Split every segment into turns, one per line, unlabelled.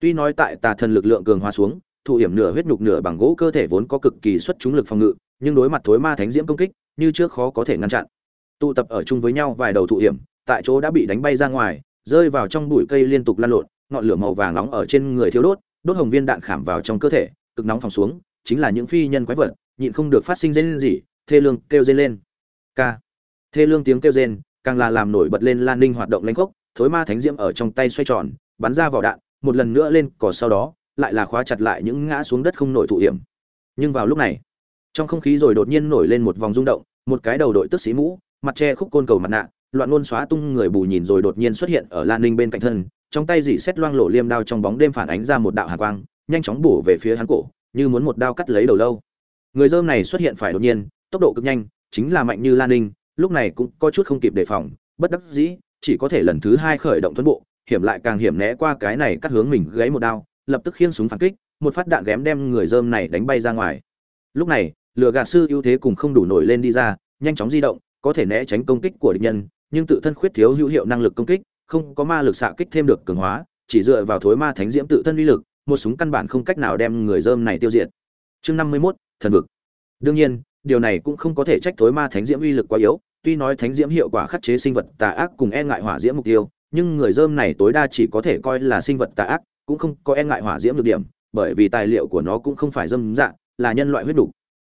Tuy nói tại tà thần lực lượng cường hóa xuống, thụ hiểm nửa huyết nhục nửa bằng gỗ cơ thể vốn có cực kỳ xuất chúng lực phòng ngự, nhưng đối mặt thối ma thánh diễm công kích, như trước khó có thể ngăn chặn. Tụ tập ở chung với nhau vài đầu thụ hiểm, tại chỗ đã bị đánh bay ra ngoài, rơi vào trong bụi cây liên tục lan lộn, ngọn lửa màu vàng nóng ở trên người thiêu đốt, đốt hồng viên đạn khảm vào trong cơ thể, cực nóng phòng xuống, chính là những phi nhân quái vật, nhịn không được phát sinh rên rỉ, thê lương kêu rên lên. Ca. Thê lương tiếng kêu rên, càng là làm nổi bật lên Lan Ninh hoạt động lãnh khốc, thối ma thánh diễm ở trong tay xoay tròn, bắn ra vào đạn, một lần nữa lên, cỏ sau đó, lại là khóa chặt lại những ngã xuống đất không nổi thụ hiểm. Nhưng vào lúc này, trong không khí rồi đột nhiên nổi lên một vòng rung động, một cái đầu đội tức sĩ mũ, mặt che khúc côn cầu mặt nạ, loạn luôn xóa tung người bù nhìn rồi đột nhiên xuất hiện ở Lan Ninh bên cạnh thân, trong tay dị xét loang lộ liêm đao trong bóng đêm phản ánh ra một đạo hàn quang, nhanh chóng bổ về phía hắn cổ, như muốn một đao cắt lấy đầu lâu. Người dơm này xuất hiện phải đột nhiên, tốc độ cực nhanh, chính là mạnh như Lan Ninh, lúc này cũng có chút không kịp đề phòng, bất đắc dĩ, chỉ có thể lần thứ hai khởi động thuẫn bộ, hiểm lại càng hiểm né qua cái này cắt hướng mình gáy một đao, lập tức khiêng súng phản kích, một phát đạn ghém đem người dơm này đánh bay ra ngoài. Lúc này, lửa gạt sư ưu thế cùng không đủ nổi lên đi ra, nhanh chóng di động, có thể né tránh công kích của địch nhân, nhưng tự thân khuyết thiếu hữu hiệu năng lực công kích, không có ma lực xạ kích thêm được cường hóa, chỉ dựa vào thối ma thánh diễm tự thân uy lực, một súng căn bản không cách nào đem người dơm này tiêu diệt. Chương 51, thần vực. Đương nhiên, điều này cũng không có thể trách thối ma thánh diễm uy lực quá yếu, tuy nói thánh diễm hiệu quả khắc chế sinh vật tà ác cùng e ngại hỏa diễm mục tiêu, nhưng người dơm này tối đa chỉ có thể coi là sinh vật tà ác, cũng không có e ngại hỏa diễm được điểm, bởi vì tài liệu của nó cũng không phải dâm dạng, là nhân loại huyết nhục.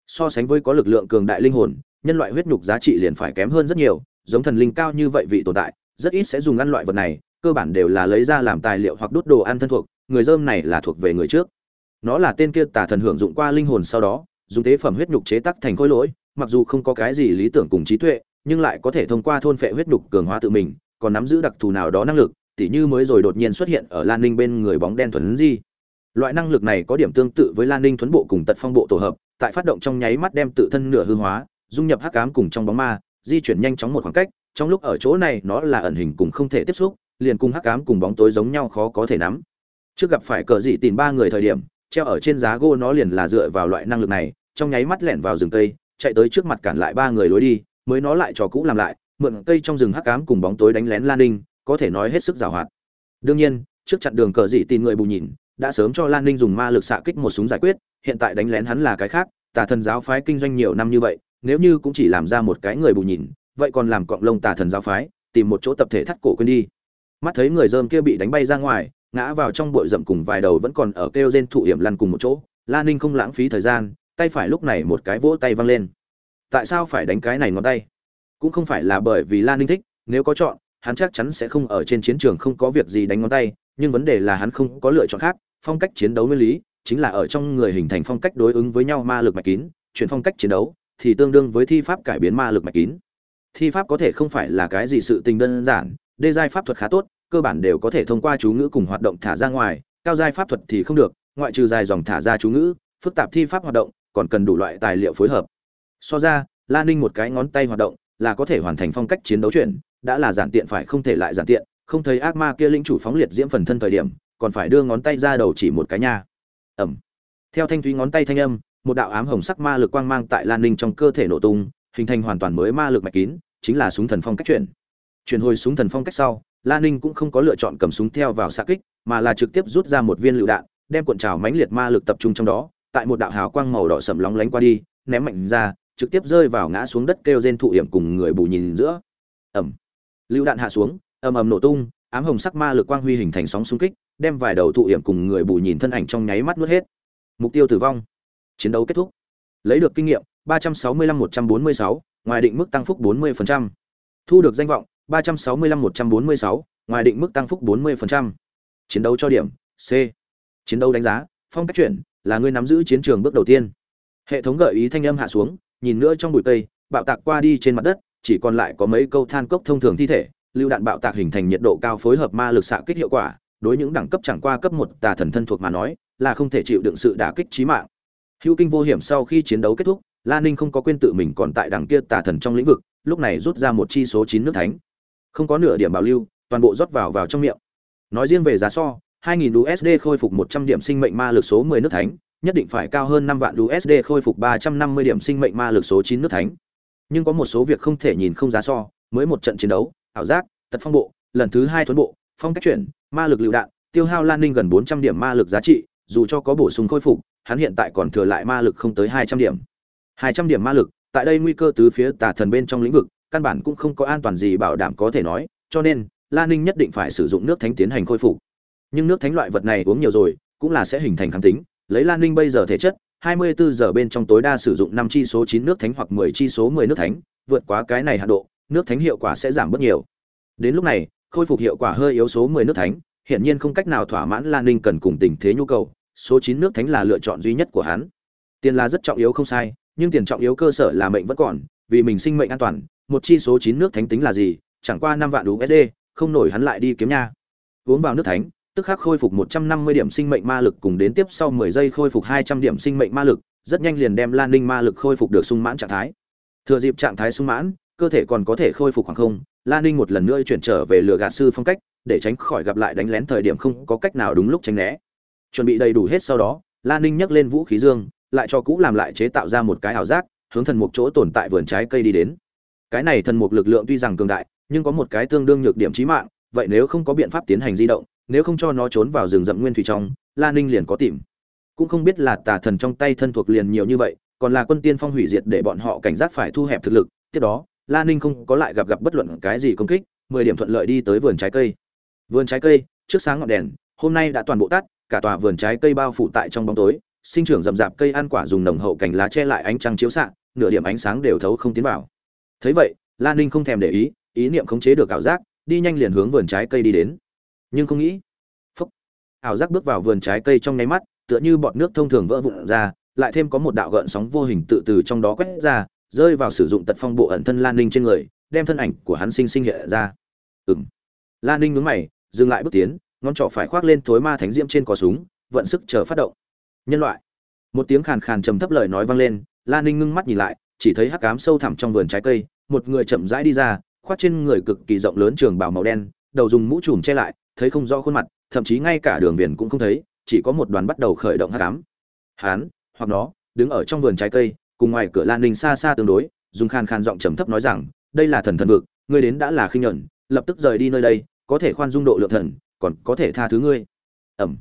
So sánh với có lực lượng cường đại linh hồn, nhân loại huyết nhục giá trị liền phải kém hơn rất nhiều, giống thần linh cao như vậy vị tồn tại, rất ít sẽ dùng ăn loại vật này, cơ bản đều là lấy ra làm tài liệu hoặc đốt đồ ăn thân thuộc, người dơm này là thuộc về người trước. Nó là tên kia tà thần hưởng dụng qua linh hồn sau đó, dùng tế phẩm huyết nhục chế tác thành khối lỗi, mặc dù không có cái gì lý tưởng cùng trí tuệ, nhưng lại có thể thông qua thôn phệ huyết nhục cường hóa tự mình, còn nắm giữ đặc thù nào đó năng lực, tỉ như mới rồi đột nhiên xuất hiện ở Lan Ninh bên người bóng đen thuần di. Loại năng lực này có điểm tương tự với Lan Ninh thuần bộ cùng tật phong bộ tổ hợp, tại phát động trong nháy mắt đem tự thân nửa hư hóa, dung nhập hắc ám cùng trong bóng ma, di chuyển nhanh chóng một khoảng cách, trong lúc ở chỗ này nó là ẩn hình cùng không thể tiếp xúc, liền cùng hắc ám cùng bóng tối giống nhau khó có thể nắm. Trước gặp phải cờ dị tìm ba người thời điểm, treo ở trên giá gỗ nó liền là dựa vào loại năng lực này, trong nháy mắt lẻn vào rừng cây, chạy tới trước mặt cản lại ba người lối đi, mới nó lại trò cũ làm lại, mượn cây trong rừng hắc ám cùng bóng tối đánh lén Lan Ninh, có thể nói hết sức giàu hoạt. Đương nhiên, trước chặn đường cờ dị tin người bù nhìn, đã sớm cho Lan Ninh dùng ma lực xạ kích một súng giải quyết, hiện tại đánh lén hắn là cái khác, tà thần giáo phái kinh doanh nhiều năm như vậy, nếu như cũng chỉ làm ra một cái người bù nhìn, vậy còn làm cọng lông tà thần giáo phái, tìm một chỗ tập thể thắt cổ quên đi. Mắt thấy người dơm kia bị đánh bay ra ngoài, ngã vào trong bụi rậm cùng vài đầu vẫn còn ở kêu rên thụ hiểm lăn cùng một chỗ, Lan Ninh không lãng phí thời gian, tay phải lúc này một cái vỗ tay văng lên. Tại sao phải đánh cái này ngón tay? Cũng không phải là bởi vì Lan Ninh thích, nếu có chọn, hắn chắc chắn sẽ không ở trên chiến trường không có việc gì đánh ngón tay, nhưng vấn đề là hắn không có lựa chọn khác, phong cách chiến đấu nguyên lý chính là ở trong người hình thành phong cách đối ứng với nhau ma lực mạch kín, chuyển phong cách chiến đấu thì tương đương với thi pháp cải biến ma lực mạch kín. Thi pháp có thể không phải là cái gì sự tình đơn giản, đê giai pháp thuật khá tốt, cơ bản đều có thể thông qua chú ngữ cùng hoạt động thả ra ngoài, cao giai pháp thuật thì không được, ngoại trừ dài dòng thả ra chú ngữ, phức tạp thi pháp hoạt động, còn cần đủ loại tài liệu phối hợp. So ra, Lan Ninh một cái ngón tay hoạt động, là có thể hoàn thành phong cách chiến đấu chuyển, đã là giản tiện phải không thể lại giản tiện, không thấy ác ma kia linh chủ phóng liệt diễm phần thân thời điểm, còn phải đưa ngón tay ra đầu chỉ một cái nha. Ầm. Theo thanh thúy ngón tay thanh âm, một đạo ám hồng sắc ma lực quang mang tại Lan Ninh trong cơ thể nổ tung, hình thành hoàn toàn mới ma lực mạch kín, chính là súng thần phong cách chuyển. Chuyển hồi súng thần phong cách sau, Lan Ninh cũng không có lựa chọn cầm súng theo vào xạ kích, mà là trực tiếp rút ra một viên lựu đạn, đem cuộn trào mãnh liệt ma lực tập trung trong đó, tại một đạo hào quang màu đỏ sầm lóng lánh qua đi, ném mạnh ra, trực tiếp rơi vào ngã xuống đất kêu rên thụ hiểm cùng người bù nhìn giữa. Ầm. lưu đạn hạ xuống, ầm ầm nổ tung, ám hồng sắc ma lực quang huy hình thành sóng xung kích, đem vài đầu thụ hiểm cùng người bù nhìn thân ảnh trong nháy mắt nuốt hết. Mục tiêu tử vong. Chiến đấu kết thúc. Lấy được kinh nghiệm 365-146, ngoài định mức tăng phúc 40%. Thu được danh vọng 365-146, ngoài định mức tăng phúc 40%. Chiến đấu cho điểm C. Chiến đấu đánh giá, phong cách chuyển, là người nắm giữ chiến trường bước đầu tiên. Hệ thống gợi ý thanh âm hạ xuống, nhìn nữa trong bụi cây, bạo tạc qua đi trên mặt đất, chỉ còn lại có mấy câu than cốc thông thường thi thể, lưu đạn bạo tạc hình thành nhiệt độ cao phối hợp ma lực xạ kích hiệu quả, đối những đẳng cấp chẳng qua cấp một tà thần thân thuộc mà nói, là không thể chịu đựng sự đả kích chí mạng. Hữu kinh vô hiểm sau khi chiến đấu kết thúc, La Ninh không có quên tự mình còn tại đằng kia tà thần trong lĩnh vực, lúc này rút ra một chi số chín nước thánh. Không có nửa điểm bảo lưu, toàn bộ rót vào vào trong miệng. Nói riêng về giá so, 2000 USD khôi phục 100 điểm sinh mệnh ma lực số 10 nước thánh, nhất định phải cao hơn 5 vạn USD khôi phục 350 điểm sinh mệnh ma lực số 9 nước thánh. Nhưng có một số việc không thể nhìn không giá so, mới một trận chiến đấu, ảo giác, tật phong bộ, lần thứ hai thuần bộ, phong cách chuyển, ma lực lưu đạn, tiêu hao lan ninh gần bốn trăm điểm ma lực giá trị dù cho có bổ sung khôi phục hắn hiện tại còn thừa lại ma lực không tới hai trăm điểm. hai trăm điểm ma lực tại đây nguy cơ từ phía tà thần bên trong lĩnh vực căn bản cũng không có an toàn gì bảo đảm có thể nói cho nên lan ninh nhất định phải sử dụng nước thánh tiến hành khôi phục. Nhưng nước thánh loại vật này uống nhiều rồi cũng là sẽ hình thành kháng tính lấy lan ninh bây giờ thể chất 24 giờ bên trong tối đa sử dụng 5 chi số 9 nước thánh hoặc 10 chi số 10 nước thánh, vượt quá cái này hạn độ, nước thánh hiệu quả sẽ giảm bớt nhiều. Đến lúc này, khôi phục hiệu quả hơi yếu số 10 nước thánh, hiển nhiên không cách nào thỏa mãn Lan Ninh cần cùng tình thế nhu cầu, số 9 nước thánh là lựa chọn duy nhất của hắn. Tiền là rất trọng yếu không sai, nhưng tiền trọng yếu cơ sở là mệnh vẫn còn, vì mình sinh mệnh an toàn, một chi số 9 nước thánh tính là gì, chẳng qua 5 vạn USD, không nổi hắn lại đi kiếm nha. Uống vào nước thánh, tức khắc khôi phục 150 điểm sinh mệnh ma lực cùng đến tiếp sau 10 giây khôi phục 200 điểm sinh mệnh ma lực, rất nhanh liền đem Lan Ninh ma lực khôi phục được sung mãn trạng thái. Thừa dịp trạng thái sung mãn, cơ thể còn có thể khôi phục khoảng không, Lan Ninh một lần nữa chuyển trở về lửa gạt sư phong cách, để tránh khỏi gặp lại đánh lén thời điểm không có cách nào đúng lúc tránh né. Chuẩn bị đầy đủ hết sau đó, Lan Ninh nhấc lên vũ khí dương, lại cho cũ làm lại chế tạo ra một cái ảo giác, hướng thần mục chỗ tồn tại vườn trái cây đi đến. Cái này thần mục lực lượng tuy rằng cường đại, nhưng có một cái tương đương nhược điểm chí mạng, vậy nếu không có biện pháp tiến hành di động, nếu không cho nó trốn vào rừng rậm nguyên thủy trong, la ninh liền có tìm. Cũng không biết là tà thần trong tay thân thuộc liền nhiều như vậy, còn là quân tiên phong hủy diệt để bọn họ cảnh giác phải thu hẹp thực lực, tiếp đó, la ninh không có lại gặp gặp bất luận cái gì công kích, mười điểm thuận lợi đi tới vườn trái cây. Vườn trái cây, trước sáng ngọn đèn, hôm nay đã toàn bộ tắt, cả tòa vườn trái cây bao phủ tại trong bóng tối, sinh trưởng rậm rạp cây ăn quả dùng nồng hậu cành lá che lại ánh trăng chiếu xạ, nửa điểm ánh sáng đều thấu không tiến vào. Thấy vậy, la ninh không thèm để ý ý niệm khống chế được ảo giác, đi nhanh liền hướng vườn trái cây đi đến nhưng không nghĩ. Phúc. Ảo giác bước vào vườn trái cây trong nháy mắt, tựa như bọt nước thông thường vỡ vụn ra, lại thêm có một đạo gợn sóng vô hình tự từ trong đó quét ra, rơi vào sử dụng tật phong bộ ẩn thân lan ninh trên người, đem thân ảnh của hắn sinh sinh hiện ra. Ừng lan ninh ngứng mày, dừng lại bước tiến, ngón trỏ phải khoác lên thối ma thánh diễm trên cò súng, vận sức chờ phát động. Nhân loại. Một tiếng khàn khàn trầm thấp lời nói vang lên, lan ninh ngưng mắt nhìn lại, chỉ thấy hắc cám sâu thẳm trong vườn trái cây, một người chậm rãi đi ra, khoác trên người cực kỳ rộng lớn trường bào màu đen, đầu dùng mũ trùm che lại thấy không rõ khuôn mặt, thậm chí ngay cả đường viền cũng không thấy, chỉ có một đoàn bắt đầu khởi động hát cám. Hán, hoặc nó, đứng ở trong vườn trái cây, cùng ngoài cửa lan ninh xa xa tương đối dùng khan khan giọng trầm thấp nói rằng, đây là thần thần vực, ngươi đến đã là khinh nhẫn lập tức rời đi nơi đây, có thể khoan dung độ lượng thần, còn có thể tha thứ ngươi. Ẩm.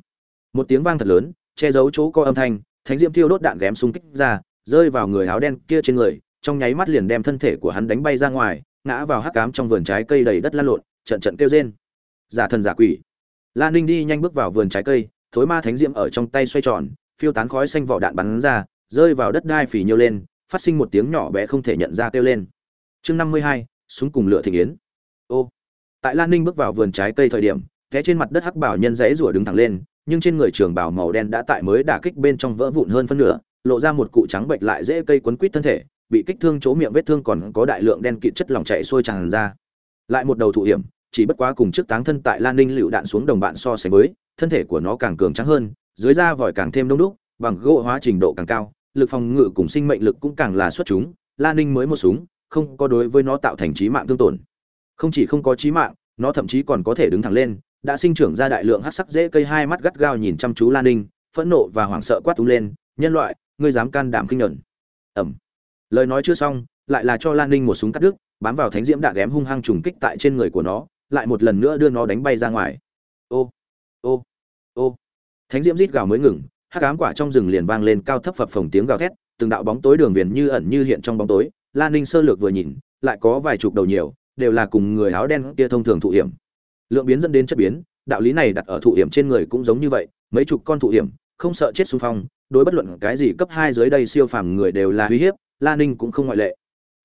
Một tiếng vang thật lớn, che giấu chỗ có âm thanh, thánh diễm thiêu đốt đạn ghém xung kích ra, rơi vào người áo đen kia trên người, trong nháy mắt liền đem thân thể của hắn đánh bay ra ngoài, ngã vào hắc cám trong vườn trái cây đầy đất lăn lộn, trận trận kêu rên giả thần giả quỷ. La ninh đi nhanh bước vào vườn trái cây, thối ma thánh diễm ở trong tay xoay tròn, phiêu tán khói xanh vỏ đạn bắn ra, rơi vào đất đai phì nhiêu lên, phát sinh một tiếng nhỏ bé không thể nhận ra kêu lên. Chương năm mươi hai, súng cùng lửa thịnh yến. Ô. Tại lan ninh bước vào vườn trái cây thời điểm, té trên mặt đất hắc bảo nhân dễ rủa đứng thẳng lên, nhưng trên người trường bảo màu đen đã tại mới đả kích bên trong vỡ vụn hơn phân nửa, lộ ra một cụ trắng bệnh lại dễ cây quấn quít thân thể, bị kích thương chỗ miệng vết thương còn có đại lượng đen kịt chất lỏng chảy xuôi tràn ra. Lại một đầu thụ hiểm chỉ bất quá cùng trước táng thân tại Lan Ninh lựu đạn xuống đồng bạn so sánh với, thân thể của nó càng cường trắng hơn, dưới da vòi càng thêm đông đúc, bằng gỗ hóa trình độ càng cao, lực phòng ngự cùng sinh mệnh lực cũng càng là xuất chúng, Lan Ninh mới một súng, không có đối với nó tạo thành chí mạng tương tổn. Không chỉ không có chí mạng, nó thậm chí còn có thể đứng thẳng lên, đã sinh trưởng ra đại lượng hắc sắc dễ cây hai mắt gắt gao nhìn chăm chú Lan Ninh, phẫn nộ và hoảng sợ quát tung lên, "Nhân loại, ngươi dám can đảm kinh nhẫn?" Ầm. Lời nói chưa xong, lại là cho Lan Ninh một súng cắt đứt, bám vào thánh diễm đạn ghém hung hăng trùng kích tại trên người của nó, lại một lần nữa đưa nó đánh bay ra ngoài. Ô ô ô. Thánh diễm rít gào mới ngừng, hắc ám quả trong rừng liền vang lên cao thấp phập phồng tiếng gào thét, từng đạo bóng tối đường viền như ẩn như hiện trong bóng tối lan ninh sơ lược vừa nhìn, lại có vài chục đầu nhiều, đều là cùng người áo đen kia thông thường thụ hiểm. Lượng biến dẫn đến chất biến, đạo lý này đặt ở thụ hiểm trên người cũng giống như vậy, mấy chục con thụ hiểm, không sợ chết xung phong, đối bất luận cái gì cấp hai dưới đây siêu phàm người đều là uy hiếp lan ninh cũng không ngoại lệ.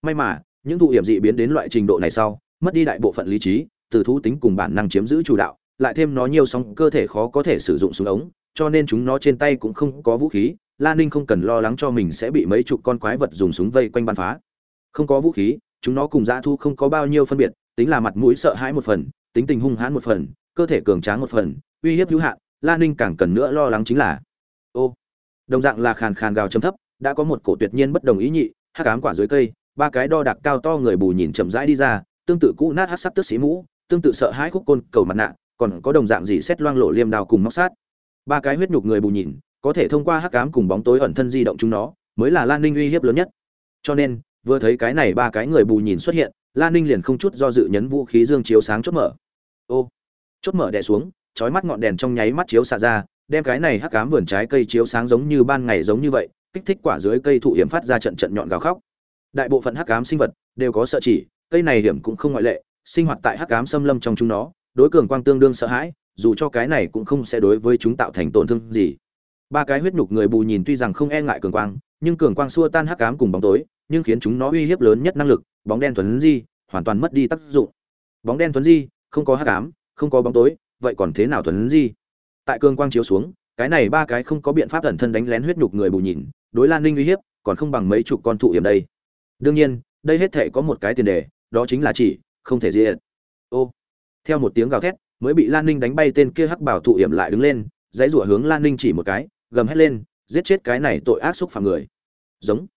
May mà, những thụ hiểm dị biến đến loại trình độ này sau, mất đi đại bộ phận lý trí từ thú tính cùng bản năng chiếm giữ chủ đạo, lại thêm nó nhiều sóng cơ thể khó có thể sử dụng súng ống, cho nên chúng nó trên tay cũng không có vũ khí, Lan Ninh không cần lo lắng cho mình sẽ bị mấy chục con quái vật dùng súng vây quanh bắn phá. Không có vũ khí, chúng nó cùng dã thu không có bao nhiêu phân biệt, tính là mặt mũi sợ hãi một phần, tính tình hung hãn một phần, cơ thể cường tráng một phần, uy hiếp hữu hạn, Lan Ninh càng cần nữa lo lắng chính là. Ô, đồng dạng là khàn khàn gào chấm thấp, đã có một cổ tuyệt nhiên bất đồng ý nhị, hắc ám quả dưới cây, ba cái đo đạc cao to người bù nhìn chậm rãi đi ra, tương tự cũ nát hắc sắc tức sĩ mũ, tương tự sợ hãi khúc côn cầu mặt nạ, còn có đồng dạng gì xét loang lộ liêm đào cùng móc sát. Ba cái huyết nhục người bù nhìn, có thể thông qua hắc ám cùng bóng tối ẩn thân di động chúng nó, mới là lan ninh uy hiếp lớn nhất. Cho nên, vừa thấy cái này ba cái người bù nhìn xuất hiện, lan ninh liền không chút do dự nhấn vũ khí dương chiếu sáng chốt mở. Ô, chốt mở đè xuống, chói mắt ngọn đèn trong nháy mắt chiếu xạ ra, đem cái này hắc ám vườn trái cây chiếu sáng giống như ban ngày giống như vậy, kích thích quả dưới cây thụ hiểm phát ra trận trận nhọn gào khóc. Đại bộ phận hắc ám sinh vật đều có sợ chỉ, cây này hiểm cũng không ngoại lệ sinh hoạt tại hắc ám xâm lâm trong chúng nó, đối cường quang tương đương sợ hãi, dù cho cái này cũng không sẽ đối với chúng tạo thành tổn thương gì. Ba cái huyết nhục người bù nhìn tuy rằng không e ngại cường quang, nhưng cường quang xua tan hắc ám cùng bóng tối, nhưng khiến chúng nó uy hiếp lớn nhất năng lực, bóng đen thuần di, hoàn toàn mất đi tác dụng. Bóng đen thuần di, không có hắc ám, không có bóng tối, vậy còn thế nào thuần di? Tại cường quang chiếu xuống, cái này ba cái không có biện pháp ẩn thân đánh lén huyết nhục người bù nhìn, đối lan ninh uy hiếp, còn không bằng mấy chục con thụ hiểm đây. Đương nhiên, đây hết thể có một cái tiền đề, đó chính là chỉ không thể diện ô. Theo một tiếng gào thét, mới bị lan ninh đánh bay tên kia hắc bảo thụ hiểm lại đứng lên, dãy rủa hướng lan ninh chỉ một cái, gầm hét lên, giết chết cái này tội ác xúc phạm người. Giống.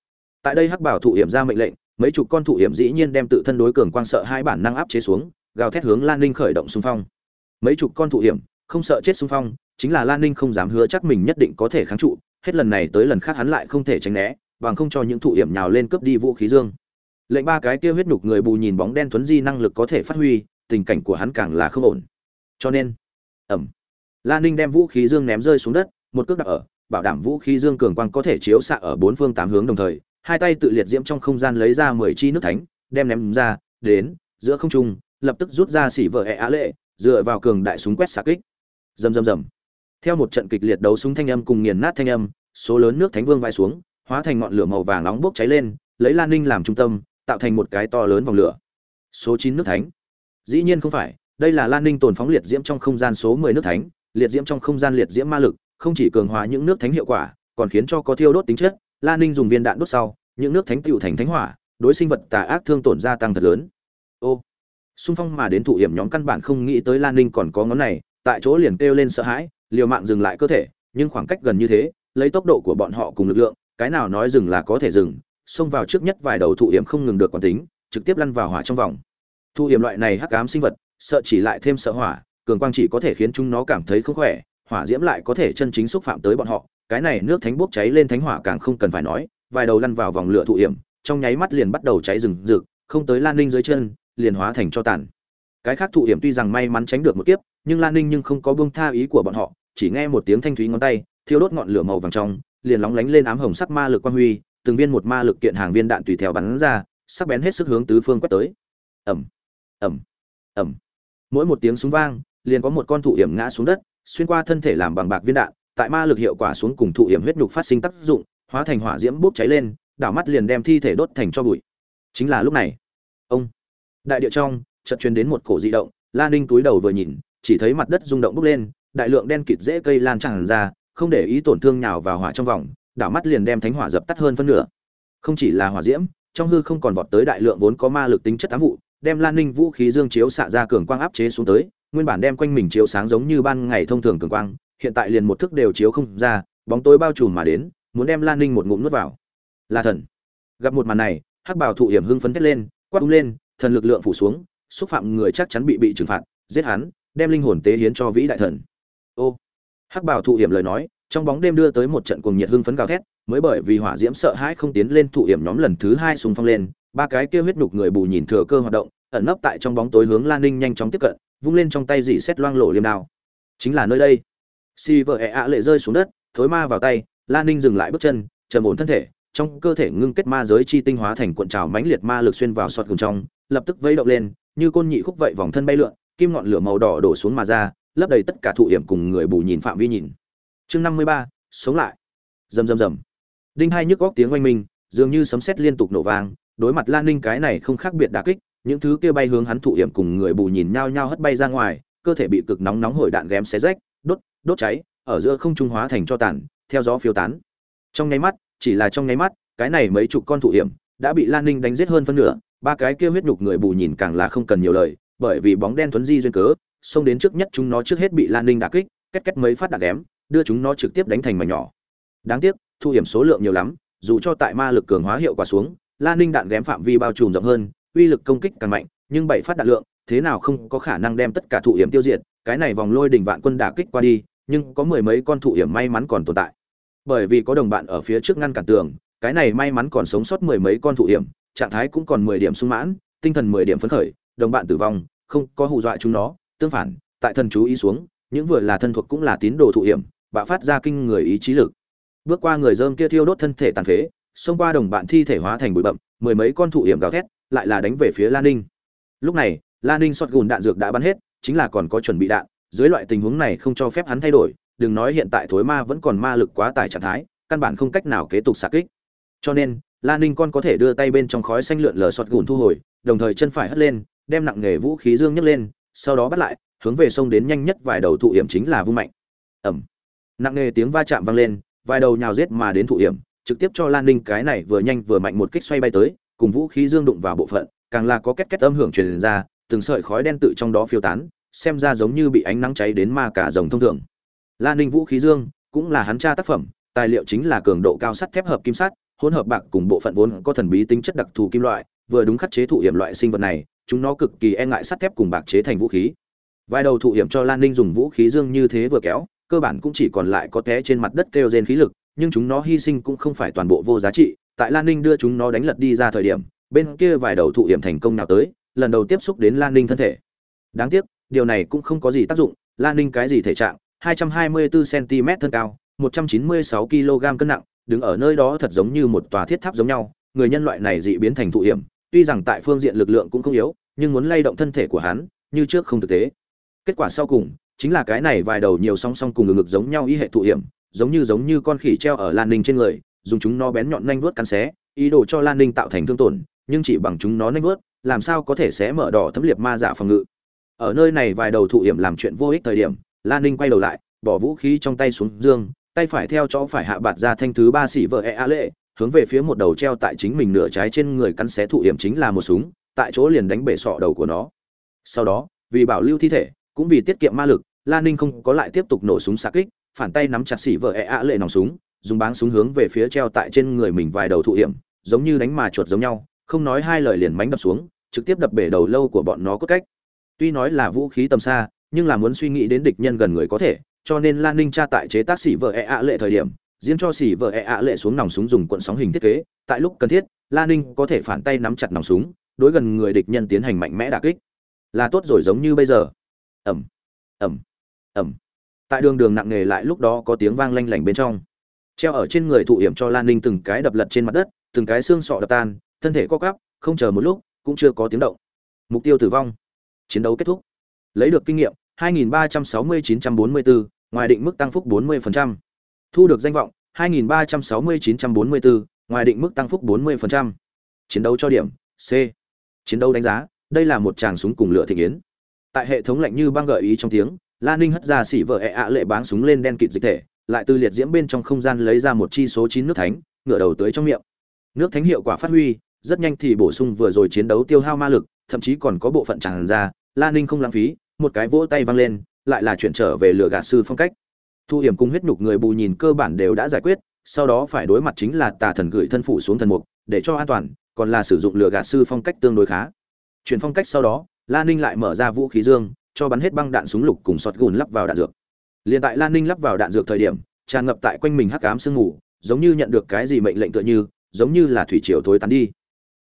Tại đây hắc bảo thụ hiểm ra mệnh lệnh, mấy chục con thụ hiểm dĩ nhiên đem tự thân đối cường quang sợ hai bản năng áp chế xuống, gào thét hướng lan ninh khởi động xung phong. Mấy chục con thụ hiểm, không sợ chết xung phong, chính là lan ninh không dám hứa chắc mình nhất định có thể kháng trụ, hết lần này tới lần khác hắn lại không thể tránh né, bằng không cho những thụ hiểm nhào lên cướp đi vũ khí dương lệnh ba cái kia huyết nhục người bù nhìn bóng đen tuấn di năng lực có thể phát huy, tình cảnh của hắn càng là không ổn. Cho nên ẩm lan ninh đem vũ khí dương ném rơi xuống đất, một cước đặt ở, bảo đảm vũ khí dương cường quang có thể chiếu xạ ở bốn phương tám hướng đồng thời, hai tay tự liệt diễm trong không gian lấy ra mười chi nước thánh, đem ném ra, đến, giữa không trung, lập tức rút ra xỉ vợ ẹ á lệ, dựa vào cường đại súng quét xạ kích. Rầm rầm rầm. Theo một trận kịch liệt đấu súng thanh âm cùng nghiền nát thanh âm, số lớn nước thánh vương vai xuống, hóa thành ngọn lửa màu vàng nóng bốc cháy lên, lấy lan ninh làm trung tâm tạo thành một cái to lớn vòng lửa. Số chín nước thánh. Dĩ nhiên không phải, đây là lan ninh tồn phóng liệt diễm trong không gian số mười nước thánh, liệt diễm trong không gian liệt diễm ma lực, không chỉ cường hóa những nước thánh hiệu quả, còn khiến cho có thiêu đốt tính chất. Lan ninh dùng viên đạn đốt sau, những nước thánh tựu thành thánh hỏa, đối sinh vật tà ác thương tổn gia tăng thật lớn. Ô, xung phong mà đến thụ hiểm nhóm căn bản không nghĩ tới lan ninh còn có ngón này, tại chỗ liền kêu lên sợ hãi, liều mạng dừng lại cơ thể, nhưng khoảng cách gần như thế, lấy tốc độ của bọn họ cùng lực lượng, cái nào nói dừng là có thể dừng xông vào trước nhất vài đầu thụ hiểm không ngừng được quán tính, trực tiếp lăn vào hỏa trong vòng. Thụ hiểm loại này hắc ám sinh vật, sợ chỉ lại thêm sợ hỏa, cường quang chỉ có thể khiến chúng nó cảm thấy không khỏe, hỏa diễm lại có thể chân chính xúc phạm tới bọn họ. Cái này nước thánh bốc cháy lên thánh hỏa càng không cần phải nói, vài đầu lăn vào vòng lửa thụ hiểm, trong nháy mắt liền bắt đầu cháy rừng rực, không tới lan ninh dưới chân, liền hóa thành cho tàn. Cái khác thụ hiểm tuy rằng may mắn tránh được một kiếp, nhưng lan ninh nhưng không có buông tha ý của bọn họ, chỉ nghe một tiếng thanh thúy ngón tay, thiêu đốt ngọn lửa màu vàng trong, liền lóng lánh lên ám hồng sắc ma lực quang huy từng viên một ma lực kiện hàng viên đạn tùy theo bắn ra sắc bén hết sức hướng tứ phương quét tới. Ầm, ầm, ầm, mỗi một tiếng súng vang liền có một con thụ hiểm ngã xuống đất xuyên qua thân thể làm bằng bạc viên đạn tại ma lực hiệu quả xuống cùng thụ hiểm huyết nhục phát sinh tác dụng hóa thành hỏa diễm bốc cháy lên đảo mắt liền đem thi thể đốt thành cho bụi. Chính là lúc này ông đại địa trong chợt truyền đến một cổ dị động la ninh túi đầu vừa nhìn chỉ thấy mặt đất rung động bốc lên đại lượng đen kịt dễ cây lan tràn ra không để ý tổn thương nhào vào hỏa trong vòng đảo mắt liền đem thánh hỏa dập tắt hơn phân nửa. Không chỉ là hỏa diễm, trong hư không còn vọt tới đại lượng vốn có ma lực tính chất ám vụ, đem lan ninh vũ khí dương chiếu xạ ra cường quang áp chế xuống tới, nguyên bản đem quanh mình chiếu sáng giống như ban ngày thông thường cường quang, hiện tại liền một thức đều chiếu không ra, bóng tối bao trùm mà đến, muốn đem lan ninh một ngụm nuốt vào. Là thần. Gặp một màn này, hắc bảo thụ hiểm hưng phấn thét lên, quát lên, thần lực lượng phủ xuống, xúc phạm người chắc chắn bị bị trừng phạt, giết hắn, đem linh hồn tế hiến cho vĩ đại thần. Ô. Hắc bảo thụ hiểm lời nói trong bóng đêm đưa tới một trận cuồng nhiệt hưng phấn gào thét, mới bởi vì hỏa diễm sợ hãi không tiến lên thụ hiểm nhóm lần thứ hai xung phong lên, ba cái kia huyết nhục người bù nhìn thừa cơ hoạt động, ẩn nấp tại trong bóng tối hướng lan ninh nhanh chóng tiếp cận, vung lên trong tay dị xét loang lổ liềm đao. Chính là nơi đây. Si vợ ẹ ạ lệ rơi xuống đất, thối ma vào tay, lan ninh dừng lại bước chân, trầm ổn thân thể, trong cơ thể ngưng kết ma giới chi tinh hóa thành cuộn trào mãnh liệt ma lực xuyên vào sọt cùng trong, lập tức vây động lên, như côn nhị khúc vậy vòng thân bay lượn, kim ngọn lửa màu đỏ đổ xuống mà ra, lấp đầy tất cả thụ hiểm cùng người bù nhìn phạm vi nhìn chương năm mươi ba, sống lại. Rầm rầm rầm. Đinh hai nhức góc tiếng oanh minh, dường như sấm sét liên tục nổ vang, đối mặt lan ninh cái này không khác biệt đả kích, những thứ kia bay hướng hắn thụ hiểm cùng người bù nhìn nhau nhau hất bay ra ngoài, cơ thể bị cực nóng nóng hổi đạn ghém xé rách, đốt đốt cháy, ở giữa không trung hóa thành cho tàn, theo gió phiêu tán. Trong nháy mắt, chỉ là trong nháy mắt, cái này mấy chục con thụ hiểm đã bị lan ninh đánh giết hơn phân nửa, ba cái kia huyết nhục người bù nhìn càng là không cần nhiều lời, bởi vì bóng đen thuấn di duyên cớ, xông đến trước nhất chúng nó trước hết bị lan ninh đả kích, két két mấy phát đạn ghém đưa chúng nó trực tiếp đánh thành mảnh nhỏ. Đáng tiếc, thu hiểm số lượng nhiều lắm, dù cho tại ma lực cường hóa hiệu quả xuống lan ninh đạn ghém phạm vi bao trùm rộng hơn, uy lực công kích càng mạnh, nhưng bảy phát đạn lượng, thế nào không có khả năng đem tất cả thụ hiểm tiêu diệt, cái này vòng lôi đỉnh vạn quân đả kích qua đi, nhưng có mười mấy con thụ hiểm may mắn còn tồn tại. Bởi vì có đồng bạn ở phía trước ngăn cản tường, cái này may mắn còn sống sót mười mấy con thụ hiểm, trạng thái cũng còn mười điểm sung mãn, tinh thần mười điểm phấn khởi, đồng bạn tử vong, không có hù dọa chúng nó, tương phản, tại thần chú ý xuống, những vừa là thân thuộc cũng là tín đồ thụ hiểm bạo phát ra kinh người ý chí lực. Bước qua người dơm kia thiêu đốt thân thể tàn phế, xông qua đồng bạn thi thể hóa thành bụi bậm mười mấy con thụ hiểm gào thét, lại là đánh về phía lan ninh. Lúc này lan ninh xót gùn đạn dược đã bắn hết, chính là còn có chuẩn bị đạn, dưới loại tình huống này không cho phép hắn thay đổi, đừng nói hiện tại thối ma vẫn còn ma lực quá tải trạng thái, căn bản không cách nào kế tục xạ kích. Cho nên lan ninh con có thể đưa tay bên trong khói xanh lượn lờ xót gùn thu hồi, đồng thời chân phải hất lên, đem nặng nghề vũ khí dương nhấc lên, sau đó bắt lại, hướng về sông đến nhanh nhất vài đầu thụ hiểm chính là vung mạnh. Ẩm nặng nề tiếng va chạm vang lên, vài đầu nhào rết mà đến thụ hiểm, trực tiếp cho lan ninh cái này vừa nhanh vừa mạnh một kích xoay bay tới, cùng vũ khí dương đụng vào bộ phận, càng là có két két âm hưởng truyền ra, từng sợi khói đen tự trong đó phiêu tán, xem ra giống như bị ánh nắng cháy đến ma cả rồng thông thường. Lan ninh vũ khí dương cũng là hắn tra tác phẩm, tài liệu chính là cường độ cao sắt thép hợp kim sắt, hỗn hợp bạc cùng bộ phận vốn có thần bí tính chất đặc thù kim loại, vừa đúng khắc chế thụ hiểm loại sinh vật này, chúng nó cực kỳ e ngại sắt thép cùng bạc chế thành vũ khí. Vài đầu thụ hiểm cho lan ninh dùng vũ khí dương như thế vừa kéo cơ bản cũng chỉ còn lại có té trên mặt đất kêu rên khí lực, nhưng chúng nó hy sinh cũng không phải toàn bộ vô giá trị. Tại lan ninh đưa chúng nó đánh lật đi ra thời điểm, bên kia vài đầu thụ hiểm thành công nào tới, lần đầu tiếp xúc đến lan ninh thân thể. Đáng tiếc, điều này cũng không có gì tác dụng. Lan ninh cái gì thể trạng? 224 cm thân cao 196 kg cân nặng, đứng ở nơi đó thật giống như một tòa thiết tháp giống nhau. Người nhân loại này dị biến thành thụ hiểm. Tuy rằng tại phương diện lực lượng cũng không yếu, nhưng muốn lay động thân thể của hắn, như trước không thực tế. Kết quả sau cùng chính là cái này vài đầu nhiều song song cùng ngực giống nhau y hệ thụ hiểm, giống như giống như con khỉ treo ở lan ninh trên người, dùng chúng nó bén nhọn nhanh vuốt cắn xé, ý đồ cho lan ninh tạo thành thương tổn, nhưng chỉ bằng chúng nó nhanh vuốt, làm sao có thể xé mở đỏ thấm liệt ma giả phòng ngự. Ở nơi này vài đầu thụ hiểm làm chuyện vô ích thời điểm, lan ninh quay đầu lại, bỏ vũ khí trong tay xuống dương, tay phải theo chỗ phải hạ bạt ra thanh thứ ba xỉ vợ e a lệ, hướng về phía một đầu treo tại chính mình nửa trái trên người cắn xé thụ hiểm chính là một súng, tại chỗ liền đánh bể sọ đầu của nó. Sau đó, vì bảo lưu thi thể, cũng vì tiết kiệm ma lực lan ninh không có lại tiếp tục nổ súng xạ kích, phản tay nắm chặt xỉ vợ e a lệ nòng súng, dùng báng súng hướng về phía treo tại trên người mình vài đầu thụ hiểm, giống như đánh mà chuột giống nhau, không nói hai lời liền mánh đập xuống, trực tiếp đập bể đầu lâu của bọn nó cốt cách. Tuy nói là vũ khí tầm xa, nhưng là muốn suy nghĩ đến địch nhân gần người có thể, cho nên lan ninh tra tại chế tác xỉ vợ e ạ lệ thời điểm, diễn cho xỉ vợ e ạ lệ xuống nòng súng dùng cuộn sóng hình thiết kế, tại lúc cần thiết lan ninh có thể phản tay nắm chặt nòng súng, đối gần người địch nhân tiến hành mạnh mẽ đà kích. Là tốt rồi giống như bây giờ. Ẩm ẩm ẩm. Tại đường đường nặng nề lại lúc đó có tiếng vang lanh lảnh bên trong. Treo ở trên người thụ hiểm cho lan ninh từng cái đập lật trên mặt đất từng cái xương sọ đập tan thân thể co cắp không chờ một lúc cũng chưa có tiếng động. Mục tiêu tử vong. Chiến đấu kết thúc. Lấy được kinh nghiệm 2360-944, ngoài định mức tăng phúc 40%. thu được danh vọng 2360-944, ngoài định mức tăng phúc 40%. chiến đấu cho điểm c. Chiến đấu đánh giá đây là một tràng súng cùng lửa thị kiến tại hệ thống lạnh như băng gợi ý trong tiếng lan ninh hất ra xỉ vợ ẹ ạ lệ báng súng lên đen kịt dịch thể, lại từ liệt diễm bên trong không gian lấy ra một chi số chín nước thánh, ngửa đầu tới trong miệng. Nước thánh hiệu quả phát huy, rất nhanh thì bổ sung vừa rồi chiến đấu tiêu hao ma lực, thậm chí còn có bộ phận tràn ra lan ninh không lãng phí, một cái vỗ tay văng lên, lại là chuyển trở về lửa gạt sư phong cách. Thu hiểm cung huyết nhục người bù nhìn cơ bản đều đã giải quyết, sau đó phải đối mặt chính là tà thần gửi thân phủ xuống thần mục, để cho an toàn, còn là sử dụng lửa gạt sư phong cách tương đối khá. Chuyển phong cách sau đó lan ninh lại mở ra vũ khí dương cho bắn hết băng đạn súng lục cùng sọt gùn lắp vào đạn dược. Liền tại lan ninh lắp vào đạn dược thời điểm, tràn ngập tại quanh mình hắc ám sương mù, giống như nhận được cái gì mệnh lệnh tựa như, giống như là thủy triều thối tan đi.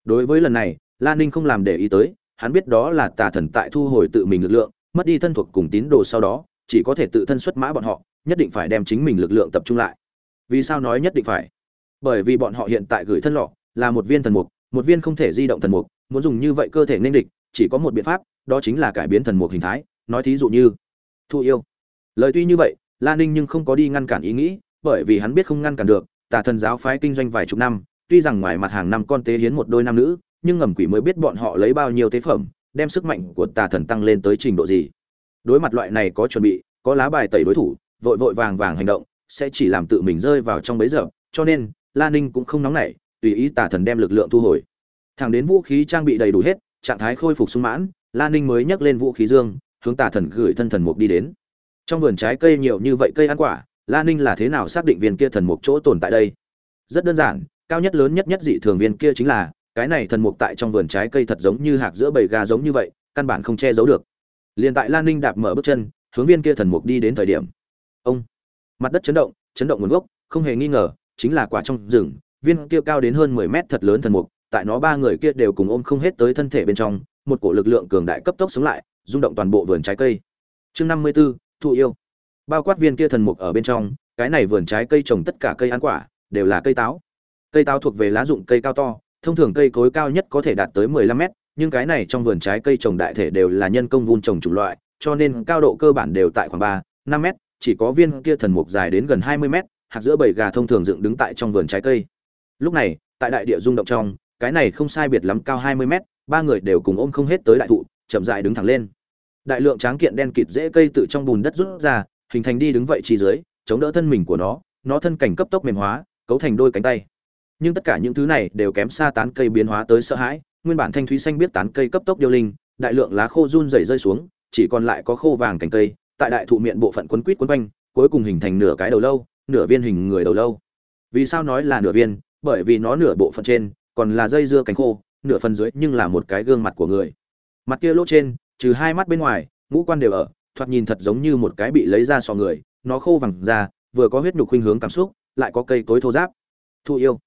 Đối với lần này, lan ninh không làm để ý tới, hắn biết đó là tà thần tại thu hồi tự mình lực lượng, mất đi thân thuộc cùng tín đồ sau đó, chỉ có thể tự thân xuất mã bọn họ, nhất định phải đem chính mình lực lượng tập trung lại. Vì sao nói nhất định phải? Bởi vì bọn họ hiện tại gửi thân lọ là một viên thần mục, một viên không thể di động thần mục, muốn dùng như vậy cơ thể nên địch, chỉ có một biện pháp đó chính là cải biến thần mục hình thái, nói thí dụ như, thu yêu. Lời tuy như vậy, la ninh nhưng không có đi ngăn cản ý nghĩ, bởi vì hắn biết không ngăn cản được, tà thần giáo phái kinh doanh vài chục năm, tuy rằng ngoài mặt hàng năm con tế hiến một đôi nam nữ, nhưng ngầm quỷ mới biết bọn họ lấy bao nhiêu tế phẩm, đem sức mạnh của tà thần tăng lên tới trình độ gì. Đối mặt loại này có chuẩn bị, có lá bài tẩy đối thủ, vội vội vàng vàng hành động, sẽ chỉ làm tự mình rơi vào trong bấy giờ, cho nên, la ninh cũng không nóng nảy, tùy ý tà thần đem lực lượng thu hồi. Thẳng đến vũ khí trang bị đầy đủ hết, trạng thái khôi phục sung mãn Lan ninh mới nhấc lên vũ khí dương, hướng tà thần gửi thân thần mục đi đến. Trong vườn trái cây nhiều như vậy cây ăn quả Lan ninh là thế nào xác định viên kia thần mục chỗ tồn tại đây? Rất đơn giản, cao nhất lớn nhất nhất dị thường viên kia chính là, cái này thần mục tại trong vườn trái cây thật giống như hạc giữa bầy gà giống như vậy, căn bản không che giấu được. Liên tại lan ninh đạp mở bước chân, hướng viên kia thần mục đi đến thời điểm. Ông! Mặt đất chấn động chấn động nguồn gốc, không hề nghi ngờ, chính là quả trong rừng. Viên kia cao đến hơn mười mét thật lớn thần mục, tại nó ba người kia đều cùng ôm không hết tới thân thể bên trong một cổ lực lượng cường đại cấp tốc sống lại rung động toàn bộ vườn trái cây. Chương năm mươi 54, thụ yêu. Bao quát viên kia thần mục ở bên trong cái này vườn trái cây trồng tất cả cây ăn quả đều là cây táo. Cây táo thuộc về lá dụng cây cao to thông thường cây cối cao nhất có thể đạt tới 15 mét nhưng cái này trong vườn trái cây trồng đại thể đều là nhân công vun trồng chủng loại cho nên cao độ cơ bản đều tại khoảng 3, 5 mét chỉ có viên kia thần mục dài đến gần 20 mét hạt giữa bầy gà thông thường dựng đứng tại trong vườn trái cây. Lúc này tại đại địa rung động trong cái này không sai biệt lắm cao 20 mét ba người đều cùng ôm không hết tới đại thụ, chậm Dại đứng thẳng lên. Đại lượng tráng kiện đen kịt dễ cây tự trong bùn đất rút ra, hình thành đi đứng vậy chi dưới, chống đỡ thân mình của nó nó thân cảnh cấp tốc mềm hóa, cấu thành đôi cánh tay. Nhưng tất cả những thứ này đều kém xa tán cây biến hóa tới sợ hãi, nguyên bản thanh thúy xanh biết tán cây cấp tốc điêu linh, đại lượng lá khô run rẩy rơi xuống, chỉ còn lại có khô vàng cành cây, tại đại thụ miệng bộ phận quấn quít quấn quanh, cuối cùng hình thành nửa cái đầu lâu, nửa viên hình người đầu lâu. Vì sao nói là nửa viên? Bởi vì nó nửa bộ phận trên còn là dây dưa cánh khô nửa phần dưới nhưng là một cái gương mặt của người. Mặt kia lỗ trên, trừ hai mắt bên ngoài, ngũ quan đều ở, thoạt nhìn thật giống như một cái bị lấy ra sọ người, nó khô vàng ra, vừa có huyết nhục khuynh hướng cảm xúc, lại có cây cối thô giáp thu yêu.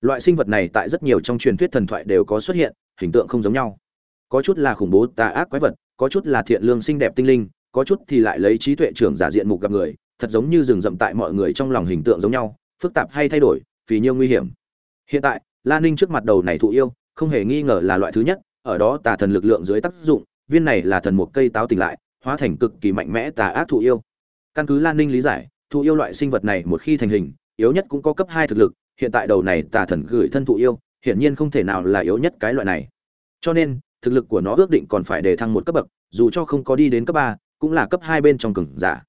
Loại sinh vật này tại rất nhiều trong truyền thuyết thần thoại đều có xuất hiện, hình tượng không giống nhau. Có chút là khủng bố, tà ác quái vật, có chút là thiện lương xinh đẹp tinh linh, có chút thì lại lấy trí tuệ trưởng giả diện mục gặp người, thật giống như rừng rậm tại mọi người trong lòng hình tượng giống nhau, phức tạp hay thay đổi, vì nhiều nguy hiểm. Hiện tại, la ninh trước mặt đầu này thụ yêu không hề nghi ngờ là loại thứ nhất, ở đó tà thần lực lượng dưới tác dụng, viên này là thần một cây táo tỉnh lại, hóa thành cực kỳ mạnh mẽ tà ác thụ yêu. Căn cứ lan ninh lý giải, thụ yêu loại sinh vật này một khi thành hình, yếu nhất cũng có cấp hai thực lực, hiện tại đầu này tà thần gửi thân thụ yêu, hiển nhiên không thể nào là yếu nhất cái loại này. Cho nên, thực lực của nó ước định còn phải để thăng một cấp bậc, dù cho không có đi đến cấp ba, cũng là cấp hai bên trong cường giả.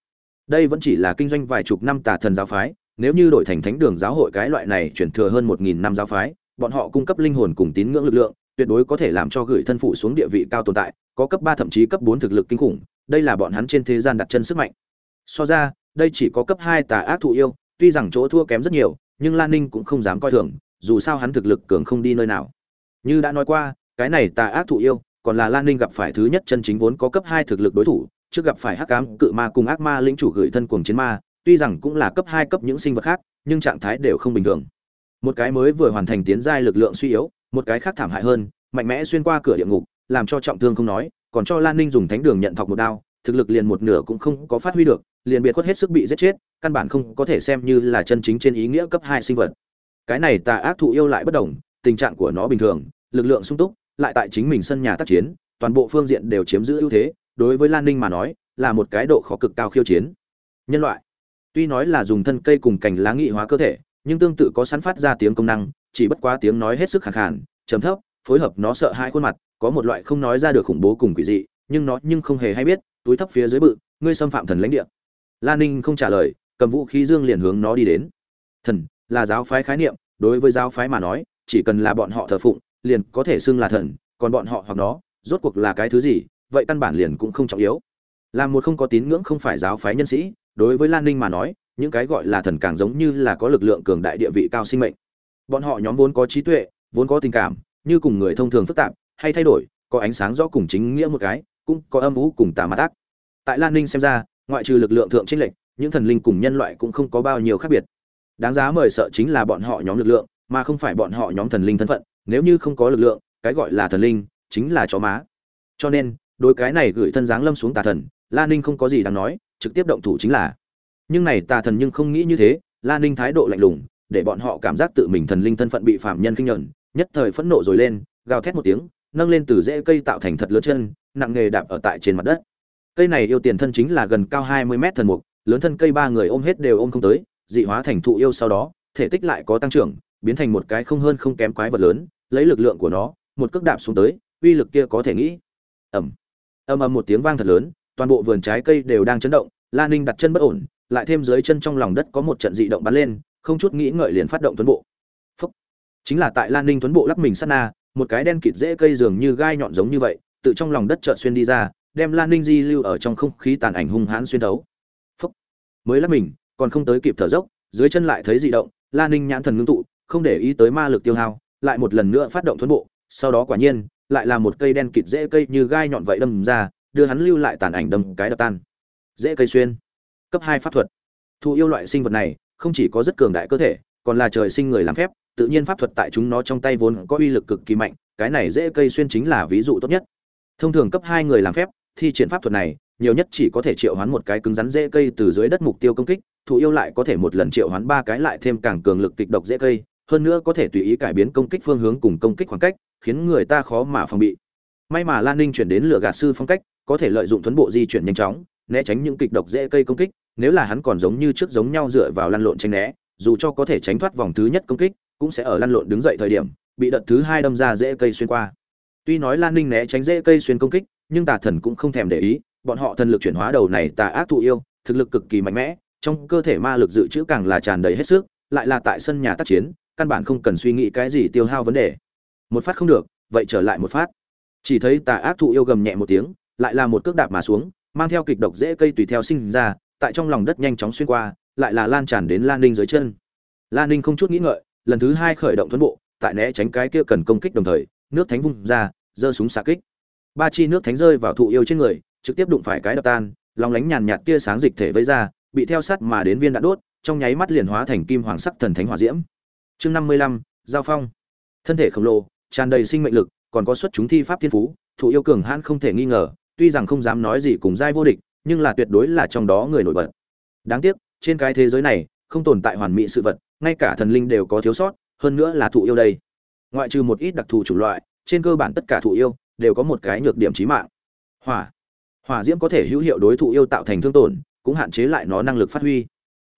Đây vẫn chỉ là kinh doanh vài chục năm tà thần giáo phái, nếu như đổi thành thánh đường giáo hội cái loại này chuyển thừa hơn một nghìn năm giáo phái bọn họ cung cấp linh hồn cùng tín ngưỡng lực lượng, tuyệt đối có thể làm cho gửi thân phụ xuống địa vị cao tồn tại, có cấp ba thậm chí cấp bốn thực lực kinh khủng, đây là bọn hắn trên thế gian đặt chân sức mạnh. So ra, đây chỉ có cấp hai tà ác thụ yêu, tuy rằng chỗ thua kém rất nhiều, nhưng lan ninh cũng không dám coi thường, dù sao hắn thực lực cường không đi nơi nào. Như đã nói qua, cái này tà ác thụ yêu, còn là lan ninh gặp phải thứ nhất chân chính vốn có cấp hai thực lực đối thủ, trước gặp phải hắc ám, cự ma cùng ác ma lĩnh chủ gửi thân cuồng chiến ma, tuy rằng cũng là cấp hai cấp những sinh vật khác, nhưng trạng thái đều không bình thường một cái mới vừa hoàn thành tiến giai lực lượng suy yếu, một cái khác thảm hại hơn, mạnh mẽ xuyên qua cửa địa ngục, làm cho trọng thương không nói, còn cho lan ninh dùng thánh đường nhận thọc một đao, thực lực liền một nửa cũng không có phát huy được, liền biệt khuất hết sức bị giết chết, căn bản không có thể xem như là chân chính trên ý nghĩa cấp hai sinh vật. Cái này tà ác thụ yêu lại bất đồng, tình trạng của nó bình thường, lực lượng sung túc, lại tại chính mình sân nhà tác chiến, toàn bộ phương diện đều chiếm giữ ưu thế, đối với lan ninh mà nói, là một cái độ khó cực cao khiêu chiến. Nhân loại, tuy nói là dùng thân cây cùng cành lá nghị hóa cơ thể nhưng tương tự có sẵn phát ra tiếng công năng, chỉ bất quá tiếng nói hết sức khàn khàn, trầm thấp, phối hợp nó sợ hai khuôn mặt, có một loại không nói ra được khủng bố cùng quỷ dị, nhưng nó nhưng không hề hay biết, túi thấp phía dưới bự, ngươi xâm phạm thần lãnh địa. Lan ninh không trả lời, cầm vũ khí dương liền hướng nó đi đến. Thần, là giáo phái khái niệm, đối với giáo phái mà nói, chỉ cần là bọn họ thờ phụng, liền có thể xưng là thần, còn bọn họ hoặc nó, rốt cuộc là cái thứ gì, vậy căn bản liền cũng không trọng yếu. Làm một không có tín ngưỡng không phải giáo phái nhân sĩ, đối với lan ninh mà nói những cái gọi là thần càng giống như là có lực lượng cường đại địa vị cao sinh mệnh. Bọn họ nhóm vốn có trí tuệ, vốn có tình cảm, như cùng người thông thường phức tạp, hay thay đổi, có ánh sáng rõ cùng chính nghĩa một cái, cũng có âm ú cùng tà mặt ác tại lan ninh xem ra, ngoại trừ lực lượng thượng trinh lệch, những thần linh cùng nhân loại cũng không có bao nhiêu khác biệt. Đáng giá mời sợ chính là bọn họ nhóm lực lượng, mà không phải bọn họ nhóm thần linh thân phận, nếu như không có lực lượng, cái gọi là thần linh, chính là chó má. Cho nên đôi cái này gửi thân dáng lâm xuống tà thần, lan ninh không có gì đáng nói, trực tiếp động thủ chính là nhưng này tà thần nhưng không nghĩ như thế lan ninh thái độ lạnh lùng, để bọn họ cảm giác tự mình thần linh thân phận bị phạm nhân khinh nhẫn nhất thời phẫn nộ rồi lên, gào thét một tiếng, nâng lên từ rễ cây tạo thành thật lớn chân, nặng nghề đạp ở tại trên mặt đất. Cây này yêu tiền thân chính là gần cao hai mươi mét thần mục, lớn thân cây ba người ôm hết đều ôm không tới, dị hóa thành thụ yêu sau đó, thể tích lại có tăng trưởng, biến thành một cái không hơn không kém quái vật lớn, lấy lực lượng của nó, một cước đạp xuống tới, uy lực kia có thể nghĩ. Ầm. Ầm ầm một tiếng vang thật lớn, toàn bộ vườn trái cây đều đang chấn động, la ninh đặt chân bất ổn lại thêm dưới chân trong lòng đất có một trận dị động bắn lên, không chút nghĩ ngợi liền phát động tuấn bộ Phúc. chính là tại lan ninh tuấn bộ lắc mình sát na, một cái đen kịt dễ cây dường như gai nhọn giống như vậy tự trong lòng đất chợt xuyên đi ra, đem lan ninh di lưu ở trong không khí tàn ảnh hung hãn xuyên thấu Phúc. mới lắc mình, còn không tới kịp thở dốc, dưới chân lại thấy dị động, lan ninh nhãn thần ngưng tụ, không để ý tới ma lực tiêu hao, lại một lần nữa phát động tuấn bộ, sau đó quả nhiên, lại là một cây đen kịt dễ cây như gai nhọn vậy đâm ra, đưa hắn lưu lại tàn ảnh đâm cái đập tan dễ cây xuyên cấp hai pháp thuật. Thụ yêu loại sinh vật này, không chỉ có rất cường đại cơ thể, còn là trời sinh người làm phép, tự nhiên pháp thuật tại chúng nó trong tay vốn có uy lực cực kỳ mạnh, cái này dễ cây xuyên chính là ví dụ tốt nhất. Thông thường cấp hai người làm phép, thi triển pháp thuật này, nhiều nhất chỉ có thể triệu hoán một cái cứng rắn dễ cây từ dưới đất mục tiêu công kích thụ yêu lại có thể một lần triệu hoán ba cái lại thêm càng cường lực kịch độc dễ cây, hơn nữa có thể tùy ý cải biến công kích phương hướng cùng công kích khoảng cách, khiến người ta khó mà phòng bị. May mà lan ninh chuyển đến lửa gạt sư phong cách, có thể lợi dụng thuấn bộ di chuyển nhanh chóng, né tránh những kịch độc dễ cây công kích nếu là hắn còn giống như trước giống nhau dựa vào lăn lộn tranh né, dù cho có thể tránh thoát vòng thứ nhất công kích, cũng sẽ ở lăn lộn đứng dậy thời điểm, bị đợt thứ hai đâm ra dễ cây xuyên qua. Tuy nói lan ninh né tránh dễ cây xuyên công kích, nhưng tà thần cũng không thèm để ý, bọn họ thần lực chuyển hóa đầu này tà ác thụ yêu, thực lực cực kỳ mạnh mẽ, trong cơ thể ma lực dự trữ càng là tràn đầy hết sức, lại là tại sân nhà tác chiến, căn bản không cần suy nghĩ cái gì tiêu hao vấn đề. Một phát không được, vậy trở lại một phát. Chỉ thấy tà ác thụ yêu gầm nhẹ một tiếng, lại là một cước đạp mà xuống, mang theo kịch độc dễ cây tùy theo sinh ra tại trong lòng đất nhanh chóng xuyên qua, lại là lan tràn đến lan ninh dưới chân. Lan ninh không chút nghĩ ngợi, lần thứ hai khởi động thuấn bộ, tại né tránh cái kia cần công kích đồng thời, nước thánh vung ra, giơ súng xạ kích. Ba chi nước thánh rơi vào thụ yêu trên người, trực tiếp đụng phải cái đập tan, lòng lánh nhàn nhạt tia sáng dịch thể vây ra, bị theo sát mà đến viên đạn đốt, trong nháy mắt liền hóa thành kim hoàng sắc thần thánh hỏa diễm. Chương năm mươi lăm, giao phong. Thân thể khổng lồ, tràn đầy sinh mệnh lực, còn có xuất chúng thi pháp thiên phú, thụ yêu cường hãn không thể nghi ngờ, tuy rằng không dám nói gì cùng giai vô địch nhưng là tuyệt đối là trong đó người nổi bật. Đáng tiếc, trên cái thế giới này, không tồn tại hoàn mỹ sự vật, ngay cả thần linh đều có thiếu sót, hơn nữa là thụ yêu đây. Ngoại trừ một ít đặc thù chủng loại, trên cơ bản tất cả thụ yêu đều có một cái nhược điểm chí mạng. Hỏa. Hỏa diễm có thể hữu hiệu đối thụ yêu tạo thành thương tổn, cũng hạn chế lại nó năng lực phát huy.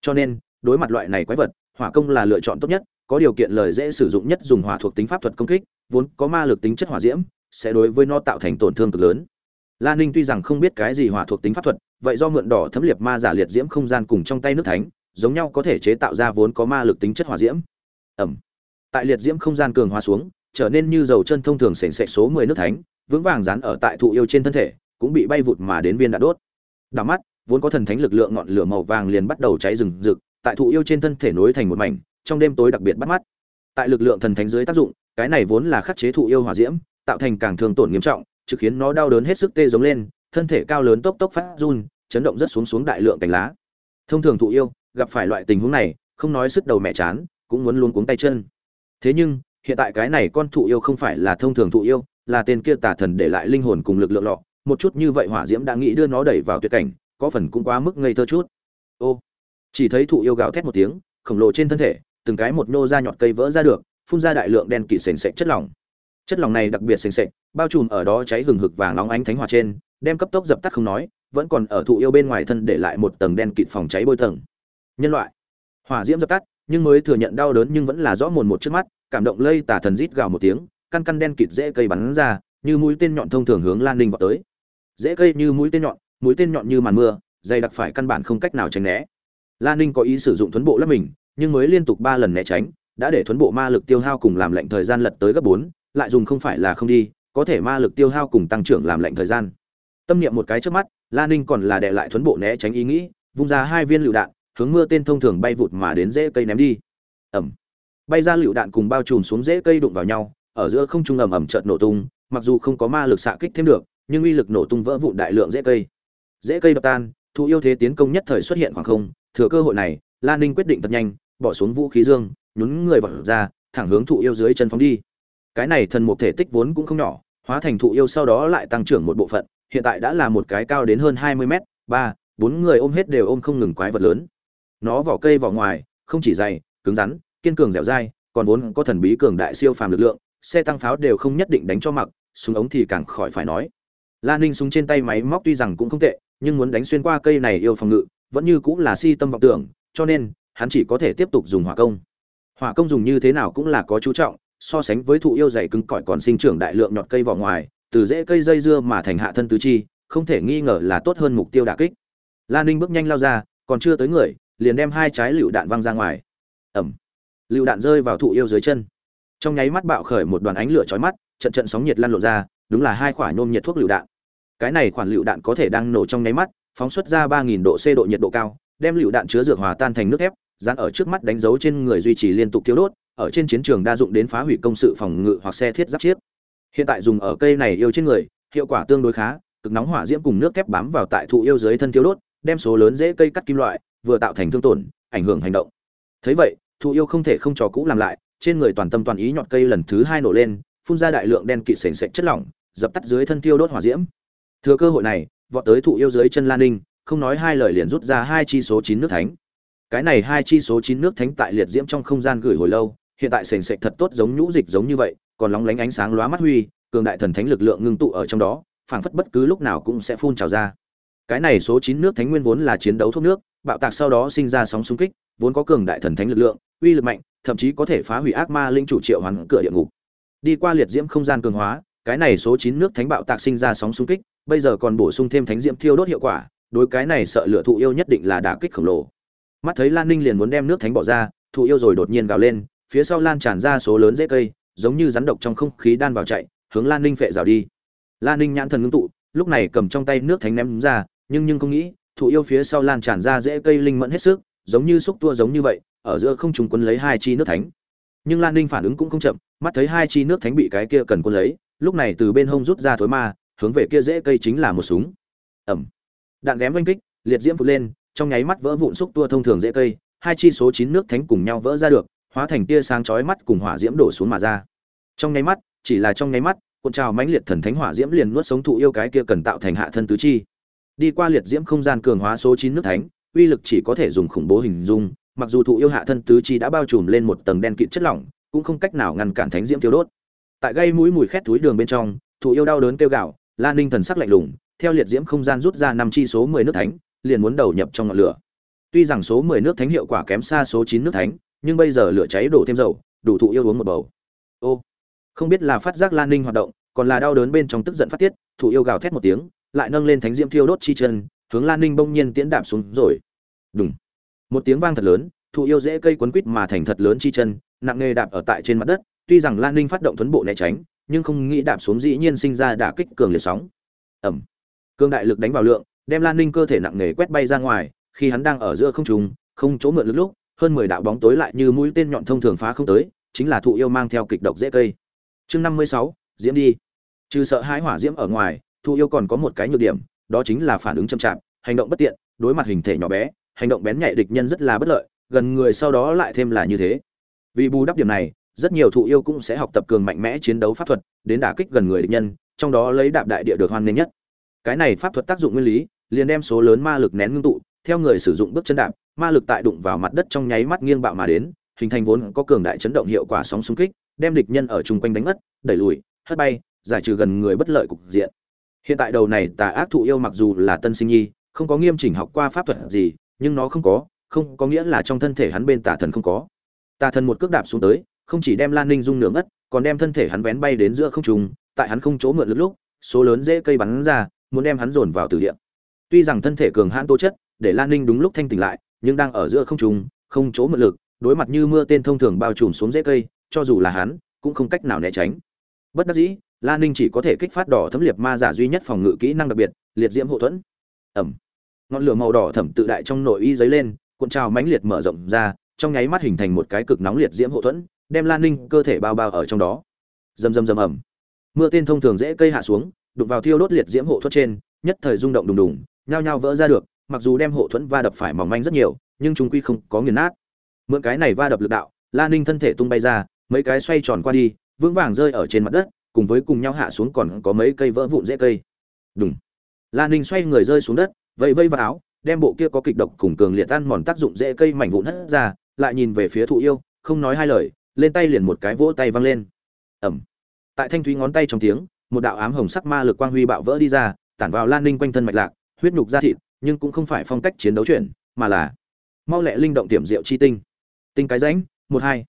Cho nên, đối mặt loại này quái vật, hỏa công là lựa chọn tốt nhất, có điều kiện lời dễ sử dụng nhất dùng hỏa thuộc tính pháp thuật công kích, vốn có ma lực tính chất hỏa diễm, sẽ đối với nó tạo thành tổn thương cực lớn. Lan Ninh tuy rằng không biết cái gì hỏa thuộc tính pháp thuật, vậy do mượn đỏ thấm liệt ma giả liệt diễm không gian cùng trong tay nước thánh, giống nhau có thể chế tạo ra vốn có ma lực tính chất hỏa diễm. Ẩm. Tại liệt diễm không gian cường hóa xuống, trở nên như dầu chân thông thường sền sệt số 10 nước thánh, vững vàng dán ở tại thụ yêu trên thân thể, cũng bị bay vụt mà đến viên đã đốt. Đảo mắt, vốn có thần thánh lực lượng ngọn lửa màu vàng liền bắt đầu cháy rừng rực, tại thụ yêu trên thân thể nối thành một mảnh, trong đêm tối đặc biệt bắt mắt. Tại lực lượng thần thánh dưới tác dụng, cái này vốn là khắc chế thụ yêu hỏa diễm, tạo thành càng thường tổn nghiêm trọng, trực khiến nó đau đớn hết sức tê giống lên, thân thể cao lớn tốc tốc phát run, chấn động rất xuống xuống đại lượng cánh lá. Thông thường thụ yêu, gặp phải loại tình huống này, không nói sức đầu mẹ chán, cũng muốn luôn cuống tay chân. Thế nhưng, hiện tại cái này con thụ yêu không phải là thông thường thụ yêu, là tên kia tà thần để lại linh hồn cùng lực lượng lọ, một chút như vậy hỏa diễm đã nghĩ đưa nó đẩy vào tuyệt cảnh, có phần cũng quá mức ngây thơ chút. Ô, chỉ thấy thụ yêu gào thét một tiếng, khổng lồ trên thân thể, từng cái một nô ra nhọt cây vỡ ra được, phun ra đại lượng đen kịt sền sệt chất lỏng. Chất lỏng này đặc biệt sền sệt, bao trùm ở đó cháy hừng hực vàng nóng ánh thánh hỏa trên, đem cấp tốc dập tắt không nói, vẫn còn ở thụ yêu bên ngoài thân để lại một tầng đen kịt phòng cháy bôi tầng. Nhân loại, hỏa diễm dập tắt, nhưng mới thừa nhận đau đớn nhưng vẫn là rõ mồn một trước mắt, cảm động lây tả thần rít gào một tiếng, căn căn đen kịt dễ cây bắn ra, như mũi tên nhọn thông thường hướng Lan Ninh vọt tới. Dễ cây như mũi tên nhọn, mũi tên nhọn như màn mưa, dày đặc phải căn bản không cách nào tránh né. Lan Ninh có ý sử dụng thuấn bộ lấp mình, nhưng mới liên tục ba lần né tránh, đã để thuấn bộ ma lực tiêu hao cùng làm lệnh thời gian lật tới gấp bốn lại dùng không phải là không đi, có thể ma lực tiêu hao cùng tăng trưởng làm lệnh thời gian. Tâm niệm một cái trước mắt, la ninh còn là đệ lại thuấn bộ né tránh ý nghĩ, vung ra hai viên lựu đạn, hướng mưa tên thông thường bay vụt mà đến rễ cây ném đi. Ẩm. Bay ra lựu đạn cùng bao trùm xuống rễ cây đụng vào nhau, ở giữa không trung ầm ầm chợt nổ tung, mặc dù không có ma lực xạ kích thêm được, nhưng uy lực nổ tung vỡ vụn đại lượng rễ cây. Rễ cây đập tan thụ yêu thế tiến công nhất thời xuất hiện khoảng không, thừa cơ hội này, la ninh quyết định thật nhanh, bỏ xuống vũ khí dương, nhún người vào ra, thẳng hướng thụ yêu dưới chân phóng đi cái này thần mục thể tích vốn cũng không nhỏ, hóa thành thụ yêu sau đó lại tăng trưởng một bộ phận, hiện tại đã là một cái cao đến hơn hai mươi mét, ba, bốn người ôm hết đều ôm không ngừng quái vật lớn. Nó vỏ cây vỏ ngoài, không chỉ dày, cứng rắn, kiên cường dẻo dai, còn vốn có thần bí cường đại siêu phàm lực lượng, xe tăng pháo đều không nhất định đánh cho mặc, súng ống thì càng khỏi phải nói. Lan ninh súng trên tay máy móc tuy rằng cũng không tệ, nhưng muốn đánh xuyên qua cây này yêu phòng ngự, vẫn như cũng là si tâm vọng tưởng, cho nên, hắn chỉ có thể tiếp tục dùng hỏa công. Hỏa công dùng như thế nào cũng là có chú trọng so sánh với thụ yêu dày cứng cỏi còn sinh trưởng đại lượng nhọt cây vỏ ngoài, từ rễ cây dây dưa mà thành hạ thân tứ chi, không thể nghi ngờ là tốt hơn mục tiêu đả kích. Lan ninh bước nhanh lao ra, còn chưa tới người, liền đem hai trái lựu đạn văng ra ngoài. Ẩm lựu đạn rơi vào thụ yêu dưới chân. Trong nháy mắt bạo khởi một đoàn ánh lửa chói mắt, trận trận sóng nhiệt lan lộ ra, đúng là hai quả nhôm nhiệt thuốc lựu đạn. Cái này khoản lựu đạn có thể đang nổ trong nháy mắt, phóng xuất ra ba nghìn độ c độ nhiệt độ cao, đem lựu đạn chứa dược hòa tan thành nước ép dán ở trước mắt đánh dấu trên người duy trì liên tục thiếu đốt ở trên chiến trường đa dụng đến phá hủy công sự phòng ngự hoặc xe thiết giáp chiếc. Hiện tại dùng ở cây này yêu trên người, hiệu quả tương đối khá, cực nóng hỏa diễm cùng nước thép bám vào tại thụ yêu dưới thân thiếu đốt, đem số lớn dễ cây cắt kim loại, vừa tạo thành thương tổn, ảnh hưởng hành động. Thấy vậy, thụ yêu không thể không trò cũ làm lại, trên người toàn tâm toàn ý nhọn cây lần thứ hai nổ lên, phun ra đại lượng đen kịt sền sệt chất lỏng, dập tắt dưới thân tiêu đốt hỏa diễm. Thừa cơ hội này, vọt tới thụ yêu dưới chân lan ninh, không nói hai lời liền rút ra hai chi số chín nước thánh. Cái này hai chi số chín nước thánh tại liệt diễm trong không gian gửi hồi lâu hiện tại sền sệt thật tốt giống nhũ dịch giống như vậy, còn lóng lánh ánh sáng lóa mắt huy, cường đại thần thánh lực lượng ngưng tụ ở trong đó, phảng phất bất cứ lúc nào cũng sẽ phun trào ra. Cái này số chín nước thánh nguyên vốn là chiến đấu thuốc nước, bạo tạc sau đó sinh ra sóng xung kích, vốn có cường đại thần thánh lực lượng, uy lực mạnh, thậm chí có thể phá hủy ác ma linh chủ triệu hoàn cửa địa ngục. Đi qua liệt diễm không gian cường hóa, cái này số chín nước thánh bạo tạc sinh ra sóng xung kích, bây giờ còn bổ sung thêm thánh diễm thiêu đốt hiệu quả, đối cái này sợ lửa thụ yêu nhất định là đả kích khổng lồ. Mắt thấy lan ninh liền muốn đem nước thánh bỏ ra, thụ yêu rồi đột nhiên gào lên phía sau lan tràn ra số lớn dễ cây, giống như rắn độc trong không khí đan vào chạy, hướng lan ninh phệ rào đi. Lan ninh nhãn thần ngưng tụ, lúc này cầm trong tay nước thánh ném ra, nhưng nhưng không nghĩ, thụ yêu phía sau lan tràn ra dễ cây linh mẫn hết sức, giống như xúc tua giống như vậy, ở giữa không trùng quân lấy hai chi nước thánh. Nhưng lan ninh phản ứng cũng không chậm, mắt thấy hai chi nước thánh bị cái kia cần quân lấy, lúc này từ bên hông rút ra thối ma, hướng về kia dễ cây chính là một súng. Ẩm đạn ghém oanh kích, liệt diễm vụt lên, trong nháy mắt vỡ vụn xúc tua thông thường dễ cây, hai chi số chín nước thánh cùng nhau vỡ ra được hóa thành tia sáng chói mắt cùng hỏa diễm đổ xuống mà ra. Trong nháy mắt, chỉ là trong nháy mắt, cuộn trào mãnh liệt thần thánh hỏa diễm liền nuốt sống thụ yêu cái kia cần tạo thành hạ thân tứ chi. Đi qua liệt diễm không gian cường hóa số chín nước thánh, uy lực chỉ có thể dùng khủng bố hình dung, mặc dù thụ yêu hạ thân tứ chi đã bao trùm lên một tầng đen kịt chất lỏng, cũng không cách nào ngăn cản thánh diễm tiêu đốt. Tại gây mũi mùi khét túi đường bên trong, thụ yêu đau đớn kêu gào lan ninh thần sắc lạnh lùng, theo liệt diễm không gian rút ra năm chi số mười nước thánh, liền muốn đầu nhập trong ngọn lửa. Tuy rằng số mười nước thánh hiệu quả kém xa số chín nước thánh nhưng bây giờ lửa cháy đổ thêm dầu, đủ thụ yêu uống một bầu. Ô, không biết là phát giác lan ninh hoạt động, còn là đau đớn bên trong tức giận phát tiết, thụ yêu gào thét một tiếng, lại nâng lên thánh diễm thiêu đốt chi chân, hướng lan ninh bỗng nhiên tiễn đạp xuống rồi. Đúng một tiếng vang thật lớn, thụ yêu dễ cây quấn quít mà thành thật lớn chi chân, nặng nề đạp ở tại trên mặt đất, tuy rằng lan ninh phát động tuấn bộ né tránh, nhưng không nghĩ đạp xuống dĩ nhiên sinh ra đả kích cường liệt sóng. Ẩm cương đại lực đánh vào lượng, đem lan ninh cơ thể nặng nề quét bay ra ngoài, khi hắn đang ở giữa không trùng không chỗ mượn lực lúc hơn mười đạo bóng tối lại như mũi tên nhọn thông thường phá không tới, chính là thụ yêu mang theo kịch độc dễ cây. Chương năm mươi sáu, diễm đi. Trừ sợ hãi hỏa diễm ở ngoài, thụ yêu còn có một cái nhược điểm, đó chính là phản ứng chậm chạp, hành động bất tiện, đối mặt hình thể nhỏ bé, hành động bén nhạy địch nhân rất là bất lợi, gần người sau đó lại thêm là như thế. Vì bù đắp điểm này, rất nhiều thụ yêu cũng sẽ học tập cường mạnh mẽ chiến đấu pháp thuật, đến đả kích gần người địch nhân, trong đó lấy đạp đại địa được hoan nghênh nhất. Cái này pháp thuật tác dụng nguyên lý, liền đem số lớn ma lực nén ngưng tụ theo người sử dụng bước chân đạp ma lực tại đụng vào mặt đất trong nháy mắt nghiêng bạo mà đến hình thành vốn có cường đại chấn động hiệu quả sóng xung kích đem địch nhân ở chung quanh đánh ngất, đẩy lùi hất bay giải trừ gần người bất lợi cục diện. Hiện tại đầu này tà ác thụ yêu mặc dù là tân sinh nhi không có nghiêm chỉnh học qua pháp thuật gì nhưng nó không có không có nghĩa là trong thân thể hắn bên tà thần không có. Tà thần một cước đạp xuống tới không chỉ đem lan ninh dung nướng ngất còn đem thân thể hắn vén bay đến giữa không trung tại hắn không chỗ mượn lực lúc số lớn dễ cây bắn ra muốn đem hắn dồn vào tử địa. Tuy rằng thân thể cường hãn tố chất để lan ninh đúng lúc thanh tỉnh lại, nhưng đang ở giữa không trung, không chỗ mượn lực, đối mặt như mưa tên thông thường bao trùm xuống dễ cây, cho dù là hắn, cũng không cách nào né tránh. Bất đắc dĩ, lan ninh chỉ có thể kích phát đỏ thấm liệt ma giả duy nhất phòng ngự kỹ năng đặc biệt, liệt diễm hộ thuẫn. Ẩm ngọn lửa màu đỏ thẫm tự đại trong nội y giấy lên, cuộn trào mãnh liệt mở rộng ra, trong nháy mắt hình thành một cái cực nóng liệt diễm hộ thuẫn, đem lan ninh cơ thể bao bao ở trong đó. Rầm rầm rầm ẩm mưa tên thông thường dễ cây hạ xuống, đụng vào thiêu đốt liệt diễm hộ thuẫn trên, nhất thời rung động đùng đùng, nhao nhao vỡ ra được mặc dù đem hộ thuẫn va đập phải mỏng manh rất nhiều, nhưng chúng quy không có nghiền nát. Mượn cái này va đập lực đạo lan ninh thân thể tung bay ra, mấy cái xoay tròn qua đi, vững vàng rơi ở trên mặt đất, cùng với cùng nhau hạ xuống còn có mấy cây vỡ vụn dễ cây. Đúng lan ninh xoay người rơi xuống đất, vẫy vây vào áo, đem bộ kia có kịch độc cùng cường liệt tan mòn tác dụng dễ cây mảnh vụn hất ra, lại nhìn về phía thụ yêu, không nói hai lời, lên tay liền một cái vỗ tay văng lên. Ẩm. Tại thanh thúy ngón tay trong tiếng, một đạo ám hồng sắc ma lực quang huy bạo vỡ đi ra, tản vào lan ninh quanh thân mạch lạc, huyết nhục da thịt nhưng cũng không phải phong cách chiến đấu chuyển, mà là mau lẹ linh động tiềm diệu chi tinh. Tinh cái rãnh, một hai.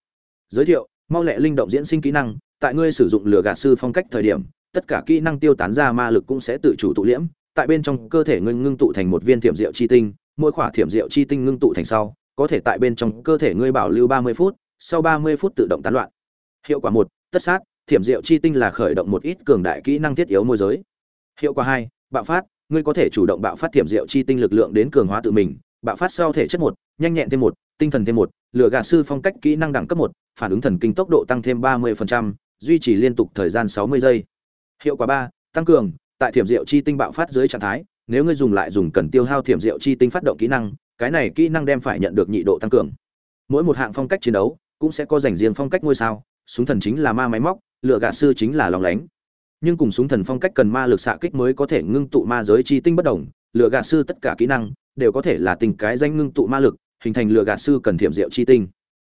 Giới thiệu, mau lẹ linh động diễn sinh kỹ năng, tại ngươi sử dụng lửa gạt sư phong cách thời điểm, tất cả kỹ năng tiêu tán ra ma lực cũng sẽ tự chủ tụ liễm, tại bên trong cơ thể ngươi ngưng tụ thành một viên thiểm diệu chi tinh, mỗi khỏa thiểm diệu chi tinh ngưng tụ thành sau, có thể tại bên trong cơ thể ngươi bảo lưu ba mươi phút, sau ba mươi phút tự động tán loạn. Hiệu quả một, tất sát thiểm diệu chi tinh là khởi động một ít cường đại kỹ năng thiết yếu môi giới. Hiệu quả hai, bạo phát ngươi có thể chủ động bạo phát thiểm diệu chi tinh lực lượng đến cường hóa tự mình bạo phát sau thể chất một nhanh nhẹn thêm một tinh thần thêm một lửa gạt sư phong cách kỹ năng đẳng cấp một phản ứng thần kinh tốc độ tăng thêm ba 30%, duy trì liên tục thời gian sáu mươi giây. Hiệu quả ba tăng cường tại thiểm diệu chi tinh bạo phát dưới trạng thái nếu ngươi dùng lại dùng cần tiêu hao thiểm diệu chi tinh phát động kỹ năng cái này kỹ năng đem phải nhận được nhị độ tăng cường. Mỗi một hạng phong cách chiến đấu cũng sẽ có dành riêng phong cách ngôi sao súng thần chính là ma máy móc lựa gạt sư chính là lòng lánh nhưng cùng súng thần phong cách cần ma lực xạ kích mới có thể ngưng tụ ma giới chi tinh bất đồng lựa gạt sư tất cả kỹ năng đều có thể là tình cái danh ngưng tụ ma lực, hình thành lựa gạt sư cần thiểm diệu chi tinh.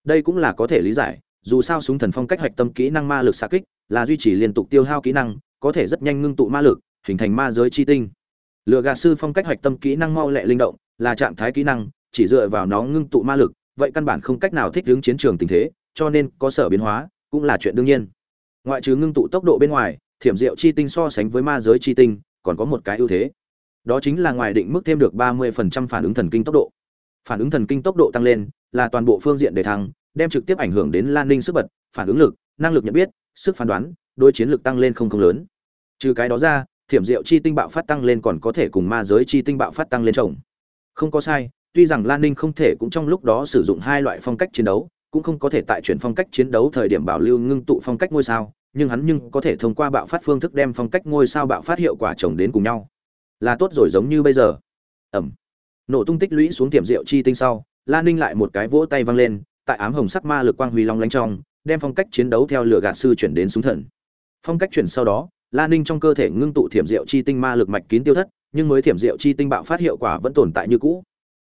Đây cũng là có thể lý giải, dù sao súng thần phong cách hoạch tâm kỹ năng ma lực xạ kích là duy trì liên tục tiêu hao kỹ năng, có thể rất nhanh ngưng tụ ma lực, hình thành ma giới chi tinh. Lựa gạt sư phong cách hoạch tâm kỹ năng mau lẹ linh động, là trạng thái kỹ năng, chỉ dựa vào nó ngưng tụ ma lực, vậy căn bản không cách nào thích ứng chiến trường tình thế, cho nên có sở biến hóa, cũng là chuyện đương nhiên. Ngoại trừ ngưng tụ tốc độ bên ngoài thiểm diệu chi tinh so sánh với ma giới chi tinh, còn có một cái ưu thế. Đó chính là ngoài định mức thêm được 30% phản ứng thần kinh tốc độ. Phản ứng thần kinh tốc độ tăng lên là toàn bộ phương diện đề thăng, đem trực tiếp ảnh hưởng đến lan ninh sức bật, phản ứng lực, năng lực nhận biết, sức phán đoán đôi chiến lực tăng lên không không lớn. Trừ cái đó ra, thiểm diệu chi tinh bạo phát tăng lên còn có thể cùng ma giới chi tinh bạo phát tăng lên chồng. Không có sai, tuy rằng lan ninh không thể cũng trong lúc đó sử dụng hai loại phong cách chiến đấu, cũng không có thể tại chuyển phong cách chiến đấu thời điểm bảo lưu ngưng tụ phong cách ngôi sao nhưng hắn nhưng có thể thông qua bạo phát phương thức đem phong cách ngôi sao bạo phát hiệu quả chồng đến cùng nhau. Là tốt rồi giống như bây giờ. Ẩm. Nổ tung tích lũy xuống tiệm rượu chi tinh sau lan ninh lại một cái vỗ tay văng lên, tại ám hồng sắc ma lực quang huy long lanh trong, đem phong cách chiến đấu theo lửa gạt sư chuyển đến súng thần. Phong cách chuyển sau đó lan ninh trong cơ thể ngưng tụ thiểm rượu chi tinh ma lực mạch kín tiêu thất, nhưng mới thiểm rượu chi tinh bạo phát hiệu quả vẫn tồn tại như cũ.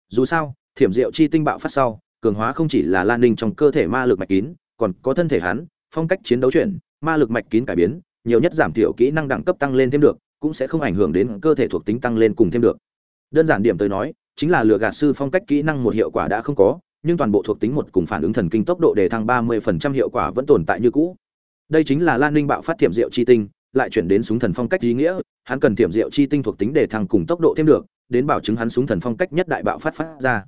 Dù sao thiểm rượu chi tinh bạo phát sau, cường hóa không chỉ là lan ninh trong cơ thể ma lực mạch kín, còn có thân thể hắn, phong cách chiến đấu chuyển ma lực mạch kín cải biến, nhiều nhất giảm thiểu kỹ năng đẳng cấp tăng lên thêm được, cũng sẽ không ảnh hưởng đến cơ thể thuộc tính tăng lên cùng thêm được. Đơn giản điểm tới nói, chính là lừa gạt sư phong cách kỹ năng một hiệu quả đã không có, nhưng toàn bộ thuộc tính một cùng phản ứng thần kinh tốc độ để thăng 30% hiệu quả vẫn tồn tại như cũ. Đây chính là lan ninh bạo phát thiểm diệu chi tinh, lại chuyển đến súng thần phong cách ý nghĩa, hắn cần thiểm diệu chi tinh thuộc tính để thăng cùng tốc độ thêm được, đến bảo chứng hắn súng thần phong cách nhất đại bạo phát phát ra.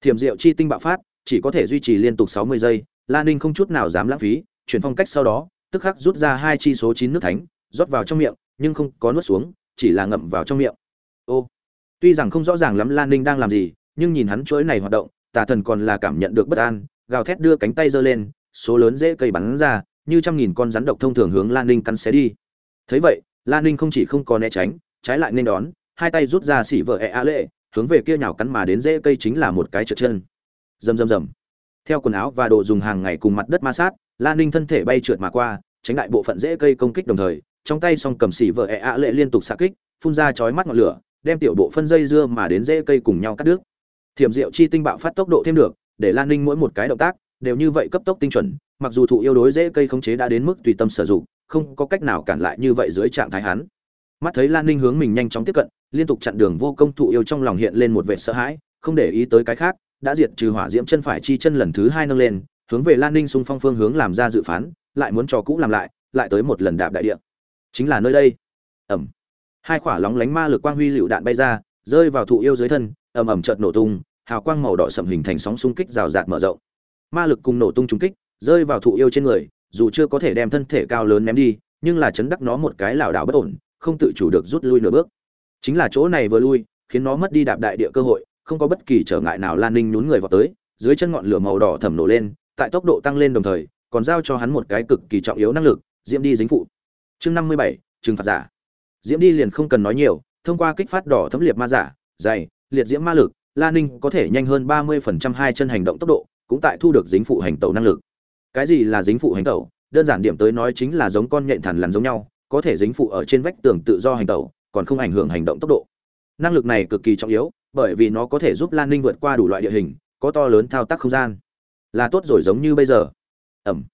Thiểm diệu chi tinh bạo phát, chỉ có thể duy trì liên tục 60 giây, lan ninh không chút nào dám lãng phí, chuyển phong cách sau đó tức khắc rút ra hai chi số chín nước thánh, rót vào trong miệng, nhưng không có nuốt xuống, chỉ là ngậm vào trong miệng. Ô, tuy rằng không rõ ràng lắm lan ninh đang làm gì, nhưng nhìn hắn chuỗi này hoạt động, tà thần còn là cảm nhận được bất an, gào thét đưa cánh tay giơ lên, số lớn dễ cây bắn ra, như trăm nghìn con rắn độc thông thường hướng lan ninh cắn xé đi. Thấy vậy, lan ninh không chỉ không có né tránh, trái lại nên đón, hai tay rút ra xỉ vợ e a lệ, hướng về kia nhào cắn mà đến dễ cây chính là một cái trượt chân. Rầm rầm rầm. Theo quần áo và đồ dùng hàng ngày cùng mặt đất ma sát lan ninh thân thể bay trượt mà qua, tránh đại bộ phận dễ cây công kích đồng thời, trong tay song cầm xỉ vợ e ẹ a lệ liên tục xạ kích, phun ra chói mắt ngọn lửa, đem tiểu bộ phân dây dưa mà đến dễ cây cùng nhau cắt đứt. Thiểm diệu chi tinh bạo phát tốc độ thêm được, để lan ninh mỗi một cái động tác đều như vậy cấp tốc tinh chuẩn, mặc dù thụ yêu đối dễ cây khống chế đã đến mức tùy tâm sử dụng, không có cách nào cản lại như vậy dưới trạng thái hắn. Mắt thấy lan ninh hướng mình nhanh chóng tiếp cận, liên tục chặn đường vô công thụ yêu trong lòng hiện lên một vẻ sợ hãi, không để ý tới cái khác, đã diệt trừ hỏa diễm chân phải chi chân lần thứ hai nâng lên hướng về lan ninh xung phong phương hướng làm ra dự phán, lại muốn trò cũ làm lại lại tới một lần đạp đại địa. Chính là nơi đây. Ẩm. Hai quả lóng lánh ma lực quang huy lựu đạn bay ra, rơi vào thụ yêu dưới thân, ầm ầm chợt nổ tung, hào quang màu đỏ sậm hình thành sóng xung kích rào rạt mở rộng. Ma lực cùng nổ tung trúng kích, rơi vào thụ yêu trên người, dù chưa có thể đem thân thể cao lớn ném đi, nhưng là chấn đắc nó một cái lảo đảo bất ổn, không tự chủ được rút lui nửa bước. Chính là chỗ này vừa lui, khiến nó mất đi đạp đại địa cơ hội, không có bất kỳ trở ngại nào lan ninh nhún người vào tới, dưới chân ngọn lửa màu đỏ thầm nổ lên tại tốc độ tăng lên đồng thời, còn giao cho hắn một cái cực kỳ trọng yếu năng lực, diễm đi dính phụ. Chương năm mươi bảy, trừng phạt giả. Diễm đi liền không cần nói nhiều, thông qua kích phát đỏ thấm liệt ma giả, dày, liệt diễm ma lực, la ninh có thể nhanh hơn ba mươi phần trăm hai chân hành động tốc độ, cũng tại thu được dính phụ hành tẩu năng lực. Cái gì là dính phụ hành tẩu? Đơn giản điểm tới nói chính là giống con nhện thằn lằn giống nhau, có thể dính phụ ở trên vách tường tự do hành tẩu, còn không ảnh hưởng hành động tốc độ. Năng lực này cực kỳ trọng yếu, bởi vì nó có thể giúp lan ninh vượt qua đủ loại địa hình, có to lớn thao tác không gian là tốt rồi giống như bây giờ. Ẩm.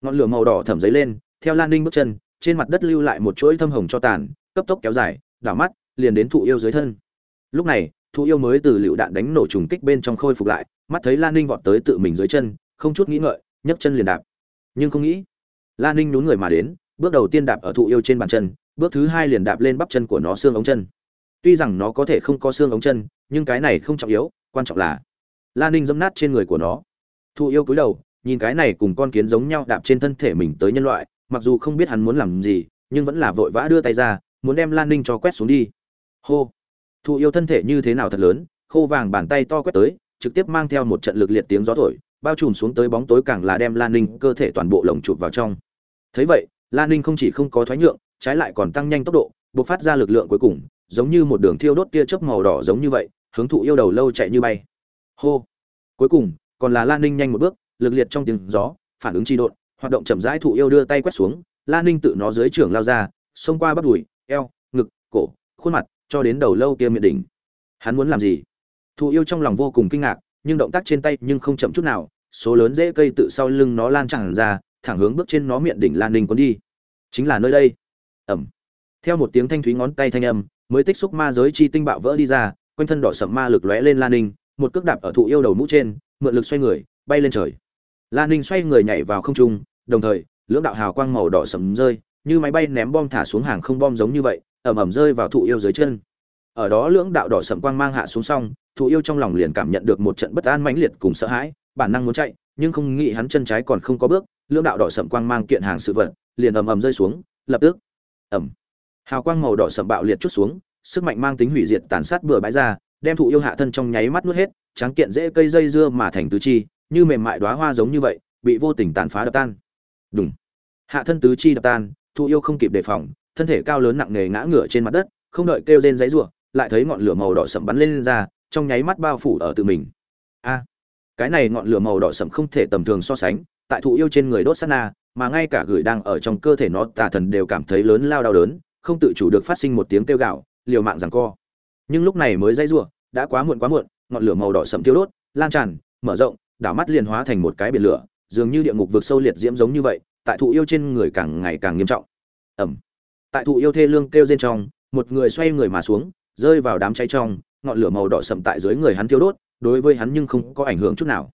Ngọn lửa màu đỏ thẩm giấy lên, theo lan ninh bước chân, trên mặt đất lưu lại một chuỗi thâm hồng cho tàn, cấp tốc kéo dài, đảo mắt, liền đến thụ yêu dưới thân. Lúc này, thụ yêu mới từ lựu đạn đánh nổ trùng kích bên trong khôi phục lại, mắt thấy lan ninh vọt tới tự mình dưới chân, không chút nghĩ ngợi, nhấc chân liền đạp. Nhưng không nghĩ, lan ninh nhún người mà đến, bước đầu tiên đạp ở thụ yêu trên bàn chân, bước thứ hai liền đạp lên bắp chân của nó xương ống chân. Tuy rằng nó có thể không có xương ống chân, nhưng cái này không trọng yếu, quan trọng là lan ninh dẫm nát trên người của nó thụ yêu cúi đầu, nhìn cái này cùng con kiến giống nhau đạp trên thân thể mình tới nhân loại, mặc dù không biết hắn muốn làm gì, nhưng vẫn là vội vã đưa tay ra, muốn đem lan ninh cho quét xuống đi. Hô! Thụ yêu thân thể như thế nào thật lớn, khô vàng bàn tay to quét tới, trực tiếp mang theo một trận lực liệt tiếng gió thổi, bao trùm xuống tới bóng tối càng là đem lan ninh cơ thể toàn bộ lồng chụp vào trong. Thấy vậy, lan ninh không chỉ không có thoái nhượng, trái lại còn tăng nhanh tốc độ buộc phát ra lực lượng cuối cùng, giống như một đường thiêu đốt tia chớp màu đỏ giống như vậy, hướng thụ yêu đầu lâu chạy như bay. Hô! Cuối cùng còn là lan ninh nhanh một bước, lực liệt trong tiếng gió, phản ứng chi độn, hoạt động chậm rãi thụ yêu đưa tay quét xuống lan ninh tự nó dưới trưởng lao ra, xông qua bắp đùi, eo, ngực, cổ, khuôn mặt, cho đến đầu lâu kia miệng đỉnh. Hắn muốn làm gì? Thụ yêu trong lòng vô cùng kinh ngạc, nhưng động tác trên tay nhưng không chậm chút nào, số lớn rễ cây tự sau lưng nó lan tràn ra, thẳng hướng bước trên nó miệng đỉnh lan Ninh cuốn đi. Chính là nơi đây. Ẩm. Theo một tiếng thanh thúy ngón tay thanh âm, mới tích xúc ma giới chi tinh bạo vỡ đi ra, quanh thân đỏ sậm ma lực lóe lên lan ninh, một cước đạp ở thụ yêu đầu mũ trên mượn lực xoay người, bay lên trời. Lan ninh xoay người nhảy vào không trung, đồng thời, lưỡng đạo hào quang màu đỏ sậm rơi, như máy bay ném bom thả xuống hàng không bom giống như vậy ẩm ẩm rơi vào thụ yêu dưới chân. Ở đó lưỡng đạo đỏ sậm quang mang hạ xuống xong, thụ yêu trong lòng liền cảm nhận được một trận bất an mãnh liệt cùng sợ hãi, bản năng muốn chạy, nhưng không nghĩ hắn chân trái còn không có bước, lưỡng đạo đỏ sậm quang mang kiện hàng sự vật, liền ầm ầm rơi xuống, lập tức, ầm. Hào quang màu đỏ sậm bạo liệt chút xuống, sức mạnh mang tính hủy diệt tàn sát bừa bãi ra đem thụ yêu hạ thân trong nháy mắt nuốt hết tráng kiện dễ cây dây dưa mà thành tứ chi như mềm mại đóa hoa giống như vậy bị vô tình tàn phá đập tan. Đúng hạ thân tứ chi đập tan thụ yêu không kịp đề phòng thân thể cao lớn nặng nề ngã ngửa trên mặt đất không đợi kêu rên giấy rủa lại thấy ngọn lửa màu đỏ sậm bắn lên, lên ra trong nháy mắt bao phủ ở tự mình. A. Cái này ngọn lửa màu đỏ sậm không thể tầm thường so sánh tại thụ yêu trên người đốt sát na mà ngay cả gửi đang ở trong cơ thể nó tà thần đều cảm thấy lớn lao đau đớn không tự chủ được phát sinh một tiếng kêu gạo liều mạng rằng co nhưng lúc này mới dây rủa, đã quá muộn quá muộn, ngọn lửa màu đỏ sậm tiêu đốt, lan tràn, mở rộng, đảo mắt liền hóa thành một cái biển lửa, dường như địa ngục vực sâu liệt diễm giống như vậy, tại thụ yêu trên người càng ngày càng nghiêm trọng. Ẩm tại thụ yêu thê lương kêu trên trong, một người xoay người mà xuống, rơi vào đám cháy trong, ngọn lửa màu đỏ sậm tại dưới người hắn thiêu đốt, đối với hắn nhưng không có ảnh hưởng chút nào.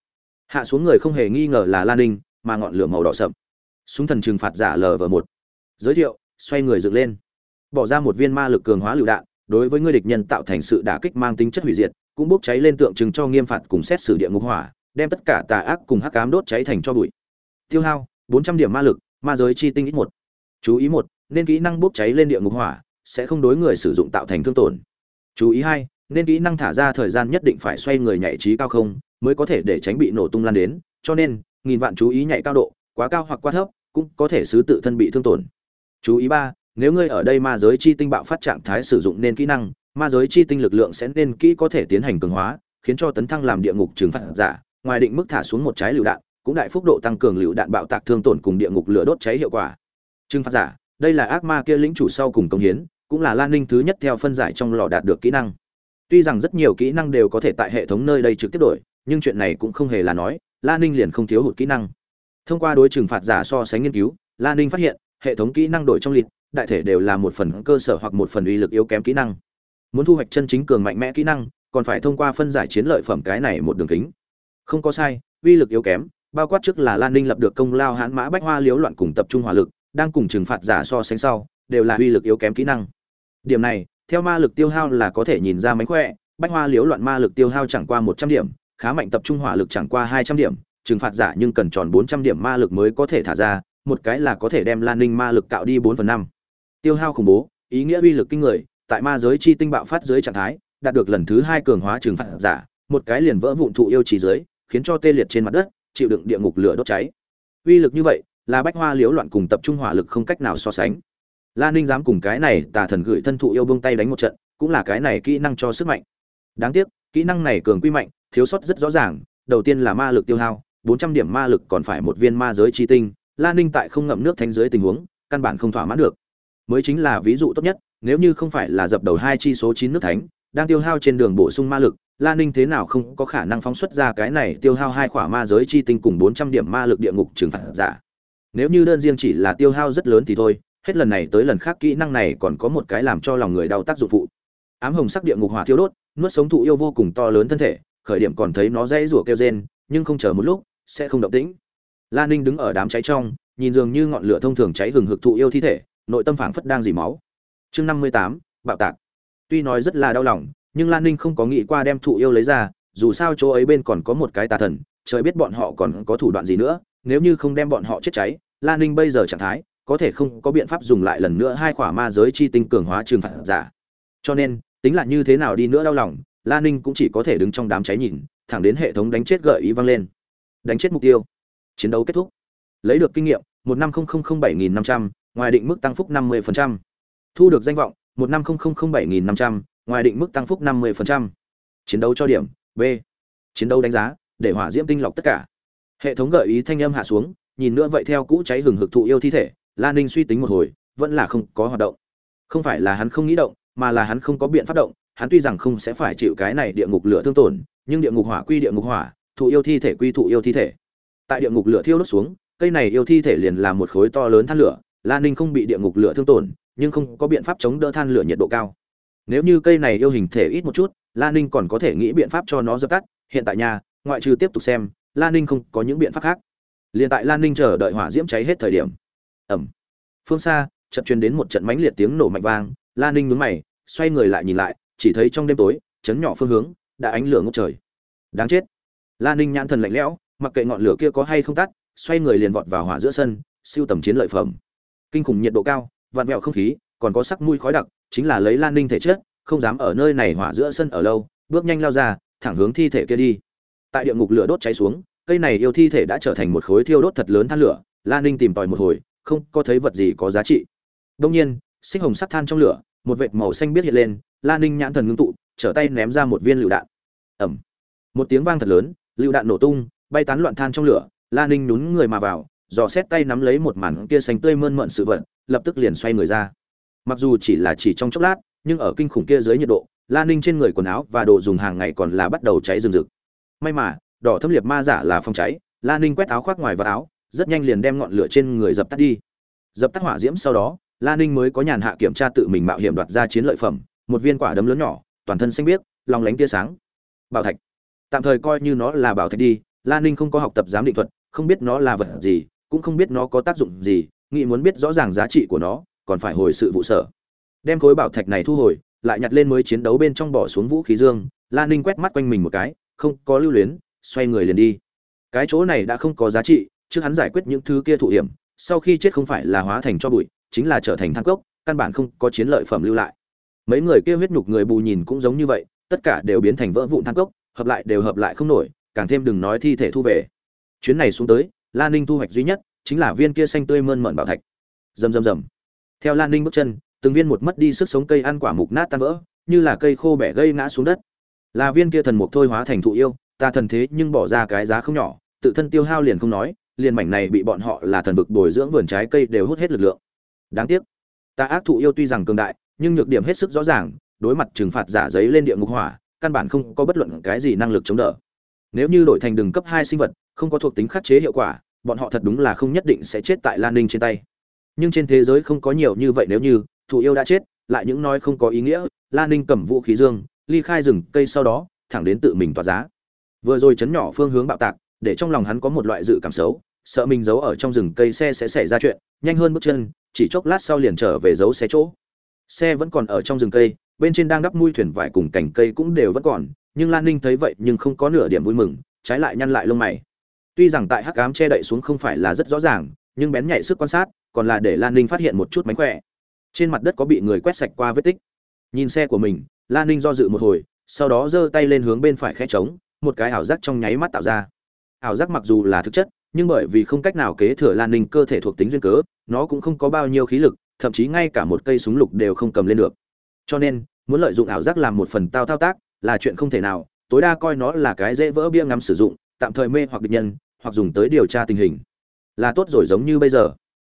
Hạ xuống người không hề nghi ngờ là lan ninh, mà ngọn lửa màu đỏ sậm súng thần trừng phạt giả lv một. Giới thiệu, xoay người dựng lên. Bỏ ra một viên ma lực cường hóa lựu đạn đối với người địch nhân tạo thành sự đả kích mang tính chất hủy diệt, cũng bốc cháy lên tượng trưng cho nghiêm phạt cùng xét xử địa ngục hỏa, đem tất cả tà ác cùng hắc ám đốt cháy thành cho bụi. Tiêu hao 400 điểm ma lực, ma giới chi tinh ít một. Chú ý một, nên kỹ năng bốc cháy lên địa ngục hỏa, sẽ không đối người sử dụng tạo thành thương tổn. Chú ý hai, nên kỹ năng thả ra thời gian nhất định phải xoay người nhảy trí cao không, mới có thể để tránh bị nổ tung lan đến, cho nên, nghìn vạn chú ý nhảy cao độ, quá cao hoặc quá thấp, cũng có thể xứ tự thân bị thương tổn. Chú ý ba nếu ngươi ở đây ma giới chi tinh bạo phát trạng thái sử dụng nên kỹ năng, ma giới chi tinh lực lượng sẽ nên kỹ có thể tiến hành cường hóa, khiến cho tấn thăng làm địa ngục trừng phạt giả. Ngoài định mức thả xuống một trái lựu đạn, cũng đại phúc độ tăng cường lựu đạn bạo tạc thương tổn cùng địa ngục lửa đốt cháy hiệu quả. Trừng phạt giả, đây là ác ma kia lĩnh chủ sau cùng công hiến, cũng là lan ninh thứ nhất theo phân giải trong lò đạt được kỹ năng. Tuy rằng rất nhiều kỹ năng đều có thể tại hệ thống nơi đây trực tiếp đổi, nhưng chuyện này cũng không hề là nói, lan ninh liền không thiếu hụt kỹ năng. Thông qua đối trừng phạt giả so sánh nghiên cứu, lan ninh phát hiện, hệ thống kỹ năng đổi trong lịch đại thể đều là một phần cơ sở hoặc một phần uy lực yếu kém kỹ năng. Muốn thu hoạch chân chính cường mạnh mẽ kỹ năng, còn phải thông qua phân giải chiến lợi phẩm cái này một đường kính. Không có sai, uy lực yếu kém, bao quát trước là lan ninh lập được công lao hãn mã bách hoa liếu loạn cùng tập trung hỏa lực, đang cùng trừng phạt giả so sánh sau, đều là uy lực yếu kém kỹ năng. Điểm này, theo ma lực tiêu hao là có thể nhìn ra mánh khỏe, bách hoa liếu loạn ma lực tiêu hao chẳng qua một trăm điểm, khá mạnh tập trung hỏa lực chẳng qua hai trăm điểm, trừng phạt giả nhưng cần tròn bốn trăm điểm ma lực mới có thể thả ra, một cái là có thể đem lan ninh ma lực cạo đi bốn phần năm tiêu hao khủng bố ý nghĩa uy lực kinh người tại ma giới chi tinh bạo phát dưới trạng thái đạt được lần thứ hai cường hóa trừng phạt giả một cái liền vỡ vụn thụ yêu trì dưới khiến cho tê liệt trên mặt đất chịu đựng địa ngục lửa đốt cháy uy lực như vậy là bách hoa liễu loạn cùng tập trung hỏa lực không cách nào so sánh Lan Ninh dám cùng cái này tà thần gửi thân thụ yêu buông tay đánh một trận, cũng là cái này kỹ năng cho sức mạnh. Đáng tiếc, kỹ năng này cường quy mạnh, thiếu sót rất rõ ràng, đầu tiên là ma lực tiêu hao, 400 điểm ma lực còn phải một viên ma giới chi tinh, Lan Ninh tại không ngậm nước thanh dưới tình huống, căn bản không thỏa mãn được. Mới chính là ví dụ tốt nhất, nếu như không phải là dập đầu hai chi số chín nước thánh, đang tiêu hao trên đường bổ sung ma lực, Lan Ninh thế nào không có khả năng phóng xuất ra cái này tiêu hao hai khỏa ma giới chi tinh cùng 400 điểm ma lực địa ngục trừng phạt giả. Nếu như đơn riêng chỉ là tiêu hao rất lớn thì thôi, hết lần này tới lần khác kỹ năng này còn có một cái làm cho lòng người đau tác dụng phụ ám hồng sắc địa ngục hỏa thiêu đốt nuốt sống thụ yêu vô cùng to lớn thân thể khởi điểm còn thấy nó dãy rủa kêu rên nhưng không chờ một lúc sẽ không động tĩnh la ninh đứng ở đám cháy trong nhìn dường như ngọn lửa thông thường cháy hừng hực thụ yêu thi thể nội tâm phảng phất đang dỉ máu. Chương năm mươi tám, bạo tạc. Tuy nói rất là đau lòng, nhưng lan ninh không có nghĩ qua đem thụ yêu lấy ra, dù sao chỗ ấy bên còn có một cái tà thần, trời biết bọn họ còn có thủ đoạn gì nữa, nếu như không đem bọn họ chết cháy, lan ninh bây giờ trạng thái, có thể không có biện pháp dùng lại lần nữa hai khỏa ma giới chi tinh cường hóa trừng phạt giả. Cho nên, tính là như thế nào đi nữa đau lòng, Lan ninh cũng chỉ có thể đứng trong đám cháy nhìn, thẳng đến hệ thống đánh chết gợi ý vang lên. Đánh chết mục tiêu. Chiến đấu kết thúc. Lấy được kinh nghiệm, một năm không không không bảy nghìn năm trăm ngoài định mức tăng phúc năm mươi phần trăm. Thu được danh vọng một năm không không không bảy nghìn năm trăm ngoài định mức tăng phúc năm mươi phần trăm. Chiến đấu cho điểm b. Chiến đấu đánh giá để hỏa diễm tinh lọc tất cả. Hệ thống gợi ý thanh âm hạ xuống nhìn nữa vậy theo cũ cháy hừng hực thụ yêu thi thể Lan Ninh suy tính một hồi, vẫn là không có hoạt động. Không phải là hắn không nghĩ động mà là hắn không có biện pháp động hắn tuy rằng không sẽ phải chịu cái này địa ngục lửa thương tổn nhưng địa ngục hỏa quy địa ngục hỏa thụ yêu thi thể quy thụ yêu thi thể. Tại địa ngục lửa thiêu đốt xuống cây này yêu thi thể liền là một khối to lớn than lửa la ninh không bị địa ngục lửa thương tổn, nhưng không có biện pháp chống đỡ than lửa nhiệt độ cao. Nếu như cây này yêu hình thể ít một chút, la ninh còn có thể nghĩ biện pháp cho nó dập tắt. Hiện tại nhà ngoại trừ tiếp tục xem, la ninh không có những biện pháp khác. Liền tại lan ninh chờ đợi hỏa diễm cháy hết thời điểm. Ẩm phương xa, chợt truyền đến một trận mãnh liệt tiếng nổ mạnh vang. Lan ninh nhướng mày, xoay người lại nhìn lại, chỉ thấy trong đêm tối, chấn nhỏ phương hướng, đã ánh lửa ngốc trời. Đáng chết. Lan ninh nhãn thần lạnh lẽo, mặc kệ ngọn lửa kia có hay không tắt, xoay người liền vọt vào hỏa giữa sân, siêu tầm chiến lợi phẩm kinh khủng nhiệt độ cao vạn vẹo không khí còn có sắc mùi khói đặc chính là lấy lan ninh thể chết, không dám ở nơi này hỏa giữa sân ở lâu bước nhanh lao ra thẳng hướng thi thể kia đi. Tại địa ngục lửa đốt cháy xuống cây này yêu thi thể đã trở thành một khối thiêu đốt thật lớn than lửa lan ninh tìm tòi một hồi không có thấy vật gì có giá trị. Đông nhiên xích hồng sắt than trong lửa một vệt màu xanh biết hiện lên lan ninh nhãn thần ngưng tụ trở tay ném ra một viên lựu đạn. Ẩm một tiếng vang thật lớn lựu đạn nổ tung bay tán loạn than trong lửa lan ninh nhún người mà vào dò xét tay nắm lấy một màn kia xanh tươi mơn mận sự vật, lập tức liền xoay người ra. Mặc dù chỉ là chỉ trong chốc lát, nhưng ở kinh khủng kia dưới nhiệt độ lan ninh trên người quần áo và đồ dùng hàng ngày còn là bắt đầu cháy rừng rực. May mà, đỏ thâm liệt ma giả là phong cháy lan ninh quét áo khoác ngoài và áo, rất nhanh liền đem ngọn lửa trên người dập tắt đi. Dập tắt hỏa diễm sau đó lan ninh mới có nhàn hạ kiểm tra tự mình mạo hiểm đoạt ra chiến lợi phẩm, một viên quả đấm lớn nhỏ, toàn thân xanh biếc, lòng lánh tia sáng. Bảo thạch. Tạm thời coi như nó là bảo thạch đi lan ninh không có học tập giám định thuật, không biết nó là vật gì cũng không biết nó có tác dụng gì, nghĩ muốn biết rõ ràng giá trị của nó, còn phải hồi sự vụ sở. Đem khối bảo thạch này thu hồi, lại nhặt lên mới chiến đấu bên trong bỏ xuống vũ khí dương lan ninh quét mắt quanh mình một cái, không có lưu luyến, xoay người liền đi. Cái chỗ này đã không có giá trị, trước hắn giải quyết những thứ kia thụ hiểm, sau khi chết không phải là hóa thành cho bụi, chính là trở thành thang cốc, căn bản không có chiến lợi phẩm lưu lại. Mấy người kia huyết nhục người bù nhìn cũng giống như vậy, tất cả đều biến thành vỡ vụn thang cốc, hợp lại đều hợp lại không nổi, càng thêm đừng nói thi thể thu về. Chuyến này xuống tới lan ninh thu hoạch duy nhất chính là viên kia xanh tươi mơn mởn bảo thạch. Rầm rầm rầm. Theo lan ninh bước chân, từng viên một mất đi sức sống cây ăn quả mục nát tan vỡ, như là cây khô bẻ gây ngã xuống đất. Là viên kia thần mục thôi hóa thành thụ yêu, ta thần thế nhưng bỏ ra cái giá không nhỏ, tự thân tiêu hao liền không nói, liền mảnh này bị bọn họ là thần vực bồi dưỡng vườn trái cây đều hút hết lực lượng. Đáng tiếc, ta ác thụ yêu tuy rằng cường đại, nhưng nhược điểm hết sức rõ ràng, đối mặt trừng phạt giả giấy lên địa ngục hỏa, căn bản không có bất luận cái gì năng lực chống đỡ. Nếu như đổi thành đường cấp hai sinh vật, không có thuộc tính khắc chế hiệu quả bọn họ thật đúng là không nhất định sẽ chết tại lan ninh trên tay. Nhưng trên thế giới không có nhiều như vậy nếu như, thủ yêu đã chết, lại những nói không có ý nghĩa, lan ninh cầm vũ khí dương, ly khai rừng cây sau đó, thẳng đến tự mình tỏa giá. Vừa rồi chấn nhỏ phương hướng bạo tạc, để trong lòng hắn có một loại dự cảm xấu, sợ mình giấu ở trong rừng cây xe sẽ xảy ra chuyện, nhanh hơn bước chân, chỉ chốc lát sau liền trở về giấu xe chỗ. Xe vẫn còn ở trong rừng cây, bên trên đang đắp mui thuyền vải cùng cành cây cũng đều vẫn còn, nhưng lan ninh thấy vậy nhưng không có nửa điểm vui mừng, trái lại nhăn lại lông mày tuy rằng tại hắc ám che đậy xuống không phải là rất rõ ràng, nhưng bén nhạy sức quan sát còn là để lan ninh phát hiện một chút mánh khỏe. Trên mặt đất có bị người quét sạch qua vết tích. Nhìn xe của mình, lan ninh do dự một hồi, sau đó giơ tay lên hướng bên phải khe trống, một cái ảo giác trong nháy mắt tạo ra. Ảo giác mặc dù là thực chất, nhưng bởi vì không cách nào kế thừa lan ninh cơ thể thuộc tính duyên cớ, nó cũng không có bao nhiêu khí lực, thậm chí ngay cả một cây súng lục đều không cầm lên được. Cho nên, muốn lợi dụng ảo giác làm một phần tao thao tác là chuyện không thể nào, tối đa coi nó là cái dễ vỡ bia ngắm sử dụng, tạm thời mê hoặc địch nhân hoặc dùng tới điều tra tình hình. Là tốt rồi giống như bây giờ.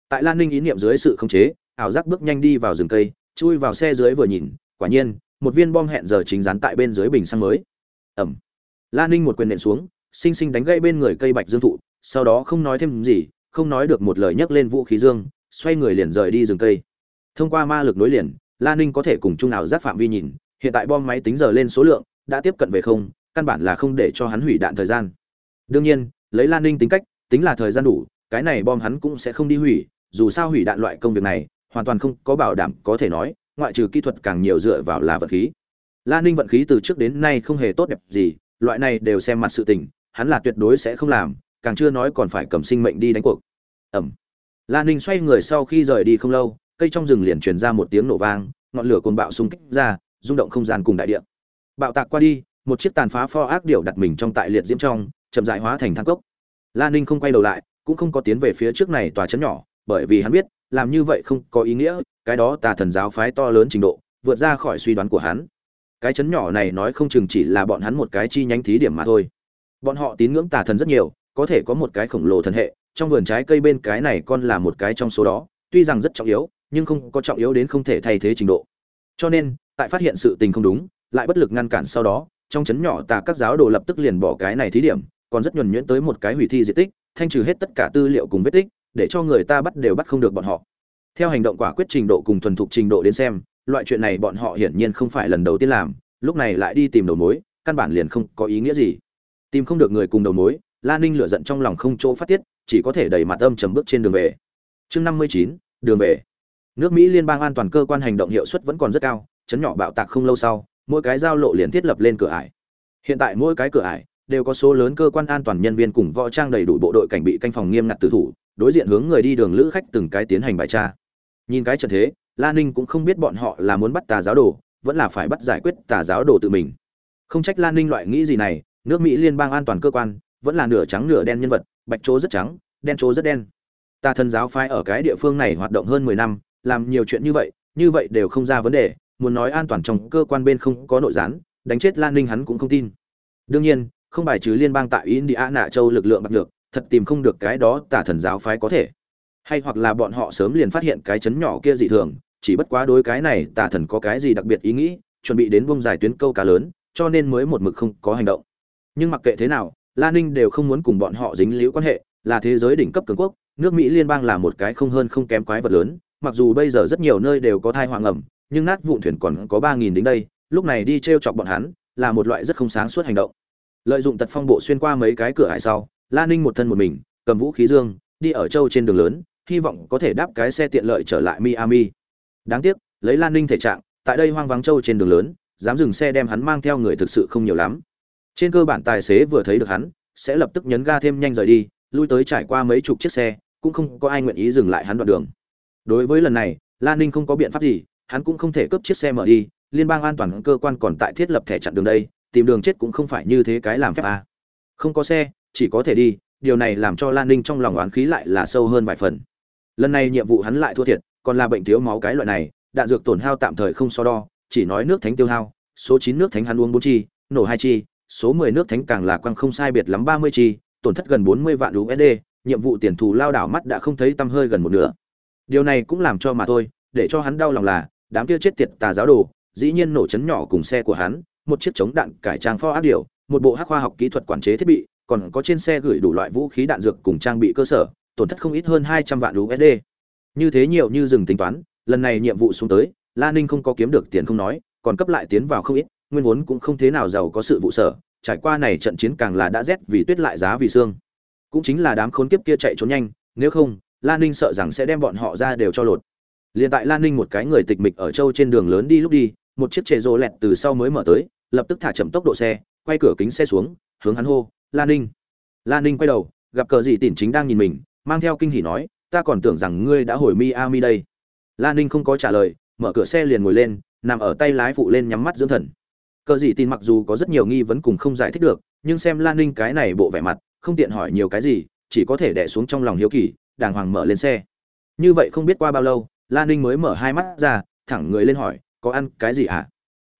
Tại lan ninh ý niệm dưới sự khống chế, ảo giác bước nhanh đi vào rừng cây, chui vào xe dưới vừa nhìn, quả nhiên, một viên bom hẹn giờ chính dán tại bên dưới bình xăng mới. Ẩm. Lan ninh một quyền nện xuống xinh xinh đánh gãy bên người cây bạch dương thụ, sau đó không nói thêm gì, không nói được một lời nhắc lên vũ khí dương, xoay người liền rời đi rừng cây. Thông qua ma lực nối liền, lan ninh có thể cùng chung nào giác phạm vi nhìn, hiện tại bom máy tính giờ lên số lượng, đã tiếp cận về không, căn bản là không để cho hắn hủy đạn thời gian. Đương nhiên lấy lan ninh tính cách, tính là thời gian đủ, cái này bom hắn cũng sẽ không đi hủy, dù sao hủy đạn loại công việc này, hoàn toàn không có bảo đảm có thể nói, ngoại trừ kỹ thuật càng nhiều dựa vào là vận khí. Lan ninh vận khí từ trước đến nay không hề tốt đẹp gì, loại này đều xem mặt sự tình, hắn là tuyệt đối sẽ không làm, càng chưa nói còn phải cầm sinh mệnh đi đánh cuộc. Ẩm. Lan ninh xoay người sau khi rời đi không lâu, cây trong rừng liền truyền ra một tiếng nổ vang, ngọn lửa cồn bạo xung kích ra, rung động không gian cùng đại địa. Bạo tạc qua đi, một chiếc tàn phá pho ác điểu đặt mình trong tại liệt diễm trong chậm dại hóa thành thang cốc. Lan ninh không quay đầu lại, cũng không có tiến về phía trước này tòa chấn nhỏ, bởi vì hắn biết, làm như vậy không có ý nghĩa, cái đó tà thần giáo phái to lớn trình độ, vượt ra khỏi suy đoán của hắn. Cái chấn nhỏ này nói không chừng chỉ là bọn hắn một cái chi nhánh thí điểm mà thôi. Bọn họ tín ngưỡng tà thần rất nhiều, có thể có một cái khổng lồ thần hệ, trong vườn trái cây bên cái này con là một cái trong số đó, tuy rằng rất trọng yếu, nhưng không có trọng yếu đến không thể thay thế trình độ. Cho nên, tại phát hiện sự tình không đúng, lại bất lực ngăn cản sau đó, trong chấn nhỏ tà các giáo đồ lập tức liền bỏ cái này thí điểm còn rất nhuần nhuyễn tới một cái hủy thi diện tích, thanh trừ hết tất cả tư liệu cùng vết tích, để cho người ta bắt đều bắt không được bọn họ. Theo hành động quả quyết trình độ cùng thuần thục trình độ đến xem, loại chuyện này bọn họ hiển nhiên không phải lần đầu tiên làm, lúc này lại đi tìm đầu mối, căn bản liền không có ý nghĩa gì. Tìm không được người cùng đầu mối, la ninh lửa giận trong lòng không chỗ phát tiết, chỉ có thể đẩy mặt âm trầm bước trên đường về. Chương năm mươi chín, đường về. Nước mỹ liên bang an toàn cơ quan hành động hiệu suất vẫn còn rất cao, chấn nhỏ bạo tạc không lâu sau, mỗi cái giao lộ liền thiết lập lên cửa ải. Hiện tại mỗi cái cửa ải đều có số lớn cơ quan an toàn nhân viên cùng võ trang đầy đủ bộ đội cảnh bị canh phòng nghiêm ngặt tử thủ, đối diện hướng người đi đường lữ khách từng cái tiến hành bài tra. Nhìn cái trận thế, la ninh cũng không biết bọn họ là muốn bắt tà giáo đồ, vẫn là phải bắt giải quyết tà giáo đồ tự mình. Không trách la ninh loại nghĩ gì này, nước mỹ liên bang an toàn cơ quan, vẫn là nửa trắng nửa đen nhân vật, bạch chỗ rất trắng, đen chỗ rất đen. Tà thần giáo phái ở cái địa phương này hoạt động hơn mười năm, làm nhiều chuyện như vậy như vậy đều không ra vấn đề, muốn nói an toàn trong cơ quan bên không có nội gián, đánh chết lan ninh hắn cũng không tin. Đương nhiên không bài trừ liên bang tại indiana châu lực lượng bạc được thật tìm không được cái đó tà thần giáo phái có thể. Hay hoặc là bọn họ sớm liền phát hiện cái chấn nhỏ kia dị thường, chỉ bất quá đối cái này tà thần có cái gì đặc biệt ý nghĩ, chuẩn bị đến vùng dài tuyến câu cá lớn, cho nên mới một mực không có hành động. Nhưng mặc kệ thế nào Lan ninh đều không muốn cùng bọn họ dính liễu quan hệ, là thế giới đỉnh cấp cường quốc, nước mỹ liên bang là một cái không hơn không kém quái vật lớn, mặc dù bây giờ rất nhiều nơi đều có thai hoàng ẩm, nhưng nát vụn thuyền còn có ba nghìn đến đây, lúc này đi trêu chọc bọn hắn, là một loại rất không sáng suốt hành động lợi dụng tật phong bộ xuyên qua mấy cái cửa hải sau Lan ninh một thân một mình, cầm vũ khí dương, đi ở châu trên đường lớn, hy vọng có thể đáp cái xe tiện lợi trở lại miami. Đáng tiếc, lấy lan ninh thể trạng, tại đây hoang vắng châu trên đường lớn, dám dừng xe đem hắn mang theo người thực sự không nhiều lắm. Trên cơ bản tài xế vừa thấy được hắn, sẽ lập tức nhấn ga thêm nhanh rời đi, lui tới trải qua mấy chục chiếc xe, cũng không có ai nguyện ý dừng lại hắn đoạn đường. Đối với lần này lan ninh không có biện pháp gì, hắn cũng không thể cướp chiếc xe mở đi, liên bang an toàn cơ quan còn tại thiết lập thẻ chặn đường đây tìm đường chết cũng không phải như thế cái làm phép à. không có xe, chỉ có thể đi, điều này làm cho lan ninh trong lòng oán khí lại là sâu hơn vài phần lần này nhiệm vụ hắn lại thua thiệt, còn là bệnh thiếu máu cái loại này, đạn dược tổn hao tạm thời không so đo, chỉ nói nước thánh tiêu hao, số chín nước thánh hắn uống bốn chi, nổ hai chi, số mười nước thánh càng là quăng không sai biệt lắm ba mươi chi, tổn thất gần bốn mươi vạn USD nhiệm vụ tiền thù lao đảo mắt đã không thấy tăm hơi gần một nửa điều này cũng làm cho mà thôi, để cho hắn đau lòng là, đám kia chết tiệt tà giáo đồ, dĩ nhiên nổ chấn nhỏ cùng xe của hắn một chiếc chống đạn cải trang pho áp điều, một bộ hắc khoa học kỹ thuật quản chế thiết bị, còn có trên xe gửi đủ loại vũ khí đạn dược cùng trang bị cơ sở, tổn thất không ít hơn hai trăm vạn USD như thế nhiều như dừng tính toán, lần này nhiệm vụ xuống tới, la ninh không có kiếm được tiền không nói, còn cấp lại tiến vào không ít, nguyên vốn cũng không thế nào giàu có sự vụ sở, trải qua này trận chiến càng là đã rét vì tuyết lại giá vì xương. Cũng chính là đám khốn kiếp kia chạy trốn nhanh, nếu không, la ninh sợ rằng sẽ đem bọn họ ra đều cho lột. Liền tại la ninh một cái người tịch mịch ở châu trên đường lớn đi lúc đi, một chiếc trệ rô lẹt từ sau mới mở tới lập tức thả chậm tốc độ xe quay cửa kính xe xuống hướng hắn hô la ninh la ninh quay đầu gặp cờ Dị tỉn chính đang nhìn mình mang theo kinh hỉ nói ta còn tưởng rằng ngươi đã hồi Miami đây. La Ninh không có trả lời, mở cửa xe liền ngồi lên, nằm ở tay lái phụ lên nhắm mắt dưỡng thần. Cờ Dị tin mặc dù có rất nhiều nghi vấn cùng không giải thích được, nhưng xem Lan Ninh cái này bộ vẻ mặt, không tiện hỏi nhiều cái gì, chỉ có thể đè xuống trong lòng hiếu kỳ, đàng hoàng mở lên xe. Như vậy không biết qua bao lâu, Lan Ninh mới mở hai mắt ra, thẳng người lên hỏi, có ăn cái gì à?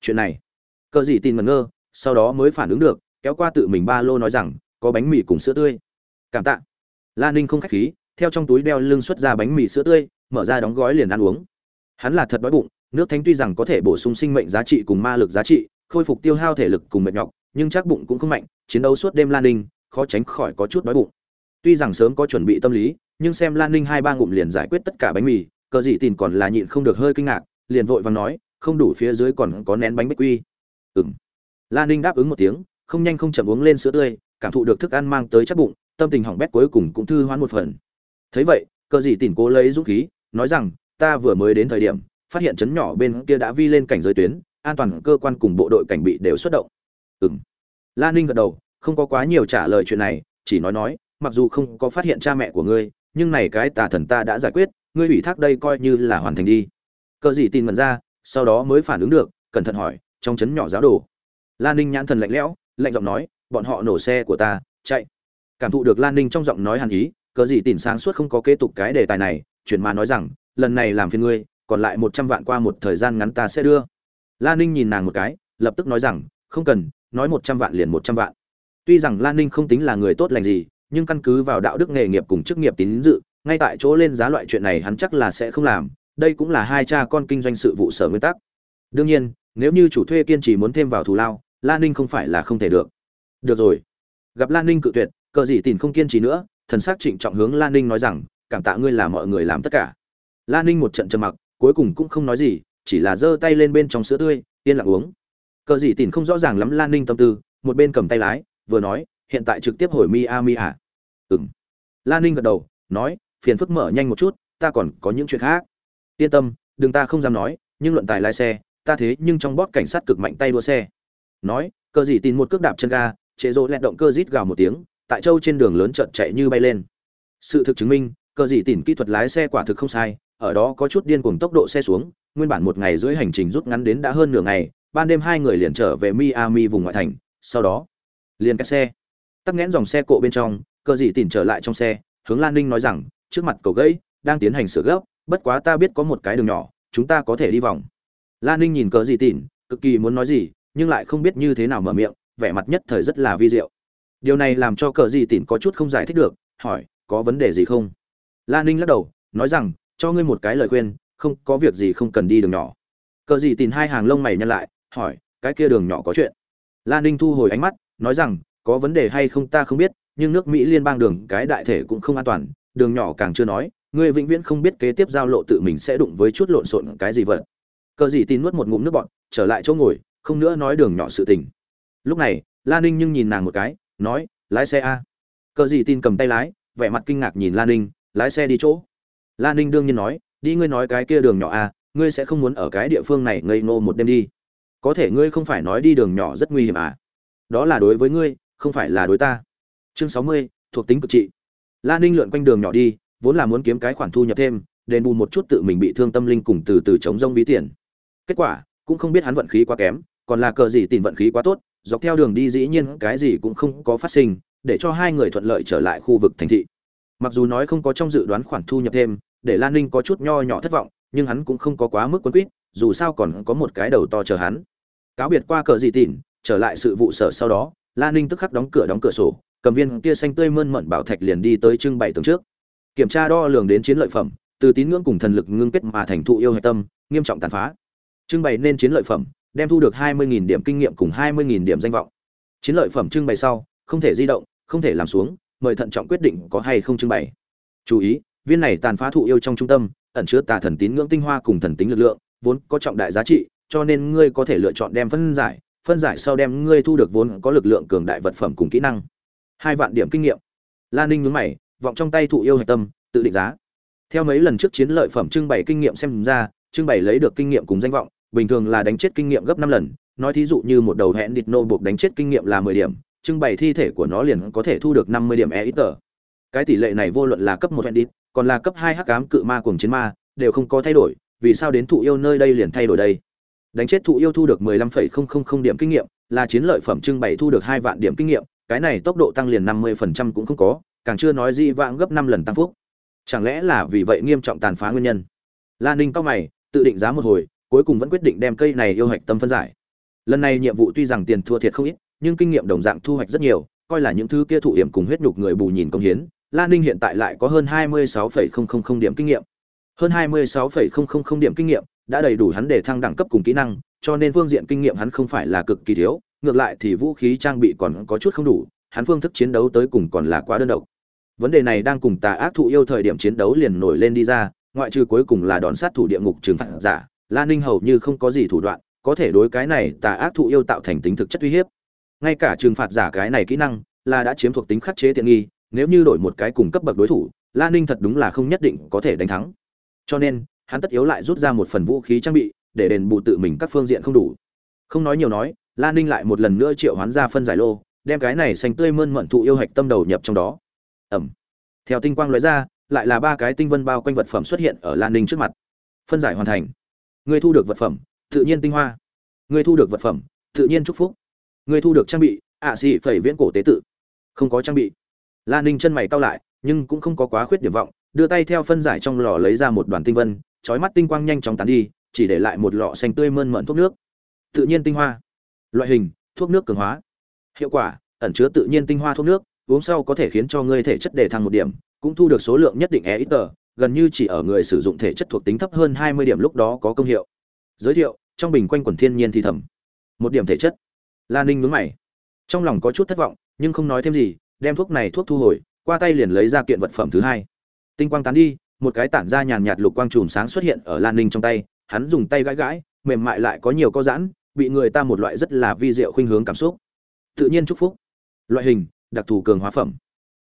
Chuyện này. Cờ gì tin ngẩn ngơ, sau đó mới phản ứng được, kéo qua tự mình ba lô nói rằng, có bánh mì cùng sữa tươi. Cảm tạ. Lan Ninh không khách khí, theo trong túi đeo lưng xuất ra bánh mì sữa tươi mở ra đóng gói liền ăn uống hắn là thật đói bụng nước thánh tuy rằng có thể bổ sung sinh mệnh giá trị cùng ma lực giá trị khôi phục tiêu hao thể lực cùng mệt nhọc nhưng chắc bụng cũng không mạnh chiến đấu suốt đêm lan ninh khó tránh khỏi có chút đói bụng tuy rằng sớm có chuẩn bị tâm lý nhưng xem lan ninh hai ba ngụm liền giải quyết tất cả bánh mì cờ dị tìm còn là nhịn không được hơi kinh ngạc liền vội vàng nói không đủ phía dưới còn có nén bánh bích quy ừng lan ninh đáp ứng một tiếng không nhanh không chậm uống lên sữa tươi cảm thụ được thức ăn mang tới chắc bụng tâm tình hỏng bét cuối cùng cũng thư hoán một phần. Thấy vậy cờ gì tìm cố lấy dũng khí nói rằng ta vừa mới đến thời điểm phát hiện chấn nhỏ bên kia đã vi lên cảnh giới tuyến an toàn cơ quan cùng bộ đội cảnh bị đều xuất động. Ừm, lan ninh gật đầu không có quá nhiều trả lời chuyện này chỉ nói nói mặc dù không có phát hiện cha mẹ của ngươi nhưng này cái tà thần ta đã giải quyết ngươi ủy thác đây coi như là hoàn thành đi. Cờ gì tin mật ra sau đó mới phản ứng được cẩn thận hỏi trong chấn nhỏ giáo đồ. Lan ninh nhãn thần lạnh lẽo, lạnh giọng nói, bọn họ nổ xe của ta, chạy. Cảm thụ được lan ninh trong giọng nói hàn ý cớ gì tìm sáng suốt không có kế tục cái đề tài này, chuyển mà nói rằng, lần này làm phiền ngươi, còn lại một trăm vạn qua một thời gian ngắn ta sẽ đưa. Lan ninh nhìn nàng một cái, lập tức nói rằng, không cần, nói một trăm vạn liền một trăm vạn. Tuy rằng lan ninh không tính là người tốt lành gì, nhưng căn cứ vào đạo đức nghề nghiệp cùng chức nghiệp tín dự, ngay tại chỗ lên giá loại chuyện này hắn chắc là sẽ không làm, đây cũng là hai cha con kinh doanh sự vụ sở nguyên tắc. Đương nhiên nếu như chủ thuê kiên trì muốn thêm vào thù lao lan ninh không phải là không thể được. Được rồi. Gặp lan ninh cự tuyệt, cờ dị tìm không kiên trì nữa, thần s ắ c trịnh trọng hướng lan ninh nói rằng, cảm tạ ngươi là mọi người làm tất cả. Lan ninh một trận trầm mặc, cuối cùng cũng không nói gì, chỉ là giơ tay lên bên trong sữa tươi, yên lặng uống. Cờ dị tìm không rõ ràng lắm lan ninh tâm tư, một bên cầm tay lái, vừa nói, hiện tại trực tiếp hồi mi a mi à? Ừng lan ninh gật đầu, nói, phiền phức mở nhanh một chút, ta còn có những chuyện khác. Yên tâm, đừng ta không dám nói, nhưng luận tài lái xe ta thế nhưng trong bóp cảnh sát cực mạnh tay đua xe. Nói, cờ gì tin một cước đạp chân ga chế rỗ lẹt động cơ rít gào một tiếng, tại châu trên đường lớn chợt chạy như bay lên. Sự thực chứng minh, cờ gì tin kỹ thuật lái xe quả thực không sai, ở đó có chút điên cuồng tốc độ xe xuống, nguyên bản một ngày dưới hành trình rút ngắn đến đã hơn nửa ngày, ban đêm hai người liền trở về miami vùng ngoại thành, sau đó, liền cắt xe. Tắc nghẽn dòng xe cộ bên trong, cờ gì tin trở lại trong xe, hướng lan ninh nói rằng, trước mặt cầu gãy đang tiến hành sửa gấp, bất quá ta biết có một cái đường nhỏ, chúng ta có thể đi vòng. La ninh nhìn cờ gì Tỉnh, cực kỳ muốn nói gì nhưng lại không biết như thế nào mở miệng vẻ mặt nhất thời rất là vi diệu. Điều này làm cho cờ gì Tỉnh có chút không giải thích được hỏi có vấn đề gì không? La ninh lắc đầu nói rằng cho ngươi một cái lời khuyên không có việc gì không cần đi đường nhỏ. Cờ gì Tỉnh hai hàng lông mày nhăn lại hỏi cái kia đường nhỏ có chuyện? La ninh thu hồi ánh mắt nói rằng có vấn đề hay không ta không biết nhưng nước mỹ liên bang đường cái đại thể cũng không an toàn đường nhỏ càng chưa nói người vĩnh viễn không biết kế tiếp giao lộ tự mình sẽ đụng với chút lộn xộn cái gì vật cờ gì tin nuốt một ngụm nước bọn trở lại chỗ ngồi, không nữa nói đường nhỏ sự tình. Lúc này lan ninh nhưng nhìn nàng một cái, nói, lái xe a. Cờ gì tin cầm tay lái, vẻ mặt kinh ngạc nhìn lan ninh, lái xe đi chỗ? Lan ninh đương nhiên nói, đi ngươi nói cái kia đường nhỏ a, ngươi sẽ không muốn ở cái địa phương này ngây ngô một đêm đi. Có thể ngươi không phải nói đi đường nhỏ rất nguy hiểm à? Đó là đối với ngươi, không phải là đối ta. Chương sáu mươi, thuộc tính cực trị. Lan ninh lượn quanh đường nhỏ đi, vốn là muốn kiếm cái khoản thu nhập thêm, đền bù một chút tự mình bị thương tâm linh cùng từ từ chống rông ví tiền kết quả cũng không biết hắn vận khí quá kém còn là cờ gì tìm vận khí quá tốt dọc theo đường đi dĩ nhiên cái gì cũng không có phát sinh để cho hai người thuận lợi trở lại khu vực thành thị. Mặc dù nói không có trong dự đoán khoản thu nhập thêm để lan ninh có chút nho nhỏ thất vọng nhưng hắn cũng không có quá mức quân quýt dù sao còn có một cái đầu to chờ hắn. Cáo biệt qua cờ gì tỉn, trở lại sự vụ sở sau đó lan ninh tức khắc đóng cửa đóng cửa sổ cầm viên kia xanh tươi mơn mận bảo thạch liền đi tới trưng bày tường trước. Kiểm tra đo lường đến chiến lợi phẩm từ tín ngưỡng cùng thần lực ngưng kết mà thành thụ yêu hệ tâm nghiêm trọng tàn phá trưng bày nên chiến lợi phẩm, đem thu được 20.000 điểm kinh nghiệm cùng 20.000 điểm danh vọng. Chiến lợi phẩm trưng bày sau, không thể di động, không thể làm xuống, mời thận trọng quyết định có hay không trưng bày. Chú ý, viên này tàn phá thụ yêu trong trung tâm, ẩn chứa tà thần tín ngưỡng tinh hoa cùng thần tính lực lượng, vốn có trọng đại giá trị, cho nên ngươi có thể lựa chọn đem phân giải phân giải sau đem ngươi thu được vốn có lực lượng cường đại vật phẩm cùng kỹ năng. Hai vạn điểm kinh nghiệm. Lan ninh nhún mày, vọng trong tay thụ yêu hạch tâm, tự định giá. Theo mấy lần trước chiến lợi phẩm trưng bày kinh nghiệm xem ra, trưng bày lấy được kinh nghiệm cùng danh vọng bình thường là đánh chết kinh nghiệm gấp năm lần, nói thí dụ như một đầu hẹn địt nô buộc đánh chết kinh nghiệm là mười điểm, trưng bày thi thể của nó liền có thể thu được năm mươi điểm EXP. cái tỷ lệ này vô luận là cấp một hẹn địt còn là cấp hai hắc ám cự ma cuồng chiến ma, đều không có thay đổi, vì sao đến thụ yêu nơi đây liền thay đổi đây? Đánh chết thụ yêu thu được mười lăm phẩy không không không điểm kinh nghiệm, là chiến lợi phẩm trưng bày thu được hai vạn điểm kinh nghiệm, cái này tốc độ tăng liền năm mươi phần trăm cũng không có, càng chưa nói di vãng gấp năm lần tăng phúc. Chẳng lẽ là vì vậy nghiêm trọng tàn phá nguyên nhân? La ninh cao mày, tự định giá một hồi cuối cùng vẫn quyết định đem cây này yêu hạch tâm phân giải. Lần này nhiệm vụ tuy rằng tiền thua thiệt không ít, nhưng kinh nghiệm đồng dạng thu hoạch rất nhiều, coi là những thứ kia thụ hiểm cùng huyết nhục người bù nhìn công hiến, la ninh hiện tại lại có hơn hai mươi sáu điểm kinh nghiệm. Hơn hai mươi sáu điểm kinh nghiệm đã đầy đủ hắn để thăng đẳng cấp cùng kỹ năng, cho nên phương diện kinh nghiệm hắn không phải là cực kỳ thiếu, ngược lại thì vũ khí trang bị còn có chút không đủ, hắn phương thức chiến đấu tới cùng còn là quá đơn độc. Vấn đề này đang cùng tà ác thụ yêu thời điểm chiến đấu liền nổi lên đi ra, ngoại trừ cuối cùng là đòn sát thủ địa ngục trừng phạt giả la ninh hầu như không có gì thủ đoạn, có thể đối cái này tà ác thụ yêu tạo thành tính thực chất uy hiếp. Ngay cả trừng phạt giả cái này kỹ năng, là đã chiếm thuộc tính khắc chế tiện nghi, nếu như đổi một cái cùng cấp bậc đối thủ, la ninh thật đúng là không nhất định có thể đánh thắng. Cho nên, hắn tất yếu lại rút ra một phần vũ khí trang bị, để đền bù tự mình các phương diện không đủ. Không nói nhiều nói, la ninh lại một lần nữa triệu hoán ra phân giải lô, đem cái này xanh tươi mơn mận thụ yêu hạch tâm đầu nhập trong đó. Ẩm. Theo tinh quang lóe ra, lại là ba cái tinh vân bao quanh vật phẩm xuất hiện ở lan ninh trước mặt. Phân giải hoàn thành. Ngươi thu được vật phẩm, tự nhiên tinh hoa. Ngươi thu được vật phẩm, tự nhiên chúc phúc. Ngươi thu được trang bị, ạ à xị phẩy viễn cổ tế tự. Không có trang bị. Lan ninh chân mày cao lại, nhưng cũng không có quá khuyết điểm vọng, đưa tay theo phân giải trong lò lấy ra một đoàn tinh vân trói mắt tinh quang nhanh chóng tán đi, chỉ để lại một lọ xanh tươi mơn mận thuốc nước. Tự nhiên tinh hoa. Loại hình, thuốc nước cường hóa. Hiệu quả, ẩn chứa tự nhiên tinh hoa thuốc nước, uống sau có thể khiến cho ngươi thể chất đề thăng một điểm, cũng thu được số lượng nhất định e ít tờ gần như chỉ ở người sử dụng thể chất thuộc tính thấp hơn 20 điểm lúc đó có công hiệu. Giới thiệu, trong bình quanh quần thiên nhiên thì thầm. Một điểm thể chất. Lan Ninh nhướng mày. Trong lòng có chút thất vọng, nhưng không nói thêm gì, đem thuốc này thuốc thu hồi, qua tay liền lấy ra kiện vật phẩm thứ hai. Tinh quang tán đi, một cái tản ra nhàn nhạt lục quang chùm sáng xuất hiện ở Lan Ninh trong tay, hắn dùng tay gãi gãi, mềm mại lại có nhiều co giãn, bị người ta một loại rất là vi diệu khuynh hướng cảm xúc. Tự nhiên chúc phúc. Loại hình, đặc thù cường hóa phẩm.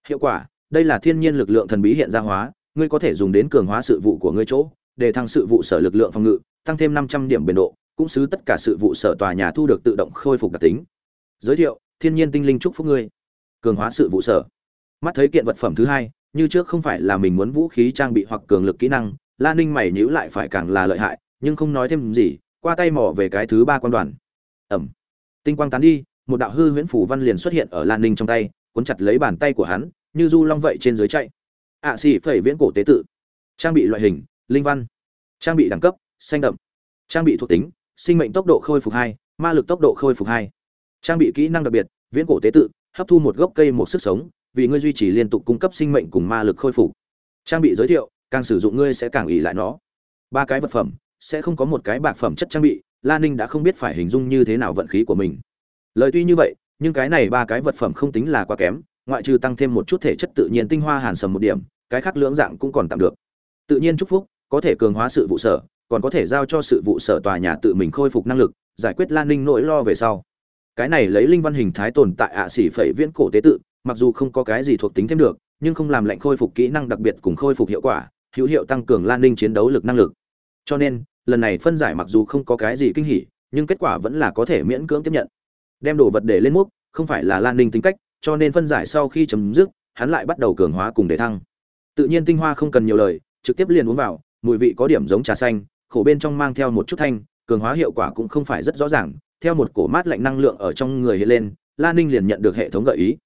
Hiệu quả, đây là thiên nhiên lực lượng thần bí hiện ra hóa, ngươi có thể dùng đến cường hóa sự vụ của ngươi chỗ, để thăng sự vụ sở lực lượng phòng ngự, tăng thêm 500 điểm bền độ, cũng xứ tất cả sự vụ sở tòa nhà thu được tự động khôi phục đặc tính. Giới thiệu, thiên nhiên tinh linh chúc phúc ngươi. Cường hóa sự vụ sở. Mắt thấy kiện vật phẩm thứ hai, như trước không phải là mình muốn vũ khí trang bị hoặc cường lực kỹ năng, Lan Ninh mày nhíu lại phải càng là lợi hại, nhưng không nói thêm gì, qua tay mò về cái thứ ba quan đoàn. Ẩm. Tinh quang tán đi, một đạo hư huyễn phủ văn liền xuất hiện ở Lan Ninh trong tay, cuốn chặt lấy bàn tay của hắn, như du long vậy trên dưới chạy ạ xỉ phẩy viễn cổ tế tự. Trang bị loại hình, linh văn. Trang bị đẳng cấp, xanh đậm. Trang bị thuộc tính, sinh mệnh tốc độ khôi phục hai, ma lực tốc độ khôi phục hai. Trang bị kỹ năng đặc biệt, viễn cổ tế tự, hấp thu một gốc cây một sức sống, vì ngươi duy trì liên tục cung cấp sinh mệnh cùng ma lực khôi phục. Trang bị giới thiệu, càng sử dụng ngươi sẽ càng ỉ lại nó. Ba cái vật phẩm, sẽ không có một cái bạc phẩm chất trang bị, la ninh đã không biết phải hình dung như thế nào vận khí của mình. Lời tuy như vậy, nhưng cái này ba cái vật phẩm không tính là quá kém ngoại trừ tăng thêm một chút thể chất tự nhiên tinh hoa hàn sầm một điểm, cái khác lưỡng dạng cũng còn tạm được. Tự nhiên chúc phúc, có thể cường hóa sự vụ sở, còn có thể giao cho sự vụ sở tòa nhà tự mình khôi phục năng lực, giải quyết lan ninh nỗi lo về sau. Cái này lấy linh văn hình thái tồn tại ạ xỉ phẩy viễn cổ tế tự, mặc dù không có cái gì thuộc tính thêm được, nhưng không làm lệnh khôi phục kỹ năng đặc biệt cùng khôi phục hiệu quả, hữu hiệu tăng cường lan ninh chiến đấu lực năng lực. Cho nên, lần này phân giải mặc dù không có cái gì kinh hỉ, nhưng kết quả vẫn là có thể miễn cưỡng tiếp nhận. Đem đồ vật để lên múc, không phải là lan ninh tính cách cho nên phân giải sau khi chấm dứt, hắn lại bắt đầu cường hóa cùng để thăng. Tự nhiên tinh hoa không cần nhiều lời, trực tiếp liền uống vào, mùi vị có điểm giống trà xanh, khổ bên trong mang theo một chút thanh, cường hóa hiệu quả cũng không phải rất rõ ràng, theo một cổ mát lạnh năng lượng ở trong người hiện lên, La Ninh liền nhận được hệ thống gợi ý.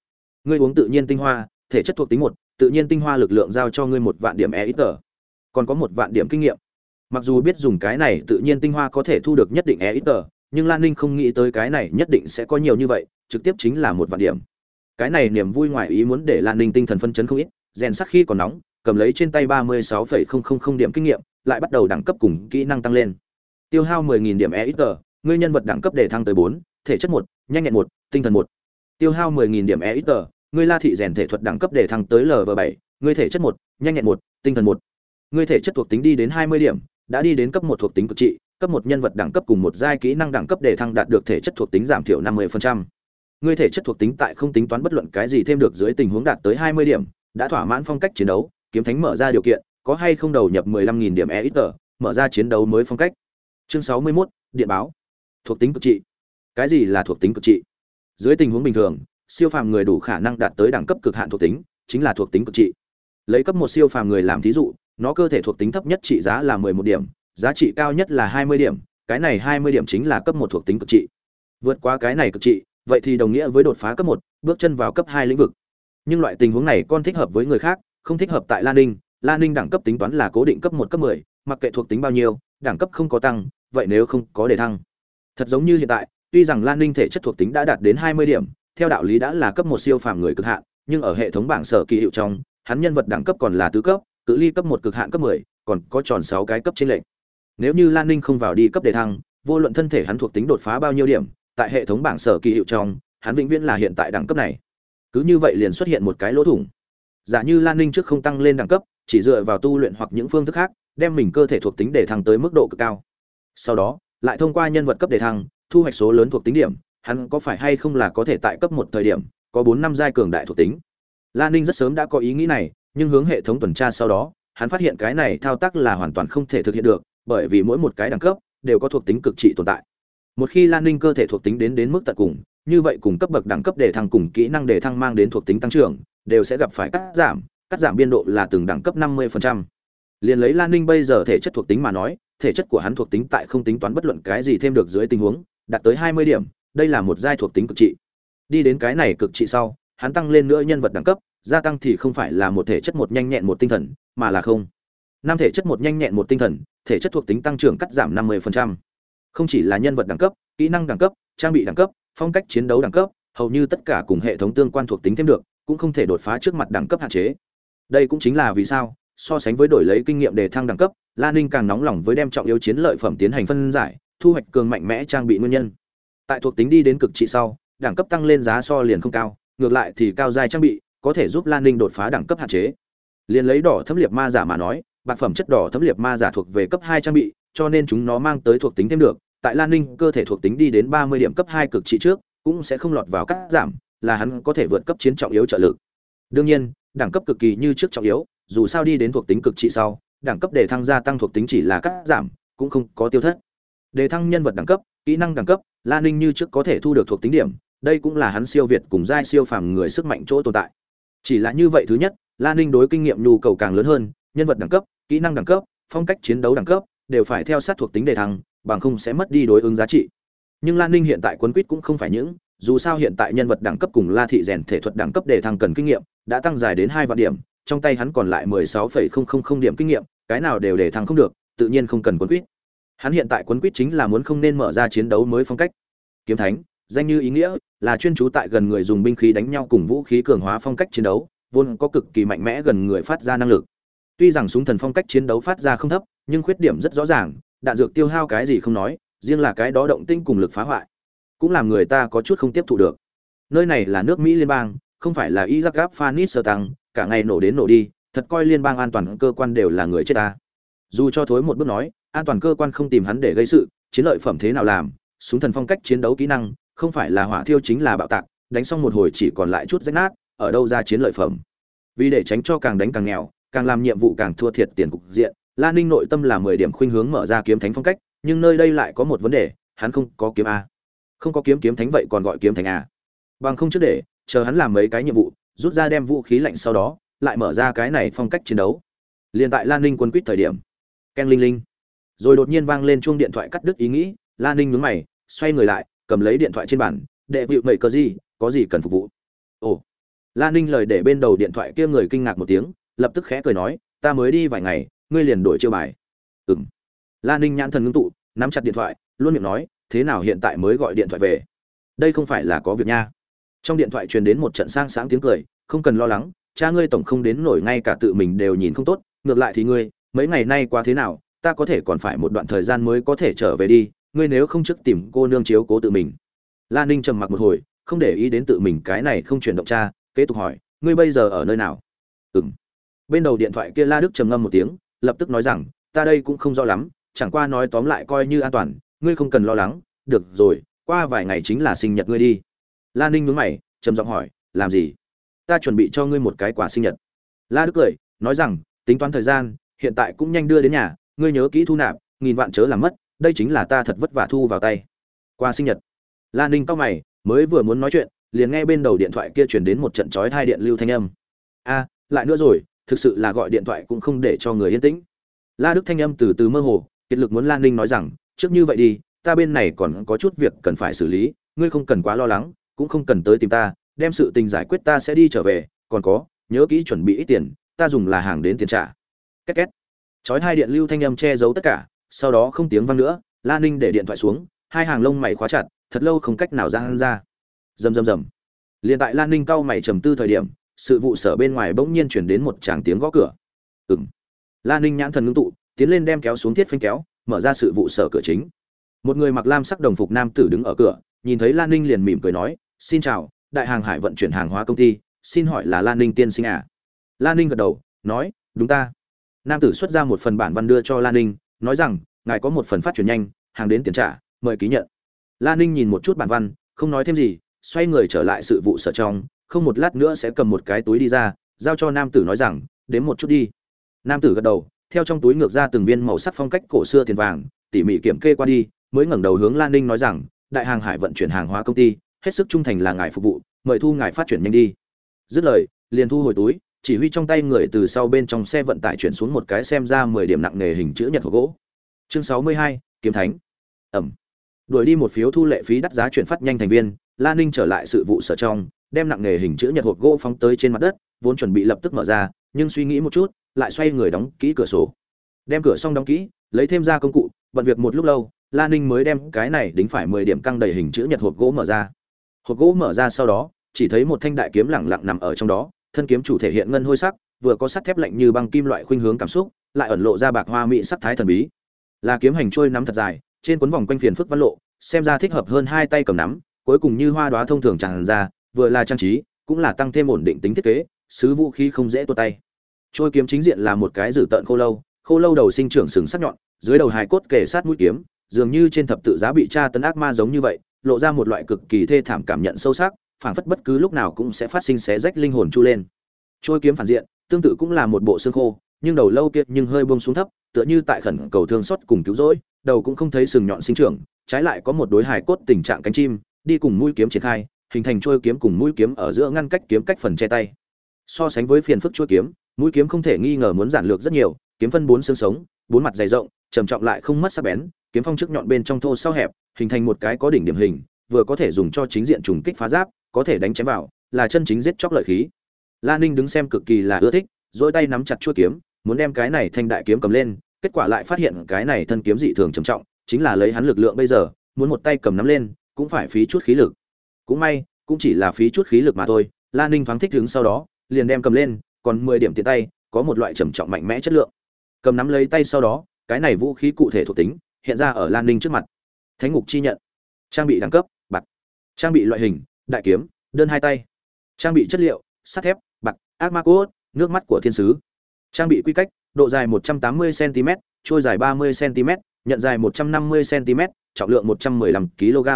Ngươi uống tự nhiên tinh hoa, thể chất thuộc tính một, tự nhiên tinh hoa lực lượng giao cho ngươi một vạn điểm EXP, còn có một vạn điểm kinh nghiệm. Mặc dù biết dùng cái này tự nhiên tinh hoa có thể thu được nhất định EXP, nhưng Lan Ninh không nghĩ tới cái này nhất định sẽ có nhiều như vậy, trực tiếp chính là một vạn điểm cái này niềm vui ngoài ý muốn để lan ninh tinh thần phân chấn không ít, rèn sắc khi còn nóng, cầm lấy trên tay ba mươi sáu phẩy không không không điểm kinh nghiệm, lại bắt đầu đẳng cấp cùng kỹ năng tăng lên. Tiêu hao mười nghìn điểm e ít tờ ngươi nhân vật đẳng cấp để thăng tới bốn, thể chất một, nhanh nhẹn một, tinh thần một. Tiêu hao mười nghìn điểm e ít tờ ngươi la thị rèn thể thuật đẳng cấp để thăng tới lv bảy, ngươi thể chất một, nhanh nhẹn một, tinh thần một. Ngươi thể chất thuộc tính đi đến hai mươi điểm, đã đi đến cấp một thuộc tính cực trị, cấp một nhân vật đẳng cấp cùng một giai kỹ năng đẳng cấp để thăng đạt được thể chất thuộc tính giảm thiểu năm mươi phần trăm ngươi thể chất thuộc tính tại không tính toán bất luận cái gì thêm được dưới tình huống đạt tới 20 điểm, đã thỏa mãn phong cách chiến đấu, kiếm thánh mở ra điều kiện, có hay không đầu nhập 15000 điểm EXP, mở ra chiến đấu mới phong cách. Chương 61, điện báo. Thuộc tính cực trị. Cái gì là thuộc tính cực trị? Dưới tình huống bình thường, siêu phàm người đủ khả năng đạt tới đẳng cấp cực hạn thuộc tính, chính là thuộc tính cực trị. Lấy cấp một siêu phàm người làm thí dụ, nó cơ thể thuộc tính thấp nhất trị giá là 11 điểm, giá trị cao nhất là 20 điểm, cái này 20 điểm chính là cấp một thuộc tính cực trị. Vượt qua cái này cực trị, vậy thì đồng nghĩa với đột phá cấp một, bước chân vào cấp hai lĩnh vực. Nhưng loại tình huống này con thích hợp với người khác, không thích hợp tại lan ninh. Lan ninh đẳng cấp tính toán là cố định cấp một, cấp mười, mặc kệ thuộc tính bao nhiêu, đẳng cấp không có tăng, vậy nếu không có đề thăng. Thật giống như hiện tại, tuy rằng lan ninh thể chất thuộc tính đã đạt đến hai mươi điểm, theo đạo lý đã là cấp một siêu phàm người cực hạn, nhưng ở hệ thống bảng sở kỳ hiệu trong, hắn nhân vật đẳng cấp còn là tứ cấp, cự ly cấp một cực hạn cấp mười, còn có tròn sáu cái cấp trên lệnh. Nếu như lan ninh không vào đi cấp đề thăng, vô luận thân thể hắn thuộc tính đột phá bao nhiêu điểm tại hệ thống bảng sở kỳ hiệu trong, hắn vĩnh viễn là hiện tại đẳng cấp này. Cứ như vậy liền xuất hiện một cái lỗ thủng. Giả như lan ninh trước không tăng lên đẳng cấp, chỉ dựa vào tu luyện hoặc những phương thức khác, đem mình cơ thể thuộc tính để thăng tới mức độ cực cao. Sau đó, lại thông qua nhân vật cấp để thăng, thu hoạch số lớn thuộc tính điểm, hắn có phải hay không là có thể tại cấp một thời điểm, có bốn năm giai cường đại thuộc tính. Lan ninh rất sớm đã có ý nghĩ này, nhưng hướng hệ thống tuần tra sau đó, hắn phát hiện cái này thao tác là hoàn toàn không thể thực hiện được, bởi vì mỗi một cái đẳng cấp đều có thuộc tính cực trị tồn tại một khi lan ninh cơ thể thuộc tính đến đến mức tận cùng, như vậy cùng cấp bậc đẳng cấp để thăng cùng kỹ năng để thăng mang đến thuộc tính tăng trưởng, đều sẽ gặp phải cắt giảm cắt giảm biên độ là từng đẳng cấp 50%. liền lấy lan ninh bây giờ thể chất thuộc tính mà nói, thể chất của hắn thuộc tính tại không tính toán bất luận cái gì thêm được dưới tình huống, đạt tới 20 điểm, đây là một giai thuộc tính cực trị. Đi đến cái này cực trị sau, hắn tăng lên nữa nhân vật đẳng cấp, gia tăng thì không phải là một thể chất một nhanh nhẹn một tinh thần, mà là không. Năm thể chất một nhanh nhẹn một tinh thần, thể chất thuộc tính tăng trưởng cắt giảm 50% không chỉ là nhân vật đẳng cấp, kỹ năng đẳng cấp, trang bị đẳng cấp, phong cách chiến đấu đẳng cấp, hầu như tất cả cùng hệ thống tương quan thuộc tính thêm được, cũng không thể đột phá trước mặt đẳng cấp hạn chế. Đây cũng chính là vì sao, so sánh với đổi lấy kinh nghiệm để thăng đẳng cấp lan ninh càng nóng lòng với đem trọng yếu chiến lợi phẩm tiến hành phân giải, thu hoạch cường mạnh mẽ trang bị nguyên nhân. Tại thuộc tính đi đến cực trị sau, đẳng cấp tăng lên giá so liền không cao, ngược lại thì cao giai trang bị, có thể giúp lan ninh đột phá đẳng cấp hạn chế. Liền lấy đỏ thấm liệt ma giả mà nói, bạc phẩm chất đỏ thấm liệt ma giả thuộc về cấp hai trang bị cho nên chúng nó mang tới thuộc tính thêm được. Tại lan ninh, cơ thể thuộc tính đi đến ba mươi điểm cấp hai cực trị trước, cũng sẽ không lọt vào cắt giảm, là hắn có thể vượt cấp chiến trọng yếu trợ lực. Đương nhiên, đẳng cấp cực kỳ như trước trọng yếu, dù sao đi đến thuộc tính cực trị sau, đẳng cấp để thăng gia tăng thuộc tính chỉ là cắt giảm, cũng không có tiêu thất. Đề thăng nhân vật đẳng cấp, kỹ năng đẳng cấp, lan ninh như trước có thể thu được thuộc tính điểm, đây cũng là hắn siêu việt cùng giai siêu phàm người sức mạnh chỗ tồn tại. Chỉ là như vậy thứ nhất, lan ninh đối kinh nghiệm nhu cầu càng lớn hơn, nhân vật đẳng cấp, kỹ năng đẳng cấp, phong cách chiến đấu đẳng cấp đều phải theo sát thuộc tính đề thăng, bằng không sẽ mất đi đối ứng giá trị. Nhưng lan ninh hiện tại quấn quýt cũng không phải những, dù sao hiện tại nhân vật đẳng cấp cùng la thị rèn thể thuật đẳng cấp đề thăng cần kinh nghiệm, đã tăng dài đến hai vạn điểm, trong tay hắn còn lại mười sáu phẩy không không không điểm kinh nghiệm, cái nào đều đề thăng không được, tự nhiên không cần quấn quýt. Hắn hiện tại quấn quýt chính là muốn không nên mở ra chiến đấu mới phong cách. Kiếm thánh, danh như ý nghĩa, là chuyên trú tại gần người dùng binh khí đánh nhau cùng vũ khí cường hóa phong cách chiến đấu, vốn có cực kỳ mạnh mẽ gần người phát ra năng lực. Tuy rằng súng thần phong cách chiến đấu phát ra không thấp nhưng khuyết điểm rất rõ ràng đạn dược tiêu hao cái gì không nói riêng là cái đó động tinh cùng lực phá hoại cũng làm người ta có chút không tiếp thụ được nơi này là nước mỹ liên bang không phải là Isaac Phanis sơ tăng, cả ngày nổ đến nổ đi, thật coi liên bang an toàn cơ quan đều là người chết ta. Dù cho thối một bước nói, an toàn cơ quan không tìm hắn để gây sự, chiến lợi phẩm thế nào làm, súng thần phong cách chiến đấu kỹ năng, không phải là hỏa thiêu chính là bạo tạc, đánh xong một hồi chỉ còn lại chút rách nát, ở đâu ra chiến lợi phẩm. Vì để tránh cho càng đánh càng nghèo, càng làm nhiệm vụ càng thua thiệt tiền cục diện, Lan Ninh nội tâm là 10 điểm khuynh hướng mở ra kiếm thánh phong cách, nhưng nơi đây lại có một vấn đề, hắn không có kiếm a. Không có kiếm kiếm thánh vậy còn gọi kiếm thánh a. Bằng không trước để, chờ hắn làm mấy cái nhiệm vụ, rút ra đem vũ khí lạnh sau đó, lại mở ra cái này phong cách chiến đấu. Liên tại Lan Ninh quân quyết thời điểm, keng linh linh, rồi đột nhiên vang lên chuông điện thoại cắt đứt ý nghĩ, Lan Ninh nhướng mày, xoay người lại, cầm lấy điện thoại trên bàn, đệ vịu mày cờ gì, có gì cần phục vụ. Ồ, Lan Ninh lời để bên đầu điện thoại kia người kinh ngạc một tiếng, lập tức khẽ cười nói, ta mới đi vài ngày, ngươi liền đổi chiêu bài. Ừm. Lan Ninh nhãn thần ngưng tụ, nắm chặt điện thoại, luôn miệng nói, thế nào hiện tại mới gọi điện thoại về? Đây không phải là có việc nha trong điện thoại truyền đến một trận sang sáng tiếng cười không cần lo lắng cha ngươi tổng không đến nổi ngay cả tự mình đều nhìn không tốt ngược lại thì ngươi mấy ngày nay qua thế nào ta có thể còn phải một đoạn thời gian mới có thể trở về đi ngươi nếu không trước tìm cô nương chiếu cố tự mình Lan ninh trầm mặc một hồi không để ý đến tự mình cái này không chuyển động cha kế tục hỏi ngươi bây giờ ở nơi nào ừng bên đầu điện thoại kia la đức trầm ngâm một tiếng lập tức nói rằng, ta đây cũng không rõ lắm, chẳng qua nói tóm lại coi như an toàn, ngươi không cần lo lắng, được rồi, qua vài ngày chính là sinh nhật ngươi đi. La ninh nhướng mày, trầm giọng hỏi, làm gì? Ta chuẩn bị cho ngươi một cái quà sinh nhật. La đức cười, nói rằng, tính toán thời gian, hiện tại cũng nhanh đưa đến nhà, ngươi nhớ kỹ thu nạp, nghìn vạn chớ làm mất, đây chính là ta thật vất vả thu vào tay. Quà sinh nhật. La ninh cau mày, mới vừa muốn nói chuyện, liền nghe bên đầu điện thoại kia truyền đến một trận chói tai điện lưu thanh âm. A, lại nữa rồi thực sự là gọi điện thoại cũng không để cho người yên tĩnh. La đức thanh âm từ từ mơ hồ, kiệt lực muốn lan ninh nói rằng, trước như vậy đi, ta bên này còn có chút việc cần phải xử lý, ngươi không cần quá lo lắng, cũng không cần tới tìm ta, đem sự tình giải quyết ta sẽ đi trở về, còn có, nhớ kỹ chuẩn bị ít tiền, ta dùng là hàng đến tiền trả. Két két. Chói hai điện lưu thanh âm che giấu tất cả, sau đó không tiếng vang nữa Lan ninh để điện thoại xuống, hai hàng lông mày khóa chặt, thật lâu không cách nào ra ra. Rầm rầm rầm. Liền tại lan ninh cau mày trầm tư thời điểm sự vụ sở bên ngoài bỗng nhiên chuyển đến một tràng tiếng gõ cửa. Ừng lan ninh nhãn thần ngưng tụ, tiến lên đem kéo xuống thiết phanh kéo, mở ra sự vụ sở cửa chính. Một người mặc lam sắc đồng phục nam tử đứng ở cửa, nhìn thấy lan ninh liền mỉm cười nói, xin chào, đại hàng hải vận chuyển hàng hóa công ty, xin hỏi là lan ninh tiên sinh à? Lan ninh gật đầu, nói, đúng ta. Nam tử xuất ra một phần bản văn đưa cho lan ninh, nói rằng, ngài có một phần phát chuyển nhanh, hàng đến tiền trả, mời ký nhận. Lan ninh nhìn một chút bản văn, không nói thêm gì, xoay người trở lại sự vụ sở trong không một lát nữa sẽ cầm một cái túi đi ra, giao cho nam tử nói rằng đến một chút đi. Nam tử gật đầu, theo trong túi ngược ra từng viên màu sắc phong cách cổ xưa tiền vàng, tỉ mỉ kiểm kê qua đi, mới ngẩng đầu hướng lan ninh nói rằng, đại hàng hải vận chuyển hàng hóa công ty, hết sức trung thành là ngài phục vụ, mời thu ngài phát chuyển nhanh đi. Dứt lời, liền thu hồi túi, chỉ huy trong tay người từ sau bên trong xe vận tải chuyển xuống một cái xem ra mười điểm nặng nề hình chữ nhật hộp gỗ. Chương sáu mươi hai, kiếm thánh. Ẩm. Đuổi đi một phiếu thu lệ phí đắt giá chuyển phát nhanh thành viên la ninh trở lại sự vụ sở trong đem nặng nghề hình chữ nhật hộp gỗ phóng tới trên mặt đất, vốn chuẩn bị lập tức mở ra, nhưng suy nghĩ một chút, lại xoay người đóng kỹ cửa sổ. Đem cửa xong đóng kỹ, lấy thêm ra công cụ, bận việc một lúc lâu, la ninh mới đem cái này đính phải mười điểm căng đầy hình chữ nhật hộp gỗ mở ra. Hộp gỗ mở ra sau đó, chỉ thấy một thanh đại kiếm lẳng lặng nằm ở trong đó, thân kiếm chủ thể hiện ngân hôi sắc, vừa có sắt thép lạnh như băng kim loại khuynh hướng cảm xúc, lại ẩn lộ ra bạc hoa mỹ sắc thái thần bí. Là kiếm hành trôi nắm thật dài, trên cuốn vòng quanh phiền phức văn lộ, xem ra thích hợp hơn hai tay cầm nắm, cuối cùng như hoa đoá thông thường tràn ra vừa là trang trí, cũng là tăng thêm ổn định tính thiết kế, sứ vũ khí không dễ tuột tay. Trôi kiếm chính diện là một cái dử tợn khô lâu khô lâu đầu sinh trưởng sừng sắc nhọn, dưới đầu hài cốt kề sát mũi kiếm, dường như trên thập tự giá bị tra tấn ác ma giống như vậy, lộ ra một loại cực kỳ thê thảm cảm nhận sâu sắc, phảng phất bất cứ lúc nào cũng sẽ phát sinh xé rách linh hồn chu lên. Trôi kiếm phản diện, tương tự cũng là một bộ xương khô, nhưng đầu lâu kia nhưng hơi buông xuống thấp, tựa như tại khẩn cầu thương xót cùng cứu rỗi, đầu cũng không thấy sừng nhọn sinh trưởng, trái lại có một đối hài cốt tình trạng cánh chim, đi cùng mũi kiếm triển khai hình thành chuôi kiếm cùng mũi kiếm ở giữa ngăn cách kiếm cách phần che tay. So sánh với phiền phức chuôi kiếm, mũi kiếm không thể nghi ngờ muốn giản lược rất nhiều, kiếm phân bốn xương sống, bốn mặt dày rộng, trầm trọng lại không mất sắc bén, kiếm phong trước nhọn bên trong thô sau hẹp, hình thành một cái có đỉnh điểm hình, vừa có thể dùng cho chính diện trùng kích phá giáp, có thể đánh chém vào, là chân chính giết chóc lợi khí. La ninh đứng xem cực kỳ là ưa thích dỗi tay nắm chặt chuôi kiếm, muốn đem cái này thanh đại kiếm cầm lên, kết quả lại phát hiện cái này thân kiếm dị thường trầm trọng, chính là lấy hắn lực lượng bây giờ, muốn một tay cầm nắm lên, cũng phải phí chút khí lực cũng may, cũng chỉ là phí chút khí lực mà thôi, la ninh thoáng thích đứng sau đó, liền đem cầm lên, còn mười điểm tiện tay, có một loại trầm trọng mạnh mẽ chất lượng. Cầm nắm lấy tay sau đó, cái này vũ khí cụ thể thuộc tính, hiện ra ở lan ninh trước mặt. Thánh ngục chi nhận. Trang bị đẳng cấp, bạc. Trang bị loại hình, đại kiếm, đơn hai tay. Trang bị chất liệu, sắt thép, bạc. Ác ma cốt, nước mắt của thiên sứ. Trang bị quy cách, độ dài 180 cm trôi dài 30 cm nhận dài 150 cm trọng lượng 115 kg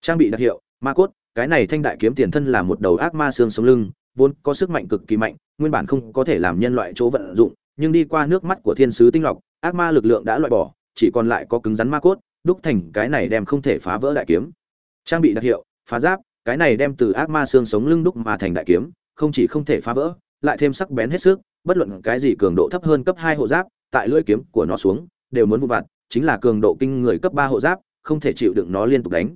trang bị đặc hiệu ma cốt, cái này thanh đại kiếm tiền thân là một đầu ác ma xương sống lưng, vốn có sức mạnh cực kỳ mạnh, nguyên bản không có thể làm nhân loại chỗ vận dụng, nhưng đi qua nước mắt của thiên sứ tinh lọc, ác ma lực lượng đã loại bỏ, chỉ còn lại có cứng rắn ma cốt, đúc thành cái này đem không thể phá vỡ đại kiếm. Trang bị đặc hiệu, phá giáp, cái này đem từ ác ma xương sống lưng đúc mà thành đại kiếm, không chỉ không thể phá vỡ, lại thêm sắc bén hết sức, bất luận cái gì cường độ thấp hơn cấp hai hộ giáp, tại lưỡi kiếm của nó xuống, đều muốn vụ vặt, chính là cường độ kinh người cấp ba hộ giáp, không thể chịu đựng nó liên tục đánh.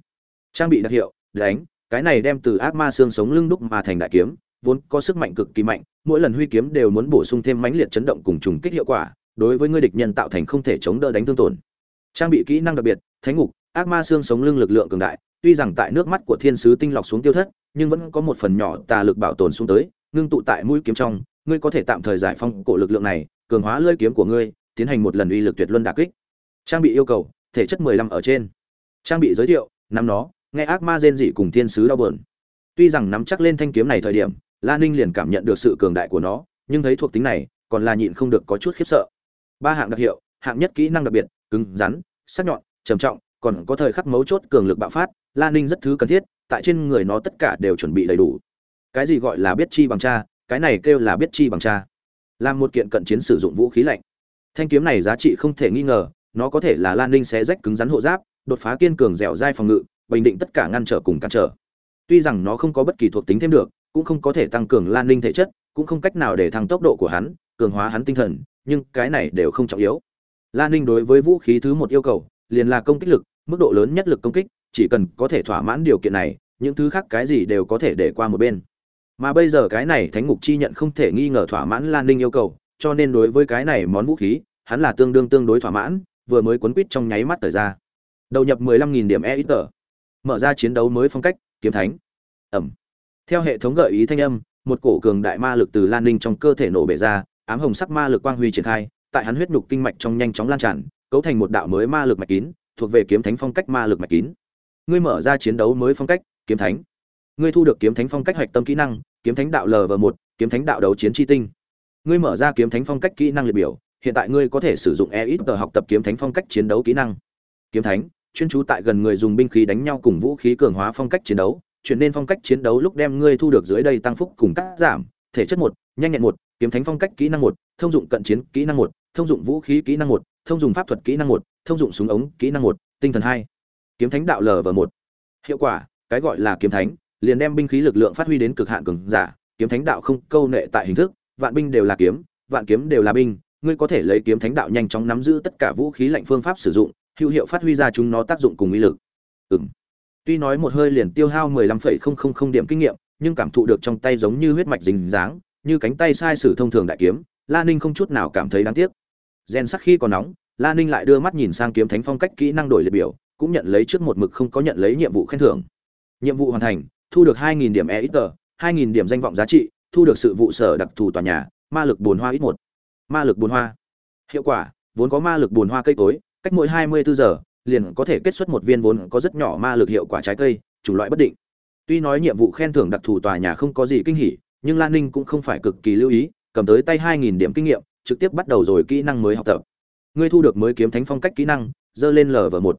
Trang bị đặc hiệu đánh, cái này đem từ ác ma xương sống lưng đúc mà thành đại kiếm, vốn có sức mạnh cực kỳ mạnh, mỗi lần huy kiếm đều muốn bổ sung thêm mãnh liệt chấn động cùng trùng kích hiệu quả, đối với ngươi địch nhân tạo thành không thể chống đỡ đánh thương tổn. Trang bị kỹ năng đặc biệt, thánh ngục, ác ma xương sống lưng lực lượng cường đại, tuy rằng tại nước mắt của thiên sứ tinh lọc xuống tiêu thất, nhưng vẫn có một phần nhỏ tà lực bảo tồn xuống tới, ngưng tụ tại mũi kiếm trong, ngươi có thể tạm thời giải phong cổ lực lượng này, cường hóa lưỡi kiếm của ngươi, tiến hành một lần uy lực tuyệt luân đà kích. Trang bị yêu cầu, thể chất 15 ở trên. Trang bị giới thiệu, nắm nó nghe ác ma rên dị cùng thiên sứ đau bờn tuy rằng nắm chắc lên thanh kiếm này thời điểm, la ninh liền cảm nhận được sự cường đại của nó, nhưng thấy thuộc tính này, còn là nhịn không được có chút khiếp sợ. Ba hạng đặc hiệu, hạng nhất kỹ năng đặc biệt, cứng, rắn, sắc nhọn, trầm trọng, còn có thời khắc mấu chốt cường lực bạo phát, la ninh rất thứ cần thiết, tại trên người nó tất cả đều chuẩn bị đầy đủ. Cái gì gọi là biết chi bằng cha, cái này kêu là biết chi bằng cha. Làm một kiện cận chiến sử dụng vũ khí lạnh. Thanh kiếm này giá trị không thể nghi ngờ, nó có thể là lan ninh sẽ rách cứng rắn hộ giáp, đột phá kiên cường dẻo dai phòng ngự bình định tất cả ngăn trở cùng cản trở. Tuy rằng nó không có bất kỳ thuộc tính thêm được, cũng không có thể tăng cường lan ninh thể chất, cũng không cách nào để thăng tốc độ của hắn, cường hóa hắn tinh thần, nhưng cái này đều không trọng yếu. Lan ninh đối với vũ khí thứ một yêu cầu, liền là công kích lực, mức độ lớn nhất lực công kích, chỉ cần có thể thỏa mãn điều kiện này, những thứ khác cái gì đều có thể để qua một bên. Mà bây giờ cái này thánh ngục chi nhận không thể nghi ngờ thỏa mãn lan ninh yêu cầu, cho nên đối với cái này món vũ khí, hắn là tương đương tương đối thỏa mãn, vừa mới quấn quýt trong nháy mắt thời ra. Đầu nhập mười lăm nghìn điểm e ít tờ mở ra chiến đấu mới phong cách, kiếm thánh. Ẩm. Theo hệ thống gợi ý thanh âm, một cổ cường đại ma lực từ lan ninh trong cơ thể nổ bể ra, ám hồng sắc ma lực quang huy triển khai, tại hắn huyết nhục kinh mạch trong nhanh chóng lan tràn, cấu thành một đạo mới ma lực mạch kín, thuộc về kiếm thánh phong cách ma lực mạch kín. Ngươi mở ra chiến đấu mới phong cách, kiếm thánh. Ngươi thu được kiếm thánh phong cách hoạch tâm kỹ năng, kiếm thánh đạo lv một, kiếm thánh đạo đấu chiến tri tinh. Ngươi mở ra kiếm thánh phong cách kỹ năng liệt biểu, hiện tại ngươi có thể sử dụng e ít tờ học tập kiếm thánh phong cách chiến đấu kỹ năng. Kiếm thánh chuyên chú tại gần người dùng binh khí đánh nhau cùng vũ khí cường hóa phong cách chiến đấu, chuyển nên phong cách chiến đấu lúc đem ngươi thu được dưới đây tăng phúc cùng cắt giảm, thể chất một, nhanh nhẹn một, kiếm thánh phong cách kỹ năng một, thông dụng cận chiến kỹ năng một, thông dụng vũ khí kỹ năng một, thông dụng pháp thuật kỹ năng một, thông dụng súng ống kỹ năng một, tinh thần hai, kiếm thánh đạo lv một. Hiệu quả, cái gọi là kiếm thánh, liền đem binh khí lực lượng phát huy đến cực hạn cường giả, kiếm thánh đạo không câu nệ tại hình thức, vạn binh đều là kiếm, vạn kiếm đều là binh, ngươi có thể lấy kiếm thánh đạo nhanh chóng nắm giữ tất cả vũ khí lạnh phương pháp sử dụng hữu hiệu phát huy ra chúng nó tác dụng cùng uy lực. Ừm. Tuy nói một hơi liền tiêu hao mười lăm phẩy không không không điểm kinh nghiệm nhưng cảm thụ được trong tay giống như huyết mạch dính dáng như cánh tay sai sử thông thường đại kiếm la ninh không chút nào cảm thấy đáng tiếc. Gen sắc khi còn nóng la ninh lại đưa mắt nhìn sang kiếm thánh phong cách kỹ năng đổi liệt biểu cũng nhận lấy trước một mực không có nhận lấy nhiệm vụ khen thưởng. Nhiệm vụ hoàn thành thu được 2.000 điểm EXP, 2000 điểm danh vọng giá trị, thu được sự vụ sở đặc thù tòa nhà, ma lực bùn hoa ít một. Ma lực bùn hoa. Hiệu quả vốn có ma lực bùn hoa cây cối cách mỗi 24 giờ, liền có thể kết xuất một viên vốn có rất nhỏ ma lực hiệu quả trái cây, chủng loại bất định. Tuy nói nhiệm vụ khen thưởng đặc thù tòa nhà không có gì kinh hỉ, nhưng lan ninh cũng không phải cực kỳ lưu ý, cầm tới tay 2.000 điểm kinh nghiệm, trực tiếp bắt đầu rồi kỹ năng mới học tập. Ngươi thu được mới kiếm thánh phong cách kỹ năng, dơ lên lv một.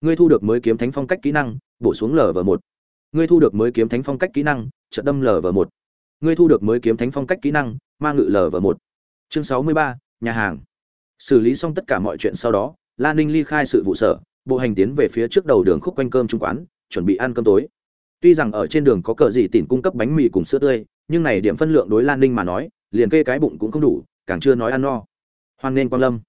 Ngươi thu được mới kiếm thánh phong cách kỹ năng, bổ xuống lv một. Ngươi thu được mới kiếm thánh phong cách kỹ năng trận đâm lv một. Ngươi thu được mới kiếm thánh phong cách kỹ năng, ma ngự lv một. Chương sáu mươi ba, nhà hàng. Xử lý xong tất cả mọi chuyện sau đó lan ninh ly khai sự vụ sở, bộ hành tiến về phía trước đầu đường khúc quanh cơm trung quán, chuẩn bị ăn cơm tối. Tuy rằng ở trên đường có cờ gì tìm cung cấp bánh mì cùng sữa tươi, nhưng này điểm phân lượng đối lan ninh mà nói, liền kê cái bụng cũng không đủ, càng chưa nói ăn no. Hoan nên quan lâm.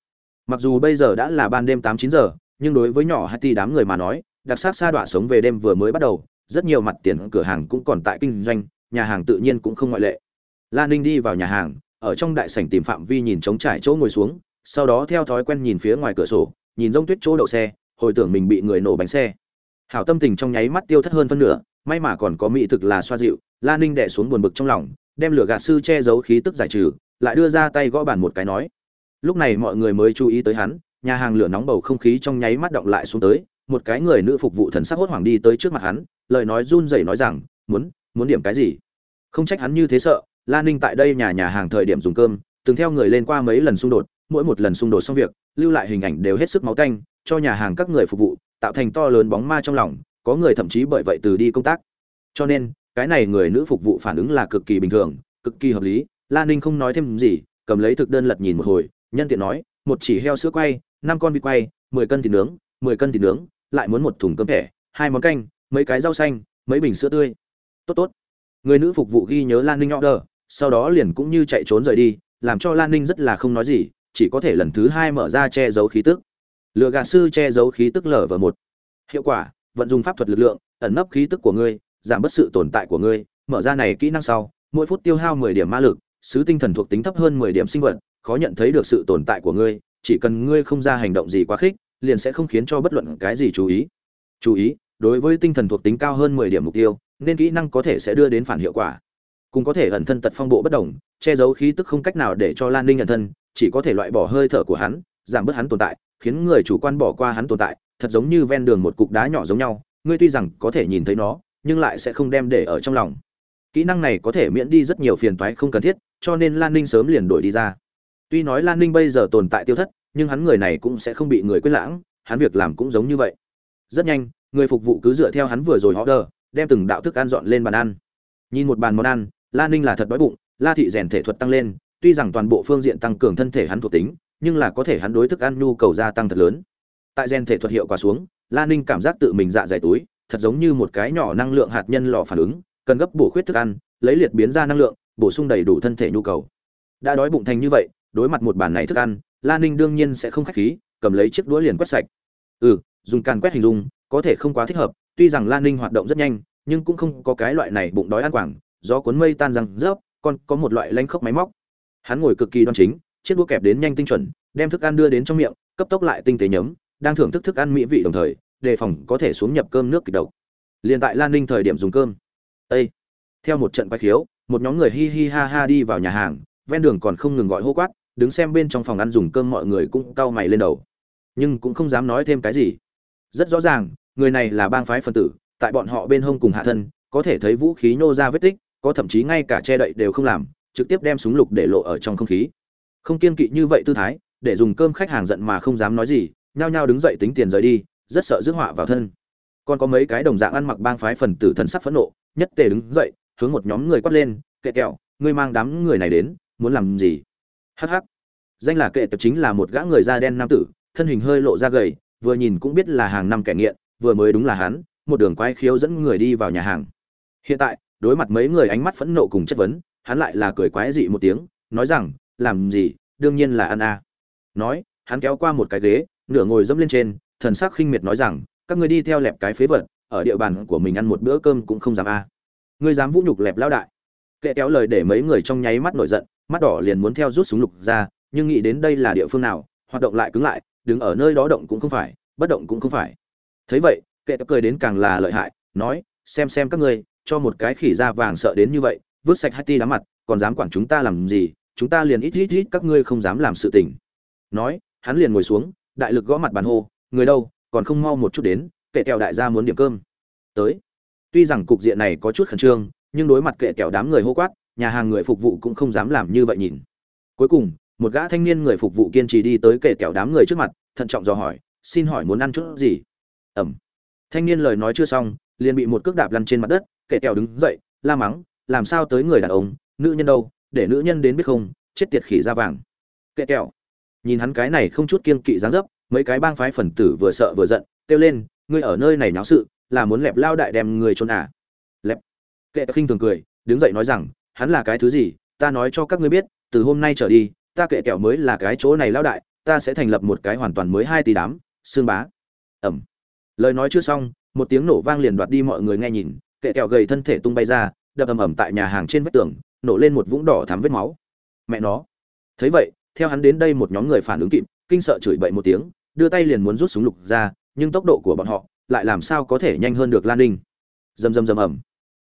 Mặc dù bây giờ đã là ban đêm tám chín giờ, nhưng đối với nhỏ hai đám người mà nói, đặc sắc xa đọa sống về đêm vừa mới bắt đầu, rất nhiều mặt tiền cửa hàng cũng còn tại kinh doanh, nhà hàng tự nhiên cũng không ngoại lệ. Lan ninh đi vào nhà hàng, ở trong đại sảnh tìm phạm vi nhìn trống trải chỗ ngồi xuống, sau đó theo thói quen nhìn phía ngoài cửa sổ nhìn rông tuyết chỗ đậu xe, hồi tưởng mình bị người nổ bánh xe. Hảo tâm tình trong nháy mắt tiêu thất hơn phân nửa, may mà còn có mỹ thực là xoa dịu lan ninh đẻ xuống buồn bực trong lòng, đem lửa gạt sư che giấu khí tức giải trừ, lại đưa ra tay gõ bàn một cái nói. Lúc này mọi người mới chú ý tới hắn, nhà hàng lửa nóng bầu không khí trong nháy mắt động lại xuống tới, một cái người nữ phục vụ thần sắc hốt hoảng đi tới trước mặt hắn, lời nói run rẩy nói rằng, muốn muốn điểm cái gì? Không trách hắn như thế sợ lan ninh tại đây nhà nhà hàng thời điểm dùng cơm, từng theo người lên qua mấy lần xung đột, mỗi một lần xung đột xong việc lưu lại hình ảnh đều hết sức máu tanh, cho nhà hàng các người phục vụ, tạo thành to lớn bóng ma trong lòng, có người thậm chí bởi vậy từ đi công tác. Cho nên, cái này người nữ phục vụ phản ứng là cực kỳ bình thường, cực kỳ hợp lý. Lan ninh không nói thêm gì, cầm lấy thực đơn lật nhìn một hồi, nhân tiện nói, một chỉ heo sữa quay, năm con vịt quay, mười cân thịt nướng, mười cân thịt nướng, lại muốn một thùng cơm thẻ, hai món canh, mấy cái rau xanh, mấy bình sữa tươi. Tốt tốt. Người nữ phục vụ ghi nhớ lan ninh order, sau đó liền cũng như chạy trốn rời đi, làm cho lan ninh rất là không nói gì chỉ có thể lần thứ hai mở ra che giấu khí tức. Lựa gạt sư che giấu khí tức lở vào một. Hiệu quả, vận dụng pháp thuật lực lượng, ẩn nấp khí tức của ngươi, giảm bớt sự tồn tại của ngươi, mở ra này kỹ năng sau, mỗi phút tiêu hao mười điểm ma lực, sứ tinh thần thuộc tính thấp hơn mười điểm sinh vật, khó nhận thấy được sự tồn tại của ngươi, chỉ cần ngươi không ra hành động gì quá khích, liền sẽ không khiến cho bất luận cái gì chú ý. Chú ý, đối với tinh thần thuộc tính cao hơn mười điểm mục tiêu, nên kỹ năng có thể sẽ đưa đến phản hiệu quả. Cũng có thể ẩn thân tật phong bộ bất đồng, che giấu khí tức không cách nào để cho lan ninh ẩn thân chỉ có thể loại bỏ hơi thở của hắn, giảm bớt hắn tồn tại, khiến người chủ quan bỏ qua hắn tồn tại, thật giống như ven đường một cục đá nhỏ giống nhau, ngươi tuy rằng có thể nhìn thấy nó, nhưng lại sẽ không đem để ở trong lòng. Kỹ năng này có thể miễn đi rất nhiều phiền toái không cần thiết, cho nên lan ninh sớm liền đổi đi ra. Tuy nói lan ninh bây giờ tồn tại tiêu thất, nhưng hắn người này cũng sẽ không bị người quên lãng, hắn việc làm cũng giống như vậy. Rất nhanh, người phục vụ cứ dựa theo hắn vừa rồi order, đem từng đạo thức ăn dọn lên bàn ăn. Nhìn một bàn món ăn, lan ninh là thật đói bụng, la thị rèn thể thuật tăng lên tuy rằng toàn bộ phương diện tăng cường thân thể hắn thuộc tính, nhưng là có thể hắn đối thức ăn nhu cầu gia tăng thật lớn. Tại gen thể thuật hiệu quả xuống lan ninh cảm giác tự mình dạ dày túi, thật giống như một cái nhỏ năng lượng hạt nhân lò phản ứng, cần gấp bổ khuyết thức ăn, lấy liệt biến ra năng lượng, bổ sung đầy đủ thân thể nhu cầu. Đã đói bụng thành như vậy, đối mặt một bàn này thức ăn lan ninh đương nhiên sẽ không khách khí, cầm lấy chiếc đũa liền quét sạch. Ừ dùng càn quét hình dung, có thể không quá thích hợp, tuy rằng lan ninh hoạt động rất nhanh, nhưng cũng không có cái loại này bụng đói ăn quảng do cuốn mây tan răng rớp, còn có một loại lanh khốc máy móc hắn ngồi cực kỳ đoan chính, chiếc đũa kẹp đến nhanh tinh chuẩn, đem thức ăn đưa đến trong miệng, cấp tốc lại tinh tế nhấm, đang thưởng thức thức ăn mỹ vị đồng thời, đề phòng có thể xuống nhập cơm nước kịch độc. Liền tại lan ninh thời điểm dùng cơm. Ê! theo một trận quay khiếu, một nhóm người hi hi ha ha đi vào nhà hàng, ven đường còn không ngừng gọi hô quát, đứng xem bên trong phòng ăn dùng cơm mọi người cũng cau mày lên đầu. Nhưng cũng không dám nói thêm cái gì. Rất rõ ràng, người này là bang phái phân tử, tại bọn họ bên hông cùng hạ thân, có thể thấy vũ khí nhô ra vết tích, có thậm chí ngay cả che đậy đều không làm trực tiếp đem súng lục để lộ ở trong không khí. Không kiên kỵ như vậy tư thái, để dùng cơm khách hàng giận mà không dám nói gì, nhao nhao đứng dậy tính tiền rời đi, rất sợ rước họa vào thân. Còn có mấy cái đồng dạng ăn mặc bang phái phần tử thần sắc phẫn nộ, nhất tề đứng dậy, hướng một nhóm người quát lên, kệ kẹo, ngươi mang đám người này đến, muốn làm gì? Hh danh là kệ tập chính là một gã người da đen nam tử, thân hình hơi lộ ra gầy, vừa nhìn cũng biết là hàng năm kẻ nghiện, vừa mới đúng là hắn, một đường quay khiếu dẫn người đi vào nhà hàng. Hiện tại, đối mặt mấy người ánh mắt phẫn nộ cùng chất vấn hắn lại là cười quái dị một tiếng, nói rằng, làm gì đương nhiên là ăn a à. nói, hắn kéo qua một cái ghế, nửa ngồi dẫm lên trên, thần sắc khinh miệt nói rằng, các ngươi đi theo lẹp cái phế vật, ở địa bàn của mình ăn một bữa cơm cũng không dám a à. ngươi dám vũ nhục lẹp lao đại kệ kéo lời để mấy người trong nháy mắt nổi giận, mắt đỏ liền muốn theo rút súng lục ra, nhưng nghĩ đến đây là địa phương nào, hoạt động lại cứng lại, đứng ở nơi đó động cũng không phải, bất động cũng không phải thấy vậy, kệ cười đến càng là lợi hại, nói, xem xem các ngươi, cho một cái khỉ da vàng sợ đến như vậy vứt sạch hai ti đám mặt, còn dám quản chúng ta làm gì? Chúng ta liền ít ít ít, các ngươi không dám làm sự tình. Nói, hắn liền ngồi xuống, đại lực gõ mặt bàn hô, người đâu, còn không mau một chút đến, kệ kẹo đại gia muốn điểm cơm. Tới. Tuy rằng cục diện này có chút khẩn trương, nhưng đối mặt kệ kẹo đám người hô quát, nhà hàng người phục vụ cũng không dám làm như vậy nhìn. Cuối cùng, một gã thanh niên người phục vụ kiên trì đi tới kệ kẹo đám người trước mặt, thận trọng dò hỏi, xin hỏi muốn ăn chút gì? Ẩm. Thanh niên lời nói chưa xong, liền bị một cước đạp lăn trên mặt đất, kệ kẹo đứng dậy, la mắng làm sao tới người đàn ông, nữ nhân đâu, để nữ nhân đến biết không, chết tiệt khỉ da vàng. Kệ kẹo. Nhìn hắn cái này không chút kiên kỵ dáng dấp, mấy cái bang phái phần tử vừa sợ vừa giận, kêu lên, ngươi ở nơi này náo sự, là muốn lẹp lao đại đem người trốn à? Lẹp. Kệ khinh thường cười, đứng dậy nói rằng, hắn là cái thứ gì? Ta nói cho các ngươi biết, từ hôm nay trở đi, ta kệ kẹo mới là cái chỗ này lao đại, ta sẽ thành lập một cái hoàn toàn mới hai tỷ đám, xương bá. Ẩm. Lời nói chưa xong, một tiếng nổ vang liền đoạt đi mọi người nghe nhìn kệ kẹo gầy thân thể tung bay ra đập ầm ầm tại nhà hàng trên vách tường, nổ lên một vũng đỏ thắm vết máu. Mẹ nó. Thấy vậy, theo hắn đến đây một nhóm người phản ứng kịp, kinh sợ chửi bậy một tiếng, đưa tay liền muốn rút súng lục ra, nhưng tốc độ của bọn họ lại làm sao có thể nhanh hơn được lan ninh. Rầm rầm rầm ầm.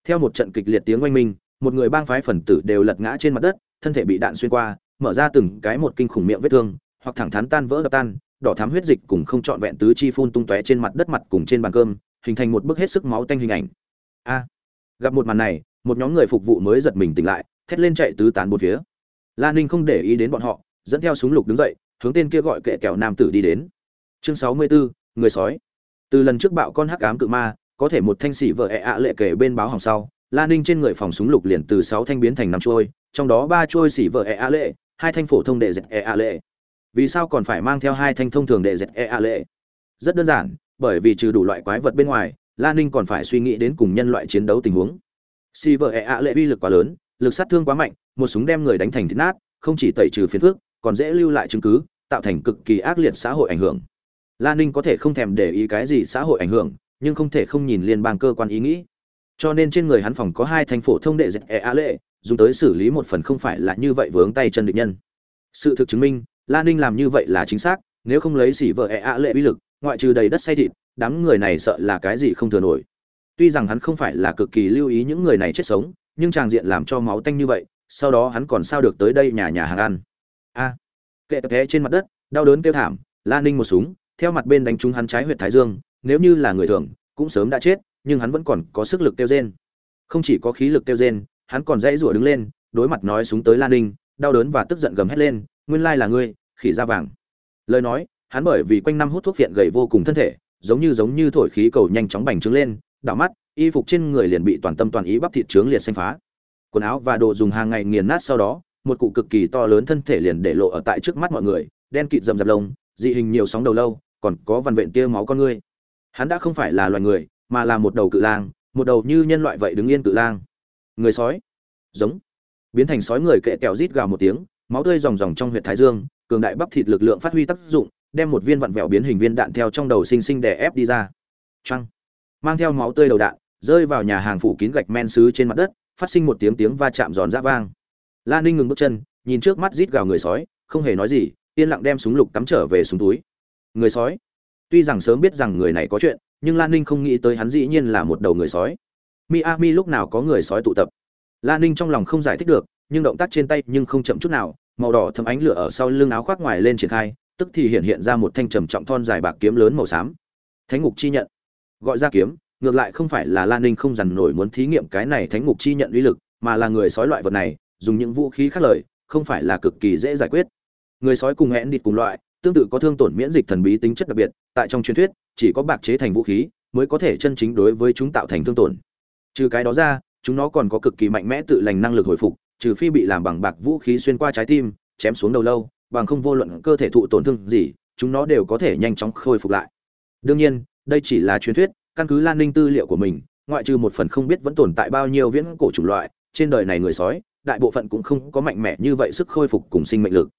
Theo một trận kịch liệt tiếng oanh minh, một người bang phái phần tử đều lật ngã trên mặt đất, thân thể bị đạn xuyên qua, mở ra từng cái một kinh khủng miệng vết thương, hoặc thẳng thắn tan vỡ đập tan, đỏ thắm huyết dịch cùng không trọn vẹn tứ chi phun tung tóe trên mặt đất mặt cùng trên bàn cơm, hình thành một bức hết sức máu tanh hình ảnh. A. Gặp một màn này một nhóm người phục vụ mới giật mình tỉnh lại thét lên chạy tứ tán bốn phía. Lan ninh không để ý đến bọn họ dẫn theo súng lục đứng dậy hướng tên kia gọi kệ kẹo nam tử đi đến. Chương sáu mươi 64, người sói. Từ lần trước bạo con hắc ám cự ma có thể một thanh sĩ vợ ẹ ạ lệ kể bên báo hỏng sau lan ninh trên người phòng súng lục liền từ sáu thanh biến thành năm trôi trong đó ba trôi sĩ vợ ẹ ạ lệ hai thanh phổ thông đệ dẹt ẹ ạ lệ. Vì sao còn phải mang theo hai thanh thông thường đệ dẹt ẹ ạ lệ? Rất đơn giản bởi vì trừ đủ loại quái vật bên ngoài lan ninh còn phải suy nghĩ đến cùng nhân loại chiến đấu tình huống. Si vợ ẹ ạ lệ uy lực quá lớn lực sát thương quá mạnh một súng đem người đánh thành thịt nát không chỉ tẩy trừ phiền phước còn dễ lưu lại chứng cứ tạo thành cực kỳ ác liệt xã hội ảnh hưởng Lan Ninh có thể không thèm để ý cái gì xã hội ảnh hưởng, nhưng không thể không nhìn liên bang cơ quan ý nghĩ. Cho nên trên người hắn phòng có hai thành phổ thông đệ dệt ẻ ạ lệ, dùng tới xử lý một phần không phải là như vậy vướng tay chân địch nhân. Sự thực chứng minh, Lan Ninh làm như vậy là chính xác, nếu không lấy xỉ vợ ẻ ạ lệ uy lực, ngoại trừ đầy đất say thịt, đám người này sợ là cái gì không thừa nổi. Tuy rằng hắn không phải là cực kỳ lưu ý những người này chết sống, nhưng tràng diện làm cho máu tanh như vậy, sau đó hắn còn sao được tới đây nhà nhà hàng ăn. A. kệ tập thế trên mặt đất, đau đớn kêu thảm, Lan Ninh một súng, theo mặt bên đánh trúng hắn trái huyệt thái dương, nếu như là người thường, cũng sớm đã chết, nhưng hắn vẫn còn có sức lực tiêu rên. Không chỉ có khí lực tiêu rên, hắn còn dãy rủa đứng lên, đối mặt nói súng tới Lan Ninh, đau đớn và tức giận gầm hét lên, nguyên lai là ngươi, khỉ da vàng. Lời nói, hắn bởi vì quanh năm hút thuốc viện gầy vô cùng thân thể, giống như giống như thổi khí cầu nhanh chóng bành trướng lên, đảo mắt, y phục trên người liền bị toàn tâm toàn ý bắp thịt trướng liệt xanh phá. Quần áo và đồ dùng hàng ngày nghiền nát sau đó, một cụ cực kỳ to lớn thân thể liền để lộ ở tại trước mắt mọi người, đen kịt rậm rạp lông, dị hình nhiều sóng đầu lâu, còn có văn vện tia máu con ngươi. Hắn đã không phải là loài người mà là một đầu cự lang một đầu như nhân loại vậy đứng yên cự lang. Người sói. Giống. Biến thành sói người kệ kẹo rít gào một tiếng máu tươi ròng ròng trong huyệt thái dương cường đại bắp thịt lực lượng phát huy tác dụng đem một viên vặn vẹo biến hình viên đạn theo trong đầu sinh sinh đè ép đi ra. Choang mang theo máu tươi đầu đạn, rơi vào nhà hàng phủ kín gạch men xứ trên mặt đất, phát sinh một tiếng tiếng va chạm giòn rã vang. Lan ninh ngừng bước chân, nhìn trước mắt rít gào người sói, không hề nói gì, yên lặng đem súng lục cắm trở về súng túi. Người sói? Tuy rằng sớm biết rằng người này có chuyện, nhưng lan ninh không nghĩ tới hắn dĩ nhiên là một đầu người sói. Miami lúc nào có người sói tụ tập? Lan ninh trong lòng không giải thích được, nhưng động tác trên tay nhưng không chậm chút nào, màu đỏ thấm ánh lửa ở sau lưng áo khoác ngoài lên triển khai, tức thì hiện hiện ra một thanh trầm trọng thon dài bạc kiếm lớn màu xám. Thánh ngục chi nhận gọi ra kiếm ngược lại không phải là lan ninh không dằn nổi muốn thí nghiệm cái này thánh ngục chi nhận uy lực mà là người sói loại vật này dùng những vũ khí khác lời không phải là cực kỳ dễ giải quyết người sói cùng hẹn địt cùng loại tương tự có thương tổn miễn dịch thần bí tính chất đặc biệt, tại trong truyền thuyết, chỉ có bạc chế thành vũ khí mới có thể chân chính đối với chúng tạo thành thương tổn. Trừ cái đó ra, chúng nó còn có cực kỳ mạnh mẽ tự lành năng lực hồi phục, trừ phi bị làm bằng bạc vũ khí xuyên qua trái tim, chém xuống đầu lâu, bằng không vô luận cơ thể thụ tổn thương gì, chúng nó đều có thể nhanh chóng khôi phục lại. Đương nhiên, đây chỉ là truyền thuyết, căn cứ Lan Ninh tư liệu của mình, ngoại trừ một phần không biết vẫn tồn tại bao nhiêu viễn cổ chủng loại, trên đời này người sói, đại bộ phận cũng không có mạnh mẽ như vậy sức khôi phục cùng sinh mệnh lực.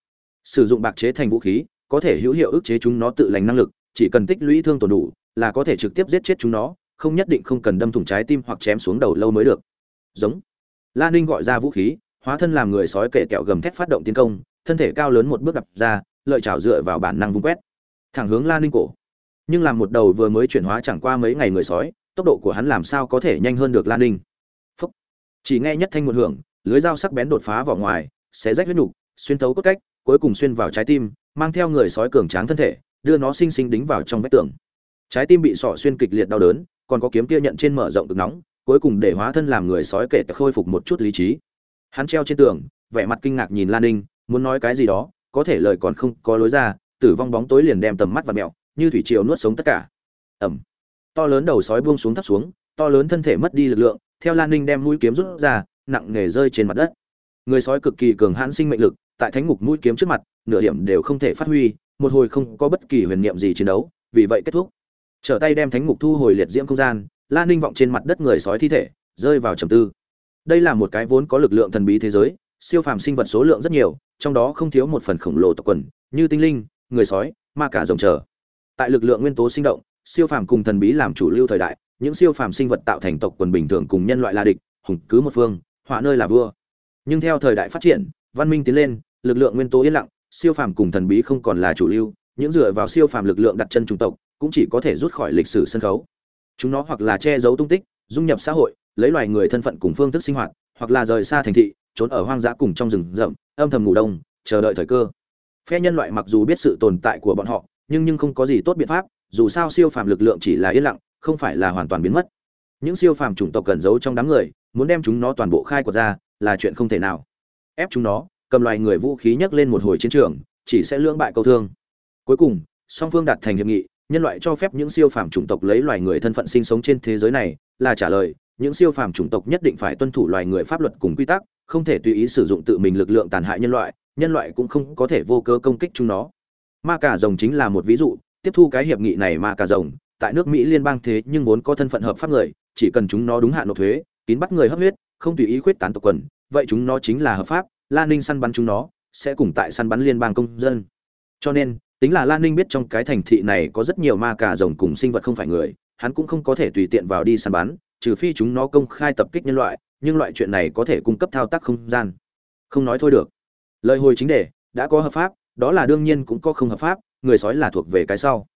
Sử dụng bạc chế thành vũ khí, có thể hữu hiệu ức chế chúng nó tự lành năng lực chỉ cần tích lũy thương tổn đủ là có thể trực tiếp giết chết chúng nó không nhất định không cần đâm thủng trái tim hoặc chém xuống đầu lâu mới được. Giống. Lan ninh gọi ra vũ khí hóa thân làm người sói kệ kẹo gầm thét phát động tiến công thân thể cao lớn một bước đập ra lợi chảo dựa vào bản năng vung quét. Thẳng hướng Lan ninh cổ nhưng làm một đầu vừa mới chuyển hóa chẳng qua mấy ngày người sói, tốc độ của hắn làm sao có thể nhanh hơn được Lan ninh. Phúc. chỉ nghe nhất thanh một hưởng, lưới dao sắc bén đột phá vào ngoài, xé rách huyết nhục xuyên thấu cốt cách, cuối cùng xuyên vào trái tim, mang theo người sói cường tráng thân thể, đưa nó sinh sinh đính vào trong vách tường. Trái tim bị sọ xuyên kịch liệt đau đớn, còn có kiếm kia nhận trên mở rộng cực nóng, cuối cùng để hóa thân làm người sói kể tật khôi phục một chút lý trí. Hắn treo trên tường, vẻ mặt kinh ngạc nhìn lan ninh, muốn nói cái gì đó, có thể lời còn không có lối ra, tử vong bóng tối liền đem tầm mắt và mẹo như thủy triều nuốt sống tất cả. Ẩm. To lớn đầu sói buông xuống thấp xuống, to lớn thân thể mất đi lực lượng, theo lan ninh đem mũi kiếm rút ra, nặng nề rơi trên mặt đất. Người sói cực kỳ cường hãn sinh mệnh lực, tại thánh ngục mũi kiếm trước mặt, nửa điểm đều không thể phát huy, một hồi không có bất kỳ huyền niệm gì chiến đấu, vì vậy kết thúc. Trở tay đem thánh ngục thu hồi liệt diễm không gian, lan ninh vọng trên mặt đất người sói thi thể, rơi vào trầm tư. Đây là một cái vốn có lực lượng thần bí thế giới, siêu phàm sinh vật số lượng rất nhiều, trong đó không thiếu một phần khổng lồ tộc quần, như tinh linh, người sói, ma cả rồng trở tại lực lượng nguyên tố sinh động, siêu phàm cùng thần bí làm chủ lưu thời đại, những siêu phàm sinh vật tạo thành tộc quần bình thường cùng nhân loại là địch, hùng cứ một phương, họa nơi là vua. Nhưng theo thời đại phát triển, văn minh tiến lên, lực lượng nguyên tố yên lặng, siêu phàm cùng thần bí không còn là chủ lưu, những dựa vào siêu phàm lực lượng đặt chân chủng tộc, cũng chỉ có thể rút khỏi lịch sử sân khấu. Chúng nó hoặc là che giấu tung tích, dung nhập xã hội, lấy loài người thân phận cùng phương thức sinh hoạt, hoặc là rời xa thành thị, trốn ở hoang dã cùng trong rừng rậm, âm thầm ngủ đông, chờ đợi thời cơ. Phe nhân loại mặc dù biết sự tồn tại của bọn họ nhưng nhưng không có gì tốt biện pháp, dù sao siêu phàm lực lượng chỉ là yên lặng, không phải là hoàn toàn biến mất. Những siêu phàm chủng tộc cần giấu trong đám người, muốn đem chúng nó toàn bộ khai quật ra, là chuyện không thể nào. Ép chúng nó, cầm loài người vũ khí nhấc lên một hồi chiến trường, chỉ sẽ lưỡng bại câu thương. Cuối cùng, song phương đạt thành hiệp nghị, nhân loại cho phép những siêu phàm chủng tộc lấy loài người thân phận sinh sống trên thế giới này, là trả lời, những siêu phàm chủng tộc nhất định phải tuân thủ loài người pháp luật cùng quy tắc, không thể tùy ý sử dụng tự mình lực lượng tàn hại nhân loại nhân loại cũng không có thể vô cớ công kích chúng nó ma cà rồng chính là một ví dụ, tiếp thu cái hiệp nghị này ma cà rồng, tại nước mỹ liên bang thế nhưng vốn có thân phận hợp pháp người, chỉ cần chúng nó đúng hạn nộp thuế, kín bắt người hấp huyết, không tùy ý khuyết tán tộc quần, vậy chúng nó chính là hợp pháp lan ninh săn bắn chúng nó, sẽ cùng tại săn bắn liên bang công dân. Cho nên, tính là lan ninh biết trong cái thành thị này có rất nhiều ma cà rồng cùng sinh vật không phải người, hắn cũng không có thể tùy tiện vào đi săn bắn, trừ phi chúng nó công khai tập kích nhân loại, nhưng loại chuyện này có thể cung cấp thao tác không gian. Không nói thôi được. Lời hồi chính đề, đã có hợp pháp đó là đương nhiên cũng có không hợp pháp, người sói là thuộc về cái sau.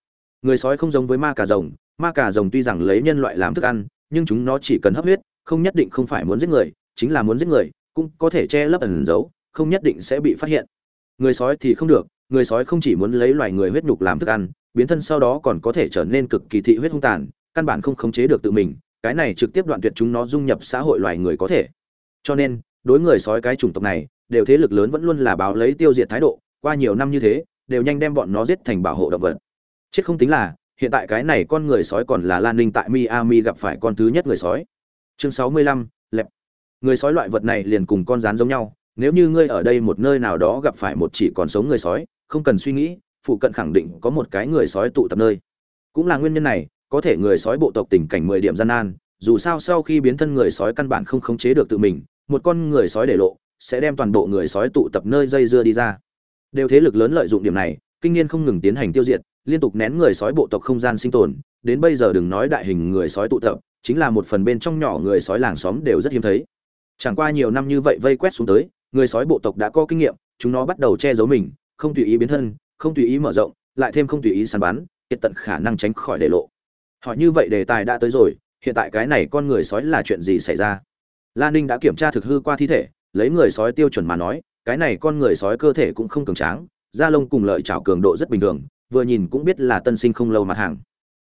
Người sói không giống với ma cà rồng, ma cà rồng tuy rằng lấy nhân loại làm thức ăn, nhưng chúng nó chỉ cần hấp huyết, không nhất định không phải muốn giết người, chính là muốn giết người, cũng có thể che lấp ẩn giấu không nhất định sẽ bị phát hiện. Người sói thì không được, người sói không chỉ muốn lấy loài người huyết nhục làm thức ăn, biến thân sau đó còn có thể trở nên cực kỳ thị huyết hung tàn, căn bản không khống chế được tự mình, cái này trực tiếp đoạn tuyệt chúng nó dung nhập xã hội loài người có thể. Cho nên, đối người sói cái chủng tộc này, đều thế lực lớn vẫn luôn là báo lấy tiêu diệt thái độ qua nhiều năm như thế, đều nhanh đem bọn nó giết thành bảo hộ động vật. Chết không tính là, hiện tại cái này con người sói còn là lan ninh tại miami gặp phải con thứ nhất người sói. Chương sáu mươi lăm, lẹp. Người sói loại vật này liền cùng con rán giống nhau, nếu như ngươi ở đây một nơi nào đó gặp phải một chỉ còn sống người sói, không cần suy nghĩ, phụ cận khẳng định có một cái người sói tụ tập nơi. Cũng là nguyên nhân này, có thể người sói bộ tộc tình cảnh mười điểm gian nan, dù sao sau khi biến thân người sói căn bản không khống chế được tự mình, một con người sói để lộ, sẽ đem toàn bộ người sói tụ tập nơi dây dưa đi ra đều thế lực lớn lợi dụng điểm này, kinh niên không ngừng tiến hành tiêu diệt, liên tục nén người sói bộ tộc không gian sinh tồn, đến bây giờ đừng nói đại hình người sói tụ tập, chính là một phần bên trong nhỏ người sói làng xóm đều rất hiếm thấy. Chẳng qua nhiều năm như vậy vây quét xuống tới, người sói bộ tộc đã có kinh nghiệm, chúng nó bắt đầu che giấu mình, không tùy ý biến thân, không tùy ý mở rộng, lại thêm không tùy ý săn bắn hiện tận khả năng tránh khỏi để lộ. Họ như vậy đề tài đã tới rồi, hiện tại cái này con người sói là chuyện gì xảy ra? Lan ninh đã kiểm tra thực hư qua thi thể, lấy người sói tiêu chuẩn mà nói cái này con người sói cơ thể cũng không cường tráng, da lông cùng lợi chảo cường độ rất bình thường, vừa nhìn cũng biết là tân sinh không lâu mặt hàng.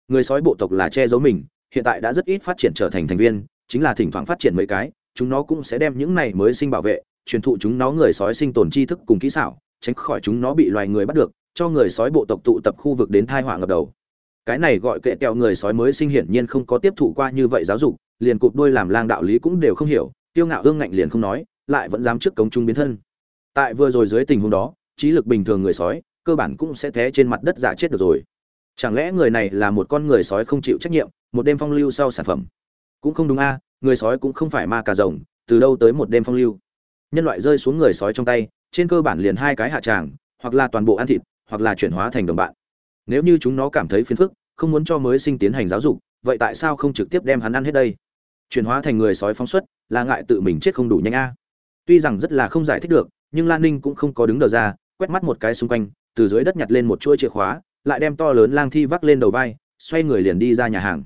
Người sói bộ tộc là che giấu mình, hiện tại đã rất ít phát triển trở thành thành viên, chính là thỉnh thoảng phát triển mấy cái, chúng nó cũng sẽ đem những này mới sinh bảo vệ, truyền thụ chúng nó người sói sinh tồn tri thức cùng kỹ xảo, tránh khỏi chúng nó bị loài người bắt được, cho người sói bộ tộc tụ tập khu vực đến thai họa ngập đầu. Cái này gọi kệ tẹo người sói mới sinh hiển nhiên không có tiếp thụ qua như vậy giáo dục, liền cụp đuôi làm lang đạo lý cũng đều không hiểu, tiêu ngạo hương ngạnh liền không nói, lại vẫn dám trước cống trung biến thân tại vừa rồi dưới tình huống đó, trí lực bình thường người sói, cơ bản cũng sẽ té trên mặt đất giả chết được rồi. Chẳng lẽ người này là một con người sói không chịu trách nhiệm, một đêm phong lưu sau sản phẩm? Cũng không đúng a, người sói cũng không phải ma cà rồng, từ đâu tới một đêm phong lưu? Nhân loại rơi xuống người sói trong tay, trên cơ bản liền hai cái hạ tràng, hoặc là toàn bộ ăn thịt, hoặc là chuyển hóa thành đồng bạn. Nếu như chúng nó cảm thấy phiền phức, không muốn cho mới sinh tiến hành giáo dục, vậy tại sao không trực tiếp đem hắn ăn hết đây? Chuyển hóa thành người sói phóng xuất, là ngại tự mình chết không đủ nhanh a. Tuy rằng rất là không giải thích được nhưng lan ninh cũng không có đứng đờ ra, quét mắt một cái xung quanh, từ dưới đất nhặt lên một chuỗi chìa khóa, lại đem to lớn lang thi vác lên đầu vai, xoay người liền đi ra nhà hàng.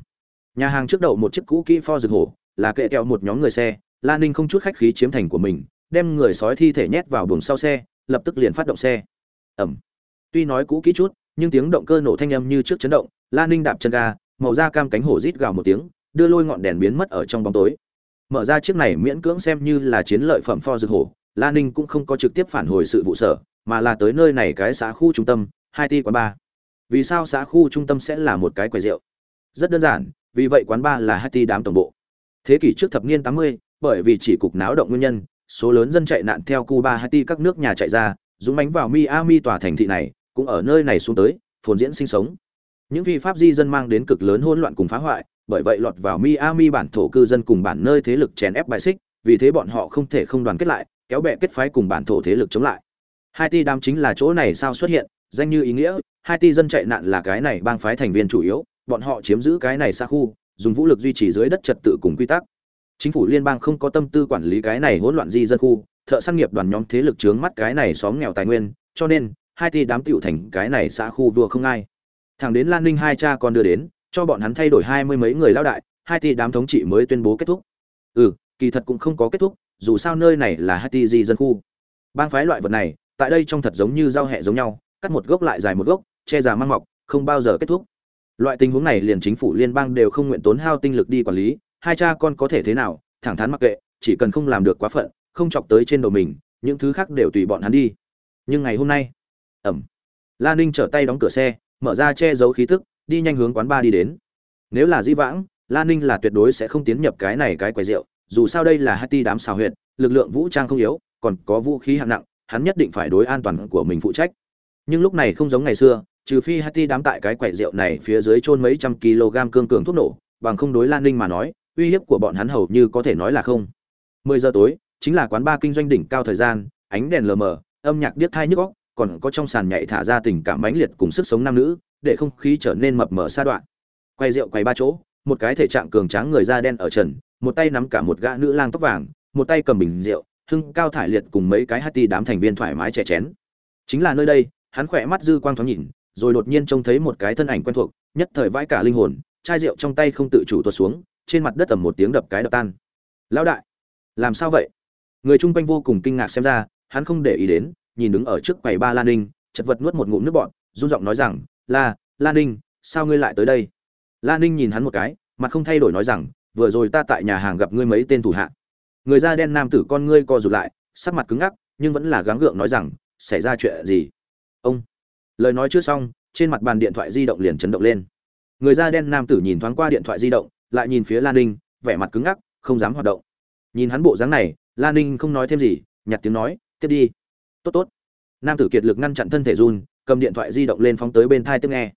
Nhà hàng trước đậu một chiếc cũ kỹ pho rực hổ, là kệ kẹo một nhóm người xe, lan ninh không chút khách khí chiếm thành của mình, đem người sói thi thể nhét vào buồng sau xe, lập tức liền phát động xe. Ẩm. Tuy nói cũ kỹ chút, nhưng tiếng động cơ nổ thanh âm như trước chấn động, Lan ninh đạp chân ga, màu da cam cánh hổ rít gào một tiếng, đưa lôi ngọn đèn biến mất ở trong bóng tối. Mở ra chiếc này miễn cưỡng xem như là chiến lợi phẩm pho dược hổ la ninh cũng không có trực tiếp phản hồi sự vụ sở, mà là tới nơi này cái xã khu trung tâm, hai ti quán ba. Vì sao xã khu trung tâm sẽ là một cái quầy rượu? Rất đơn giản, vì vậy quán ba là hai ti đám tổng bộ. Thế kỷ trước thập niên tám mươi, bởi vì chỉ cục náo động nguyên nhân, số lớn dân chạy nạn theo cuba Haiti các nước nhà chạy ra, dũng bánh vào miami tòa thành thị này, cũng ở nơi này xuống tới, phồn diễn sinh sống. Những vi pháp di dân mang đến cực lớn hỗn loạn cùng phá hoại, bởi vậy lọt vào miami bản thổ cư dân cùng bản nơi thế lực chèn ép bài xích, vì thế bọn họ không thể không đoàn kết lại kéo bè kết phái cùng bản thổ thế lực chống lại. Hai ti đám chính là chỗ này sao xuất hiện, danh như ý nghĩa, hai ti dân chạy nạn là cái này bang phái thành viên chủ yếu, bọn họ chiếm giữ cái này xa khu, dùng vũ lực duy trì dưới đất trật tự cùng quy tắc. Chính phủ liên bang không có tâm tư quản lý cái này hỗn loạn di dân khu, thợ săn nghiệp đoàn nhóm thế lực chướng mắt cái này xóm nghèo tài nguyên, cho nên, hai ti đám tiểu thành cái này xã khu vừa không ai. Thẳng đến lan ninh hai cha con đưa đến, cho bọn hắn thay đổi hai mươi mấy người lao đại, hai ti đám thống trị mới tuyên bố kết thúc. Ừ kỳ thật cũng không có kết thúc dù sao nơi này là hai ti di dân khu. Bang phái loại vật này, tại đây trong thật giống như giao hẹ giống nhau, cắt một gốc lại dài một gốc, che già mang mọc, không bao giờ kết thúc. Loại tình huống này liền chính phủ liên bang đều không nguyện tốn hao tinh lực đi quản lý, hai cha con có thể thế nào, thẳng thắn mặc kệ, chỉ cần không làm được quá phận, không chọc tới trên đầu mình, những thứ khác đều tùy bọn hắn đi. Nhưng ngày hôm nay ẩm la ninh trở tay đóng cửa xe, mở ra che giấu khí tức, đi nhanh hướng quán ba đi đến. Nếu là di vãng, la ninh là tuyệt đối sẽ không tiến nhập cái này cái quầy rượu dù sao đây là Haiti đám xào huyệt, lực lượng vũ trang không yếu, còn có vũ khí hạng nặng, hắn nhất định phải đối an toàn của mình phụ trách. Nhưng lúc này không giống ngày xưa, trừ phi Haiti đám tại cái quầy rượu này phía dưới chôn mấy trăm kg cương cường thuốc nổ, bằng không đối lan ninh mà nói, uy hiếp của bọn hắn hầu như có thể nói là không. Mười giờ tối, chính là quán ba kinh doanh đỉnh cao thời gian, ánh đèn lờ mờ, âm nhạc điếc tai nhức óc, còn có trong sàn nhảy thả ra tình cảm mãnh liệt cùng sức sống nam nữ, để không khí trở nên mập mờ xa đoạn. Quay rượu quay ba chỗ, một cái thể trạng cường tráng người da đen ở trần một tay nắm cả một gã nữ lang tóc vàng, một tay cầm bình rượu, hưng cao thải liệt cùng mấy cái hati đám thành viên thoải mái chè chén. Chính là nơi đây, hắn khỏe mắt dư quang thoáng nhìn, rồi đột nhiên trông thấy một cái thân ảnh quen thuộc, nhất thời vãi cả linh hồn, chai rượu trong tay không tự chủ tuột xuống, trên mặt đất tầm một tiếng đập cái đập tan. Lão đại, làm sao vậy? Người chung quanh vô cùng kinh ngạc xem ra, hắn không để ý đến, nhìn đứng ở trước quầy ba lan ninh, chật vật nuốt một ngụm nước bọn run giọng nói rằng, la, lan ninh, sao ngươi lại tới đây? Lan ninh nhìn hắn một cái, mặt không thay đổi nói rằng vừa rồi ta tại nhà hàng gặp ngươi mấy tên thủ hạ. Người da đen nam tử con ngươi co rụt lại, sắc mặt cứng ngắc, nhưng vẫn là gắng gượng nói rằng, xảy ra chuyện gì? Ông. Lời nói chưa xong, trên mặt bàn điện thoại di động liền chấn động lên. Người da đen nam tử nhìn thoáng qua điện thoại di động, lại nhìn phía lan ninh, vẻ mặt cứng ngắc, không dám hoạt động. Nhìn hắn bộ dáng này, lan ninh không nói thêm gì, nhặt tiếng nói, tiếp đi. Tốt tốt. Nam tử kiệt lực ngăn chặn thân thể run, cầm điện thoại di động lên phóng tới bên thai tiếp nghe.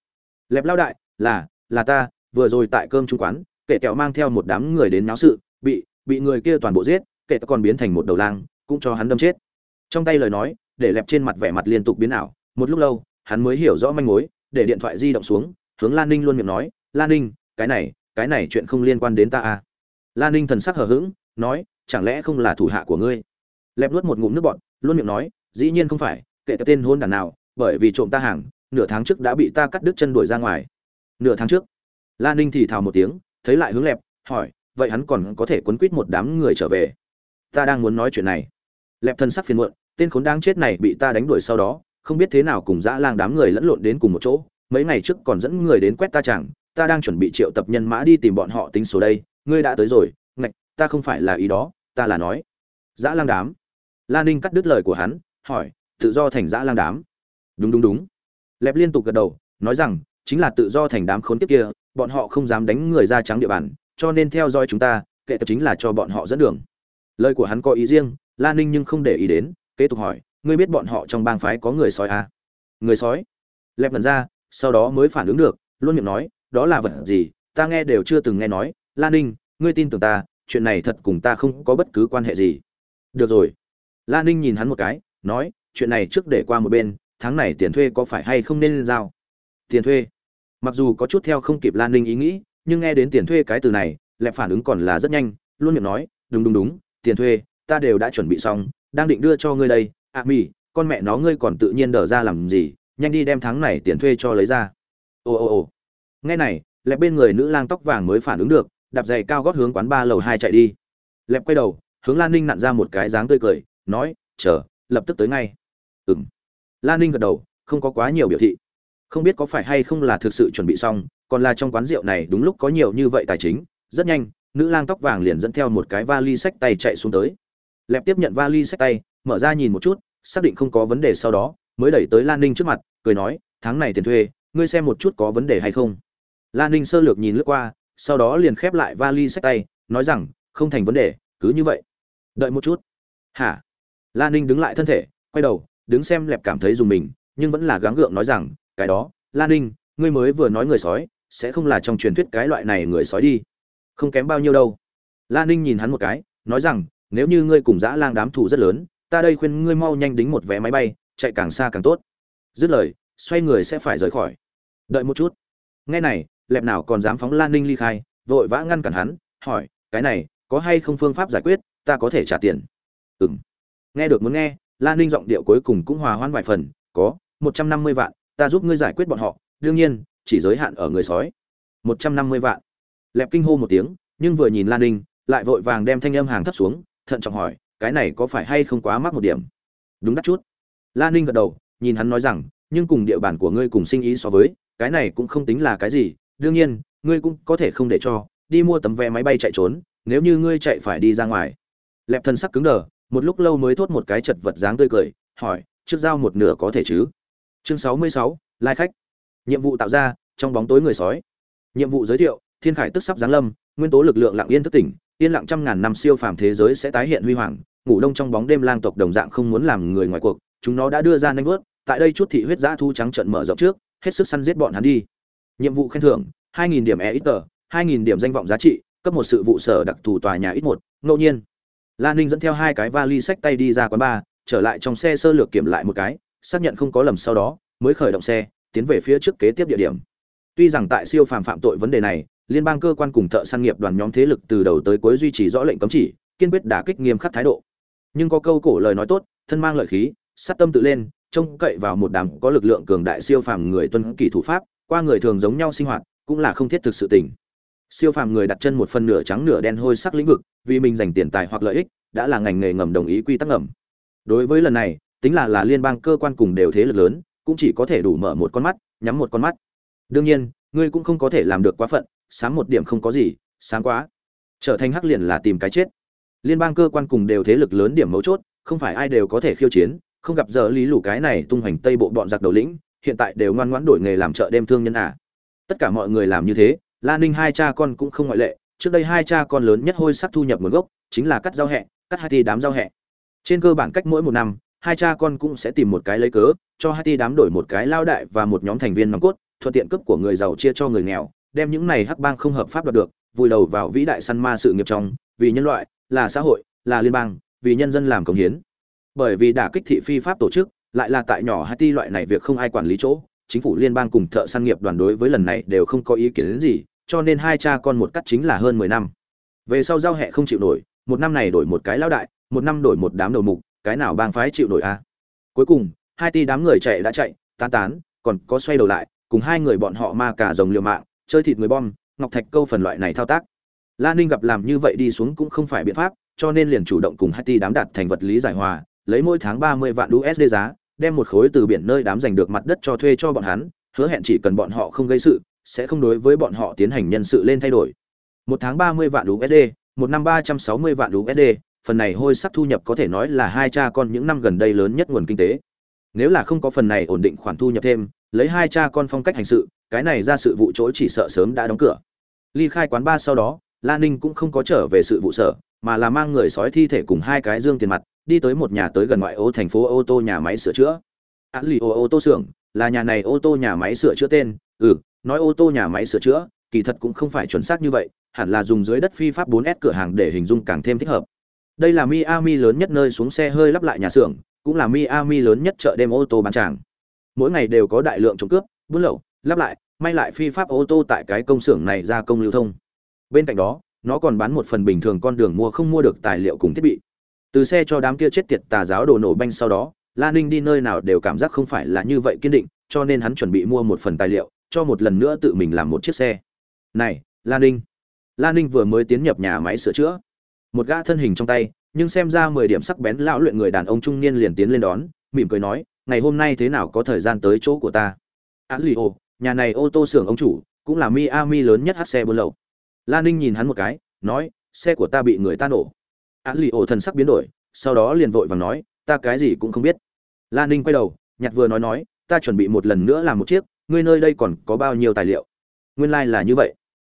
Lẹp lao đại, là là ta, vừa rồi tại cơm trung quán kệ kẹo mang theo một đám người đến náo sự, bị bị người kia toàn bộ giết kệ còn biến thành một đầu lang, cũng cho hắn đâm chết. Trong tay lời nói, để lẹp trên mặt vẻ mặt liên tục biến ảo, một lúc lâu, hắn mới hiểu rõ manh mối, để điện thoại di động xuống, hướng lan ninh luôn miệng nói, lan ninh, cái này cái này chuyện không liên quan đến ta à? Lan ninh thần sắc hờ hững, nói, chẳng lẽ không là thủ hạ của ngươi? Lẹp nuốt một ngụm nước bọn luôn miệng nói, dĩ nhiên không phải kệ tên hôn đàn nào, bởi vì trộm ta hàng, nửa tháng trước đã bị ta cắt đứt chân đuổi ra ngoài. Nửa tháng trước, Lan ninh thì thào một tiếng thấy lại hướng lẹp, hỏi, vậy hắn còn có thể quấn quýt một đám người trở về? Ta đang muốn nói chuyện này. Lẹp thân sắc phiền muộn, tên khốn đáng chết này bị ta đánh đuổi sau đó, không biết thế nào cùng dã lang đám người lẫn lộn đến cùng một chỗ, mấy ngày trước còn dẫn người đến quét ta chẳng, ta đang chuẩn bị triệu tập nhân mã đi tìm bọn họ tính số đây, ngươi đã tới rồi, ngạch, ta không phải là ý đó, ta là nói. Dã lang đám. Lan ninh cắt đứt lời của hắn, hỏi, tự do thành dã lang đám. Đúng đúng đúng. Lẹp liên tục gật đầu, nói rằng, chính là tự do thành đám khốn kiếp kia bọn họ không dám đánh người da trắng địa bàn, cho nên theo dõi chúng ta, kệ tập chính là cho bọn họ dẫn đường. Lời của hắn có ý riêng Lan ninh nhưng không để ý đến, kế tục hỏi, ngươi biết bọn họ trong bang phái có người sói à? người sói? Lẹp lần ra, sau đó mới phản ứng được, luôn miệng nói, đó là vật gì? Ta nghe đều chưa từng nghe nói. Lan ninh, ngươi tin tưởng ta, chuyện này thật cùng ta không có bất cứ quan hệ gì. Được rồi. Lan ninh nhìn hắn một cái, nói, chuyện này trước để qua một bên, tháng này tiền thuê có phải hay không nên giao? Tiền thuê? Mặc dù có chút theo không kịp lan ninh ý nghĩ nhưng nghe đến tiền thuê cái từ này lẹp phản ứng còn là rất nhanh luôn miệng nói đúng đúng đúng tiền thuê ta đều đã chuẩn bị xong đang định đưa cho ngươi đây. Ạ à, con mẹ nó ngươi còn tự nhiên đờ ra làm gì nhanh đi đem tháng này tiền thuê cho lấy ra. Ồ ồ ồ nghe này lẹp bên người nữ lang tóc vàng mới phản ứng được đạp giày cao gót hướng quán ba lầu hai chạy đi. Lẹp quay đầu hướng lan ninh nặn ra một cái dáng tươi cười nói chờ lập tức tới ngay. Ừm. Lan ninh gật đầu không có quá nhiều biểu thị không biết có phải hay không là thực sự chuẩn bị xong, còn là trong quán rượu này đúng lúc có nhiều như vậy tài chính, rất nhanh, nữ lang tóc vàng liền dẫn theo một cái vali sách tay chạy xuống tới. Lẹp tiếp nhận vali sách tay, mở ra nhìn một chút, xác định không có vấn đề sau đó, mới đẩy tới lan ninh trước mặt, cười nói, tháng này tiền thuê, ngươi xem một chút có vấn đề hay không? Lan ninh sơ lược nhìn lướt qua, sau đó liền khép lại vali sách tay, nói rằng, không thành vấn đề, cứ như vậy. Đợi một chút. Hả? Lan ninh đứng lại thân thể, quay đầu, đứng xem lẹp cảm thấy dùng mình, nhưng vẫn là gắng gượng nói rằng cái đó lan ninh, ngươi mới vừa nói người sói, sẽ không là trong truyền thuyết cái loại này người sói đi. Không kém bao nhiêu đâu. Lan ninh nhìn hắn một cái, nói rằng, nếu như ngươi cùng dã lang đám thù rất lớn, ta đây khuyên ngươi mau nhanh đính một vé máy bay, chạy càng xa càng tốt. Dứt lời, xoay người sẽ phải rời khỏi. Đợi một chút. Nghe này, lẹp nào còn dám phóng lan ninh ly khai, vội vã ngăn cản hắn, hỏi, cái này, có hay không phương pháp giải quyết, ta có thể trả tiền? Ừ m nghe được muốn nghe lan ninh giọng điệu cuối cùng cũng hòa hoãn vài phần, có, một trăm năm mươi vạn ta giúp ngươi giải quyết bọn họ, đương nhiên, chỉ giới hạn ở người sói. Một trăm năm mươi vạn. Lẹp kinh hô một tiếng, nhưng vừa nhìn lan ninh, lại vội vàng đem thanh âm hàng thấp xuống, thận trọng hỏi, cái này có phải hay không quá mắc một điểm? Đúng đắt chút. Lan ninh gật đầu, nhìn hắn nói rằng, nhưng cùng địa bàn của ngươi cùng sinh ý so với, cái này cũng không tính là cái gì, đương nhiên, ngươi cũng có thể không để cho, đi mua tấm vé máy bay chạy trốn, nếu như ngươi chạy phải đi ra ngoài. Lẹp thân sắc cứng đờ, một lúc lâu mới thốt một cái chật vật dáng tươi cười, hỏi, trước giao một nửa có thể chứ? Chương sáu mươi sáu, lai khách. Nhiệm vụ tạo ra, trong bóng tối người sói. Nhiệm vụ giới thiệu, thiên khải tức sắp giáng lâm, nguyên tố lực lượng lặng yên thức tỉnh, yên lặng trăm ngàn năm siêu phàm thế giới sẽ tái hiện huy hoàng, ngủ đông trong bóng đêm lang tộc đồng dạng không muốn làm người ngoài cuộc, chúng nó đã đưa ra nanh vớt, tại đây chút thị huyết giã thu trắng trận mở rộng trước, hết sức săn giết bọn hắn đi. Nhiệm vụ khen thưởng 2.000 điểm e ít tờ 2.000 điểm danh vọng giá trị, cấp một sự vụ sở đặc thù tòa nhà ít một, ngẫu nhiên. Lan ninh dẫn theo hai cái vali sách tay đi ra quán bar, trở lại trong xe sơ lược kiểm lại một cái xác nhận không có lầm sau đó, mới khởi động xe, tiến về phía trước kế tiếp địa điểm. Tuy rằng tại siêu phàm phạm tội vấn đề này, liên bang cơ quan cùng thợ săn nghiệp đoàn nhóm thế lực từ đầu tới cuối duy trì rõ lệnh cấm chỉ, kiên quyết đả kích nghiêm khắc thái độ. Nhưng có câu cổ lời nói tốt, thân mang lợi khí, sát tâm tự lên, trông cậy vào một đám có lực lượng cường đại siêu phàm người tuân kỷ thủ pháp, qua người thường giống nhau sinh hoạt, cũng là không thiết thực sự tình. Siêu phàm người đặt chân một phần nửa trắng nửa đen hôi sắc lĩnh vực, vì mình giành tiền tài hoặc lợi ích, đã là ngành nghề ngầm đồng ý quy tắc ngầm. Đối với lần này tính là là liên bang cơ quan cùng đều thế lực lớn, cũng chỉ có thể đủ mở một con mắt, nhắm một con mắt. Đương nhiên, ngươi cũng không có thể làm được quá phận, sáng một điểm không có gì, sáng quá. Trở thành hắc liền là tìm cái chết. Liên bang cơ quan cùng đều thế lực lớn điểm mấu chốt, không phải ai đều có thể khiêu chiến, không gặp giờ lý lũ cái này tung hoành tây bộ bọn giặc đầu lĩnh, hiện tại đều ngoan ngoãn đổi nghề làm chợ đêm thương nhân à. tất cả mọi người làm như thế, la ninh hai cha con cũng không ngoại lệ, trước đây hai cha con lớn nhất hôi sắc thu nhập nguồn gốc, chính là cắt rau hẹ, cắt hai ti đám rau hẹ. Trên cơ bản cách mỗi một năm hai cha con cũng sẽ tìm một cái lấy cớ, cho hai ti đám đổi một cái lao đại và một nhóm thành viên nòng cốt, thuận tiện cấp của người giàu chia cho người nghèo, đem những này hắc bang không hợp pháp đoạt được, vùi đầu vào vĩ đại săn ma sự nghiệp trong, vì nhân loại, là xã hội, là liên bang, vì nhân dân làm công hiến. Bởi vì đả kích thị phi pháp tổ chức, lại là tại nhỏ hai ti loại này việc không ai quản lý chỗ, chính phủ liên bang cùng thợ săn nghiệp đoàn đối với lần này đều không có ý kiến đến gì, cho nên hai cha con một cắt chính là hơn mười năm. Về sau giao hẹ không chịu nổi, một năm này đổi một cái lão đại, một năm đổi một đám đầu mục cái nào bang phái chịu nổi a cuối cùng, hai ti đám người chạy đã chạy, tán tán, còn có xoay đầu lại, cùng hai người bọn họ ma cả rồng liều mạng, chơi thịt người bom, ngọc thạch câu phần loại này thao tác. La ninh gặp làm như vậy đi xuống cũng không phải biện pháp, cho nên liền chủ động cùng hai ti đám đặt thành vật lý giải hòa, lấy mỗi tháng ba mươi vạn USD giá, đem một khối từ biển nơi đám giành được mặt đất cho thuê cho bọn hắn, hứa hẹn chỉ cần bọn họ không gây sự, sẽ không đối với bọn họ tiến hành nhân sự lên thay đổi. Một tháng ba mươi vạn USD một năm ba trăm sáu mươi vạn USD phần này hôi sắc thu nhập có thể nói là hai cha con những năm gần đây lớn nhất nguồn kinh tế. Nếu là không có phần này ổn định khoản thu nhập thêm, lấy hai cha con phong cách hành sự, cái này ra sự vụ chỗ chỉ sợ sớm đã đóng cửa. Ly khai quán ba sau đó Lan ninh cũng không có trở về sự vụ sở, mà là mang người sói thi thể cùng hai cái dương tiền mặt, đi tới một nhà tới gần ngoại ô thành phố ô tô nhà máy sửa chữa. Án lì ô ô tô xưởng, là nhà này ô tô nhà máy sửa chữa tên. Ừ nói ô tô nhà máy sửa chữa, kỳ thật cũng không phải chuẩn xác như vậy, hẳn là dùng dưới đất phi pháp 4S cửa hàng để hình dung càng thêm thích hợp đây là Miami lớn nhất nơi xuống xe hơi lắp lại nhà xưởng, cũng là Miami lớn nhất chợ đêm ô tô bán tràng. Mỗi ngày đều có đại lượng trộm cướp, buôn lậu, lắp lại, may lại phi pháp ô tô tại cái công xưởng này ra công lưu thông. Bên cạnh đó, nó còn bán một phần bình thường con đường mua không mua được tài liệu cùng thiết bị. Từ xe cho đám kia chết tiệt tà giáo đồ nổ banh sau đó, la ninh đi nơi nào đều cảm giác không phải là như vậy kiên định, cho nên hắn chuẩn bị mua một phần tài liệu, cho một lần nữa tự mình làm một chiếc xe. Này, la ninh. La ninh vừa mới tiến nhập nhà máy sửa chữa một gã thân hình trong tay, nhưng xem ra mười điểm sắc bén lão luyện người đàn ông trung niên liền tiến lên đón, mỉm cười nói, ngày hôm nay thế nào có thời gian tới chỗ của ta? Án lì ô, nhà này ô tô xưởng ông chủ, cũng là miami lớn nhất hát xe buôn lậu. Lan ninh nhìn hắn một cái, nói, xe của ta bị người ta nổ. Án lì ô thần sắc biến đổi, sau đó liền vội vàng nói, ta cái gì cũng không biết. Lan ninh quay đầu, nhặt vừa nói nói, ta chuẩn bị một lần nữa làm một chiếc, ngươi nơi đây còn có bao nhiêu tài liệu? Nguyên lai、like、là như vậy.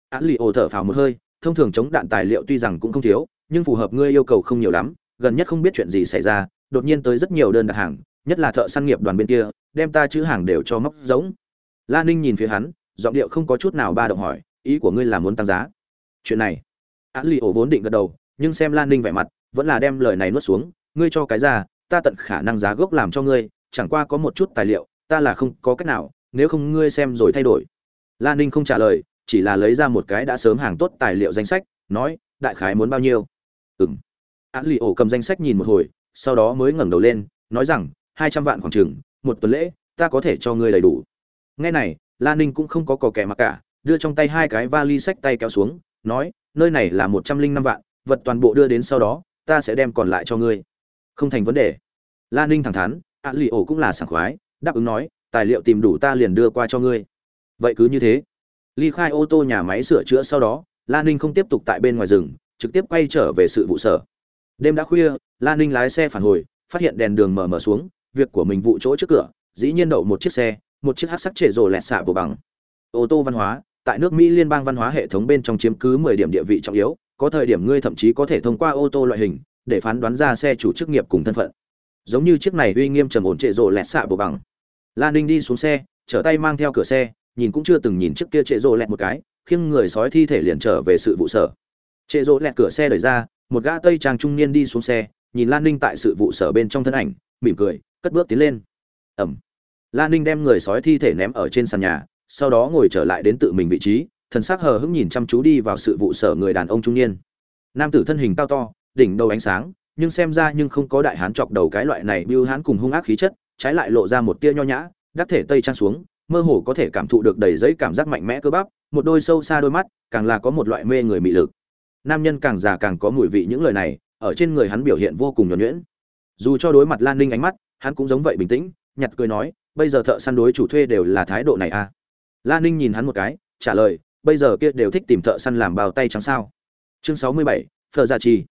Án lì ô thở phào một hơi, thông thường chống đạn tài liệu tuy rằng cũng không thiếu nhưng phù hợp ngươi yêu cầu không nhiều lắm, gần nhất không biết chuyện gì xảy ra, đột nhiên tới rất nhiều đơn đặt hàng, nhất là thợ săn nghiệp đoàn bên kia, đem ta chữ hàng đều cho móc giống la ninh nhìn phía hắn, giọng điệu không có chút nào ba động hỏi, ý của ngươi là muốn tăng giá? Chuyện này. Án lì ổ vốn định gật đầu, nhưng xem lan ninh vẻ mặt, vẫn là đem lời này nuốt xuống, ngươi cho cái ra, ta tận khả năng giá gốc làm cho ngươi, chẳng qua có một chút tài liệu, ta là không có cách nào, nếu không ngươi xem rồi thay đổi. Lan ninh không trả lời, chỉ là lấy ra một cái đã sớm hàng tốt tài liệu danh sách, nói, đại khái muốn bao nhiêu? Ừng án lì ổ cầm danh sách nhìn một hồi, sau đó mới ngẩng đầu lên, nói rằng, hai trăm vạn khoảng chừng, một tuần lễ, ta có thể cho ngươi đầy đủ. Nghe này Lan ninh cũng không có cò kẻ mặc cả, đưa trong tay hai cái vali sách tay kéo xuống, nói, nơi này là một trăm linh năm vạn, vật toàn bộ đưa đến sau đó, ta sẽ đem còn lại cho ngươi. Không thành vấn đề. Lan ninh thẳng thắn Án lì ổ cũng là sảng khoái, đáp ứng nói, tài liệu tìm đủ ta liền đưa qua cho ngươi. Vậy cứ như thế. Ly khai ô tô nhà máy sửa chữa sau đó Lan ninh không tiếp tục tại bên ngoài rừng trực tiếp quay trở về sự vụ sở. Đêm đã khuya Lan ninh lái xe phản hồi, phát hiện đèn đường mở mở xuống, việc của mình vụ chỗ trước cửa, dĩ nhiên đậu một chiếc xe, một chiếc hát sắc trệ rồ lẹt xạ vô bằng. Ô tô văn hóa, tại nước mỹ liên bang văn hóa hệ thống bên trong chiếm cứ 10 điểm địa vị trọng yếu, có thời điểm ngươi thậm chí có thể thông qua ô tô loại hình, để phán đoán ra xe chủ chức nghiệp cùng thân phận. Giống như chiếc này uy nghiêm trầm ổn trệ rồ lẹt xạ vô bằng. Lan ninh đi xuống xe, trở tay mang theo cửa xe, nhìn cũng chưa từng nhìn chiếc kia trệ rồ lẹt một cái, khiêng người sói thi thể liền trở về sự vụ sở trệ Dỗ lẹt cửa xe đẩy ra một gã tây trang trung niên đi xuống xe nhìn lan ninh tại sự vụ sở bên trong thân ảnh mỉm cười cất bước tiến lên. Ầm, lan ninh đem người sói thi thể ném ở trên sàn nhà sau đó ngồi trở lại đến tự mình vị trí thần sắc hờ hững nhìn chăm chú đi vào sự vụ sở người đàn ông trung niên. Nam tử thân hình cao to đỉnh đầu ánh sáng nhưng xem ra nhưng không có đại hán chọc đầu cái loại này biêu hán cùng hung ác khí chất trái lại lộ ra một tia nho nhã đắc thể tây trang xuống mơ hồ có thể cảm thụ được đầy giấy cảm giác mạnh mẽ cơ bắp một đôi sâu xa đôi mắt càng là có một loại mê người mị lực nam nhân càng già càng có mùi vị những lời này, ở trên người hắn biểu hiện vô cùng nhuẩn nhuyễn. Dù cho đối mặt lan ninh ánh mắt, hắn cũng giống vậy bình tĩnh, nhặt cười nói, bây giờ thợ săn đối chủ thuê đều là thái độ này à? Lan ninh nhìn hắn một cái, trả lời, bây giờ kia đều thích tìm thợ săn làm bao tay trắng sao? Chương sáu mươi bảy thợ gia dạ trì.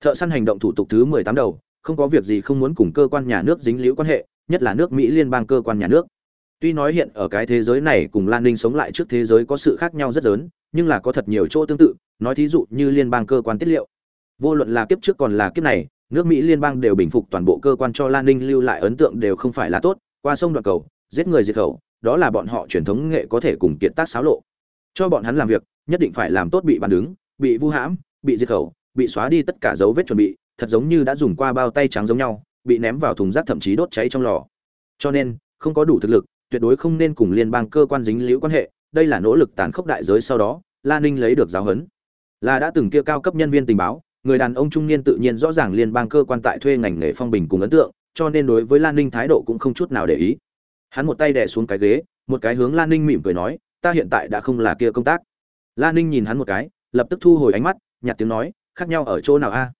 Thợ săn hành động thủ tục thứ mười tám đầu, không có việc gì không muốn cùng cơ quan nhà nước dính liễu quan hệ, nhất là nước mỹ liên bang cơ quan nhà nước tuy nói hiện ở cái thế giới này cùng lan ninh sống lại trước thế giới có sự khác nhau rất lớn, nhưng là có thật nhiều chỗ tương tự, nói thí dụ như liên bang cơ quan tiết liệu. Vô luận là kiếp trước còn là kiếp này, nước mỹ liên bang đều bình phục toàn bộ cơ quan cho lan ninh lưu lại ấn tượng đều không phải là tốt, qua sông đoạn cầu, giết người diệt khẩu, đó là bọn họ truyền thống nghệ có thể cùng kiệt tác xáo lộ. Cho bọn hắn làm việc, nhất định phải làm tốt bị bàn đứng, bị vu hãm, bị diệt khẩu, bị xóa đi tất cả dấu vết chuẩn bị, thật giống như đã dùng qua bao tay trắng giống nhau, bị ném vào thùng rác thậm chí đốt cháy trong lò. Cho nên, không có đủ thực lực tuyệt đối không nên cùng liên bang cơ quan dính liễu quan hệ, đây là nỗ lực tàn khốc đại giới sau đó lan ninh lấy được giáo huấn. Là đã từng kia cao cấp nhân viên tình báo, người đàn ông trung niên tự nhiên rõ ràng liên bang cơ quan tại thuê ngành nghề phong bình cùng ấn tượng, cho nên đối với lan ninh thái độ cũng không chút nào để ý. Hắn một tay đè xuống cái ghế, một cái hướng lan ninh mỉm cười nói, ta hiện tại đã không là kia công tác. Lan ninh nhìn hắn một cái, lập tức thu hồi ánh mắt nhặt tiếng nói, khác nhau ở chỗ nào a?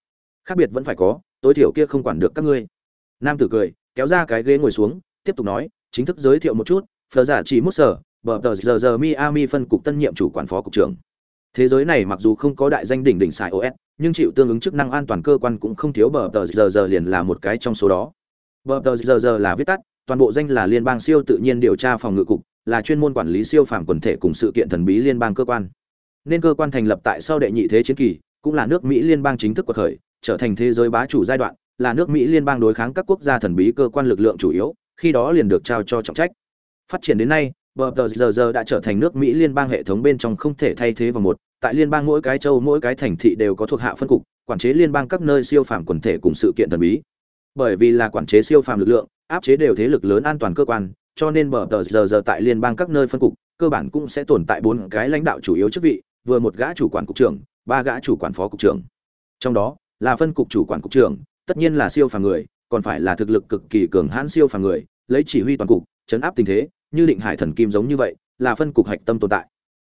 Khác biệt vẫn phải có, tối thiểu kia không quản được các ngươi. Nam tử cười, kéo ra cái ghế ngồi xuống, tiếp tục nói chính thức giới thiệu một chút phờ giả chỉ mút sở, bờ tờ giờ giờ miami phân cục tân nhiệm chủ quản phó cục trưởng. Thế giới này mặc dù không có đại danh đỉnh đỉnh xài os nhưng chịu tương ứng chức năng an toàn cơ quan cũng không thiếu bờ tờ giờ giờ liền là một cái trong số đó. Bờ tờ giờ giờ là viết tắt, toàn bộ danh là liên bang siêu tự nhiên điều tra phòng ngự cục, là chuyên môn quản lý siêu phàm quần thể cùng sự kiện thần bí liên bang cơ quan. Nên cơ quan thành lập tại sau đệ nhị thế chiến kỳ, cũng là nước mỹ liên bang chính thức của khởi, trở thành thế giới bá chủ giai đoạn, là nước mỹ liên bang đối kháng các quốc gia thần bí cơ quan lực lượng chủ yếu khi đó liền được trao cho trọng trách. Phát triển đến nay, bờ tờ giờ giờ đã trở thành nước mỹ liên bang hệ thống bên trong không thể thay thế vào một. Tại liên bang mỗi cái châu, mỗi cái thành thị đều có thuộc hạ phân cục, quản chế liên bang các nơi siêu phàm quần thể cùng sự kiện thần bí. Bởi vì là quản chế siêu phàm lực lượng, áp chế đều thế lực lớn an toàn cơ quan, cho nên bờ tờ giờ giờ tại liên bang các nơi phân cục, cơ bản cũng sẽ tồn tại bốn cái lãnh đạo chủ yếu chức vị, vừa một gã chủ quản cục trưởng, ba gã chủ quản phó cục trưởng. Trong đó, là phân cục chủ quản cục trưởng, tất nhiên là siêu phàm người còn phải là thực lực cực kỳ cường hãn siêu phàm người, lấy chỉ huy toàn cục, chấn áp tình thế, như định hải thần kim giống như vậy, là phân cục hạch tâm tồn tại.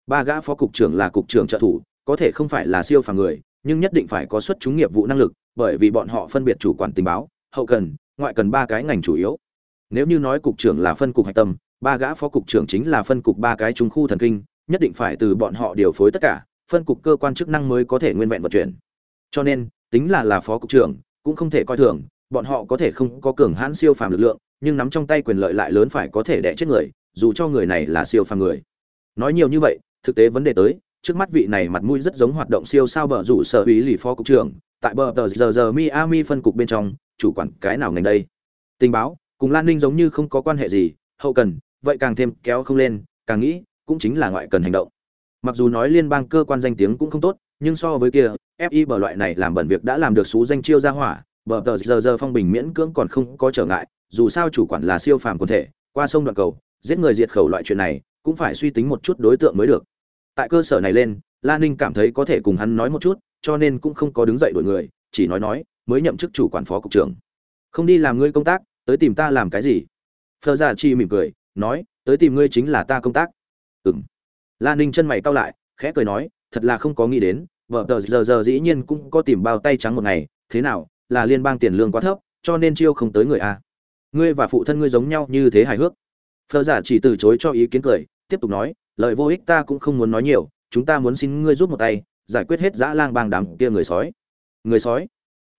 Ba gã phó cục trưởng là cục trưởng trợ thủ, có thể không phải là siêu phàm người, nhưng nhất định phải có xuất chúng nghiệp vụ năng lực, bởi vì bọn họ phân biệt chủ quản tình báo, hậu cần, ngoại cần ba cái ngành chủ yếu. Nếu như nói cục trưởng là phân cục hạch tâm, ba gã phó cục trưởng chính là phân cục ba cái trung khu thần kinh, nhất định phải từ bọn họ điều phối tất cả, phân cục cơ quan chức năng mới có thể nguyên vẹn vận chuyển. Cho nên, tính là là phó cục trưởng, cũng không thể coi thường bọn họ có thể không có cường hãn siêu phàm lực lượng, nhưng nắm trong tay quyền lợi lại lớn phải có thể đẻ chết người, dù cho người này là siêu phàm người. Nói nhiều như vậy, thực tế vấn đề tới, trước mắt vị này mặt mũi rất giống hoạt động siêu sao bờ rủ sở ủy lì phó cục trưởng, tại bờ tờ giờ giờ miami phân cục bên trong, chủ quản cái nào ngành đây? Tình báo, cùng lan ninh giống như không có quan hệ gì, hậu cần, vậy càng thêm kéo không lên, càng nghĩ, cũng chính là ngoại cần hành động. Mặc dù nói liên bang cơ quan danh tiếng cũng không tốt, nhưng so với kia fi bờ loại này làm bẩn việc đã làm được số danh chiêu ra hỏa bờ tờ giờ giờ phong bình miễn cưỡng còn không có trở ngại, dù sao chủ quản là siêu phàm quần thể, qua sông đoạn cầu, giết người diệt khẩu loại chuyện này, cũng phải suy tính một chút đối tượng mới được. Tại cơ sở này lên Lan ninh cảm thấy có thể cùng hắn nói một chút, cho nên cũng không có đứng dậy đổi người, chỉ nói nói, mới nhậm chức chủ quản phó cục trưởng. Không đi làm ngươi công tác, tới tìm ta làm cái gì? Phờ ra chi mỉm cười, nói, tới tìm ngươi chính là ta công tác. Ừng Lan ninh chân mày cau lại, khẽ cười nói, thật là không có nghĩ đến, vợ tờ giờ giờ dĩ nhiên cũng có tìm bao tay trắng một ngày, thế nào là liên bang tiền lương quá thấp, cho nên chiêu không tới người a. Ngươi và phụ thân ngươi giống nhau như thế hài hước. Phờ giả chỉ từ chối cho ý kiến cười, tiếp tục nói, lời vô ích ta cũng không muốn nói nhiều, chúng ta muốn xin ngươi giúp một tay, giải quyết hết dã lang bang đám kia người sói. Người sói?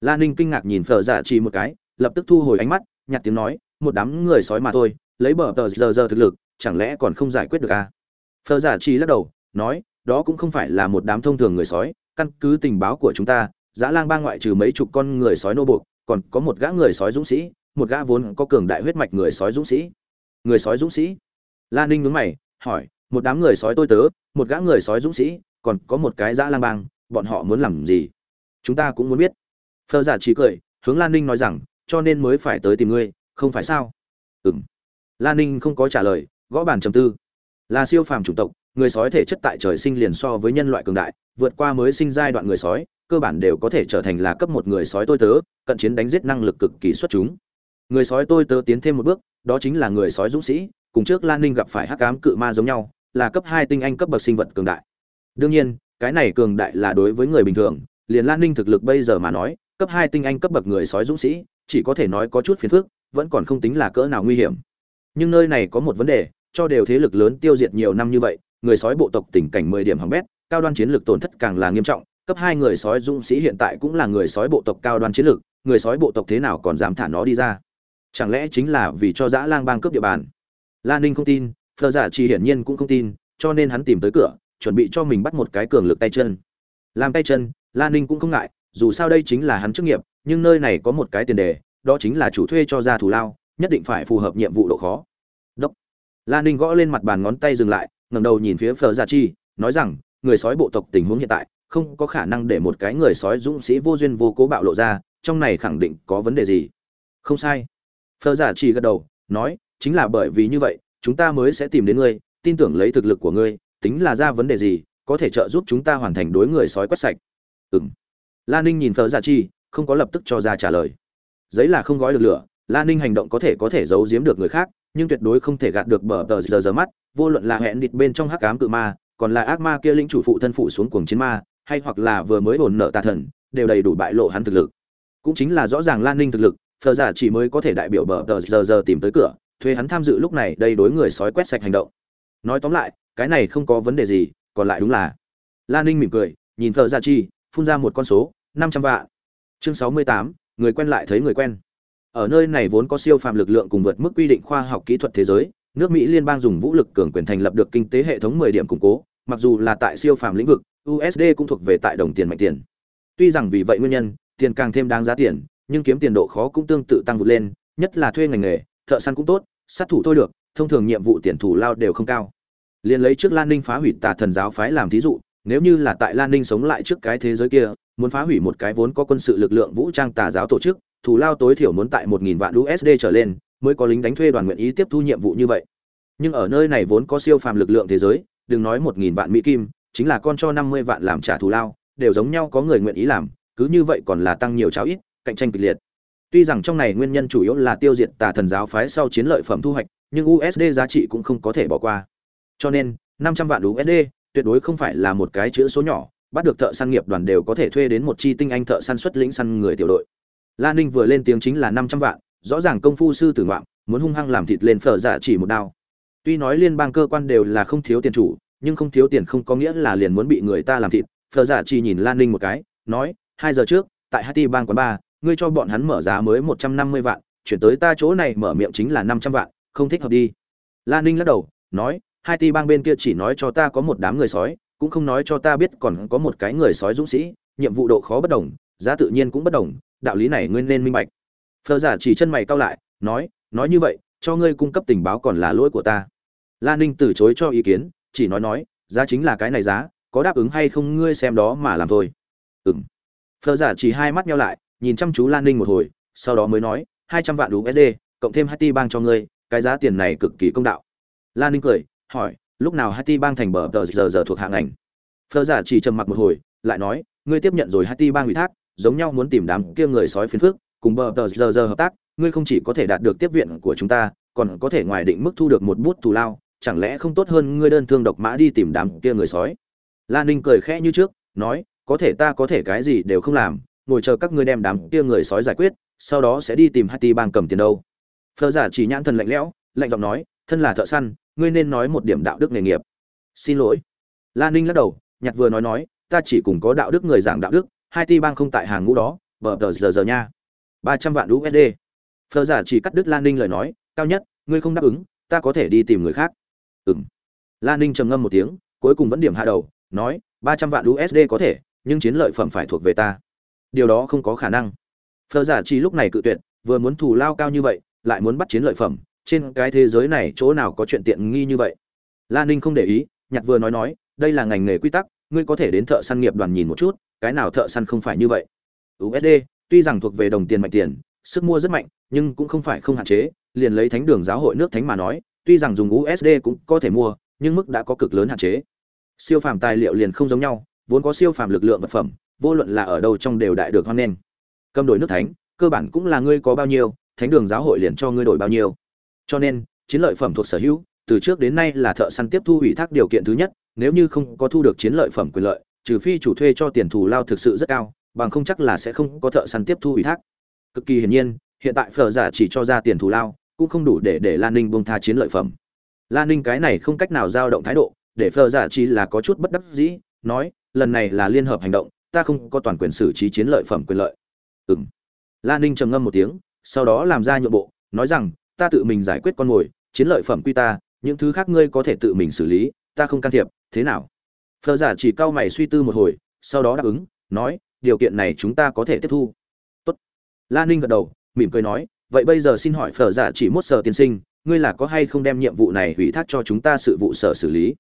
La ninh kinh ngạc nhìn phờ giả chỉ một cái, lập tức thu hồi ánh mắt, nhặt tiếng nói, một đám người sói mà thôi, lấy bờ tờ giờ giờ thực lực, chẳng lẽ còn không giải quyết được à? phờ giả chỉ lắc đầu, nói, đó cũng không phải là một đám thông thường người sói, căn cứ tình báo của chúng ta Giã lang bang ngoại trừ mấy chục con người sói nô buộc, còn có một gã người sói dũng sĩ, một gã vốn có cường đại huyết mạch người sói dũng sĩ. Người sói dũng sĩ? La ninh nhướng mày, hỏi, một đám người sói tôi tớ, một gã người sói dũng sĩ, còn có một cái Giã lang bang, bọn họ muốn làm gì? Chúng ta cũng muốn biết. Phơ giả chỉ cười, hướng lan ninh nói rằng, cho nên mới phải tới tìm ngươi, không phải sao? Ừ m lan ninh không có trả lời, gõ bàn trầm tư. Là siêu phàm chủng tộc, người sói thể chất tại trời sinh liền so với nhân loại cường đại, vượt qua mới sinh giai đoạn người sói cơ bản đều có thể trở thành là cấp một người sói tôi tớ, cận chiến đánh giết năng lực cực kỳ xuất chúng. Người sói tôi tớ tiến thêm một bước, đó chính là người sói dũng sĩ, cùng trước lan ninh gặp phải hắc cám cự ma giống nhau, là cấp hai tinh anh cấp bậc sinh vật cường đại. Đương nhiên, cái này cường đại là đối với người bình thường, liền lan ninh thực lực bây giờ mà nói, cấp hai tinh anh cấp bậc người sói dũng sĩ, chỉ có thể nói có chút phiền phức, vẫn còn không tính là cỡ nào nguy hiểm. Nhưng nơi này có một vấn đề, cho đều thế lực lớn tiêu diệt nhiều năm như vậy, người sói bộ tộc tình cảnh mười điểm hỏng bét, cao đoan chiến lược tổn thất càng là nghiêm trọng cấp hai người sói dũng sĩ hiện tại cũng là người sói bộ tộc cao đoan chiến lược, người sói bộ tộc thế nào còn dám thả nó đi ra? Chẳng lẽ chính là vì cho dã lang bang cướp địa bàn? Lan ninh không tin phờ giả chỉ hiển nhiên cũng không tin, cho nên hắn tìm tới cửa, chuẩn bị cho mình bắt một cái cường lực tay chân. Làm tay chân Lan ninh cũng không ngại, dù sao đây chính là hắn chức nghiệp, nhưng nơi này có một cái tiền đề, đó chính là chủ thuê cho ra thù lao, nhất định phải phù hợp nhiệm vụ độ khó. Đốc. Lan ninh gõ lên mặt bàn ngón tay dừng lại, ngẩng đầu nhìn phía phờ giả chi nói rằng, người sói bộ tộc tình huống hiện tại không có khả năng để một cái người sói dũng sĩ vô duyên vô cố bạo lộ ra, trong này khẳng định có vấn đề gì? Không sai. Phờ giả chỉ gật đầu, nói, chính là bởi vì như vậy, chúng ta mới sẽ tìm đến ngươi, tin tưởng lấy thực lực của ngươi, tính là ra vấn đề gì, có thể trợ giúp chúng ta hoàn thành đối người sói quét sạch. Ừ m lan ninh nhìn phờ giả chi, không có lập tức cho ra trả lời. Giấy là không gói được lửa lan ninh hành động có thể có thể giấu giếm được người khác, nhưng tuyệt đối không thể gạt được bờ tờ giờ giờ mắt, vô luận là hẹn địch bên trong hắc cám cự ma, còn là ác ma kia lĩnh chủ phụ thân phụ xuống cuồng chiến ma hay hoặc là vừa mới ổn nợ tà thần, đều đầy đủ bại lộ hắn thực lực. Cũng chính là rõ ràng lan ninh thực lực phờ giả dạ chỉ mới có thể đại biểu bờ tờ giờ giờ tìm tới cửa, thuê hắn tham dự lúc này đây đối người sói quét sạch hành động. Nói tóm lại, cái này không có vấn đề gì, còn lại đúng là. Lan ninh mỉm cười, nhìn phờ giả dạ chi, phun ra một con số, năm trăm vạn. Chương sáu mươi tám, người quen lại thấy người quen. Ở nơi này vốn có siêu phạm lực lượng cùng vượt mức quy định khoa học kỹ thuật thế giới, nước mỹ liên bang dùng vũ lực cường quyền thành lập được kinh tế hệ thống 10 điểm củng cố mặc dù là tại siêu phàm lĩnh vực usd cũng thuộc về tại đồng tiền mạnh tiền tuy rằng vì vậy nguyên nhân tiền càng thêm đáng giá tiền nhưng kiếm tiền độ khó cũng tương tự tăng vượt lên, nhất là thuê ngành nghề, thợ săn cũng tốt, sát thủ thôi được, thông thường nhiệm vụ tiền thủ lao đều không cao. liền lấy trước Lan Ninh phá hủy Tà Thần giáo phái làm thí dụ, nếu như là tại Lan Ninh sống lại trước cái thế giới kia, muốn phá hủy một cái vốn có quân sự lực lượng vũ trang tà giáo tổ chức, thủ lao tối thiểu muốn tại 1000 vạn USD trở lên, mới có lính đánh thuê đoàn nguyện ý tiếp thu nhiệm vụ như vậy. Nhưng ở nơi này vốn có siêu phàm lực lượng thế giới, đừng nói 1000 vạn mỹ kim, chính là con cho 50 vạn làm trả thù lao, đều giống nhau có người nguyện ý làm, cứ như vậy còn là tăng nhiều cháo ít, cạnh tranh kịch liệt. Tuy rằng trong này nguyên nhân chủ yếu là tiêu diệt tà thần giáo phái sau chiến lợi phẩm thu hoạch, nhưng USD giá trị cũng không có thể bỏ qua. Cho nên, 500 vạn USD tuyệt đối không phải là một cái chữ số nhỏ, bắt được thợ săn nghiệp đoàn đều có thể thuê đến một chi tinh anh thợ săn xuất lĩnh săn người tiểu đội. La Ninh vừa lên tiếng chính là 500 vạn, rõ ràng công phu sư tử ngoạm, muốn hung hăng làm thịt lên phở giả chỉ một đao tuy nói liên bang cơ quan đều là không thiếu tiền chủ, nhưng không thiếu tiền không có nghĩa là liền muốn bị người ta làm thịt. Phở dạ giả chỉ nhìn lan ninh một cái, nói, hai giờ trước, tại haiti bang quán ba, ngươi cho bọn hắn mở giá mới một trăm năm mươi vạn, chuyển tới ta chỗ này mở miệng chính là năm trăm vạn, không thích hợp đi. Lan ninh lắc đầu, nói, haiti bang bên kia chỉ nói cho ta có một đám người sói, cũng không nói cho ta biết còn có một cái người sói dũng sĩ, nhiệm vụ độ khó bất đồng, giá tự nhiên cũng bất đồng, đạo lý này ngươi nên minh bạch. Phở dạ giả chỉ chân mày cau lại, nói nói như vậy cho ngươi cung cấp tình báo còn là lỗi của ta. Lan ninh từ chối cho ý kiến, chỉ nói nói, giá chính là cái này giá, có đáp ứng hay không ngươi xem đó mà làm thôi. Ừng phờ giả chỉ hai mắt nhau lại, nhìn chăm chú lan ninh một hồi, sau đó mới nói, hai trăm vạn usd cộng thêm hai ti bang cho ngươi, cái giá tiền này cực kỳ công đạo. Lan ninh cười, hỏi, lúc nào hai ti bang thành bờ tờ giờ giờ thuộc hạng ảnh. phờ giả chỉ trầm mặc một hồi, lại nói, ngươi tiếp nhận rồi hai ti bang ủy thác, giống nhau muốn tìm đám kia người sói phiến phước cùng bờ tờ giờ giờ hợp tác ngươi không chỉ có thể đạt được tiếp viện của chúng ta còn có thể ngoài định mức thu được một bút thù lao chẳng lẽ không tốt hơn ngươi đơn thương độc mã đi tìm đám kia người sói lan ninh cười khẽ như trước nói có thể ta có thể cái gì đều không làm ngồi chờ các ngươi đem đám kia người sói giải quyết sau đó sẽ đi tìm Hati bang cầm tiền đâu. Phở giả chỉ nhãn thần lạnh lẽo, lạnh giọng nói, thân là thợ săn, ngươi nên nói một điểm đạo đức nghề nghiệp. Xin lỗi. Lan Ninh lắc đầu, nhặt vừa nói nói, ta chỉ cùng có đạo đức người giảng đạo đức, Hati bang không tại hàng ngũ đó, bờ tờ giờ giờ nha. 300 vạn USD. Phở giả chỉ cắt đứt Lan Ninh lời nói, cao nhất, ngươi không đáp ứng, ta có thể đi tìm người khác. Ừm. Lan Ninh trầm ngâm một tiếng, cuối cùng vẫn điểm hạ đầu, nói, 300 vạn USD có thể, nhưng chiến lợi phẩm phải thuộc về ta. Điều đó không có khả năng phờ giả chỉ lúc này cự tuyệt vừa muốn thù lao cao như vậy lại muốn bắt chiến lợi phẩm trên cái thế giới này chỗ nào có chuyện tiện nghi như vậy Lan ninh không để ý nhặt vừa nói nói đây là ngành nghề quy tắc ngươi có thể đến thợ săn nghiệp đoàn nhìn một chút cái nào thợ săn không phải như vậy usd tuy rằng thuộc về đồng tiền mạnh tiền sức mua rất mạnh, nhưng cũng không phải không hạn chế, liền lấy thánh đường giáo hội nước thánh mà nói, tuy rằng dùng usd cũng có thể mua, nhưng mức đã có cực lớn hạn chế. Siêu phàm tài liệu liền không giống nhau, vốn có siêu phàm lực lượng vật phẩm, vô luận là ở đâu trong đều đại được hoan nghênh. Cầm đổi nước thánh, cơ bản cũng là ngươi có bao nhiêu, thánh đường giáo hội liền cho ngươi đổi bao nhiêu. Cho nên, chiến lợi phẩm thuộc sở hữu, từ trước đến nay là thợ săn tiếp thu ủy thác điều kiện thứ nhất, nếu như không có thu được chiến lợi phẩm quyền lợi, trừ phi chủ thuê cho tiền thù lao thực sự rất cao, bằng không chắc là sẽ không có thợ săn tiếp thu ủy thác cực kỳ hiển nhiên, hiện tại phở giả chỉ cho ra tiền thù lao, cũng không đủ để để lan ninh bông tha chiến lợi phẩm. Lan ninh cái này không cách nào dao động thái độ, để phở giả chỉ là có chút bất đắc dĩ, nói, lần này là liên hợp hành động, ta không có toàn quyền xử trí chiến lợi phẩm quyền lợi. Ừm. Lan ninh trầm ngâm một tiếng, sau đó làm ra nhượng bộ, nói rằng, ta tự mình giải quyết con mồi, chiến lợi phẩm quy ta, những thứ khác ngươi có thể tự mình xử lý, ta không can thiệp, thế nào? Phờ giả chỉ cau mày suy tư một hồi, sau đó đáp ứng, nói, điều kiện này chúng ta có thể tiếp thu la ninh gật đầu, mỉm cười nói, vậy bây giờ xin hỏi phở giả chỉ mốt sở tiên sinh, ngươi là có hay không đem nhiệm vụ này ủy thác cho chúng ta sự vụ sở xử lý?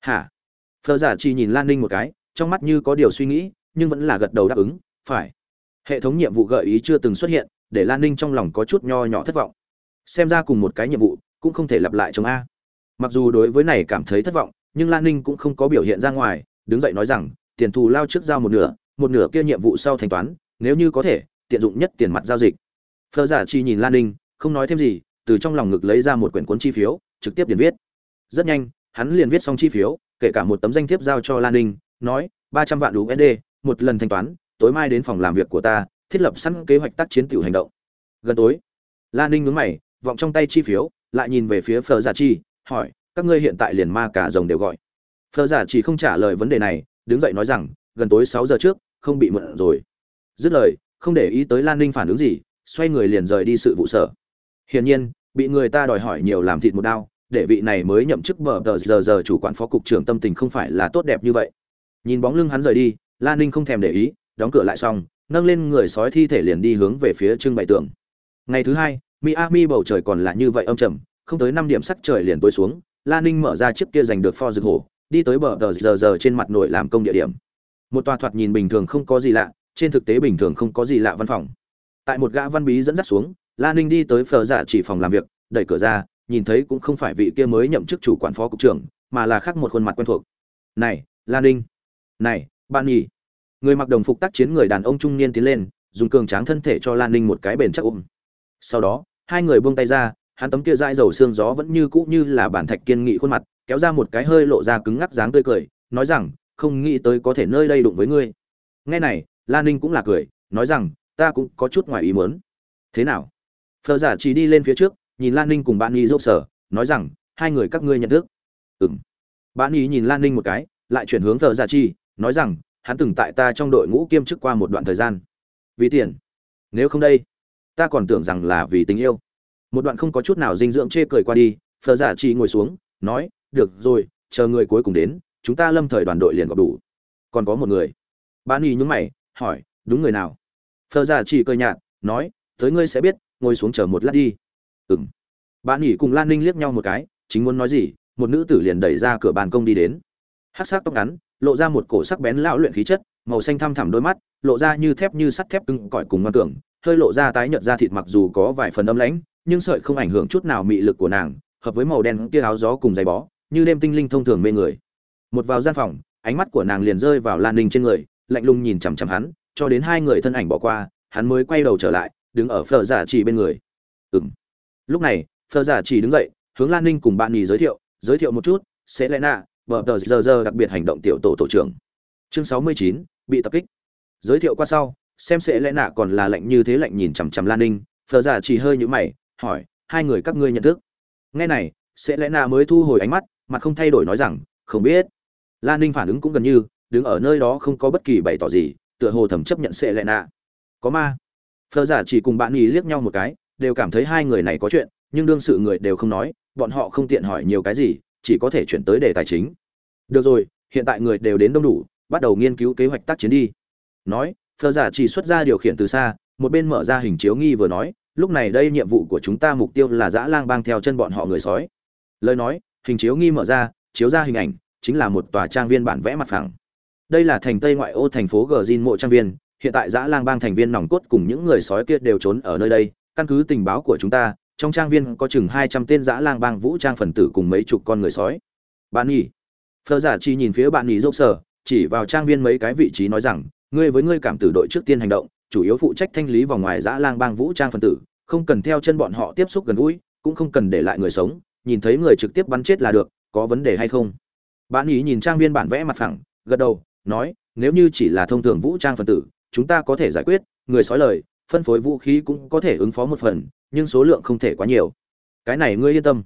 Hả? Phở giả chỉ nhìn lan ninh một cái, trong mắt như có điều suy nghĩ, nhưng vẫn là gật đầu đáp ứng, phải. Hệ thống nhiệm vụ gợi ý chưa từng xuất hiện, để lan ninh trong lòng có chút nho nhỏ thất vọng. Xem ra cùng một cái nhiệm vụ, cũng không thể lặp lại chống a. Mặc dù đối với này cảm thấy thất vọng, nhưng lan ninh cũng không có biểu hiện ra ngoài, đứng dậy nói rằng, tiền thù lao trước giao một nửa một nửa kia nhiệm vụ sau thanh toán, nếu như có thể tiện dụng nhất tiền mặt giao dịch. Phờ giả chi nhìn lan ninh, không nói thêm gì, từ trong lòng ngực lấy ra một quyển cuốn chi phiếu, trực tiếp điền viết. Rất nhanh, hắn liền viết xong chi phiếu, kể cả một tấm danh thiếp giao cho lan ninh, nói, ba trăm vạn usd một lần thanh toán, tối mai đến phòng làm việc của ta, thiết lập sẵn kế hoạch tác chiến tiểu hành động. Gần tối, Lan ninh nhướng mày, vọng trong tay chi phiếu, lại nhìn về phía phờ giả chi, hỏi, các ngươi hiện tại liền ma cả rồng đều gọi. Phờ giả chỉ không trả lời vấn đề này, đứng dậy nói rằng, gần tối sáu giờ trước, không bị mượn rồi. Dứt lời không để ý tới lan ninh phản ứng gì, xoay người liền rời đi sự vụ sở. Hiển nhiên, bị người ta đòi hỏi nhiều làm thịt một đao, để vị này mới nhậm chức bờ tờ giờ giờ chủ quản phó cục trưởng tâm tình không phải là tốt đẹp như vậy. Nhìn bóng lưng hắn rời đi, lan ninh không thèm để ý, đóng cửa lại xong, nâng lên người sói thi thể liền đi hướng về phía trưng bày tường. Ngày thứ hai, miami bầu trời còn là như vậy âm trầm, không tới năm điểm sắc trời liền tối xuống, Lan ninh mở ra chiếc kia giành được pho rực hổ đi tới bờ tờ giờ giờ trên mặt nổi làm công địa điểm. Một tòa thoạt nhìn bình thường không có gì lạ trên thực tế bình thường không có gì lạ văn phòng. Tại một gã văn bí dẫn dắt xuống, la ninh đi tới phờ giả dạ chỉ phòng làm việc, đẩy cửa ra, nhìn thấy cũng không phải vị kia mới nhậm chức chủ quản phó cục trưởng, mà là khác một khuôn mặt quen thuộc. Này, la ninh. Này, bạn nhỉ. Người mặc đồng phục tác chiến người đàn ông trung niên tiến lên, dùng cường tráng thân thể cho lan ninh một cái bền chắc ôm. Sau đó, hai người buông tay ra, hắn tấm kia dai dầu xương gió vẫn như cũ như là bản thạch kiên nghị khuôn mặt, kéo ra một cái hơi lộ ra cứng ngắc dáng tươi cười, nói rằng, không nghĩ tới có thể nơi đây đụng với ngươi. Nghe này lan ninh cũng là cười, nói rằng, ta cũng có chút ngoài ý muốn. Thế nào? Phờ giả chỉ đi lên phía trước, nhìn lan ninh cùng bạn y dốc sở, nói rằng, hai người các ngươi nhận thức. Ừng bạn y nhìn lan ninh một cái, lại chuyển hướng Phở giả chi nói rằng, hắn từng tại ta trong đội ngũ kiêm chức qua một đoạn thời gian. Vì tiền. Nếu không đây, ta còn tưởng rằng là vì tình yêu. Một đoạn không có chút nào dinh dưỡng chê cười qua đi, phờ giả chi ngồi xuống, nói, được rồi, chờ người cuối cùng đến, chúng ta lâm thời đoàn đội liền gặp đủ. Còn có một người. Bạn y nhúng mày hỏi, đúng người nào? Phờ giả chỉ cười nhạt, nói, tới ngươi sẽ biết, ngồi xuống chờ một lát đi. Ừng bạn nghỉ cùng lan ninh liếc nhau một cái, chính muốn nói gì, một nữ tử liền đẩy ra cửa bàn công đi đến. Hát sắc tóc ngắn, lộ ra một cổ sắc bén lão luyện khí chất, màu xanh thăm thẳm đôi mắt, lộ ra như thép như sắt thép cứng cỏi cùng ngoan tưởng hơi lộ ra tái nhợt ra thịt mặc dù có vài phần âm lãnh, nhưng sợi không ảnh hưởng chút nào mị lực của nàng, hợp với màu đen kia áo gió cùng giày bó, như đêm tinh linh thông thường mê người. Một vào gian phòng, ánh mắt của nàng liền rơi vào lan ninh trên người lạnh lùng nhìn chằm chằm hắn, cho đến hai người thân ảnh bỏ qua, hắn mới quay đầu trở lại, đứng ở phở giả chỉ bên người. Ừng lúc này, phở giả chỉ đứng dậy, hướng lan ninh cùng bạn nhì giới thiệu giới thiệu một chút, sẽ lẽ nạ, bờ tờ giờ giờ đặc biệt hành động tiểu tổ tổ trưởng. Chương sáu mươi chín, bị tập kích. Giới thiệu qua sau, xem sẽ lẽ nạ còn là lạnh như thế lạnh nhìn chằm chằm lan ninh, phở giả chỉ hơi nhũ mày, hỏi, hai người các ngươi nhận thức? Nghe này, sẽ lẽ nạ mới thu hồi ánh mắt, mặt không thay đổi nói rằng, không biết. Lan ninh phản ứng cũng gần như đứng ở nơi đó không có bất kỳ bày tỏ gì, tựa hồ thầm chấp nhận sẽ lẽ nạ. Có ma. Phờ giả chỉ cùng bạn ý liếc nhau một cái, đều cảm thấy hai người này có chuyện, nhưng đương sự người đều không nói, bọn họ không tiện hỏi nhiều cái gì, chỉ có thể chuyển tới đề tài chính. Được rồi, hiện tại người đều đến đông đủ, bắt đầu nghiên cứu kế hoạch tác chiến đi. Nói, phờ giả chỉ xuất ra điều khiển từ xa, một bên mở ra hình chiếu nghi vừa nói, lúc này đây nhiệm vụ của chúng ta mục tiêu là dã lang bang theo chân bọn họ người sói. Lời nói, hình chiếu nghi mở ra, chiếu ra hình ảnh, chính là một tòa trang viên bản vẽ mặt phẳng đây là thành tây ngoại ô thành phố gờ zin mộ trang viên, hiện tại dã lang bang thành viên nòng cốt cùng những người sói kia đều trốn ở nơi đây. Căn cứ tình báo của chúng ta, trong trang viên có chừng hai trăm tên dã lang bang vũ trang phần tử cùng mấy chục con người sói. Bạn nhỉ? Phờ giả chi nhìn phía bạn nhỉ dốc sở, chỉ vào trang viên mấy cái vị trí nói rằng, ngươi với ngươi cảm tử đội trước tiên hành động, chủ yếu phụ trách thanh lý vòng ngoài dã lang bang vũ trang phần tử, không cần theo chân bọn họ tiếp xúc gần gũi, cũng không cần để lại người sống, nhìn thấy người trực tiếp bắn chết là được, có vấn đề hay không? Bạn nhỉ nhìn trang viên bản vẽ mặt phẳng, gật đầu nói, nếu như chỉ là thông thường vũ trang phần tử, chúng ta có thể giải quyết, người sói lời, phân phối vũ khí cũng có thể ứng phó một phần, nhưng số lượng không thể quá nhiều. Cái này ngươi yên tâm.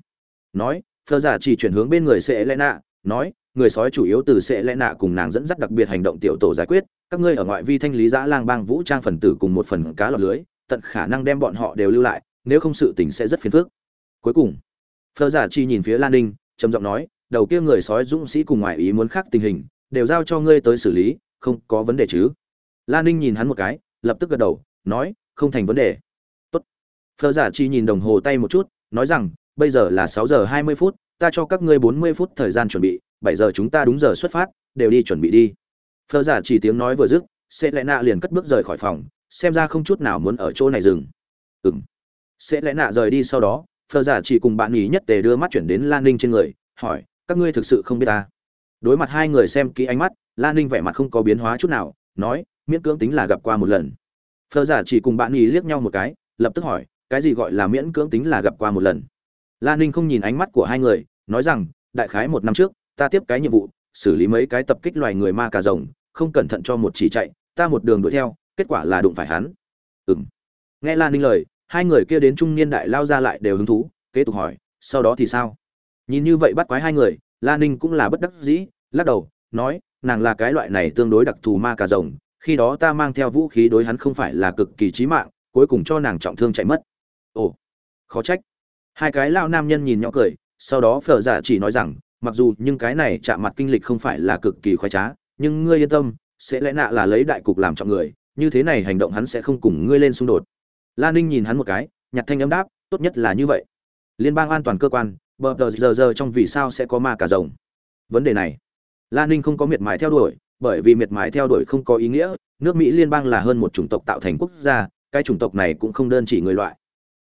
Nói, phờ giả chỉ chuyển hướng bên người sẽ lẽ nạ, nói, người sói chủ yếu từ sẽ lẽ nạ cùng nàng dẫn dắt đặc biệt hành động tiểu tổ giải quyết, các ngươi ở ngoại vi thanh lý giã lang bang vũ trang phần tử cùng một phần cá lọc lưới, tận khả năng đem bọn họ đều lưu lại, nếu không sự tình sẽ rất phiền phức. Cuối cùng, phờ giả chi nhìn phía lan ninh, trầm giọng nói, đầu kia người sói dũng sĩ cùng ngoại ý muốn khác tình hình đều giao cho ngươi tới xử lý, không có vấn đề chứ? Lan ninh nhìn hắn một cái, lập tức gật đầu, nói, không thành vấn đề. Tốt. Phờ giả chi nhìn đồng hồ tay một chút, nói rằng, bây giờ là sáu giờ hai mươi phút, ta cho các ngươi bốn mươi phút thời gian chuẩn bị, bảy giờ chúng ta đúng giờ xuất phát, đều đi chuẩn bị đi. Phờ giả chỉ tiếng nói vừa dứt sẽ lẽ nạ liền cất bước rời khỏi phòng, xem ra không chút nào muốn ở chỗ này dừng. Ừng sẽ lẽ nạ rời đi sau đó phờ giả chỉ cùng bạn nghỉ nhất tề đưa mắt chuyển đến lan ninh trên người, hỏi, các ngươi thực sự không biết ta? Đối mặt hai người xem kỹ ánh mắt lan ninh vẻ mặt không có biến hóa chút nào, nói, miễn cưỡng tính là gặp qua một lần. Phờ giả chỉ cùng bạn nghỉ liếc nhau một cái, lập tức hỏi, cái gì gọi là miễn cưỡng tính là gặp qua một lần? Lan ninh không nhìn ánh mắt của hai người, nói rằng, đại khái một năm trước, ta tiếp cái nhiệm vụ, xử lý mấy cái tập kích loài người ma cà rồng, không cẩn thận cho một chỉ chạy, ta một đường đuổi theo, kết quả là đụng phải hắn. Ừng nghe lan ninh lời, hai người kia đến trung niên đại lao ra lại đều hứng thú, kế tục hỏi, sau đó thì sao? Nhìn như vậy bắt quái hai người lan ninh cũng là bất đắc dĩ lắc đầu, nói, nàng là cái loại này tương đối đặc thù ma cà rồng, khi đó ta mang theo vũ khí đối hắn không phải là cực kỳ chí mạng, cuối cùng cho nàng trọng thương chạy mất. Ồ, khó trách. Hai cái lao nam nhân nhìn nhỏ cười, sau đó phở dạ chỉ nói rằng, mặc dù nhưng cái này chạm mặt kinh lịch không phải là cực kỳ khoái trá, nhưng ngươi yên tâm, sẽ lẽ nạ là lấy đại cục làm trọng người, như thế này hành động hắn sẽ không cùng ngươi lên xung đột. La ninh nhìn hắn một cái, nhặt thanh âm đáp, tốt nhất là như vậy. Liên bang an toàn cơ quan, bờ tờ giờ giờ trong vì sao sẽ có ma cả rồng? Vấn đề này la ninh không có miệt mài theo đuổi, bởi vì miệt mài theo đuổi không có ý nghĩa, nước mỹ liên bang là hơn một chủng tộc tạo thành quốc gia, cái chủng tộc này cũng không đơn chỉ người loại.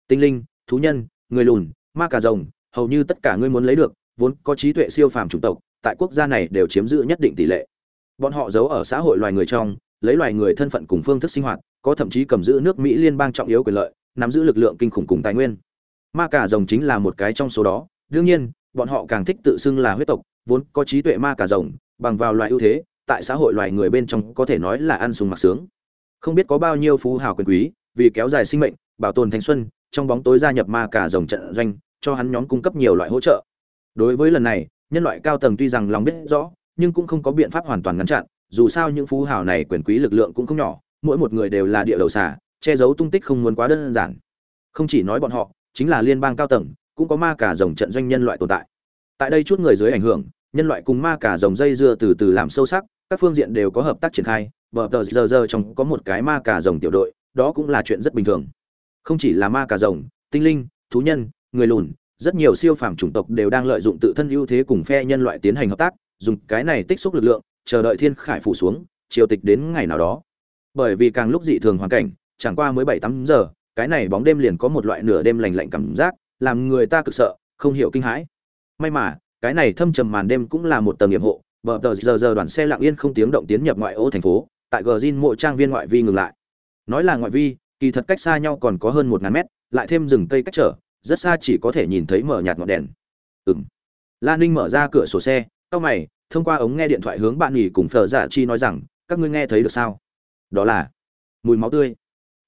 Tinh linh, thú nhân, người lùn, ma cà rồng, hầu như tất cả ngươi muốn lấy được, vốn có trí tuệ siêu phàm chủng tộc, tại quốc gia này đều chiếm giữ nhất định tỷ lệ. Bọn họ giấu ở xã hội loài người trong, lấy loài người thân phận cùng phương thức sinh hoạt, có thậm chí cầm giữ nước mỹ liên bang trọng yếu quyền lợi, nắm giữ lực lượng kinh khủng cùng tài nguyên. Ma cà rồng chính là một cái trong số đó, đương nhiên, bọn họ càng thích tự xưng là huyết tộc, vốn có trí tuệ ma cà rồng bằng vào loại ưu thế, tại xã hội loài người bên trong có thể nói là ăn sung mặc sướng. Không biết có bao nhiêu phú hào quyền quý, vì kéo dài sinh mệnh, bảo tồn thanh xuân, trong bóng tối gia nhập ma cả rồng trận doanh, cho hắn nhóm cung cấp nhiều loại hỗ trợ. Đối với lần này, nhân loại cao tầng tuy rằng lòng biết rõ, nhưng cũng không có biện pháp hoàn toàn ngăn chặn, dù sao những phú hào này quyền quý lực lượng cũng không nhỏ, mỗi một người đều là địa đầu xà, che giấu tung tích không muốn quá đơn giản. Không chỉ nói bọn họ, chính là liên bang cao tầng, cũng có ma cả rồng trận doanh nhân loại tồn tại. Tại đây chút người dưới ảnh hưởng nhân loại cùng ma cả rồng dây dưa từ từ làm sâu sắc, các phương diện đều có hợp tác triển khai bờ tờ giờ giờ trong có một cái ma cả rồng tiểu đội, đó cũng là chuyện rất bình thường. Không chỉ là ma cả rồng tinh linh, thú nhân, người lùn, rất nhiều siêu phàm chủng tộc đều đang lợi dụng tự thân ưu thế cùng phe nhân loại tiến hành hợp tác, dùng cái này tích xúc lực lượng, chờ đợi thiên khải phủ xuống, triều tịch đến ngày nào đó. Bởi vì càng lúc dị thường hoàn cảnh, chẳng qua mới bảy tám giờ, cái này bóng đêm liền có một loại nửa đêm lành lạnh cảm giác, làm người ta cực sợ, không hiểu kinh hãi. May mà cái này thâm trầm màn đêm cũng là một tầng nghiệp hộ, bờ tờ giờ giờ đoàn xe lặng yên không tiếng động tiến nhập ngoại ô thành phố, tại gờ zin mộ trang viên ngoại vi ngừng lại. Nói là ngoại vi, kỳ thật cách xa nhau còn có hơn một ngàn mét, lại thêm rừng cây cách trở, rất xa chỉ có thể nhìn thấy mở nhạt ngọn đèn. Ừng lan ninh mở ra cửa sổ xe, cau mày, thông qua ống nghe điện thoại hướng bạn nghỉ cùng phở giả chi nói rằng, các ngươi nghe thấy được sao? Đó là mùi máu tươi.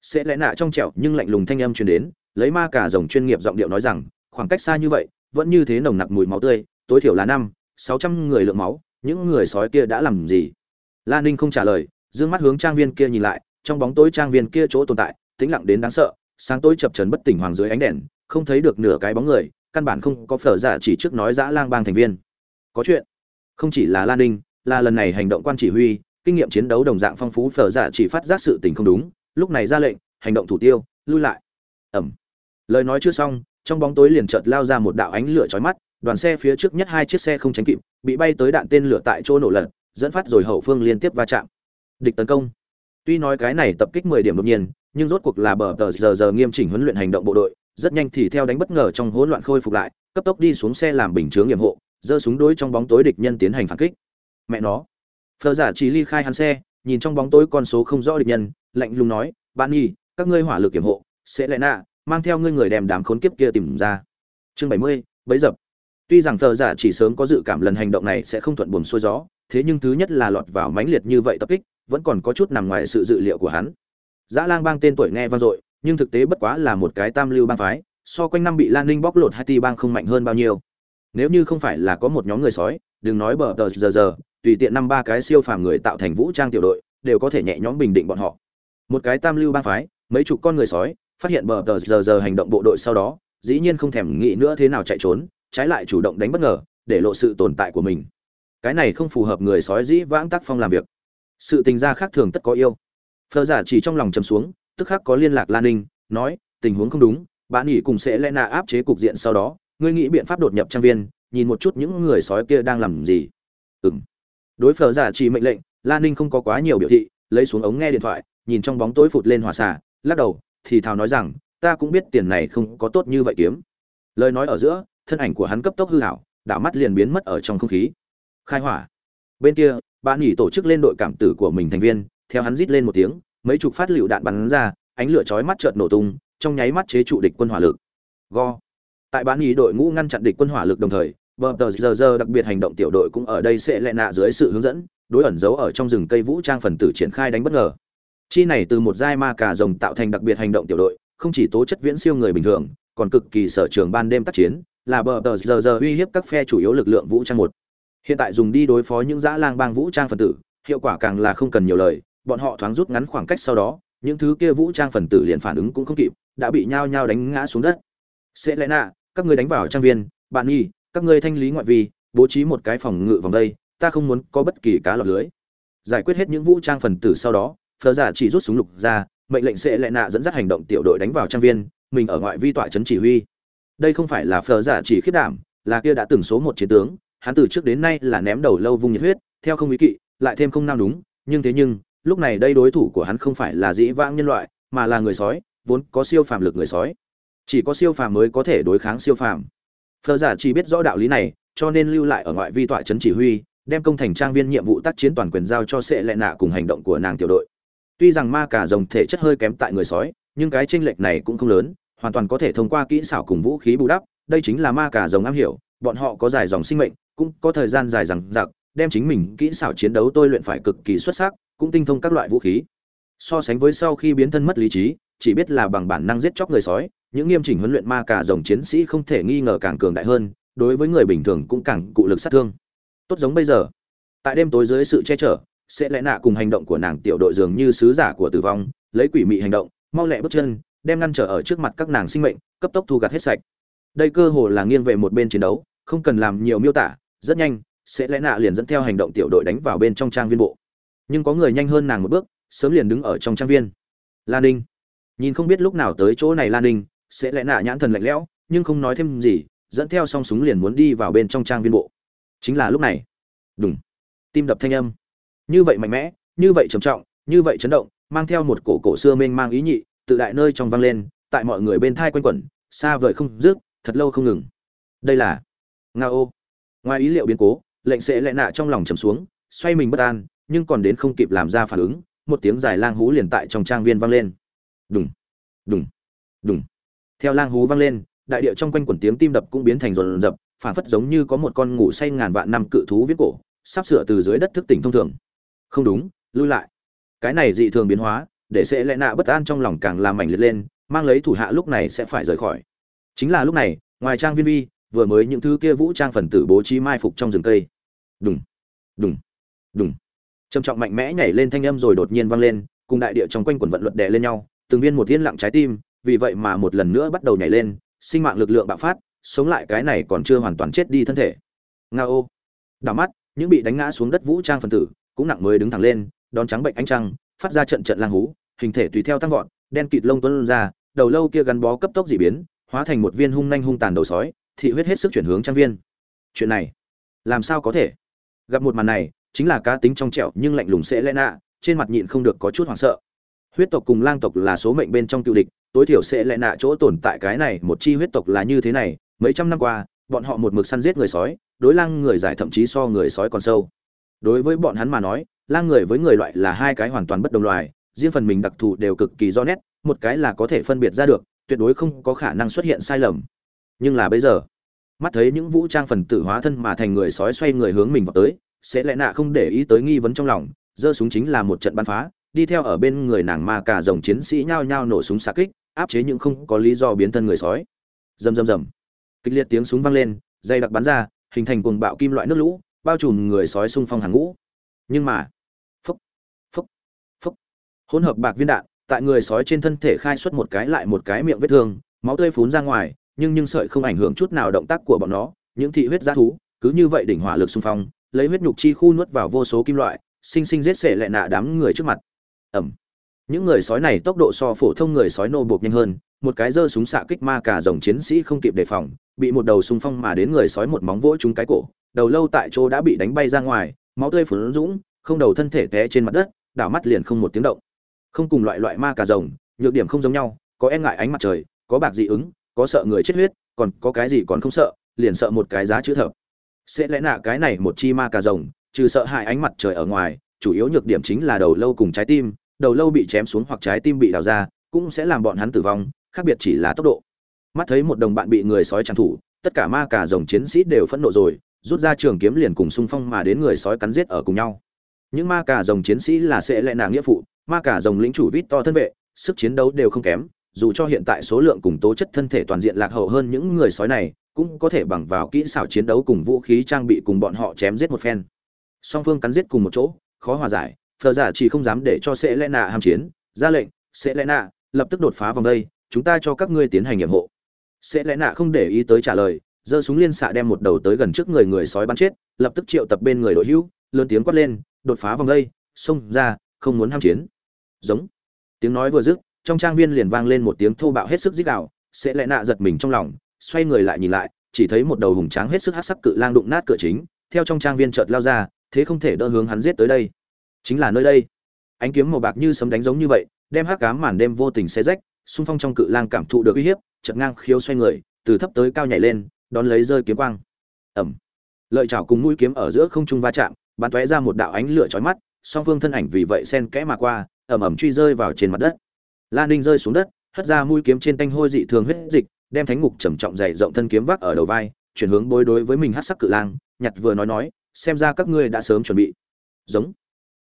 Sẽ lẽ nạ trong trẹo nhưng lạnh lùng thanh âm truyền đến, lấy ma cả rồng chuyên nghiệp giọng điệu nói rằng, khoảng cách xa như vậy, vẫn như thế nồng nặc mùi máu tươi tối thiểu là năm, sáu trăm người lượng máu, những người sói kia đã làm gì? Lan ninh không trả lời d ư ơ n g mắt hướng trang viên kia nhìn lại, trong bóng tối trang viên kia chỗ tồn tại, tĩnh lặng đến đáng sợ, sáng tối chập trần bất tỉnh hoàng dưới ánh đèn, không thấy được nửa cái bóng người, căn bản không có phở giả chỉ trước nói dã lang bang thành viên. Có chuyện. Không chỉ là lan ninh, là lần này hành động quan chỉ huy, kinh nghiệm chiến đấu đồng dạng phong phú phở giả chỉ phát giác sự tình không đúng, lúc này ra lệnh, hành động thủ tiêu, lui lại. Ẩm. Lời nói chưa xong, trong bóng tối liền chợt lao ra một đạo ánh lửa chói mắt đoàn xe phía trước nhất hai chiếc xe không tránh kịp, bị bay tới đạn tên lửa tại chỗ nổ lật, dẫn phát rồi hậu phương liên tiếp va chạm. Địch tấn công. Tuy nói cái này tập kích mười điểm đột nhiên, nhưng rốt cuộc là bờ tờ giờ giờ nghiêm chỉnh huấn luyện hành động bộ đội, rất nhanh thì theo đánh bất ngờ trong hỗn loạn khôi phục lại, cấp tốc đi xuống xe làm bình chướng nghiệm hộ, giơ súng đối trong bóng tối địch nhân tiến hành phản kích. Mẹ nó. Phở giả chỉ ly khai hắn xe, nhìn trong bóng tối con số không rõ địch nhân, lạnh lùng nói, bạn nhi các ngươi hỏa lực kiểm hộ, sẽ lẽ nạ, mang theo ngươi người đem đám khốn kiếp kia tìm ra. Chương bảy mươi, bấy dập tuy rằng thợ giả chỉ sớm có dự cảm lần hành động này sẽ không thuận buồm xuôi gió, thế nhưng thứ nhất là lọt vào mãnh liệt như vậy tập kích, vẫn còn có chút nằm ngoài sự dự liệu của hắn. Dã lang bang tên tuổi nghe vang dội, nhưng thực tế bất quá là một cái tam lưu bang phái, so quanh năm bị lan ninh bóc lột hai ti bang không mạnh hơn bao nhiêu. Nếu như không phải là có một nhóm người sói, đừng nói bờ tờ giờ giờ, tùy tiện năm ba cái siêu phàm người tạo thành vũ trang tiểu đội, đều có thể nhẹ nhõm bình định bọn họ. Một cái tam lưu bang phái, mấy chục con người sói, phát hiện bờ tờ giờ giờ hành động bộ đội sau đó, dĩ nhiên không thèm nghĩ nữa thế nào chạy trốn trái lại chủ động đánh bất ngờ, để lộ sự tồn tại của mình. Cái này không phù hợp người sói dĩ vãng tác phong làm việc. Sự tình gia khác thường tất có yêu. Phờ giả chỉ trong lòng chầm xuống, tức khắc có liên lạc lan ninh, nói, tình huống không đúng, bạn nghỉ cùng sẽ lẽ nạ áp chế cục diện sau đó, ngươi nghĩ biện pháp đột nhập trang viên, nhìn một chút những người sói kia đang làm gì. Ừ m đối phờ giả chỉ mệnh lệnh, lan ninh không có quá nhiều biểu thị, lấy xuống ống nghe điện thoại, nhìn trong bóng tối phụt lên hòa xả lắc đầu, thì thào nói rằng, ta cũng biết tiền này không có tốt như vậy kiếm. Lời nói ở giữa thân ảnh của hắn cấp tốc hư hảo, đảo mắt liền biến mất ở trong không khí. Khai hỏa. Bên kia bạn nghỉ tổ chức lên đội cảm tử của mình thành viên, theo hắn rít lên một tiếng, mấy chục phát lựu đạn bắn ra, ánh lửa chói mắt chợt nổ tung, trong nháy mắt chế trụ địch quân hỏa lực. Go. Tại bán nghỉ đội ngũ ngăn chặn địch quân hỏa lực đồng thời, bờ tờ giờ giờ đặc biệt hành động tiểu đội cũng ở đây sẽ lệ nạ dưới sự hướng dẫn, đối ẩn giấu ở trong rừng cây vũ trang phần tử triển khai đánh bất ngờ. Chi này từ một giai ma cà rồng tạo thành đặc biệt hành động tiểu đội, không chỉ tố chất viễn siêu người bình thường, còn cực kỳ sở trường ban đêm tác chiến là bờ tờ giờ giờ uy hiếp các phe chủ yếu lực lượng vũ trang một. Hiện tại dùng đi đối phó những dã lang bang vũ trang phần tử, hiệu quả càng là không cần nhiều lời, bọn họ thoáng rút ngắn khoảng cách sau đó, những thứ kia vũ trang phần tử liền phản ứng cũng không kịp, đã bị nhao nhao đánh ngã xuống đất. Sẽ lẽ nạ, các ngươi đánh vào trang viên, bạn Nhi các ngươi thanh lý ngoại vi, bố trí một cái phòng ngự vòng đây, ta không muốn có bất kỳ cá lọt lưới. Giải quyết hết những vũ trang phần tử sau đó phờ giả dạ chỉ rút súng lục ra, mệnh lệnh sẽ lẽ nạ dẫn dắt hành động tiểu đội đánh vào trang viên, mình ở ngoại vi tọa trấn chỉ huy đây không phải là phờ giả dạ chỉ khiết đảm, là kia đã từng số một chiến tướng, hắn từ trước đến nay là ném đầu lâu vung nhiệt huyết, theo không ý kỵ, lại thêm không nao đúng, nhưng thế nhưng, lúc này đây đối thủ của hắn không phải là dĩ vãng nhân loại, mà là người sói, vốn có siêu phàm lực người sói. Chỉ có siêu phàm mới có thể đối kháng siêu phàm. Phờ giả dạ chỉ biết rõ đạo lý này, cho nên lưu lại ở ngoại vi tọa trấn chỉ huy, đem công thành trang viên nhiệm vụ tác chiến toàn quyền giao cho sệ lệ nạ cùng hành động của nàng tiểu đội. Tuy rằng ma cả rồng thể chất hơi kém tại người sói, nhưng cái tranh lệch này cũng không lớn hoàn toàn có thể thông qua kỹ xảo cùng vũ khí bù đắp, đây chính là ma cả rồng am hiểu, bọn họ có dài dòng sinh mệnh, cũng có thời gian dài rằng giặc đem chính mình kỹ xảo chiến đấu tôi luyện phải cực kỳ xuất sắc, cũng tinh thông các loại vũ khí. So sánh với sau khi biến thân mất lý trí, chỉ biết là bằng bản năng giết chóc người sói, những nghiêm chỉnh huấn luyện ma cả dòng chiến sĩ không thể nghi ngờ càng cường đại hơn, đối với người bình thường cũng càng cụ lực sát thương. Tốt giống bây giờ. Tại đêm tối dưới sự che chở, sẽ lẽ nạ cùng hành động của nàng tiểu đội dường như sứ giả của tử vong, lấy quỷ mị hành động, mau lẹ bước chân đem ngăn trở ở trước mặt các nàng sinh mệnh, cấp tốc thu gặt hết sạch. Đây cơ hồ là nghiêng về một bên chiến đấu, không cần làm nhiều miêu tả, rất nhanh, sẽ lẽ nạ liền dẫn theo hành động tiểu đội đánh vào bên trong trang viên bộ. Nhưng có người nhanh hơn nàng một bước, sớm liền đứng ở trong trang viên. Lan ninh. Nhìn không biết lúc nào tới chỗ này lan ninh, sẽ lẽ nạ nhãn thần lạnh lẽo, nhưng không nói thêm gì, dẫn theo song súng liền muốn đi vào bên trong trang viên bộ. Chính là lúc này. Đúng tim đập thanh âm. Như vậy mạnh mẽ, như vậy trầm trọng, như vậy chấn động, mang theo một cổ cổ xưa mênh mang ý nhị tự đại nơi trong vang lên, tại mọi người bên thai quanh quẩn, xa vời không dứt, thật lâu không ngừng. Đây là nga ô ngoài ý liệu biến cố, lệnh sẽ lệ nạ trong lòng trầm xuống, xoay mình bất an, nhưng còn đến không kịp làm ra phản ứng, một tiếng dài lang hú liền tại trong trang viên vang lên. Đùng đùng đùng. Theo lang hú vang lên, đại địa trong quanh quần tiếng tim đập cũng biến thành rồn rập, phản phất giống như có một con ngủ say ngàn vạn năm cự thú viết cổ, sắp sửa từ dưới đất thức tỉnh thông thường. Không đúng, lui lại. Cái này dị thường biến hóa để sẽ lẽ nạ bất an trong lòng càng làm mảnh liệt lên, mang lấy thủ hạ lúc này sẽ phải rời khỏi. Chính là lúc này, ngoài trang viên vi, vừa mới những thứ kia vũ trang phần tử bố trí mai phục trong rừng cây. Đùng đùng đùng. Trầm trọng mạnh mẽ nhảy lên thanh âm rồi đột nhiên vang lên, cùng đại địa trong quanh quần vận luật đè lên nhau, từng viên một thiên lặng trái tim, vì vậy mà một lần nữa bắt đầu nhảy lên, sinh mạng lực lượng bạo phát, sống lại cái này còn chưa hoàn toàn chết đi thân thể. Nga ô đảo mắt, những bị đánh ngã xuống đất vũ trang phần tử, cũng nặng mới đứng thẳng lên, đón trắng bệnh ánh trăng phát ra trận trận lang hú, hình thể tùy theo tăng vọt, đen kịt lông tuôn ra, đầu lâu kia gắn bó cấp tốc dị biến, hóa thành một viên hung nhanh hung tàn đầu sói, thị huyết hết sức chuyển hướng trang viên. Chuyện này, làm sao có thể? Gặp một màn này, chính là cá tính trong trẻo nhưng lạnh lùng sẽ lẽ nạ, trên mặt nhịn không được có chút hoảng sợ. Huyết tộc cùng lang tộc là số mệnh bên trong tiêu địch, tối thiểu sẽ lẽ nạ chỗ tồn tại cái này một chi huyết tộc là như thế này, mấy trăm năm qua, bọn họ một mực săn giết người sói, đối lang người giải thậm chí so người sói còn sâu. Đối với bọn hắn mà nói lang người với người loại là hai cái hoàn toàn bất đồng loài, riêng phần mình đặc thù đều cực kỳ do nét, một cái là có thể phân biệt ra được, tuyệt đối không có khả năng xuất hiện sai lầm. Nhưng là bây giờ, mắt thấy những vũ trang phần tử hóa thân mà thành người sói xoay người hướng mình vào tới, sẽ lẽ nạ không để ý tới nghi vấn trong lòng, giơ súng chính là một trận bắn phá, đi theo ở bên người nàng ma cả dòng chiến sĩ nhao nhao nổ súng xạ kích, áp chế những không có lý do biến thân người sói. Rầm rầm rầm. Kịch liệt tiếng súng vang lên, dây đặc bắn ra, hình thành cuồng bạo kim loại nước lũ, bao trùm người sói xung phong hàng ngũ. Nhưng mà hỗn hợp bạc viên đạn, tại người sói trên thân thể khai xuất một cái lại một cái miệng vết thương, máu tươi phún ra ngoài, nhưng nhưng sợi không ảnh hưởng chút nào động tác của bọn nó, những thị huyết g thú, cứ như vậy đỉnh hỏa lực xung phong, lấy huyết nhục chi khu nuốt vào vô số kim loại, sinh sinh giết sệ lại nạ đám người trước mặt. Ẩm. Những người sói này tốc độ so phổ thông người sói nô buộc nhanh hơn, một cái giơ súng xạ kích ma cả dòng chiến sĩ không kịp đề phòng, bị một đầu xung phong mà đến người sói một móng vỗ trúng cái cổ, đầu lâu tại chỗ đã bị đánh bay ra ngoài, máu tươi phun dũng, không đầu thân thể té trên mặt đất, đảo mắt liền không một tiếng động không cùng loại loại ma cà rồng, nhược điểm không giống nhau, có e ngại ánh mặt trời, có bạc dị ứng, có sợ người chết huyết, còn có cái gì còn không sợ, liền sợ một cái giá chữ thập. Sẽ lẽ nạ cái này một chi ma cà rồng, trừ sợ hại ánh mặt trời ở ngoài, chủ yếu nhược điểm chính là đầu lâu cùng trái tim, đầu lâu bị chém xuống hoặc trái tim bị đào ra, cũng sẽ làm bọn hắn tử vong, khác biệt chỉ là tốc độ. Mắt thấy một đồng bạn bị người sói trang thủ, tất cả ma cà rồng chiến sĩ đều phẫn nộ rồi, rút ra trường kiếm liền cùng xung phong mà đến người sói cắn giết ở cùng nhau những ma cà rồng chiến sĩ là sẽ lẽ nàng nghĩa phụ, ma cà rồng lĩnh chủ vít to thân vệ, sức chiến đấu đều không kém, dù cho hiện tại số lượng cùng tố chất thân thể toàn diện lạc hậu hơn những người sói này, cũng có thể bằng vào kỹ xảo chiến đấu cùng vũ khí trang bị cùng bọn họ chém giết một phen. Song phương cắn giết cùng một chỗ, khó hòa giải phờ giả dạ chỉ không dám để cho sẽ lẽ nạ ham chiến, ra lệnh, sẽ lẽ nạ, lập tức đột phá vòng đây, chúng ta cho các ngươi tiến hành nhiệm hộ. Sẽ lẽ nạ không để ý tới trả lời, giơ súng liên xạ đem một đầu tới gần trước người người sói bắn chết, lập tức triệu tập bên người đội hữu, lớn tiếng quát lên đột phá vòng đây, xông ra, không muốn ham chiến. Giống. Tiếng nói vừa dứt, trong trang viên liền vang lên một tiếng thô bạo hết sức dích đạo sẽ lẽ nạ giật mình trong lòng, xoay người lại nhìn lại, chỉ thấy một đầu hùng tráng hết sức hát sắc cự lang đụng nát cửa chính, theo trong trang viên chợt lao ra, thế không thể đỡ hướng hắn giết tới đây. Chính là nơi đây. Ánh kiếm màu bạc như sấm đánh giống như vậy, đem hắc cám màn đêm vô tình xé rách, xung phong trong cự lang cảm thụ được uy hiếp, chợt ngang khiếu xoay người, từ thấp tới cao nhảy lên, đón lấy rơi kiếm quang. Ẩm. Lợi chảo cùng mũi kiếm ở giữa không trung va chạm bắn tóe ra một đạo ánh lửa chói mắt song phương thân ảnh vì vậy xen kẽ mà qua ẩm ẩm truy rơi vào trên mặt đất. Lan ninh rơi xuống đất hất ra mũi kiếm trên tanh hôi dị thường huyết dịch đem thánh ngục trầm trọng dày rộng thân kiếm vác ở đầu vai chuyển hướng bối đối với mình hắc sắc cự lang nhặt vừa nói nói xem ra các ngươi đã sớm chuẩn bị. Giống.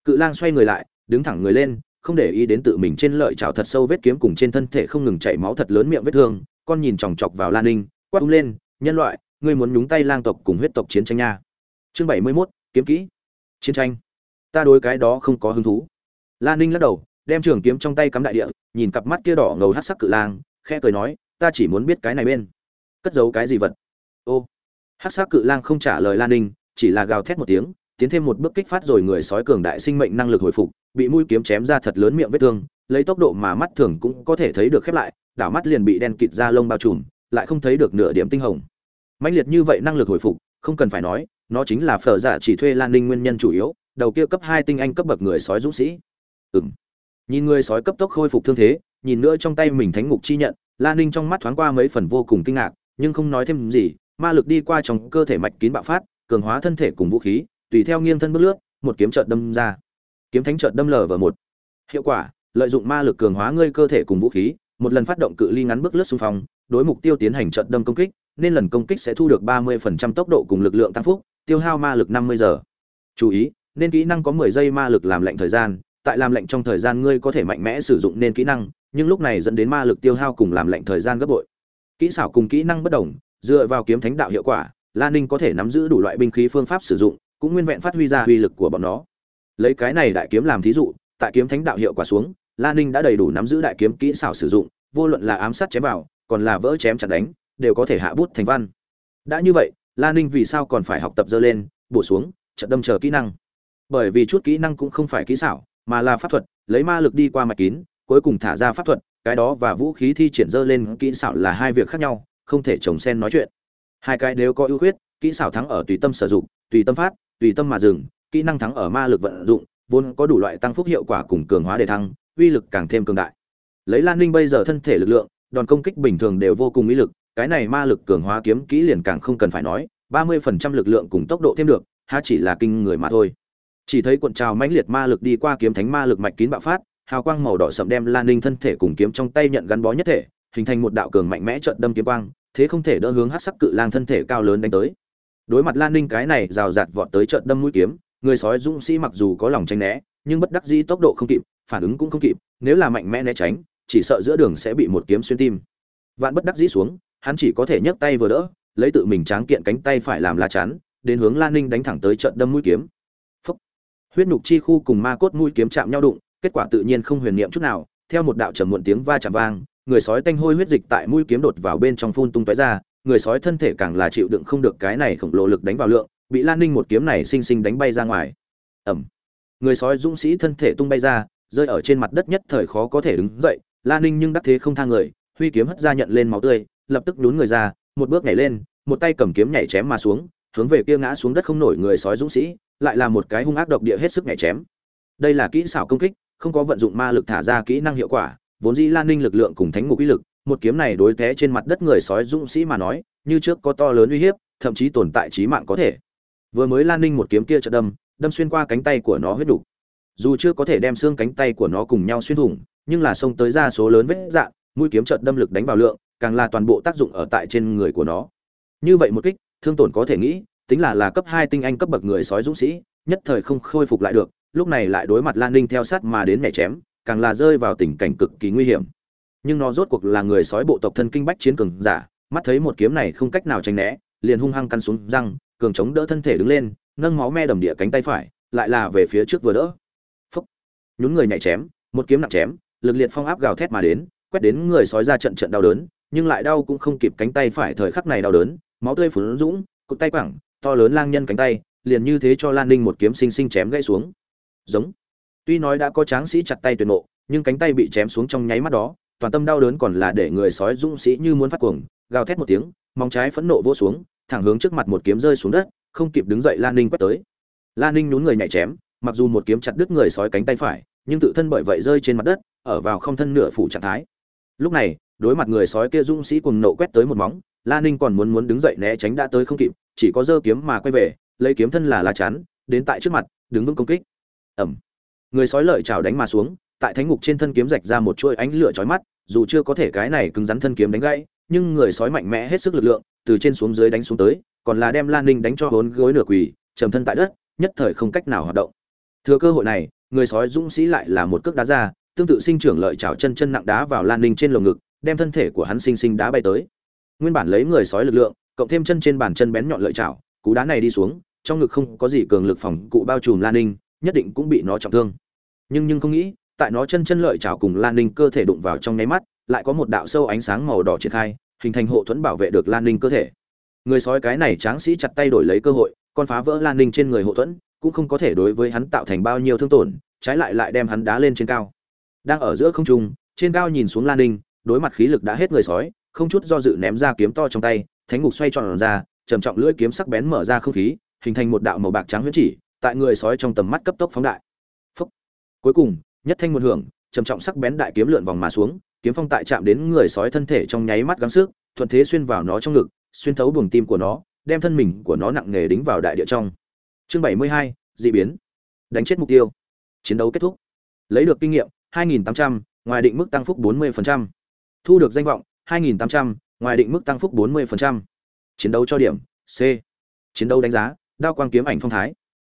Cự lang xoay người lại đứng thẳng người lên không để ý đến tự mình trên lợi chảo thật sâu vết kiếm cùng trên thân thể không ngừng chảy máu thật lớn miệng vết thương con nhìn chòng chọc vào lan ninh quát lên nhân loại ngươi muốn nhúng tay lang tộc cùng huyết tộc chiến tranh nha. Chương bảy mươi 71, kiếm kỹ chiến tranh. Ta đối cái đó không có hứng thú. Lan ninh lắc đầu, đem trường kiếm trong tay cắm đại địa, nhìn cặp mắt kia đỏ ngầu hát sắc cự lang, khẽ cười nói, ta chỉ muốn biết cái này bên. Cất giấu cái gì vật? Ô. Hát sắc cự lang không trả lời lan ninh, chỉ là gào thét một tiếng, tiến thêm một bước kích phát rồi người sói cường đại sinh mệnh năng lực hồi phục, bị mũi kiếm chém ra thật lớn miệng vết thương, lấy tốc độ mà mắt thường cũng có thể thấy được khép lại, đảo mắt liền bị đen kịt da lông bao trùm, lại không thấy được nửa điểm tinh hồng. Mãnh liệt như vậy năng lực hồi phục, không cần phải nói nó chính là phở giả chỉ thuê lan ninh nguyên nhân chủ yếu, đầu kia cấp hai tinh anh cấp bậc người sói dũng sĩ. Ừng nhìn người sói cấp tốc khôi phục thương thế, nhìn nữa trong tay mình thánh ngục chi nhận, lan ninh trong mắt thoáng qua mấy phần vô cùng kinh ngạc, nhưng không nói thêm gì, ma lực đi qua trong cơ thể mạch kín bạo phát, cường hóa thân thể cùng vũ khí, tùy theo nghiêng thân bước lướt, một kiếm trợt đâm ra. Kiếm thánh trợt đâm lờ vào một. Hiệu quả, lợi dụng ma lực cường hóa ngươi cơ thể cùng vũ khí, một lần phát động cự ly ngắn bước lướt xung phong, đối mục tiêu tiến hành trận đâm công kích, nên lần công kích sẽ thu được 30% tốc độ cùng lực lượng tăng phúc tiêu hao ma lực 50 giờ. Chú ý, nên kỹ năng có 10 giây ma lực làm lệnh thời gian, tại làm lệnh trong thời gian ngươi có thể mạnh mẽ sử dụng nên kỹ năng, nhưng lúc này dẫn đến ma lực tiêu hao cùng làm lệnh thời gian gấp bội. Kỹ xảo cùng kỹ năng bất đồng, dựa vào kiếm thánh đạo hiệu quả lan ninh có thể nắm giữ đủ loại binh khí phương pháp sử dụng, cũng nguyên vẹn phát huy ra uy lực của bọn nó. Lấy cái này đại kiếm làm thí dụ, tại kiếm thánh đạo hiệu quả xuống lan ninh đã đầy đủ nắm giữ đại kiếm kỹ xảo sử dụng, vô luận là ám sát chém vào, còn là vỡ chém chặt đánh, đều có thể hạ bút thành văn. Đã như vậy lan ninh vì sao còn phải học tập dơ lên, bổ xuống trận đâm chờ kỹ năng. Bởi vì chút kỹ năng cũng không phải kỹ xảo, mà là pháp thuật, lấy ma lực đi qua mạch kín, cuối cùng thả ra pháp thuật, cái đó và vũ khí thi triển dơ lên kỹ xảo là hai việc khác nhau, không thể trồng sen nói chuyện. Hai cái đều có ưu khuyết, kỹ xảo thắng ở tùy tâm sử dụng, tùy tâm phát, tùy tâm mà dừng, kỹ năng thắng ở ma lực vận dụng, vốn có đủ loại tăng phúc hiệu quả cùng cường hóa để thăng, uy lực càng thêm cường đại. Lấy lan ninh bây giờ thân thể lực lượng, đòn công kích bình thường đều vô cùng uy lực cái này ma lực cường hóa kiếm kỹ liền càng không cần phải nói, ba mươi phần trăm lực lượng cùng tốc độ thêm được, há chỉ là kinh người mà thôi. Chỉ thấy cuộn trào mãnh liệt ma lực đi qua kiếm thánh ma lực mạch kín bạo phát, hào quang màu đỏ sẫm đem lan ninh thân thể cùng kiếm trong tay nhận gắn bó nhất thể, hình thành một đạo cường mạnh mẽ trận đâm kiếm quang, thế không thể đỡ hướng hắc sắc cự lang thân thể cao lớn đánh tới. Đối mặt lan ninh cái này rào rạt vọt tới trận đâm mũi kiếm, người sói dũng sĩ mặc dù có lòng tránh né, nhưng bất đắc dĩ tốc độ không kịp, phản ứng cũng không kịp, nếu là mạnh mẽ né tránh, chỉ sợ giữa đường sẽ bị một kiếm xuyên tim. Vạn bất đắc dĩ xuống hắn chỉ có thể nhấc tay vừa đỡ, lấy tự mình tráng kiện cánh tay phải làm lá chắn, đến hướng lan ninh đánh thẳng tới trận đâm mũi kiếm. Phúc. huyết nhục chi khu cùng ma cốt mũi kiếm chạm nhau đụng, kết quả tự nhiên không huyền niệm chút nào, theo một đạo trầm muộn tiếng va chạm vang, người sói tanh hôi huyết dịch tại mũi kiếm đột vào bên trong phun tung tóe ra, người sói thân thể càng là chịu đựng không được cái này khổng lồ lực đánh vào lượng, bị lan ninh một kiếm này xinh xinh đánh bay ra ngoài. Ẩm người sói dũng sĩ thân thể tung bay ra, rơi ở trên mặt đất nhất thời khó có thể đứng dậy lan ninh nhưng đắc thế không thang người, huy kiếm hất ra nhận lên máu tươi lập tức nhún người ra, một bước nhảy lên, một tay cầm kiếm nhảy chém mà xuống, hướng về kia ngã xuống đất không nổi người sói dũng sĩ, lại là một cái hung ác độc địa hết sức nhảy chém đây là kỹ xảo công kích, không có vận dụng ma lực thả ra kỹ năng hiệu quả, vốn dĩ lan ninh lực lượng cùng thánh ngục uy lực, một kiếm này đối thế trên mặt đất người sói dũng sĩ mà nói, như trước có to lớn uy hiếp, thậm chí tồn tại chí mạng có thể vừa mới lan ninh một kiếm kia chợt đâm đâm xuyên qua cánh tay của nó huyết đủ. dù chưa có thể đem xương cánh tay của nó cùng nhau xuyên thủng, nhưng là xông tới ra số lớn vết dạn mũi kiếm chợt đâm lực đánh vào lượng càng là toàn bộ tác dụng ở tại trên người của nó. Như vậy một kích, thương tổn có thể nghĩ, tính là là cấp hai tinh anh cấp bậc người sói dũng sĩ, nhất thời không khôi phục lại được, lúc này lại đối mặt lan ninh theo sát mà đến nhảy chém, càng là rơi vào tình cảnh cực kỳ nguy hiểm. Nhưng nó rốt cuộc là người sói bộ tộc thân kinh bách chiến cường giả, mắt thấy một kiếm này không cách nào tránh né, liền hung hăng căn xuống răng, cường chống đỡ thân thể đứng lên, nâng máu me đầm địa cánh tay phải, lại là về phía trước vừa đỡ. Phúc. Nhún người nhảy chém, một kiếm nặng chém, lực liệt phong áp gào thét mà đến, quét đến người sói ra trận trận đau đớn nhưng lại đau cũng không kịp cánh tay phải thời khắc này đau đớn, máu tươi phun dũng, cụt tay quẳng, to lớn lang nhân cánh tay, liền như thế cho lan ninh một kiếm xinh xinh chém gãy xuống. Giống. Tuy nói đã có tráng sĩ chặt tay tuyệt nộ nhưng cánh tay bị chém xuống trong nháy mắt đó, toàn tâm đau đớn còn là để người sói dũng sĩ như muốn phát cuồng, gào thét một tiếng, móng trái phẫn nộ vỗ xuống, thẳng hướng trước mặt một kiếm rơi xuống đất, không kịp đứng dậy lan ninh quét tới. Lan ninh nhún người nhảy chém, mặc dù một kiếm chặt đứt người sói cánh tay phải, nhưng tự thân bởi vậy rơi trên mặt đất, ở vào không thân nửa phủ trạng thái. Lúc này đối mặt người sói kia dũng sĩ cùng nộ quét tới một móng, La ninh còn muốn muốn đứng dậy né tránh đã tới không kịp, chỉ có giơ kiếm mà quay về, lấy kiếm thân là lá chắn, đến tại trước mặt, đứng vững công kích. Ẩm người sói lợi chảo đánh mà xuống, tại thánh ngục trên thân kiếm rạch ra một chuỗi ánh lửa chói mắt, dù chưa có thể cái này cứng rắn thân kiếm đánh gãy, nhưng người sói mạnh mẽ hết sức lực lượng, từ trên xuống dưới đánh xuống tới, còn là đem lan ninh đánh cho hốn gối nửa quỳ, trầm thân tại đất, nhất thời không cách nào hoạt động. Thừa cơ hội này, người sói dũng sĩ lại là một cước đá ra, tương tự sinh trưởng lợi chảo chân chân nặng đá vào lan ninh trên lồng ngực đem thân thể của hắn sinh sinh đá bay tới. Nguyên bản lấy người sói lực lượng, cộng thêm chân trên bàn chân bén nhọn lợi chảo, cú đá này đi xuống, trong ngực không có gì cường lực phòng cụ bao trùm lan ninh, nhất định cũng bị nó trọng thương. Nhưng nhưng không nghĩ, tại nó chân chân lợi chảo cùng lan ninh cơ thể đụng vào trong nháy mắt, lại có một đạo sâu ánh sáng màu đỏ triển khai, hình thành hộ thuẫn bảo vệ được lan ninh cơ thể. Người sói cái này tráng sĩ chặt tay đổi lấy cơ hội, con phá vỡ lan ninh trên người hộ thuẫn, cũng không có thể đối với hắn tạo thành bao nhiêu thương tổn, trái lại lại đem hắn đá lên trên cao. Đang ở giữa không trung, trên cao nhìn xuống lan ninh đối mặt khí lực đã hết người sói không chút do dự ném ra kiếm to trong tay thánh ngục xoay tròn ra trầm trọng lưỡi kiếm sắc bén mở ra không khí hình thành một đạo màu bạc trắng huyết chỉ tại người sói trong tầm mắt cấp tốc phóng đại. Phúc. cuối cùng nhất thanh một hưởng trầm trọng sắc bén đại kiếm lượn vòng mà xuống kiếm phong tại chạm đến người sói thân thể trong nháy mắt gắng sức thuận thế xuyên vào nó trong ngực xuyên thấu buồng tim của nó đem thân mình của nó nặng nề đính vào đại địa trong. Chương bảy mươi hai dị biến. Đánh chết mục tiêu. Chiến đấu kết thúc. Lấy được kinh nghiệm 2.800, ngoài định mức tăng phúc 40% thu được danh vọng 2.800, ngoài định mức tăng phúc 40%. chiến đấu cho điểm c. Chiến đấu đánh giá đao quang kiếm ảnh phong thái.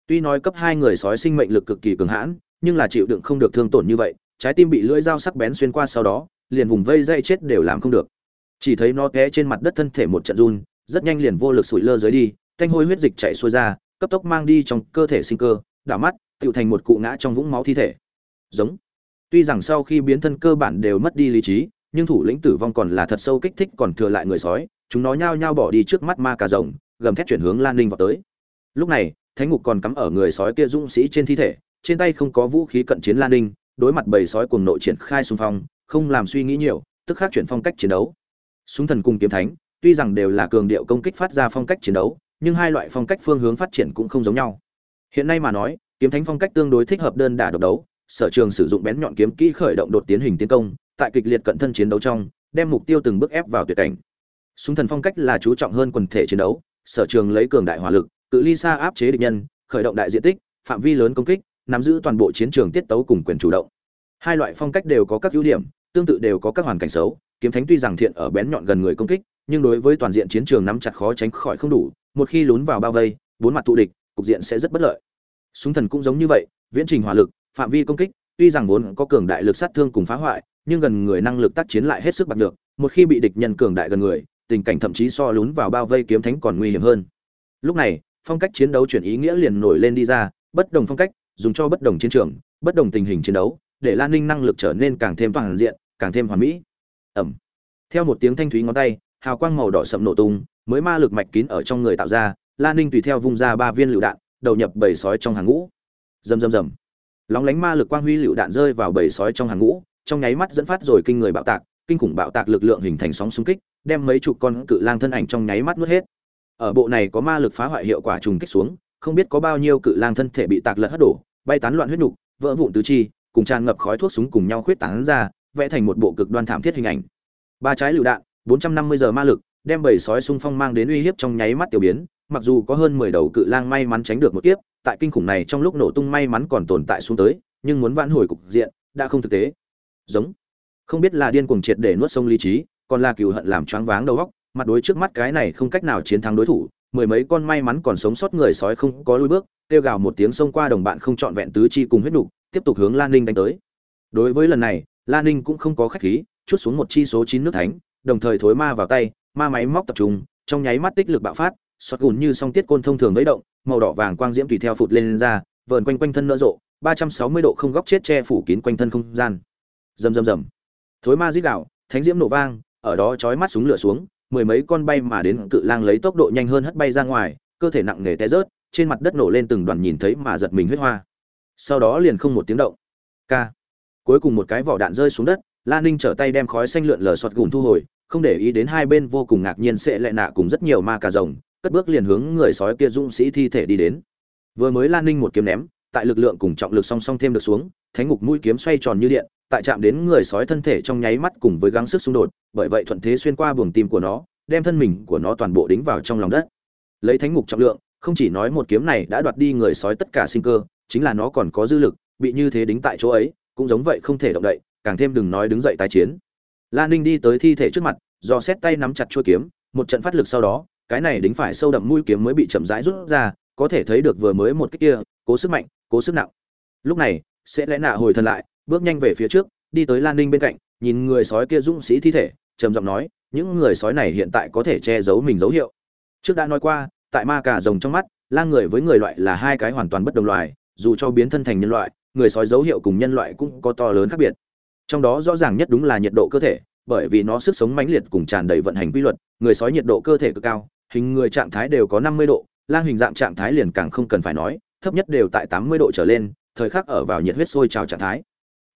Tuy nói cấp hai người sói sinh mệnh lực cực kỳ cường hãn nhưng là chịu đựng không được thương tổn như vậy trái tim bị lưỡi dao sắc bén xuyên qua sau đó liền vùng vây dây chết đều làm không được. Chỉ thấy nó té trên mặt đất thân thể một trận run rất nhanh liền vô lực sủi lơ dưới đi thanh hôi huyết dịch chảy xuôi ra cấp tốc mang đi trong cơ thể sinh cơ đảo mắt tựu thành một cụ ngã trong vũng máu thi thể. Giống. Tuy rằng sau khi biến thân cơ bản đều mất đi lý trí nhưng thủ lĩnh tử vong còn là thật sâu kích thích còn thừa lại người sói, chúng nó nhao nhao bỏ đi trước mắt ma cà rồng, gầm thét chuyển hướng lan ninh vào tới. Lúc này, thánh ngục còn cắm ở người sói kia dũng sĩ trên thi thể, trên tay không có vũ khí cận chiến lan ninh, đối mặt bầy sói cuồng nội triển khai xung phong, không làm suy nghĩ nhiều, tức khắc chuyển phong cách chiến đấu. Súng thần cùng kiếm thánh, tuy rằng đều là cường điệu công kích phát ra phong cách chiến đấu, nhưng hai loại phong cách phương hướng phát triển cũng không giống nhau. Hiện nay mà nói, kiếm thánh phong cách tương đối thích hợp đơn đả độc đấu, sở trường sử dụng bén nhọn kiếm kỹ khởi động đột tiến hình tiến công tại kịch liệt cận thân chiến đấu trong, đem mục tiêu từng bước ép vào tuyệt cảnh. Súng thần phong cách là chú trọng hơn quần thể chiến đấu, sở trường lấy cường đại hỏa lực, cự ly xa áp chế địch nhân, khởi động đại diện tích, phạm vi lớn công kích, nắm giữ toàn bộ chiến trường tiết tấu cùng quyền chủ động. Hai loại phong cách đều có các ưu điểm, tương tự đều có các hoàn cảnh xấu, kiếm thánh tuy rằng thiện ở bén nhọn gần người công kích, nhưng đối với toàn diện chiến trường nắm chặt khó tránh khỏi không đủ, một khi lún vào bao vây, bốn mặt tụ địch, cục diện sẽ rất bất lợi. Súng thần cũng giống như vậy, viễn trình hỏa lực, phạm vi công kích, tuy rằng vốn có cường đại lực sát thương cùng phá hoại nhưng gần người năng lực tác chiến lại hết sức bạc được một khi bị địch nhân cường đại gần người, tình cảnh thậm chí so lún vào bao vây kiếm thánh còn nguy hiểm hơn. Lúc này, phong cách chiến đấu chuyển ý nghĩa liền nổi lên đi ra, bất đồng phong cách, dùng cho bất đồng chiến trường, bất đồng tình hình chiến đấu, để lan ninh năng lực trở nên càng thêm toàn diện, càng thêm hoàn mỹ. Ẩm. Theo một tiếng thanh thúy ngón tay, hào quang màu đỏ sậm nổ tung, mới ma lực mạch kín ở trong người tạo ra, lan ninh tùy theo vung ra ba viên lựu đạn, đầu nhập bầy sói trong hàng ngũ. Rầm rầm rầm. Lóng lánh ma lực quang huy lựu đạn rơi vào bầy sói trong hàng ngũ trong nháy mắt dẫn phát rồi kinh người bạo tạc kinh khủng bạo tạc lực lượng hình thành sóng xung kích đem mấy chục con cự lang thân ảnh trong nháy mắt nuốt hết. Ở bộ này có ma lực phá hoại hiệu quả trùng kích xuống không biết có bao nhiêu cự lang thân thể bị tạc lật hất đổ bay tán loạn huyết nục, vỡ vụn tứ chi cùng tràn ngập khói thuốc súng cùng nhau khuyết tán ra vẽ thành một bộ cực đoan thảm thiết hình ảnh. Ba trái lựu đạn 450 giờ ma lực đem bầy sói xung phong mang đến uy hiếp trong nháy mắt tiêu biến mặc dù có hơn 10 đầu cự lang may mắn tránh được một kiếp tại kinh khủng này trong lúc nổ tung may mắn còn tồn tại xuống tới nhưng muốn vãn hồi cục diện đã không thực tế giống. Không biết là điên cuồng triệt để nuốt sông lý trí còn là cừu hận làm choáng váng đầu óc mặt đối trước mắt cái này không cách nào chiến thắng đối thủ mười mấy con may mắn còn sống sót người sói không có lui bước kêu gào một tiếng xông qua đồng bạn không trọn vẹn tứ chi cùng huyết nục tiếp tục hướng lan ninh đánh tới. Đối với lần này lan ninh cũng không có khách khí chút xuống một chi số chín nước thánh đồng thời thối ma vào tay ma máy móc tập trung trong nháy mắt tích lực bạo phát xoát gùn như song tiết côn thông thường lấy động màu đỏ vàng quang diễm tùy theo phụt lên, lên ra vờn quanh quanh thân nở rộ ba trăm sáu mươi độ không góc chết che phủ kín quanh thân không gian rầm rầm rầm. Thối ma dít đạo thánh diễm nổ vang, ở đó chói mắt súng lửa xuống, mười mấy con bay mà đến cự lang lấy tốc độ nhanh hơn hất bay ra ngoài, cơ thể nặng nề té rớt, trên mặt đất nổ lên từng đoàn nhìn thấy mà giật mình huyết hoa. Sau đó liền không một tiếng động. K. Cuối cùng một cái vỏ đạn rơi xuống đất lan ninh trở tay đem khói xanh lượn lờ sọt gùn thu hồi, không để ý đến hai bên vô cùng ngạc nhiên sẽ lại nạ cùng rất nhiều ma cà rồng, cất bước liền hướng người sói kia dũng sĩ thi thể đi đến. Vừa mới lan ninh một kiếm ném, tại lực lượng cùng trọng lực song song thêm được xuống thánh ngục mũi kiếm xoay tròn như điện, tại chạm đến người sói thân thể trong nháy mắt cùng với gắng sức xung đột, bởi vậy thuận thế xuyên qua buồng tim của nó, đem thân mình của nó toàn bộ đính vào trong lòng đất. Lấy thánh ngục trọng lượng, không chỉ nói một kiếm này đã đoạt đi người sói tất cả sinh cơ, chính là nó còn có dư lực, bị như thế đính tại chỗ ấy, cũng giống vậy không thể động đậy, càng thêm đừng nói đứng dậy tái chiến. Lan ninh đi tới thi thể trước mặt, do xét tay nắm chặt chuôi kiếm, một trận phát lực sau đó, cái này đính phải sâu đậm mũi kiếm mới bị chậm rãi rút ra, có thể thấy được vừa mới một cái kia, cố sức mạnh, cố sức nặng. Lúc này sẽ lẽ nạ hồi thân lại, bước nhanh về phía trước, đi tới lan ninh bên cạnh, nhìn người sói kia dũng sĩ thi thể, trầm giọng nói, những người sói này hiện tại có thể che giấu mình dấu hiệu. Trước đã nói qua, tại ma cà rồng trong mắt, lang người với người loại là hai cái hoàn toàn bất đồng loài, dù cho biến thân thành nhân loại, người sói dấu hiệu cùng nhân loại cũng có to lớn khác biệt. Trong đó rõ ràng nhất đúng là nhiệt độ cơ thể, bởi vì nó sức sống mãnh liệt cùng tràn đầy vận hành quy luật, người sói nhiệt độ cơ thể cực cao, hình người trạng thái đều có năm mươi độ, lang hình dạng trạng thái liền càng không cần phải nói, thấp nhất đều tại tám mươi độ trở lên thời khắc ở vào nhiệt huyết sôi trào trạng thái.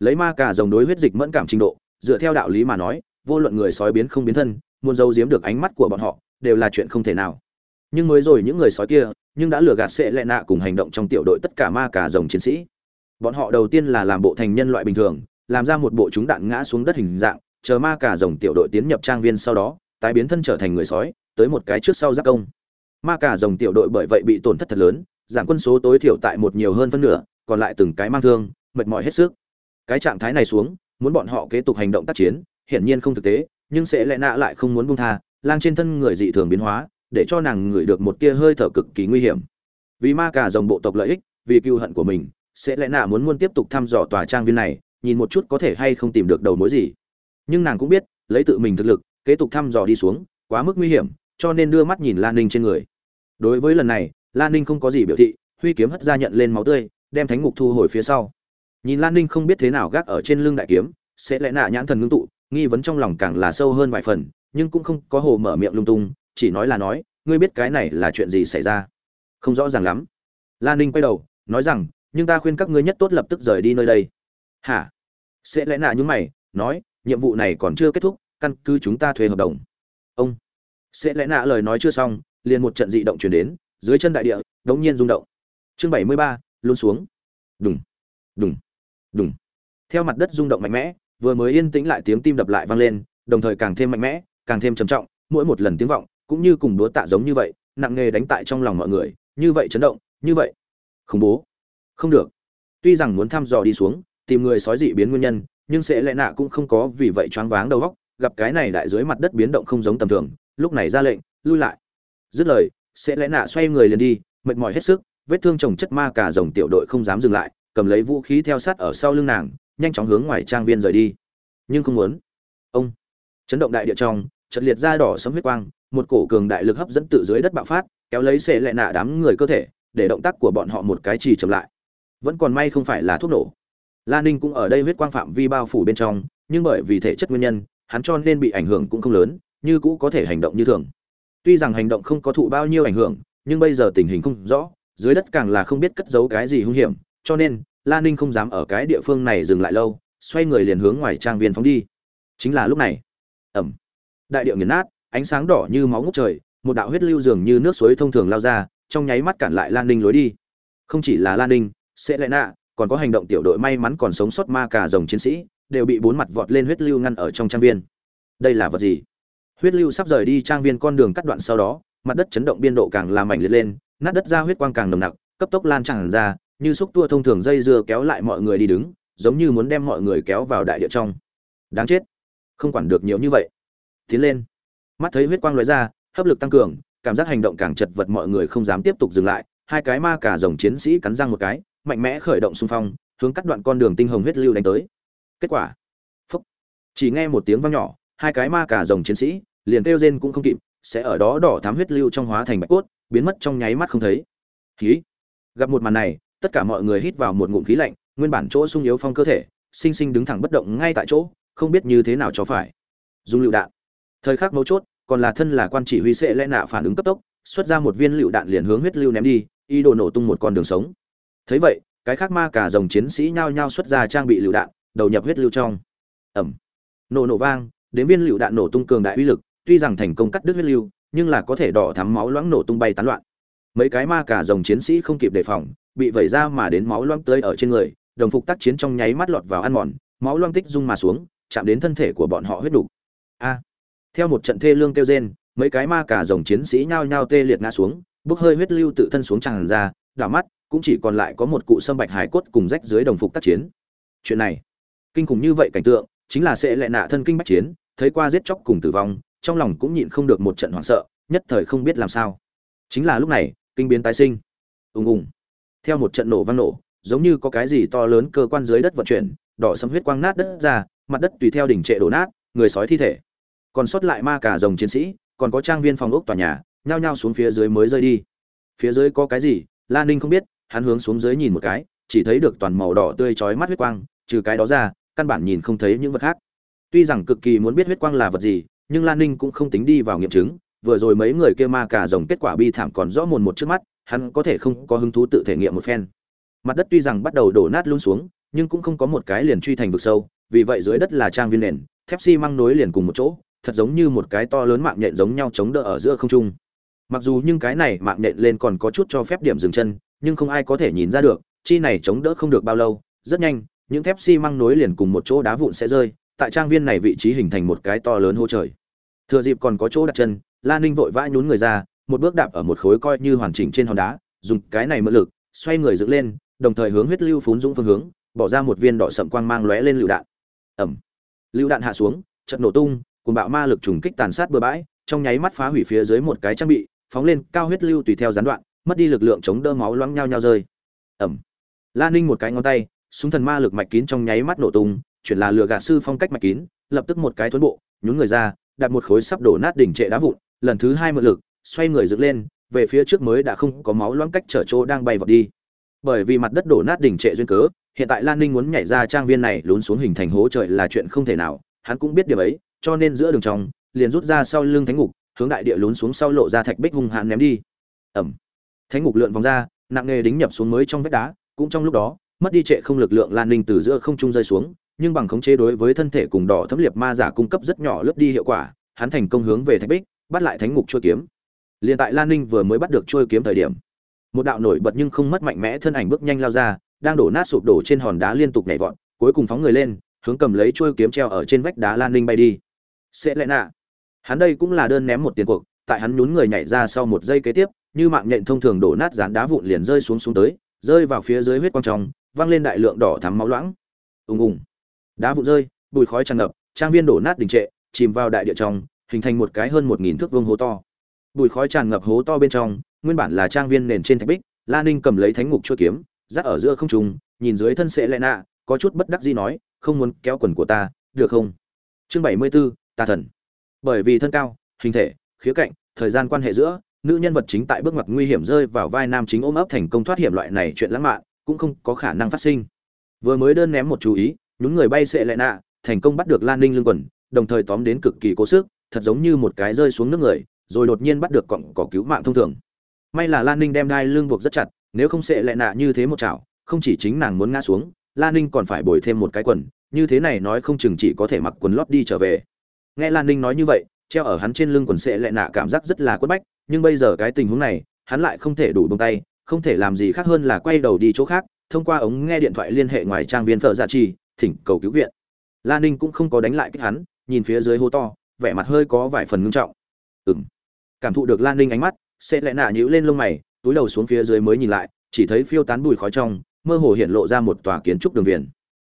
Lấy ma cà rồng đối huyết dịch mẫn cảm trình độ, dựa theo đạo lý mà nói, vô luận người sói biến không biến thân, muốn giấu giếm được ánh mắt của bọn họ, đều là chuyện không thể nào. Nhưng mới rồi những người sói kia, nhưng đã lừa gạt sệ lệ nạ cùng hành động trong tiểu đội tất cả ma cà rồng chiến sĩ. Bọn họ đầu tiên là làm bộ thành nhân loại bình thường, làm ra một bộ chúng đạn ngã xuống đất hình dạng, chờ ma cà rồng tiểu đội tiến nhập trang viên sau đó, tái biến thân trở thành người sói, tới một cái trước sau giác công. Ma cà rồng tiểu đội bởi vậy bị tổn thất thật lớn, giảm quân số tối thiểu tại một nhiều hơn phân nửa còn lại từng cái mang thương, mệt mỏi hết sức. Cái trạng thái này xuống, muốn bọn họ kế tục hành động tác chiến, hiển nhiên không thực tế, nhưng sẽ lẽ nạ lại không muốn buông tha, lang trên thân người dị thường biến hóa, để cho nàng ngửi được một tia hơi thở cực kỳ nguy hiểm. Vì ma cả dòng bộ tộc lợi ích, vì cựu hận của mình, sẽ lẽ nạ muốn muốn tiếp tục thăm dò tòa trang viên này, nhìn một chút có thể hay không tìm được đầu mối gì. Nhưng nàng cũng biết, lấy tự mình thực lực, kế tục thăm dò đi xuống, quá mức nguy hiểm, cho nên đưa mắt nhìn lan ninh trên người. Đối với lần này lan ninh không có gì biểu thị, huy kiếm hất ra nhận lên máu tươi đem thánh ngục thu hồi phía sau. Nhìn lan ninh không biết thế nào gác ở trên lưng đại kiếm, sẽ lẽ nạ nhãn thần ngưng tụ, nghi vấn trong lòng càng là sâu hơn vài phần, nhưng cũng không có hồ mở miệng lung tung, chỉ nói là nói, ngươi biết cái này là chuyện gì xảy ra? Không rõ ràng lắm. Lan ninh quay đầu, nói rằng, nhưng ta khuyên các ngươi nhất tốt lập tức rời đi nơi đây. Hả? Sẽ lẽ nạ nhúng mày, nói, nhiệm vụ này còn chưa kết thúc, căn cứ chúng ta thuê hợp đồng. Ông. Sẽ lẽ nạ lời nói chưa xong, liền một trận dị động chuyển đến, dưới chân đại địa, đống nhiên rung động. Chương bảy mươi ba luôn xuống. Đùng đùng đùng. Theo mặt đất rung động mạnh mẽ, vừa mới yên tĩnh lại tiếng tim đập lại vang lên, đồng thời càng thêm mạnh mẽ, càng thêm trầm trọng, mỗi một lần tiếng vọng, cũng như cùng đúa tạ giống như vậy, nặng nề đánh tại trong lòng mọi người, như vậy chấn động, như vậy. Khủng bố. Không được. Tuy rằng muốn thăm dò đi xuống, tìm người sói dị biến nguyên nhân, nhưng sẽ lẽ nạ cũng không có vì vậy choáng váng đầu óc, gặp cái này đại dưới mặt đất biến động không giống tầm thường, lúc này ra lệnh, lui lại. Dứt lời, sẽ lẽ nạ xoay người liền đi, mệt mỏi hết sức vết thương chồng chất ma cả rồng tiểu đội không dám dừng lại, cầm lấy vũ khí theo sát ở sau lưng nàng, nhanh chóng hướng ngoài trang viên rời đi. Nhưng không muốn. Ông. Chấn động đại địa trong trận liệt ra đỏ sấm huyết quang, một cổ cường đại lực hấp dẫn từ dưới đất bạo phát, kéo lấy xệ lệ nạ đám người cơ thể, để động tác của bọn họ một cái chỉ chậm lại. Vẫn còn may không phải là thuốc nổ. La ninh cũng ở đây huyết quang phạm vi bao phủ bên trong, nhưng bởi vì thể chất nguyên nhân, hắn cho nên bị ảnh hưởng cũng không lớn, như cũ có thể hành động như thường. Tuy rằng hành động không có thụ bao nhiêu ảnh hưởng, nhưng bây giờ tình hình không rõ dưới đất càng là không biết cất giấu cái gì hung hiểm, cho nên, la ninh không dám ở cái địa phương này dừng lại lâu, xoay người liền hướng ngoài trang viên phóng đi. Chính là lúc này ẩm đại điệu nghiền nát, ánh sáng đỏ như máu ngút trời, một đạo huyết lưu dường như nước suối thông thường lao ra, trong nháy mắt cản lại lan ninh lối đi. Không chỉ là lan ninh sẽ lẽ nạ còn có hành động tiểu đội may mắn còn sống sót ma cả dòng chiến sĩ, đều bị bốn mặt vọt lên huyết lưu ngăn ở trong trang viên. Đây là vật gì? Huyết lưu sắp rời đi trang viên con đường cắt đoạn sau đó, mặt đất chấn động biên độ càng làm mảnh liệt lên nát đất ra huyết quang càng nồng nặc, cấp tốc lan tràn ra, như xúc tua thông thường dây dưa kéo lại mọi người đi đứng, giống như muốn đem mọi người kéo vào đại địa trong. Đáng chết. Không quản được nhiều như vậy. Tiến lên. Mắt thấy huyết quang lóe ra, hấp lực tăng cường, cảm giác hành động càng chật vật mọi người không dám tiếp tục dừng lại. Hai cái ma cả rồng chiến sĩ cắn răng một cái, mạnh mẽ khởi động xung phong, hướng cắt đoạn con đường tinh hồng huyết lưu đánh tới. Kết quả. Phúc. Chỉ nghe một tiếng vang nhỏ, hai cái ma cả rồng chiến sĩ liền kêu rên cũng không kịp, sẽ ở đó đỏ thám huyết lưu trong hóa thành bạch cốt biến mất trong nháy mắt không thấy. Khí gặp một màn này, tất cả mọi người hít vào một ngụm khí lạnh, nguyên bản chỗ sung yếu phong cơ thể, sinh sinh đứng thẳng bất động ngay tại chỗ, không biết như thế nào cho phải. Dùng lựu đạn. Thời khắc mấu chốt, còn là thân là quan chỉ huy sẽ lẽ nạ phản ứng cấp tốc, xuất ra một viên lựu đạn liền hướng huyết lưu ném đi, ý đồ nổ tung một con đường sống. Thấy vậy, cái khác ma cả dòng chiến sĩ nhao nhao xuất ra trang bị lựu đạn, đầu nhập huyết lưu trong. Ẩm. Nổ nổ vang, đến viên lựu đạn nổ tung cường đại uy lực, tuy rằng thành công cắt đứt huyết lưu nhưng là có thể đỏ thắm máu loãng nổ tung bay tán loạn. Mấy cái ma cả dòng chiến sĩ không kịp đề phòng, bị vẩy ra mà đến máu loãng tươi ở trên người, đồng phục tác chiến trong nháy mắt lọt vào ăn mòn, máu loãng tích rung mà xuống, chạm đến thân thể của bọn họ huyết đủ. a! Theo một trận thê lương kêu rên, mấy cái ma cả dòng chiến sĩ nhao nhao tê liệt ngã xuống, bốc hơi huyết lưu tự thân xuống tràn ra, đảo mắt, cũng chỉ còn lại có một cụ sâm bạch hải cốt cùng rách dưới đồng phục tác chiến. Chuyện này, kinh khủng như vậy cảnh tượng, chính là sẽ lệ nạ thân kinh bách chiến, thấy qua giết chóc cùng tử vong trong lòng cũng nhịn không được một trận hoảng sợ, nhất thời không biết làm sao. Chính là lúc này, kinh biến tái sinh. Ùng ùng. Theo một trận nổ vang nổ, giống như có cái gì to lớn cơ quan dưới đất vận chuyển, đỏ sấm huyết quang nát đất ra, mặt đất tùy theo đỉnh trệ đổ nát, người sói thi thể. Còn sót lại ma cả rồng chiến sĩ, còn có trang viên phòng ốc tòa nhà, nhao nhao xuống phía dưới mới rơi đi. Phía dưới có cái gì lan ninh không biết, hắn hướng xuống dưới nhìn một cái, chỉ thấy được toàn màu đỏ tươi chói mắt huyết quang, trừ cái đó ra, căn bản nhìn không thấy những vật khác. Tuy rằng cực kỳ muốn biết huyết quang là vật gì nhưng lan ninh cũng không tính đi vào nghiệm chứng, vừa rồi mấy người kia ma cả rồng kết quả bi thảm còn rõ mồn một trước mắt, hắn có thể không có hứng thú tự thể nghiệm một phen. Mặt đất tuy rằng bắt đầu đổ nát luôn xuống, nhưng cũng không có một cái liền truy thành vực sâu, vì vậy dưới đất là trang viên nền, thép xi măng nối liền cùng một chỗ, thật giống như một cái to lớn mạng nhện giống nhau chống đỡ ở giữa không trung. Mặc dù nhưng cái này mạng nhện lên còn có chút cho phép điểm dừng chân, nhưng không ai có thể nhìn ra được, chi này chống đỡ không được bao lâu, rất nhanh, những thép xi măng nối liền cùng một chỗ đá vụn sẽ rơi, tại trang viên này vị trí hình thành một cái to lớn hô trời thừa dịp còn có chỗ đặt chân, la ninh vội vã nhún người ra, một bước đạp ở một khối coi như hoàn chỉnh trên hòn đá, dùng cái này mượn lực, xoay người dựng lên, đồng thời hướng huyết lưu phún dũng phương hướng, bỏ ra một viên đỏ sậm quang mang lóe lên lựu đạn. Ẩm lựu đạn hạ xuống trận nổ tung cùng bạo ma lực trùng kích tàn sát bừa bãi, trong nháy mắt phá hủy phía dưới một cái trang bị, phóng lên cao huyết lưu tùy theo gián đoạn, mất đi lực lượng chống đỡ máu loãng nhau nhau rơi. Ẩm la ninh một cái ngón tay, súng thần ma lực mạch kín trong nháy mắt nổ tung, chuyển là lửa gạt sư phong cách mạch kín, lập tức một cái thuấn bộ, nhún người ra đặt một khối sắp đổ nát đỉnh trệ đá vụn lần thứ hai mượn lực xoay người dựng lên về phía trước mới đã không có máu loãng cách trở chỗ đang bay vào đi. Bởi vì mặt đất đổ nát đỉnh trệ duyên cớ hiện tại lan ninh muốn nhảy ra trang viên này lún xuống hình thành hố trời là chuyện không thể nào hắn cũng biết điều ấy cho nên giữa đường trong liền rút ra sau lưng thánh ngục hướng đại địa lún xuống sau lộ ra thạch bích hung hãn ném đi. Ầm, thánh ngục lượn vòng ra nặng nghề đính nhập xuống mới trong vách đá cũng trong lúc đó mất đi trệ không lực lượng lan ninh từ giữa không trung rơi xuống nhưng bằng khống chế đối với thân thể cùng đỏ thấm liệt ma giả cung cấp rất nhỏ lớp đi hiệu quả, hắn thành công hướng về thạch bích, bắt lại thánh ngục chuôi kiếm. Liền tại lan ninh vừa mới bắt được chuôi kiếm thời điểm, một đạo nổi bật nhưng không mất mạnh mẽ thân ảnh bước nhanh lao ra, đang đổ nát sụp đổ trên hòn đá liên tục nhảy vọt, cuối cùng phóng người lên, hướng cầm lấy chuôi kiếm treo ở trên vách đá lan ninh bay đi. Sẽ lẽ nạ. Hắn đây cũng là đơn ném một tiền cuộc, tại hắn nhún người nhảy ra sau một giây kế tiếp, như mạng nhện thông thường đổ nát dán đá vụn liền rơi xuống xuống tới, rơi vào phía dưới huyết quang trong văng lên đại lượng đỏ thắm máu loãng. Ùng ùng đá vụn rơi bụi khói tràn ngập trang viên đổ nát đình trệ chìm vào đại địa trong hình thành một cái hơn một nghìn thước vuông hố to. Bụi khói tràn ngập hố to bên trong nguyên bản là trang viên nền trên thạch bích la ninh cầm lấy thánh ngục chua kiếm dắt ở giữa không trùng nhìn dưới thân sệ lệ nạ có chút bất đắc gì nói không muốn kéo quần của ta được không? Chương bảy mươi 74, tà thần. Bởi vì thân cao hình thể khía cạnh thời gian quan hệ giữa nữ nhân vật chính tại bước ngoặt nguy hiểm rơi vào vai nam chính ôm ấp thành công thoát hiểm loại này chuyện lãng mạn cũng không có khả năng phát sinh. Vừa mới đơn ném một chú ý nhún người bay sệ lệ nạ, thành công bắt được lan ninh lưng quần, đồng thời tóm đến cực kỳ cố sức, thật giống như một cái rơi xuống nước người, rồi đột nhiên bắt được cọng cỏ cứu mạng thông thường. May là lan ninh đem đai lưng buộc rất chặt, nếu không sệ lệ nạ như thế một chảo, không chỉ chính nàng muốn ngã xuống, lan ninh còn phải bồi thêm một cái quần, như thế này nói không chừng chỉ có thể mặc quần lót đi trở về. Nghe lan ninh nói như vậy, treo ở hắn trên lưng quần sệ lệ nạ cảm giác rất là quất bách, nhưng bây giờ cái tình huống này, hắn lại không thể đủ bông tay, không thể làm gì khác hơn là quay đầu đi chỗ khác, thông qua ống nghe điện thoại liên hệ ngoài trang viên thợ gia dạ trì thỉnh cầu cứu viện. La ninh cũng không có đánh lại kích hắn nhìn phía dưới hô to vẻ mặt hơi có vài phần ngưng trọng. Ừm, cảm thụ được lan ninh ánh mắt sẽ lại nạ nhíu lên lông mày túi đầu xuống phía dưới mới nhìn lại chỉ thấy phiêu tán bùi khói trong mơ hồ hiện lộ ra một tòa kiến trúc đường viền.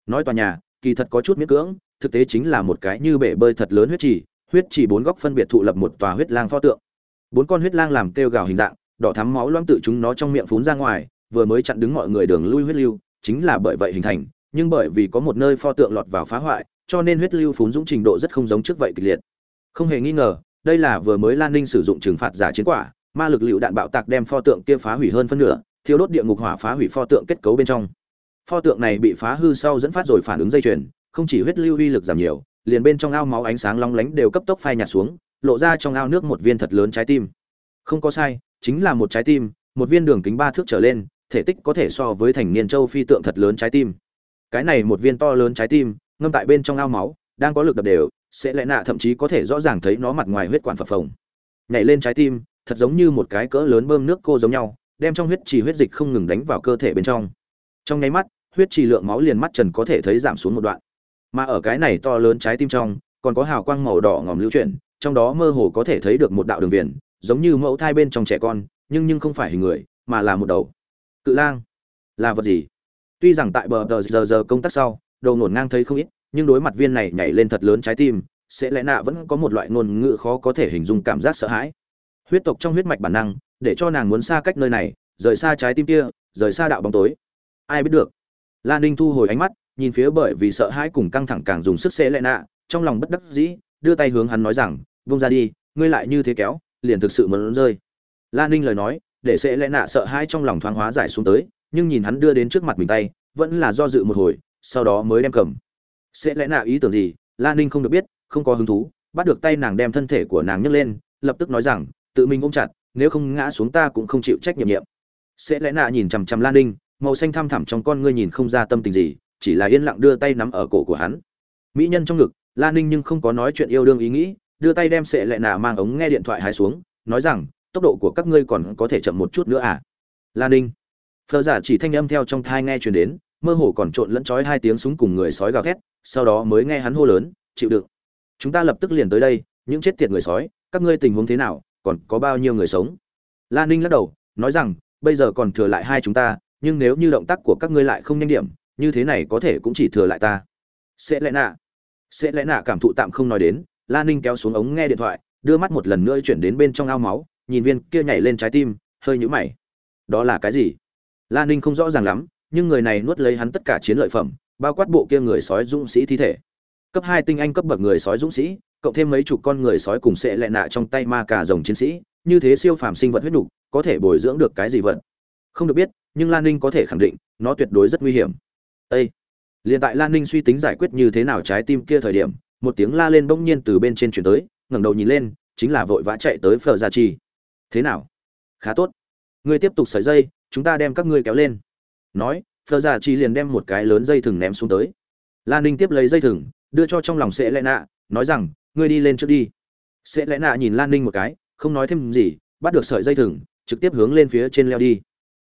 Nói tòa nhà kỳ thật có chút miễn cưỡng thực tế chính là một cái như bể bơi thật lớn huyết trì huyết trì bốn góc phân biệt thụ lập một tòa huyết lang pho tượng. Bốn con huyết lang làm kêu gào hình dạng đỏ thắm máu loãng tự chúng nó trong miệng phún ra ngoài vừa mới chặn đứng mọi người đường lui huyết lưu chính là bởi vậy hình thành nhưng bởi vì có một nơi pho tượng lọt vào phá hoại, cho nên huyết lưu phún dũng trình độ rất không giống trước vậy kịch liệt. Không hề nghi ngờ, đây là vừa mới lan ninh sử dụng trừng phạt giả chiến quả, ma lực liệu đạn bạo tạc đem pho tượng kia phá hủy hơn phân nửa thiếu đốt địa ngục hỏa phá hủy pho tượng kết cấu bên trong. Pho tượng này bị phá hư sau dẫn phát rồi phản ứng dây chuyền, không chỉ huyết lưu uy lực giảm nhiều, liền bên trong ao máu ánh sáng long lánh đều cấp tốc phai nhạt xuống, lộ ra trong ao nước một viên thật lớn trái tim. Không có sai, chính là một trái tim, một viên đường kính ba thước trở lên, thể tích có thể so với thành niên châu phi tượng thật lớn trái tim cái này một viên to lớn trái tim, ngâm tại bên trong ao máu, đang có lực đập đều, sẽ lẽ nạ thậm chí có thể rõ ràng thấy nó mặt ngoài huyết quản phập phồng. Nhảy lên trái tim, thật giống như một cái cỡ lớn bơm nước cô giống nhau, đem trong huyết trì huyết dịch không ngừng đánh vào cơ thể bên trong. Trong nháy mắt, huyết trì lượng máu liền mắt trần có thể thấy giảm xuống một đoạn. Mà ở cái này to lớn trái tim trong, còn có hào quang màu đỏ ngòm lưu chuyển, trong đó mơ hồ có thể thấy được một đạo đường viền, giống như mẫu thai bên trong trẻ con, nhưng nhưng không phải hình người, mà là một đầu. Cự lang, là vật gì? Tuy rằng tại bờ tờ giờ giờ công tác sau đầu nổn ngang thấy không ít, nhưng đối mặt viên này nhảy lên thật lớn trái tim, sẽ lẽ nạ vẫn có một loại ngôn ngữ khó có thể hình dung cảm giác sợ hãi. Huyết tộc trong huyết mạch bản năng, để cho nàng muốn xa cách nơi này, rời xa trái tim kia, rời xa đạo bóng tối. Ai biết được? Lan ninh thu hồi ánh mắt, nhìn phía bởi vì sợ hãi cùng căng thẳng càng dùng sức sẽ lẽ nạ, trong lòng bất đắc dĩ, đưa tay hướng hắn nói rằng, vung ra đi, ngươi lại như thế kéo, liền thực sự muốn rơi. Lan ninh lời nói, để sẽ lẽ nạ sợ hãi trong lòng thoáng hóa giải xuống tới nhưng nhìn hắn đưa đến trước mặt mình tay, vẫn là do dự một hồi, sau đó mới đem cầm. Sẽ lẽ nào ý tưởng gì lan ninh không được biết, không có hứng thú, bắt được tay nàng đem thân thể của nàng nhấc lên, lập tức nói rằng, tự mình ôm chặt, nếu không ngã xuống ta cũng không chịu trách nhiệm nhiệm. Sẽ lẽ nạ nhìn chằm chằm lan ninh, màu xanh thăm thẳm trong con ngươi nhìn không ra tâm tình gì, chỉ là yên lặng đưa tay nắm ở cổ của hắn. Mỹ nhân trong ngực lan ninh nhưng không có nói chuyện yêu đương ý nghĩ, đưa tay đem sệ lệ nạ mang ống nghe điện thoại hái xuống, nói rằng, tốc độ của các ngươi còn có thể chậm một chút nữa à? Lan ninh. Phở giả chỉ thanh âm theo trong thai nghe truyền đến, mơ hồ còn trộn lẫn trói hai tiếng súng cùng người sói gào thét, sau đó mới nghe hắn hô lớn, chịu đựng. Chúng ta lập tức liền tới đây, những chết tiệt người sói, các ngươi tình huống thế nào, còn có bao nhiêu người sống? Lan ninh lắc đầu, nói rằng, bây giờ còn thừa lại hai chúng ta, nhưng nếu như động tác của các ngươi lại không nhanh điểm, như thế này có thể cũng chỉ thừa lại ta. Sẽ lẽ nạ. Sẽ lẽ nạ cảm thụ tạm không nói đến lan ninh kéo xuống ống nghe điện thoại, đưa mắt một lần nữa chuyển đến bên trong ao máu, nhìn viên kia nhảy lên trái tim, hơi nhũ mày. Đó là cái gì? Lan ninh không rõ ràng lắm, nhưng người này nuốt lấy hắn tất cả chiến lợi phẩm, bao quát bộ kia người sói dũng sĩ thi thể. Cấp hai tinh anh cấp bậc người sói dũng sĩ, cộng thêm mấy chục con người sói cùng sẽ lẹ nạ trong tay ma cà rồng chiến sĩ, như thế siêu phàm sinh vật huyết nhục có thể bồi dưỡng được cái gì vật? Không được biết, nhưng lan ninh có thể khẳng định, nó tuyệt đối rất nguy hiểm. Ê! liền tại lan ninh suy tính giải quyết như thế nào trái tim kia thời điểm, một tiếng la lên bỗng nhiên từ bên trên chuyển tới, ngẩng đầu nhìn lên, chính là vội vã chạy tới phờ gia chi thế nào? Khá tốt. Ngươi tiếp tục sợi dây chúng ta đem các ngươi kéo lên. Nói phờ giả chi liền đem một cái lớn dây thừng ném xuống tới. Lan ninh tiếp lấy dây thừng, đưa cho trong lòng sẽ lẽ nạ, nói rằng, ngươi đi lên trước đi. Sẽ lẽ nạ nhìn lan ninh một cái, không nói thêm gì, bắt được sợi dây thừng, trực tiếp hướng lên phía trên leo đi.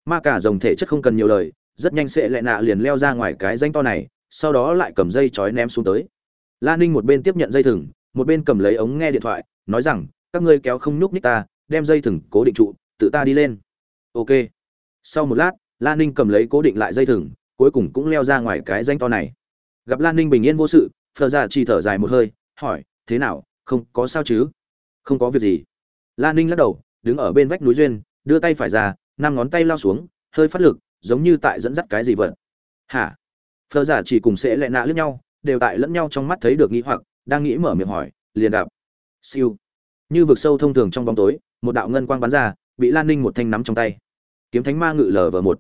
Ma cả dòng thể chất không cần nhiều lời, rất nhanh sẽ lẽ nạ liền leo ra ngoài cái danh to này, sau đó lại cầm dây chói ném xuống tới. Lan ninh một bên tiếp nhận dây thừng, một bên cầm lấy ống nghe điện thoại, nói rằng, các ngươi kéo không nhúc nhích ta, đem dây thừng cố định trụ, tự ta đi lên. Ok sau một lát lan ninh cầm lấy cố định lại dây thừng, cuối cùng cũng leo ra ngoài cái danh to này. Gặp lan ninh bình yên vô sự phờ ra dạ chỉ thở dài một hơi, hỏi, thế nào, không có sao chứ? Không có việc gì. Lan ninh lắc đầu, đứng ở bên vách núi duyên, đưa tay phải ra, năm ngón tay lao xuống, hơi phát lực, giống như tại dẫn dắt cái gì vật hả? Phờ giả dạ chỉ cùng sẽ lẹ nạ lẫn nhau, đều tại lẫn nhau trong mắt thấy được nghĩ hoặc, đang nghĩ mở miệng hỏi, liền đạp siêu. Như vực sâu thông thường trong bóng tối, một đạo ngân quang bắn ra, bị lan ninh một thanh nắm trong tay kiếm thánh ma ngự lờ vờ một.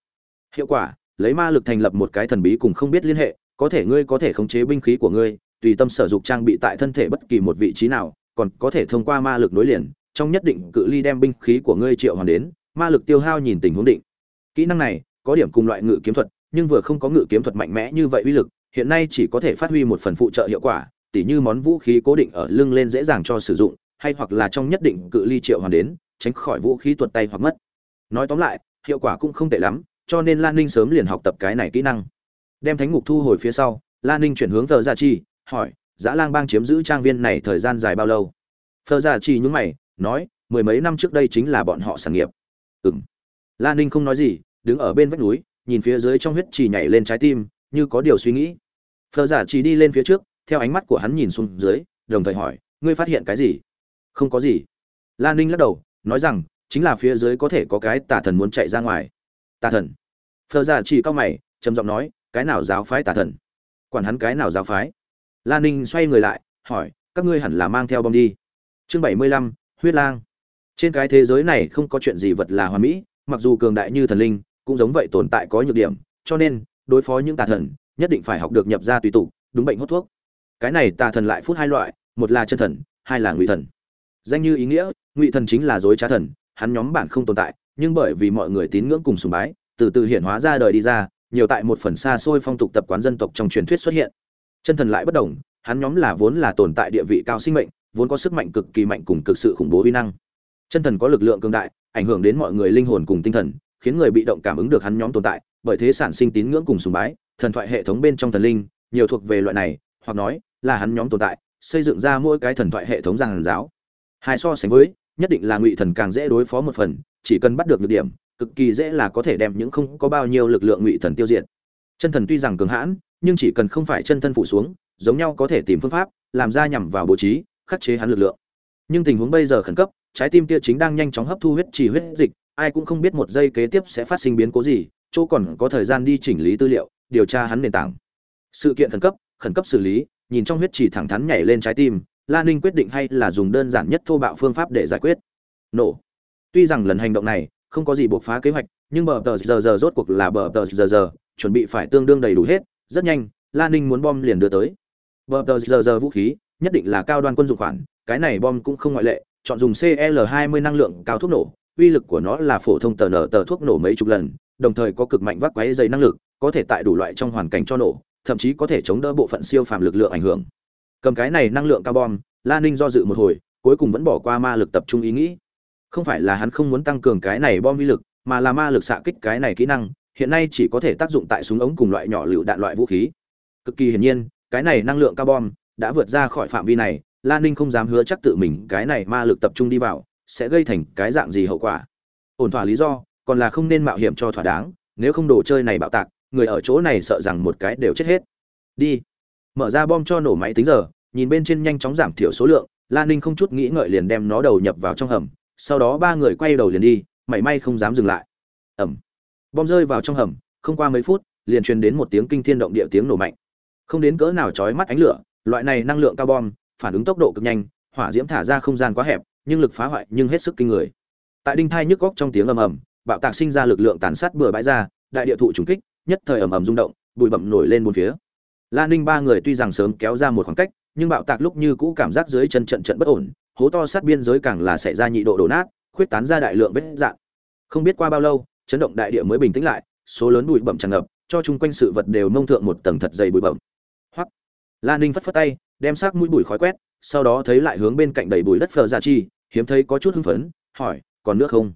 Hiệu quả, lấy ma lực thành lập một cái thần bí cùng không biết liên hệ, có thể ngươi có thể khống chế binh khí của ngươi, tùy tâm sử dụng trang bị tại thân thể bất kỳ một vị trí nào, còn có thể thông qua ma lực nối liền, trong nhất định cự ly đem binh khí của ngươi triệu hoàn đến, ma lực tiêu hao nhìn tình huống định. Kỹ năng này, có điểm cùng loại ngự kiếm thuật, nhưng vừa không có ngự kiếm thuật mạnh mẽ như vậy uy lực, hiện nay chỉ có thể phát huy một phần phụ trợ hiệu quả, tỉ như món vũ khí cố định ở lưng lên dễ dàng cho sử dụng, hay hoặc là trong nhất định cự ly triệu hoàn đến, tránh khỏi vũ khí tuột tay hoặc mất. Nói tóm lại hiệu quả cũng không tệ lắm, cho nên lan ninh sớm liền học tập cái này kỹ năng. Đem thánh ngục thu hồi phía sau lan ninh chuyển hướng thờ gia chi hỏi dã lang bang chiếm giữ trang viên này thời gian dài bao lâu? Thờ gia chi nhúng mày, nói, mười mấy năm trước đây chính là bọn họ sản nghiệp. Ừng lan ninh không nói gì, đứng ở bên vách núi, nhìn phía dưới trong huyết chỉ nhảy lên trái tim, như có điều suy nghĩ. Thờ giả chi đi lên phía trước, theo ánh mắt của hắn nhìn xuống dưới, đồng thời hỏi, ngươi phát hiện cái gì? Không có gì. Lan ninh lắc đầu, nói rằng chính là phía dưới có thể có cái tà thần muốn chạy ra ngoài. Tà thần. Phờ giả chỉ cao mày, trầm giọng nói, cái nào giáo phái tà thần? Quản hắn cái nào giáo phái? Lan ninh xoay người lại, hỏi, các ngươi hẳn là mang theo bom đi. Chương bảy mươi lăm, huyết lang. Trên cái thế giới này không có chuyện gì vật là hoàn mỹ, mặc dù cường đại như thần linh, cũng giống vậy tồn tại có nhược điểm, cho nên, đối phó những tà thần, nhất định phải học được nhập ra tùy tụ, đúng bệnh hút thuốc. Cái này tà thần lại phút hai loại, một là chân thần, hai là ngụy thần. Danh như ý nghĩa, ngụy thần chính là dối trá thần hắn nhóm bản không tồn tại, nhưng bởi vì mọi người tín ngưỡng cùng sùng bái, từ từ hiện hóa ra đời đi ra, nhiều tại một phần xa xôi phong tục tập quán dân tộc trong truyền thuyết xuất hiện. Chân thần lại bất đồng, hắn nhóm là vốn là tồn tại địa vị cao sinh mệnh, vốn có sức mạnh cực kỳ mạnh cùng cực sự khủng bố uy năng. Chân thần có lực lượng cường đại, ảnh hưởng đến mọi người linh hồn cùng tinh thần, khiến người bị động cảm ứng được hắn nhóm tồn tại, bởi thế sản sinh tín ngưỡng cùng sùng bái, thần thoại hệ thống bên trong thần linh, nhiều thuộc về loại này, hoặc nói là hắn nhóm tồn tại, xây dựng ra mỗi cái thần thoại hệ thống giang giáo. Hai so sánh với nhất định là ngụy thần càng dễ đối phó một phần, chỉ cần bắt được nhược điểm, cực kỳ dễ là có thể đem những không có bao nhiêu lực lượng ngụy thần tiêu diệt. Chân thần tuy rằng cường hãn, nhưng chỉ cần không phải chân thân phụ xuống, giống nhau có thể tìm phương pháp, làm ra nhằm vào bố trí, khắc chế hắn lực lượng. Nhưng tình huống bây giờ khẩn cấp, trái tim kia chính đang nhanh chóng hấp thu huyết trì huyết dịch, ai cũng không biết một giây kế tiếp sẽ phát sinh biến cố gì, chỗ còn có thời gian đi chỉnh lý tư liệu, điều tra hắn nền tảng. Sự kiện khẩn cấp khẩn cấp xử lý, nhìn trong huyết trì thẳng thắn nhảy lên trái tim la ninh quyết định hay là dùng đơn giản nhất thô bạo phương pháp để giải quyết? Nổ. Tuy rằng lần hành động này không có gì buộc phá kế hoạch, nhưng bờ tờ giờ giờ rốt cuộc là bờ tờ giờ giờ, chuẩn bị phải tương đương đầy đủ hết, rất nhanh, la ninh muốn bom liền đưa tới. Bờ tờ giờ giờ vũ khí, nhất định là cao đoan quân dụng khoản, cái này bom cũng không ngoại lệ, chọn dùng cl 20 năng lượng cao thuốc nổ, uy lực của nó là phổ thông tờ nở tờ thuốc nổ mấy chục lần, đồng thời có cực mạnh vác quáy dày năng lực, có thể tại đủ loại trong hoàn cảnh cho nổ, thậm chí có thể chống đỡ bộ phận siêu phàm lực lượng ảnh hưởng cầm cái này năng lượng cao bom la ninh do dự một hồi, cuối cùng vẫn bỏ qua ma lực tập trung ý nghĩ. Không phải là hắn không muốn tăng cường cái này bom uy lực, mà là ma lực xạ kích cái này kỹ năng, hiện nay chỉ có thể tác dụng tại súng ống cùng loại nhỏ lựu đạn loại vũ khí. Cực kỳ hiển nhiên, cái này năng lượng cao bom đã vượt ra khỏi phạm vi này, la ninh không dám hứa chắc tự mình cái này ma lực tập trung đi vào, sẽ gây thành cái dạng gì hậu quả. Ổn thỏa lý do, còn là không nên mạo hiểm cho thỏa đáng, nếu không đồ chơi này bạo tạc, người ở chỗ này sợ rằng một cái đều chết hết. Đi mở ra bom cho nổ máy tính giờ, nhìn bên trên nhanh chóng giảm thiểu số lượng lan ninh không chút nghĩ ngợi liền đem nó đầu nhập vào trong hầm, sau đó ba người quay đầu liền đi, mảy may không dám dừng lại. Ẩm bom rơi vào trong hầm, không qua mấy phút, liền truyền đến một tiếng kinh thiên động địa tiếng nổ mạnh. Không đến cỡ nào chói mắt ánh lửa, loại này năng lượng cao bom, phản ứng tốc độ cực nhanh, hỏa diễm thả ra không gian quá hẹp, nhưng lực phá hoại nhưng hết sức kinh người. Tại đinh thai nhức góc trong tiếng ầm ầm, bạo tạc sinh ra lực lượng tàn sát bừa bãi ra, đại địa thụ trùng kích, nhất thời ầm ầm rung động, bụi bậm nổi lên bốn phía lan ninh ba người tuy rằng sớm kéo ra một khoảng cách, nhưng bạo tạc lúc như cũ cảm giác dưới chân trận trận bất ổn, hố to sát biên giới càng là xảy ra nhị độ đổ nát, khuyết tán ra đại lượng vết dạn. Không biết qua bao lâu, chấn động đại địa mới bình tĩnh lại, số lớn bụi bậm tràn ngập, cho chung quanh sự vật đều nông thượng một tầng thật dày bụi bậm hoắc. Lan ninh phất phất tay, đem xác mũi bụi khói quét, sau đó thấy lại hướng bên cạnh đầy bụi đất phờ ra chi, hiếm thấy có chút hưng phấn, hỏi, còn nước không?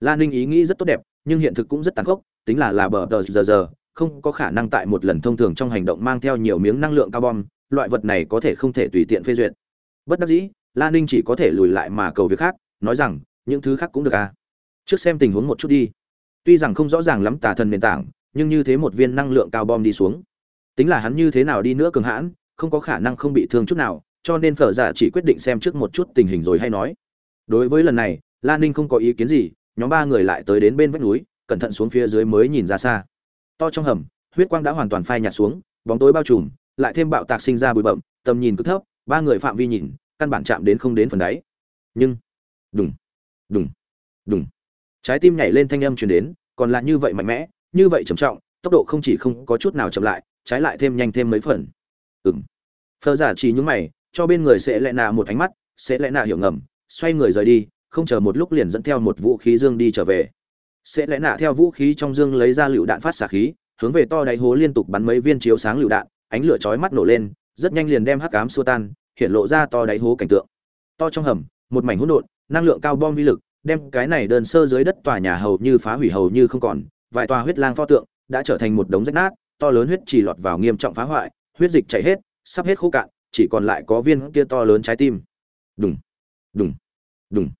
Lan ninh ý nghĩ rất tốt đẹp, nhưng hiện thực cũng rất tàn khốc, tính là là bờ tờ giờ giờ không có khả năng tại một lần thông thường trong hành động mang theo nhiều miếng năng lượng carbon, loại vật này có thể không thể tùy tiện phê duyệt. Bất đắc dĩ lan ninh chỉ có thể lùi lại mà cầu việc khác, nói rằng, những thứ khác cũng được à. Trước xem tình huống một chút đi. Tuy rằng không rõ ràng lắm tà thần nền tảng, nhưng như thế một viên năng lượng cao bom đi xuống. Tính là hắn như thế nào đi nữa cường hãn, không có khả năng không bị thương chút nào, cho nên phở giả chỉ quyết định xem trước một chút tình hình rồi hay nói. Đối với lần này lan ninh không có ý kiến gì, nhóm ba người lại tới đến bên vách núi, cẩn thận xuống phía dưới mới nhìn ra xa to trong hầm, huyết quang đã hoàn toàn phai nhạt xuống, bóng tối bao trùm, lại thêm bạo tạc sinh ra bụi bậm tầm nhìn cứ thấp, ba người phạm vi nhìn, căn bản chạm đến không đến phần đáy. Nhưng, đùng đùng đùng. Trái tim nhảy lên thanh âm truyền đến, còn là như vậy mạnh mẽ, như vậy trầm trọng, tốc độ không chỉ không có chút nào chậm lại, trái lại thêm nhanh thêm mấy phần. Ừng phờ giả chỉ nhúng mày, cho bên người sẽ lẽ nạ một ánh mắt, sẽ lẽ nạ hiểu ngầm, xoay người rời đi, không chờ một lúc liền dẫn theo một vũ khí dương đi trở về sẽ lẽ nạ theo vũ khí trong dương lấy ra lựu đạn phát xạ khí, hướng về to đáy hố liên tục bắn mấy viên chiếu sáng lựu đạn, ánh lửa chói mắt nổ lên, rất nhanh liền đem hắc ám xua tan, hiện lộ ra to đáy hố cảnh tượng. To trong hầm, một mảnh hỗn độn, năng lượng cao bom vi lực, đem cái này đơn sơ dưới đất tòa nhà hầu như phá hủy hầu như không còn, vài tòa huyết lang pho tượng đã trở thành một đống rách nát, to lớn huyết chỉ lọt vào nghiêm trọng phá hoại, huyết dịch chảy hết, sắp hết khô cạn, chỉ còn lại có viên kia to lớn trái tim. Đùng đùng đùng.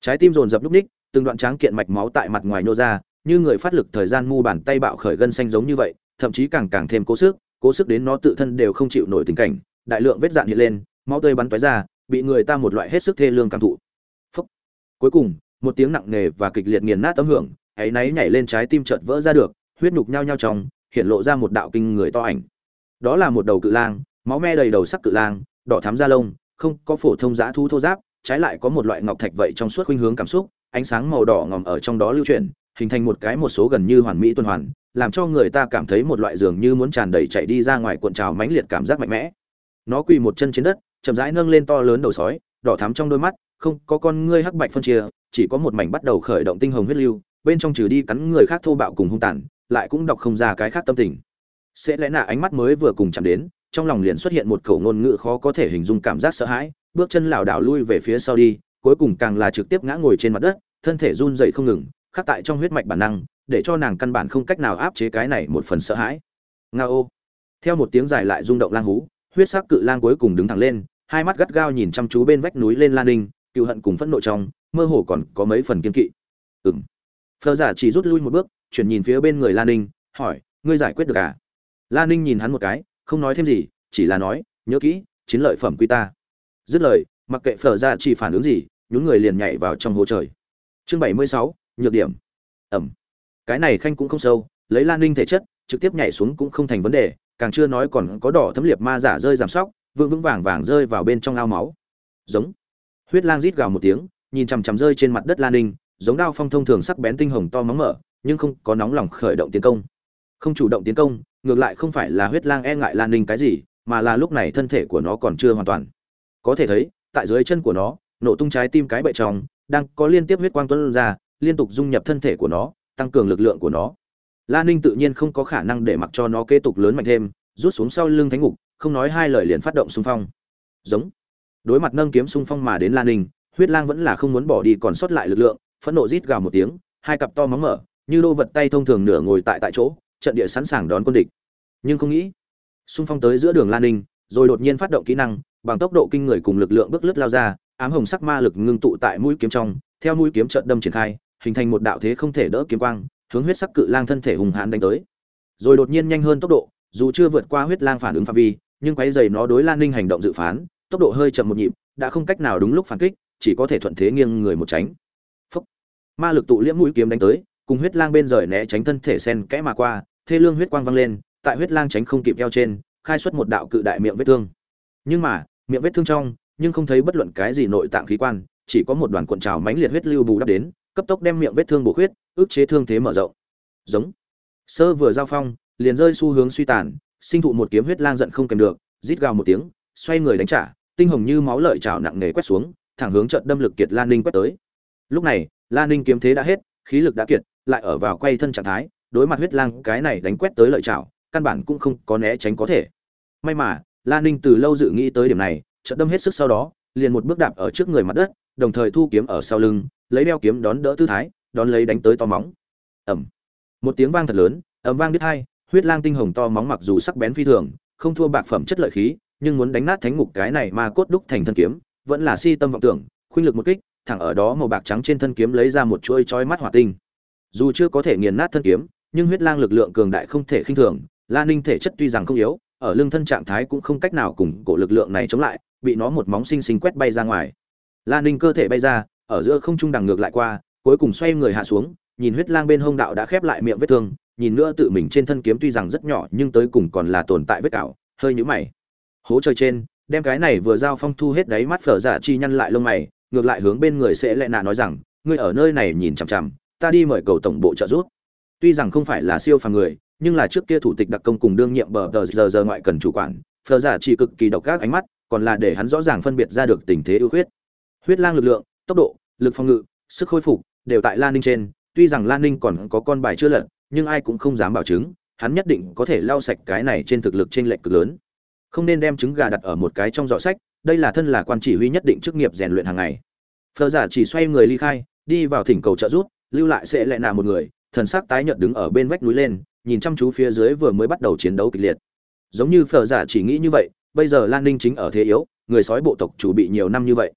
Trái tim dồn dập lúc ních từng đoạn tráng kiện mạch máu tại mặt ngoài nô ra, như người phát lực thời gian mu bàn tay bạo khởi gân xanh giống như vậy, thậm chí càng càng thêm cố sức cố sức đến nó tự thân đều không chịu nổi tình cảnh, đại lượng vết dạn hiện lên, máu tươi bắn tóe ra, bị người ta một loại hết sức thê lương cảm thụ Phúc. cuối cùng, một tiếng nặng nề và kịch liệt nghiền nát tấm hưởng, ấy náy nhảy lên trái tim chợt vỡ ra được, huyết nhục nhao nhao trong, hiện lộ ra một đạo kinh người to ảnh đó là một đầu cự lang, máu me đầy đầu sắc cự lang, đỏ thắm da lông, không có phổ thông giã thu thô giáp, trái lại có một loại ngọc thạch vậy trong suốt khuynh hướng cảm xúc ánh sáng màu đỏ ngòm ở trong đó lưu chuyển, hình thành một cái một số gần như hoàn mỹ tuần hoàn, làm cho người ta cảm thấy một loại dường như muốn tràn đầy chạy đi ra ngoài cuộn trào mãnh liệt cảm giác mạnh mẽ. Nó quỳ một chân trên đất, chậm rãi nâng lên to lớn đầu sói, đỏ thắm trong đôi mắt, không có con ngươi hắc bạch phân chia, chỉ có một mảnh bắt đầu khởi động tinh hồng huyết lưu, bên trong trừ đi cắn người khác thô bạo cùng hung tàn, lại cũng đọc không ra cái khác tâm tình. Sẽ lẽ nạ ánh mắt mới vừa cùng chạm đến, trong lòng liền xuất hiện một khẩu ngôn ngữ khó có thể hình dung cảm giác sợ hãi, bước chân lảo đảo lui về phía sau đi cuối cùng càng là trực tiếp ngã ngồi trên mặt đất, thân thể run dậy không ngừng, khắc tại trong huyết mạch bản năng, để cho nàng căn bản không cách nào áp chế cái này một phần sợ hãi. Nga ô. Theo một tiếng dài lại rung động lang hú, huyết sắc cự lang cuối cùng đứng thẳng lên, hai mắt gắt gao nhìn chăm chú bên vách núi lên lan ninh, cựu hận cùng phẫn nộ trong, mơ hồ còn có mấy phần kiên kỵ. Ừng phờ giả chỉ rút lui một bước, chuyển nhìn phía bên người lan ninh, hỏi, ngươi giải quyết được à? Lan ninh nhìn hắn một cái, không nói thêm gì, chỉ là nói, nhớ kỹ, chiến lợi phẩm quy ta. Dứt lời mặc kệ phở ra chỉ phản ứng gì, nhún người liền nhảy vào trong hố trời. Chương bảy mươi sáu, nhược điểm. Ẩm. Cái này khanh cũng không sâu, lấy lan ninh thể chất, trực tiếp nhảy xuống cũng không thành vấn đề, càng chưa nói còn có đỏ thấm liệt ma giả rơi giảm sóc, vững vững vàng vàng rơi vào bên trong ao máu. Giống. Huyết lang rít gào một tiếng, nhìn chằm chằm rơi trên mặt đất lan ninh, giống đao phong thông thường sắc bén tinh hồng to móng mở, nhưng không có nóng lòng khởi động tiến công. Không chủ động tiến công, ngược lại không phải là huyết lang e ngại lan ninh cái gì, mà là lúc này thân thể của nó còn chưa hoàn toàn. Có thể thấy tại dưới chân của nó, nổ tung trái tim cái bệ trong đang có liên tiếp huyết quang tuấn ra, liên tục dung nhập thân thể của nó, tăng cường lực lượng của nó. Lan ninh tự nhiên không có khả năng để mặc cho nó kế tục lớn mạnh thêm, rút xuống sau lưng thánh ngục, không nói hai lời liền phát động xung phong. Giống. Đối mặt nâng kiếm xung phong mà đến lan ninh, huyết lang vẫn là không muốn bỏ đi còn sót lại lực lượng, phẫn nộ rít gào một tiếng, hai cặp to móng mở, như đô vật tay thông thường nửa ngồi tại tại chỗ, trận địa sẵn sàng đón quân địch. Nhưng không nghĩ, xung phong tới giữa đường lan ninh, rồi đột nhiên phát động kỹ năng bằng tốc độ kinh người cùng lực lượng bước lướt lao ra, ám hồng sắc ma lực ngưng tụ tại mũi kiếm trong, theo mũi kiếm trận đâm triển khai, hình thành một đạo thế không thể đỡ kiếm quang, hướng huyết sắc cự lang thân thể hùng hãn đánh tới. Rồi đột nhiên nhanh hơn tốc độ, dù chưa vượt qua huyết lang phản ứng phạm vi, nhưng quấy giày nó đối lan ninh hành động dự phán, tốc độ hơi chậm một nhịp, đã không cách nào đúng lúc phản kích, chỉ có thể thuận thế nghiêng người một tránh. Phúc. ma lực tụ liễm mũi kiếm đánh tới, cùng huyết lang bên rời né tránh thân thể sen kẽ mà qua, thê lương huyết quang văng lên, tại huyết lang tránh không kịp eo trên, khai xuất một đạo cự đại miệng vết thương. Nhưng mà miệng vết thương trong, nhưng không thấy bất luận cái gì nội tạng khí quan, chỉ có một đoàn cuộn trào mãnh liệt huyết lưu bù đắp đến, cấp tốc đem miệng vết thương bổ huyết ức chế thương thế mở rộng. Giống. Sơ vừa giao phong, liền rơi xu hướng suy tàn, sinh thụ một kiếm huyết lang giận không kèm được, rít gào một tiếng, xoay người đánh trả, tinh hồng như máu lợi trào nặng nề quét xuống, thẳng hướng trận đâm lực kiệt lan ninh quét tới. Lúc này, lan ninh kiếm thế đã hết, khí lực đã kiệt, lại ở vào quay thân trạng thái, đối mặt huyết lang cái này đánh quét tới lợi trào căn bản cũng không có né tránh có thể. May mà lan ninh từ lâu dự nghĩ tới điểm này, chợt đâm hết sức sau đó, liền một bước đạp ở trước người mặt đất, đồng thời thu kiếm ở sau lưng, lấy đeo kiếm đón đỡ tư thái, đón lấy đánh tới to móng ầm! một tiếng vang thật lớn, ầm vang biết hai, huyết lang tinh hồng to móng mặc dù sắc bén phi thường, không thua bạc phẩm chất lợi khí, nhưng muốn đánh nát thánh ngục cái này mà cốt đúc thành thân kiếm, vẫn là si tâm vọng tưởng, khuynh lực một kích, thẳng ở đó màu bạc trắng trên thân kiếm lấy ra một chuôi chói mắt hỏa tinh dù chưa có thể nghiền nát thân kiếm, nhưng huyết lang lực lượng cường đại không thể khinh thường, la ninh thể chất tuy rằng không yếu ở lưng thân trạng thái cũng không cách nào cùng cổ lực lượng này chống lại, bị nó một móng sinh sinh quét bay ra ngoài. Lan ninh cơ thể bay ra, ở giữa không trung đằng ngược lại qua, cuối cùng xoay người hạ xuống, nhìn huyết lang bên hông đạo đã khép lại miệng vết thương, nhìn nữa tự mình trên thân kiếm tuy rằng rất nhỏ nhưng tới cùng còn là tồn tại vết cào, hơi nhíu mày. Hố trời trên, đem cái này vừa giao phong thu hết đáy mắt phở giả chi nhăn lại lông mày, ngược lại hướng bên người sẽ lệ nạ nói rằng, ngươi ở nơi này nhìn chằm chằm, ta đi mời cầu tổng bộ trợ giúp. Tuy rằng không phải là siêu phàm người nhưng là trước kia thủ tịch đặc công cùng đương nhiệm bờ tờ giờ giờ ngoại cần chủ quản phở giả dạ chỉ cực kỳ độc các ánh mắt, còn là để hắn rõ ràng phân biệt ra được tình thế ưu huyết huyết lang lực lượng, tốc độ, lực phòng ngự, sức khôi phục đều tại lan ninh trên, tuy rằng lan ninh còn có con bài chưa lật, nhưng ai cũng không dám bảo chứng, hắn nhất định có thể lau sạch cái này trên thực lực trên lệch cực lớn. Không nên đem trứng gà đặt ở một cái trong giỏ sách, đây là thân là quan chỉ huy nhất định chức nghiệp rèn luyện hàng ngày. Phờ giả chỉ xoay người ly khai, đi vào thỉnh cầu trợ giúp, lưu lại sẽ lại nạ một người, thần sắc tái nhợt đứng ở bên vách núi lên nhìn chăm chú phía dưới vừa mới bắt đầu chiến đấu kịch liệt. Giống như phờ giả chỉ nghĩ như vậy, bây giờ lan ninh chính ở thế yếu, người sói bộ tộc chủ bị nhiều năm như vậy.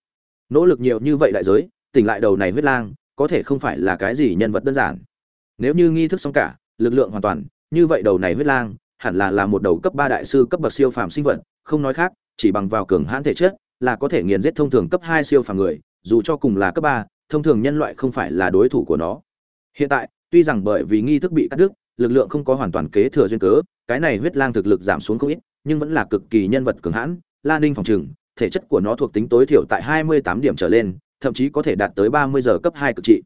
Nỗ lực nhiều như vậy đại giới, tỉnh lại đầu này huyết lang, có thể không phải là cái gì nhân vật đơn giản. Nếu như nghi thức xong cả, lực lượng hoàn toàn, như vậy đầu này huyết lang, hẳn là là một đầu cấp ba đại sư cấp bậc siêu phàm sinh vật, không nói khác, chỉ bằng vào cường hãn thể chất, là có thể nghiền giết thông thường cấp hai siêu phàm người, dù cho cùng là cấp ba, thông thường nhân loại không phải là đối thủ của nó. Hiện tại, tuy rằng bởi vì nghi thức bị cắt đứt lực lượng không có hoàn toàn kế thừa duyên cớ cái này huyết lang thực lực giảm xuống không ít nhưng vẫn là cực kỳ nhân vật cường hãn la ninh phòng trừng thể chất của nó thuộc tính tối thiểu tại 28 điểm trở lên, thậm chí có thể đạt tới 30 giờ cấp 2 cực trị.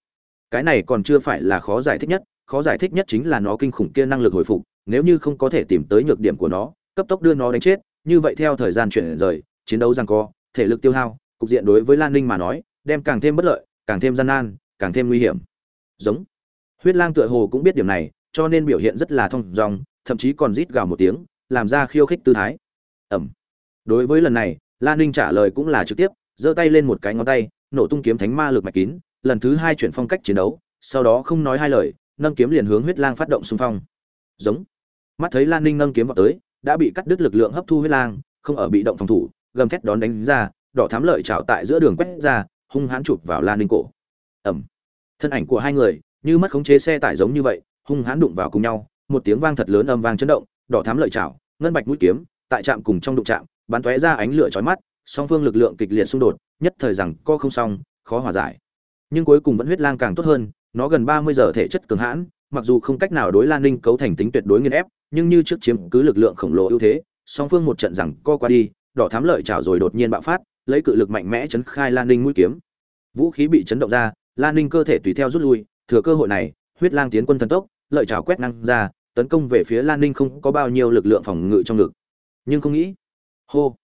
Cái này còn chưa phải là khó giải thích nhất, khó giải thích nhất chính là nó kinh khủng kia năng lực hồi phục, nếu như không có thể tìm tới nhược điểm của nó, cấp tốc đưa nó đánh chết, như vậy theo thời gian chuyển rời, chiến đấu giằng co, thể lực tiêu hao, cục diện đối với Lan Ninh mà nói, đem càng thêm bất lợi, càng thêm gian nan, càng thêm nguy hiểm. Giống. Huyết Lang tựa hồ cũng biết điểm này, cho nên biểu hiện rất là thông dong, thậm chí còn rít gào một tiếng, làm ra khiêu khích tư thái. Ẩm. Đối với lần này, Lan Ninh trả lời cũng là trực tiếp, giơ tay lên một cái ngón tay, nổ tung kiếm thánh ma lực mạch kín, lần thứ hai chuyển phong cách chiến đấu, sau đó không nói hai lời, nâng kiếm liền hướng huyết lang phát động xung phong. Giống. Mắt thấy Lan Ninh nâng kiếm vào tới, đã bị cắt đứt lực lượng hấp thu huyết lang, không ở bị động phòng thủ, gầm thét đón đánh ra, đỏ thám lợi chảo tại giữa đường quét ra, hung hãn chụp vào Lan Ninh cổ. Ẩm, Thân ảnh của hai người như mất khống chế xe tải giống như vậy, hung hãn đụng vào cùng nhau, một tiếng vang thật lớn âm vang chấn động, đỏ thám lợi trảo, ngân bạch mũi kiếm, tại chạm cùng trong đụng chạm, bắn tóe ra ánh lửa chói mắt, song phương lực lượng kịch liệt xung đột, nhất thời rằng co không xong, khó hòa giải. Nhưng cuối cùng vẫn huyết lang càng tốt hơn, nó gần 30 giờ thể chất cường hãn, mặc dù không cách nào đối Lan Ninh cấu thành tính tuyệt đối nghiền ép, nhưng như trước chiếm cứ lực lượng khổng lồ ưu thế song phương một trận rằng co qua đi đỏ thám lợi chảo rồi đột nhiên bạo phát lấy cự lực mạnh mẽ chấn khai lan ninh mũi kiếm vũ khí bị chấn động ra lan ninh cơ thể tùy theo rút lui thừa cơ hội này huyết lang tiến quân thần tốc lợi chảo quét năng ra, tấn công về phía lan ninh không có bao nhiêu lực lượng phòng ngự trong ngực. Nhưng không nghĩ, hô,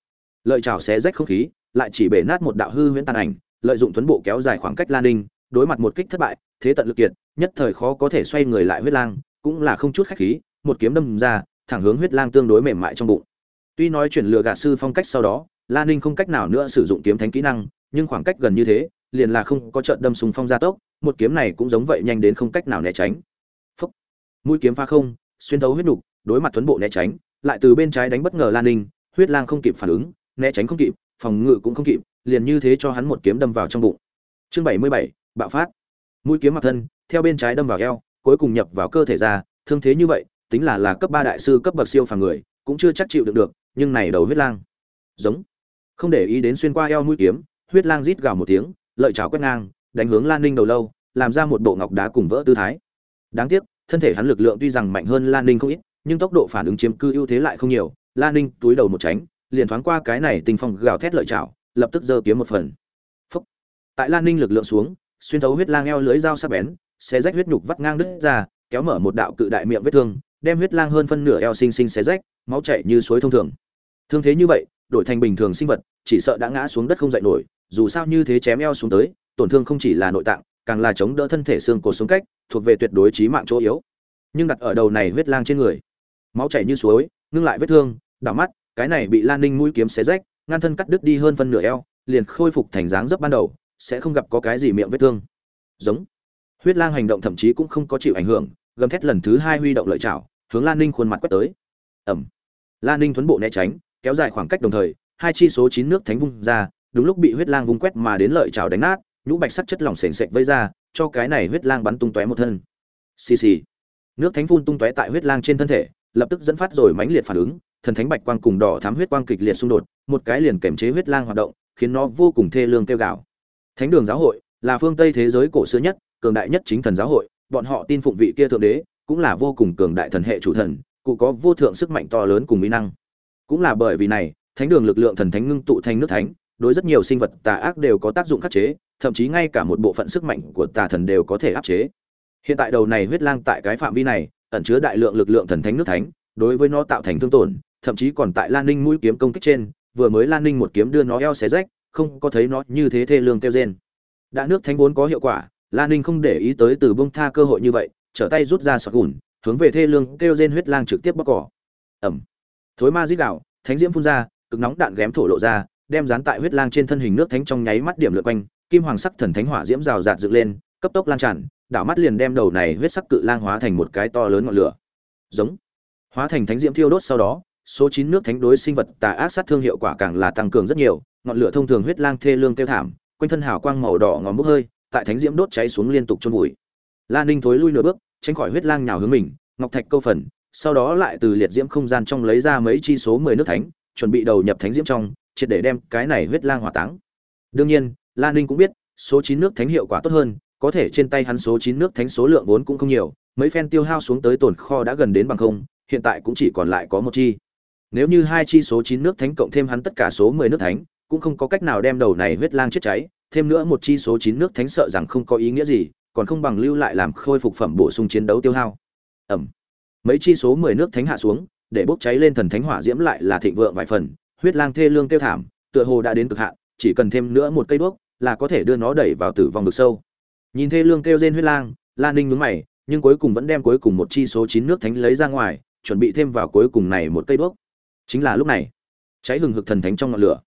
lợi chảo xé rách không khí, lại chỉ bể nát một đạo hư huyễn tàn ảnh, lợi dụng tuấn bộ kéo dài khoảng cách lan ninh, đối mặt một kích thất bại, thế tận lực kiệt, nhất thời khó có thể xoay người lại huyết lang, cũng là không chút khách khí, một kiếm đâm ra, thẳng hướng huyết lang tương đối mềm mại trong bụng. Tuy nói chuyển lừa gạt sư phong cách sau đó, lan ninh không cách nào nữa sử dụng kiếm thánh kỹ năng, nhưng khoảng cách gần như thế, liền là không có trận đâm súng phong gia tốc, một kiếm này cũng giống vậy nhanh đến không cách nào né tránh mũi kiếm pha không, xuyên thấu huyết nục, đối mặt tuấn bộ né tránh, lại từ bên trái đánh bất ngờ lan ninh, huyết lang không kịp phản ứng, né tránh không kịp, phòng ngự cũng không kịp, liền như thế cho hắn một kiếm đâm vào trong bụng. Chương bảy mươi bảy, bạo phát. Mũi kiếm mặt thân, theo bên trái đâm vào eo, cuối cùng nhập vào cơ thể ra, thương thế như vậy, tính là là cấp ba đại sư cấp bậc siêu phàm người, cũng chưa chắc chịu được được, nhưng này đầu huyết lang. Giống. Không để ý đến xuyên qua eo mũi kiếm, huyết lang rít gào một tiếng, lợi chảo quét ngang, đánh hướng lan ninh đầu lâu, làm ra một bộ ngọc đá cùng vỡ tư thái. Đáng tiếc thân thể hắn lực lượng tuy rằng mạnh hơn lan ninh không ít, nhưng tốc độ phản ứng chiếm cư ưu thế lại không nhiều. Lan ninh túi đầu một tránh, liền thoáng qua cái này tình phong gào thét lợi chảo, lập tức giơ kiếm một phần. Phúc. tại lan ninh lực lượng xuống, xuyên thấu huyết lang eo lưới dao sắc bén, xé rách huyết nhục vắt ngang đứt ra, kéo mở một đạo cự đại miệng vết thương, đem huyết lang hơn phân nửa eo sinh sinh xé rách, máu chảy như suối thông thường. Thương thế như vậy, đổi thành bình thường sinh vật, chỉ sợ đã ngã xuống đất không dậy nổi, dù sao như thế chém eo xuống tới, tổn thương không chỉ là nội tạng càng là chống đỡ thân thể xương cột sống cách, thuộc về tuyệt đối trí mạng chỗ yếu. Nhưng đặt ở đầu này huyết lang trên người, máu chảy như suối, ngưng lại vết thương, đảo mắt, cái này bị lan ninh mũi kiếm xé rách, ngăn thân cắt đứt đi hơn phân nửa eo, liền khôi phục thành dáng dấp ban đầu, sẽ không gặp có cái gì miệng vết thương. Giống. Huyết lang hành động thậm chí cũng không có chịu ảnh hưởng, gầm thét lần thứ hai huy động lợi chảo hướng lan ninh khuôn mặt quét tới. Ẩm lan ninh thuấn bộ né tránh, kéo dài khoảng cách đồng thời, hai chi số chín nước thánh vung ra, đúng lúc bị huyết lang vung quét mà đến lợi chảo đánh nát nhũ bạch sắc chất lỏng sền sệt vây ra, cho cái này huyết lang bắn tung tóe một thân. Xì xì. Nước thánh phun tung tóe tại huyết lang trên thân thể, lập tức dẫn phát rồi mãnh liệt phản ứng, thần thánh bạch quang cùng đỏ thám huyết quang kịch liệt xung đột, một cái liền kềm chế huyết lang hoạt động, khiến nó vô cùng thê lương kêu gào. Thánh đường giáo hội là phương tây thế giới cổ xưa nhất, cường đại nhất chính thần giáo hội, bọn họ tin phụng vị kia thượng đế, cũng là vô cùng cường đại thần hệ chủ thần, cụ có vô thượng sức mạnh to lớn cùng mỹ năng. Cũng là bởi vì này, thánh đường lực lượng thần thánh ngưng tụ thành nước thánh đối rất nhiều sinh vật tà ác đều có tác dụng khắc chế, thậm chí ngay cả một bộ phận sức mạnh của tà thần đều có thể áp chế. Hiện tại đầu này huyết lang tại cái phạm vi này, ẩn chứa đại lượng lực lượng thần thánh nước thánh, đối với nó tạo thành thương tổn, thậm chí còn tại lan ninh mũi kiếm công kích trên, vừa mới lan ninh một kiếm đưa nó eo xé rách, không có thấy nó như thế thê lương kêu rên. Đã nước thánh vốn có hiệu quả, lan ninh không để ý tới từ bông tha cơ hội như vậy, trở tay rút ra sọt gùn, hướng về thê lương kêu rên huyết lang trực tiếp bóc cỏ. Ẩm thối ma dít đạo thánh diễm phun ra, cực nóng đạn ghém thổ lộ ra đem dán tại huyết lang trên thân hình nước thánh trong nháy mắt điểm lượn quanh, kim hoàng sắc thần thánh hỏa diễm rào rạt dựng lên, cấp tốc lan tràn, đảo mắt liền đem đầu này huyết sắc cự lang hóa thành một cái to lớn ngọn lửa. Giống. Hóa thành thánh diễm thiêu đốt sau đó, số chín nước thánh đối sinh vật tà ác sát thương hiệu quả càng là tăng cường rất nhiều, ngọn lửa thông thường huyết lang thê lương tiêu thảm, quanh thân hào quang màu đỏ ngòm bốc hơi, tại thánh diễm đốt cháy xuống liên tục chôn vùi. Lan ninh thối lui nửa bước, tránh khỏi huyết lang nhào hướng mình, ngọc thạch câu phần, sau đó lại từ liệt diễm không gian trong lấy ra mấy chi số mười nước thánh, chuẩn bị đầu nhập thánh diễm trong triệt để đem cái này huyết lang hỏa táng. Đương nhiên lan ninh cũng biết, số chín nước thánh hiệu quả tốt hơn, có thể trên tay hắn số chín nước thánh số lượng vốn cũng không nhiều, mấy phen tiêu hao xuống tới tồn kho đã gần đến bằng không, hiện tại cũng chỉ còn lại có một chi. Nếu như hai chi số chín nước thánh cộng thêm hắn tất cả số mười nước thánh, cũng không có cách nào đem đầu này huyết lang chết cháy, thêm nữa một chi số chín nước thánh sợ rằng không có ý nghĩa gì, còn không bằng lưu lại làm khôi phục phẩm bổ sung chiến đấu tiêu hao. Ẩm. Mấy chi số mười nước thánh hạ xuống, để bốc cháy lên thần thánh hỏa diễm lại là thịnh vượng vài phần huyết lang thê lương tiêu thảm, tựa hồ đã đến cực hạn, chỉ cần thêm nữa một cây đuốc là có thể đưa nó đẩy vào tử vong vực sâu. Nhìn thê lương kêu rên huyết lang lan ninh nhướng mày, nhưng cuối cùng vẫn đem cuối cùng một chi số chín nước thánh lấy ra ngoài, chuẩn bị thêm vào cuối cùng này một cây đuốc. Chính là lúc này, cháy hừng hực thần thánh trong ngọn lửa.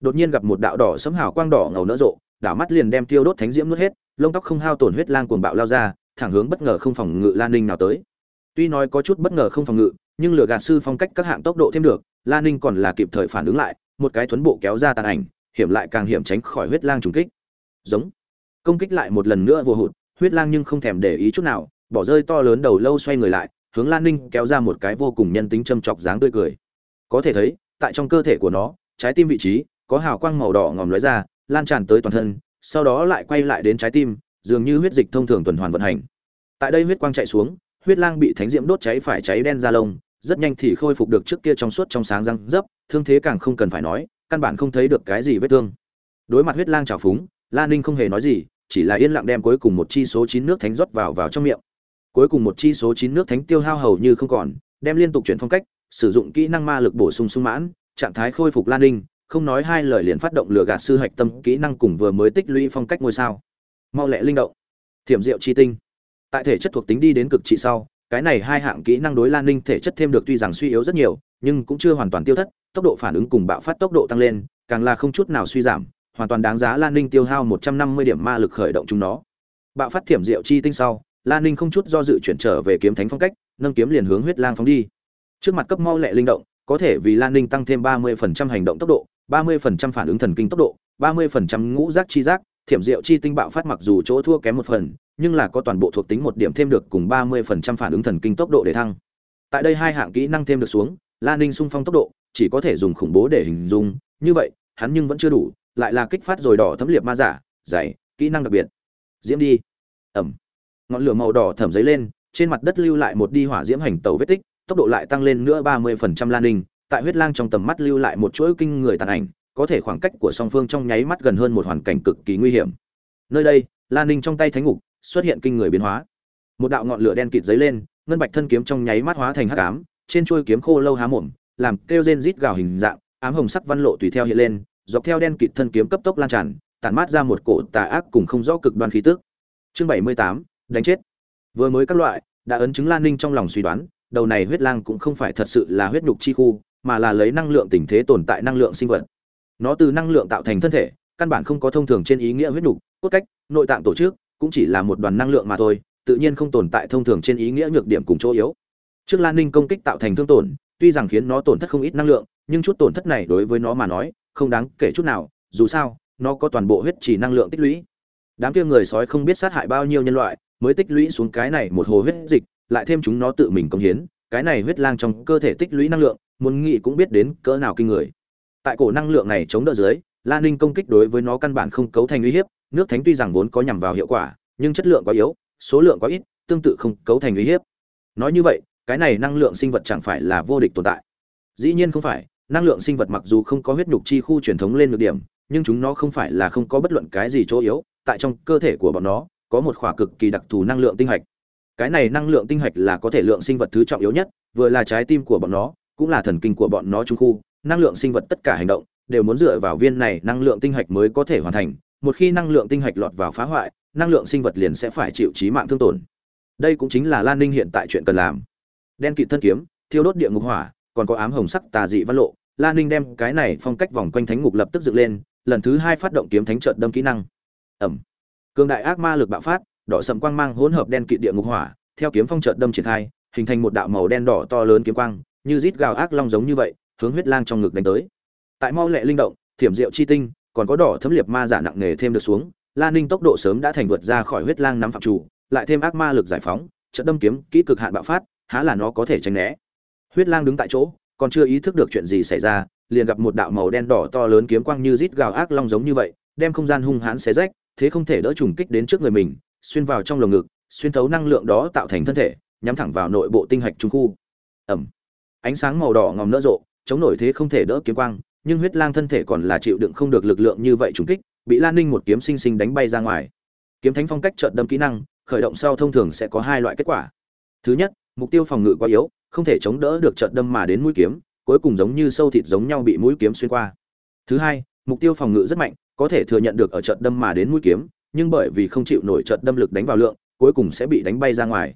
Đột nhiên gặp một đạo đỏ sấm hào quang đỏ ngầu nở rộ, đảo mắt liền đem tiêu đốt thánh diễm nuốt hết, lông tóc không hao tổn huyết lang cuồng bạo lao ra, thẳng hướng bất ngờ không phòng ngự lan ninh nào tới tuy nói có chút bất ngờ không phòng ngự, nhưng lửa gạt sư phong cách các hạng tốc độ thêm được lan ninh còn là kịp thời phản ứng lại, một cái thuấn bộ kéo ra tàn ảnh, hiểm lại càng hiểm tránh khỏi huyết lang trùng kích. Giống. Công kích lại một lần nữa vô hụt, huyết lang nhưng không thèm để ý chút nào, bỏ rơi to lớn đầu lâu xoay người lại, hướng lan ninh kéo ra một cái vô cùng nhân tính châm chọc dáng tươi cười. Có thể thấy, tại trong cơ thể của nó, trái tim vị trí, có hào quang màu đỏ ngòm lóe ra, lan tràn tới toàn thân, sau đó lại quay lại đến trái tim, dường như huyết dịch thông thường tuần hoàn vận hành. Tại đây huyết quang chạy xuống huyết lang bị thánh diễm đốt cháy phải cháy đen ra lông, rất nhanh thì khôi phục được trước kia trong suốt trong sáng răng dấp, thương thế càng không cần phải nói, căn bản không thấy được cái gì vết thương. Đối mặt huyết lang trào phúng, la ninh không hề nói gì, chỉ là yên lặng đem cuối cùng một chi số chín nước thánh rót vào vào trong miệng. Cuối cùng một chi số chín nước thánh tiêu hao hầu như không còn, đem liên tục chuyển phong cách, sử dụng kỹ năng ma lực bổ sung sung mãn, trạng thái khôi phục lan ninh, không nói hai lời liền phát động lừa gạt sư hạch tâm kỹ năng cùng vừa mới tích lũy phong cách ngôi sao. Mau lẹ linh động. Thiểm diệu chi tinh tại thể chất thuộc tính đi đến cực trị sau, cái này hai hạng kỹ năng đối lan ninh thể chất thêm được tuy rằng suy yếu rất nhiều, nhưng cũng chưa hoàn toàn tiêu thất, tốc độ phản ứng cùng bạo phát tốc độ tăng lên, càng là không chút nào suy giảm, hoàn toàn đáng giá lan ninh tiêu hao một trăm năm mươi điểm ma lực khởi động chúng nó. Bạo phát thiểm diệu chi tinh sau, lan ninh không chút do dự chuyển trở về kiếm thánh phong cách, nâng kiếm liền hướng huyết lang phóng đi. Trước mặt cấp mau lẹ linh động, có thể vì lan ninh tăng thêm ba mươi phần trăm hành động tốc độ, ba mươi phần trăm phản ứng thần kinh tốc độ, ba mươi phần trăm ngũ giác chi giác, thiểm diệu chi tinh bạo phát mặc dù chỗ thua kém một phần nhưng là có toàn bộ thuộc tính một điểm thêm được cùng ba mươi phần trăm phản ứng thần kinh tốc độ để thăng. Tại đây hai hạng kỹ năng thêm được xuống, lan ninh xung phong tốc độ chỉ có thể dùng khủng bố để hình dung, như vậy, hắn nhưng vẫn chưa đủ, lại là kích phát rồi đỏ thấm liệt ma giả, dày, kỹ năng đặc biệt. Diễm đi. Ẩm. Ngọn lửa màu đỏ thẩm giấy lên, trên mặt đất lưu lại một đi hỏa diễm hành tàu vết tích, tốc độ lại tăng lên nữa ba mươi phần trăm lan ninh, tại huyết lang trong tầm mắt lưu lại một chuỗi kinh người tàn ảnh, có thể khoảng cách của song phương trong nháy mắt gần hơn một hoàn cảnh cực kỳ nguy hiểm. Nơi đây, lan ninh trong tay thánh ngục xuất hiện kinh người biến hóa. Một đạo ngọn lửa đen kịt giấy lên, ngân bạch thân kiếm trong nháy mắt hóa thành hắc ám, trên chuôi kiếm khô lâu há mồm, làm kêu rên rít gào hình dạng, ám hồng sắc văn lộ tùy theo hiện lên, dọc theo đen kịt thân kiếm cấp tốc lan tràn, tản mát ra một cổ tà ác cùng không rõ cực đoan khí tức. Chương bảy mươi tám, đánh chết. Vừa mới các loại, đã ấn chứng lan ninh trong lòng suy đoán, đầu này huyết lang cũng không phải thật sự là huyết nhục chi khu, mà là lấy năng lượng tình thế tồn tại năng lượng sinh vật. Nó từ năng lượng tạo thành thân thể, căn bản không có thông thường trên ý nghĩa huyết nhục, cốt cách, nội tạng tổ chức cũng chỉ là một đoàn năng lượng mà thôi, tự nhiên không tồn tại thông thường trên ý nghĩa nhược điểm cùng chỗ yếu. Trước lan ninh công kích tạo thành thương tổn, tuy rằng khiến nó tổn thất không ít năng lượng, nhưng chút tổn thất này đối với nó mà nói, không đáng kể chút nào, dù sao, nó có toàn bộ huyết chỉ năng lượng tích lũy. Đám kia người sói không biết sát hại bao nhiêu nhân loại, mới tích lũy xuống cái này một hồ huyết dịch, lại thêm chúng nó tự mình công hiến, cái này huyết lang trong cơ thể tích lũy năng lượng, muốn nghĩ cũng biết đến cỡ nào kinh người. Tại cổ năng lượng này chống đỡ dưới, lan ninh công kích đối với nó căn bản không cấu thành uy hiếp nước thánh tuy rằng vốn có nhằm vào hiệu quả, nhưng chất lượng quá yếu, số lượng quá ít, tương tự không cấu thành uy hiếp. Nói như vậy, cái này năng lượng sinh vật chẳng phải là vô địch tồn tại. Dĩ nhiên không phải, năng lượng sinh vật mặc dù không có huyết nhục chi khu truyền thống lên ngược điểm, nhưng chúng nó không phải là không có bất luận cái gì chỗ yếu, tại trong cơ thể của bọn nó, có một khỏa cực kỳ đặc thù năng lượng tinh hạch. Cái này năng lượng tinh hạch là có thể lượng sinh vật thứ trọng yếu nhất, vừa là trái tim của bọn nó, cũng là thần kinh của bọn nó trung khu, năng lượng sinh vật tất cả hành động, đều muốn dựa vào viên này năng lượng tinh hạch mới có thể hoàn thành một khi năng lượng tinh hạch lọt vào phá hoại, năng lượng sinh vật liền sẽ phải chịu chí mạng thương tổn. Đây cũng chính là lan ninh hiện tại chuyện cần làm. Đen kịt thân kiếm, thiêu đốt địa ngục hỏa, còn có ám hồng sắc tà dị văn lộ, lan ninh đem cái này phong cách vòng quanh thánh ngục lập tức dựng lên, lần thứ hai phát động kiếm thánh trợn đâm kỹ năng. Ẩm. Cường đại ác ma lực bạo phát, đỏ sầm quang mang hỗn hợp đen kịt địa ngục hỏa, theo kiếm phong trợn đâm triển khai, hình thành một đạo màu đen đỏ to lớn kiếm quang, như rít gào ác long giống như vậy, hướng huyết lang trong ngực đánh tới. Tại mau lẹ linh động, thiểm diệu chi tinh còn có đỏ thấm liệt ma giả nặng nề thêm được xuống lan ninh tốc độ sớm đã thành vượt ra khỏi huyết lang nắm phạm chủ, lại thêm ác ma lực giải phóng, trận đâm kiếm, kỹ cực hạn bạo phát, há là nó có thể tránh né. Huyết lang đứng tại chỗ, còn chưa ý thức được chuyện gì xảy ra, liền gặp một đạo màu đen đỏ to lớn kiếm quang như rít gào ác long giống như vậy, đem không gian hung hãn xé rách, thế không thể đỡ trùng kích đến trước người mình, xuyên vào trong lồng ngực, xuyên thấu năng lượng đó tạo thành thân thể, nhắm thẳng vào nội bộ tinh hạch trung khu. Ẩm ánh sáng màu đỏ ngòm nỡ rộ, chống nổi thế không thể đỡ kiếm quang nhưng huyết lang thân thể còn là chịu đựng không được lực lượng như vậy trùng kích, bị lan ninh một kiếm sinh sinh đánh bay ra ngoài. Kiếm thánh phong cách chợt đâm kỹ năng, khởi động sau thông thường sẽ có hai loại kết quả. Thứ nhất, mục tiêu phòng ngự quá yếu, không thể chống đỡ được chợt đâm mà đến mũi kiếm, cuối cùng giống như sâu thịt giống nhau bị mũi kiếm xuyên qua. Thứ hai, mục tiêu phòng ngự rất mạnh, có thể thừa nhận được ở chợt đâm mà đến mũi kiếm, nhưng bởi vì không chịu nổi chợt đâm lực đánh vào lượng, cuối cùng sẽ bị đánh bay ra ngoài.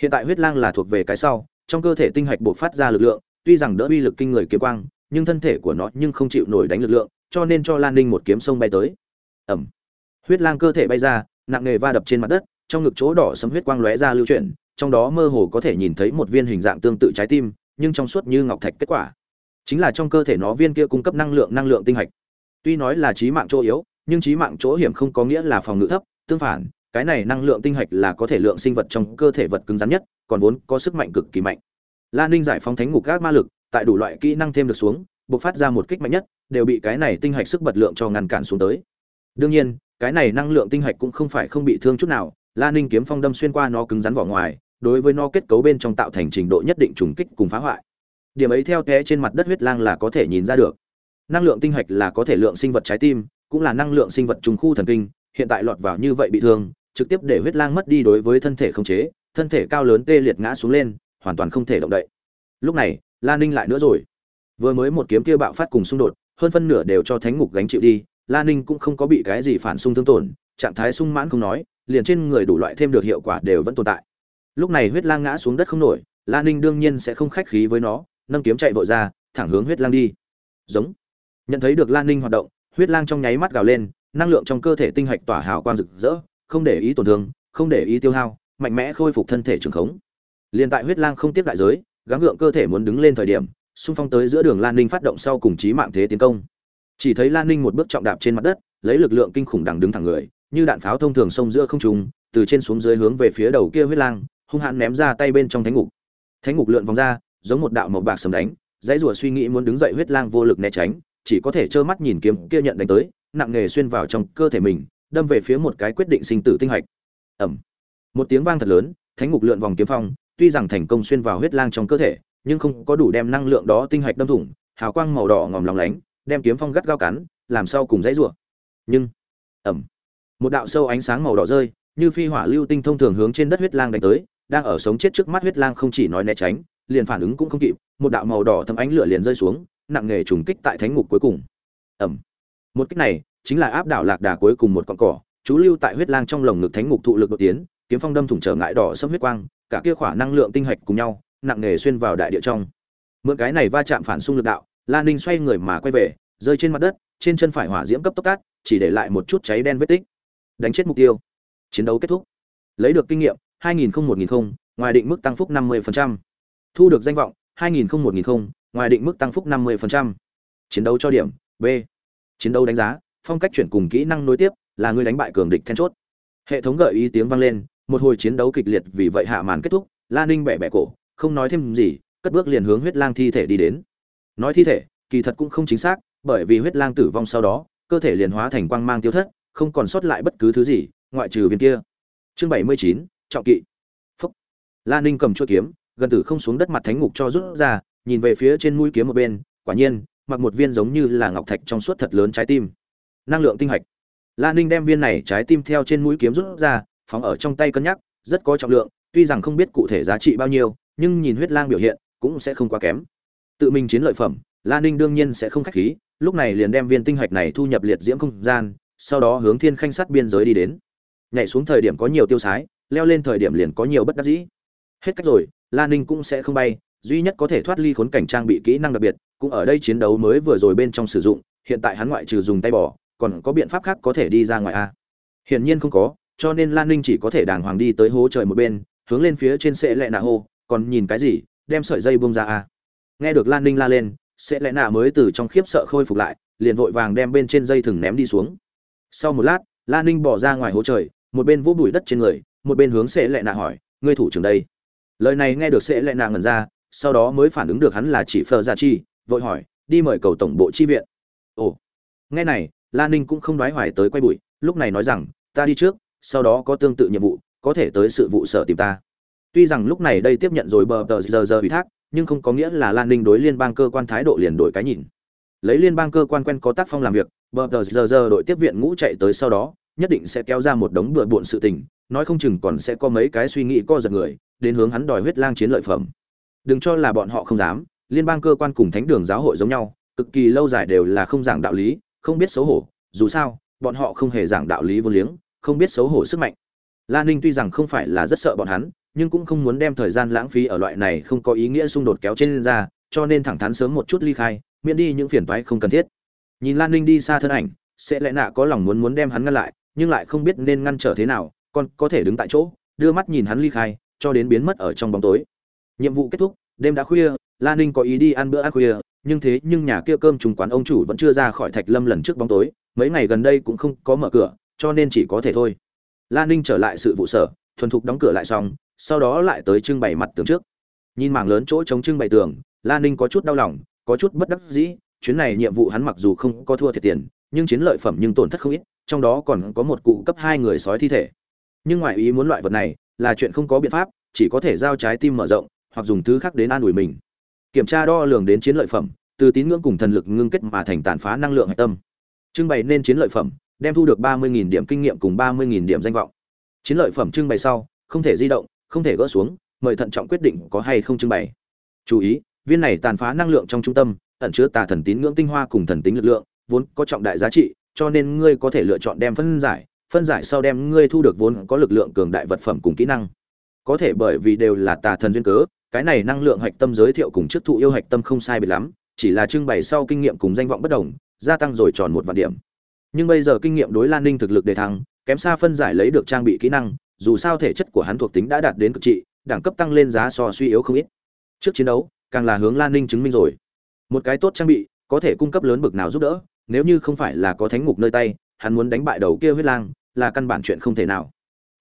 Hiện tại huyết lang là thuộc về cái sau, trong cơ thể tinh hạch bộc phát ra lực lượng, tuy rằng đỡ uy lực kinh người kiếm quang nhưng thân thể của nó nhưng không chịu nổi đánh lực lượng, cho nên cho lan ninh một kiếm sông bay tới. Ẩm huyết lang cơ thể bay ra, nặng nề va đập trên mặt đất, trong ngực chỗ đỏ sấm huyết quang lóe ra lưu chuyển, trong đó mơ hồ có thể nhìn thấy một viên hình dạng tương tự trái tim, nhưng trong suốt như ngọc thạch kết quả. Chính là trong cơ thể nó viên kia cung cấp năng lượng năng lượng tinh hạch. Tuy nói là trí mạng chỗ yếu, nhưng trí mạng chỗ hiểm không có nghĩa là phòng ngự thấp, tương phản, cái này năng lượng tinh hạch là có thể lượng sinh vật trong cơ thể vật cứng rắn nhất, còn vốn có sức mạnh cực kỳ mạnh. Lan ninh giải phóng thánh ngục các ma lực tại đủ loại kỹ năng thêm được xuống buộc phát ra một kích mạnh nhất, đều bị cái này tinh hạch sức bật lượng cho ngăn cản xuống tới. Đương nhiên, cái này năng lượng tinh hạch cũng không phải không bị thương chút nào lan ninh kiếm phong đâm xuyên qua nó cứng rắn vỏ ngoài, đối với nó kết cấu bên trong tạo thành trình độ nhất định trùng kích cùng phá hoại. Điểm ấy theo té trên mặt đất huyết lang là có thể nhìn ra được. Năng lượng tinh hạch là có thể lượng sinh vật trái tim, cũng là năng lượng sinh vật trùng khu thần kinh, hiện tại lọt vào như vậy bị thương, trực tiếp để huyết lang mất đi đối với thân thể không chế, thân thể cao lớn tê liệt ngã xuống lên, hoàn toàn không thể động đậy. Lúc này la ninh lại nữa rồi. Vừa mới một kiếm kia bạo phát cùng xung đột, hơn phân nửa đều cho thánh ngục gánh chịu đi, la ninh cũng không có bị cái gì phản xung thương tổn, trạng thái sung mãn không nói, liền trên người đủ loại thêm được hiệu quả đều vẫn tồn tại. Lúc này huyết lang ngã xuống đất không nổi, la ninh đương nhiên sẽ không khách khí với nó, nâng kiếm chạy vội ra, thẳng hướng huyết lang đi. Giống. Nhận thấy được lan ninh hoạt động, huyết lang trong nháy mắt gào lên, năng lượng trong cơ thể tinh hạch tỏa hào quang rực rỡ, không để ý tổn thương, không để ý tiêu hao, mạnh mẽ khôi phục thân thể trường khống. Liền tại huyết lang không tiếp đại giới gắng gượng cơ thể muốn đứng lên thời điểm, xung phong tới giữa đường lan ninh phát động sau cùng chí mạng thế tiến công. Chỉ thấy lan ninh một bước trọng đạp trên mặt đất, lấy lực lượng kinh khủng đằng đứng thẳng người, như đạn pháo thông thường xông giữa không trung, từ trên xuống dưới hướng về phía đầu kia huyết lang, hung hãn ném ra tay bên trong thánh ngục. Thánh ngục lượn vòng ra, giống một đạo màu bạc sầm đánh, dãy rùa suy nghĩ muốn đứng dậy huyết lang vô lực né tránh, chỉ có thể trơ mắt nhìn kiếm kia nhận đánh tới, nặng nghề xuyên vào trong cơ thể mình, đâm về phía một cái quyết định sinh tử tinh hạch. Ẩm một tiếng vang thật lớn, thánh ngục lượn vòng kiếm phong tuy rằng thành công xuyên vào huyết lang trong cơ thể, nhưng không có đủ đem năng lượng đó tinh hạch đâm thủng, hào quang màu đỏ ngòm lòng lánh, đem kiếm phong gắt gao cắn, làm sao cùng dãy rủa. Nhưng, ầm, một đạo sâu ánh sáng màu đỏ rơi, như phi hỏa lưu tinh thông thường hướng trên đất huyết lang đánh tới, đang ở sống chết trước mắt huyết lang không chỉ nói né tránh, liền phản ứng cũng không kịp, một đạo màu đỏ thâm ánh lửa liền rơi xuống, nặng nghề trùng kích tại thánh ngục cuối cùng. Ầm, một kích này chính là áp đảo lạc đà cuối cùng một con cỏ, chú lưu tại huyết lang trong lồng ngực thánh ngục thụ lực đột tiến, kiếm phong đâm thủng trở ngại đỏ sẫm huyết quang cả kia khỏa năng lượng tinh hạch cùng nhau, nặng nề xuyên vào đại địa trong. Mượn cái này va chạm phản xung lực đạo lan ninh xoay người mà quay về, rơi trên mặt đất, trên chân phải hỏa diễm cấp tốc tát chỉ để lại một chút cháy đen vết tích. Đánh chết mục tiêu. Chiến đấu kết thúc. Lấy được kinh nghiệm 2000 1000 ngoài định mức tăng phúc 50%. thu được danh vọng 2000 1000 ngoài định mức tăng phúc 50%. chiến đấu cho điểm, b. Chiến đấu đánh giá, phong cách chuyển cùng kỹ năng nối tiếp, là người đánh bại cường địch then chốt. Hệ thống gợi ý tiếng vang lên một hồi chiến đấu kịch liệt vì vậy hạ màn kết thúc, la ninh bẻ bẻ cổ, không nói thêm gì, cất bước liền hướng huyết lang thi thể đi đến. Nói thi thể, kỳ thật cũng không chính xác, bởi vì huyết lang tử vong sau đó, cơ thể liền hóa thành quang mang tiêu thất, không còn sót lại bất cứ thứ gì, ngoại trừ viên kia. Chương bảy mươi chín, trọng kỵ. Phúc. La ninh cầm chuỗi kiếm, gần tử không xuống đất mặt thánh ngục cho rút ra, nhìn về phía trên mũi kiếm một bên, quả nhiên, mặc một viên giống như là ngọc thạch trong suốt thật lớn trái tim. Năng lượng tinh hạch. La ninh đem viên này trái tim theo trên mũi kiếm rút ra phóng ở trong tay cân nhắc, rất có trọng lượng, tuy rằng không biết cụ thể giá trị bao nhiêu, nhưng nhìn huyết lang biểu hiện, cũng sẽ không quá kém. Tự mình chiến lợi phẩm, la ninh đương nhiên sẽ không khách khí, lúc này liền đem viên tinh hạch này thu nhập liệt diễm không gian, sau đó hướng thiên khanh sát biên giới đi đến. Nhảy xuống thời điểm có nhiều tiêu sái, leo lên thời điểm liền có nhiều bất đắc dĩ. Hết cách rồi, la ninh cũng sẽ không bay, duy nhất có thể thoát ly khốn cảnh trang bị kỹ năng đặc biệt, cũng ở đây chiến đấu mới vừa rồi bên trong sử dụng, hiện tại hắn ngoại trừ dùng tay bỏ còn có biện pháp khác có thể đi ra ngoài a. Hiển nhiên không có cho nên lan ninh chỉ có thể đàng hoàng đi tới hố trời một bên, hướng lên phía trên sẽ lẹ nạ hô, còn nhìn cái gì? Đem sợi dây bông ra à? nghe được lan ninh la lên sẽ lẹ nạ mới từ trong khiếp sợ khôi phục lại, liền vội vàng đem bên trên dây thừng ném đi xuống. Sau một lát lan ninh bỏ ra ngoài hố trời, một bên vỗ bụi đất trên người, một bên hướng sẽ lẹ nạ hỏi, ngươi thủ trưởng đây? Lời này nghe được sẽ lẹ nạ ngẩn ra, sau đó mới phản ứng được hắn là chỉ phờ gia chi, vội hỏi, đi mời cầu tổng bộ chi viện. Ồ. Nghe này Lan ninh cũng không đoái hoài tới quay bụi, lúc này nói rằng, ta đi trước sau đó có tương tự nhiệm vụ, có thể tới sự vụ sở tìm ta. Tuy rằng lúc này đây tiếp nhận rồi bờ tờ giờ giờ ủy thác, nhưng không có nghĩa là lan ninh đối liên bang cơ quan thái độ liền đổi cái nhìn. Lấy liên bang cơ quan quen có tác phong làm việc, bờ tờ giờ giờ đội tiếp viện ngũ chạy tới sau đó, nhất định sẽ kéo ra một đống bừa bộn sự tình, nói không chừng còn sẽ có mấy cái suy nghĩ co giật người, đến hướng hắn đòi huyết lang chiến lợi phẩm. Đừng cho là bọn họ không dám, liên bang cơ quan cùng thánh đường giáo hội giống nhau, cực kỳ lâu dài đều là không giảng đạo lý, không biết xấu hổ, dù sao, bọn họ không hề giảng đạo lý vô liếng không biết xấu hổ sức mạnh. La ninh tuy rằng không phải là rất sợ bọn hắn, nhưng cũng không muốn đem thời gian lãng phí ở loại này không có ý nghĩa xung đột kéo trên ra, cho nên thẳng thắn sớm một chút ly khai, miễn đi những phiền toái không cần thiết. Nhìn lan ninh đi xa thân ảnh, sẽ lẽ nạ có lòng muốn muốn đem hắn ngăn lại, nhưng lại không biết nên ngăn trở thế nào, còn có thể đứng tại chỗ, đưa mắt nhìn hắn ly khai, cho đến biến mất ở trong bóng tối. Nhiệm vụ kết thúc, đêm đã khuya Lan ninh có ý đi ăn bữa ăn khuya, nhưng thế nhưng nhà kia cơm trùng quán ông chủ vẫn chưa ra khỏi thạch lâm lần trước bóng tối, mấy ngày gần đây cũng không có mở cửa cho nên chỉ có thể thôi. La ninh trở lại sự vụ sở, thuần thục đóng cửa lại xong, sau đó lại tới trưng bày mặt tường trước. Nhìn mảng lớn chỗ chống trưng bày tường, la ninh có chút đau lòng, có chút bất đắc dĩ, chuyến này nhiệm vụ hắn mặc dù không có thua thiệt tiền, nhưng chiến lợi phẩm nhưng tổn thất không ít, trong đó còn có một cụ cấp hai người sói thi thể. Nhưng ngoài ý muốn loại vật này, là chuyện không có biện pháp, chỉ có thể giao trái tim mở rộng, hoặc dùng thứ khác đến an ủi mình. Kiểm tra đo lường đến chiến lợi phẩm, từ tín ngưỡng cùng thần lực ngưng kết mà thành tàn phá năng lượng hạch tâm. Trưng bày nên chiến lợi phẩm đem thu được ba mươi điểm kinh nghiệm cùng ba mươi điểm danh vọng. Chiến lợi phẩm trưng bày sau, không thể di động, không thể gỡ xuống, mời thận trọng quyết định có hay không trưng bày. Chú ý, viên này tàn phá năng lượng trong trung tâm, ẩn chứa tà thần tín ngưỡng tinh hoa cùng thần tính lực lượng, vốn có trọng đại giá trị, cho nên ngươi có thể lựa chọn đem phân giải phân giải sau đem ngươi thu được vốn có lực lượng cường đại vật phẩm cùng kỹ năng. Có thể bởi vì đều là tà thần duyên cớ, cái này năng lượng hạch tâm giới thiệu cùng trước thụ yêu hạch tâm không sai biệt lắm, chỉ là trưng bày sau kinh nghiệm cùng danh vọng bất đồng, gia tăng rồi tròn một vạn điểm nhưng bây giờ kinh nghiệm đối lan ninh thực lực đề thăng, kém xa phân giải lấy được trang bị kỹ năng, dù sao thể chất của hắn thuộc tính đã đạt đến cực trị, đẳng cấp tăng lên giá so suy yếu không ít. Trước chiến đấu, càng là hướng lan ninh chứng minh rồi. Một cái tốt trang bị, có thể cung cấp lớn bực nào giúp đỡ, nếu như không phải là có thánh ngục nơi tay, hắn muốn đánh bại đầu kia huyết lang, là căn bản chuyện không thể nào.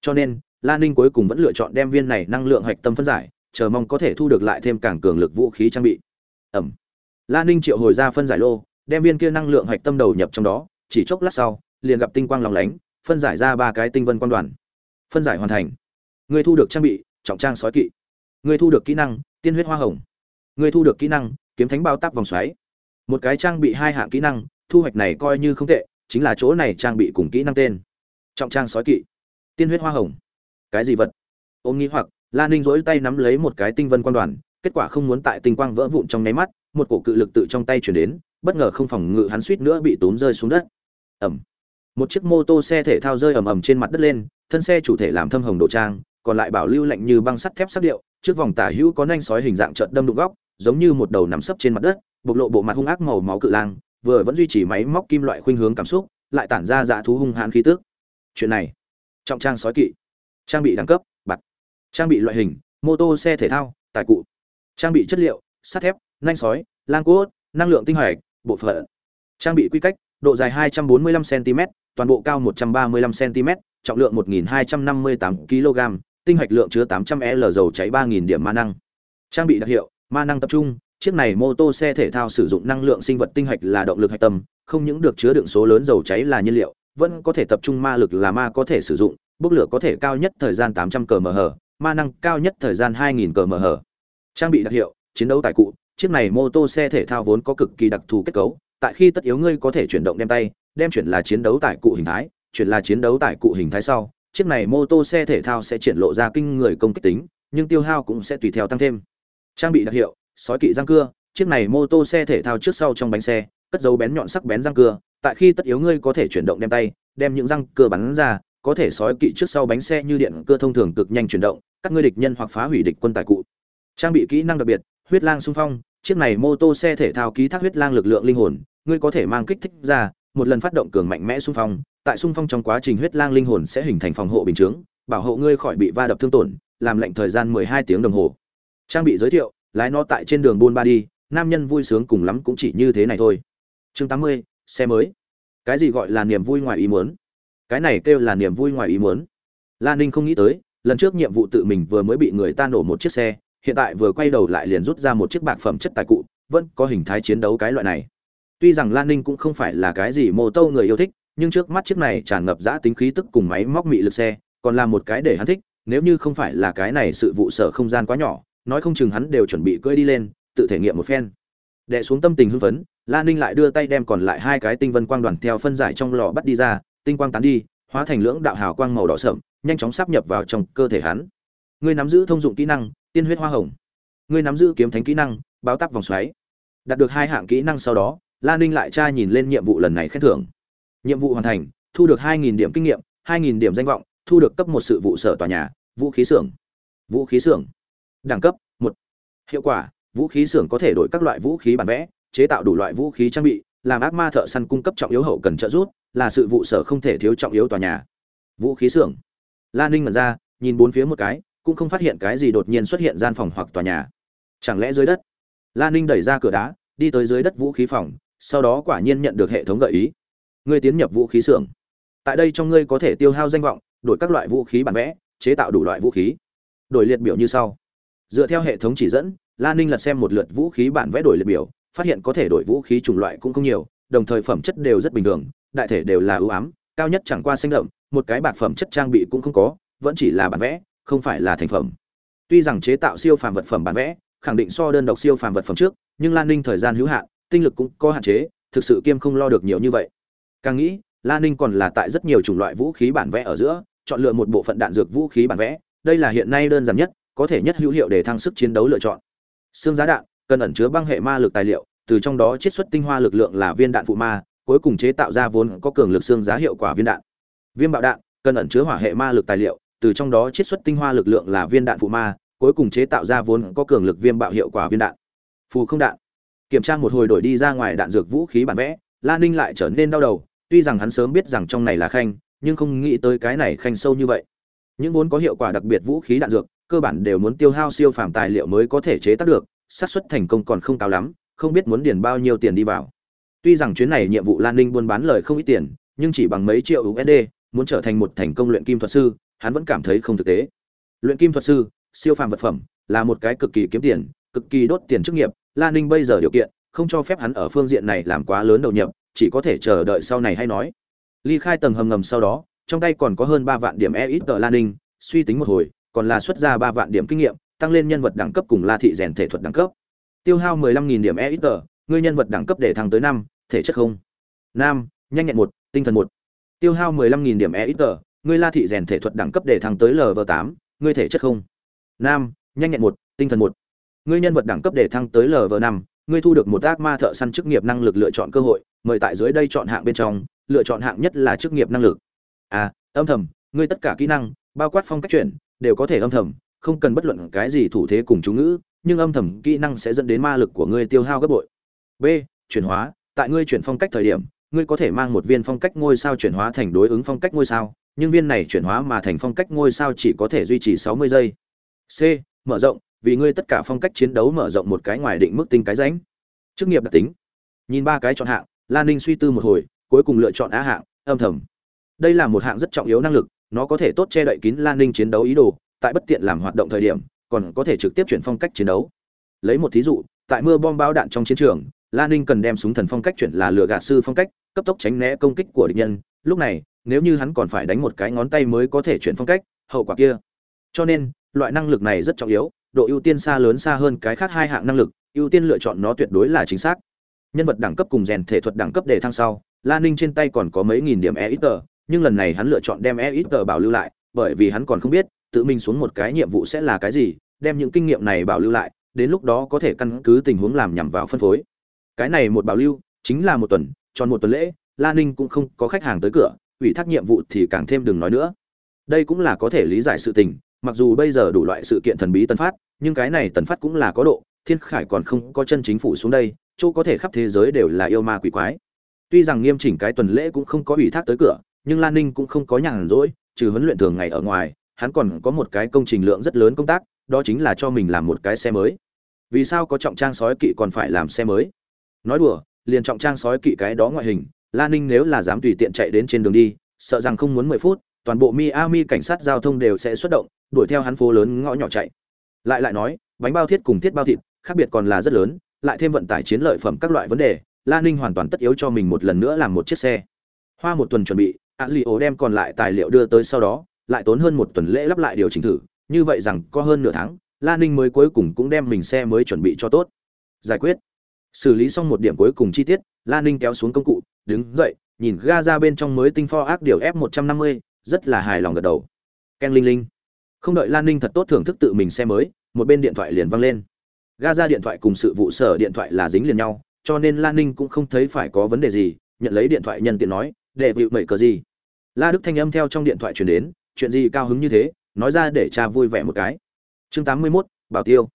Cho nên, lan ninh cuối cùng vẫn lựa chọn đem viên này năng lượng hạch tâm phân giải, chờ mong có thể thu được lại thêm càng cường lực vũ khí trang bị. Ẩm. Lan ninh triệu hồi ra phân giải lô, đem viên kia năng lượng hạch tâm đầu nhập trong đó chỉ chốc lát sau, liền gặp tinh quang lòng lánh, phân giải ra ba cái tinh vân quan đoàn. Phân giải hoàn thành. Người thu được trang bị, trọng trang sói kỵ. Người thu được kỹ năng, tiên huyết hoa hồng. Người thu được kỹ năng, kiếm thánh bao tắp vòng xoáy. Một cái trang bị hai hạng kỹ năng, thu hoạch này coi như không tệ, chính là chỗ này trang bị cùng kỹ năng tên. Trọng trang sói kỵ. Tiên huyết hoa hồng. Cái gì vật? Ôm nghĩ hoặc lan ninh rỗi tay nắm lấy một cái tinh vân quan đoàn, kết quả không muốn tại tinh quang vỡ vụn trong nháy mắt, một cổ cự lực tự trong tay chuyển đến, bất ngờ không phòng ngự hắn suýt nữa bị tốn rơi xuống đất ẩm. Một chiếc mô tô xe thể thao rơi ầm ầm trên mặt đất lên, thân xe chủ thể làm thâm hồng đồ trang, còn lại bảo lưu lạnh như băng sắt thép sắc điệu, trước vòng tả hữu có nanh sói hình dạng trợt đâm đụng góc, giống như một đầu nằm sấp trên mặt đất, bộc lộ bộ mặt hung ác màu máu cự lang, vừa vẫn duy trì máy móc kim loại khuynh hướng cảm xúc, lại tản ra dạ thú hung hãn khí tức. Chuyện này trọng trang sói kỵ, trang bị đẳng cấp, bạc. Trang bị loại hình, mô tô xe thể thao, tài cụ. Trang bị chất liệu, sắt thép, nanh sói, lang cốt, năng lượng tinh hoạch, bộ phận. Trang bị quy cách độ dài 245 cm, toàn bộ cao 135 cm, trọng lượng 1258 kg, tinh hoạch lượng chứa 800 l dầu cháy 3000 điểm ma năng. Trang bị đặc hiệu, ma năng tập trung, chiếc này mô tô xe thể thao sử dụng năng lượng sinh vật tinh hạch là động lực hạch tâm, không những được chứa đựng số lớn dầu cháy là nhiên liệu, vẫn có thể tập trung ma lực là ma có thể sử dụng, bốc lửa có thể cao nhất thời gian 800 cờ mh ma năng cao nhất thời gian 2000 cờ mh trang bị đặc hiệu, chiến đấu tài cụ, chiếc này mô tô xe thể thao vốn có cực kỳ đặc thù kết cấu tại khi tất yếu ngươi có thể chuyển động đem tay, đem chuyển là chiến đấu tại cụ hình thái, chuyển là chiến đấu tại cụ hình thái sau, chiếc này mô tô xe thể thao sẽ triển lộ ra kinh người công kích tính, nhưng tiêu hao cũng sẽ tùy theo tăng thêm. Trang bị đặc hiệu, sói kỵ răng cưa, chiếc này mô tô xe thể thao trước sau trong bánh xe, cất dấu bén nhọn sắc bén răng cưa, tại khi tất yếu ngươi có thể chuyển động đem tay, đem những răng cưa bắn ra, có thể sói kỵ trước sau bánh xe như điện cưa thông thường cực nhanh chuyển động, các ngươi địch nhân hoặc phá hủy địch quân tài cụ. Trang bị kỹ năng đặc biệt, huyết lang xung phong chiếc này mô tô xe thể thao ký thác huyết lang lực lượng linh hồn ngươi có thể mang kích thích ra một lần phát động cường mạnh mẽ xung phong tại xung phong trong quá trình huyết lang linh hồn sẽ hình thành phòng hộ bình chướng bảo hộ ngươi khỏi bị va đập thương tổn làm lệnh thời gian 12 tiếng đồng hồ. Trang bị giới thiệu lái nó tại trên đường buôn ba đi nam nhân vui sướng cùng lắm cũng chỉ như thế này thôi. Chương 80, xe mới. Cái gì gọi là niềm vui ngoài ý muốn? Cái này kêu là niềm vui ngoài ý muốn. Lan ninh không nghĩ tới lần trước nhiệm vụ tự mình vừa mới bị người ta nổ một chiếc xe hiện tại vừa quay đầu lại liền rút ra một chiếc bạc phẩm chất tài cụ, vẫn có hình thái chiến đấu cái loại này. Tuy rằng lan ninh cũng không phải là cái gì mô tô người yêu thích, nhưng trước mắt chiếc này tràn ngập giã tính khí tức cùng máy móc mị lực xe, còn là một cái để hắn thích, nếu như không phải là cái này sự vụ sở không gian quá nhỏ, nói không chừng hắn đều chuẩn bị cưỡi đi lên, tự thể nghiệm một phen. Đệ xuống tâm tình hưng phấn, lan ninh lại đưa tay đem còn lại hai cái tinh vân quang đoàn theo phân giải trong lò bắt đi ra, tinh quang tán đi, hóa thành lưỡng đạo hào quang màu đỏ sậm, nhanh chóng sắp nhập vào trong cơ thể hắn ngươi nắm giữ thông dụng kỹ năng, tiên huyết hoa hồng. Ngươi nắm giữ kiếm thánh kỹ năng, báo tắp vòng xoáy. Đạt được hai hạng kỹ năng sau đó lan ninh lại tra nhìn lên nhiệm vụ lần này khen thưởng. Nhiệm vụ hoàn thành, thu được hai điểm kinh nghiệm, hai điểm danh vọng, thu được cấp một sự vụ sở tòa nhà, vũ khí xưởng. Vũ khí xưởng. Đẳng cấp, một. Hiệu quả, vũ khí xưởng có thể đổi các loại vũ khí bản vẽ, chế tạo đủ loại vũ khí trang bị, làm ác ma thợ săn cung cấp trọng yếu hậu cần trợ giúp, là sự vụ sở không thể thiếu trọng yếu tòa nhà. Vũ khí xưởng. Lan ninh mật ra, nhìn bốn phía một cái cũng không phát hiện cái gì đột nhiên xuất hiện gian phòng hoặc tòa nhà. Chẳng lẽ dưới đất? Lan ninh đẩy ra cửa đá, đi tới dưới đất vũ khí phòng, sau đó quả nhiên nhận được hệ thống gợi ý. Ngươi tiến nhập vũ khí xưởng. Tại đây trong ngươi có thể tiêu hao danh vọng, đổi các loại vũ khí bản vẽ, chế tạo đủ loại vũ khí. Đổi liệt biểu như sau. Dựa theo hệ thống chỉ dẫn lan ninh lật xem một lượt vũ khí bản vẽ đổi liệt biểu, phát hiện có thể đổi vũ khí chủng loại cũng không nhiều, đồng thời phẩm chất đều rất bình thường, đại thể đều là ưu ám, cao nhất chẳng qua xanh đậm, một cái bạc phẩm chất trang bị cũng không có, vẫn chỉ là bản vẽ không phải là thành phẩm. Tuy rằng chế tạo siêu phàm vật phẩm bản vẽ, khẳng định so đơn độc siêu phàm vật phẩm trước, nhưng lan ninh thời gian hữu hạn, tinh lực cũng có hạn chế, thực sự kiêm không lo được nhiều như vậy. Càng nghĩ, lan ninh còn là tại rất nhiều chủng loại vũ khí bản vẽ ở giữa, chọn lựa một bộ phận đạn dược vũ khí bản vẽ, đây là hiện nay đơn giản nhất, có thể nhất hữu hiệu để thăng sức chiến đấu lựa chọn. Xương giá đạn, cần ẩn chứa băng hệ ma lực tài liệu, từ trong đó chiết xuất tinh hoa lực lượng là viên đạn phụ ma, cuối cùng chế tạo ra vốn có cường lực xương giá hiệu quả viên đạn. Viêm bạo đạn, cần ẩn chứa hỏa hệ ma lực tài liệu từ trong đó chiết xuất tinh hoa lực lượng là viên đạn phụ ma, cuối cùng chế tạo ra vốn có cường lực viêm bạo hiệu quả viên đạn. Phù không đạn. Kiểm tra một hồi đổi đi ra ngoài đạn dược vũ khí bản vẽ lan ninh lại trở nên đau đầu, tuy rằng hắn sớm biết rằng trong này là khanh, nhưng không nghĩ tới cái này khanh sâu như vậy. Những vốn có hiệu quả đặc biệt vũ khí đạn dược, cơ bản đều muốn tiêu hao siêu phàm tài liệu mới có thể chế tác được, xác suất thành công còn không cao lắm, không biết muốn điền bao nhiêu tiền đi vào. Tuy rằng chuyến này nhiệm vụ lan ninh buôn bán lời không ít tiền, nhưng chỉ bằng mấy triệu usd muốn trở thành một thành công luyện kim thuật sư hắn vẫn cảm thấy không thực tế. Luyện kim thuật sư, siêu phàm vật phẩm, là một cái cực kỳ kiếm tiền, cực kỳ đốt tiền chức nghiệp. Lan ninh bây giờ điều kiện, không cho phép hắn ở phương diện này làm quá lớn đầu nhập, chỉ có thể chờ đợi sau này hay nói. Ly khai tầng hầm ngầm sau đó, trong tay còn có hơn ba vạn điểm e ít tờ lan ninh, suy tính một hồi, còn là xuất ra ba vạn điểm kinh nghiệm, tăng lên nhân vật đẳng cấp cùng la thị rèn thể thuật đẳng cấp. Tiêu hao mười lăm nghìn điểm e ít tờ ngươi nhân vật đẳng cấp để thăng tới năm, thể chất không? Nam, nhanh nhẹn một, tinh thần một. Tiêu hao mười lăm nghìn điểm e ít tờ ngươi la thị rèn thể thuật đẳng cấp để thăng tới Lv8, ngươi thể chất không? Nam nhanh nhẹn một tinh thần một. Ngươi nhân vật đẳng cấp để thăng tới Lv5, ngươi thu được một ác ma thợ săn chức nghiệp năng lực lựa chọn cơ hội mời tại dưới đây chọn hạng bên trong lựa chọn hạng nhất là chức nghiệp năng lực. À, âm thầm ngươi tất cả kỹ năng bao quát phong cách chuyển đều có thể âm thầm không cần bất luận cái gì thủ thế cùng chú ngữ nhưng âm thầm kỹ năng sẽ dẫn đến ma lực của ngươi tiêu hao gấp bội. B chuyển hóa tại ngươi chuyển phong cách thời điểm ngươi có thể mang một viên phong cách ngôi sao chuyển hóa thành đối ứng phong cách ngôi sao nhưng viên này chuyển hóa mà thành phong cách ngôi sao chỉ có thể duy trì 60 giây. C, mở rộng, vì ngươi tất cả phong cách chiến đấu mở rộng một cái ngoài định mức tinh cái rãnh. Chức nghiệp đặc tính. Nhìn ba cái chọn hạng, lan ninh suy tư một hồi, cuối cùng lựa chọn A hạng, âm thầm. Đây là một hạng rất trọng yếu năng lực, nó có thể tốt che đậy kín lan ninh chiến đấu ý đồ, tại bất tiện làm hoạt động thời điểm, còn có thể trực tiếp chuyển phong cách chiến đấu. Lấy một thí dụ, tại mưa bom báo đạn trong chiến trường, lan ninh cần đem súng thần phong cách chuyển là lửa gạt sư phong cách, cấp tốc tránh né công kích của địch nhân. Lúc này nếu như hắn còn phải đánh một cái ngón tay mới có thể chuyển phong cách, hậu quả kia. Cho nên, loại năng lực này rất trọng yếu, độ ưu tiên xa lớn xa hơn cái khác hai hạng năng lực, ưu tiên lựa chọn nó tuyệt đối là chính xác. Nhân vật đẳng cấp cùng rèn thể thuật đẳng cấp để thăng sau lan ninh trên tay còn có mấy nghìn điểm e nhưng lần này hắn lựa chọn đem e bảo lưu lại, bởi vì hắn còn không biết, tự mình xuống một cái nhiệm vụ sẽ là cái gì, đem những kinh nghiệm này bảo lưu lại, đến lúc đó có thể căn cứ tình huống làm nhằm vào phân phối. Cái này một bảo lưu, chính là một tuần, tròn một tuần lễ lan ninh cũng không có khách hàng tới cửa ủy thác nhiệm vụ thì càng thêm đừng nói nữa. Đây cũng là có thể lý giải sự tình, mặc dù bây giờ đủ loại sự kiện thần bí tần phát, nhưng cái này tần phát cũng là có độ, thiên khải còn không có chân chính phủ xuống đây, chỗ có thể khắp thế giới đều là yêu ma quỷ quái. Tuy rằng nghiêm chỉnh cái tuần lễ cũng không có ủy thác tới cửa, nhưng lan ninh cũng không có nhàn rỗi, trừ huấn luyện thường ngày ở ngoài, hắn còn có một cái công trình lượng rất lớn công tác, đó chính là cho mình làm một cái xe mới. Vì sao có trọng trang sói kỵ còn phải làm xe mới? Nói đùa, liền trọng trang sói kỵ cái đó ngoại hình lan ninh nếu là dám tùy tiện chạy đến trên đường đi, sợ rằng không muốn mười phút, toàn bộ miami cảnh sát giao thông đều sẽ xuất động, đuổi theo hắn phố lớn ngõ nhỏ chạy. Lại lại nói, bánh bao thiết cùng thiết bao thịt, khác biệt còn là rất lớn, lại thêm vận tải chiến lợi phẩm các loại vấn đề lan ninh hoàn toàn tất yếu cho mình một lần nữa làm một chiếc xe. Hoa một tuần chuẩn bị, Alio đem còn lại tài liệu đưa tới sau đó, lại tốn hơn một tuần lễ lắp lại điều chỉnh thử, như vậy rằng có hơn nửa tháng lan ninh mới cuối cùng cũng đem mình xe mới chuẩn bị cho tốt. Giải quyết xử lý xong một điểm cuối cùng chi tiết lan ninh kéo xuống công cụ đứng dậy nhìn ga ra bên trong mới tinh pho ác điều f một trăm năm mươi rất là hài lòng gật đầu. Ken linh linh. Không đợi lan ninh thật tốt thưởng thức tự mình xe mới một bên điện thoại liền văng lên. Ga ra điện thoại cùng sự vụ sở điện thoại là dính liền nhau cho nên lan ninh cũng không thấy phải có vấn đề gì nhận lấy điện thoại nhân tiện nói để vịu mẩy cờ gì? La đức thanh âm theo trong điện thoại truyền đến chuyện gì cao hứng như thế nói ra để cha vui vẻ một cái. Chương tám mươi 81, bảo tiêu.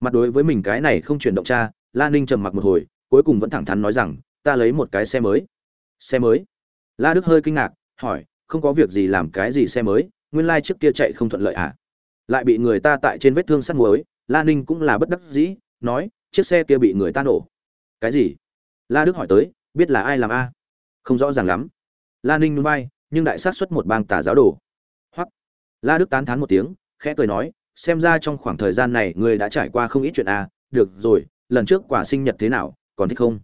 Mặt đối với mình cái này không chuyển động cha la ninh trầm mặc một hồi, cuối cùng vẫn thẳng thắn nói rằng, ta lấy một cái xe mới. Xe mới? La đức hơi kinh ngạc, hỏi, không có việc gì làm cái gì xe mới? Nguyên lai trước kia chạy không thuận lợi à? Lại bị người ta tại trên vết thương sắt muối, la ninh cũng là bất đắc dĩ, nói, chiếc xe kia bị người ta nổ. Cái gì? La đức hỏi tới, biết là ai làm a? Không rõ ràng lắm. La ninh núi bay nhưng đại sát xuất một bang tà giáo đồ. Hoặc la đức tán thán một tiếng, khẽ cười nói, xem ra trong khoảng thời gian này người đã trải qua không ít chuyện a được rồi lần trước quả sinh nhật thế nào, còn thích không?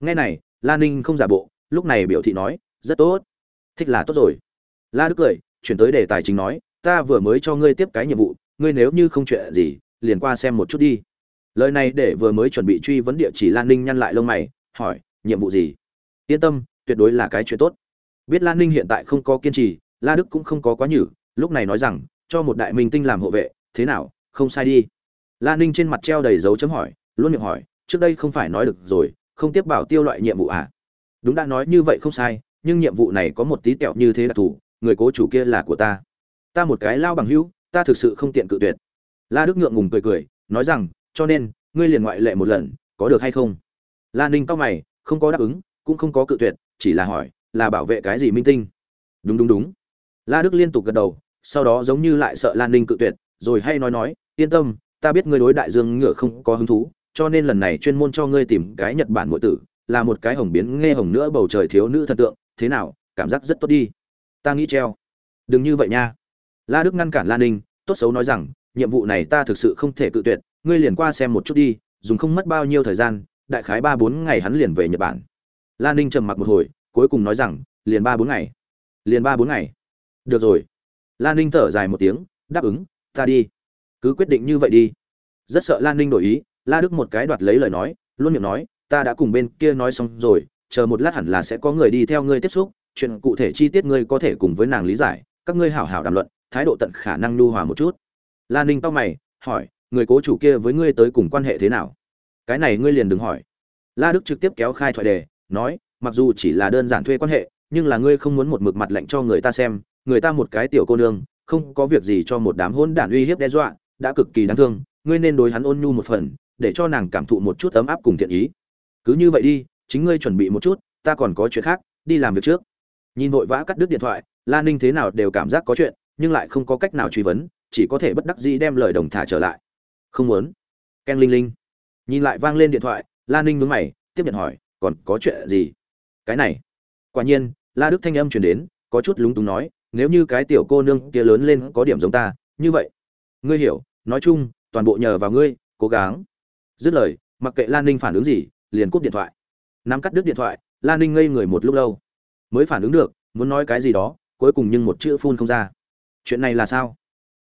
Nghe này, la ninh không giả bộ, lúc này biểu thị nói, rất tốt. Thích là tốt rồi. La đức cười, chuyển tới đề tài chính nói, ta vừa mới cho ngươi tiếp cái nhiệm vụ, ngươi nếu như không chuyện gì, liền qua xem một chút đi. Lời này để vừa mới chuẩn bị truy vấn địa chỉ lan ninh nhăn lại lông mày, hỏi, nhiệm vụ gì? Yên tâm, tuyệt đối là cái chuyện tốt. Biết lan ninh hiện tại không có kiên trì, la đức cũng không có quá nhử, lúc này nói rằng, cho một đại minh tinh làm hộ vệ, thế nào, không sai đi. La ninh trên mặt treo đầy dấu chấm hỏi luôn miệng hỏi, trước đây không phải nói được rồi, không tiếp bảo tiêu loại nhiệm vụ à? Đúng đã nói như vậy không sai, nhưng nhiệm vụ này có một tí tẹo như thế đặc thù người cố chủ kia là của ta. Ta một cái lao bằng hữu, ta thực sự không tiện cự tuyệt. La đức ngượng ngùng cười cười, nói rằng, cho nên, ngươi liền ngoại lệ một lần, có được hay không? La ninh cao mày, không có đáp ứng, cũng không có cự tuyệt, chỉ là hỏi, là bảo vệ cái gì minh tinh? Đúng đúng đúng. La đức liên tục gật đầu, sau đó giống như lại sợ lan ninh cự tuyệt, rồi hay nói nói, yên tâm, ta biết ngươi đối đại dương ngựa không có hứng thú cho nên lần này chuyên môn cho ngươi tìm cái nhật bản muội tử, là một cái hồng biến nghe hồng nữa bầu trời thiếu nữ thần tượng, thế nào, cảm giác rất tốt đi. Ta nghĩ treo. Đừng như vậy nha. La đức ngăn cản lan ninh, tốt xấu nói rằng, nhiệm vụ này ta thực sự không thể cự tuyệt, ngươi liền qua xem một chút đi, dùng không mất bao nhiêu thời gian, đại khái ba bốn ngày hắn liền về nhật bản. Lan ninh trầm mặc một hồi, cuối cùng nói rằng, liền ba bốn ngày. Liền ba bốn ngày. Được rồi. Lan ninh thở dài một tiếng, đáp ứng, ta đi. Cứ quyết định như vậy đi. Rất sợ lan ninh đổi ý la đức một cái đoạt lấy lời nói, luôn miệng nói, ta đã cùng bên kia nói xong rồi, chờ một lát hẳn là sẽ có người đi theo ngươi tiếp xúc, chuyện cụ thể chi tiết ngươi có thể cùng với nàng lý giải, các ngươi hảo hảo đàm luận, thái độ tận khả năng nhu hòa một chút. Lan ninh cau mày, hỏi, người cố chủ kia với ngươi tới cùng quan hệ thế nào? Cái này ngươi liền đừng hỏi. La đức trực tiếp kéo khai thoại đề, nói, mặc dù chỉ là đơn giản thuê quan hệ, nhưng là ngươi không muốn một mực mặt lạnh cho người ta xem, người ta một cái tiểu cô nương, không có việc gì cho một đám hỗn đản uy hiếp đe dọa, đã cực kỳ đáng thương, ngươi nên đối hắn ôn nhu một phần để cho nàng cảm thụ một chút ấm áp cùng thiện ý. Cứ như vậy đi, chính ngươi chuẩn bị một chút, ta còn có chuyện khác, đi làm việc trước. Nhìn vội vã cắt đứt điện thoại Lan ninh thế nào đều cảm giác có chuyện, nhưng lại không có cách nào truy vấn, chỉ có thể bất đắc dĩ đem lời đồng thả trở lại. Không muốn. Keng linh linh. Nhìn lại vang lên điện thoại Lan ninh nhướng mày, tiếp nhận hỏi, còn có chuyện gì? Cái này. Quả nhiên, la đức thanh âm truyền đến, có chút lúng túng nói, nếu như cái tiểu cô nương kia lớn lên có điểm giống ta, như vậy. Ngươi hiểu, nói chung, toàn bộ nhờ vào ngươi, cố gắng dứt lời, mặc kệ lan ninh phản ứng gì, liền cúp điện thoại. Nắm cắt đứt điện thoại, lan ninh ngây người một lúc lâu. Mới phản ứng được, muốn nói cái gì đó, cuối cùng nhưng một chữ phun không ra. Chuyện này là sao?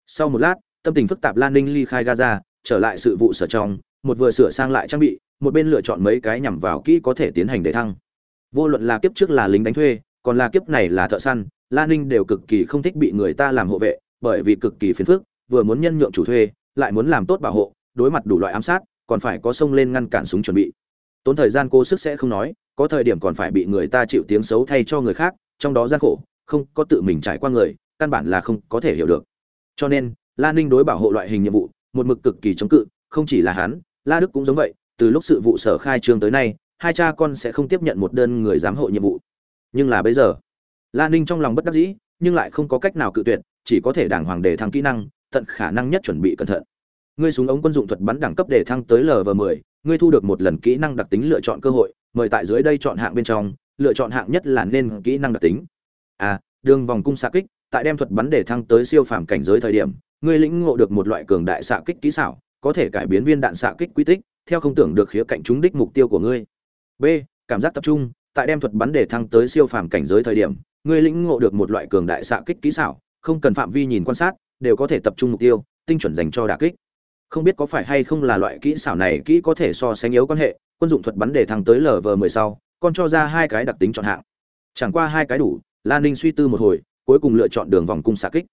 Sau một lát, tâm tình phức tạp lan ninh ly khai gaza, trở lại sự vụ sở trong, một vừa sửa sang lại trang bị, một bên lựa chọn mấy cái nhằm vào kỹ có thể tiến hành để thăng. Vô luận là kiếp trước là lính đánh thuê, còn là kiếp này là thợ săn, lan ninh đều cực kỳ không thích bị người ta làm hộ vệ, bởi vì cực kỳ phiền phức, vừa muốn nhân nhượng chủ thuê, lại muốn làm tốt bảo hộ, đối mặt đủ loại ám sát còn phải có sông lên ngăn cản súng chuẩn bị. Tốn thời gian cố sức sẽ không nói, có thời điểm còn phải bị người ta chịu tiếng xấu thay cho người khác, trong đó gian khổ, không có tự mình trải qua người, căn bản là không có thể hiểu được. Cho nên, la ninh đối bảo hộ loại hình nhiệm vụ, một mực cực kỳ chống cự, không chỉ là hắn, la đức cũng giống vậy, từ lúc sự vụ sở khai trương tới nay, hai cha con sẽ không tiếp nhận một đơn người giám hộ nhiệm vụ. Nhưng là bây giờ, la ninh trong lòng bất đắc dĩ, nhưng lại không có cách nào cự tuyệt, chỉ có thể đàng hoàng đề thăng kỹ năng, tận khả năng nhất chuẩn bị cẩn thận ngươi súng ống quân dụng thuật bắn đẳng cấp để thăng tới lv 10 ngươi thu được một lần kỹ năng đặc tính lựa chọn cơ hội, mời tại dưới đây chọn hạng bên trong, lựa chọn hạng nhất là nên kỹ năng đặc tính. A đường vòng cung xạ kích, tại đem thuật bắn để thăng tới siêu phàm cảnh giới thời điểm, ngươi lĩnh ngộ được một loại cường đại xạ kích kỹ xảo, có thể cải biến viên đạn xạ kích quy tích, theo không tưởng được khía cạnh trúng đích mục tiêu của ngươi. B, cảm giác tập trung, tại đem thuật bắn để thăng tới siêu phàm cảnh giới thời điểm, ngươi lĩnh ngộ được một loại cường đại xạ kích kỹ xảo, không cần phạm vi nhìn quan sát, đều có thể tập trung mục tiêu, tinh chuẩn dành cho đả kích không biết có phải hay không là loại kỹ xảo này kỹ có thể so sánh yếu quan hệ, quân dụng thuật bắn để thăng tới lv 10 sau, còn cho ra hai cái đặc tính chọn hạng. Chẳng qua hai cái đủ, lan ninh suy tư một hồi, cuối cùng lựa chọn đường vòng cung xạ kích.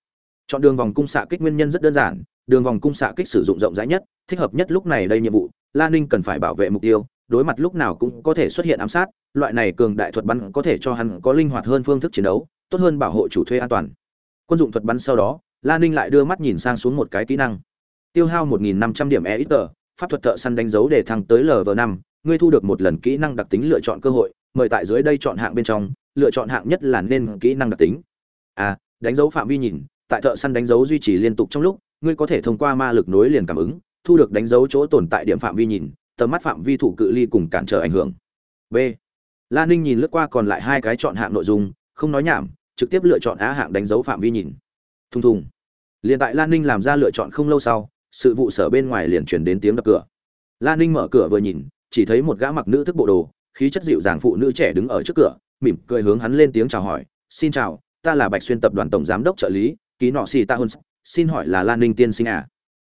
Chọn đường vòng cung xạ kích nguyên nhân rất đơn giản, đường vòng cung xạ kích sử dụng rộng rãi nhất, thích hợp nhất lúc này đây nhiệm vụ, lan ninh cần phải bảo vệ mục tiêu, đối mặt lúc nào cũng có thể xuất hiện ám sát, loại này cường đại thuật bắn có thể cho hắn có linh hoạt hơn phương thức chiến đấu, tốt hơn bảo hộ chủ thuê an toàn. Quân dụng thuật bắn sau đó, lan ninh lại đưa mắt nhìn sang xuống một cái kỹ năng tiêu hao 1.500 điểm e ít tờ pháp thuật thợ săn đánh dấu để thăng tới lv 5 ngươi thu được một lần kỹ năng đặc tính lựa chọn cơ hội, mời tại dưới đây chọn hạng bên trong, lựa chọn hạng nhất là nên kỹ năng đặc tính. A đánh dấu phạm vi nhìn, tại thợ săn đánh dấu duy trì liên tục trong lúc, ngươi có thể thông qua ma lực nối liền cảm ứng, thu được đánh dấu chỗ tồn tại điểm phạm vi nhìn, tầm mắt phạm vi thủ cự ly cùng cản trở ảnh hưởng. B. Lan ninh nhìn lướt qua còn lại hai cái chọn hạng nội dung, không nói nhảm, trực tiếp lựa chọn á hạng đánh dấu phạm vi nhìn. Thùng thùng. Liền tại lan ninh làm ra lựa chọn không lâu sau sự vụ sở bên ngoài liền truyền đến tiếng đập cửa. Lan ninh mở cửa vừa nhìn, chỉ thấy một gã mặc nữ thức bộ đồ, khí chất dịu dàng phụ nữ trẻ đứng ở trước cửa, mỉm cười hướng hắn lên tiếng chào hỏi, xin chào, ta là bạch xuyên tập đoàn tổng giám đốc trợ lý, ký nọ xì ta hôn xin hỏi là lan ninh tiên sinh à?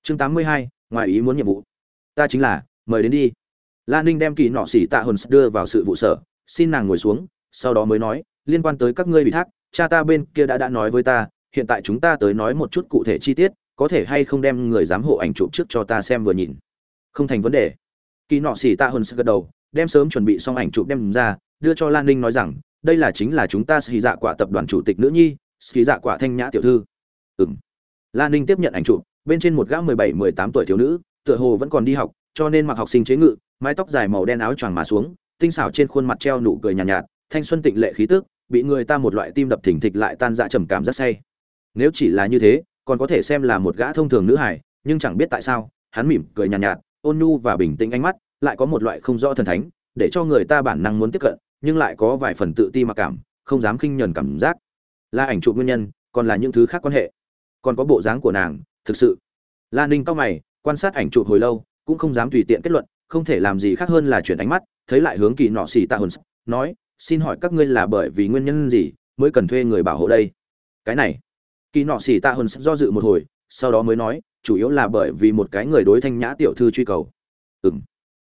Chương tám mươi hai, ngoài ý muốn nhiệm vụ. Ta chính là, mời đến đi. Lan ninh đem kỳ nọ xì tạ hôn đưa vào sự vụ sở, xin nàng ngồi xuống, sau đó mới nói, liên quan tới các ngươi ủy thác, cha ta bên kia đã đã nói với ta, hiện tại chúng ta tới nói một chút cụ thể chi tiết có thể hay không đem người giám hộ ảnh chụp trước cho ta xem vừa nhìn. Không thành vấn đề. Kỳ nọ xì tạ hôn gật đầu đem sớm chuẩn bị xong ảnh chụp đem ra đưa cho lan ninh nói rằng đây là chính là chúng ta xì dạ quả tập đoàn chủ tịch nữ nhi xì dạ quả thanh nhã tiểu thư. Ừng lan ninh tiếp nhận ảnh chụp bên trên một gã mười bảy mười tám tuổi thiếu nữ tựa hồ vẫn còn đi học cho nên mặc học sinh chế ngự mái tóc dài màu đen áo choàng mà xuống tinh xảo trên khuôn mặt treo nụ cười nhàn nhạt, nhạt thanh xuân tịnh lệ khí tức bị người ta một loại tim đập thình thịch lại tan dạ trầm cảm rất say. Nếu chỉ là như thế còn có thể xem là một gã thông thường nữ hải nhưng chẳng biết tại sao hắn mỉm cười nhàn nhạt, nhạt ôn nhu và bình tĩnh ánh mắt lại có một loại không rõ thần thánh để cho người ta bản năng muốn tiếp cận nhưng lại có vài phần tự ti mặc cảm không dám khinh nhẫn cảm giác. Là ảnh chụp nguyên nhân còn là những thứ khác quan hệ. Còn có bộ dáng của nàng thực sự. La ninh cao mày quan sát ảnh chụp hồi lâu cũng không dám tùy tiện kết luận không thể làm gì khác hơn là chuyển ánh mắt thấy lại hướng kỳ nọ xì tạ hồn nói xin hỏi các ngươi là bởi vì nguyên nhân gì mới cần thuê người bảo hộ đây? Cái này kỳ nọ xì tạ hồn do dự một hồi, sau đó mới nói, chủ yếu là bởi vì một cái người đối thanh nhã tiểu thư truy cầu. Ừ m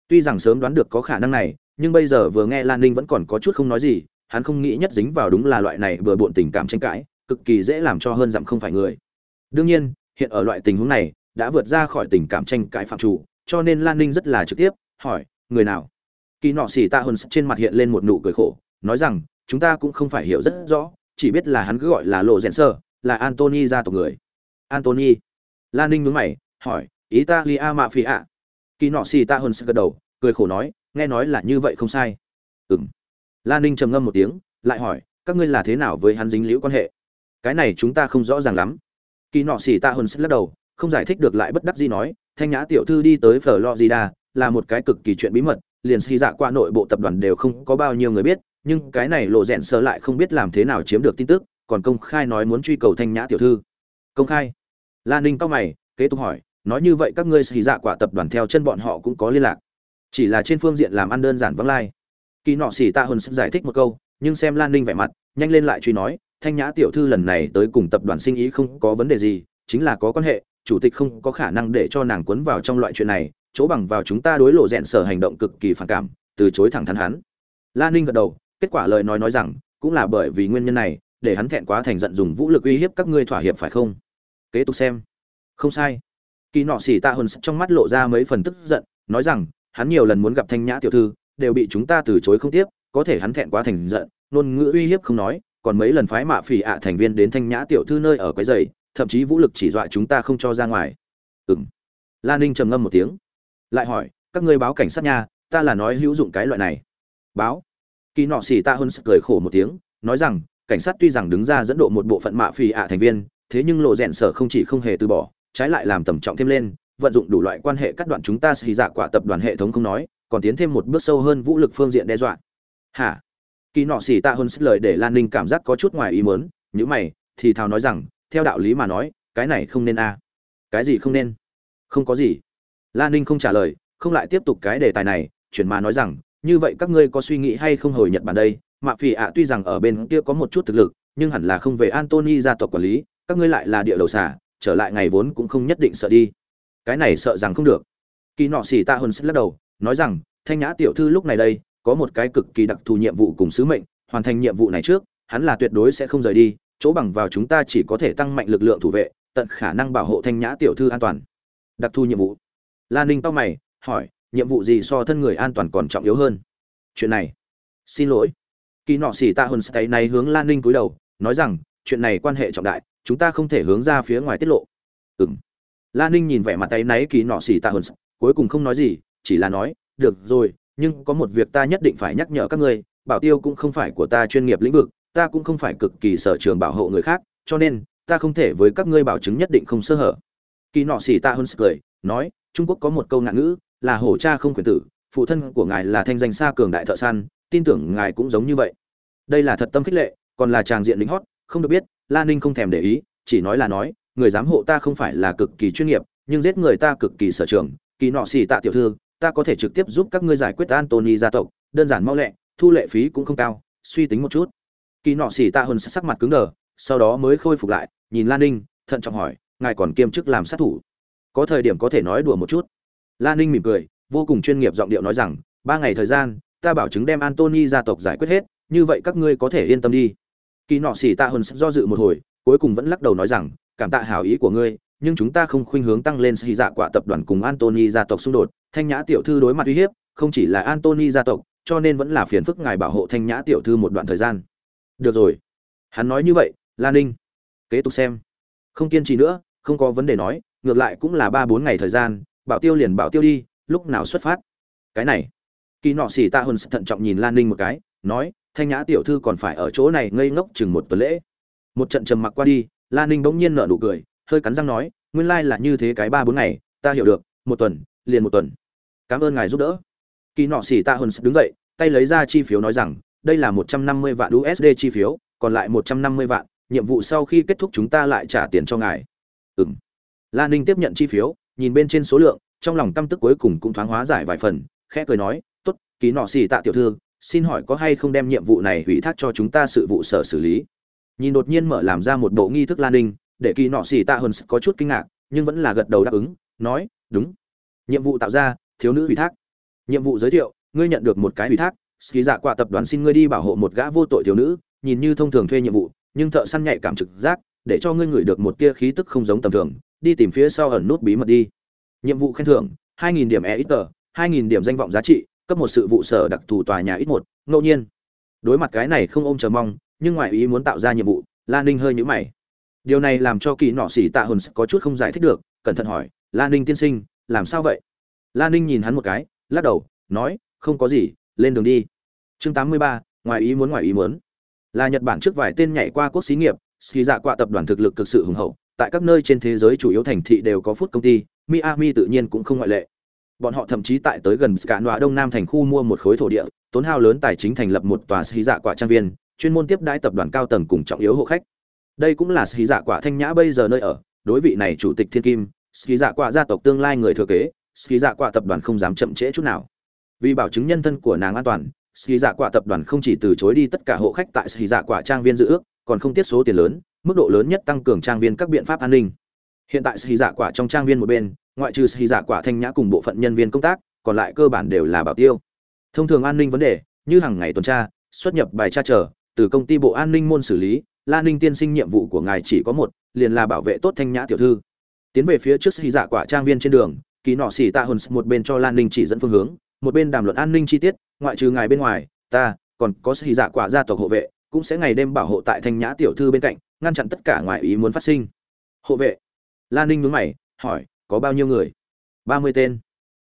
tuy rằng sớm đoán được có khả năng này, nhưng bây giờ vừa nghe lan ninh vẫn còn có chút không nói gì, hắn không nghĩ nhất dính vào đúng là loại này vừa bộn tình cảm tranh cãi, cực kỳ dễ làm cho hơn dặm không phải người. Đương nhiên, hiện ở loại tình huống này, đã vượt ra khỏi tình cảm tranh cãi phạm chủ, cho nên lan ninh rất là trực tiếp, hỏi, người nào? Kỳ nọ xỉ tạ hơn trên mặt hiện lên một nụ cười khổ, nói rằng, chúng ta cũng không phải hiểu rất rõ, chỉ biết là hắn cứ gọi là lộ rèn sơ là Anthony gia tộc người. Anthony. lan ninh nhướng mày, hỏi, italia mạ kỳ nọ xì ta hồn sẽ gật đầu, cười khổ nói, nghe nói là như vậy không sai. Ừm. lan ninh trầm ngâm một tiếng, lại hỏi, các ngươi là thế nào với hắn dính liễu quan hệ? Cái này chúng ta không rõ ràng lắm. Kỳ nọ xì ta hồn sẽ lắc đầu, không giải thích được lại bất đắc dĩ nói, thanh nhã tiểu thư đi tới florida là một cái cực kỳ chuyện bí mật, liền xì dạ qua nội bộ tập đoàn đều không có bao nhiêu người biết, nhưng cái này lộ rẹn sơ lại không biết làm thế nào chiếm được tin tức còn công khai nói muốn truy cầu thanh nhã tiểu thư. Công khai? Lan ninh cao mày, kế tục hỏi, nói như vậy các ngươi xì dạ quả tập đoàn theo chân bọn họ cũng có liên lạc. Chỉ là trên phương diện làm ăn đơn giản vắng lai. Kỳ nọ xì tạ hơn giải thích một câu, nhưng xem lan ninh vẻ mặt, nhanh lên lại truy nói, thanh nhã tiểu thư lần này tới cùng tập đoàn sinh ý không có vấn đề gì, chính là có quan hệ, chủ tịch không có khả năng để cho nàng cuốn vào trong loại chuyện này, chỗ bằng vào chúng ta đối lộ rẽn sở hành động cực kỳ phản cảm, từ chối thẳng thắn hắn. Lan ninh gật đầu, kết quả lời nói nói rằng, cũng là bởi vì nguyên nhân này để hắn thẹn quá thành giận dùng vũ lực uy hiếp các ngươi thỏa hiệp phải không? Kế tục xem. Không sai. Kỳ nọ xỉ tạ hơn trong mắt lộ ra mấy phần tức giận, nói rằng, hắn nhiều lần muốn gặp thanh nhã tiểu thư, đều bị chúng ta từ chối không tiếp, có thể hắn thẹn quá thành giận, ngôn ngữ uy hiếp không nói, còn mấy lần phái mạ phỉ ạ thành viên đến thanh nhã tiểu thư nơi ở quấy dày thậm chí vũ lực chỉ dọa chúng ta không cho ra ngoài. Ừng lan ninh trầm ngâm một tiếng, lại hỏi, các ngươi báo cảnh sát nha, ta là nói hữu dụng cái loại này. Báo. Kỳ nọ xỉ ta hơn cười khổ một tiếng, nói rằng cảnh sát tuy rằng đứng ra dẫn độ một bộ phận mạ phì ạ thành viên, thế nhưng lộ rèn sở không chỉ không hề từ bỏ, trái lại làm tầm trọng thêm lên, vận dụng đủ loại quan hệ cắt đoạn chúng ta xì dạ quả tập đoàn hệ thống không nói, còn tiến thêm một bước sâu hơn vũ lực phương diện đe dọa. Hả? Kỳ nọ xì tạ hơn lời để lan ninh cảm giác có chút ngoài ý mớn nhữ mày, thì thào nói rằng, theo đạo lý mà nói, cái này không nên a. Cái gì không nên? Không có gì. Lan ninh không trả lời, không lại tiếp tục cái đề tài này, chuyển mà nói rằng, như vậy các ngươi có suy nghĩ hay không hồi nhật bản đây? Mạ phỉ ạ tuy rằng ở bên kia có một chút thực lực, nhưng hẳn là không về antony gia tộc quản lý, các ngươi lại là địa đầu xả trở lại ngày vốn cũng không nhất định sợ đi. Cái này sợ rằng không được. Kỳ nọ xỉ tạ hơn lắc đầu, nói rằng, thanh nhã tiểu thư lúc này đây, có một cái cực kỳ đặc thù nhiệm vụ cùng sứ mệnh, hoàn thành nhiệm vụ này trước, hắn là tuyệt đối sẽ không rời đi, chỗ bằng vào chúng ta chỉ có thể tăng mạnh lực lượng thủ vệ, tận khả năng bảo hộ thanh nhã tiểu thư an toàn. Đặc thù nhiệm vụ. Lan ninh tao mày, hỏi, nhiệm vụ gì so thân người an toàn còn trọng yếu hơn? Chuyện này. Xin lỗi kỳ nọ xỉ tạ hồn tay này hướng lan ninh cúi đầu, nói rằng, chuyện này quan hệ trọng đại, chúng ta không thể hướng ra phía ngoài tiết lộ. Ừng lan ninh nhìn vẻ mặt tay náy kỳ nọ xỉ tạ hồn cuối cùng không nói gì, chỉ là nói, được rồi, nhưng có một việc ta nhất định phải nhắc nhở các ngươi, bảo tiêu cũng không phải của ta chuyên nghiệp lĩnh vực, ta cũng không phải cực kỳ sở trường bảo hộ người khác, cho nên, ta không thể với các ngươi bảo chứng nhất định không sơ hở. Kỳ nọ xỉ ta hồn cười, nói, trung quốc có một câu ngạn ngữ, là hổ cha không quyền tử, phụ thân của ngài là thanh danh xa cường đại thợ săn tin tưởng ngài cũng giống như vậy. Đây là thật tâm khích lệ còn là tràng diện lính hót không được biết la ninh không thèm để ý chỉ nói là nói người giám hộ ta không phải là cực kỳ chuyên nghiệp nhưng giết người ta cực kỳ sở trường kỳ nọ xỉ tạ tiểu thư ta có thể trực tiếp giúp các ngươi giải quyết Anthony gia tộc, đơn giản mau lẹ, thu lệ phí cũng không cao, suy tính một chút. Kỳ nọ xỉ tạ hơn sắc mặt cứng đờ, sau đó mới khôi phục lại nhìn lan ninh thận trọng hỏi ngài còn kiêm chức làm sát thủ. Có thời điểm có thể nói đùa một chút. Lan ninh mỉm cười vô cùng chuyên nghiệp giọng điệu nói rằng ba ngày thời gian ta bảo chứng đem antony gia tộc giải quyết hết, như vậy các ngươi có thể yên tâm đi. Kỳ nọ xỉ tạ hồn do dự một hồi, cuối cùng vẫn lắc đầu nói rằng, cảm tạ hảo ý của ngươi, nhưng chúng ta không khuynh hướng tăng lên sự dạ quả tập đoàn cùng antony gia tộc xung đột. Thanh nhã tiểu thư đối mặt uy hiếp, không chỉ là antony gia tộc, cho nên vẫn là phiền phức ngài bảo hộ thanh nhã tiểu thư một đoạn thời gian. Được rồi. Hắn nói như vậy, lan ninh, kế tục xem. Không kiên trì nữa, không có vấn đề nói, ngược lại cũng là ba bốn ngày thời gian, bảo tiêu liền bảo tiêu đi, lúc nào xuất phát. Cái này kỳ nọ xỉ tạ hơn thận trọng nhìn lan ninh một cái, nói, thanh nhã tiểu thư còn phải ở chỗ này ngây ngốc chừng một tuần lễ. Một trận trầm mặc qua đi, lan ninh bỗng nhiên nở nụ cười, hơi cắn răng nói, nguyên lai là như thế cái ba bốn ngày, ta hiểu được, một tuần, liền một tuần. Cảm ơn ngài giúp đỡ. Kỳ nọ xỉ tạ hơn đứng dậy, tay lấy ra chi phiếu nói rằng, đây là một trăm năm mươi vạn usd chi phiếu, còn lại một trăm năm mươi vạn, nhiệm vụ sau khi kết thúc chúng ta lại trả tiền cho ngài. Ừng lan ninh tiếp nhận chi phiếu, nhìn bên trên số lượng, trong lòng tâm tức cuối cùng cũng thoáng hóa giải vài phần, khẽ cười nói ký nọ xì tạ tiểu thư, xin hỏi có hay không đem nhiệm vụ này ủy thác cho chúng ta sự vụ sở xử lý? Nhìn đột nhiên mở làm ra một bộ nghi thức lan ninh, để kỳ nọ xì tạ hơn có chút kinh ngạc, nhưng vẫn là gật đầu đáp ứng, nói, đúng. Nhiệm vụ tạo ra, thiếu nữ ủy thác. Nhiệm vụ giới thiệu, ngươi nhận được một cái ủy thác, ski dạ quạ tập đoàn xin ngươi đi bảo hộ một gã vô tội thiếu nữ, nhìn như thông thường thuê nhiệm vụ, nhưng thợ săn nhạy cảm trực giác, để cho ngươi ngửi được một tia khí tức không giống tầm thường, đi tìm phía sau ẩn nút bí mật đi. Nhiệm vụ khen thưởng 2.000 điểm e ít tờ 2.000 điểm danh vọng giá trị cấp một sự vụ sở đặc thù tòa nhà ít một ngẫu nhiên. Đối mặt cái này không ôm chờ mong nhưng ngoại ý muốn tạo ra nhiệm vụ lan ninh hơi nhũ mày. Điều này làm cho kỳ nọ xỉ tạ hồn có chút không giải thích được cẩn thận hỏi lan ninh tiên sinh làm sao vậy? Lan ninh nhìn hắn một cái lắc đầu nói không có gì lên đường đi. Chương 83, ngoài ý muốn ngoài ý muốn. Là nhật bản trước vài tên nhảy qua quốc xí nghiệp xì dạ quạ tập đoàn thực lực cực sự hùng hậu tại các nơi trên thế giới chủ yếu thành thị đều có phút công ty miami tự nhiên cũng không ngoại lệ bọn họ thậm chí tại tới gần cả nọa đông nam thành khu mua một khối thổ địa, tốn hao lớn tài chính thành lập một tòa sĩ dạ quả trang viên, chuyên môn tiếp đãi tập đoàn cao tầng cùng trọng yếu hộ khách. Đây cũng là sĩ dạ quả thanh nhã bây giờ nơi ở, đối vị này chủ tịch thiên kim sĩ dạ quả gia tộc tương lai người thừa kế sĩ dạ quả tập đoàn không dám chậm trễ chút nào. Vì bảo chứng nhân thân của nàng an toàn sĩ dạ quả tập đoàn không chỉ từ chối đi tất cả hộ khách tại sĩ dạ quả trang viên dự ước, còn không tiết số tiền lớn, mức độ lớn nhất tăng cường trang viên các biện pháp an ninh. Hiện tại sĩ dạ quả trong trang viên một bên ngoại trừ ski dạ quả thanh nhã cùng bộ phận nhân viên công tác, còn lại cơ bản đều là bảo tiêu. Thông thường an ninh vấn đề, như hàng ngày tuần tra, xuất nhập bài tra chờ, từ công ty bộ an ninh môn xử lý, la ninh tiên sinh nhiệm vụ của ngài chỉ có một, liền là bảo vệ tốt thanh nhã tiểu thư. Tiến về phía trước ski dạ quả trang viên trên đường kỳ nọ xỉ tạ hồn một bên cho lan ninh chỉ dẫn phương hướng, một bên đàm luận an ninh chi tiết, ngoại trừ ngài bên ngoài, ta, còn có ski dạ quả gia tộc hộ vệ, cũng sẽ ngày đêm bảo hộ tại thanh nhã tiểu thư bên cạnh, ngăn chặn tất cả ngoài ý muốn phát sinh. Hộ vệ? Lan ninh nhướng mày, hỏi có bao nhiêu người? Ba mươi tên.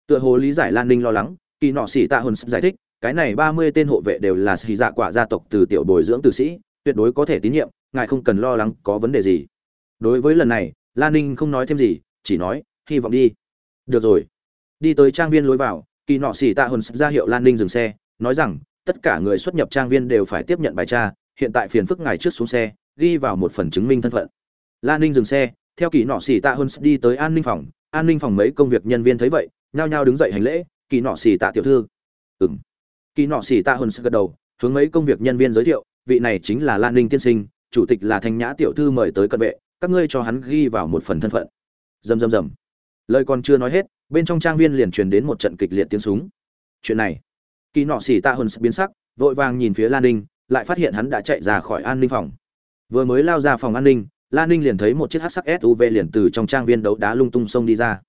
Tựa hồ lý giải lan ninh lo lắng, kỳ nọ xỉ tạ hồn giải thích, cái này ba mươi tên hộ vệ đều là xì dạ quả gia tộc từ tiểu bồi dưỡng tử sĩ, tuyệt đối có thể tín nhiệm, ngài không cần lo lắng có vấn đề gì. Đối với lần này, lan ninh không nói thêm gì, chỉ nói, hy vọng đi. Được rồi. Đi tới trang viên lối vào, kỳ nọ xỉ tạ hồn ra hiệu lan ninh dừng xe, nói rằng, tất cả người xuất nhập trang viên đều phải tiếp nhận bài tra, hiện tại phiền phức ngài trước xuống xe, ghi vào một phần chứng minh thân phận. Lan ninh dừng xe theo kỳ nọ xì tạ hơn đi tới an ninh phòng, an ninh phòng mấy công việc nhân viên thấy vậy, nhao nhao đứng dậy hành lễ, kỳ nọ xì tạ tiểu thư. Ừng kỳ nọ xì tạ hơn gật đầu, hướng mấy công việc nhân viên giới thiệu, vị này chính là lan ninh tiên sinh, chủ tịch là thanh nhã tiểu thư mời tới cận vệ, các ngươi cho hắn ghi vào một phần thân phận. Rầm rầm rầm. Lời còn chưa nói hết, bên trong trang viên liền truyền đến một trận kịch liệt tiếng súng. Chuyện này, kỳ nọ xì tạ hơn biến sắc, vội vàng nhìn phía lan ninh, lại phát hiện hắn đã chạy ra khỏi an ninh phòng. Vừa mới lao ra phòng an ninh lan ninh liền thấy một chiếc hát sắc suv liền từ trong trang viên đấu đá lung tung xông đi ra.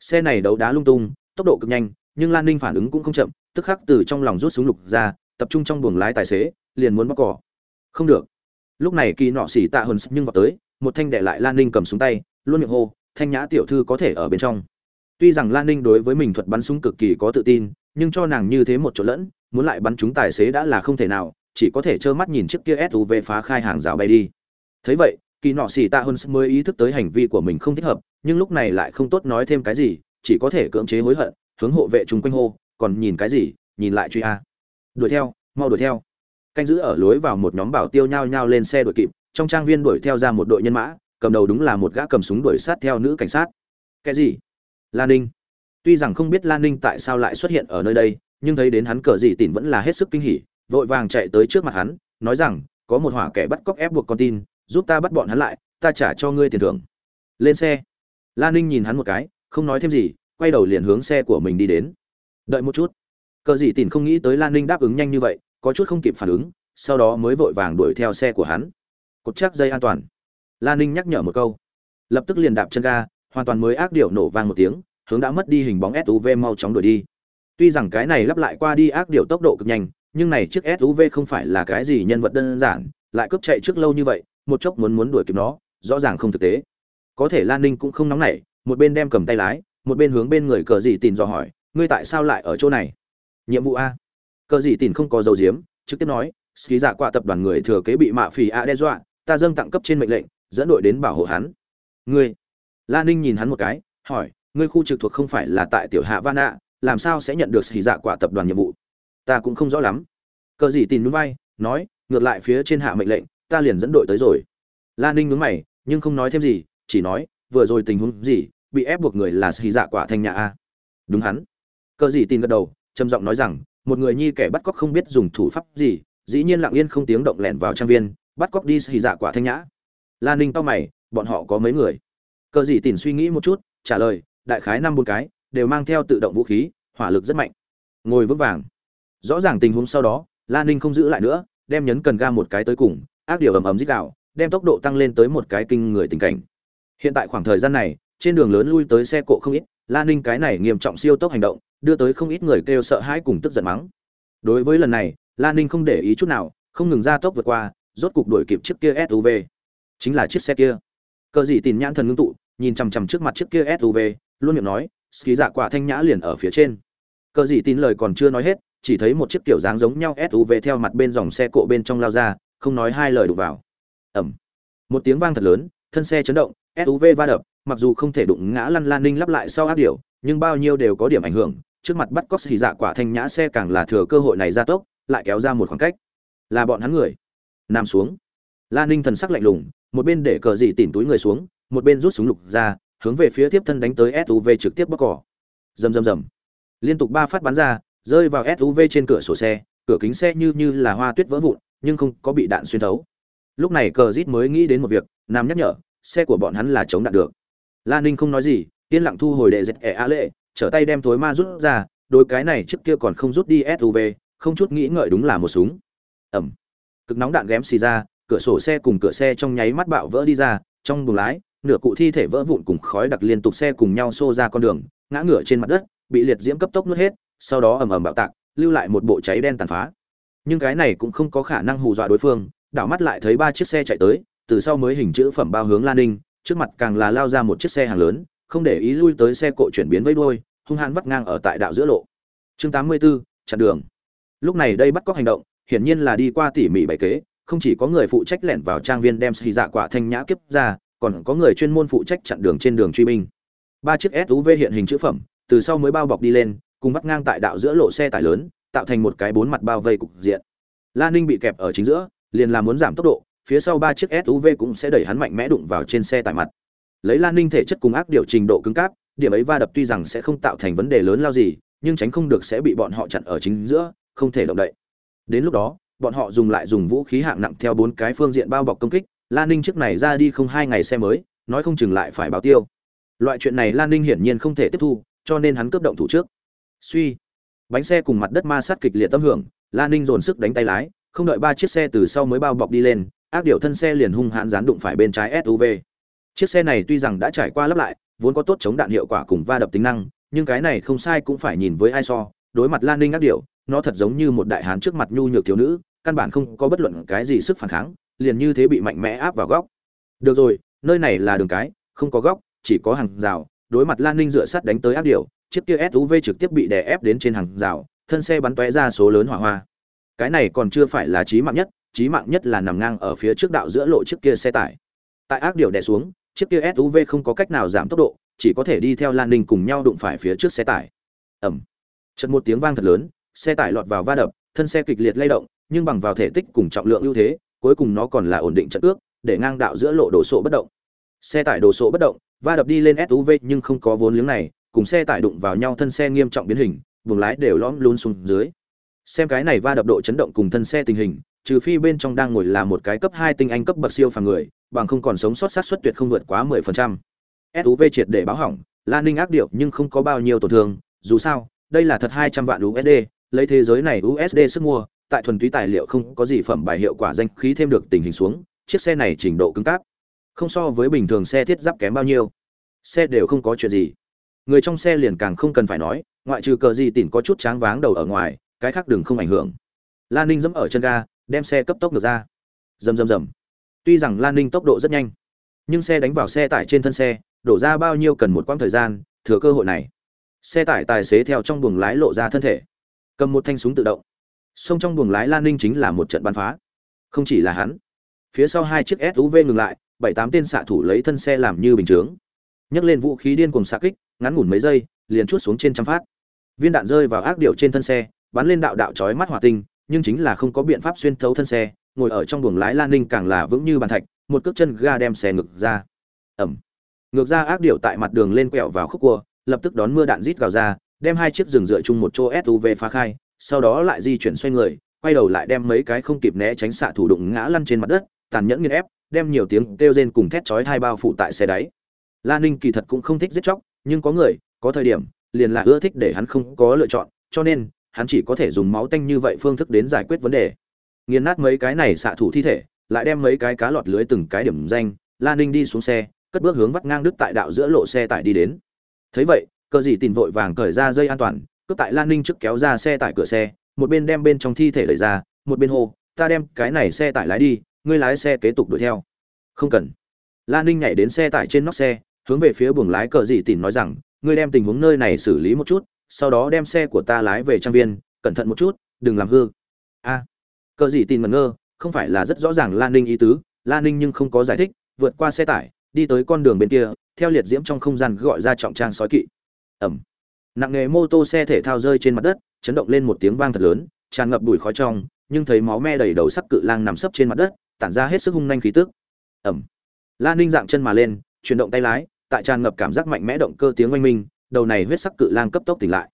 Xe này đấu đá lung tung tốc độ cực nhanh nhưng lan ninh phản ứng cũng không chậm tức khắc từ trong lòng rút súng lục ra tập trung trong buồng lái tài xế liền muốn bóc cỏ. Không được. Lúc này kỳ nọ xỉ tạ hơn nhưng vào tới một thanh đệ lại lan ninh cầm súng tay luôn miệng hô thanh nhã tiểu thư có thể ở bên trong. Tuy rằng lan ninh đối với mình thuật bắn súng cực kỳ có tự tin nhưng cho nàng như thế một chỗ lẫn muốn lại bắn chúng tài xế đã là không thể nào chỉ có thể trơ mắt nhìn chiếc kia SUV phá khai hàng rào bay đi. Thấy vậy, kỳ nọ xì tạ hơn mới ý thức tới hành vi của mình không thích hợp, nhưng lúc này lại không tốt nói thêm cái gì, chỉ có thể cưỡng chế hối hận, hướng hộ vệ chung quanh hô, còn nhìn cái gì, nhìn lại truy a. Đuổi theo, mau đuổi theo. Canh giữ ở lối vào một nhóm bảo tiêu nhao nhao lên xe đuổi kịp, trong trang viên đuổi theo ra một đội nhân mã, cầm đầu đúng là một gã cầm súng đuổi sát theo nữ cảnh sát. Cái gì? Lan Ninh. Tuy rằng không biết Lan Ninh tại sao lại xuất hiện ở nơi đây, nhưng thấy đến hắn cờ gì tỉn vẫn là hết sức kinh hỉ, vội vàng chạy tới trước mặt hắn nói rằng có một hỏa kẻ bắt cóc ép buộc con tin giúp ta bắt bọn hắn lại, ta trả cho ngươi tiền thưởng. Lên xe. Lan ninh nhìn hắn một cái, không nói thêm gì, quay đầu liền hướng xe của mình đi đến. Đợi một chút. Cờ dị tìm không nghĩ tới lan ninh đáp ứng nhanh như vậy, có chút không kịp phản ứng, sau đó mới vội vàng đuổi theo xe của hắn. Cột chắc dây an toàn. Lan ninh nhắc nhở một câu. Lập tức liền đạp chân ga, hoàn toàn mới ác điệu nổ vang một tiếng, hướng đã mất đi hình bóng suv mau chóng đuổi đi. Tuy rằng cái này lắp lại qua đi ác điệu tốc độ cực nhanh, nhưng này chiếc suv không phải là cái gì nhân vật đơn giản, lại cướp chạy trước lâu như vậy một chốc muốn muốn đuổi kịp nó, rõ ràng không thực tế. Có thể lan ninh cũng không nóng nảy, một bên đem cầm tay lái, một bên hướng bên người cờ dị tìm dò hỏi, ngươi tại sao lại ở chỗ này? Nhiệm vụ a. Cờ dị tìm không có dấu diếm, trực tiếp nói ski giả qua tập đoàn người thừa kế bị mạ phì a đe dọa, ta dâng tặng cấp trên mệnh lệnh, dẫn đội đến bảo hộ hắn. Ngươi? Lan ninh nhìn hắn một cái, hỏi, ngươi khu trực thuộc không phải là tại tiểu hạ van ạ làm sao sẽ nhận được ski dạ quả tập đoàn nhiệm vụ? Ta cũng không rõ lắm. Cờ dị tìm núi vai, nói, ngược lại phía trên hạ mệnh lệnh ta liền dẫn đội tới rồi. Lan ninh nhướng mày, nhưng không nói thêm gì, chỉ nói, vừa rồi tình huống gì, bị ép buộc người là xì dạ quả thanh nhà a. Đúng hắn. Cờ gì tin gật đầu, trầm giọng nói rằng, một người nhi kẻ bắt cóc không biết dùng thủ pháp gì, dĩ nhiên lặng yên không tiếng động lẻn vào trang viên, bắt cóc đi xì dạ quả thanh nhã. Lan ninh to mày, bọn họ có mấy người? Cờ gì tin suy nghĩ một chút, trả lời, đại khái năm bốn cái, đều mang theo tự động vũ khí, hỏa lực rất mạnh. Ngồi vững vàng. Rõ ràng tình huống sau đó lan ninh không giữ lại nữa, đem nhấn cần ga một cái tới cùng ác điều ầm ầm dích gào, đem tốc độ tăng lên tới một cái kinh người tình cảnh. Hiện tại khoảng thời gian này trên đường lớn lui tới xe cộ không ít la ninh cái này nghiêm trọng siêu tốc hành động đưa tới không ít người kêu sợ hãi cùng tức giận mắng. Đối với lần này la ninh không để ý chút nào không ngừng ra tốc vượt qua rốt cục đuổi kịp chiếc kia suv chính là chiếc xe kia. Cờ gì tìm nhãn thần ngưng tụ nhìn chằm chằm trước mặt chiếc kia suv luôn miệng nói ski dạ quả thanh nhã liền ở phía trên. Cờ gì tin lời còn chưa nói hết chỉ thấy một chiếc kiểu dáng giống nhau suv theo mặt bên dòng xe cộ bên trong lao ra không nói hai lời đụng vào. Ẩm một tiếng vang thật lớn, thân xe chấn động suv va đập, mặc dù không thể đụng ngã lăn lan ninh lắp lại sau áp điều nhưng bao nhiêu đều có điểm ảnh hưởng, trước mặt bắt cóc xì dạ quả thanh nhã xe càng là thừa cơ hội này ra tốc, lại kéo ra một khoảng cách. Là bọn hắn người. Nằm xuống. Lan ninh thần sắc lạnh lùng, một bên để cờ dị tìm túi người xuống, một bên rút súng lục ra, hướng về phía tiếp thân đánh tới suv trực tiếp bóc cỏ. Rầm rầm rầm. Liên tục ba phát bắn ra, rơi vào suv trên cửa sổ xe, cửa kính xe như như là hoa tuyết vỡ vụn nhưng không có bị đạn xuyên thấu. Lúc này cờ rít mới nghĩ đến một việc, nam nhắc nhở, xe của bọn hắn là chống đạn được. Lan ninh không nói gì, yên lặng thu hồi đệ dệt ẻ a lệ, trở tay đem thối ma rút ra, đôi cái này trước kia còn không rút đi suv không chút nghĩ ngợi đúng là một súng. Ẩm. Cực nóng đạn ghém xì ra, cửa sổ xe cùng cửa xe trong nháy mắt bạo vỡ đi ra, trong buồng lái, nửa cụ thi thể vỡ vụn cùng khói đặc liên tục xe cùng nhau xô ra con đường, ngã ngửa trên mặt đất, bị liệt diễm cấp tốc nuốt hết, sau đó ầm ầm bạo tạc, lưu lại một bộ cháy đen tàn phá nhưng cái này cũng không có khả năng hù dọa đối phương đảo mắt lại thấy ba chiếc xe chạy tới từ sau mới hình chữ phẩm bao hướng lan ninh trước mặt càng là lao ra một chiếc xe hàng lớn không để ý lui tới xe cộ chuyển biến với đuôi hung hãn vắt ngang ở tại đạo giữa lộ. Chương 84, chặn đường. Lúc này đây bắt cóc hành động hiển nhiên là đi qua tỉ mỉ bảy kế không chỉ có người phụ trách lẻn vào trang viên đem xì dạ quả thanh nhã kiếp ra còn có người chuyên môn phụ trách chặn đường trên đường truy binh. Ba chiếc suv hiện hình chữ phẩm từ sau mới bao bọc đi lên cùng vắt ngang tại đạo giữa lộ xe tải lớn tạo thành một cái bốn mặt bao vây cục diện. Lan ninh bị kẹp ở chính giữa, liền là muốn giảm tốc độ, phía sau ba chiếc suv cũng sẽ đẩy hắn mạnh mẽ đụng vào trên xe tải mặt. Lấy lan ninh thể chất cùng ác điều trình độ cứng cáp, điểm ấy va đập tuy rằng sẽ không tạo thành vấn đề lớn lao gì, nhưng tránh không được sẽ bị bọn họ chặn ở chính giữa, không thể động đậy. Đến lúc đó, bọn họ dùng lại dùng vũ khí hạng nặng theo bốn cái phương diện bao bọc công kích lan ninh trước này ra đi không hai ngày xe mới, nói không chừng lại phải báo tiêu. Loại chuyện này lan ninh hiển nhiên không thể tiếp thu, cho nên hắn cướp động thủ trước. Suy bánh xe cùng mặt đất ma sát kịch liệt tâm hưởng lan ninh dồn sức đánh tay lái, không đợi ba chiếc xe từ sau mới bao bọc đi lên, ác điệu thân xe liền hung hãn dán đụng phải bên trái suv chiếc xe này tuy rằng đã trải qua lắp lại, vốn có tốt chống đạn hiệu quả cùng va đập tính năng, nhưng cái này không sai cũng phải nhìn với ai so, đối mặt lan ninh ác điệu nó thật giống như một đại hán trước mặt nhu nhược thiếu nữ, căn bản không có bất luận cái gì sức phản kháng, liền như thế bị mạnh mẽ áp vào góc. Được rồi, nơi này là đường cái, không có góc, chỉ có hàng rào, đối mặt lan ninh dựa sắt đánh tới ác điệu chiếc kia suv trực tiếp bị đè ép đến trên hàng rào, thân xe bắn tóe ra số lớn hỏa hoa. Cái này còn chưa phải là chí mạng nhất, chí mạng nhất là nằm ngang ở phía trước đạo giữa lộ chiếc kia xe tải. Tại ác điều đè xuống, chiếc kia suv không có cách nào giảm tốc độ, chỉ có thể đi theo lan ninh cùng nhau đụng phải phía trước xe tải. Ầm. Chợt một tiếng vang thật lớn, xe tải lọt vào va đập, thân xe kịch liệt lay động, nhưng bằng vào thể tích cùng trọng lượng ưu thế, cuối cùng nó còn là ổn định trận ước, để ngang đạo giữa lộ đổ sộ bất động. Xe tải đổ sộ bất động, va đập đi lên suv nhưng không có vốn liếng này cùng xe tải đụng vào nhau thân xe nghiêm trọng biến hình buồng lái đều lõm luôn xuống dưới xem cái này va đập độ chấn động cùng thân xe tình hình trừ phi bên trong đang ngồi là một cái cấp hai tinh anh cấp bậc siêu phàm người bằng không còn sống sót sát suất tuyệt không vượt quá 10%. SUV triệt để báo hỏng, Lan Ninh ác điệu nhưng không có bao nhiêu tổn thương, dù sao, đây là thật 200 vạn USD, lấy thế giới này USD sức mua, tại thuần túy tài liệu không có gì phẩm bài hiệu quả danh khí thêm được tình hình xuống, chiếc xe này trình độ cứng cáp, không so với bình thường xe thiết giáp kém bao nhiêu. Xe đều không có chuyện gì. Người trong xe liền càng không cần phải nói, ngoại trừ cờ gì tỉn có chút tráng váng đầu ở ngoài, cái khác đừng không ảnh hưởng. Lan Ninh dẫm ở chân ga, đem xe cấp tốc ngược ra. Rầm rầm rầm. Tuy rằng Lan Ninh tốc độ rất nhanh, nhưng xe đánh vào xe tải trên thân xe, đổ ra bao nhiêu cần một quãng thời gian, thừa cơ hội này. Xe tải tài xế theo trong buồng lái lộ ra thân thể, cầm một thanh súng tự động. Xông trong buồng lái Lan Ninh chính là một trận bắn phá. Không chỉ là hắn, phía sau hai chiếc SUV ngừng lại, bảy tám tên xạ thủ lấy thân xe làm như bình chướng, nhấc lên vũ khí điên cuồng xạ kích, ngắn ngủn mấy giây, liền chuốt xuống trên trăm phát. Viên đạn rơi vào ác điệu trên thân xe, bắn lên đạo đạo chói mắt hỏa tinh, nhưng chính là không có biện pháp xuyên thấu thân xe, ngồi ở trong buồng lái Lan Ninh càng là vững như bàn thạch, một cước chân ga đem xe ngược ra. Ầm. Ngược ra ác điệu tại mặt đường lên quẹo vào khúc cua, lập tức đón mưa đạn rít gào ra, đem hai chiếc rừng dựa chung một chỗ SUV phá khai, sau đó lại di chuyển xoay người, quay đầu lại đem mấy cái không kịp né tránh xạ thủ đụng ngã lăn trên mặt đất, tàn nhẫn nghiền ép, đem nhiều tiếng kêu rên cùng thét chói hai bao phủ tại xe đáy. Lan Ninh kỳ thật cũng không thích giết chóc, nhưng có người, có thời điểm, liền là ưa thích để hắn không có lựa chọn, cho nên hắn chỉ có thể dùng máu tanh như vậy phương thức đến giải quyết vấn đề. Nghiền nát mấy cái này xạ thủ thi thể, lại đem mấy cái cá lọt lưới từng cái điểm danh, Lan Ninh đi xuống xe, cất bước hướng vắt ngang đứt tại đạo giữa lộ xe tải đi đến. Thấy vậy, cờ gì tìm vội vàng cởi ra dây an toàn, cướp tại Lan Ninh trước kéo ra xe tải cửa xe, một bên đem bên trong thi thể lấy ra, một bên hô, ta đem cái này xe tải lái đi, ngươi lái xe kế tục đuổi theo. Không cần. Lan Ninh nhảy đến xe tải trên nóc xe, hướng về phía buồng lái cờ dị tỉn nói rằng, ngươi đem tình huống nơi này xử lý một chút, sau đó đem xe của ta lái về trang viên, cẩn thận một chút, đừng làm hư. A. cờ dị tỉn ngẩn ngơ, không phải là rất rõ ràng Lan Ninh ý tứ, Lan Ninh nhưng không có giải thích, vượt qua xe tải, đi tới con đường bên kia, theo liệt diễm trong không gian gọi ra trọng trang sói kỵ. Ẩm. Nặng nghề mô tô xe thể thao rơi trên mặt đất, chấn động lên một tiếng vang thật lớn, tràn ngập bụi khói trong, nhưng thấy máu me đầy đầu sắc cự lang nằm sấp trên mặt đất, tản ra hết sức hung nhanh khí tức. Ẩm. Lan Ninh dạng chân mà lên, chuyển động tay lái, tại tràn ngập cảm giác mạnh mẽ động cơ tiếng oanh minh, đầu này huyết sắc cự lang cấp tốc tỉnh lại.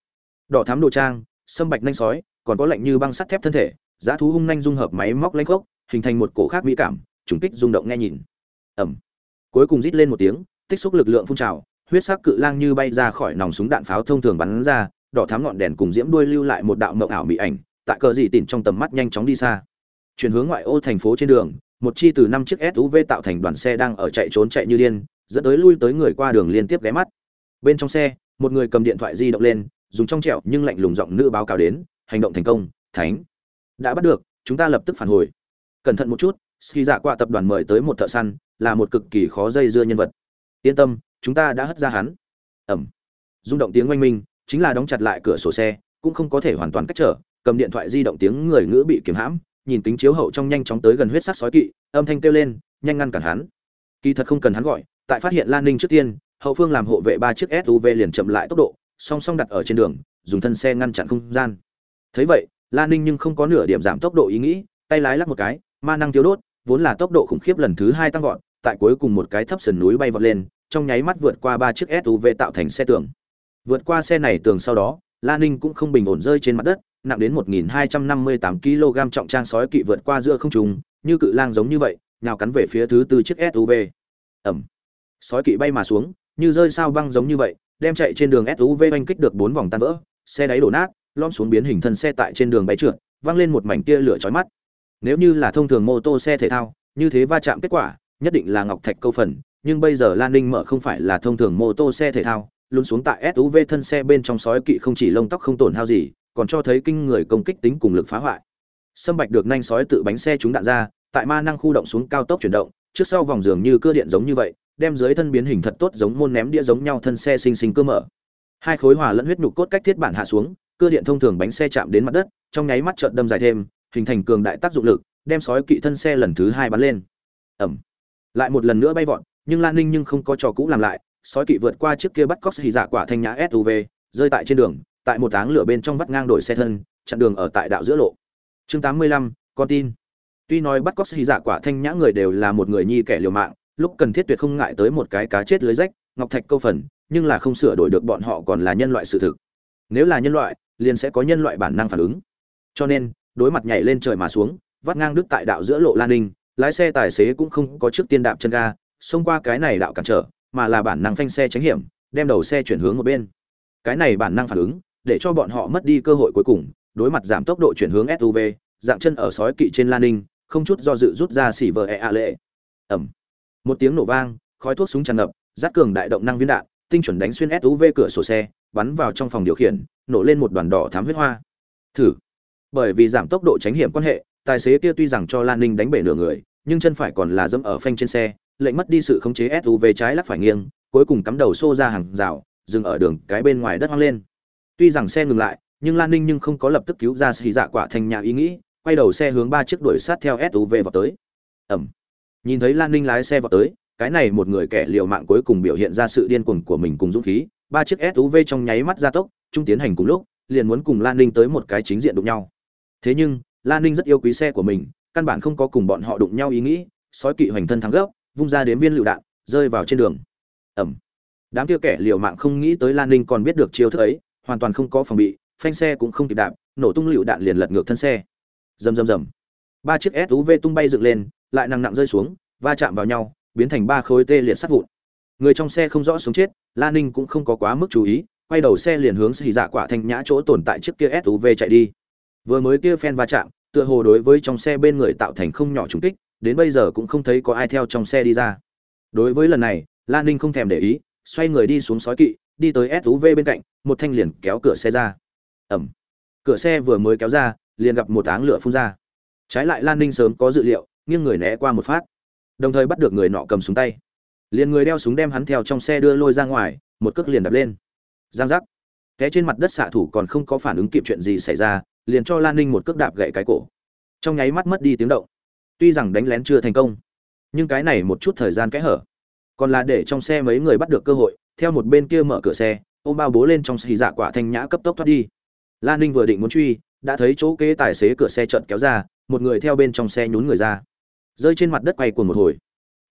Đỏ thắm đồ trang, sâm bạch nhanh sói, còn có lạnh như băng sắt thép thân thể, giá thú hung nhanh dung hợp máy móc lanh khốc, hình thành một cổ khác mỹ cảm, trùng kích rung động nghe nhìn. Ẩm. Cuối cùng rít lên một tiếng, tích xúc lực lượng phun trào, huyết sắc cự lang như bay ra khỏi nòng súng đạn pháo thông thường bắn ra, đỏ thắm ngọn đèn cùng diễm đuôi lưu lại một đạo mộng ảo mỹ ảnh, tại cờ dị tỉn trong tầm mắt nhanh chóng đi xa. Chuyển hướng ngoại ô thành phố trên đường, một chi từ năm chiếc SUV tạo thành đoàn xe đang ở chạy trốn chạy như điên, dẫn tới lui tới người qua đường liên tiếp ghé mắt. Bên trong xe, một người cầm điện thoại di động lên, dùng trong trẻo nhưng lạnh lùng giọng nữ báo cáo đến, hành động thành công, thánh. Đã bắt được, chúng ta lập tức phản hồi. Cẩn thận một chút, Ski Dạ qua tập đoàn mời tới một thợ săn, là một cực kỳ khó dây dưa nhân vật. Yên tâm, chúng ta đã hất ra hắn. Ẩm. Rung động tiếng oanh minh, chính là đóng chặt lại cửa sổ xe, cũng không có thể hoàn toàn cách trở, cầm điện thoại di động tiếng người ngữ bị kiềm hãm, nhìn kính chiếu hậu trong nhanh chóng tới gần huyết sắc sói kỵ, âm thanh kêu lên, nhanh ngăn cản hắn. Kỳ thật không cần hắn gọi, tại phát hiện Lan Ninh trước tiên, hậu phương làm hộ vệ ba chiếc SUV liền chậm lại tốc độ, song song đặt ở trên đường, dùng thân xe ngăn chặn không gian. Thấy vậy, Lan Ninh nhưng không có nửa điểm giảm tốc độ ý nghĩ, tay lái lắc một cái, ma năng thiếu đốt, vốn là tốc độ khủng khiếp lần thứ hai tăng vọt, tại cuối cùng một cái thấp sườn núi bay vọt lên, trong nháy mắt vượt qua ba chiếc SUV tạo thành xe tường. Vượt qua xe này tường sau đó, Lan Ninh cũng không bình ổn rơi trên mặt đất, nặng đến 1258 kg trọng trang sói kỵ vượt qua giữa không trung, như cự lang giống như vậy, nhào cắn về phía thứ tư chiếc SUV. Ầm. Sói kỵ bay mà xuống, như rơi sao băng giống như vậy, đem chạy trên đường SUV oanh kích được bốn vòng tan vỡ, xe đáy đổ nát, lom xuống biến hình thân xe tại trên đường bay trượt, văng lên một mảnh tia lửa chói mắt. Nếu như là thông thường mô tô xe thể thao, như thế va chạm kết quả, nhất định là ngọc thạch câu phần, nhưng bây giờ Lan Ninh mở không phải là thông thường mô tô xe thể thao, luôn xuống tại SUV thân xe bên trong sói kỵ không chỉ lông tóc không tổn hao gì, còn cho thấy kinh người công kích tính cùng lực phá hoại. Sâm Bạch được nhanh sói tự bánh xe trúng đạn ra, tại ma năng khu động xuống cao tốc chuyển động, trước sau vòng giường như cưa điện giống như vậy, đem dưới thân biến hình thật tốt giống môn ném đĩa giống nhau thân xe sinh sinh cơ mở. Hai khối hòa lẫn huyết nhục cốt cách thiết bản hạ xuống, cưa điện thông thường bánh xe chạm đến mặt đất, trong nháy mắt chợt đâm dài thêm, hình thành cường đại tác dụng lực, đem sói kỵ thân xe lần thứ hai bắn lên. Ầm. Lại một lần nữa bay vọt, nhưng Lan Ninh nhưng không có trò cũ làm lại, sói kỵ vượt qua chiếc kia bắt cóc hỉ dạ quả thanh nhã SUV, rơi tại trên đường, tại một áng lửa bên trong vắt ngang đổi xe thân, chặn đường ở tại đạo giữa lộ. Chương 85, con tin. Tuy nói bắt cóc hỉ dạ quả thanh nhã người đều là một người nhi kẻ liều mạng, lúc cần thiết tuyệt không ngại tới một cái cá chết lưới rách, ngọc thạch câu phần, nhưng là không sửa đổi được bọn họ còn là nhân loại sự thực. Nếu là nhân loại, liền sẽ có nhân loại bản năng phản ứng. Cho nên, đối mặt nhảy lên trời mà xuống, vắt ngang đức tại đạo giữa lộ Lan Ninh, lái xe tài xế cũng không có trước tiên đạp chân ga xông qua cái này đạo cản trở mà là bản năng phanh xe tránh hiểm đem đầu xe chuyển hướng một bên cái này bản năng phản ứng để cho bọn họ mất đi cơ hội cuối cùng đối mặt giảm tốc độ chuyển hướng suv dạng chân ở sói kỵ trên lan ninh không chút do dự rút ra xỉ vờ e a lệ ẩm một tiếng nổ vang, khói thuốc súng tràn ngập giáp cường đại động năng viên đạn, tinh chuẩn đánh xuyên suv cửa sổ xe, bắn vào trong phòng điều khiển, nổ lên một đoàn đỏ thám huyết hoa. Thử. Bởi vì giảm tốc độ tránh hiểm quan hệ, tài xế kia tuy rằng cho lan ninh đánh bể nửa người, nhưng chân phải còn là dẫm ở phanh trên xe, lệnh mất đi sự khống chế suv trái lắc phải nghiêng, cuối cùng cắm đầu xô ra hàng rào, dừng ở đường cái bên ngoài đất hoang lên. Tuy rằng xe ngừng lại, nhưng lan ninh nhưng không có lập tức cứu ra xì dạ quả thành nhà ý nghĩ, quay đầu xe hướng ba chiếc đuổi sát theo suv vào tới. Ẩm nhìn thấy lan ninh lái xe vào tới, cái này một người kẻ liều mạng cuối cùng biểu hiện ra sự điên cuồng của mình cùng dũng khí, ba chiếc suv trong nháy mắt gia tốc trung tiến hành cùng lúc, liền muốn cùng lan ninh tới một cái chính diện đụng nhau. Thế nhưng, lan ninh rất yêu quý xe của mình, căn bản không có cùng bọn họ đụng nhau ý nghĩ, sói kỵ hoành thân thắng gấp vung ra đến viên lựu đạn, rơi vào trên đường. Ẩm đám kia kẻ liều mạng không nghĩ tới lan ninh còn biết được chiêu thức ấy, hoàn toàn không có phòng bị, phanh xe cũng không kịp đạp, nổ tung lựu đạn liền lật ngược thân xe. Rầm rầm rầm. Ba chiếc suv tung bay dựng lên lại nặng nặng rơi xuống, va chạm vào nhau, biến thành ba khối tê liệt sắt vụn. Người trong xe không rõ sống chết lan ninh cũng không có quá mức chú ý, quay đầu xe liền hướng xì dạ quả thanh nhã chỗ tồn tại chiếc kia suv chạy đi. Vừa mới kia phen va chạm, tựa hồ đối với trong xe bên người tạo thành không nhỏ trúng kích, đến bây giờ cũng không thấy có ai theo trong xe đi ra. Đối với lần này lan ninh không thèm để ý, xoay người đi xuống sói kỵ, đi tới suv bên cạnh, một thanh liền kéo cửa xe ra. Ẩm. Cửa xe vừa mới kéo ra, liền gặp một áng lửa phun ra. Trái lại lan ninh sớm có dự liệu nghiêng người né qua một phát. Đồng thời bắt được người nọ cầm súng tay. Liền người đeo súng đem hắn theo trong xe đưa lôi ra ngoài, một cước liền đập lên. Giang giác. Té trên mặt đất xạ thủ còn không có phản ứng kịp chuyện gì xảy ra, liền cho lan ninh một cước đạp gậy cái cổ. Trong nháy mắt mất đi tiếng động. Tuy rằng đánh lén chưa thành công, nhưng cái này một chút thời gian kẽ hở. Còn là để trong xe mấy người bắt được cơ hội, theo một bên kia mở cửa xe ô bao bố lên trong xì dạ quả thanh nhã cấp tốc thoát đi. Lan ninh vừa định muốn truy, đã thấy chỗ kế tài xế cửa xe trận kéo ra, một người theo bên trong xe nhún người ra rơi trên mặt đất quay cuồng một hồi.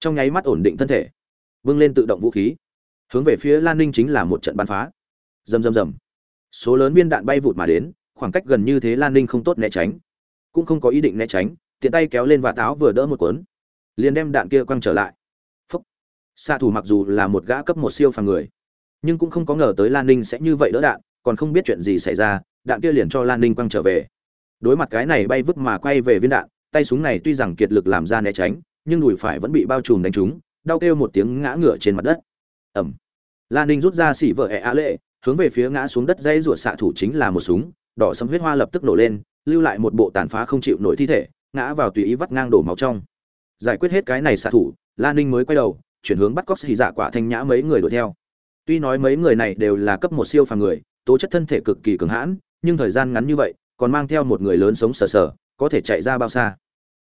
Trong nháy mắt ổn định thân thể vâng lên tự động vũ khí. Hướng về phía lan ninh chính là một trận bắn phá. Rầm rầm rầm. Số lớn viên đạn bay vụt mà đến, khoảng cách gần như thế lan ninh không tốt né tránh. Cũng không có ý định né tránh, tiện tay kéo lên và táo vừa đỡ một cuốn. Liền đem đạn kia quăng trở lại. Phúc. Xạ thủ mặc dù là một gã cấp một siêu phàm người, nhưng cũng không có ngờ tới lan ninh sẽ như vậy đỡ đạn, còn không biết chuyện gì xảy ra, đạn kia liền cho lan ninh quăng trở về. Đối mặt cái này bay vứt mà quay về viên đạn tay súng này tuy rằng kiệt lực làm ra né tránh, nhưng đùi phải vẫn bị bao trùm đánh trúng, đau kêu một tiếng ngã ngửa trên mặt đất. Ẩm lan ninh rút ra xỉ vợ ẹ á lệ, hướng về phía ngã xuống đất dây ruột xạ thủ chính là một súng, đỏ sấm huyết hoa lập tức nổ lên, lưu lại một bộ tàn phá không chịu nổi thi thể, ngã vào tùy ý vắt ngang đổ máu trong. Giải quyết hết cái này xạ thủ lan ninh mới quay đầu, chuyển hướng bắt cóc xì dạ quả thanh nhã mấy người đuổi theo. Tuy nói mấy người này đều là cấp một siêu phàm người, tố chất thân thể cực kỳ cường hãn, nhưng thời gian ngắn như vậy, còn mang theo một người lớn sống sờ sờ, có thể chạy ra bao xa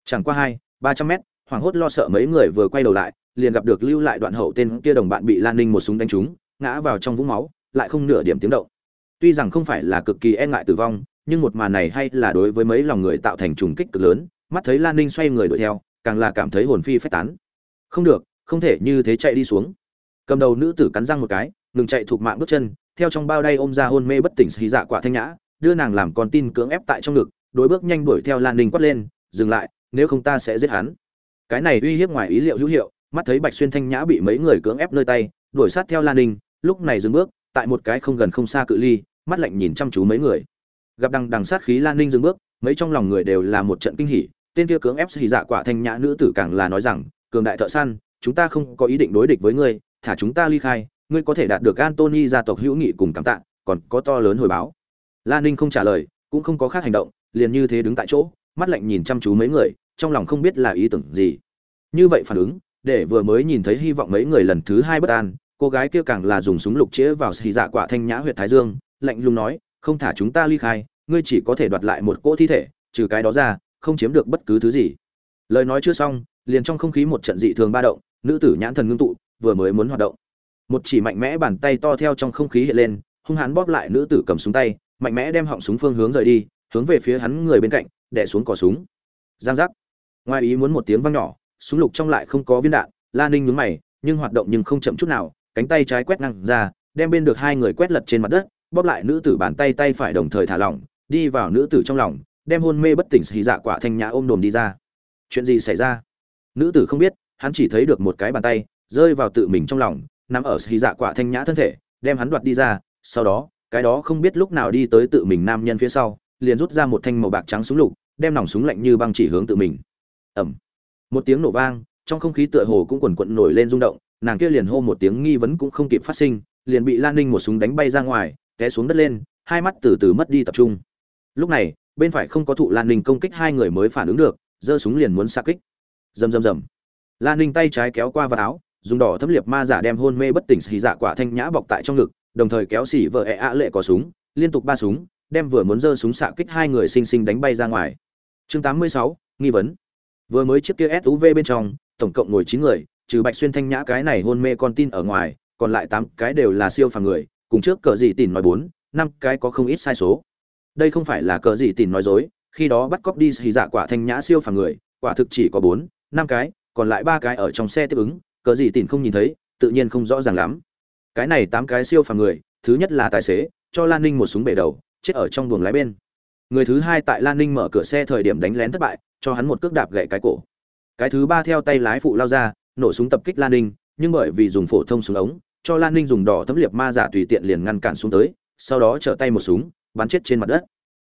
chẳng qua hai, ba trăm mét, hoảng hốt lo sợ mấy người vừa quay đầu lại, liền gặp được lưu lại đoạn hậu tên kia đồng bạn bị lan ninh một súng đánh trúng, ngã vào trong vũng máu, lại không nửa điểm tiếng động. Tuy rằng không phải là cực kỳ e ngại tử vong, nhưng một màn này hay là đối với mấy lòng người tạo thành trùng kích cực lớn, mắt thấy lan ninh xoay người đuổi theo, càng là cảm thấy hồn phi phách tán. Không được, không thể như thế chạy đi xuống. Cầm đầu nữ tử cắn răng một cái, ngừng chạy thuộc mạng bước chân, theo trong bao đay ôm ra hôn mê bất tỉnh xì dạ quả thanh nhã, đưa nàng làm con tin cưỡng ép tại trong ngực, đối bước nhanh đuổi theo lan ninh quát lên, dừng lại nếu không ta sẽ giết hắn. Cái này uy hiếp ngoài ý liệu hữu hiệu, mắt thấy bạch xuyên thanh nhã bị mấy người cưỡng ép nơi tay, đuổi sát theo lan ninh, lúc này dừng bước, tại một cái không gần không xa cự ly, mắt lạnh nhìn chăm chú mấy người. Gặp đằng đằng sát khí lan ninh dừng bước, mấy trong lòng người đều là một trận kinh hỉ, tên kia cưỡng ép xì dạ quả thanh nhã nữ tử càng là nói rằng, cường đại thợ săn, chúng ta không có ý định đối địch với ngươi, thả chúng ta ly khai, ngươi có thể đạt được antony gia tộc hữu nghị cùng cảm tạ, còn có to lớn hồi báo. Lan ninh không trả lời, cũng không có khác hành động, liền như thế đứng tại chỗ mắt lạnh nhìn chăm chú mấy người, trong lòng không biết là ý tưởng gì. Như vậy phản ứng, để vừa mới nhìn thấy hy vọng mấy người lần thứ hai bất an, cô gái kia càng là dùng súng lục chĩa vào xì dạ quả thanh nhã huyện thái dương, lạnh lùng nói, không thả chúng ta ly khai, ngươi chỉ có thể đoạt lại một cỗ thi thể, trừ cái đó ra, không chiếm được bất cứ thứ gì. Lời nói chưa xong, liền trong không khí một trận dị thường ba động, nữ tử nhãn thần ngưng tụ, vừa mới muốn hoạt động. Một chỉ mạnh mẽ bàn tay to theo trong không khí hiện lên, hung hãn bóp lại nữ tử cầm súng tay, mạnh mẽ đem họng súng phương hướng rời đi, hướng về phía hắn người bên cạnh đẻ xuống cò súng. Giang giác. Ngoài ý muốn một tiếng vang nhỏ, súng lục trong lại không có viên đạn, la ninh nhướng mày, nhưng hoạt động nhưng không chậm chút nào, cánh tay trái quét năng ra, đem bên được hai người quét lật trên mặt đất, bóp lại nữ tử bàn tay tay phải đồng thời thả lỏng, đi vào nữ tử trong lòng, đem hôn mê bất tỉnh xì dạ quả thanh nhã ôm đồm đi ra. Chuyện gì xảy ra? Nữ tử không biết, hắn chỉ thấy được một cái bàn tay, rơi vào tự mình trong lòng, nằm ở xì dạ quả thanh nhã thân thể, đem hắn đoạt đi ra, sau đó, cái đó không biết lúc nào đi tới tự mình nam nhân phía sau liền rút ra một thanh màu bạc trắng súng lục, đem nòng súng lạnh như băng chỉ hướng tự mình. Ẩm một tiếng nổ vang, trong không khí tựa hồ cũng quần quận nổi lên rung động, nàng kia liền hô một tiếng nghi vấn cũng không kịp phát sinh, liền bị lan ninh một súng đánh bay ra ngoài, té xuống đất lên, hai mắt từ từ mất đi tập trung. Lúc này, bên phải không có thụ lan ninh công kích hai người mới phản ứng được, giơ súng liền muốn xa kích. Rầm rầm rầm. Lan ninh tay trái kéo qua vào áo, dùng đỏ thấm liệt ma giả đem hôn mê bất tỉnh xì dạ quả thanh nhã bọc tại trong ngực, đồng thời kéo xỉ vợ ẹ ạ lệ có súng, liên tục ba súng đem vừa muốn giơ súng xạ kích hai người xinh xinh đánh bay ra ngoài. Chương 86, nghi vấn. Vừa mới chiếc kia suv bên trong tổng cộng ngồi chín người trừ bạch xuyên thanh nhã cái này hôn mê con tin ở ngoài còn lại tám cái đều là siêu phàm người cùng trước cờ gì tìm nói bốn năm cái có không ít sai số. Đây không phải là cờ gì tìm nói dối khi đó bắt cóc đi thì dạ quả thanh nhã siêu phàm người quả thực chỉ có bốn năm cái còn lại ba cái ở trong xe tiếp ứng cờ gì tìm không nhìn thấy tự nhiên không rõ ràng lắm. Cái này tám cái siêu phàm người thứ nhất là tài xế cho lan ninh một súng bể đầu chết ở trong buồng lái bên. Người thứ hai tại lan ninh mở cửa xe thời điểm đánh lén thất bại, cho hắn một cước đạp gậy cái cổ. Cái thứ ba theo tay lái phụ lao ra, nổ súng tập kích lan ninh, nhưng bởi vì dùng phổ thông súng ống, cho lan ninh dùng đỏ thấm liệp ma giả tùy tiện liền ngăn cản xuống tới, sau đó trở tay một súng, bắn chết trên mặt đất.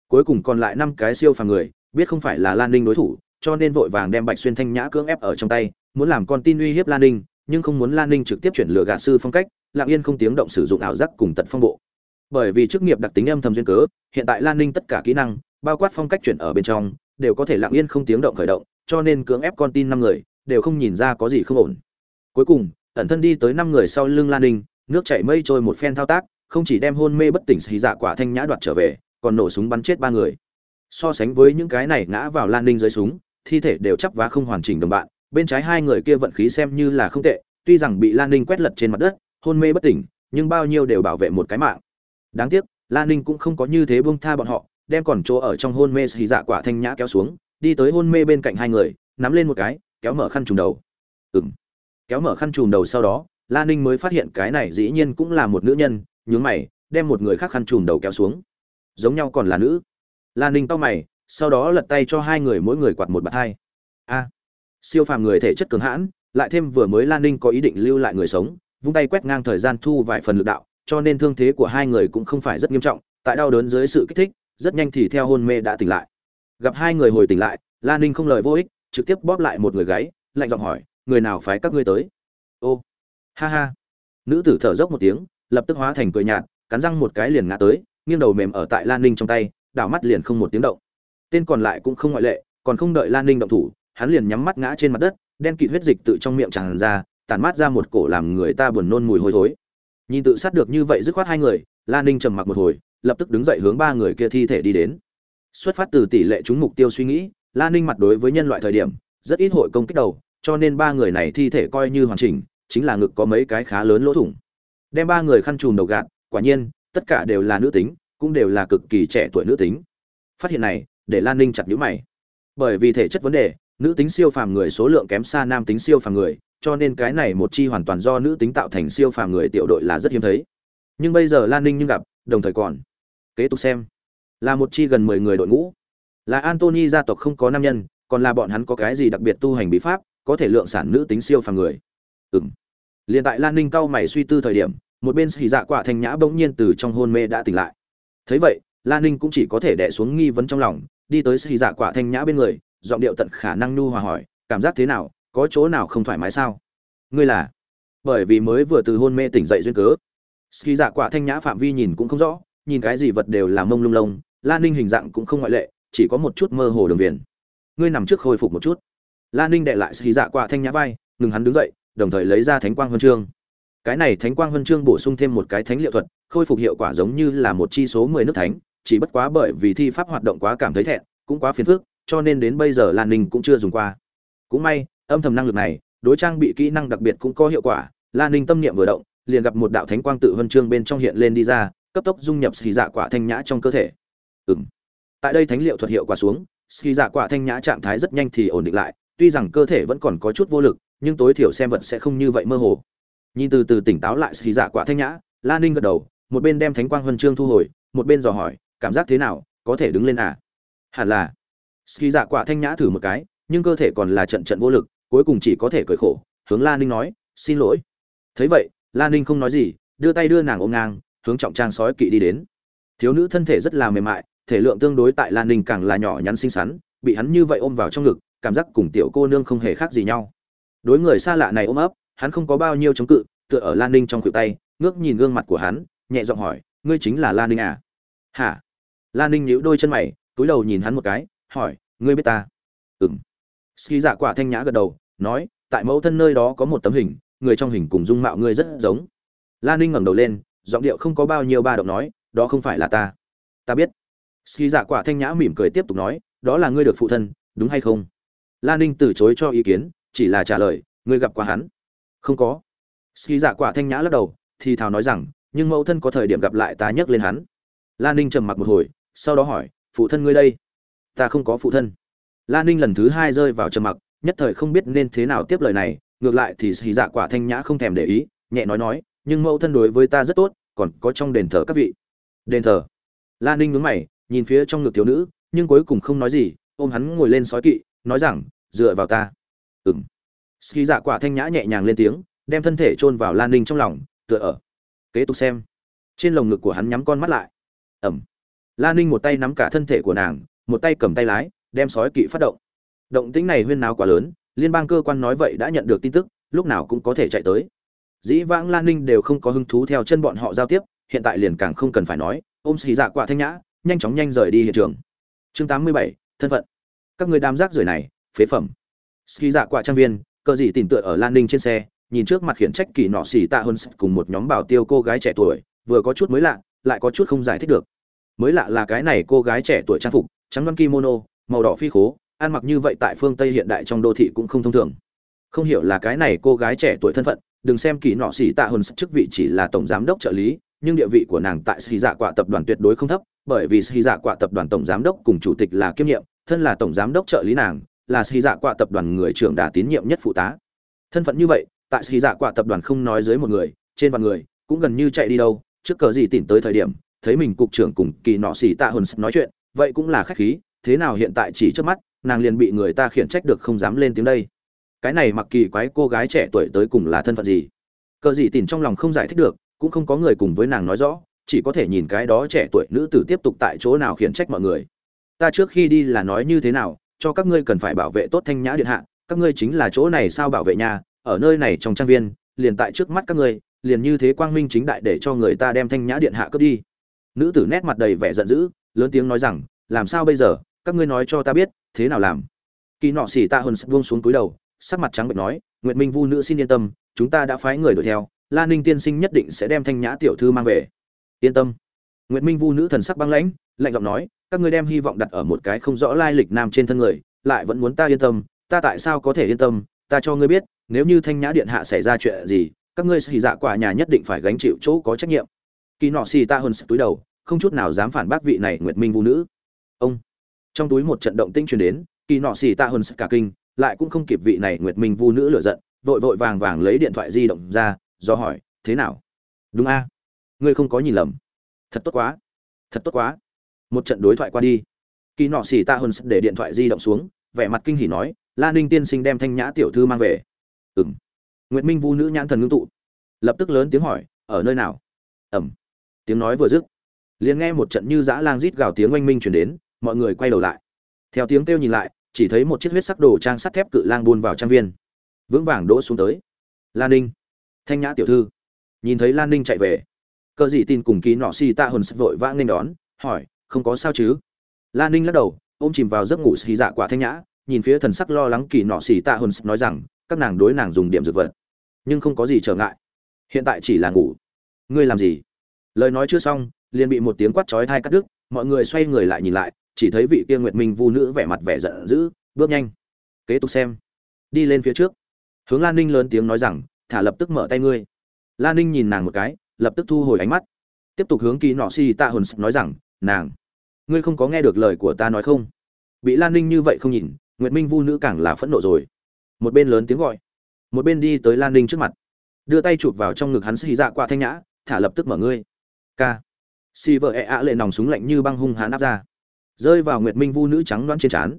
Cuối cùng còn lại năm cái siêu phàm người, biết không phải là lan ninh đối thủ, cho nên vội vàng đem bạch xuyên thanh nhã cưỡng ép ở trong tay, muốn làm con tin uy hiếp lan ninh, nhưng không muốn lan ninh trực tiếp chuyển lựa gạ sư phong cách, lặng yên không tiếng động sử dụng ảo giác cùng tật phong bộ bởi vì chức nghiệp đặc tính âm thầm duyên cớ, hiện tại lan ninh tất cả kỹ năng, bao quát phong cách chuyển ở bên trong, đều có thể lặng yên không tiếng động khởi động, cho nên cưỡng ép con tin năm người, đều không nhìn ra có gì không ổn. Cuối cùng, ẩn thân đi tới năm người sau lưng lan ninh, nước chảy mây trôi một phen thao tác, không chỉ đem hôn mê bất tỉnh xì dạ quả thanh nhã đoạt trở về, còn nổ súng bắn chết ba người. So sánh với những cái này ngã vào lan ninh dưới súng, thi thể đều chắp vá không hoàn chỉnh đồng bạn, bên trái hai người kia vận khí xem như là không tệ, tuy rằng bị lan ninh quét lật trên mặt đất, hôn mê bất tỉnh, nhưng bao nhiêu đều bảo vệ một cái mạng đáng tiếc lan ninh cũng không có như thế buông tha bọn họ, đem còn chỗ ở trong hôn mê xì dạ quả thanh nhã kéo xuống, đi tới hôn mê bên cạnh hai người, nắm lên một cái, kéo mở khăn trùm đầu. Ừng kéo mở khăn trùm đầu sau đó lan ninh mới phát hiện cái này dĩ nhiên cũng là một nữ nhân, nhướng mày, đem một người khác khăn trùm đầu kéo xuống. Giống nhau còn là nữ. Lan ninh tao mày, sau đó lật tay cho hai người mỗi người quạt một bạt hai. A. Siêu phàm người thể chất cường hãn, lại thêm vừa mới lan ninh có ý định lưu lại người sống, vung tay quét ngang thời gian thu vài phần lực đạo cho nên thương thế của hai người cũng không phải rất nghiêm trọng, tại đau đớn dưới sự kích thích, rất nhanh thì theo hôn mê đã tỉnh lại. Gặp hai người hồi tỉnh lại lan ninh không lời vô ích, trực tiếp bóp lại một người gáy, lạnh giọng hỏi, người nào phái các ngươi tới? Ô, ha ha. Nữ tử thở dốc một tiếng, lập tức hóa thành cười nhạt, cắn răng một cái liền ngã tới, nghiêng đầu mềm ở tại lan ninh trong tay, đảo mắt liền không một tiếng động. Tên còn lại cũng không ngoại lệ, còn không đợi lan ninh động thủ, hắn liền nhắm mắt ngã trên mặt đất, đen kịt huyết dịch tự trong miệng tràn ra, tản mát ra một cổ làm người ta buồn nôn mùi hôi thối nhìn tự sát được như vậy dứt khoát hai người lan ninh trầm mặc một hồi, lập tức đứng dậy hướng ba người kia thi thể đi đến. Xuất phát từ tỷ lệ trúng mục tiêu suy nghĩ lan ninh mặt đối với nhân loại thời điểm, rất ít hội công kích đầu, cho nên ba người này thi thể coi như hoàn chỉnh, chính là ngực có mấy cái khá lớn lỗ thủng. Đem ba người khăn trùm đầu gạt, quả nhiên, tất cả đều là nữ tính, cũng đều là cực kỳ trẻ tuổi nữ tính. Phát hiện này, để lan ninh chặt nhũ mày. Bởi vì thể chất vấn đề, nữ tính siêu phàm người số lượng kém xa nam tính siêu phàm người cho nên cái này một chi hoàn toàn do nữ tính tạo thành siêu phàm người tiểu đội là rất hiếm thấy. Nhưng bây giờ lan ninh nhưng gặp, đồng thời còn. Kế tục xem. Là một chi gần mười người đội ngũ. Là antony gia tộc không có nam nhân, còn là bọn hắn có cái gì đặc biệt tu hành bí pháp, có thể lượng sản nữ tính siêu phàm người. Ừm. Liên liền tại lan ninh cau mày suy tư thời điểm, một bên Hỉ dạ quả thanh nhã bỗng nhiên từ trong hôn mê đã tỉnh lại. Thấy vậy, lan ninh cũng chỉ có thể đè xuống nghi vấn trong lòng, đi tới Hỉ dạ quả thanh nhã bên người, giọng điệu tận khả năng nhu hòa hỏi, cảm giác thế nào? Có chỗ nào không thoải mái sao? Ngươi là? Bởi vì mới vừa từ hôn mê tỉnh dậy duyên cớ. Ski dạ quả thanh nhã phạm vi nhìn cũng không rõ, nhìn cái gì vật đều là mông lung lông lan ninh hình dạng cũng không ngoại lệ, chỉ có một chút mơ hồ đường viền. Ngươi nằm trước khôi phục một chút. Lan ninh đệ lại ski dạ quả thanh nhã vai, ngừng hắn đứng dậy, đồng thời lấy ra thánh quang huân chương. Cái này thánh quang huân chương bổ sung thêm một cái thánh liệu thuật, khôi phục hiệu quả giống như là một chi số mười nước thánh, chỉ bất quá bởi vì thi pháp hoạt động quá cảm thấy thẹn, cũng quá phiền phức, cho nên đến bây giờ lan ninh cũng chưa dùng qua. Cũng may âm thầm năng lực này, đối trang bị kỹ năng đặc biệt cũng có hiệu quả. Lan ninh tâm niệm vừa động, liền gặp một đạo thánh quang tự huân chương bên trong hiện lên đi ra, cấp tốc dung nhập xì dạ quả thanh nhã trong cơ thể. Ừng tại đây thánh liệu thuật hiệu quả xuống xì dạ quả thanh nhã trạng thái rất nhanh thì ổn định lại, tuy rằng cơ thể vẫn còn có chút vô lực, nhưng tối thiểu xem vật sẽ không như vậy mơ hồ. Nhìn từ từ tỉnh táo lại xì dạ quả thanh nhã lan ninh gật đầu, một bên đem thánh quang huân chương thu hồi, một bên dò hỏi, cảm giác thế nào? Có thể đứng lên à? Hẳn là. Xì dạ quả thanh nhã thử một cái, nhưng cơ thể còn là trận trận vô lực cuối cùng chỉ có thể cười khổ, hướng lan ninh nói, xin lỗi. Thấy vậy lan ninh không nói gì, đưa tay đưa nàng ôm ngang, hướng trọng trang sói kỵ đi đến. Thiếu nữ thân thể rất là mềm mại, thể lượng tương đối tại lan ninh càng là nhỏ nhắn xinh xắn, bị hắn như vậy ôm vào trong ngực, cảm giác cùng tiểu cô nương không hề khác gì nhau. Đối người xa lạ này ôm ấp, hắn không có bao nhiêu chống cự, tựa ở lan ninh trong khuỷu tay, ngước nhìn gương mặt của hắn, nhẹ giọng hỏi, ngươi chính là lan ninh à? Hả? Lan ninh nhíu đôi chân mày, túi đầu nhìn hắn một cái, hỏi, ngươi biết ta? Ừng ski dạ quả thanh nhã gật đầu, nói, tại mẫu thân nơi đó có một tấm hình, người trong hình cùng dung mạo ngươi rất giống. Lan ninh ngẩng đầu lên, giọng điệu không có bao nhiêu ba động nói, đó không phải là ta. Ta biết. Ski dạ quả thanh nhã mỉm cười tiếp tục nói, đó là ngươi được phụ thân, đúng hay không? Lan ninh từ chối cho ý kiến, chỉ là trả lời, ngươi gặp qua hắn? Không có. Ski dạ quả thanh nhã lắc đầu, thì thào nói rằng, nhưng mẫu thân có thời điểm gặp lại ta nhắc lên hắn. Lan ninh trầm mặc một hồi, sau đó hỏi, phụ thân ngươi đây? Ta không có phụ thân lan ninh lần thứ hai rơi vào trầm mặc, nhất thời không biết nên thế nào tiếp lời này, ngược lại thì xì dạ quả thanh nhã không thèm để ý, nhẹ nói nói, nhưng mẫu thân đối với ta rất tốt, còn có trong đền thờ các vị. Đền thờ? Lan ninh nhướng mày, nhìn phía trong ngực thiếu nữ, nhưng cuối cùng không nói gì, ôm hắn ngồi lên sói kỵ, nói rằng, dựa vào ta. Ừng ski dạ quả thanh nhã nhẹ nhàng lên tiếng, đem thân thể chôn vào lan ninh trong lòng, tựa ở. Kế tục xem. Trên lồng ngực của hắn nhắm con mắt lại. Ẩm lan ninh một tay nắm cả thân thể của nàng, một tay cầm tay lái đem sói kỵ phát động. Động tĩnh này huyên náo quá lớn, liên bang cơ quan nói vậy đã nhận được tin tức, lúc nào cũng có thể chạy tới. Dĩ vãng lan ninh đều không có hứng thú theo chân bọn họ giao tiếp, hiện tại liền càng không cần phải nói, ôm xì dạ quả thanh nhã, nhanh chóng nhanh rời đi hiện trường. Chương tám mươi bảy, thân phận. Các người đám rác rưởi này, phế phẩm. Xì dạ quả trang viên, cờ gì tìm tựa ở lan ninh trên xe, nhìn trước mặt khiển trách kỳ nọ xì tạ hơn cùng một nhóm bảo tiêu cô gái trẻ tuổi, vừa có chút mới lạ, lại có chút không giải thích được. Mới lạ là cái này cô gái trẻ tuổi trang phục, trắng đoan kimono màu đỏ phi khố, ăn mặc như vậy tại phương tây hiện đại trong đô thị cũng không thông thường. Không hiểu là cái này cô gái trẻ tuổi thân phận, đừng xem kỳ nọ xỉ tạ hơn chức vị chỉ là tổng giám đốc trợ lý, nhưng địa vị của nàng tại xì dạ quả tập đoàn tuyệt đối không thấp, bởi vì xì dạ quả tập đoàn tổng giám đốc cùng chủ tịch là kiêm nhiệm, thân là tổng giám đốc trợ lý nàng, là xì dạ quả tập đoàn người trưởng đà tín nhiệm nhất phụ tá. Thân phận như vậy, tại xì dạ quả tập đoàn không nói dưới một người, trên vạn người, cũng gần như chạy đi đâu, trước cờ gì tìm tới thời điểm, thấy mình cục trưởng cùng kỳ nọ xì tạ hồn nói chuyện, vậy cũng là khách khí thế nào hiện tại chỉ trước mắt, nàng liền bị người ta khiển trách được không dám lên tiếng đây. Cái này mặc kỳ quái cô gái trẻ tuổi tới cùng là thân phận gì? Cờ gì tìm trong lòng không giải thích được, cũng không có người cùng với nàng nói rõ, chỉ có thể nhìn cái đó trẻ tuổi nữ tử tiếp tục tại chỗ nào khiển trách mọi người. Ta trước khi đi là nói như thế nào, cho các ngươi cần phải bảo vệ tốt thanh nhã điện hạ, các ngươi chính là chỗ này sao bảo vệ nhà, ở nơi này trong trang viên, liền tại trước mắt các ngươi, liền như thế quang minh chính đại để cho người ta đem thanh nhã điện hạ cướp đi. Nữ tử nét mặt đầy vẻ giận dữ, lớn tiếng nói rằng, làm sao bây giờ? Các ngươi nói cho ta biết, thế nào làm? Kỳ nọ xỉ ta hơn buông xuống túi đầu, sắc mặt trắng bệnh nói, nguyệt minh vu nữ xin yên tâm, chúng ta đã phái người đuổi theo, la ninh tiên sinh nhất định sẽ đem thanh nhã tiểu thư mang về. Yên tâm. Nguyệt minh vu nữ thần sắc băng lãnh, lạnh giọng nói, các ngươi đem hy vọng đặt ở một cái không rõ lai lịch nam trên thân người, lại vẫn muốn ta yên tâm, ta tại sao có thể yên tâm, ta cho ngươi biết, nếu như thanh nhã điện hạ xảy ra chuyện gì, các ngươi xì dạ quả nhà nhất định phải gánh chịu chỗ có trách nhiệm. Kỳ nọ xì ta hơn túi đầu, không chút nào dám phản bác vị này nguyệt minh vũ nữ. Ông trong túi một trận động tinh truyền đến, kỳ nọ xì ta hơn cả kinh, lại cũng không kịp vị này nguyệt minh vu nữ lựa giận, vội vội vàng vàng lấy điện thoại di động ra, do hỏi, thế nào? Đúng a. Ngươi không có nhìn lầm. Thật tốt quá, thật tốt quá. Một trận đối thoại qua đi. Kỳ nọ xì ta hơn để điện thoại di động xuống, vẻ mặt kinh hỉ nói, la ninh tiên sinh đem thanh nhã tiểu thư mang về. Ừng nguyệt minh vu nữ nhãn thần ngưng tụ, lập tức lớn tiếng hỏi, ở nơi nào? Ẩm tiếng nói vừa dứt, liền nghe một trận như dã lang rít gào tiếng oanh minh chuyển đến mọi người quay đầu lại. Theo tiếng kêu nhìn lại, chỉ thấy một chiếc huyết sắc đồ trang sắt thép cự lang buôn vào trang viên. Vững vàng đỗ xuống tới. Lan ninh. Thanh nhã tiểu thư. Nhìn thấy lan ninh chạy về, cờ dị tin cùng ký nọ xì tạ hồn vội vã nên đón, hỏi, không có sao chứ? Lan ninh lắc đầu, ôm chìm vào giấc ngủ xì dạ quả thanh nhã, nhìn phía thần sắc lo lắng kỳ nọ xì tạ hồn nói rằng, các nàng đối nàng dùng điểm dược vật, nhưng không có gì trở ngại. Hiện tại chỉ là ngủ. Ngươi làm gì? Lời nói chưa xong, liền bị một tiếng quát chói thai cắt đứt, mọi người xoay người lại nhìn lại chỉ thấy vị kia nguyệt minh vu nữ vẻ mặt vẻ giận dữ, bước nhanh. Kế tục xem. Đi lên phía trước. Hướng lan ninh lớn tiếng nói rằng, thả lập tức mở tay ngươi. Lan ninh nhìn nàng một cái, lập tức thu hồi ánh mắt. Tiếp tục hướng kỳ nọ si tạ hồn nói rằng, nàng, ngươi không có nghe được lời của ta nói không? Bị lan ninh như vậy không nhìn, nguyệt minh vu nữ càng là phẫn nộ rồi. Một bên lớn tiếng gọi, một bên đi tới lan ninh trước mặt. Đưa tay chụp vào trong ngực hắn xì dạ qua thanh nhã, thả lập tức mở ngươi. K si vợ ẹ ạ lệ nòng súng lạnh như băng hung hãn áp ra rơi vào nguyệt minh vu nữ trắng đoán trên trán.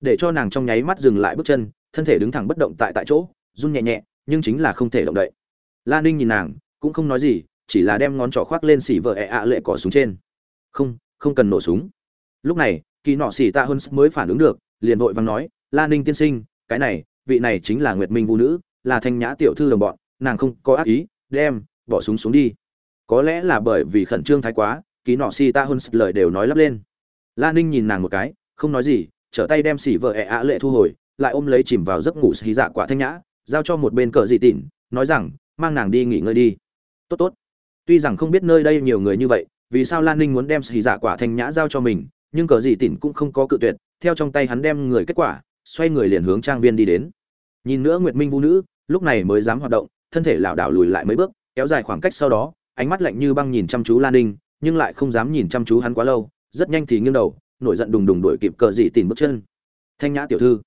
Để cho nàng trong nháy mắt dừng lại bước chân, thân thể đứng thẳng bất động tại tại chỗ, run nhẹ nhẹ, nhưng chính là không thể động đậy. Lan ninh nhìn nàng, cũng không nói gì, chỉ là đem ngón trỏ khoác lên xỉ vợ ẹ ạ lệ cỏ súng trên. Không không cần nổ súng. Lúc này, kỳ nọ xỉ tạ hơn mới phản ứng được, liền vội vàng nói lan ninh tiên sinh, cái này, vị này chính là nguyệt minh vũ nữ, là thanh nhã tiểu thư đồng bọn, nàng không có ác ý, đem, bỏ súng xuống đi. Có lẽ là bởi vì khẩn trương thái quá, kỳ nọ xỉ tạ hơn lời đều nói lắp lên lan ninh nhìn nàng một cái, không nói gì, trở tay đem xỉ vợ ẹ ạ lệ thu hồi, lại ôm lấy chìm vào giấc ngủ xì dạ quả thanh nhã, giao cho một bên cờ dị tịn, nói rằng, mang nàng đi nghỉ ngơi đi. Tốt tốt. Tuy rằng không biết nơi đây nhiều người như vậy, vì sao lan ninh muốn đem xì dạ quả thanh nhã giao cho mình, nhưng cờ dị tịn cũng không có cự tuyệt, theo trong tay hắn đem người kết quả, xoay người liền hướng trang viên đi đến. Nhìn nữa nguyệt minh vũ nữ, lúc này mới dám hoạt động, thân thể lảo đảo lùi lại mấy bước, kéo dài khoảng cách sau đó, ánh mắt lạnh như băng nhìn chăm chú lan ninh, nhưng lại không dám nhìn chăm chú hắn quá lâu rất nhanh thì nghiêng đầu, nổi giận đùng đùng đuổi kịp cờ dị tìm bước chân. Thanh nhã tiểu thư.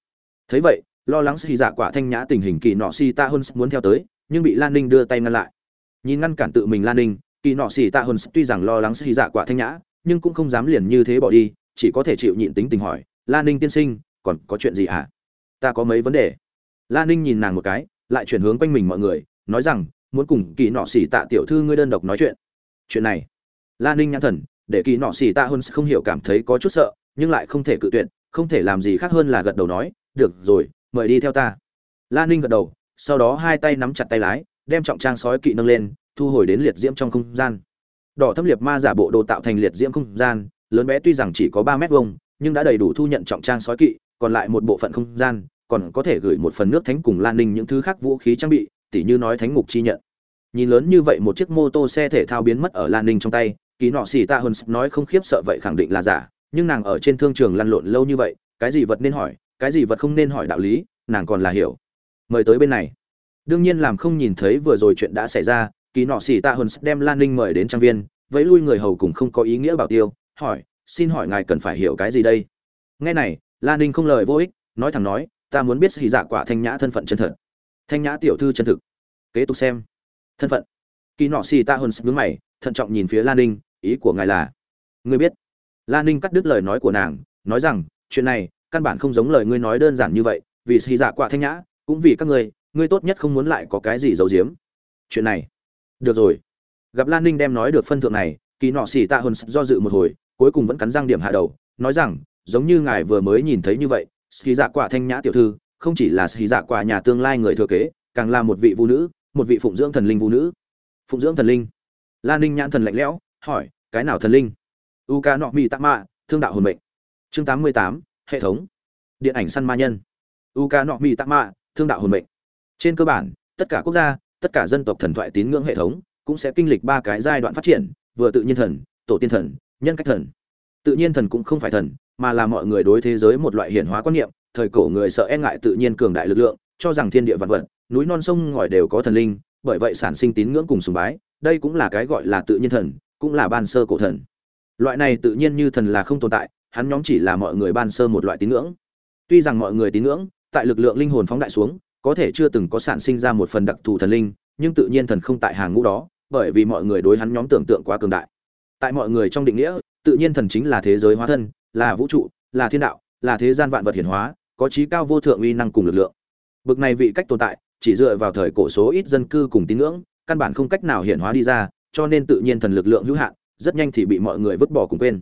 Thấy vậy, lo lắng xì dạ quả thanh nhã tình hình kỳ nọ xì ta hơn muốn theo tới, nhưng bị lan ninh đưa tay ngăn lại. Nhìn ngăn cản tự mình lan ninh, kỳ nọ xì ta hơn tuy rằng lo lắng xì dạ quả thanh nhã, nhưng cũng không dám liền như thế bỏ đi, chỉ có thể chịu nhịn tính tình hỏi, lan ninh tiên sinh, còn có chuyện gì à? ta có mấy vấn đề. Lan ninh nhìn nàng một cái, lại chuyển hướng quanh mình mọi người, nói rằng, muốn cùng kỳ nọ xì tạ tiểu thư ngươi đơn độc nói chuyện. Chuyện này? Lan ninh nhãn thần để kỳ nọ xì tạ hơn không hiểu cảm thấy có chút sợ, nhưng lại không thể cự tuyệt, không thể làm gì khác hơn là gật đầu nói, được rồi, mời đi theo ta. Lan ninh gật đầu, sau đó hai tay nắm chặt tay lái, đem trọng trang sói kỵ nâng lên, thu hồi đến liệt diễm trong không gian. Đỏ thâm liệt ma giả bộ đồ tạo thành liệt diễm không gian, lớn bé tuy rằng chỉ có ba mét vuông, nhưng đã đầy đủ thu nhận trọng trang sói kỵ, còn lại một bộ phận không gian, còn có thể gửi một phần nước thánh cùng lan ninh những thứ khác vũ khí trang bị, tỉ như nói thánh ngục chi nhận. Nhìn lớn như vậy một chiếc mô tô xe thể thao biến mất ở lan ninh trong tay Kỳ nọ xì tạ hơn nói không khiếp sợ vậy khẳng định là giả, nhưng nàng ở trên thương trường lăn lộn lâu như vậy, cái gì vật nên hỏi, cái gì vật không nên hỏi đạo lý, nàng còn là hiểu. Mời tới bên này. Đương nhiên làm không nhìn thấy vừa rồi chuyện đã xảy ra, kỳ nọ xì tạ hồn đem lan ninh mời đến trang viên, vẫy lui người hầu cùng không có ý nghĩa bảo tiêu, hỏi, xin hỏi ngài cần phải hiểu cái gì đây? Nghe này, lan ninh không lời vô ích, nói thẳng nói, ta muốn biết hì giả dạ quả thanh nhã thân phận chân thật. Thanh nhã tiểu thư chân thực. Kế tục xem. Thân phận. Kỳ nọ xì ta hồn sức mày, thận trọng nhìn phía lan ninh ý của ngài là, ngươi biết. Lan ninh cắt đứt lời nói của nàng, nói rằng, chuyện này, căn bản không giống lời ngươi nói đơn giản như vậy, vì xì dạ quả thanh nhã, cũng vì các ngươi ngươi tốt nhất không muốn lại có cái gì giấu giếm. Chuyện này. Được rồi. Gặp lan ninh đem nói được phân thượng này, kỳ nọ xì tạ hồn do dự một hồi, cuối cùng vẫn cắn răng điểm hạ đầu, nói rằng, giống như ngài vừa mới nhìn thấy như vậy, xì dạ quả thanh nhã tiểu thư, không chỉ là xì dạ quả nhà tương lai người thừa kế, càng là một vị vũ nữ, một vị phụng dưỡng thần linh vũ nữ. Phụng dưỡng thần linh. Lan ninh nhãn thần lạnh lẽo hỏi, cái nào thần linh? U ca nọ mỹ tạ mạ thương đạo hồn mệnh. Chương tám mươi tám, hệ thống. Điện ảnh săn ma nhân. U ca nọ mỹ tạ mạ thương đạo hồn mệnh. Trên cơ bản, tất cả quốc gia, tất cả dân tộc thần thoại tín ngưỡng hệ thống cũng sẽ kinh lịch ba cái giai đoạn phát triển, vừa tự nhiên thần, tổ tiên thần, nhân cách thần. Tự nhiên thần cũng không phải thần, mà là mọi người đối thế giới một loại hiển hóa quan niệm, thời cổ người sợ e ngại tự nhiên cường đại lực lượng, cho rằng thiên địa vạn vật, núi non sông ngòi đều có thần linh, bởi vậy sản sinh tín ngưỡng cùng sùng bái, đây cũng là cái gọi là tự nhiên thần cũng là ban sơ cổ thần. Loại này tự nhiên như thần là không tồn tại, hắn nhóm chỉ là mọi người ban sơ một loại tín ngưỡng. Tuy rằng mọi người tín ngưỡng, tại lực lượng linh hồn phóng đại xuống, có thể chưa từng có sản sinh ra một phần đặc thù thần linh, nhưng tự nhiên thần không tại hàng ngũ đó, bởi vì mọi người đối hắn nhóm tưởng tượng quá cường đại. Tại mọi người trong định nghĩa, tự nhiên thần chính là thế giới hóa thân, là vũ trụ, là thiên đạo, là thế gian vạn vật hiển hóa, có trí cao vô thượng uy năng cùng lực lượng. Bực này vị cách tồn tại, chỉ dựa vào thời cổ số ít dân cư cùng tín ngưỡng, căn bản không cách nào hiển hóa đi ra cho nên tự nhiên thần lực lượng hữu hạn, rất nhanh thì bị mọi người vứt bỏ cùng quên.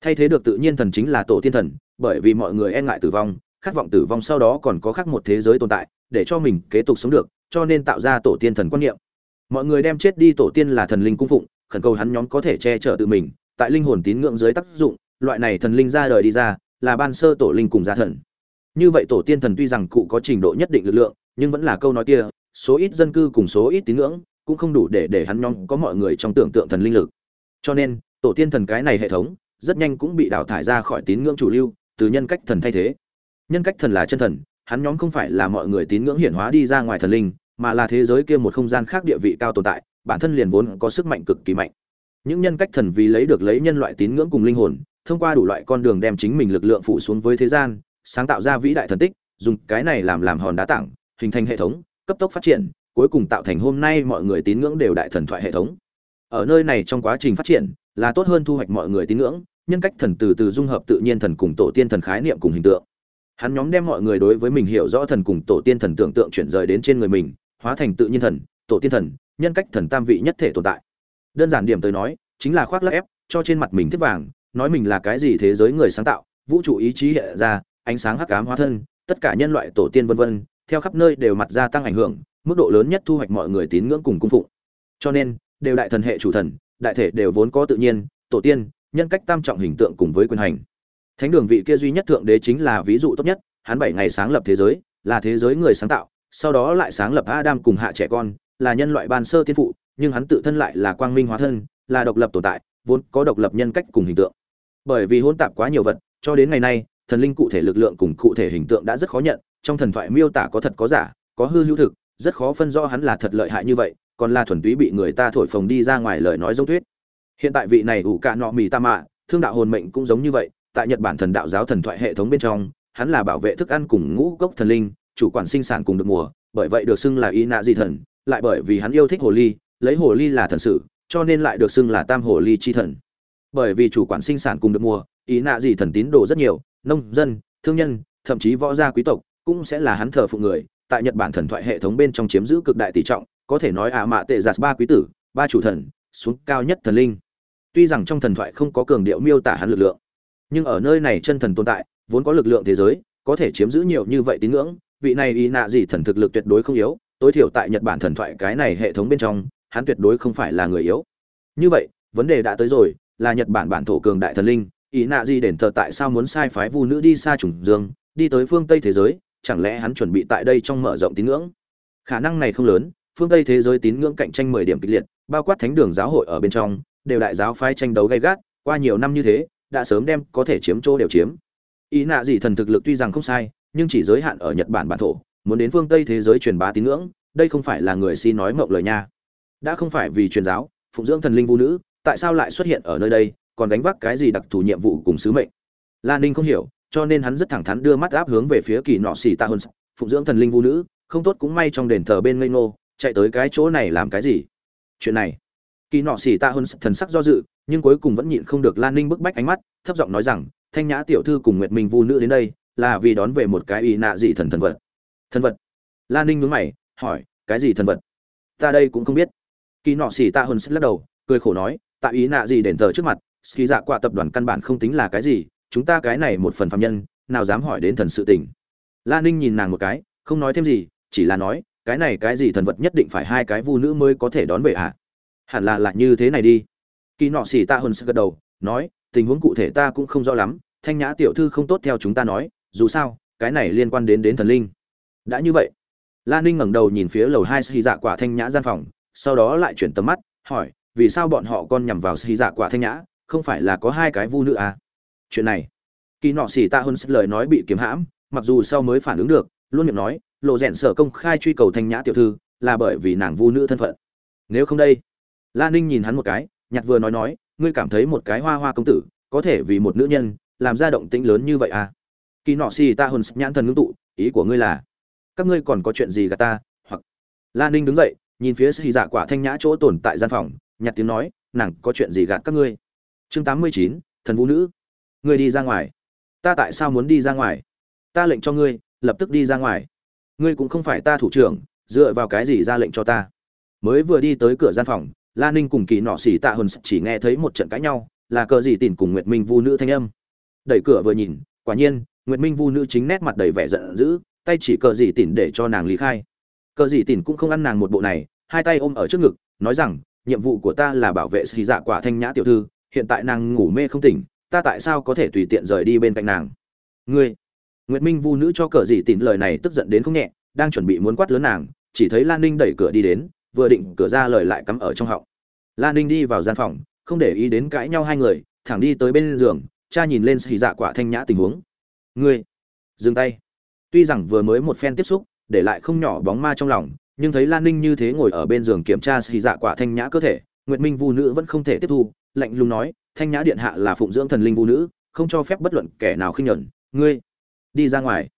Thay thế được tự nhiên thần chính là tổ tiên thần, bởi vì mọi người e ngại tử vong, khát vọng tử vong sau đó còn có khác một thế giới tồn tại, để cho mình kế tục sống được, cho nên tạo ra tổ tiên thần quan niệm. Mọi người đem chết đi tổ tiên là thần linh cung phụng, khẩn cầu hắn nhóm có thể che chở tự mình, tại linh hồn tín ngưỡng dưới tác dụng, loại này thần linh ra đời đi ra, là ban sơ tổ linh cùng gia thần. Như vậy tổ tiên thần tuy rằng cụ có trình độ nhất định lực lượng, nhưng vẫn là câu nói kia, số ít dân cư cùng số ít tín ngưỡng cũng không đủ để để hắn nhóm có mọi người trong tưởng tượng thần linh lực. Cho nên, tổ tiên thần cái này hệ thống, rất nhanh cũng bị đào thải ra khỏi tín ngưỡng chủ lưu, từ nhân cách thần thay thế. Nhân cách thần là chân thần, hắn nhóm không phải là mọi người tín ngưỡng hiển hóa đi ra ngoài thần linh, mà là thế giới kia một không gian khác địa vị cao tồn tại, bản thân liền vốn có sức mạnh cực kỳ mạnh. Những nhân cách thần vì lấy được lấy nhân loại tín ngưỡng cùng linh hồn, thông qua đủ loại con đường đem chính mình lực lượng phụ xuống với thế gian, sáng tạo ra vĩ đại thần tích, dùng cái này làm làm hòn đá tảng, hình thành hệ thống, cấp tốc phát triển cuối cùng tạo thành hôm nay mọi người tín ngưỡng đều đại thần thoại hệ thống. Ở nơi này trong quá trình phát triển, là tốt hơn thu hoạch mọi người tín ngưỡng, nhân cách thần từ từ dung hợp tự nhiên thần cùng tổ tiên thần khái niệm cùng hình tượng. Hắn nhóm đem mọi người đối với mình hiểu rõ thần cùng tổ tiên thần tưởng tượng chuyển rời đến trên người mình, hóa thành tự nhiên thần, tổ tiên thần, nhân cách thần tam vị nhất thể tồn tại. Đơn giản điểm tới nói, chính là khoác lắc ép, cho trên mặt mình thiết vàng, nói mình là cái gì thế giới người sáng tạo, vũ trụ ý chí hiện ra, ánh sáng hắc ám hóa thân, tất cả nhân loại tổ tiên vân vân, theo khắp nơi đều mặt gia tăng ảnh hưởng mức độ lớn nhất thu hoạch mọi người tín ngưỡng cùng cung phụng. Cho nên, đều đại thần hệ chủ thần, đại thể đều vốn có tự nhiên, tổ tiên, nhân cách tam trọng hình tượng cùng với quyền hành. Thánh đường vị kia duy nhất thượng đế chính là ví dụ tốt nhất, hắn bảy ngày sáng lập thế giới, là thế giới người sáng tạo, sau đó lại sáng lập adam cùng hạ trẻ con, là nhân loại ban sơ tiên phụ, nhưng hắn tự thân lại là quang minh hóa thân, là độc lập tồn tại, vốn có độc lập nhân cách cùng hình tượng. Bởi vì hỗn tạp quá nhiều vật, cho đến ngày nay, thần linh cụ thể lực lượng cùng cụ thể hình tượng đã rất khó nhận, trong thần thoại miêu tả có thật có giả, có hư hữu thực rất khó phân rõ hắn là thật lợi hại như vậy, còn là thuần túy bị người ta thổi phồng đi ra ngoài lời nói giống thuyết. Hiện tại vị này ủ cạ nọ mì ta mạ, thương đạo hồn mệnh cũng giống như vậy, tại nhật bản thần đạo giáo thần thoại hệ thống bên trong, hắn là bảo vệ thức ăn cùng ngũ cốc thần linh, chủ quản sinh sản cùng được mùa, bởi vậy được xưng là y nạ di thần, lại bởi vì hắn yêu thích hồ ly, lấy hồ ly là thần sử, cho nên lại được xưng là tam hồ ly chi thần. Bởi vì chủ quản sinh sản cùng được mùa ý nạ gì thần tín đồ rất nhiều, nông dân, thương nhân, thậm chí võ gia quý tộc, cũng sẽ là hắn thờ phụng người tại nhật bản thần thoại hệ thống bên trong chiếm giữ cực đại tỷ trọng, có thể nói ạ mạ tệ giạt ba quý tử, ba chủ thần, xuống cao nhất thần linh. Tuy rằng trong thần thoại không có cường điệu miêu tả hắn lực lượng, nhưng ở nơi này chân thần tồn tại, vốn có lực lượng thế giới, có thể chiếm giữ nhiều như vậy tín ngưỡng, vị này ý nạ gì thần thực lực tuyệt đối không yếu, tối thiểu tại nhật bản thần thoại cái này hệ thống bên trong, hắn tuyệt đối không phải là người yếu. Như vậy, vấn đề đã tới rồi, là nhật bản bản thổ cường đại thần linh, ý nạ gì đền thờ tại sao muốn sai phái vu nữ đi xa trùng dương, đi tới phương tây thế giới chẳng lẽ hắn chuẩn bị tại đây trong mở rộng tín ngưỡng? Khả năng này không lớn, phương tây thế giới tín ngưỡng cạnh tranh mười điểm kịch liệt, bao quát thánh đường giáo hội ở bên trong, đều đại giáo phái tranh đấu gay gắt, qua nhiều năm như thế, đã sớm đem có thể chiếm chỗ đều chiếm. Ý nạ gì thần thực lực tuy rằng không sai, nhưng chỉ giới hạn ở nhật bản bản thổ, muốn đến phương tây thế giới truyền bá tín ngưỡng, đây không phải là người xin nói mộng lời nha. Đã không phải vì truyền giáo, phụng dưỡng thần linh vũ nữ, tại sao lại xuất hiện ở nơi đây, còn đánh vác cái gì đặc thù nhiệm vụ cùng sứ mệnh? Lan ninh không hiểu cho nên hắn rất thẳng thắn đưa mắt áp hướng về phía kỳ nọ xì ta hơn phụng dưỡng thần linh vũ nữ, không tốt cũng may trong đền thờ bên ngây ngô, chạy tới cái chỗ này làm cái gì? Chuyện này. Kỳ nọ xì ta hơn thần sắc do dự, nhưng cuối cùng vẫn nhịn không được lan ninh bức bách ánh mắt, thấp giọng nói rằng, thanh nhã tiểu thư cùng nguyệt minh vũ nữ đến đây, là vì đón về một cái ý nạ dị thần thần vật. Thần vật? Lan ninh nhướng mày, hỏi, cái gì thần vật? Ta đây cũng không biết. Kỳ nọ xì ta hơn lắc đầu, cười khổ nói, tại ý nạ gì đền thờ trước mặt, ski dạ quạ tập đoàn căn bản không tính là cái gì chúng ta cái này một phần phạm nhân, nào dám hỏi đến thần sự tình la ninh nhìn nàng một cái, không nói thêm gì, chỉ là nói, cái này cái gì thần vật nhất định phải hai cái vu nữ mới có thể đón về ạ à? hẳn là lại như thế này đi kỳ nọ xỉ ta hơn gật đầu, nói, tình huống cụ thể ta cũng không rõ lắm, thanh nhã tiểu thư không tốt theo chúng ta nói, dù sao, cái này liên quan đến đến thần linh đã như vậy, la ninh ngẩng đầu nhìn phía lầu hai xì dạ quả thanh nhã gian phòng, sau đó lại chuyển tầm mắt, hỏi, vì sao bọn họ con nhằm vào xì dạ quả thanh nhã, không phải là có hai cái vu nữ à? Chuyện này. Kỳ nọ xỉ ta hơn lời nói bị kiếm hãm, mặc dù sau mới phản ứng được, luôn miệng nói, lộ rèn sở công khai truy cầu thanh nhã tiểu thư, là bởi vì nàng vu nữ thân phận. Nếu không đây, la ninh nhìn hắn một cái, nhặt vừa nói nói, ngươi cảm thấy một cái hoa hoa công tử, có thể vì một nữ nhân, làm ra động tĩnh lớn như vậy à? Kỳ nọ xì ta hơn nhãn thần ngưng tụ, ý của ngươi là, các ngươi còn có chuyện gì gạt ta? hoặc la ninh đứng dậy, nhìn phía xì dạ quả thanh nhã chỗ tồn tại gian phòng, nhặt tiếng nói, nàng có chuyện gì gạt các ngươi? Chương tám mươi chín, thần vũ nữ ngươi đi ra ngoài. Ta tại sao muốn đi ra ngoài? Ta lệnh cho ngươi, lập tức đi ra ngoài. Ngươi cũng không phải ta thủ trưởng, dựa vào cái gì ra lệnh cho ta? Mới vừa đi tới cửa gian phòng, la ninh cùng kỳ nọ xỉ tạ hồn chỉ nghe thấy một trận cãi nhau, là cờ gì tìm cùng nguyệt minh vu nữ thanh âm. Đẩy cửa vừa nhìn, quả nhiên, nguyệt minh vu nữ chính nét mặt đầy vẻ giận dữ, tay chỉ cờ gì tìm để cho nàng lý khai. Cờ gì tìm cũng không ăn nàng một bộ này, hai tay ôm ở trước ngực, nói rằng, nhiệm vụ của ta là bảo vệ xì dạ quả thanh nhã tiểu thư, hiện tại nàng ngủ mê không tỉnh ta tại sao có thể tùy tiện rời đi bên cạnh nàng? Ngươi, nguyệt minh vu nữ cho cờ gì tìm lời này tức giận đến không nhẹ, đang chuẩn bị muốn quát lớn nàng, chỉ thấy lan ninh đẩy cửa đi đến, vừa định cửa ra lời lại cắm ở trong họng. Lan ninh đi vào gian phòng, không để ý đến cãi nhau hai người, thẳng đi tới bên giường, cha nhìn lên xì dạ quả thanh nhã tình huống. Ngươi, dừng tay. Tuy rằng vừa mới một phen tiếp xúc, để lại không nhỏ bóng ma trong lòng, nhưng thấy lan ninh như thế ngồi ở bên giường kiểm tra xì dạ quả thanh nhã cơ thể, nguyệt minh vu nữ vẫn không thể tiếp thu lạnh lùng nói, thanh nhã điện hạ là phụng dưỡng thần linh vu nữ, không cho phép bất luận kẻ nào khinh nhẫn. Ngươi đi ra ngoài.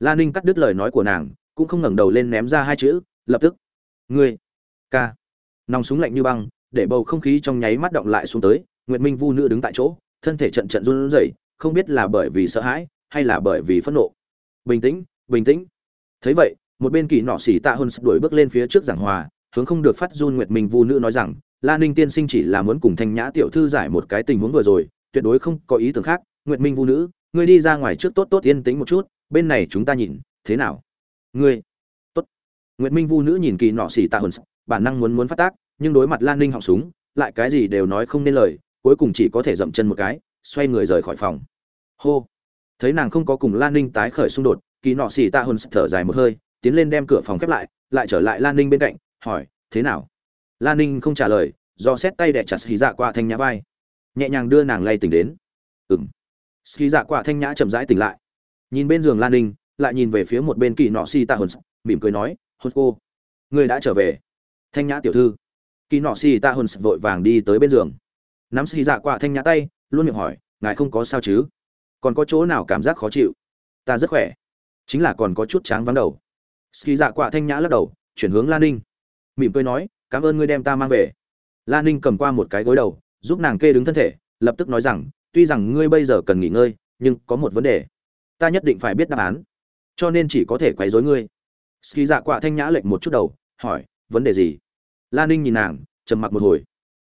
Lan ninh cắt đứt lời nói của nàng, cũng không ngẩng đầu lên ném ra hai chữ, lập tức, ngươi, ca. Nòng súng lạnh như băng, để bầu không khí trong nháy mắt động lại xuống tới, nguyệt minh vu nữ đứng tại chỗ, thân thể trận trận run rẩy, không biết là bởi vì sợ hãi, hay là bởi vì phẫn nộ. Bình tĩnh bình tĩnh. Thấy vậy, một bên kỳ nọ xỉ tạ hơn đuổi bước lên phía trước giảng hòa, hướng không được phát run nguyệt minh vu nữ nói rằng la ninh tiên sinh chỉ là muốn cùng thanh nhã tiểu thư giải một cái tình huống vừa rồi tuyệt đối không có ý tưởng khác. Nguyệt minh vu nữ ngươi đi ra ngoài trước tốt tốt yên tĩnh một chút bên này chúng ta nhìn thế nào? Ngươi tốt. Nguyệt minh vu nữ nhìn kỳ nọ xỉ tạ hồn, bản năng muốn muốn phát tác nhưng đối mặt lan ninh họng súng lại cái gì đều nói không nên lời cuối cùng chỉ có thể dậm chân một cái xoay người rời khỏi phòng. Hô. Thấy nàng không có cùng lan ninh tái khởi xung đột kỳ nọ xỉ tạ hồn thở dài một hơi tiến lên đem cửa phòng khép lại lại trở lại lan ninh bên cạnh hỏi thế nào? Lan ninh không trả lời do xét tay đẻ chặt xì dạ qua thanh nhã vai. Nhẹ nhàng đưa nàng lay tỉnh đến. Ừng xì dạ qua thanh nhã chậm rãi tỉnh lại. Nhìn bên giường lan ninh lại nhìn về phía một bên kỳ nọ xì tạ Hồn, mỉm cười nói hôn cô người đã trở về. Thanh nhã tiểu thư. Kỳ nọ xì tạ hồn vội vàng đi tới bên giường. Nắm xì dạ qua thanh nhã tay luôn miệng hỏi ngài không có sao chứ? Còn có chỗ nào cảm giác khó chịu? Ta rất khỏe. Chính là còn có chút tráng vắng đầu. Ski dạ quạ thanh nhã lắc đầu chuyển hướng lan ninh. Mỉm cười nói cảm ơn ngươi đem ta mang về. Lan ninh cầm qua một cái gối đầu, giúp nàng kê đứng thân thể, lập tức nói rằng, tuy rằng ngươi bây giờ cần nghỉ ngơi, nhưng có một vấn đề. Ta nhất định phải biết đáp án. Cho nên chỉ có thể quấy rối ngươi. Ski dạ quạ thanh nhã lệnh một chút đầu, hỏi, vấn đề gì? Lan ninh nhìn nàng, trầm mặc một hồi.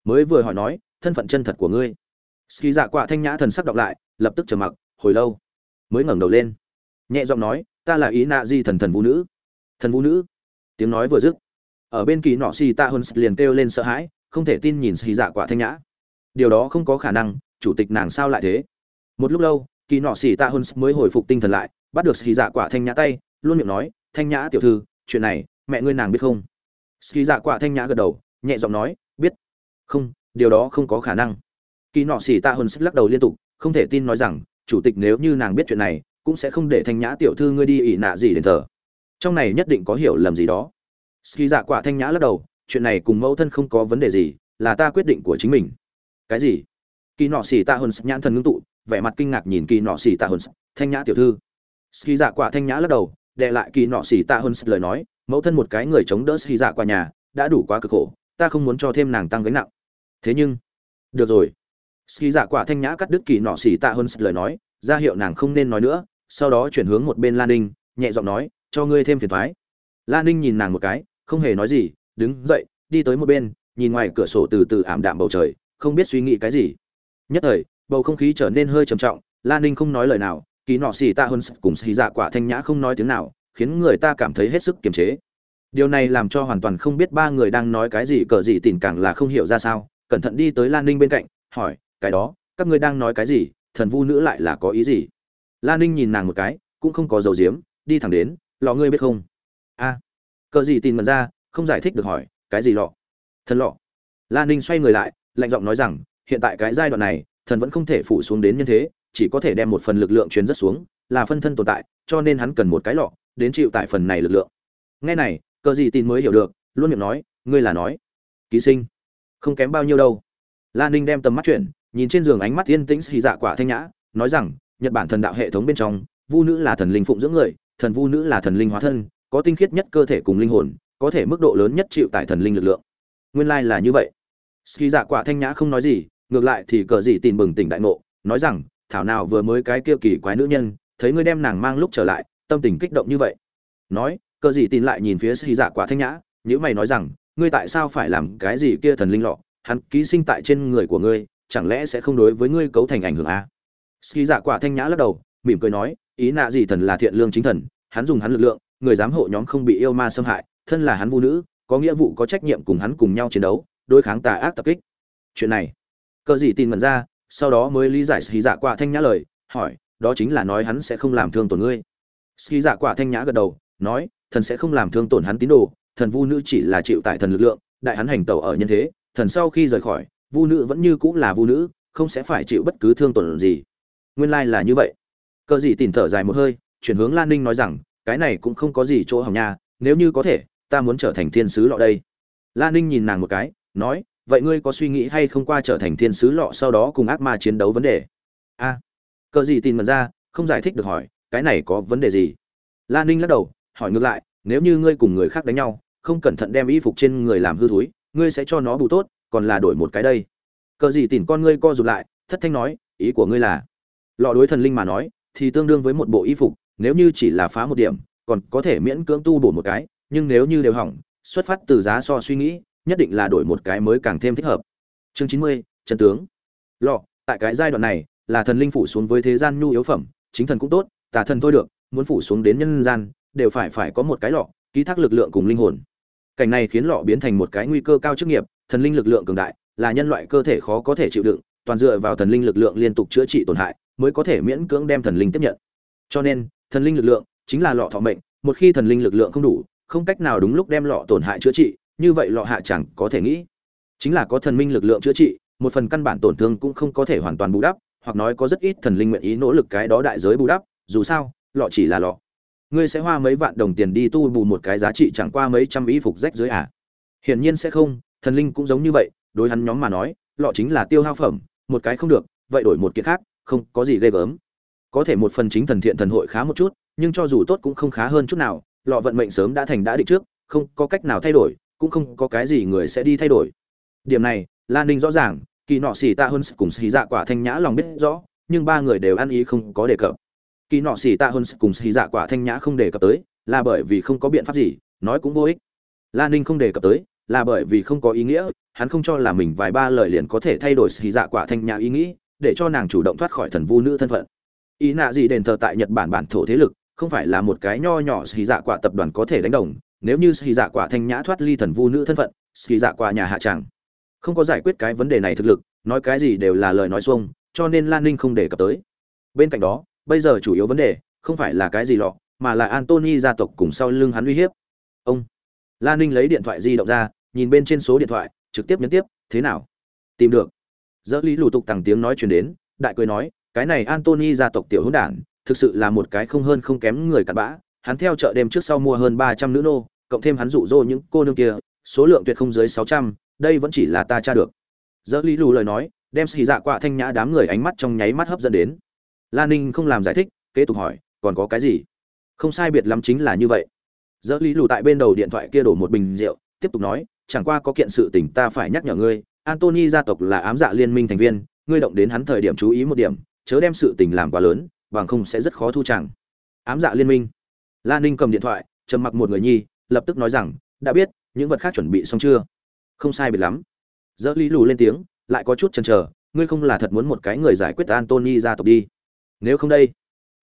Mới vừa hỏi nói, thân phận chân thật của ngươi. Ski dạ quạ thanh nhã thần sắc đọc lại, lập tức trầm mặc, hồi lâu. Mới ngẩng đầu lên. Nhẹ giọng nói, ta là ý nạ di thần thần vũ nữ. Thần vũ nữ. Tiếng nói vừa dứt ở bên kỳ nọ xì ta hơn liền kêu lên sợ hãi, không thể tin nhìn xì dạ quả thanh nhã. Điều đó không có khả năng, chủ tịch nàng sao lại thế? Một lúc lâu, kỳ nọ xì ta hơn mới hồi phục tinh thần lại, bắt được xì dạ quả thanh nhã tay, luôn miệng nói, thanh nhã tiểu thư, chuyện này, mẹ ngươi nàng biết không? Xì dạ quả thanh nhã gật đầu, nhẹ giọng nói, biết. Không, điều đó không có khả năng. Kỳ nọ xì tạ hơn lắc đầu liên tục, không thể tin nói rằng, chủ tịch nếu như nàng biết chuyện này, cũng sẽ không để thanh nhã tiểu thư ngươi đi ỉ nạ gì đến thờ. Trong này nhất định có hiểu lầm gì đó ski dạ Quả thanh nhã lắc đầu chuyện này cùng mẫu thân không có vấn đề gì là ta quyết định của chính mình. Cái gì? Kỳ nọ xỉ tạ Hồn nhãn thần ngưng tụ vẻ mặt kinh ngạc nhìn kỳ nọ xỉ tạ Hồn, thanh nhã tiểu thư. Ski dạ Quả thanh nhã lắc đầu đè lại kỳ nọ xỉ tạ Hồn lời nói mẫu thân một cái người chống đỡ Ski dạ qua nhà đã đủ quá cực khổ ta không muốn cho thêm nàng tăng gánh nặng. Thế nhưng được rồi. Ski dạ quả thanh nhã cắt đứt kỳ nọ xì tạ Hồn lời nói ra hiệu nàng không nên nói nữa sau đó chuyển hướng một bên lan ninh nhẹ giọng nói cho ngươi thêm phiền toái. lan ninh nhìn nàng một cái không hề nói gì, đứng dậy, đi tới một bên, nhìn ngoài cửa sổ từ từ ảm đạm bầu trời, không biết suy nghĩ cái gì. Nhất thời, bầu không khí trở nên hơi trầm trọng lan ninh không nói lời nào, ký nọ xì tạ hơn cùng xì dạ quả thanh nhã không nói tiếng nào, khiến người ta cảm thấy hết sức kiềm chế. Điều này làm cho hoàn toàn không biết ba người đang nói cái gì, cờ gì tìm càng là không hiểu ra sao, cẩn thận đi tới lan ninh bên cạnh, hỏi, cái đó, các ngươi đang nói cái gì? Thần vu nữ lại là có ý gì? Lan ninh nhìn nàng một cái, cũng không có dầu diếm đi thẳng đến, lọ ngươi biết không? A cờ gì tin mật ra, không giải thích được hỏi, cái gì lọ? Thần lọ. Lan ninh xoay người lại, lạnh giọng nói rằng, hiện tại cái giai đoạn này, thần vẫn không thể phủ xuống đến như thế, chỉ có thể đem một phần lực lượng truyền rất xuống, là phân thân tồn tại, cho nên hắn cần một cái lọ, đến chịu tại phần này lực lượng. Nghe này, cờ gì tin mới hiểu được, luôn miệng nói, ngươi là nói, ký sinh, không kém bao nhiêu đâu. Lan ninh đem tầm mắt chuyển, nhìn trên giường ánh mắt yên tĩnh xì dạ quả thanh nhã, nói rằng, nhật bản thần đạo hệ thống bên trong, vu nữ là thần linh phụng dưỡng người, thần vu nữ là thần linh hóa thân có tinh khiết nhất cơ thể cùng linh hồn, có thể mức độ lớn nhất chịu tại thần linh lực lượng. Nguyên lai là như vậy. Ski dạ quả thanh nhã không nói gì, ngược lại thì cờ gì tin bừng tỉnh đại ngộ, nói rằng, thảo nào vừa mới cái kia kỳ quái nữ nhân, thấy ngươi đem nàng mang lúc trở lại, tâm tình kích động như vậy. Nói, cờ gì tin lại nhìn phía Ski dạ quả thanh nhã nhữ mày nói rằng, ngươi tại sao phải làm cái gì kia thần linh lọ? Hắn ký sinh tại trên người của ngươi, chẳng lẽ sẽ không đối với ngươi cấu thành ảnh hưởng à? Ski dạ quả thanh nhã lắc đầu, mỉm cười nói, ý nạ gì thần là thiện lương chính thần, hắn dùng hắn lực lượng người giám hộ nhóm không bị yêu ma xâm hại, thân là hắn vu nữ, có nghĩa vụ có trách nhiệm cùng hắn cùng nhau chiến đấu, đối kháng tà ác tập kích. Chuyện này, cờ gì tin mẩn ra, sau đó mới lý giải xì dạ quả thanh nhã lời, hỏi, đó chính là nói hắn sẽ không làm thương tổn ngươi. Ski dạ quả thanh nhã gật đầu, nói, thần sẽ không làm thương tổn hắn tín đồ, thần vu nữ chỉ là chịu tại thần lực lượng, đại hắn hành tẩu ở nhân thế, thần sau khi rời khỏi, vu nữ vẫn như cũng là vu nữ, không sẽ phải chịu bất cứ thương tổn gì. Nguyên lai là như vậy. Cờ gì tỉnh thở dài một hơi, chuyển hướng lan ninh nói rằng cái này cũng không có gì chỗ hỏng nha nếu như có thể ta muốn trở thành thiên sứ lọ đây. Lan ninh nhìn nàng một cái nói vậy ngươi có suy nghĩ hay không qua trở thành thiên sứ lọ sau đó cùng ác ma chiến đấu vấn đề? A à, cờ gì tìm mật ra không giải thích được hỏi cái này có vấn đề gì? Lan ninh lắc đầu hỏi ngược lại nếu như ngươi cùng người khác đánh nhau không cẩn thận đem y phục trên người làm hư thúi ngươi sẽ cho nó bù tốt còn là đổi một cái đây? Cờ gì tìm con ngươi co rụt lại thất thanh nói ý của ngươi là? Lọ đối thần linh mà nói thì tương đương với một bộ y phục nếu như chỉ là phá một điểm, còn có thể miễn cưỡng tu bổ một cái, nhưng nếu như đều hỏng, xuất phát từ giá so suy nghĩ, nhất định là đổi một cái mới càng thêm thích hợp. Chương chín mươi chân tướng. Lọ, tại cái giai đoạn này, là thần linh phủ xuống với thế gian nhu yếu phẩm, chính thần cũng tốt, tà thần thôi được, muốn phủ xuống đến nhân gian, đều phải phải có một cái lọ, ký thác lực lượng cùng linh hồn. Cảnh này khiến lọ biến thành một cái nguy cơ cao chức nghiệp, thần linh lực lượng cường đại, là nhân loại cơ thể khó có thể chịu đựng, toàn dựa vào thần linh lực lượng liên tục chữa trị tổn hại, mới có thể miễn cưỡng đem thần linh tiếp nhận. Cho nên thần linh lực lượng chính là lọ thọ mệnh, một khi thần linh lực lượng không đủ, không cách nào đúng lúc đem lọ tổn hại chữa trị, như vậy lọ hạ chẳng có thể nghĩ. Chính là có thần minh lực lượng chữa trị, một phần căn bản tổn thương cũng không có thể hoàn toàn bù đắp, hoặc nói có rất ít thần linh nguyện ý nỗ lực cái đó đại giới bù đắp, dù sao, lọ chỉ là lọ. Ngươi sẽ hoa mấy vạn đồng tiền đi tu bù một cái giá trị chẳng qua mấy trăm y phục rách dưới à? Hiển nhiên sẽ không, thần linh cũng giống như vậy, đối hắn nhóm mà nói, lọ chính là tiêu hao phẩm, một cái không được, vậy đổi một kiện khác, không có gì ghê gớm có thể một phần chính thần thiện thần hội khá một chút, nhưng cho dù tốt cũng không khá hơn chút nào, lọ vận mệnh sớm đã thành đã định trước, không có cách nào thay đổi, cũng không có cái gì người sẽ đi thay đổi. Điểm này, lan ninh rõ ràng, kỳ nọ xì tạ hơn cùng xì dạ quả thanh nhã lòng biết rõ, nhưng ba người đều ăn ý không có đề cập. Kỳ nọ xì tạ hơn cùng xì dạ quả thanh nhã không đề cập tới, là bởi vì không có biện pháp gì, nói cũng vô ích. Lan ninh không đề cập tới, là bởi vì không có ý nghĩa, hắn không cho là mình vài ba lời liền có thể thay đổi xì dạ quả thanh nhã ý nghĩ, để cho nàng chủ động thoát khỏi thần vu nữ thân phận ý nạ gì đền thờ tại nhật bản bản thổ thế lực, không phải là một cái nho nhỏ xì dạ quả tập đoàn có thể đánh đồng, nếu như xì dạ quả thanh nhã thoát ly thần vu nữ thân phận, xì dạ quả nhà hạ tràng. Không có giải quyết cái vấn đề này thực lực, nói cái gì đều là lời nói xuông, cho nên lan ninh không đề cập tới. Bên cạnh đó, bây giờ chủ yếu vấn đề, không phải là cái gì lọ, mà là antony gia tộc cùng sau lưng hắn uy hiếp. Ông. Lan ninh lấy điện thoại di động ra, nhìn bên trên số điện thoại, trực tiếp nhấn tiếp, thế nào? Tìm được. Dỡ lý lù tục tằng tiếng nói chuyển đến, đại cười nói cái này antony gia tộc tiểu hữu đản, thực sự là một cái không hơn không kém người cặn bã. Hắn theo chợ đêm trước sau mua hơn ba trăm nữ nô, cộng thêm hắn dụ dỗ những cô nương kia, số lượng tuyệt không dưới sáu trăm, đây vẫn chỉ là ta tra được. Dỡ lý lù lời nói, đem xì dạ quạ thanh nhã đám người ánh mắt trong nháy mắt hấp dẫn đến. Lan ninh không làm giải thích, kế tục hỏi, còn có cái gì? Không sai biệt lắm chính là như vậy. Dỡ lý lù tại bên đầu điện thoại kia đổ một bình rượu, tiếp tục nói, chẳng qua có kiện sự tình ta phải nhắc nhở ngươi antony gia tộc là ám dạ liên minh thành viên, ngươi động đến hắn thời điểm chú ý một điểm chớ đem sự tình làm quá lớn, bằng không sẽ rất khó thu chẳng. Ám dạ liên minh. Lan ninh cầm điện thoại, trầm mặc một người nhi, lập tức nói rằng, đã biết, những vật khác chuẩn bị xong chưa? Không sai biệt lắm. Dỡ lý lù lên tiếng, lại có chút chần chờ, ngươi không là thật muốn một cái người giải quyết antony gia tộc đi? Nếu không đây.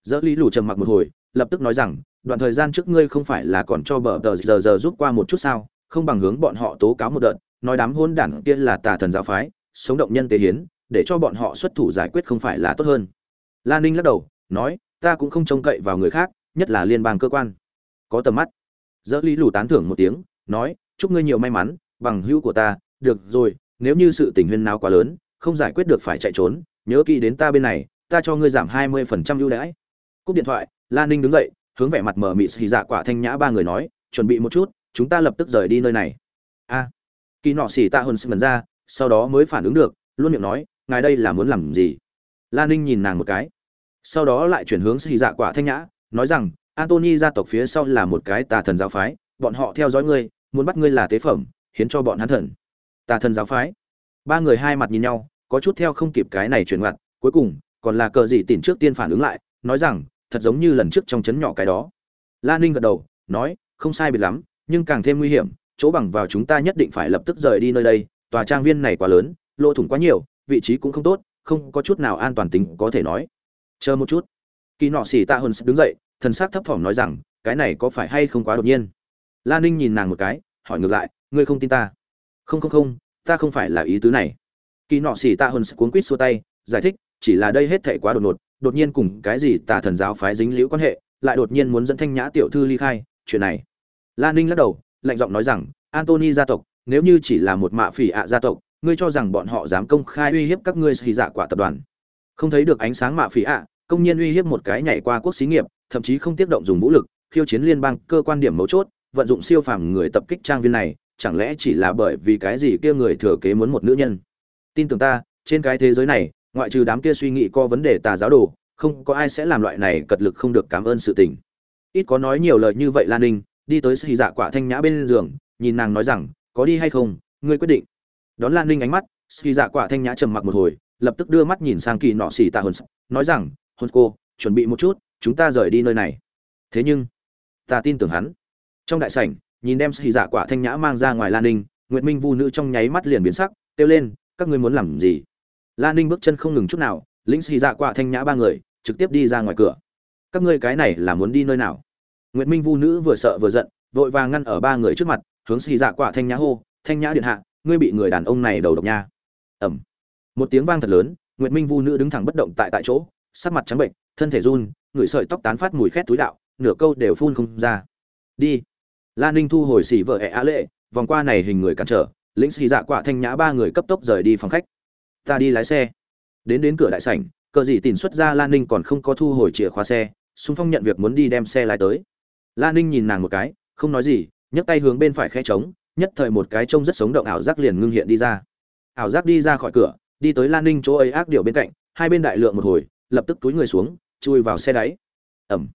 Dỡ lý lù trầm mặc một hồi, lập tức nói rằng, đoạn thời gian trước ngươi không phải là còn cho bờ tờ giờ giờ rút qua một chút sao? Không bằng hướng bọn họ tố cáo một đợt, nói đám hôn đản kia là tà thần giáo phái, sống động nhân tế hiến để cho bọn họ xuất thủ giải quyết không phải là tốt hơn. Lan ninh lắc đầu, nói, ta cũng không trông cậy vào người khác, nhất là liên bang cơ quan. Có tầm mắt. Dỡ lý lù tán thưởng một tiếng, nói, chúc ngươi nhiều may mắn, bằng hữu của ta, được rồi, nếu như sự tình huyên nào quá lớn, không giải quyết được phải chạy trốn, nhớ kỹ đến ta bên này, ta cho ngươi giảm hai mươi phần trăm ưu đãi. Cúp điện thoại lan ninh đứng dậy, hướng vẻ mặt mở mịt xì dạ quả thanh nhã ba người nói, chuẩn bị một chút, chúng ta lập tức rời đi nơi này. A. Kỳ nọ xì ta hơn sừng ra, sau đó mới phản ứng được, luôn miệng nói ngài đây là muốn làm gì? Lan ninh nhìn nàng một cái. Sau đó lại chuyển hướng xì dạ quả thanh nhã, nói rằng, antony gia tộc phía sau là một cái tà thần giáo phái, bọn họ theo dõi ngươi, muốn bắt ngươi là tế phẩm, hiến cho bọn hắn thần. Tà thần giáo phái. Ba người hai mặt nhìn nhau, có chút theo không kịp cái này chuyển ngặt cuối cùng, còn là cờ gì tìm trước tiên phản ứng lại, nói rằng, thật giống như lần trước trong chấn nhỏ cái đó. Lan ninh gật đầu, nói, không sai biệt lắm, nhưng càng thêm nguy hiểm, chỗ bằng vào chúng ta nhất định phải lập tức rời đi nơi đây, tòa trang viên này quá lớn, lỗ thủng quá nhiều vị trí cũng không tốt, không có chút nào an toàn tính có thể nói. Chờ một chút. Kỳ nọ xỉ tạ hơn đứng dậy, thần sắc thấp thỏm nói rằng, cái này có phải hay không quá đột nhiên? Lan ninh nhìn nàng một cái, hỏi ngược lại, ngươi không tin ta? Không không không, ta không phải là ý tứ này. Kỳ nọ xỉ tạ hơn cuốn quýt xua tay, giải thích, chỉ là đây hết thảy quá đột ngột, đột nhiên cùng cái gì tà thần giáo phái dính liễu quan hệ, lại đột nhiên muốn dẫn thanh nhã tiểu thư ly khai, chuyện này. Lan ninh lắc đầu, lạnh giọng nói rằng, antony gia tộc, nếu như chỉ là một mạ phỉ ạ gia tộc ngươi cho rằng bọn họ dám công khai uy hiếp các ngươi xì dạ quả tập đoàn. Không thấy được ánh sáng mạ phỉ ạ, công nhiên uy hiếp một cái nhảy qua quốc xí nghiệp, thậm chí không tiếp động dùng vũ lực, khiêu chiến liên bang, cơ quan điểm mấu chốt, vận dụng siêu phàm người tập kích trang viên này, chẳng lẽ chỉ là bởi vì cái gì kia người thừa kế muốn một nữ nhân? Tin tưởng ta, trên cái thế giới này, ngoại trừ đám kia suy nghĩ có vấn đề tà giáo đồ, không có ai sẽ làm loại này cật lực không được cảm ơn sự tình. Ít có nói nhiều lời như vậy lan ninh, đi tới xì dạ quả thanh nhã bên giường, nhìn nàng nói rằng, có đi hay không? Ngươi quyết định đón lan ninh ánh mắt, ski dạ quả thanh nhã trầm mặc một hồi, lập tức đưa mắt nhìn sang kỳ nọ xì tạ hồn nói rằng, hồn cô, chuẩn bị một chút, chúng ta rời đi nơi này. Thế nhưng, ta tin tưởng hắn. Trong đại sảnh, nhìn đem xì dạ quả thanh nhã mang ra ngoài lan ninh, nguyệt minh vu nữ trong nháy mắt liền biến sắc, kêu lên, các ngươi muốn làm gì? Lan ninh bước chân không ngừng chút nào, lĩnh xì dạ quả thanh nhã ba người, trực tiếp đi ra ngoài cửa. Các ngươi cái này là muốn đi nơi nào? Nguyệt minh vu nữ vừa sợ vừa giận, vội vàng ngăn ở ba người trước mặt, hướng xì dạ quả thanh nhã hô, thanh nhã điện hạ ngươi bị người đàn ông này đầu độc nha. Ẩm một tiếng vang thật lớn, nguyệt minh vu nữ đứng thẳng bất động tại tại chỗ, sắc mặt trắng bệnh, thân thể run, người sợi tóc tán phát mùi khét túi đạo, nửa câu đều phun không ra. Đi. Lan ninh thu hồi xỉ vợ ẹ á lệ, vòng qua này hình người cản trở, lĩnh xì dạ quả thanh nhã ba người cấp tốc rời đi phòng khách. Ta đi lái xe. Đến đến cửa đại sảnh, cờ gì tìm xuất ra lan ninh còn không có thu hồi chìa khóa xe xung phong nhận việc muốn đi đem xe lái tới. Lan ninh nhìn nàng một cái, không nói gì, nhấc tay hướng bên phải khe trống nhất thời một cái trông rất sống động ảo giác liền ngưng hiện đi ra. Ảo giác đi ra khỏi cửa, đi tới lan ninh chỗ ấy ác điều bên cạnh, hai bên đại lượng một hồi, lập tức túi người xuống, chui vào xe đáy. Ẩm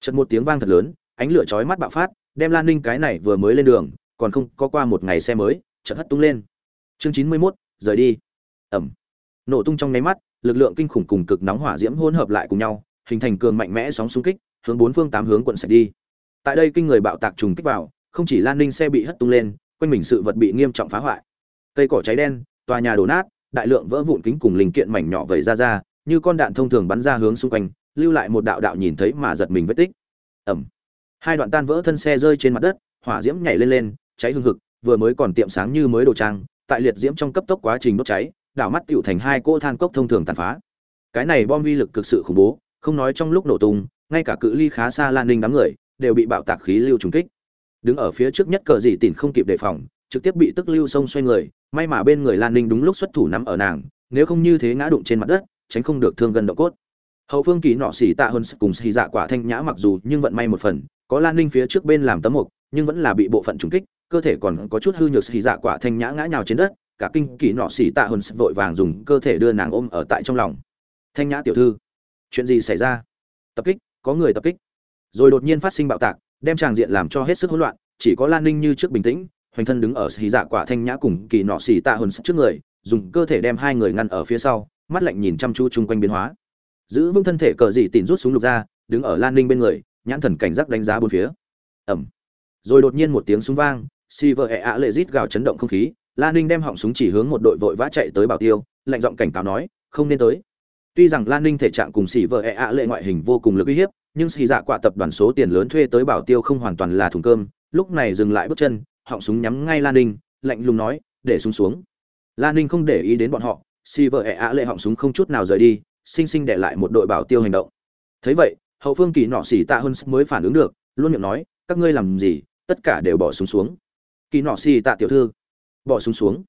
chật một tiếng vang thật lớn, ánh lửa chói mắt bạo phát, đem lan ninh cái này vừa mới lên đường, còn không có qua một ngày xe mới, chợt hất tung lên. Chương chín mươi mốt, rời đi. Ẩm nổ tung trong nháy mắt, lực lượng kinh khủng cùng cực nóng hỏa diễm hỗn hợp lại cùng nhau, hình thành cường mạnh mẽ sóng xung kích, hướng bốn phương tám hướng quận sạch đi. Tại đây kinh người bạo tạc trùng kích vào, không chỉ lan ninh xe bị hất tung lên quanh mình sự vật bị nghiêm trọng phá hoại. Cây cỏ cháy đen, tòa nhà đổ nát, đại lượng vỡ vụn kính cùng linh kiện mảnh nhỏ vẩy ra ra, như con đạn thông thường bắn ra hướng xung quanh, lưu lại một đạo đạo nhìn thấy mà giật mình vết tích. Ẩm hai đoạn tan vỡ thân xe rơi trên mặt đất, hỏa diễm nhảy lên lên, cháy hương hực, vừa mới còn tiệm sáng như mới đồ trang, tại liệt diễm trong cấp tốc quá trình đốt cháy, đảo mắt tựu thành hai cỗ than cốc thông thường tàn phá. Cái này bom uy lực cực sự khủng bố, không nói trong lúc nổ tung, ngay cả cự ly khá xa lan ninh đám người, đều bị bạo tạc khí lưu trùng kích đứng ở phía trước nhất cờ dị tỉn không kịp đề phòng, trực tiếp bị tức lưu sông xoay người, may mà bên người lan ninh đúng lúc xuất thủ nắm ở nàng, nếu không như thế ngã đụng trên mặt đất, tránh không được thương gần độ cốt. Hậu phương kỳ nọ xỉ tạ hơn cùng xì dạ quả thanh nhã mặc dù nhưng vận may một phần, có lan ninh phía trước bên làm tấm mục, nhưng vẫn là bị bộ phận trúng kích, cơ thể còn có chút hư nhược xì dạ quả thanh nhã ngã nhào trên đất, cả kinh kỳ nọ xỉ tạ hơn vội vàng dùng cơ thể đưa nàng ôm ở tại trong lòng. Thanh nhã tiểu thư, chuyện gì xảy ra? Tập kích, có người tập kích. Rồi đột nhiên phát sinh bạo tạc đem tràng diện làm cho hết sức hỗn loạn, chỉ có lan ninh như trước bình tĩnh, hoành thân đứng ở xì dạ quả thanh nhã cùng kỳ nọ xì tạ hơn trước người, dùng cơ thể đem hai người ngăn ở phía sau, mắt lạnh nhìn chăm chú chung quanh biến hóa. Giữ vững thân thể cờ dị tìm rút súng lục ra, đứng ở lan ninh bên người, nhãn thần cảnh giác đánh giá bốn phía. Ẩm rồi đột nhiên một tiếng súng vang si vợ ẹ ạ lệ rít gào chấn động không khí, lan ninh đem họng súng chỉ hướng một đội vội vã chạy tới bảo tiêu, lạnh giọng cảnh cáo nói, không nên tới. Tuy rằng lan ninh thể trạng cùng xỉ vợ ẹ ạ lệ ngoại hình vô cùng lực uy hiếp nhưng xì dạ quạ tập đoàn số tiền lớn thuê tới bảo tiêu không hoàn toàn là thùng cơm lúc này dừng lại bước chân họng súng nhắm ngay lan ninh lạnh lùng nói để súng xuống. Lan ninh không để ý đến bọn họ xì vợ ẹ ạ lệ họng súng không chút nào rời đi sinh sinh để lại một đội bảo tiêu hành động. Thấy vậy hậu phương kỳ nọ xì tạ hơn mới phản ứng được luôn miệng nói các ngươi làm gì? Tất cả đều bỏ súng xuống, xuống kỳ nọ xì tạ tiểu thư bỏ súng xuống, xuống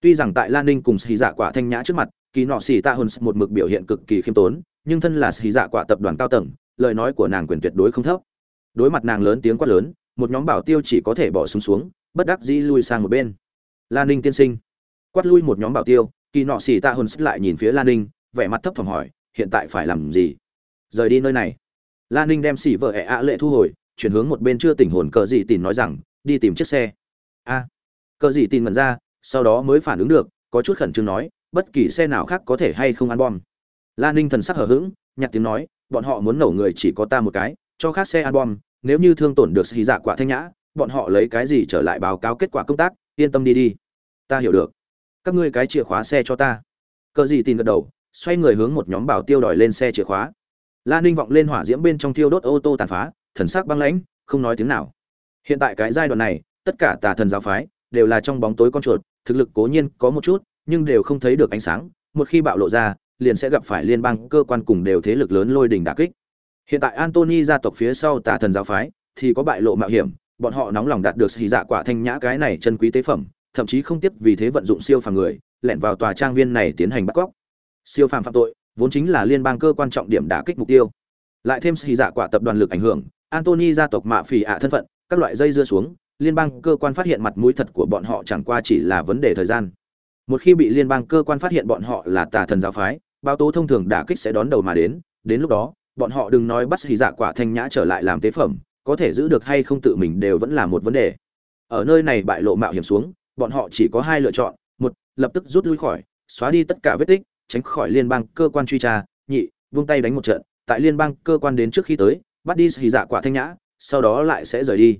tuy rằng tại lan ninh cùng xì dạ quả thanh nhã trước mặt kỳ nọ xì tạ hơn một mực biểu hiện cực kỳ khiêm tốn nhưng thân là xì dạ quả tập đoàn cao tầng lời nói của nàng quyền tuyệt đối không thấp. Đối mặt nàng lớn tiếng quát lớn một nhóm bảo tiêu chỉ có thể bỏ súng xuống, xuống bất đắc dĩ lui sang một bên. Lan ninh tiên sinh. Quát lui một nhóm bảo tiêu kỳ nọ xỉ tạ hơn lại nhìn phía lan ninh vẻ mặt thấp thỏm hỏi hiện tại phải làm gì? Rời đi nơi này. Lan ninh đem xỉ vợ ẹ ạ lệ thu hồi chuyển hướng một bên chưa tỉnh hồn cờ dị tìm nói rằng đi tìm chiếc xe. A. Cờ dị tìm mần ra sau đó mới phản ứng được có chút khẩn trương nói bất kỳ xe nào khác có thể hay không ăn bom. Lan ninh thần sắc hở h ữ g nhặt tiếng nói bọn họ muốn nổ người chỉ có ta một cái, cho khác xe album, nếu như thương tổn được xì dạ quả thanh nhã, bọn họ lấy cái gì trở lại báo cáo kết quả công tác, yên tâm đi đi. Ta hiểu được. Các ngươi cái chìa khóa xe cho ta. Cờ gì tin gật đầu, xoay người hướng một nhóm bảo tiêu đòi lên xe chìa khóa. La ninh vọng lên hỏa diễm bên trong thiêu đốt ô tô tàn phá, thần sắc băng lãnh, không nói tiếng nào. Hiện tại cái giai đoạn này, tất cả tà thần giáo phái đều là trong bóng tối con chuột, thực lực cố nhiên có một chút, nhưng đều không thấy được ánh sáng. Một khi bạo lộ ra liền sẽ gặp phải liên bang cơ quan cùng đều thế lực lớn lôi đình đả kích. Hiện tại antony gia tộc phía sau tà thần giáo phái thì có bại lộ mạo hiểm, bọn họ nóng lòng đạt được hỉ dạ quả thanh nhã cái này chân quý tế phẩm, thậm chí không tiếp vì thế vận dụng siêu phàm người, lẻn vào tòa trang viên này tiến hành bắt cóc. Siêu phàm phạm tội vốn chính là liên bang cơ quan trọng điểm đả kích mục tiêu. Lại thêm hỉ dạ quả tập đoàn lực ảnh hưởng antony gia tộc mạ phỉ ạ thân phận, các loại dây dưa xuống, liên bang cơ quan phát hiện mặt mũi thật của bọn họ chẳng qua chỉ là vấn đề thời gian. Một khi bị liên bang cơ quan phát hiện bọn họ là tà thần giáo phái bao tố thông thường đả kích sẽ đón đầu mà đến đến lúc đó, bọn họ đừng nói bắt xì dạ quả thanh nhã trở lại làm tế phẩm, có thể giữ được hay không tự mình đều vẫn là một vấn đề. Ở nơi này bại lộ mạo hiểm xuống, bọn họ chỉ có hai lựa chọn, một, lập tức rút lui khỏi, xóa đi tất cả vết tích, tránh khỏi liên bang cơ quan truy tra, nhị, vung tay đánh một trận, tại liên bang cơ quan đến trước khi tới, bắt đi xì dạ quả thanh nhã, sau đó lại sẽ rời đi.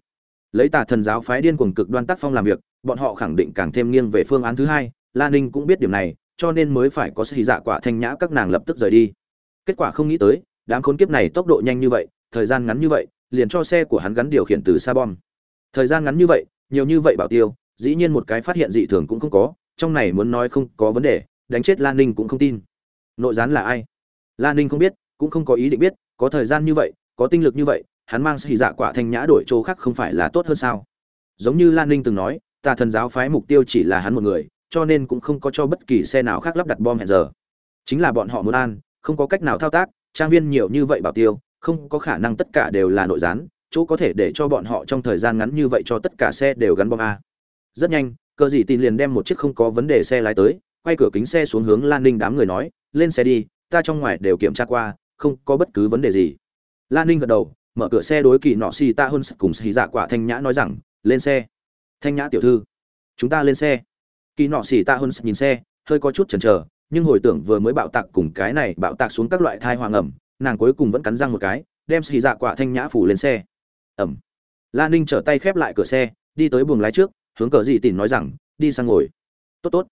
Lấy tà thần giáo phái điên cuồng cực đoan tác phong làm việc, bọn họ khẳng định càng thêm nghiêng về phương án thứ hai lan ninh cũng biết điểm này cho nên mới phải có sĩ dạ quả thanh nhã các nàng lập tức rời đi. Kết quả không nghĩ tới, đám khốn kiếp này tốc độ nhanh như vậy, thời gian ngắn như vậy, liền cho xe của hắn gắn điều khiển từ xa bom. Thời gian ngắn như vậy, nhiều như vậy bảo tiêu, dĩ nhiên một cái phát hiện dị thường cũng không có, trong này muốn nói không có vấn đề, đánh chết lan ninh cũng không tin. Nội gián là ai? Lan ninh không biết, cũng không có ý định biết, có thời gian như vậy, có tinh lực như vậy, hắn mang sĩ dạ quả thanh nhã đổi chỗ khác không phải là tốt hơn sao? Giống như lan ninh từng nói, tà thần giáo phái mục tiêu chỉ là hắn một người cho nên cũng không có cho bất kỳ xe nào khác lắp đặt bom hẹn giờ. Chính là bọn họ muốn an, không có cách nào thao tác, trang viên nhiều như vậy bảo tiêu, không có khả năng tất cả đều là nội gián, chỗ có thể để cho bọn họ trong thời gian ngắn như vậy cho tất cả xe đều gắn bom a. Rất nhanh, cờ gì tin liền đem một chiếc không có vấn đề xe lái tới, quay cửa kính xe xuống hướng lan ninh đám người nói, lên xe đi, ta trong ngoài đều kiểm tra qua, không có bất cứ vấn đề gì. Lan ninh gật đầu, mở cửa xe đối kỳ nọ xì ta hơn cùng xì dạ quả thanh nhã nói rằng, lên xe. Thanh nhã tiểu thư, chúng ta lên xe kỳ nọ xỉ ta hơn nhìn xe, hơi có chút chần chờ, nhưng hồi tưởng vừa mới bạo tạc cùng cái này bạo tạc xuống các loại thai hoàng ẩm, nàng cuối cùng vẫn cắn răng một cái, đem xì dạ quả thanh nhã phủ lên xe. Ẩm. Lan ninh trở tay khép lại cửa xe, đi tới buồng lái trước, hướng cờ dị tỉn nói rằng, đi sang ngồi. Tốt tốt.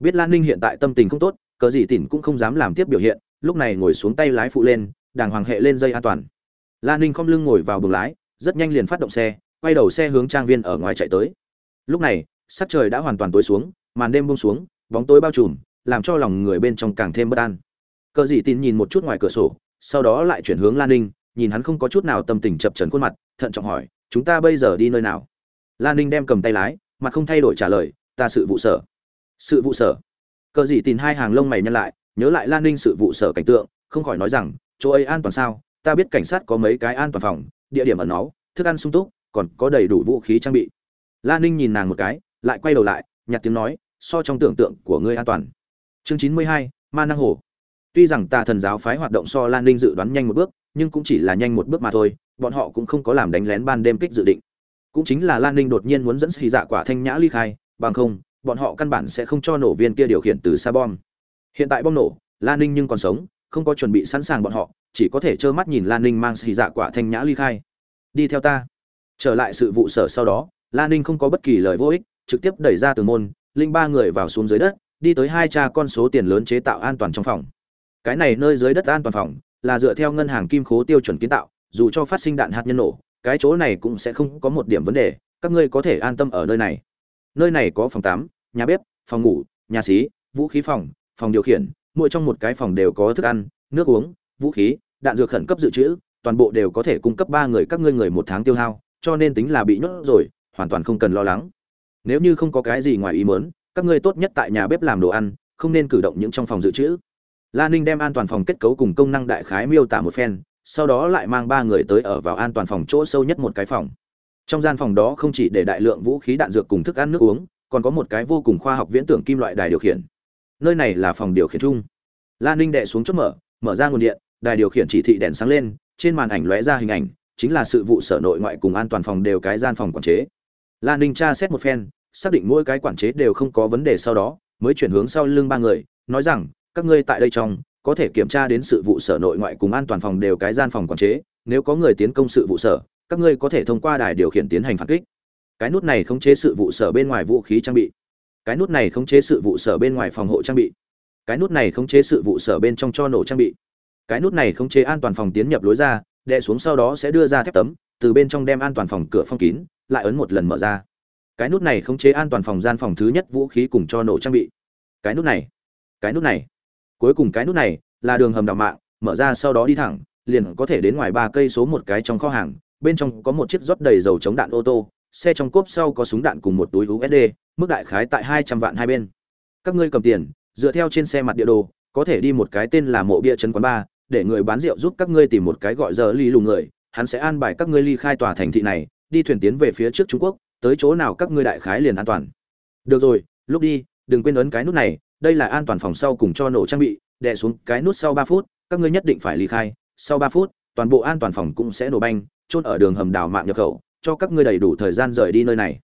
Biết lan ninh hiện tại tâm tình không tốt, cờ dị tỉn cũng không dám làm tiếp biểu hiện, lúc này ngồi xuống tay lái phụ lên, đàng hoàng hệ lên dây an toàn. Lan ninh không lưng ngồi vào buồng lái, rất nhanh liền phát động xe, quay đầu xe hướng trang viên ở ngoài chạy tới. Lúc này, sắc trời đã hoàn toàn tối xuống màn đêm buông xuống, bóng tối bao trùm, làm cho lòng người bên trong càng thêm bất an. Cờ dị tin nhìn một chút ngoài cửa sổ, sau đó lại chuyển hướng lan ninh, nhìn hắn không có chút nào tâm tình chập trần khuôn mặt, thận trọng hỏi, chúng ta bây giờ đi nơi nào? Lan ninh đem cầm tay lái, mặt không thay đổi trả lời, ta sự vụ sở. Sự vụ sở? Cờ dị tin hai hàng lông mày nhăn lại, nhớ lại lan ninh sự vụ sở cảnh tượng, không khỏi nói rằng, chỗ ấy an toàn sao? Ta biết cảnh sát có mấy cái an toàn phòng, địa điểm ẩn náu, thức ăn sung túc, còn có đầy đủ vũ khí trang bị. Lan ninh nhìn nàng một cái, lại quay đầu lại, nhặt tiếng nói so trong tưởng tượng của ngươi an toàn. Chương chín mươi hai, ma năng hồ. Tuy rằng tà thần giáo phái hoạt động so lan ninh dự đoán nhanh một bước, nhưng cũng chỉ là nhanh một bước mà thôi, bọn họ cũng không có làm đánh lén ban đêm kích dự định. Cũng chính là lan ninh đột nhiên muốn dẫn xì dạ quả thanh nhã ly khai, bằng không, bọn họ căn bản sẽ không cho nổ viên kia điều khiển từ xa bom. Hiện tại bom nổ, lan ninh nhưng còn sống, không có chuẩn bị sẵn sàng bọn họ, chỉ có thể trơ mắt nhìn lan ninh mang xì dạ quả thanh nhã ly khai. Đi theo ta. Trở lại sự vụ sở sau đó, lan ninh không có bất kỳ lời vô ích, trực tiếp đẩy ra từ môn linh ba người vào xuống dưới đất, đi tới hai cha con số tiền lớn chế tạo an toàn trong phòng. Cái này nơi dưới đất an toàn phòng là dựa theo ngân hàng kim khố tiêu chuẩn kiến tạo, dù cho phát sinh đạn hạt nhân nổ, cái chỗ này cũng sẽ không có một điểm vấn đề, các ngươi có thể an tâm ở nơi này. Nơi này có phòng tắm, nhà bếp, phòng ngủ, nhà xí, vũ khí phòng phòng điều khiển, mỗi trong một cái phòng đều có thức ăn, nước uống, vũ khí, đạn dược khẩn cấp dự trữ, toàn bộ đều có thể cung cấp ba người các ngươi người một tháng tiêu hao, cho nên tính là bị nhốt rồi, hoàn toàn không cần lo lắng nếu như không có cái gì ngoài ý muốn, các ngươi tốt nhất tại nhà bếp làm đồ ăn không nên cử động những trong phòng dự trữ. La ninh đem an toàn phòng kết cấu cùng công năng đại khái miêu tả một phen sau đó lại mang ba người tới ở vào an toàn phòng chỗ sâu nhất một cái phòng. Trong gian phòng đó không chỉ để đại lượng vũ khí đạn dược cùng thức ăn nước uống còn có một cái vô cùng khoa học viễn tưởng kim loại đài điều khiển. Nơi này là phòng điều khiển chung. La ninh đệ xuống chốt mở mở ra nguồn điện đài điều khiển chỉ thị đèn sáng lên trên màn ảnh lóe ra hình ảnh chính là sự vụ sở nội ngoại cùng an toàn phòng đều cái gian phòng quản chế la ninh tra xét một phen, xác định mỗi cái quản chế đều không có vấn đề sau đó, mới chuyển hướng sau lưng ba người, nói rằng, các ngươi tại đây trong, có thể kiểm tra đến sự vụ sở nội ngoại cùng an toàn phòng đều cái gian phòng quản chế, nếu có người tiến công sự vụ sở, các ngươi có thể thông qua đài điều khiển tiến hành phản kích. Cái nút này khống chế sự vụ sở bên ngoài vũ khí trang bị. Cái nút này khống chế sự vụ sở bên ngoài phòng hộ trang bị. Cái nút này khống chế sự vụ sở bên trong cho nổ trang bị. Cái nút này khống chế an toàn phòng tiến nhập lối ra, đè xuống sau đó sẽ đưa ra thép tấm từ bên trong đem an toàn phòng cửa phong kín, lại ấn một lần mở ra. Cái nút này khống chế an toàn phòng gian phòng thứ nhất vũ khí cùng cho nổ trang bị. Cái nút này, cái nút này. Cuối cùng cái nút này là đường hầm đào mạng, mở ra sau đó đi thẳng, liền có thể đến ngoài ba cây số một cái trong kho hàng, bên trong có một chiếc rót đầy dầu chống đạn ô tô, xe trong cốp sau có súng đạn cùng một túi usd mức đại khái tại hai trăm vạn hai bên. Các ngươi cầm tiền, dựa theo trên xe mặt địa đồ, có thể đi một cái tên là mộ bia trấn quán ba để người bán rượu giúp các ngươi tìm một cái gọi giờ ly lùng người hắn sẽ an bài các ngươi ly khai tòa thành thị này, đi thuyền tiến về phía trước trung quốc, tới chỗ nào các ngươi đại khái liền an toàn. Được rồi, lúc đi, đừng quên ấn cái nút này, đây là an toàn phòng sau cùng cho nổ trang bị, đè xuống cái nút sau ba phút, các ngươi nhất định phải ly khai, sau ba phút, toàn bộ an toàn phòng cũng sẽ nổ banh, chôn ở đường hầm đào mạng nhập khẩu, cho các ngươi đầy đủ thời gian rời đi nơi này.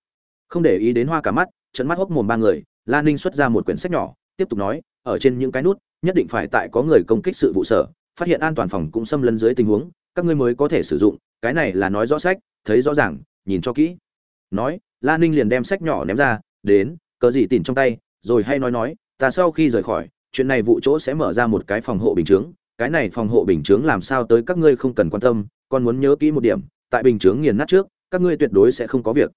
Không để ý đến hoa cả mắt trận mắt hốc mồm ba người lan ninh xuất ra một quyển sách nhỏ, tiếp tục nói, ở trên những cái nút, nhất định phải tại có người công kích sự vụ sở, phát hiện an toàn phòng cũng xâm lấn dưới tình huống các ngươi mới có thể sử dụng, cái này là nói rõ sách, thấy rõ ràng, nhìn cho kỹ. Nói, la ninh liền đem sách nhỏ ném ra, đến, cờ gì tìm trong tay, rồi hay nói nói, ta sau khi rời khỏi, chuyện này vụ chỗ sẽ mở ra một cái phòng hộ bình chướng, cái này phòng hộ bình chướng làm sao tới các ngươi không cần quan tâm còn muốn nhớ kỹ một điểm, tại bình chướng nghiền nát trước, các ngươi tuyệt đối sẽ không có việc.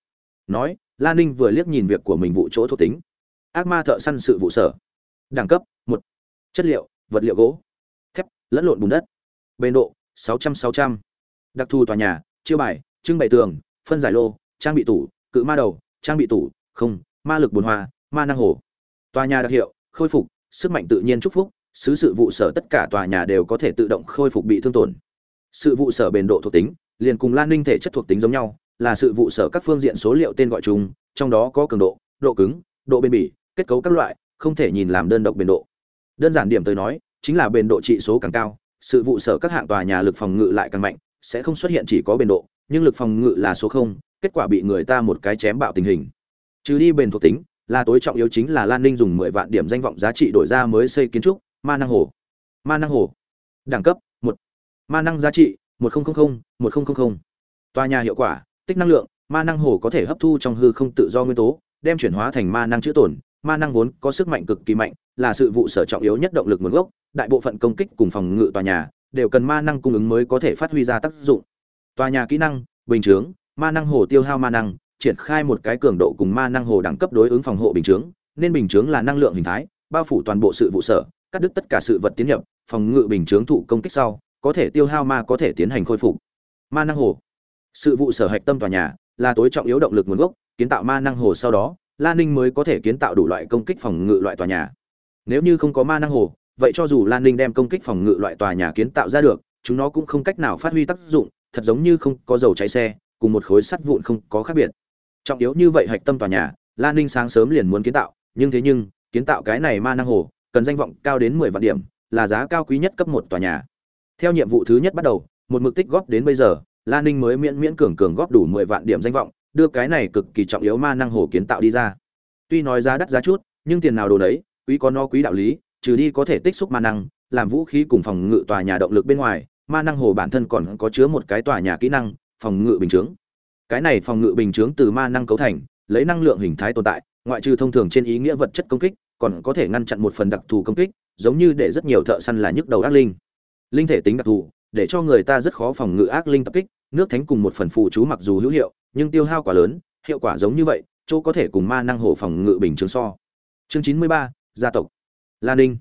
Nói, la ninh vừa liếc nhìn việc của mình vụ chỗ thuộc tính. Ác ma thợ săn sự vụ sở. Đẳng cấp, một. Chất liệu, vật liệu gỗ. Thép, lẫn lộn bùn đất. Bền độ 600-600. đặc thù tòa nhà, chiêu bài, trưng bày tường, phân giải lô, trang bị tủ, cự ma đầu, trang bị tủ, không, ma lực bồn hoa, ma năng hồ. Tòa nhà đặc hiệu, khôi phục, sức mạnh tự nhiên chúc phúc sứ sự vụ sở tất cả tòa nhà đều có thể tự động khôi phục bị thương tổn. Sự vụ sở bền độ thuộc tính, liền cùng lan ninh thể chất thuộc tính giống nhau, là sự vụ sở các phương diện số liệu tên gọi chung, trong đó có cường độ độ cứng, độ bền bỉ, kết cấu các loại, không thể nhìn làm đơn độc bền độ. Đơn giản điểm tới nói, chính là bền độ trị số càng cao sự vụ sở các hạng tòa nhà lực phòng ngự lại càng mạnh, sẽ không xuất hiện chỉ có bền độ, nhưng lực phòng ngự là số không, kết quả bị người ta một cái chém bạo tình hình. Trừ đi bền thuộc tính, là tối trọng yếu chính là lan ninh dùng mười vạn điểm danh vọng giá trị đổi ra mới xây kiến trúc, ma năng hồ. Ma năng hồ. Đẳng cấp, một. Ma năng giá trị, một nghìn một nghìn tòa nhà hiệu quả, tích năng lượng, ma năng hồ có thể hấp thu trong hư không tự do nguyên tố, đem chuyển hóa thành ma năng chữ tổn ma năng vốn có sức mạnh cực kỳ mạnh là sự vụ sở trọng yếu nhất động lực nguồn gốc, đại bộ phận công kích cùng phòng ngự tòa nhà đều cần ma năng cung ứng mới có thể phát huy ra tác dụng. Tòa nhà kỹ năng, bình chướng, ma năng hồ tiêu hao ma năng, triển khai một cái cường độ cùng ma năng hồ đẳng cấp đối ứng phòng hộ bình chướng, nên bình chướng là năng lượng hình thái, bao phủ toàn bộ sự vụ sở, cắt đứt tất cả sự vật tiến nhập, phòng ngự bình chướng thụ công kích sau, có thể tiêu hao ma có thể tiến hành khôi phục. Ma năng hồ. Sự vụ sở hạch tâm tòa nhà là tối trọng yếu động lực nguồn gốc, kiến tạo ma năng hồ sau đó, la ninh mới có thể kiến tạo đủ loại công kích phòng ngự loại tòa nhà nếu như không có ma năng hồ, vậy cho dù lan ninh đem công kích phòng ngự loại tòa nhà kiến tạo ra được, chúng nó cũng không cách nào phát huy tác dụng, thật giống như không có dầu cháy xe, cùng một khối sắt vụn không có khác biệt. Trọng yếu như vậy hạch tâm tòa nhà, lan ninh sáng sớm liền muốn kiến tạo, nhưng thế nhưng, kiến tạo cái này ma năng hồ, cần danh vọng cao đến mười vạn điểm, là giá cao quý nhất cấp một tòa nhà. Theo nhiệm vụ thứ nhất bắt đầu, một mực tích góp đến bây giờ, lan ninh mới miễn miễn cường cường góp đủ mười vạn điểm danh vọng, đưa cái này cực kỳ trọng yếu ma năng hồ kiến tạo đi ra. Tuy nói giá đắt giá chút, nhưng tiền nào đồ đấy quý có no quý đạo lý, trừ đi có thể tích xúc ma năng, làm vũ khí cùng phòng ngự tòa nhà động lực bên ngoài, ma năng hồ bản thân còn có chứa một cái tòa nhà kỹ năng, phòng ngự bình chướng. Cái này phòng ngự bình chướng từ ma năng cấu thành, lấy năng lượng hình thái tồn tại, ngoại trừ thông thường trên ý nghĩa vật chất công kích, còn có thể ngăn chặn một phần đặc thù công kích, giống như để rất nhiều thợ săn là nhức đầu ác linh. Linh thể tính đặc thù, để cho người ta rất khó phòng ngự ác linh tập kích, nước thánh cùng một phần phụ chú mặc dù hữu hiệu, nhưng tiêu hao quá lớn, hiệu quả giống như vậy, chỗ có thể cùng ma năng hồ phòng ngự bình chướng so. Chương chín mươi ba gia tộc. Lan ninh.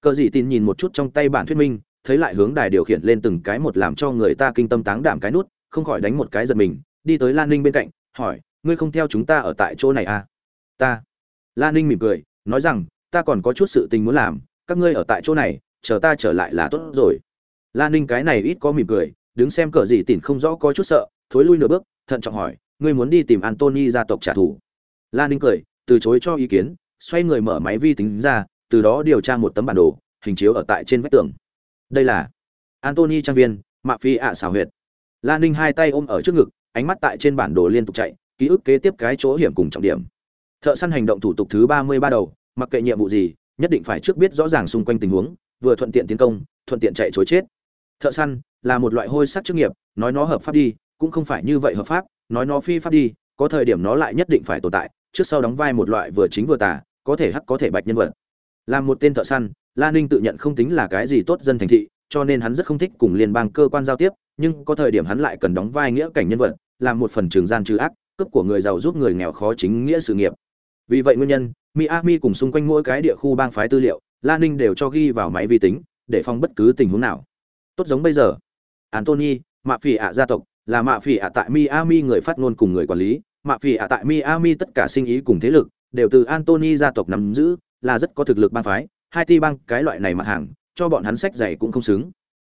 Cờ dị tin nhìn một chút trong tay bản thuyết minh, thấy lại hướng đài điều khiển lên từng cái một làm cho người ta kinh tâm táng đảm cái nút, không khỏi đánh một cái giật mình, đi tới lan ninh bên cạnh, hỏi, ngươi không theo chúng ta ở tại chỗ này à? Ta. Lan ninh mỉm cười, nói rằng, ta còn có chút sự tình muốn làm, các ngươi ở tại chỗ này, chờ ta trở lại là tốt rồi. Lan ninh cái này ít có mỉm cười, đứng xem cờ dị tin không rõ có chút sợ, thối lui nửa bước, thận trọng hỏi, ngươi muốn đi tìm antony gia tộc trả thù? Lan ninh cười, từ chối cho ý kiến xoay người mở máy vi tính ra, từ đó điều tra một tấm bản đồ, hình chiếu ở tại trên vách tường. Đây là antony trang viên mạ phi ạ xảo huyệt. Lan ninh hai tay ôm ở trước ngực, ánh mắt tại trên bản đồ liên tục chạy, ký ức kế tiếp cái chỗ hiểm cùng trọng điểm. Thợ săn hành động thủ tục thứ ba mươi ba đầu, mặc kệ nhiệm vụ gì, nhất định phải trước biết rõ ràng xung quanh tình huống, vừa thuận tiện tiến công, thuận tiện chạy chối chết. Thợ săn là một loại hôi sắc chức nghiệp, nói nó hợp pháp đi, cũng không phải như vậy hợp pháp, nói nó phi pháp đi, có thời điểm nó lại nhất định phải tồn tại, trước sau đóng vai một loại vừa chính vừa tả có thể hắc có thể bạch nhân vật. Làm một tên thợ săn, la ninh tự nhận không tính là cái gì tốt dân thành thị, cho nên hắn rất không thích cùng liên bang cơ quan giao tiếp, nhưng có thời điểm hắn lại cần đóng vai nghĩa cảnh nhân vật, làm một phần trường gian trừ ác cấp của người giàu giúp người nghèo khó chính nghĩa sự nghiệp. Vì vậy nguyên nhân, miami cùng xung quanh mỗi cái địa khu bang phái tư liệu, la ninh đều cho ghi vào máy vi tính, để phòng bất cứ tình huống nào. Tốt giống bây giờ. Antony mạ phỉ ạ gia tộc, là mạ phỉ ạ tại miami người phát ngôn cùng người quản lý. Mạ phỉ ạ tại miami tất cả sinh ý cùng thế lực đều từ Anthony gia tộc nắm giữ, là rất có thực lực bang phái, hai ti bang cái loại này mặt hàng, cho bọn hắn sách giày cũng không xứng.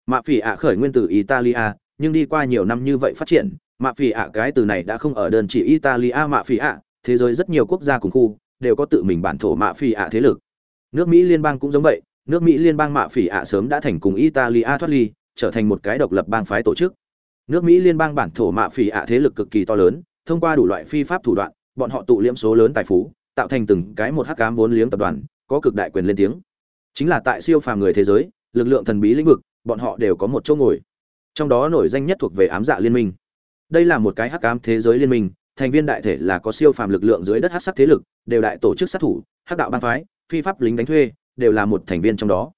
Mạ phỉ ạ khởi nguyên từ italia, nhưng đi qua nhiều năm như vậy phát triển, mạ phỉ ạ cái từ này đã không ở đơn chỉ italia mạ phỉ ạ, thế giới rất nhiều quốc gia cùng khu, đều có tự mình bản thổ mạ phỉ ạ thế lực. Nước mỹ liên bang cũng giống vậy, nước mỹ liên bang mạ phỉ ạ sớm đã thành cùng italia thoát ly, trở thành một cái độc lập bang phái tổ chức. Nước mỹ liên bang bản thổ mạ phỉ ạ thế lực cực kỳ to lớn, thông qua đủ loại phi pháp thủ đoạn, bọn họ tụ liễm số lớn tài phú tạo thành từng cái một hắc cám vốn liếng tập đoàn, có cực đại quyền lên tiếng. Chính là tại siêu phàm người thế giới, lực lượng thần bí lĩnh vực, bọn họ đều có một chỗ ngồi. Trong đó nổi danh nhất thuộc về ám dạ liên minh. Đây là một cái hắc ám thế giới liên minh, thành viên đại thể là có siêu phàm lực lượng dưới đất hắc sắc thế lực, đều đại tổ chức sát thủ, hắc đạo bang phái, phi pháp lính đánh thuê, đều là một thành viên trong đó.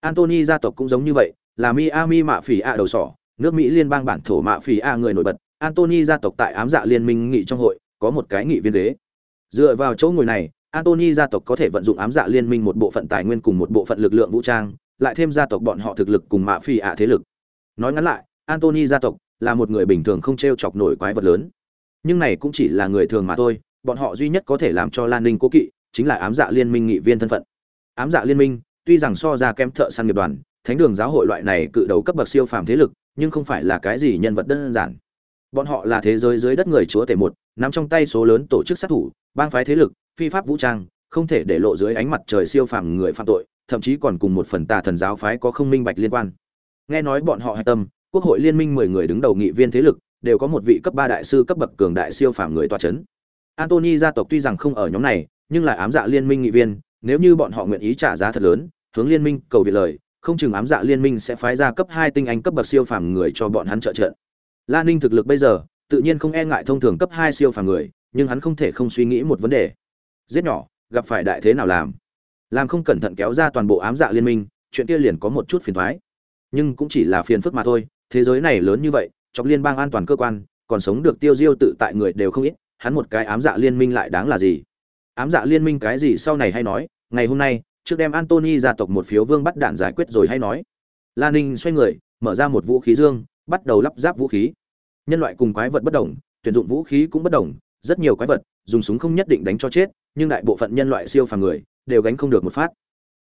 Antony gia tộc cũng giống như vậy, là miami mạ phỉ a đầu sỏ, nước mỹ liên bang bản thổ mạ phỉ a người nổi bật. Antony gia tộc tại ám dạ liên minh nghị trong hội, có một cái nghị viên ghế dựa vào chỗ ngồi này antony gia tộc có thể vận dụng ám dạ liên minh một bộ phận tài nguyên cùng một bộ phận lực lượng vũ trang, lại thêm gia tộc bọn họ thực lực cùng mạ phi a thế lực. Nói ngắn lại antony gia tộc là một người bình thường không t r e o chọc nổi quái vật lớn. Nhưng này cũng chỉ là người thường mà thôi, bọn họ duy nhất có thể làm cho lan ninh cố kỵ chính là ám dạ liên minh nghị viên thân phận. Ám dạ liên minh, tuy rằng so ra kém thợ săn nghiệp đoàn, thánh đường giáo hội loại này cự đầu cấp bậc siêu phàm thế lực, nhưng không phải là cái gì nhân vật đơn giản bọn họ là thế giới dưới đất người chúa tể một, nắm trong tay số lớn tổ chức sát thủ, bang phái thế lực, phi pháp vũ trang, không thể để lộ dưới ánh mặt trời siêu phàm người phạm tội, thậm chí còn cùng một phần tà thần giáo phái có không minh bạch liên quan nghe nói bọn họ hạch tâm, quốc hội liên minh mười người đứng đầu nghị viên thế lực, đều có một vị cấp ba đại sư cấp bậc cường đại siêu phàm người toa chấn antony gia tộc tuy rằng không ở nhóm này, nhưng lại ám dạ liên minh nghị viên, nếu như bọn họ nguyện ý trả giá thật lớn, hướng liên minh cầu viện lời, không chừng ám dạ liên minh sẽ phái ra cấp hai tinh anh cấp bậc siêu phàm người cho bọn hắn trợ trận. La Ninh thực lực bây giờ, tự nhiên không e ngại thông thường cấp hai siêu phàm người, nhưng hắn không thể không suy nghĩ một vấn đề. Giết nhỏ, gặp phải đại thế nào làm? Làm không cẩn thận kéo ra toàn bộ ám dạ liên minh, chuyện kia liền có một chút phiền toái. Nhưng cũng chỉ là phiền phức mà thôi, thế giới này lớn như vậy, trong liên bang an toàn cơ quan, còn sống được tiêu diêu tự tại người đều không ít, hắn một cái ám dạ liên minh lại đáng là gì? Ám dạ liên minh cái gì sau này hay nói, ngày hôm nay, trước đem Anthony gia tộc một phiếu vương bắt đạn giải quyết rồi hay nói. La Ninh xoay người, mở ra một vũ khí dương, bắt đầu lắp ráp vũ khí. Nhân loại cùng quái vật bất đồng, tuyển dụng vũ khí cũng bất đồng, rất nhiều quái vật dùng súng không nhất định đánh cho chết, nhưng đại bộ phận nhân loại siêu phàm người đều gánh không được một phát.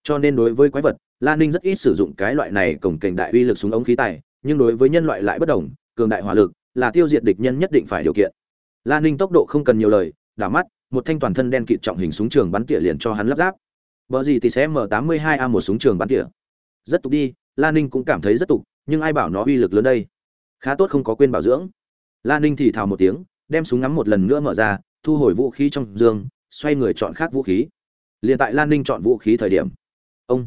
Cho nên đối với quái vật lan ninh rất ít sử dụng cái loại này cổng kềnh đại uy lực súng ống khí tài, nhưng đối với nhân loại lại bất đồng, cường đại hỏa lực là tiêu diệt địch nhân nhất định phải điều kiện. Lan ninh tốc độ không cần nhiều lời, đảo mắt, một thanh toàn thân đen kịt trọng hình súng trường bắn tỉa liền cho hắn lắp ráp. Bở gì thì sẽ m 82 a một súng trường bắn tỉa. Rất tục đi lan ninh cũng cảm thấy rất tục, nhưng ai bảo nó uy lực lớn đây? Khá tốt không có quên bảo dưỡng. La ninh thì thào một tiếng, đem súng ngắm một lần nữa mở ra, thu hồi vũ khí trong giường xoay người chọn khác vũ khí. Liền tại lan ninh chọn vũ khí thời điểm, ông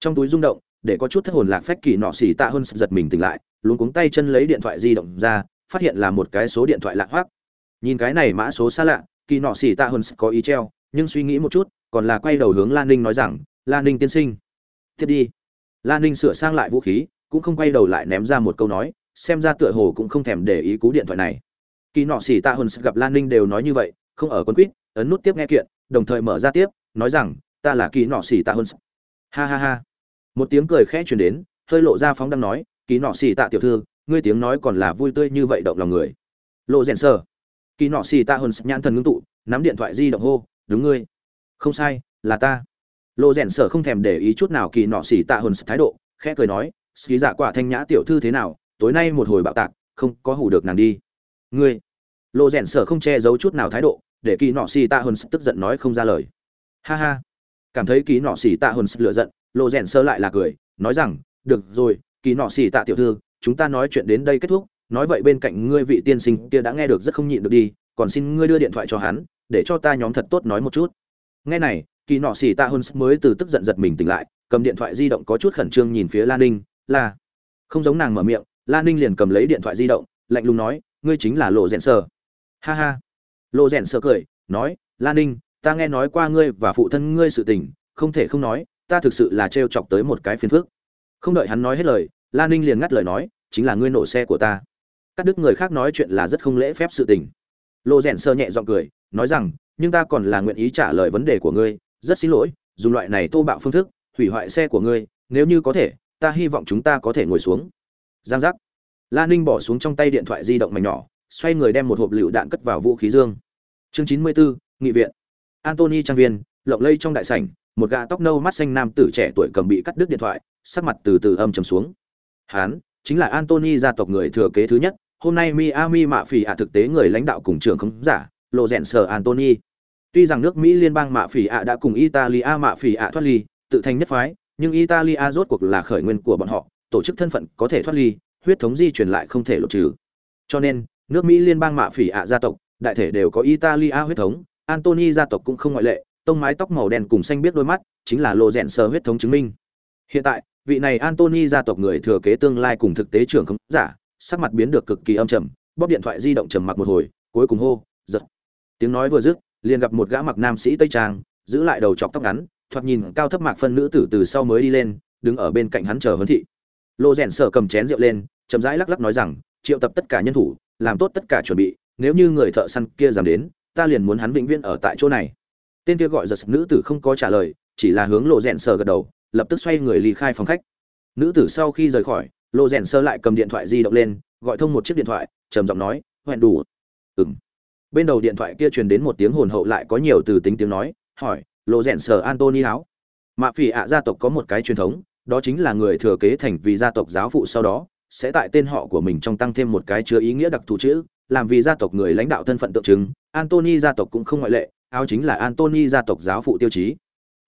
trong túi rung động, để có chút thất hồn lạc phách kỳ nọ xỉ tạ hơn giật mình tỉnh lại luôn cuống tay chân lấy điện thoại di động ra, phát hiện là một cái số điện thoại lạ hoác nhìn cái này mã số xa lạ, kỳ nọ xỉ tạ hơn có ý treo, nhưng suy nghĩ một chút, còn là quay đầu hướng lan ninh nói rằng lan ninh tiên sinh tiếp đi. Lan ninh sửa sang lại vũ khí, cũng không quay đầu lại ném ra một câu nói xem ra tựa hồ cũng không thèm để ý cú điện thoại này. Kỳ nọ xỉ tạ hồn gặp lan ninh đều nói như vậy, không ở quân quýt, ấn nút tiếp nghe kiện, đồng thời mở ra tiếp, nói rằng, ta là kỳ nọ xỉ tạ hồn ha ha ha. Một tiếng cười khẽ truyền đến, hơi lộ ra phóng đang nói, kỳ nọ xỉ tạ tiểu thư, ngươi tiếng nói còn là vui tươi như vậy động lòng người. Lộ rèn sơ kỳ nọ xỉ tạ hồn nhãn thần ngưng tụ, nắm điện thoại di động hô, đúng ngươi. Không sai, là ta. Lộ rèn sở không thèm để ý chút nào kỳ nọ xỉ tạ hồn thái độ, khẽ cười nói ski dạ quả thanh nhã tiểu thư thế nào tối nay một hồi bạo tạc, không có hủ được nàng đi. Ngươi lộ rèn sở không che giấu chút nào thái độ, để kỳ nọ xì tạ hơn tức giận nói không ra lời. Ha ha. Cảm thấy kỳ nọ xì tạ hơn lựa giận lộ rèn sơ lại là cười, nói rằng, được rồi kỳ nọ xì tạ tiểu thư, chúng ta nói chuyện đến đây kết thúc, nói vậy bên cạnh ngươi vị tiên sinh kia đã nghe được rất không nhịn được đi, còn xin ngươi đưa điện thoại cho hắn, để cho ta nhóm thật tốt nói một chút. Nghe này kỳ nọ xì tạ hơn mới từ tức giận giật mình tỉnh lại, cầm điện thoại di động có chút khẩn trương nhìn phía lan ninh là không giống nàng mở miệng Lan Ninh liền cầm lấy điện thoại di động, lạnh lùng nói, ngươi chính là Lộ Rèn Sở. Ha ha. Lộ Rèn Sở cười, nói, Lan Ninh, ta nghe nói qua ngươi và phụ thân ngươi sự tình, không thể không nói, ta thực sự là trêu chọc tới một cái phiền phức. Không đợi hắn nói hết lời, Lan Ninh liền ngắt lời nói, chính là ngươi nổ xe của ta. Các đức người khác nói chuyện là rất không lễ phép sự tình. Lộ Rèn Sở nhẹ giọng cười, nói rằng, nhưng ta còn là nguyện ý trả lời vấn đề của ngươi, rất xin lỗi, dùng loại này thô bạo phương thức, hủy hoại xe của ngươi, nếu như có thể, ta hy vọng chúng ta có thể ngồi xuống giang giác. La ninh bỏ xuống trong tay điện thoại di động mảnh nhỏ, xoay người đem một hộp lựu đạn cất vào vũ khí dương. Chương chín mươi bốn nghị viện. Antony trang viên, lộng lây trong đại sảnh, một gã tóc nâu mắt xanh nam tử trẻ tuổi cầm bị cắt đứt điện thoại, sắc mặt từ từ âm trầm xuống. Hán chính là antony gia tộc người thừa kế thứ nhất, hôm nay miami mạ phỉ ạ thực tế người lãnh đạo cùng trường không giả, lộ rẽn sở antony. Tuy rằng nước mỹ liên bang mạ phỉ ạ đã cùng italia mạ phỉ ạ thoát ly, tự thành nhất phái, nhưng italia rốt cuộc là khởi nguyên của bọn họ tổ chức thân phận có thể thoát ly, huyết thống di truyền lại không thể lột trừ. Cho nên, nước mỹ liên bang mạ phỉ ạ gia tộc, đại thể đều có italia huyết thống, antony gia tộc cũng không ngoại lệ, tông mái tóc màu đen cùng xanh biết đôi mắt, chính là lộ rẽn sơ huyết thống chứng minh. Hiện tại, vị này antony gia tộc người thừa kế tương lai cùng thực tế trưởng không giả, sắc mặt biến được cực kỳ âm trầm, bóp điện thoại di động trầm mặc một hồi, cuối cùng hô, giật. Tiếng nói vừa dứt, liền gặp một gã mặc nam sĩ tây trang, giữ lại đầu chọc tóc ngắn, thoạt nhìn cao thấp mạc phân nữ tử từ sau mới đi lên, đứng ở bên cạnh hắn chờ huấn thị lộ rèn sở cầm chén rượu lên, chậm rãi lắc lắc nói rằng, triệu tập tất cả nhân thủ, làm tốt tất cả chuẩn bị, nếu như người thợ săn kia dám đến, ta liền muốn hắn vĩnh viễn ở tại chỗ này. Tên kia gọi giật nữ tử không có trả lời, chỉ là hướng lộ rèn sở gật đầu, lập tức xoay người ly khai phòng khách. Nữ tử sau khi rời khỏi lộ rèn sơ lại cầm điện thoại di động lên, gọi thông một chiếc điện thoại, trầm giọng nói, hoẹn đủ. Ừng bên đầu điện thoại kia truyền đến một tiếng hồn hậu lại có nhiều từ tính tiếng nói, hỏi lộ rèn sơ antony háo? Mạ phỉ ạ gia tộc có một cái truyền thống đó chính là người thừa kế thành vì gia tộc giáo phụ sau đó sẽ tại tên họ của mình trong tăng thêm một cái chứa ý nghĩa đặc thù chữ làm vì gia tộc người lãnh đạo thân phận tượng trưng. Antony gia tộc cũng không ngoại lệ áo chính là antony gia tộc giáo phụ tiêu chí.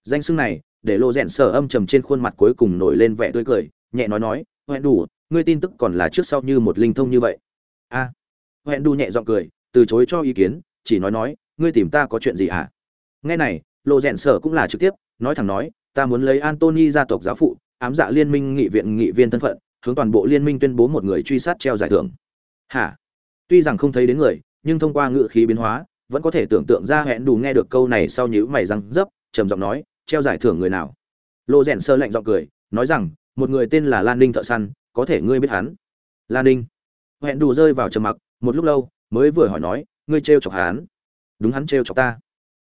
Danh xưng này để lộ rèn sở âm trầm trên khuôn mặt cuối cùng nổi lên vẻ tươi cười nhẹ nói nói hẹn đủ ngươi tin tức còn là trước sau như một linh thông như vậy? A. À, hẹn đủ nhẹ giọng cười từ chối cho ý kiến chỉ nói nói ngươi tìm ta có chuyện gì hả nghe này lộ rèn sở cũng là trực tiếp nói thẳng nói ta muốn lấy antony gia tộc giáo phụ ám dạ liên minh nghị viện nghị viên thân phận, hướng toàn bộ liên minh tuyên bố một người truy sát treo giải thưởng. Hả? Tuy rằng không thấy đến người, nhưng thông qua ngự khí biến hóa, vẫn có thể tưởng tượng ra hẹn đủ nghe được câu này sau nhíu mày răng dấp, trầm giọng nói, treo giải thưởng người nào? Lộ rèn sơ lạnh giọng cười, nói rằng, một người tên là lan ninh thợ săn, có thể ngươi biết hắn? Lan ninh. Hẹn đủ rơi vào trầm mặc, một lúc lâu, mới vừa hỏi nói, ngươi trêu chọc hắn? Đúng hắn trêu chọc ta.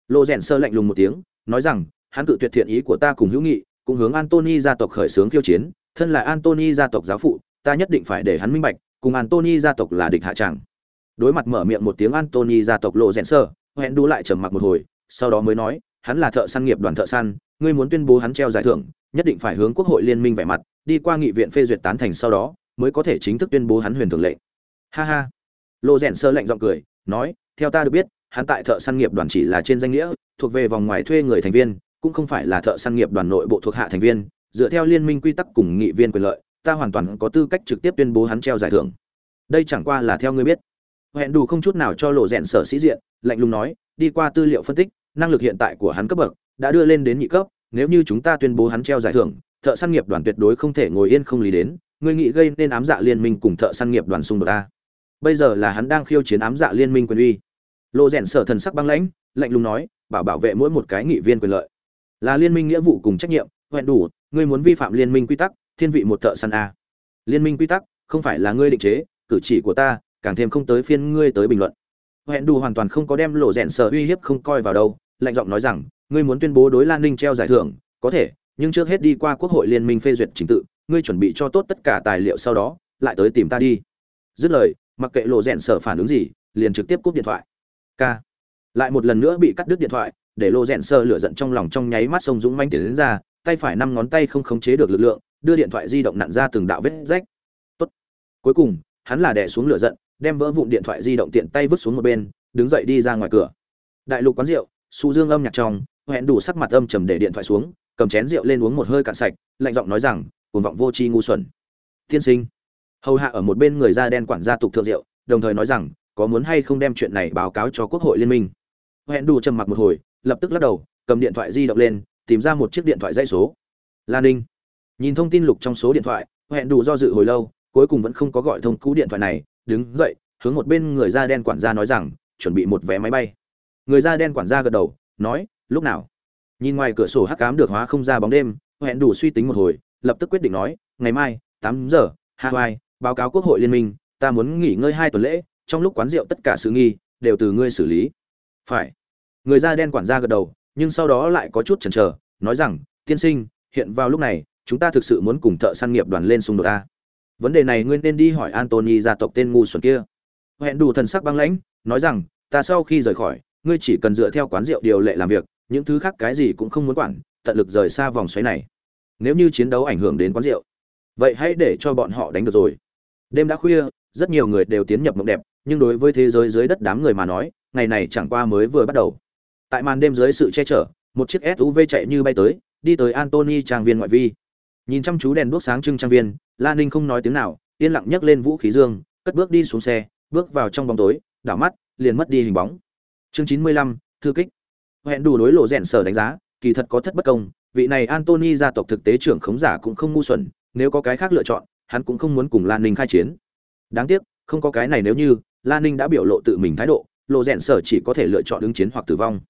Lộ rèn sơ lạnh lùng một tiếng, nói rằng, hắn tự tuyệt thiện ý của ta cùng hữu nghị cũng hướng Anthony gia tộc khởi xướng khiêu chiến, thân là Anthony gia tộc giáo phụ, ta nhất định phải để hắn minh bạch, cùng Anthony gia tộc là địch hạ chẳng. đối mặt mở miệng một tiếng Anthony gia tộc lộ rèn sơ, hẹn Đu lại trầm mặc một hồi, sau đó mới nói, hắn là thợ săn nghiệp đoàn thợ săn, ngươi muốn tuyên bố hắn treo giải thưởng, nhất định phải hướng quốc hội liên minh vẻ mặt, đi qua nghị viện phê duyệt tán thành sau đó, mới có thể chính thức tuyên bố hắn huyền thường lệnh ha ha lộ rèn sơ lạnh giọng cười, nói, theo ta được biết, hắn tại thợ săn nghiệp đoàn chỉ là trên danh nghĩa, thuộc về vòng ngoài thuê người thành viên cũng không phải là thợ săn nghiệp đoàn nội bộ thuộc hạ thành viên, dựa theo liên minh quy tắc cùng nghị viên quyền lợi, ta hoàn toàn có tư cách trực tiếp tuyên bố hắn treo giải thưởng. Đây chẳng qua là theo ngươi biết. Hẹn đủ không chút nào cho lộ rèn sở sĩ diện, lạnh lùng nói, đi qua tư liệu phân tích, năng lực hiện tại của hắn cấp bậc, đã đưa lên đến nhị cấp, nếu như chúng ta tuyên bố hắn treo giải thưởng, thợ săn nghiệp đoàn tuyệt đối không thể ngồi yên không lý đến, ngươi nghĩ gây nên ám dạ liên minh cùng thợ săn nghiệp đoàn xung đột ta? Bây giờ là hắn đang khiêu chiến ám dạ liên minh quyền uy. Lộ rèn sở thần sắc băng lãnh, lạnh lùng nói, bảo bảo vệ mỗi một cái nghị viên quyền lợi là liên minh nghĩa vụ cùng trách nhiệm hẹn đủ, ngươi muốn vi phạm liên minh quy tắc, thiên vị một thợ săn a. Liên minh quy tắc, không phải là ngươi định chế, cử chỉ của ta, càng thêm không tới phiên ngươi tới bình luận. Hẹn đủ hoàn toàn không có đem lộ rẽn sở uy hiếp không coi vào đâu, lạnh giọng nói rằng, ngươi muốn tuyên bố đối lan ninh treo giải thưởng, có thể, nhưng trước hết đi qua quốc hội liên minh phê duyệt trình tự, ngươi chuẩn bị cho tốt tất cả tài liệu sau đó, lại tới tìm ta đi. Dứt lời, mặc kệ lộ rẽn sở phản ứng gì, liền trực tiếp cúp điện thoại. K lại một lần nữa bị cắt đứt điện thoại để lộ rèn sơ lửa giận trong lòng trong nháy mắt sông dũng manh tiến đến ra, tay phải năm ngón tay không khống chế được lực lượng, đưa điện thoại di động nặn ra từng đạo vết rách. Tốt. Cuối cùng, hắn là đè xuống lửa giận, đem vỡ vụn điện thoại di động tiện tay vứt xuống một bên, đứng dậy đi ra ngoài cửa. Đại lục quán rượu, su dương âm nhạc trong hẹn đủ sắc mặt âm trầm để điện thoại xuống, cầm chén rượu lên uống một hơi cạn sạch, lạnh giọng nói rằng, cuồng vọng vô tri ngu xuẩn. Tiên sinh. Hầu hạ ở một bên người da đen quản gia tục thượng rượu, đồng thời nói rằng, có muốn hay không đem chuyện này báo cáo cho quốc hội liên minh? Hẹn đủ trầm mặc một hồi lập tức lắc đầu, cầm điện thoại di động lên, tìm ra một chiếc điện thoại dây số. Lan ninh. Nhìn thông tin lục trong số điện thoại, hẹn đủ do dự hồi lâu, cuối cùng vẫn không có gọi thông cú điện thoại này, đứng dậy, hướng một bên người da đen quản gia nói rằng, chuẩn bị một vé máy bay. Người da đen quản gia gật đầu, nói, lúc nào? Nhìn ngoài cửa sổ hắc cám được hóa không ra bóng đêm, hẹn đủ suy tính một hồi, lập tức quyết định nói, ngày mai, tám giờ, hawaii, báo cáo quốc hội liên minh, ta muốn nghỉ ngơi hai tuần lễ, trong lúc quán rượu tất cả sự nghi, đều từ ngươi xử lý. Phải người da đen quản gia gật đầu, nhưng sau đó lại có chút chần chờ, nói rằng, tiên sinh, hiện vào lúc này, chúng ta thực sự muốn cùng thợ săn nghiệp đoàn lên xung đột ta. Vấn đề này ngươi nên đi hỏi antony gia tộc tên ngu xuẩn kia. Hẹn đủ thần sắc băng lãnh, nói rằng, ta sau khi rời khỏi, ngươi chỉ cần dựa theo quán rượu điều lệ làm việc, những thứ khác cái gì cũng không muốn quản, tận lực rời xa vòng xoáy này. Nếu như chiến đấu ảnh hưởng đến quán rượu, vậy hãy để cho bọn họ đánh được rồi. Đêm đã khuya, rất nhiều người đều tiến nhập mộng đẹp, nhưng đối với thế giới dưới đất đám người mà nói, ngày này chẳng qua mới vừa bắt đầu tại màn đêm dưới sự che chở, một chiếc suv chạy như bay tới, đi tới antony trang viên ngoại vi. Nhìn chăm chú đèn đuốc sáng trưng trang viên lan ninh không nói tiếng nào, yên lặng nhấc lên vũ khí dương, cất bước đi xuống xe, bước vào trong bóng tối, đảo mắt, liền mất đi hình bóng. Chương chín mươi lăm, thư kích. Hẹn đủ đối lộ rẽn sở đánh giá, kỳ thật có thất bất công, vị này antony gia tộc thực tế trưởng khống giả cũng không ngu xuẩn, nếu có cái khác lựa chọn, hắn cũng không muốn cùng lan ninh khai chiến. Đáng tiếc, không có cái này nếu như lan ninh đã biểu lộ tự mình thái độ, lộ rẽn sở chỉ có thể lựa chọn ứng chiến hoặc tử vong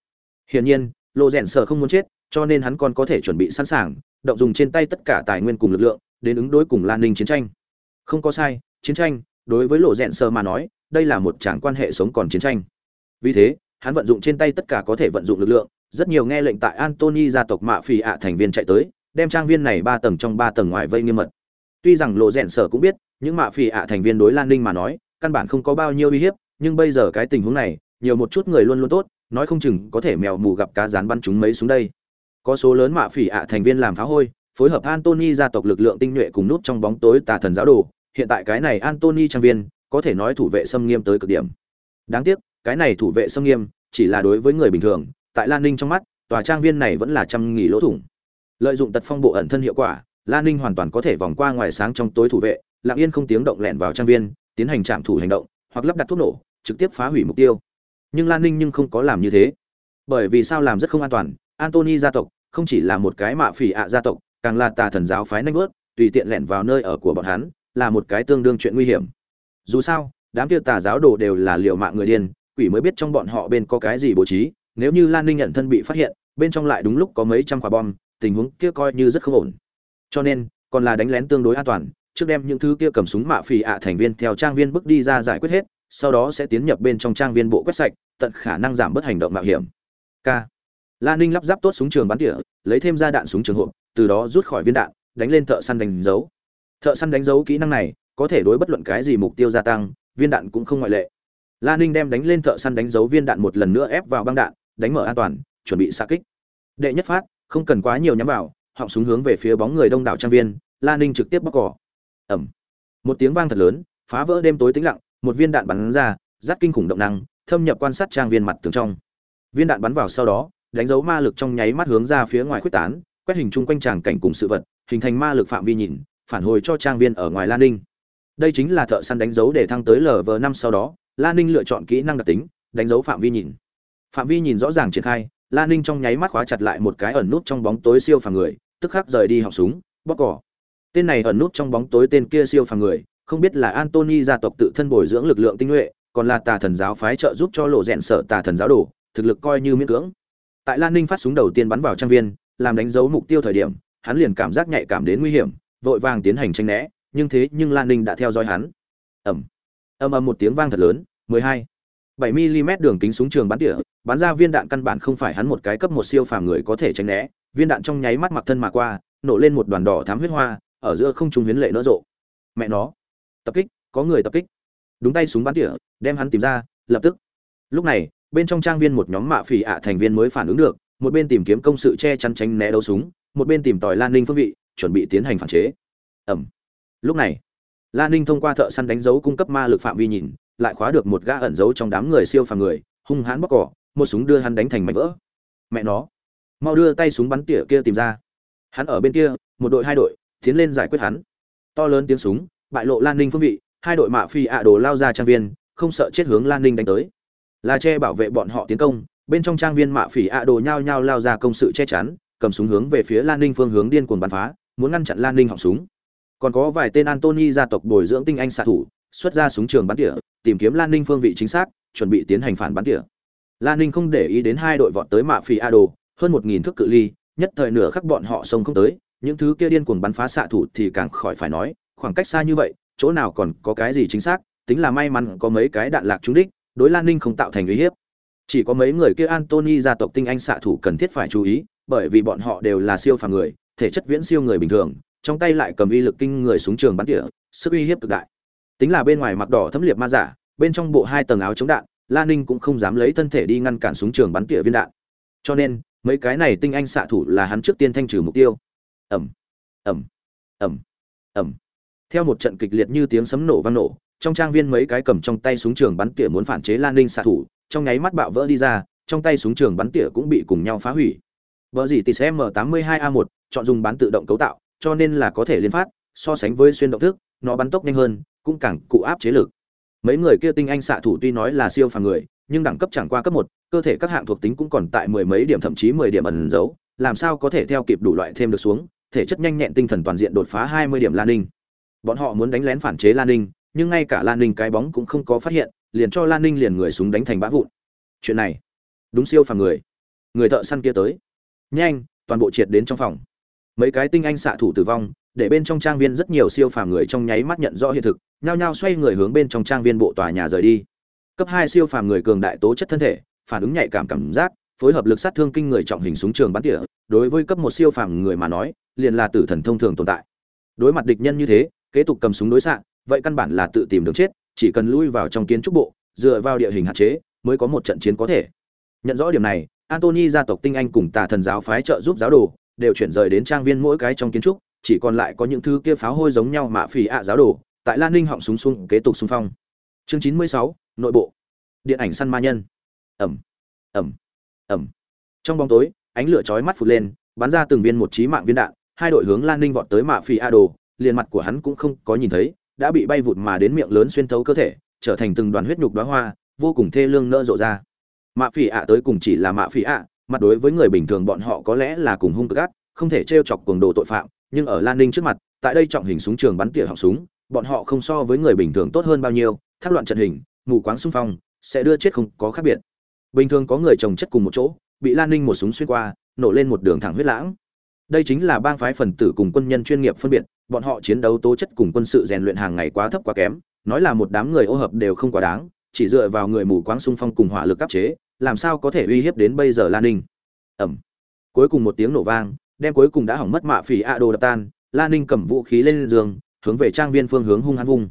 hiển nhiên, Lô rèn sở không muốn chết, cho nên hắn còn có thể chuẩn bị sẵn sàng, động dùng trên tay tất cả tài nguyên cùng lực lượng, đến ứng đối cùng lan ninh chiến tranh. Không có sai, chiến tranh, đối với Lô rèn sở mà nói, đây là một trạng quan hệ sống còn chiến tranh. Vì thế, hắn vận dụng trên tay tất cả có thể vận dụng lực lượng, rất nhiều nghe lệnh tại Anthony gia tộc mạ phì ạ thành viên chạy tới, đem trang viên này ba tầng trong ba tầng ngoài vây nghiêm mật. Tuy rằng lộ Dẹn sở cũng biết, những mạ phì ạ thành viên đối lan ninh mà nói, căn bản không có bao nhiêu uy hiếp, nhưng bây giờ cái tình huống này, nhiều một chút người luôn luôn tốt nói không chừng có thể mèo mù gặp cá rán bắn chúng mấy xuống đây. Có số lớn mạ phỉ ạ thành viên làm phá hôi, phối hợp antony gia tộc lực lượng tinh nhuệ cùng nút trong bóng tối tà thần giáo đồ. Hiện tại cái này antony trang viên, có thể nói thủ vệ xâm nghiêm tới cực điểm. Đáng tiếc, cái này thủ vệ xâm nghiêm, chỉ là đối với người bình thường, tại lan ninh trong mắt, tòa trang viên này vẫn là trăm nghỉ lỗ thủng. Lợi dụng tật phong bộ ẩn thân hiệu quả, lan ninh hoàn toàn có thể vòng qua ngoài sáng trong tối thủ vệ, lặng yên không tiếng động lẹn vào trang viên, tiến hành trạm thủ hành động, hoặc lắp đặt thuốc nổ, trực tiếp phá hủy mục tiêu nhưng lan ninh nhưng không có làm như thế. Bởi vì sao làm rất không an toàn, antony gia tộc không chỉ là một cái mạ phỉ ạ gia tộc, càng là tà thần giáo phái nanh vớt, tùy tiện lẻn vào nơi ở của bọn hắn, là một cái tương đương chuyện nguy hiểm. Dù sao, đám kia tà giáo đồ đều là liệu mạng người điên, quỷ mới biết trong bọn họ bên có cái gì bố trí, nếu như lan ninh nhận thân bị phát hiện, bên trong lại đúng lúc có mấy trăm quả bom, tình huống kia coi như rất không ổn. Cho nên, còn là đánh lén tương đối an toàn, trước đem những thứ kia cầm súng mạ phì ạ thành viên theo trang viên bước đi ra giải quyết hết sau đó sẽ tiến nhập bên trong trang viên bộ quét sạch, tận khả năng giảm bớt hành động mạo hiểm. K. La ninh lắp ráp tốt súng trường bắn tỉa, lấy thêm ra đạn súng trường hộp, từ đó rút khỏi viên đạn, đánh lên thợ săn đánh dấu. Thợ săn đánh dấu kỹ năng này, có thể đối bất luận cái gì mục tiêu gia tăng, viên đạn cũng không ngoại lệ. La ninh đem đánh lên thợ săn đánh dấu viên đạn một lần nữa ép vào băng đạn, đánh mở an toàn, chuẩn bị xa kích. Đệ nhất phát, không cần quá nhiều nhắm vào, họng súng hướng về phía bóng người đông đảo trang viên, la ninh trực tiếp bóc cỏ. Ẩm một tiếng vang thật lớn, phá vỡ đêm tối tĩnh lặng một viên đạn bắn ra rất kinh khủng động năng, thâm nhập quan sát trang viên mặt tường trong. Viên đạn bắn vào sau đó, đánh dấu ma lực trong nháy mắt hướng ra phía ngoài khuếch tán, quét hình chung quanh tràng cảnh cùng sự vật, hình thành ma lực phạm vi nhìn, phản hồi cho trang viên ở ngoài lan ninh. Đây chính là thợ săn đánh dấu để thăng tới lv năm sau đó lan ninh lựa chọn kỹ năng đặc tính, đánh dấu phạm vi nhìn. Phạm vi nhìn rõ ràng triển khai lan ninh trong nháy mắt khóa chặt lại một cái ẩn nút trong bóng tối siêu phàm người, tức khắc rời đi họng súng bóc cỏ. Tên này ẩn nút trong bóng tối tên kia siêu phàm người không biết là antony gia tộc tự thân bồi dưỡng lực lượng tinh nhuệ, còn là tà thần giáo phái trợ giúp cho lộ rèn sở tà thần giáo đồ, thực lực coi như miễn cưỡng. Tại lan ninh phát súng đầu tiên bắn vào trang viên, làm đánh dấu mục tiêu thời điểm, hắn liền cảm giác nhạy cảm đến nguy hiểm, vội vàng tiến hành tranh né, nhưng thế nhưng lan ninh đã theo dõi hắn. Ẩm ầm ầm một tiếng vang thật lớn 12. 7 mm đường kính súng trường bắn tỉa, bắn ra viên đạn căn bản không phải hắn một cái cấp một siêu phàm người có thể tránh né. Viên đạn trong nháy mắt mặc thân mà qua, nổ lên một đoàn đỏ thám huyết hoa, ở giữa không trung huyến lệ nở rộ. Mẹ nó tập kích, có người tập kích. Đúng tay súng bắn tỉa, đem hắn tìm ra, lập tức. Lúc này, bên trong trang viên một nhóm mạ phỉ ạ thành viên mới phản ứng được, một bên tìm kiếm công sự che chắn tránh né đấu súng, một bên tìm tòi lan ninh phương vị, chuẩn bị tiến hành phản chế. Ẩm. Lúc này, lan ninh thông qua thợ săn đánh dấu cung cấp ma lực phạm vi nhìn, lại khóa được một gã ẩn giấu trong đám người siêu phàm người, hung hãn bóc cỏ, một súng đưa hắn đánh thành mảnh vỡ. Mẹ nó. Mau đưa tay súng bắn tỉa kia tìm ra. Hắn ở bên kia, một đội hai đội, tiến lên giải quyết hắn. To lớn tiếng súng bại lộ lan ninh phương vị, hai đội mạ phi ạ đồ lao ra trang viên, không sợ chết hướng lan ninh đánh tới. Là che bảo vệ bọn họ tiến công, bên trong trang viên mạ phỉ ạ đồ nhao nhao lao ra công sự che chắn, cầm súng hướng về phía lan ninh phương hướng điên cuồng bắn phá, muốn ngăn chặn lan ninh họng súng. Còn có vài tên antony gia tộc bồi dưỡng tinh anh xạ thủ, xuất ra súng trường bắn tỉa, tìm kiếm lan ninh phương vị chính xác, chuẩn bị tiến hành phản bắn tỉa. Lan ninh không để ý đến hai đội vọt tới mạ phỉ a đồ, hơn một nghìn thước cự ly, nhất thời nửa khắc bọn họ xông không tới, những thứ kia điên cuồng bắn phá xạ thủ thì càng khỏi phải nói khoảng cách xa như vậy, chỗ nào còn có cái gì chính xác, tính là may mắn có mấy cái đạn lạc trúng đích, đối lan ninh không tạo thành uy hiếp. Chỉ có mấy người kia antony gia tộc tinh anh xạ thủ cần thiết phải chú ý, bởi vì bọn họ đều là siêu phàm người, thể chất viễn siêu người bình thường, trong tay lại cầm uy lực kinh người súng trường bắn tỉa, sức uy hiếp cực đại. Tính là bên ngoài mặc đỏ thấm liệt ma giả, bên trong bộ hai tầng áo chống đạn, lan ninh cũng không dám lấy thân thể đi ngăn cản súng trường bắn tỉa viên đạn. Cho nên, mấy cái này tinh anh xạ thủ là hắn trước tiên thanh trừ mục tiêu. Ẩm ẩm ẩm ẩm theo một trận kịch liệt như tiếng sấm nổ vang nổ, trong trang viên mấy cái cầm trong tay súng trường bắn tỉa muốn phản chế lan ninh xạ thủ, trong nháy mắt bạo vỡ đi ra, trong tay súng trường bắn tỉa cũng bị cùng nhau phá hủy. Vợ gì tỉ m 82 a 1 chọn dùng bắn tự động cấu tạo, cho nên là có thể liên phát, so sánh với xuyên động thức, nó bắn tốc nhanh hơn, cũng càng cụ áp chế lực. Mấy người kia tinh anh xạ thủ tuy nói là siêu phàm người, nhưng đẳng cấp chẳng qua cấp một, cơ thể các hạng thuộc tính cũng còn tại mười mấy điểm thậm chí mười điểm ẩn giấu, làm sao có thể theo kịp đủ loại thêm được xuống, thể chất nhanh nhẹn tinh thần toàn diện đột phá hai mươi điểm lan ninh bọn họ muốn đánh lén phản chế lan ninh, nhưng ngay cả lan ninh cái bóng cũng không có phát hiện, liền cho lan ninh liền người súng đánh thành bã vụn. Chuyện này, đúng siêu phàm người. Người thợ săn kia tới. Nhanh, toàn bộ triệt đến trong phòng. Mấy cái tinh anh xạ thủ tử vong, để bên trong trang viên rất nhiều siêu phàm người trong nháy mắt nhận rõ hiện thực, nhao nhao xoay người hướng bên trong trang viên bộ tòa nhà rời đi. Cấp hai siêu phàm người cường đại tố chất thân thể, phản ứng nhạy cảm cảm giác, phối hợp lực sát thương kinh người trọng hình súng trường bắn tỉa, đối với cấp một siêu phàm người mà nói, liền là tử thần thông thường tồn tại. Đối mặt địch nhân như thế kế tục cầm súng đối xạ vậy căn bản là tự tìm đường chết chỉ cần lui vào trong kiến trúc bộ dựa vào địa hình hạn chế mới có một trận chiến có thể. Nhận rõ điểm này antony gia tộc tinh anh cùng tà thần giáo phái trợ giúp giáo đồ đều chuyển rời đến trang viên mỗi cái trong kiến trúc chỉ còn lại có những thứ kia pháo hôi giống nhau mạ phỉ ạ giáo đồ tại lan ninh họng súng xuống, kế tục xung phong. Chương chín mươi sáu nội bộ. Điện ảnh săn ma nhân. Ẩm. Ẩm. Ẩm. Trong bóng tối ánh lửa chói mắt phụt lên bắn ra từng viên một trí mạng viên đạn hai đội hướng lan ninh vọt tới mạ phỉ a đồ liền mặt của hắn cũng không có nhìn thấy, đã bị bay vụt mà đến miệng lớn xuyên thấu cơ thể, trở thành từng đoàn huyết nhục đóa hoa, vô cùng thê lương nỡ rộ ra. Mạ Phỉ ạ tới cùng chỉ là mạ Phỉ ạ, mặt đối với người bình thường bọn họ có lẽ là cùng hung cực ác, không thể trêu chọc cuồng đồ tội phạm, nhưng ở lan ninh trước mặt, tại đây trọng hình súng trường bắn tỉa họng súng, bọn họ không so với người bình thường tốt hơn bao nhiêu, thác loạn trận hình, mù quáng xung phong, sẽ đưa chết không có khác biệt. Bình thường có người chồng chất cùng một chỗ, bị lan ninh một súng xuyên qua, nổ lên một đường thẳng huyết lãng. Đây chính là bang phái phần tử cùng quân nhân chuyên nghiệp phân biệt bọn họ chiến đấu tố chất cùng quân sự rèn luyện hàng ngày quá thấp quá kém, nói là một đám người ô hợp đều không quá đáng, chỉ dựa vào người mù quáng xung phong cùng hỏa lực áp chế, làm sao có thể uy hiếp đến bây giờ lan ninh. Ẩm. Cuối cùng một tiếng nổ vang đem cuối cùng đã hỏng mất mạ phỉ a đồ đập tan, lan ninh cầm vũ khí lên giường, hướng về trang viên phương hướng hung hăng vung.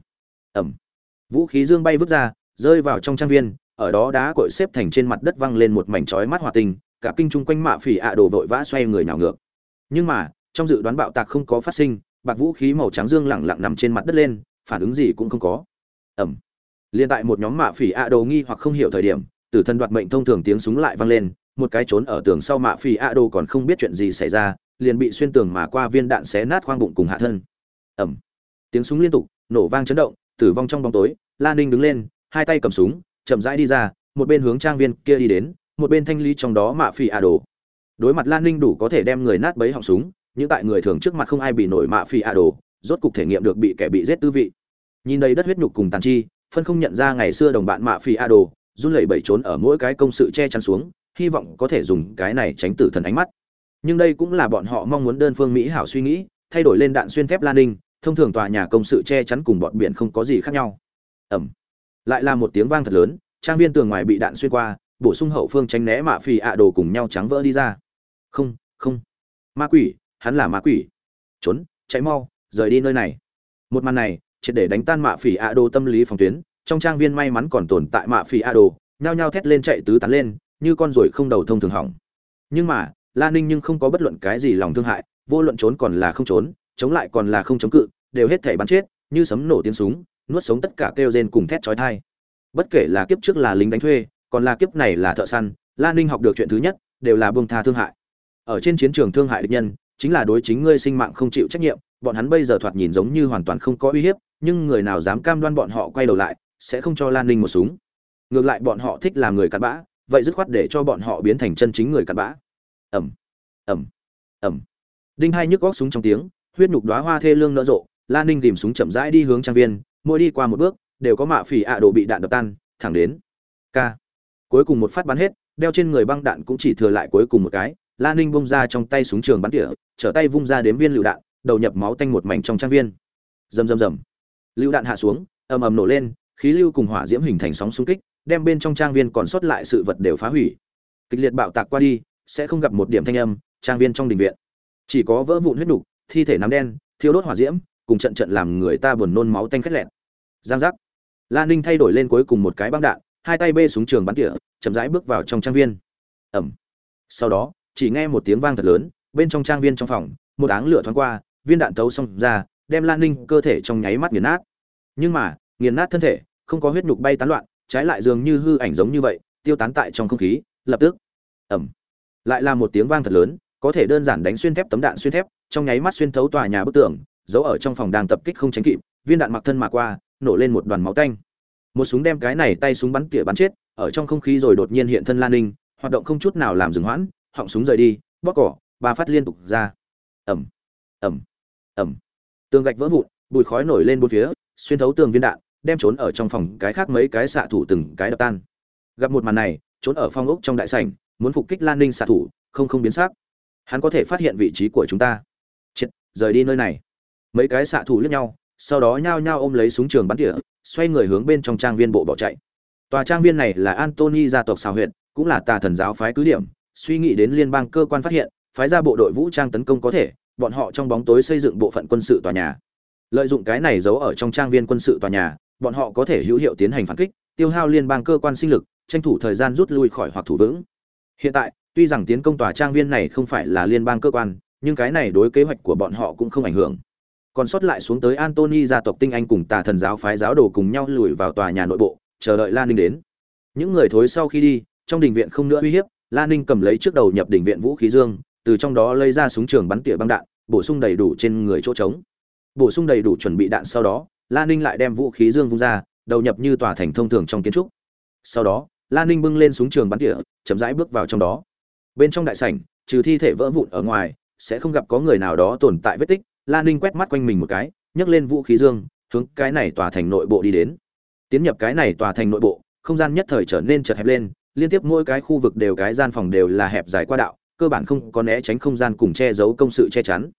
Ẩm. Vũ khí dương bay vút ra, rơi vào trong trang viên, ở đó đá cội xếp thành trên mặt đất văng lên một mảnh chói mắt hỏa tinh, cả kinh trung quanh mạ phỉ ạ đồ vội vã xoay người nhào ngược. Nhưng mà, trong dự đoán bạo tạc không có phát sinh bạc vũ khí màu trắng dương lẳng lặng nằm trên mặt đất lên, phản ứng gì cũng không có. Ẩm. Liên tại một nhóm mạ phỉ ạ đồ nghi hoặc không hiểu thời điểm, tử thần đoạt mệnh thông thường tiếng súng lại vang lên, một cái trốn ở tường sau mạ phỉ ạ đồ còn không biết chuyện gì xảy ra, liền bị xuyên tường mà qua viên đạn xé nát khoang bụng cùng hạ thân. Ẩm. Tiếng súng liên tục, nổ vang chấn động, tử vong trong bóng tối lan ninh đứng lên, hai tay cầm súng, chậm rãi đi ra, một bên hướng trang viên kia đi đến, một bên thanh lý trong đó mạ phỉ ạ đồ. Đối mặt lan ninh đủ có thể đem người nát bấy họng súng nhưng tại người thường trước mặt không ai bị nổi mạ phi a đồ, rốt cục thể nghiệm được bị kẻ bị giết tư vị. Nhìn đây đất huyết nhục cùng tàn chi, phân không nhận ra ngày xưa đồng bạn mạ phi a đồ, run lẩy bẩy trốn ở mỗi cái công sự che chắn xuống, hy vọng có thể dùng cái này tránh tử thần ánh mắt. Nhưng đây cũng là bọn họ mong muốn đơn phương mỹ hảo suy nghĩ, thay đổi lên đạn xuyên thép lan ninh, thông thường tòa nhà công sự che chắn cùng bọn biển không có gì khác nhau. Ẩm. Lại là một tiếng vang thật lớn, trang viên tường ngoài bị đạn xuyên qua, bổ sung hậu phương tránh né mạ phi ạ đồ cùng nhau trắng vỡ đi ra. Không không. Ma quỷ hắn là ma quỷ. Trốn, chạy mau, rời đi nơi này. Một màn này, triệt để đánh tan mạ phỉ a đồ tâm lý phòng tuyến. Trong trang viên may mắn còn tồn tại mạ phỉ a đồ, nhao nhao thét lên chạy tứ tán lên, như con ruồi không đầu thông thường hỏng. Nhưng mà, la ninh nhưng không có bất luận cái gì lòng thương hại, vô luận trốn còn là không trốn, chống lại còn là không chống cự, đều hết thể bắn chết, như sấm nổ tiếng súng, nuốt sống tất cả kêu rên cùng thét chói tai. Bất kể là kiếp trước là lính đánh thuê, còn là kiếp này là thợ săn lan ninh học được chuyện thứ nhất, đều là buông tha thương hại. Ở trên chiến trường thương hại địch nhân chính là đối chính ngươi sinh mạng không chịu trách nhiệm, bọn hắn bây giờ thoạt nhìn giống như hoàn toàn không có uy hiếp, nhưng người nào dám cam đoan bọn họ quay đầu lại, sẽ không cho lan ninh một súng. Ngược lại bọn họ thích làm người cặn bã, vậy dứt khoát để cho bọn họ biến thành chân chính người cặn bã. Ẩm ẩm ẩm đinh hai nhức góc súng trong tiếng, huyết nhục đoá hoa thê lương nở rộ, lan ninh tìm súng chậm rãi đi hướng trang viên, mỗi đi qua một bước, đều có mạ phỉ ạ đồ bị đạn đập tan, thẳng đến k cuối cùng một phát bắn hết, đeo trên người băng đạn cũng chỉ thừa lại cuối cùng một cái la ninh bông ra trong tay súng trường bắn tỉa, trở tay vung ra đếm viên lựu đạn, đầu nhập máu tanh một mảnh trong trang viên. Rầm rầm rầm. Lựu đạn hạ xuống, ầm ầm nổ lên, khí lưu cùng hỏa diễm hình thành sóng xung kích, đem bên trong trang viên còn sót lại sự vật đều phá hủy. Kịch liệt bạo tạc qua đi, sẽ không gặp một điểm thanh âm, trang viên trong đình viện. Chỉ có vỡ vụn huyết đục, thi thể nắm đen, thiêu đốt hỏa diễm, cùng trận trận làm người ta buồn nôn máu tanh khét lẹn giang giác. Lan ninh thay đổi lên cuối cùng một cái băng đạn, hai tay bê súng trường bắn tỉa, chậm rãi bước vào trong trang viên. Ẩm sau đó chỉ nghe một tiếng vang thật lớn, bên trong trang viên trong phòng, một áng lửa thoáng qua, viên đạn tấu xong ra, đem lan ninh cơ thể trong nháy mắt nghiền nát. Nhưng mà, nghiền nát thân thể, không có huyết nhục bay tán loạn, trái lại dường như hư ảnh giống như vậy, tiêu tán tại trong không khí, lập tức ẩm lại là một tiếng vang thật lớn, có thể đơn giản đánh xuyên thép tấm đạn xuyên thép, trong nháy mắt xuyên thấu tòa nhà bức tường, giấu ở trong phòng đang tập kích không tránh kịp, viên đạn mặc thân mà qua, nổ lên một đoàn máu tanh. Một súng đem cái này tay súng bắn tỉa bắn chết, ở trong không khí rồi đột nhiên hiện thân lan ninh, hoạt động không chút nào làm dừng hoãn họng súng rời đi bóc cỏ, ba phát liên tục ra. Ẩm ẩm ẩm tường gạch vỡ vụn, bụi khói nổi lên bốn phía, xuyên thấu tường viên đạn, đem trốn ở trong phòng cái khác mấy cái xạ thủ từng cái đập tan. Gặp một màn này, trốn ở phong ốc trong đại sảnh, muốn phục kích lan ninh xạ thủ, không không biến sắc. Hắn có thể phát hiện vị trí của chúng ta. Chết, rời đi nơi này. Mấy cái xạ thủ lướt nhau, sau đó nhao nhao ôm lấy súng trường bắn tỉa, xoay người hướng bên trong trang viên bộ bỏ chạy. Tòa trang viên này là antony gia tộc xào huyện cũng là tà thần giáo phái cứ điểm suy nghĩ đến liên bang cơ quan phát hiện, phái ra bộ đội vũ trang tấn công có thể, bọn họ trong bóng tối xây dựng bộ phận quân sự tòa nhà. Lợi dụng cái này giấu ở trong trang viên quân sự tòa nhà, bọn họ có thể hữu hiệu tiến hành phản kích, tiêu hao liên bang cơ quan sinh lực, tranh thủ thời gian rút lui khỏi hoặc thủ vững. Hiện tại, tuy rằng tiến công tòa trang viên này không phải là liên bang cơ quan, nhưng cái này đối kế hoạch của bọn họ cũng không ảnh hưởng. Còn sót lại xuống tới antony gia tộc tinh anh cùng tà thần giáo phái giáo đồ cùng nhau lùi vào tòa nhà nội bộ, chờ đợi lan ninh đến. Những người thối sau khi đi, trong đình viện không nữa uy hiếp La ninh cầm lấy trước đầu nhập đỉnh viện vũ khí dương, từ trong đó lấy ra súng trường bắn tỉa băng đạn, bổ sung đầy đủ trên người chỗ trống. Bổ sung đầy đủ chuẩn bị đạn sau đó, La ninh lại đem vũ khí dương vung ra, đầu nhập như tòa thành thông thường trong kiến trúc. Sau đó, La ninh bưng lên súng trường bắn tỉa, chậm rãi bước vào trong đó. Bên trong đại sảnh, trừ thi thể vỡ vụn ở ngoài, sẽ không gặp có người nào đó tồn tại vết tích. La ninh quét mắt quanh mình một cái, nhấc lên vũ khí dương, hướng cái này tòa thành nội bộ đi đến. Tiến nhập cái này tòa thành nội bộ, không gian nhất thời trở nên chật hẹp lên liên tiếp mỗi cái khu vực đều cái gian phòng đều là hẹp dài qua đạo, cơ bản không có né tránh không gian cùng che giấu công sự che chắn.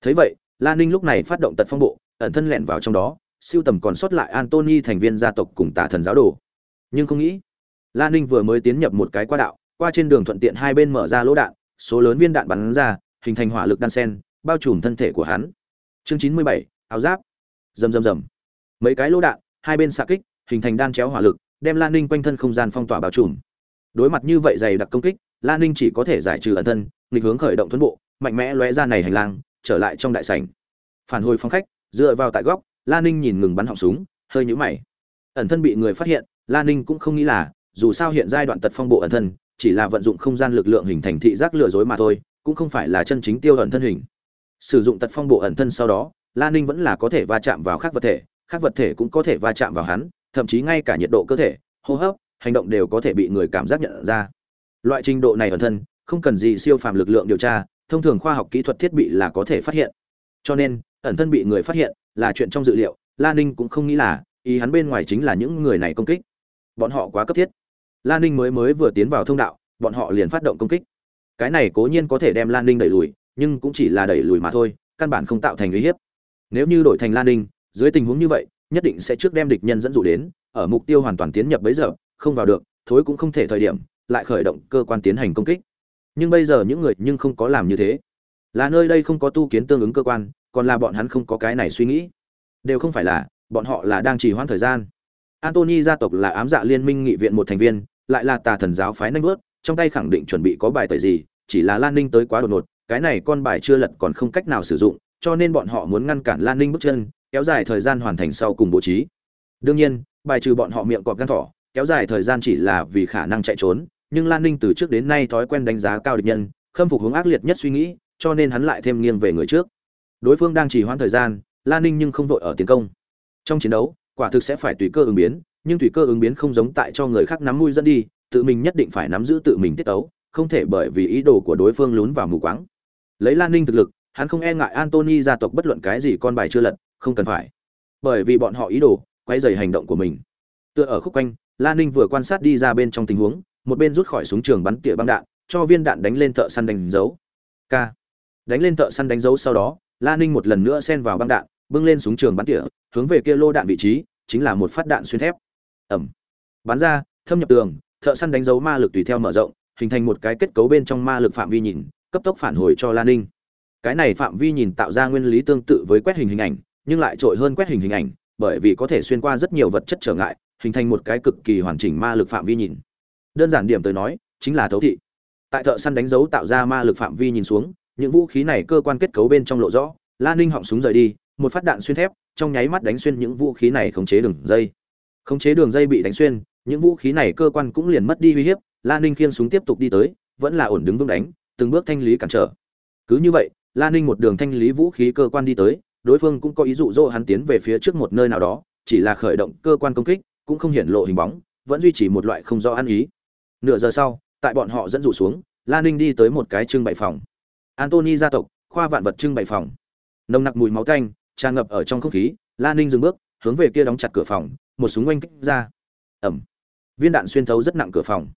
Thấy vậy lan ninh lúc này phát động tật phong bộ, ẩn thân lẹn vào trong đó, siêu tầm còn sót lại antony thành viên gia tộc cùng tà thần giáo đồ. Nhưng không nghĩ lan ninh vừa mới tiến nhập một cái qua đạo, qua trên đường thuận tiện hai bên mở ra lỗ đạn, số lớn viên đạn bắn ra, hình thành hỏa lực đan sen, bao trùm thân thể của hắn. Chương chín mươi bảy, áo giáp. Rầm rầm rầm. Mấy cái lỗ đạn, hai bên xạ kích, hình thành đan chéo hỏa lực, đem lan ninh quanh thân không gian phong tỏa bao trùm đối mặt như vậy dày đặc công kích lan ninh chỉ có thể giải trừ ẩn thân, nghịch hướng khởi động tuấn bộ, mạnh mẽ lóe ra này hành lang, trở lại trong đại sảnh. Phản hồi phong khách, dựa vào tại góc lan ninh nhìn ngừng bắn họng súng, hơi nhũ mày. Ẩn thân bị người phát hiện lan ninh cũng không nghĩ là, dù sao hiện giai đoạn tật phong bộ ẩn thân, chỉ là vận dụng không gian lực lượng hình thành thị giác lừa dối mà thôi, cũng không phải là chân chính tiêu ẩn thân hình. Sử dụng tật phong bộ ẩn thân sau đó lan ninh vẫn là có thể va chạm vào khác vật thể, khác vật thể cũng có thể va chạm vào hắn, thậm chí ngay cả nhiệt độ cơ thể, hô hấp hành động đều có thể bị người cảm giác nhận ra. Loại trình độ này ẩn thân, không cần gì siêu phàm lực lượng điều tra, thông thường khoa học kỹ thuật thiết bị là có thể phát hiện. Cho nên, ẩn thân bị người phát hiện là chuyện trong dự liệu lan ninh cũng không nghĩ là, ý hắn bên ngoài chính là những người này công kích. Bọn họ quá cấp thiết. Lan ninh mới mới vừa tiến vào thông đạo, bọn họ liền phát động công kích. Cái này cố nhiên có thể đem lan ninh đẩy lùi, nhưng cũng chỉ là đẩy lùi mà thôi, căn bản không tạo thành uy hiếp. Nếu như đổi thành lan ninh, dưới tình huống như vậy, nhất định sẽ trước đem địch nhân dẫn dụ đến, ở mục tiêu hoàn toàn tiến nhập bấy giờ không vào được, thối cũng không thể thời điểm, lại khởi động cơ quan tiến hành công kích. Nhưng bây giờ những người nhưng không có làm như thế. Là nơi đây không có tu kiến tương ứng cơ quan, còn là bọn hắn không có cái này suy nghĩ. Đều không phải là, bọn họ là đang trì hoãn thời gian. Antony gia tộc là ám dạ liên minh nghị viện một thành viên, lại là tà thần giáo phái nanh vớt, trong tay khẳng định chuẩn bị có bài tẩy gì, chỉ là lan ninh tới quá đột ngột, cái này con bài chưa lật còn không cách nào sử dụng, cho nên bọn họ muốn ngăn cản lan ninh bước chân, kéo dài thời gian hoàn thành sau cùng bố trí. Đương nhiên, bài trừ bọn họ miệng cọp gan thỏ kéo dài thời gian chỉ là vì khả năng chạy trốn, nhưng lan ninh từ trước đến nay thói quen đánh giá cao địch nhân, khâm phục hướng ác liệt nhất suy nghĩ, cho nên hắn lại thêm nghiêng về người trước. Đối phương đang chỉ hoãn thời gian, lan ninh nhưng không vội ở tiến công. Trong chiến đấu, quả thực sẽ phải tùy cơ ứng biến, nhưng tùy cơ ứng biến không giống tại cho người khác nắm mũi dẫn đi, tự mình nhất định phải nắm giữ tự mình tiết ấu, không thể bởi vì ý đồ của đối phương lún vào mù quáng. Lấy lan ninh thực lực, hắn không e ngại antony gia tộc bất luận cái gì con bài chưa lật, không cần phải. Bởi vì bọn họ ý đồ quay dày hành động của mình. Tựa ở khúc quanh lan ninh vừa quan sát đi ra bên trong tình huống, một bên rút khỏi súng trường bắn tỉa băng đạn, cho viên đạn đánh lên thợ săn đánh dấu. K. Đánh lên thợ săn đánh dấu sau đó lan ninh một lần nữa xen vào băng đạn, bưng lên súng trường bắn tỉa, hướng về kia lô đạn vị trí, chính là một phát đạn xuyên thép. Ẩm. Bắn ra, thâm nhập tường, thợ săn đánh dấu ma lực tùy theo mở rộng, hình thành một cái kết cấu bên trong ma lực phạm vi nhìn, cấp tốc phản hồi cho lan ninh. Cái này phạm vi nhìn tạo ra nguyên lý tương tự với quét hình hình ảnh, nhưng lại trội hơn quét hình hình ảnh, bởi vì có thể xuyên qua rất nhiều vật chất trở ngại hình thành một cái cực kỳ hoàn chỉnh ma lực phạm vi nhìn. Đơn giản điểm tới nói, chính là thấu thị. Tại thợ săn đánh dấu tạo ra ma lực phạm vi nhìn xuống, những vũ khí này cơ quan kết cấu bên trong lộ rõ lan ninh họng súng rời đi, một phát đạn xuyên thép, trong nháy mắt đánh xuyên những vũ khí này khống chế đường dây. Khống chế đường dây bị đánh xuyên, những vũ khí này cơ quan cũng liền mất đi uy hiếp lan ninh khiêng súng tiếp tục đi tới, vẫn là ổn đứng vững đánh, từng bước thanh lý cản trở. Cứ như vậy lan ninh một đường thanh lý vũ khí cơ quan đi tới, đối phương cũng có ý dụ dỗ hắn tiến về phía trước một nơi nào đó, chỉ là khởi động cơ quan công kích cũng không hiển lộ hình bóng, vẫn duy trì một loại không rõ ăn ý. Nửa giờ sau, tại bọn họ dẫn dụ xuống lan ninh đi tới một cái trưng bày phòng. Antony gia tộc, khoa vạn vật trưng bày phòng. Nồng nặc mùi máu tanh, tràn ngập ở trong không khí lan ninh dừng bước, hướng về kia đóng chặt cửa phòng, một súng oanh kích ra. Ẩm. Viên đạn xuyên thấu rất nặng cửa phòng.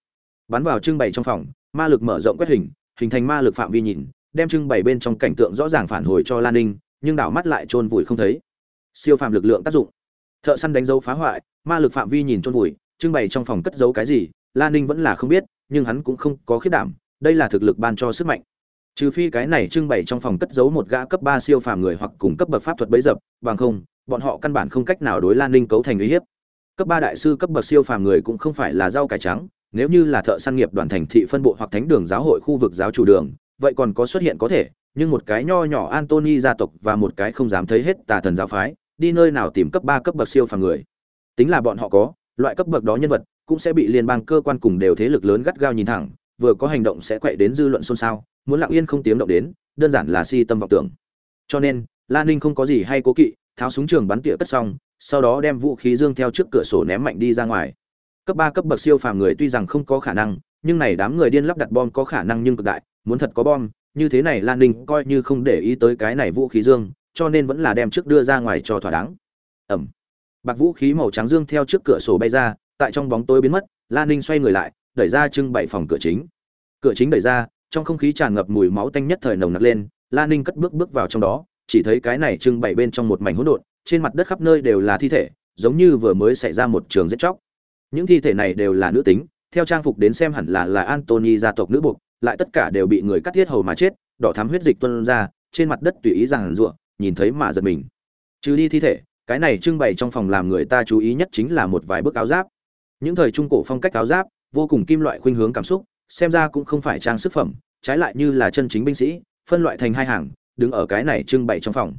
Bắn vào trưng bày trong phòng, ma lực mở rộng quét hình hình thành ma lực phạm vi nhìn, đem trưng bày bên trong cảnh tượng rõ ràng phản hồi cho lan ninh, nhưng đảo mắt lại chôn vùi không thấy. Siêu phàm lực lượng tác dụng. Thợ săn đánh dấu phá hoại ma lực phạm vi nhìn chôn vùi, trưng bày trong phòng cất giấu cái gì lan ninh vẫn là không biết, nhưng hắn cũng không có khiết đảm, đây là thực lực ban cho sức mạnh. Trừ phi cái này trưng bày trong phòng cất giấu một gã cấp ba siêu phàm người hoặc cùng cấp bậc pháp thuật bấy dập, bằng không, bọn họ căn bản không cách nào đối lan ninh cấu thành uy hiếp. Cấp ba đại sư cấp bậc siêu phàm người cũng không phải là rau cải trắng, nếu như là thợ săn nghiệp đoàn thành thị phân bộ hoặc thánh đường giáo hội khu vực giáo chủ đường, vậy còn có xuất hiện có thể, nhưng một cái nho nhỏ antony gia tộc và một cái không dám thấy hết tà thần giáo phái, đi nơi nào tìm cấp ba cấp bậc siêu phàm người tính là bọn họ có, loại cấp bậc đó nhân vật, cũng sẽ bị liên bang cơ quan cùng đều thế lực lớn gắt gao nhìn thẳng, vừa có hành động sẽ quậy đến dư luận xôn xao, muốn lặng yên không tiếng động đến, đơn giản là si tâm vọng tưởng. Cho nên lan ninh không có gì hay cố kỵ, tháo súng trường bắn tỉa cất xong, sau đó đem vũ khí dương theo trước cửa sổ ném mạnh đi ra ngoài. Cấp ba cấp bậc siêu phàm người tuy rằng không có khả năng, nhưng này đám người điên lắp đặt bom có khả năng nhưng cực đại, muốn thật có bom, như thế này lan ninh coi như không để ý tới cái này vũ khí dương, cho nên vẫn là đem trước đưa ra ngoài cho thỏa đáng. Ẩm bạc vũ khí màu trắng dương theo trước cửa sổ bay ra, tại trong bóng tối biến mất lan ninh xoay người lại, đẩy ra trưng bày phòng cửa chính. Cửa chính đẩy ra, trong không khí tràn ngập mùi máu tanh nhất thời nồng nặc lên lan ninh cất bước bước vào trong đó, chỉ thấy cái này trưng bày bên trong một mảnh hỗn độn, trên mặt đất khắp nơi đều là thi thể, giống như vừa mới xảy ra một trường giết chóc. Những thi thể này đều là nữ tính, theo trang phục đến xem hẳn là là antony gia tộc nữ buộc, lại tất cả đều bị người cắt thiết hầu mà chết, đỏ thắm huyết dịch tuôn ra, trên mặt đất tùy ý rằng rụa nhìn thấy mà giật mình. Trừ đi thi thể cái này trưng bày trong phòng làm người ta chú ý nhất chính là một vài bức áo giáp. Những thời trung cổ phong cách áo giáp, vô cùng kim loại khuynh hướng cảm xúc, xem ra cũng không phải trang sức phẩm, trái lại như là chân chính binh sĩ, phân loại thành hai hàng, đứng ở cái này trưng bày trong phòng.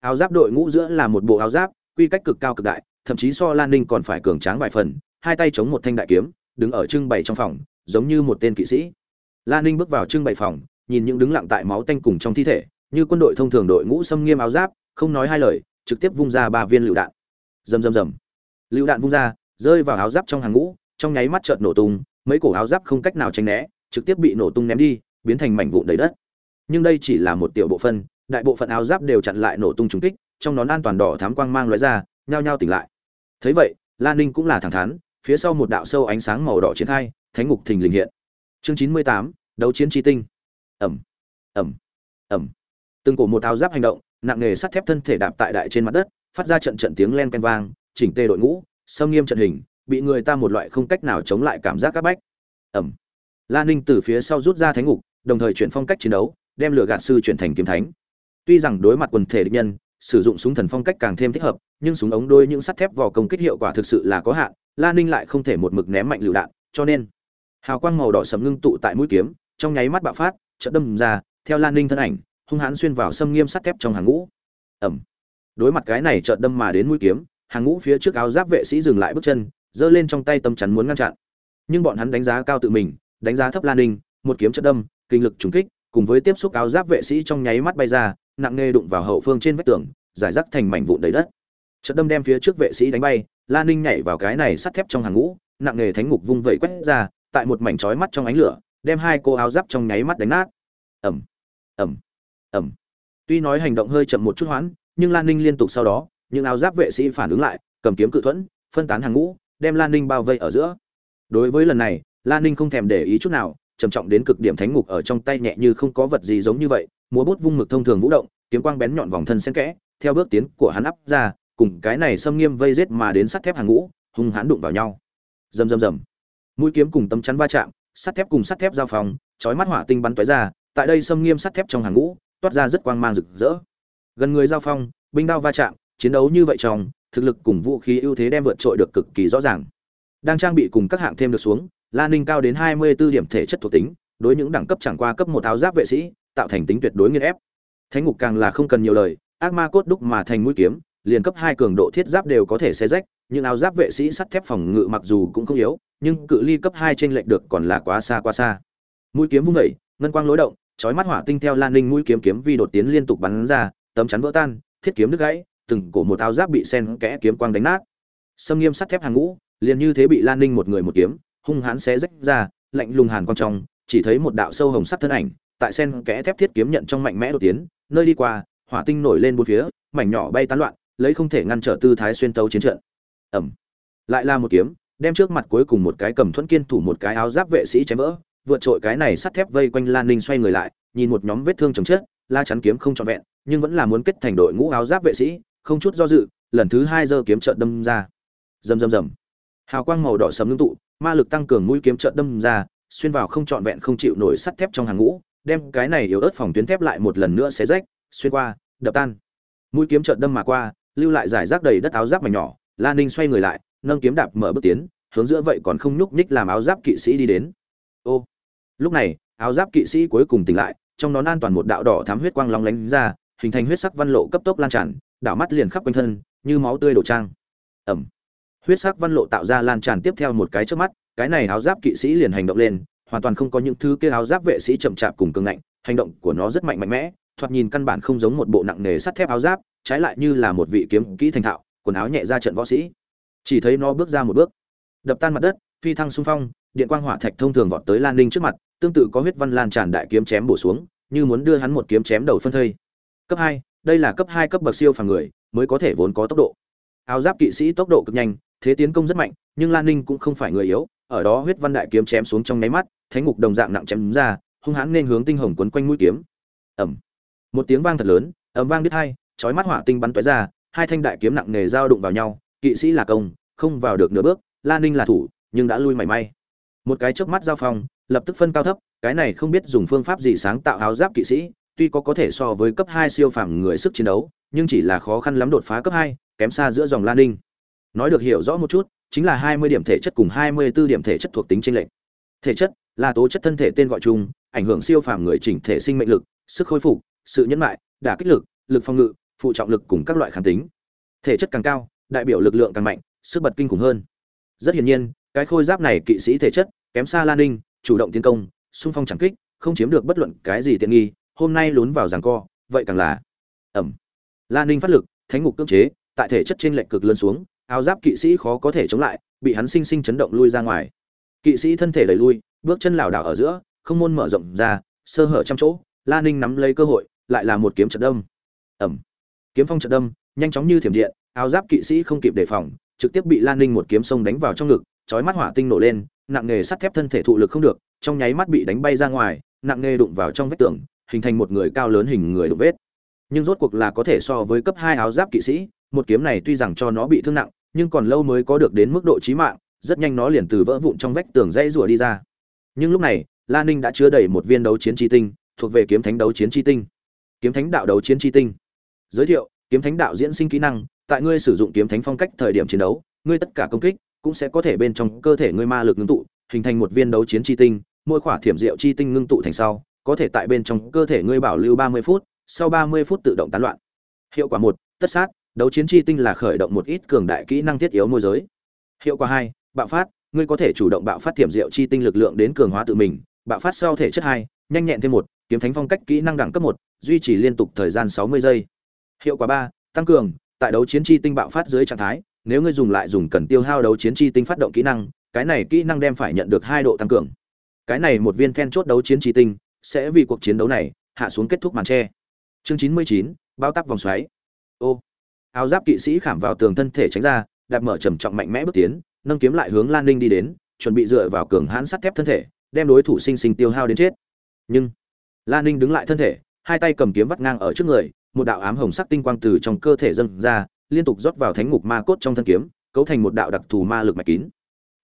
Áo giáp đội ngũ giữa là một bộ áo giáp, quy cách cực cao cực đại, thậm chí so lan ninh còn phải cường tráng vài phần, hai tay chống một thanh đại kiếm, đứng ở trưng bày trong phòng, giống như một tên kỵ sĩ. Lan ninh bước vào trưng bày phòng, nhìn những đứng lặng tại máu tanh cùng trong thi thể, như quân đội thông thường đội ngũ xâm nghiêm áo giáp, không nói hai lời trực tiếp vung ra ba viên lựu đạn. Rầm rầm rầm. Lựu đạn vung ra, rơi vào áo giáp trong hàng ngũ, trong nháy mắt chợt nổ tung, mấy cổ áo giáp không cách nào tránh né, trực tiếp bị nổ tung ném đi, biến thành mảnh vụn đầy đất. Nhưng đây chỉ là một tiểu bộ phận, đại bộ phận áo giáp đều chặn lại nổ tung trúng kích, trong nón an toàn đỏ thám quang mang lóe ra, nhao nhao tỉnh lại. Thấy vậy, lan ninh cũng là thẳng thắn, phía sau một đạo sâu ánh sáng màu đỏ triển khai, thánh ngục thình lình hiện. Chương chín mươi tám, đấu chiến tri tinh. Ẩm ẩm ẩm từng cổ một áo giáp hành động nặng nghề sắt thép thân thể đạp tại đại trên mặt đất, phát ra trận trận tiếng len ken vang, chỉnh tề đội ngũ xâm nghiêm trận hình, bị người ta một loại không cách nào chống lại cảm giác các bách. Ẩm lan ninh từ phía sau rút ra thánh ngục, đồng thời chuyển phong cách chiến đấu, đem lửa gạt sư chuyển thành kiếm thánh. Tuy rằng đối mặt quần thể địch nhân, sử dụng súng thần phong cách càng thêm thích hợp, nhưng súng ống đôi những sắt thép vỏ công kích hiệu quả thực sự là có hạn lan ninh lại không thể một mực ném mạnh lựu đạn, cho nên, hào quang màu đỏ sầm ngưng tụ tại mũi kiếm, trong nháy mắt bạo phát trận đâm ra, theo lan ninh thân ảnh hung hãn xuyên vào xâm nghiêm sắt thép trong hàng ngũ. Ẩm. Đối mặt cái này trợn đâm mà đến mũi kiếm, hàng ngũ phía trước áo giáp vệ sĩ dừng lại bước chân, giơ lên trong tay tâm chắn muốn ngăn chặn. Nhưng bọn hắn đánh giá cao tự mình, đánh giá thấp lan ninh, một kiếm trận đâm, kinh lực trùng kích, cùng với tiếp xúc áo giáp vệ sĩ trong nháy mắt bay ra, nặng nề đụng vào hậu phương trên vách tường, giải rác thành mảnh vụn đầy đất. Trận đâm đem phía trước vệ sĩ đánh bay, lan ninh nhảy vào cái này sắt thép trong hàng ngũ, nặng nề thánh ngục vung vẩy quét ra, tại một mảnh chói mắt trong ánh lửa, đem hai cô áo giáp trong nháy mắt đánh nát. Ẩm. Ẩm ẩm. Tuy nói hành động hơi chậm một chút hoãn, nhưng lan ninh liên tục sau đó, những áo giáp vệ sĩ phản ứng lại, cầm kiếm cự thuẫn, phân tán hàng ngũ, đem lan ninh bao vây ở giữa. Đối với lần này, lan ninh không thèm để ý chút nào, trầm trọng đến cực điểm thánh ngục ở trong tay nhẹ như không có vật gì giống như vậy, múa bút vung mực thông thường vũ động, kiếm quang bén nhọn vòng thân xen kẽ, theo bước tiến của hắn áp ra, cùng cái này xâm nghiêm vây rết mà đến sắt thép hàng ngũ, hung hãn đụng vào nhau. Rầm rầm rầm. Mũi kiếm cùng tấm chắn va chạm, sắt thép cùng sắt thép giao phòng, chói mắt hỏa tinh bắn tóe ra, tại đây xâm nghiêm sắt thép trong hàng ngũ toát ra rất quang mang rực rỡ. Gần người giao phong, binh đao va chạm, chiến đấu như vậy trong, thực lực cùng vũ khí ưu thế đem vượt trội được cực kỳ rõ ràng. Đang trang bị cùng các hạng thêm được xuống, la ninh cao đến hai mươi 24 điểm thể chất thuộc tính, đối những đẳng cấp chẳng qua cấp một áo giáp vệ sĩ, tạo thành tính tuyệt đối nghiên ép. Thánh ngục càng là không cần nhiều lời, ác ma cốt đúc mà thành mũi kiếm, liền cấp hai cường độ thiết giáp đều có thể xé rách nhưng áo giáp vệ sĩ sắt thép phòng ngự mặc dù cũng không yếu, nhưng cự ly cấp hai trên lệch được còn là quá xa quá xa. Mũi kiếm vung vẩy ngân quang lối động chói mắt hỏa tinh theo lan ninh mũi kiếm kiếm vi đột tiến liên tục bắn ra, tấm chắn vỡ tan, thiết kiếm đứt gãy, từng cổ một áo giáp bị sen kẽ kiếm quang đánh nát. Sâm nghiêm sắt thép hàng ngũ, liền như thế bị lan ninh một người một kiếm, hung hãn xé rách ra, lạnh lùng hàn quang trong, chỉ thấy một đạo sâu hồng sắt thân ảnh, tại sen kẽ thép thiết kiếm nhận trong mạnh mẽ đột tiến, nơi đi qua, hỏa tinh nổi lên bốn phía, mảnh nhỏ bay tán loạn, lấy không thể ngăn trở tư thái xuyên tấu chiến trận. Ẩm lại là một kiếm, đem trước mặt cuối cùng một cái cầm thuẫn kiên thủ một cái áo giáp vệ sĩ chém vỡ vượt trội cái này sắt thép vây quanh lan ninh xoay người lại, nhìn một nhóm vết thương chồng chết, la chắn kiếm không trọn vẹn, nhưng vẫn là muốn kết thành đội ngũ áo giáp vệ sĩ, không chút do dự, lần thứ hai giơ kiếm trợn đâm ra. Rầm rầm rầm. Hào quang màu đỏ sầm ngưng tụ, ma lực tăng cường mũi kiếm trợn đâm ra, xuyên vào không trọn vẹn không chịu nổi sắt thép trong hàng ngũ, đem cái này yếu ớt phòng tuyến thép lại một lần nữa xé rách, xuyên qua, đập tan. Mũi kiếm trợn đâm mà qua, lưu lại giải rác đầy đất áo giáp mảnh nhỏ lan ninh xoay người lại, nâng kiếm đạp mở bước tiến, hướng giữa vậy còn không nhúc nhích làm áo giáp kỵ sĩ đi đến. Ô lúc này, áo giáp kỵ sĩ cuối cùng tỉnh lại, trong nón an toàn một đạo đỏ thám huyết quang long lánh ra, hình thành huyết sắc văn lộ cấp tốc lan tràn, đảo mắt liền khắp quanh thân, như máu tươi đổ trang ẩm. Huyết sắc văn lộ tạo ra lan tràn tiếp theo một cái trước mắt, cái này áo giáp kỵ sĩ liền hành động lên, hoàn toàn không có những thứ kia áo giáp vệ sĩ chậm chạp cùng cường ngạnh, hành động của nó rất mạnh mạnh mẽ, thoạt nhìn căn bản không giống một bộ nặng nề sắt thép áo giáp, trái lại như là một vị kiếm kỹ thành thạo, quần áo nhẹ ra trận võ sĩ. Chỉ thấy nó bước ra một bước, đập tan mặt đất, phi thăng xung phong, điện quang hỏa thạch thông thường vọt tới lan ninh trước mặt tương tự có huyết văn lan tràn đại kiếm chém bổ xuống, như muốn đưa hắn một kiếm chém đầu phân thây. Cấp hai, đây là cấp hai cấp bậc siêu phàm người, mới có thể vốn có tốc độ. Áo giáp kỵ sĩ tốc độ cực nhanh, thế tiến công rất mạnh, nhưng lan ninh cũng không phải người yếu, ở đó huyết văn đại kiếm chém xuống trong nháy mắt, thánh ngục đồng dạng nặng chém ra, hung hãn nên hướng tinh hồng quấn quanh mũi kiếm. Ầm. Một tiếng vang thật lớn, ầm vang biết hai, chói mắt hỏa tinh bắn tóe ra, hai thanh đại kiếm nặng nề giao đụng vào nhau, kỵ sĩ là công, không vào được nửa bước, lan ninh là thủ, nhưng đã lui mảy may. Một cái chớp mắt giao phong lập tức phân cao thấp cái này không biết dùng phương pháp gì sáng tạo áo giáp kỵ sĩ tuy có có thể so với cấp hai siêu phàm người sức chiến đấu nhưng chỉ là khó khăn lắm đột phá cấp hai kém xa giữa dòng lan ninh. Nói được hiểu rõ một chút chính là hai mươi điểm thể chất cùng hai mươi 24 điểm thể chất thuộc tính trên lệnh thể chất là tố chất thân thể tên gọi chung ảnh hưởng siêu phàm người chỉnh thể sinh mệnh lực sức khôi phục sự nhẫn nại, đả kích lực lực phòng ngự phụ trọng lực cùng các loại kháng tính. Thể chất càng cao đại biểu lực lượng càng mạnh sức bật kinh khủng hơn. Rất hiển nhiên cái khôi giáp này kỵ sĩ thể chất kém xa lan ninh chủ động tiến công, xung phong chẳng kích, không chiếm được bất luận cái gì tiện nghi, hôm nay lún vào giằng co, vậy càng là, ẩm. Lan ninh phát lực, thánh ngục cưỡng chế, tại thể chất trên lệnh cực lớn xuống, áo giáp kỵ sĩ khó có thể chống lại, bị hắn sinh sinh chấn động lui ra ngoài. Kỵ sĩ thân thể đẩy lui, bước chân lảo đảo ở giữa, không môn mở rộng ra, sơ hở trăm chỗ, la ninh nắm lấy cơ hội, lại là một kiếm trận đâm. Ẩm. Kiếm phong trận đâm, nhanh chóng như thiểm điện, áo giáp kỵ sĩ không kịp đề phòng, trực tiếp bị lan ninh một kiếm sông đánh vào trong ngực, chói mắt hỏa tinh nổ lên nặng nghề sắt thép thân thể thụ lực không được, trong nháy mắt bị đánh bay ra ngoài, nặng nghề đụng vào trong vách tường, hình thành một người cao lớn hình người đục vết. Nhưng rốt cuộc là có thể so với cấp hai áo giáp kỵ sĩ, một kiếm này tuy rằng cho nó bị thương nặng, nhưng còn lâu mới có được đến mức độ chí mạng, rất nhanh nó liền từ vỡ vụn trong vách tường dãy rủa đi ra. Nhưng lúc này, la ninh đã chứa đầy một viên đấu chiến chi tinh, thuộc về kiếm thánh đấu chiến chi tinh. Kiếm thánh đạo đấu chiến chi tinh. Giới thiệu, kiếm thánh đạo diễn sinh kỹ năng, tại ngươi sử dụng kiếm thánh phong cách thời điểm chiến đấu, ngươi tất cả công kích cũng sẽ có thể bên trong cơ thể ngươi ma lực ngưng tụ, hình thành một viên đấu chiến chi tinh, mỗi khỏa thiểm diệu chi tinh ngưng tụ thành sau, có thể tại bên trong cơ thể ngươi bảo lưu ba mươi phút, sau ba mươi phút tự động tán loạn. Hiệu quả một, tất sát, đấu chiến chi tinh là khởi động một ít cường đại kỹ năng thiết yếu môi giới. Hiệu quả hai, bạo phát, ngươi có thể chủ động bạo phát thiểm diệu chi tinh lực lượng đến cường hóa tự mình, bạo phát sau thể chất hai, nhanh nhẹn thêm một, kiếm thánh phong cách kỹ năng đẳng cấp một, duy trì liên tục thời gian sáu mươi giây. Hiệu quả ba, tăng cường, tại đấu chiến chi tinh bạo phát dưới trạng thái nếu ngươi dùng lại dùng cần tiêu hao đấu chiến chi tinh phát động kỹ năng, cái này kỹ năng đem phải nhận được hai độ tăng cường. Cái này một viên then chốt đấu chiến chi tinh sẽ vì cuộc chiến đấu này hạ xuống kết thúc màn tre. Chương chín mươi chín, bao tắc vòng xoáy. Ô, áo giáp kỵ sĩ khảm vào tường thân thể tránh ra, đạp mở trầm trọng mạnh mẽ bước tiến, nâng kiếm lại hướng lan ninh đi đến, chuẩn bị dựa vào cường hãn sắt thép thân thể, đem đối thủ sinh sinh tiêu hao đến chết. Nhưng, lan ninh đứng lại thân thể, hai tay cầm kiếm vắt ngang ở trước người, một đạo ám hồng sắc tinh quang từ trong cơ thể dâng ra liên tục rót vào thánh ngục ma cốt trong thân kiếm, cấu thành một đạo đặc thù ma lực mạch kín.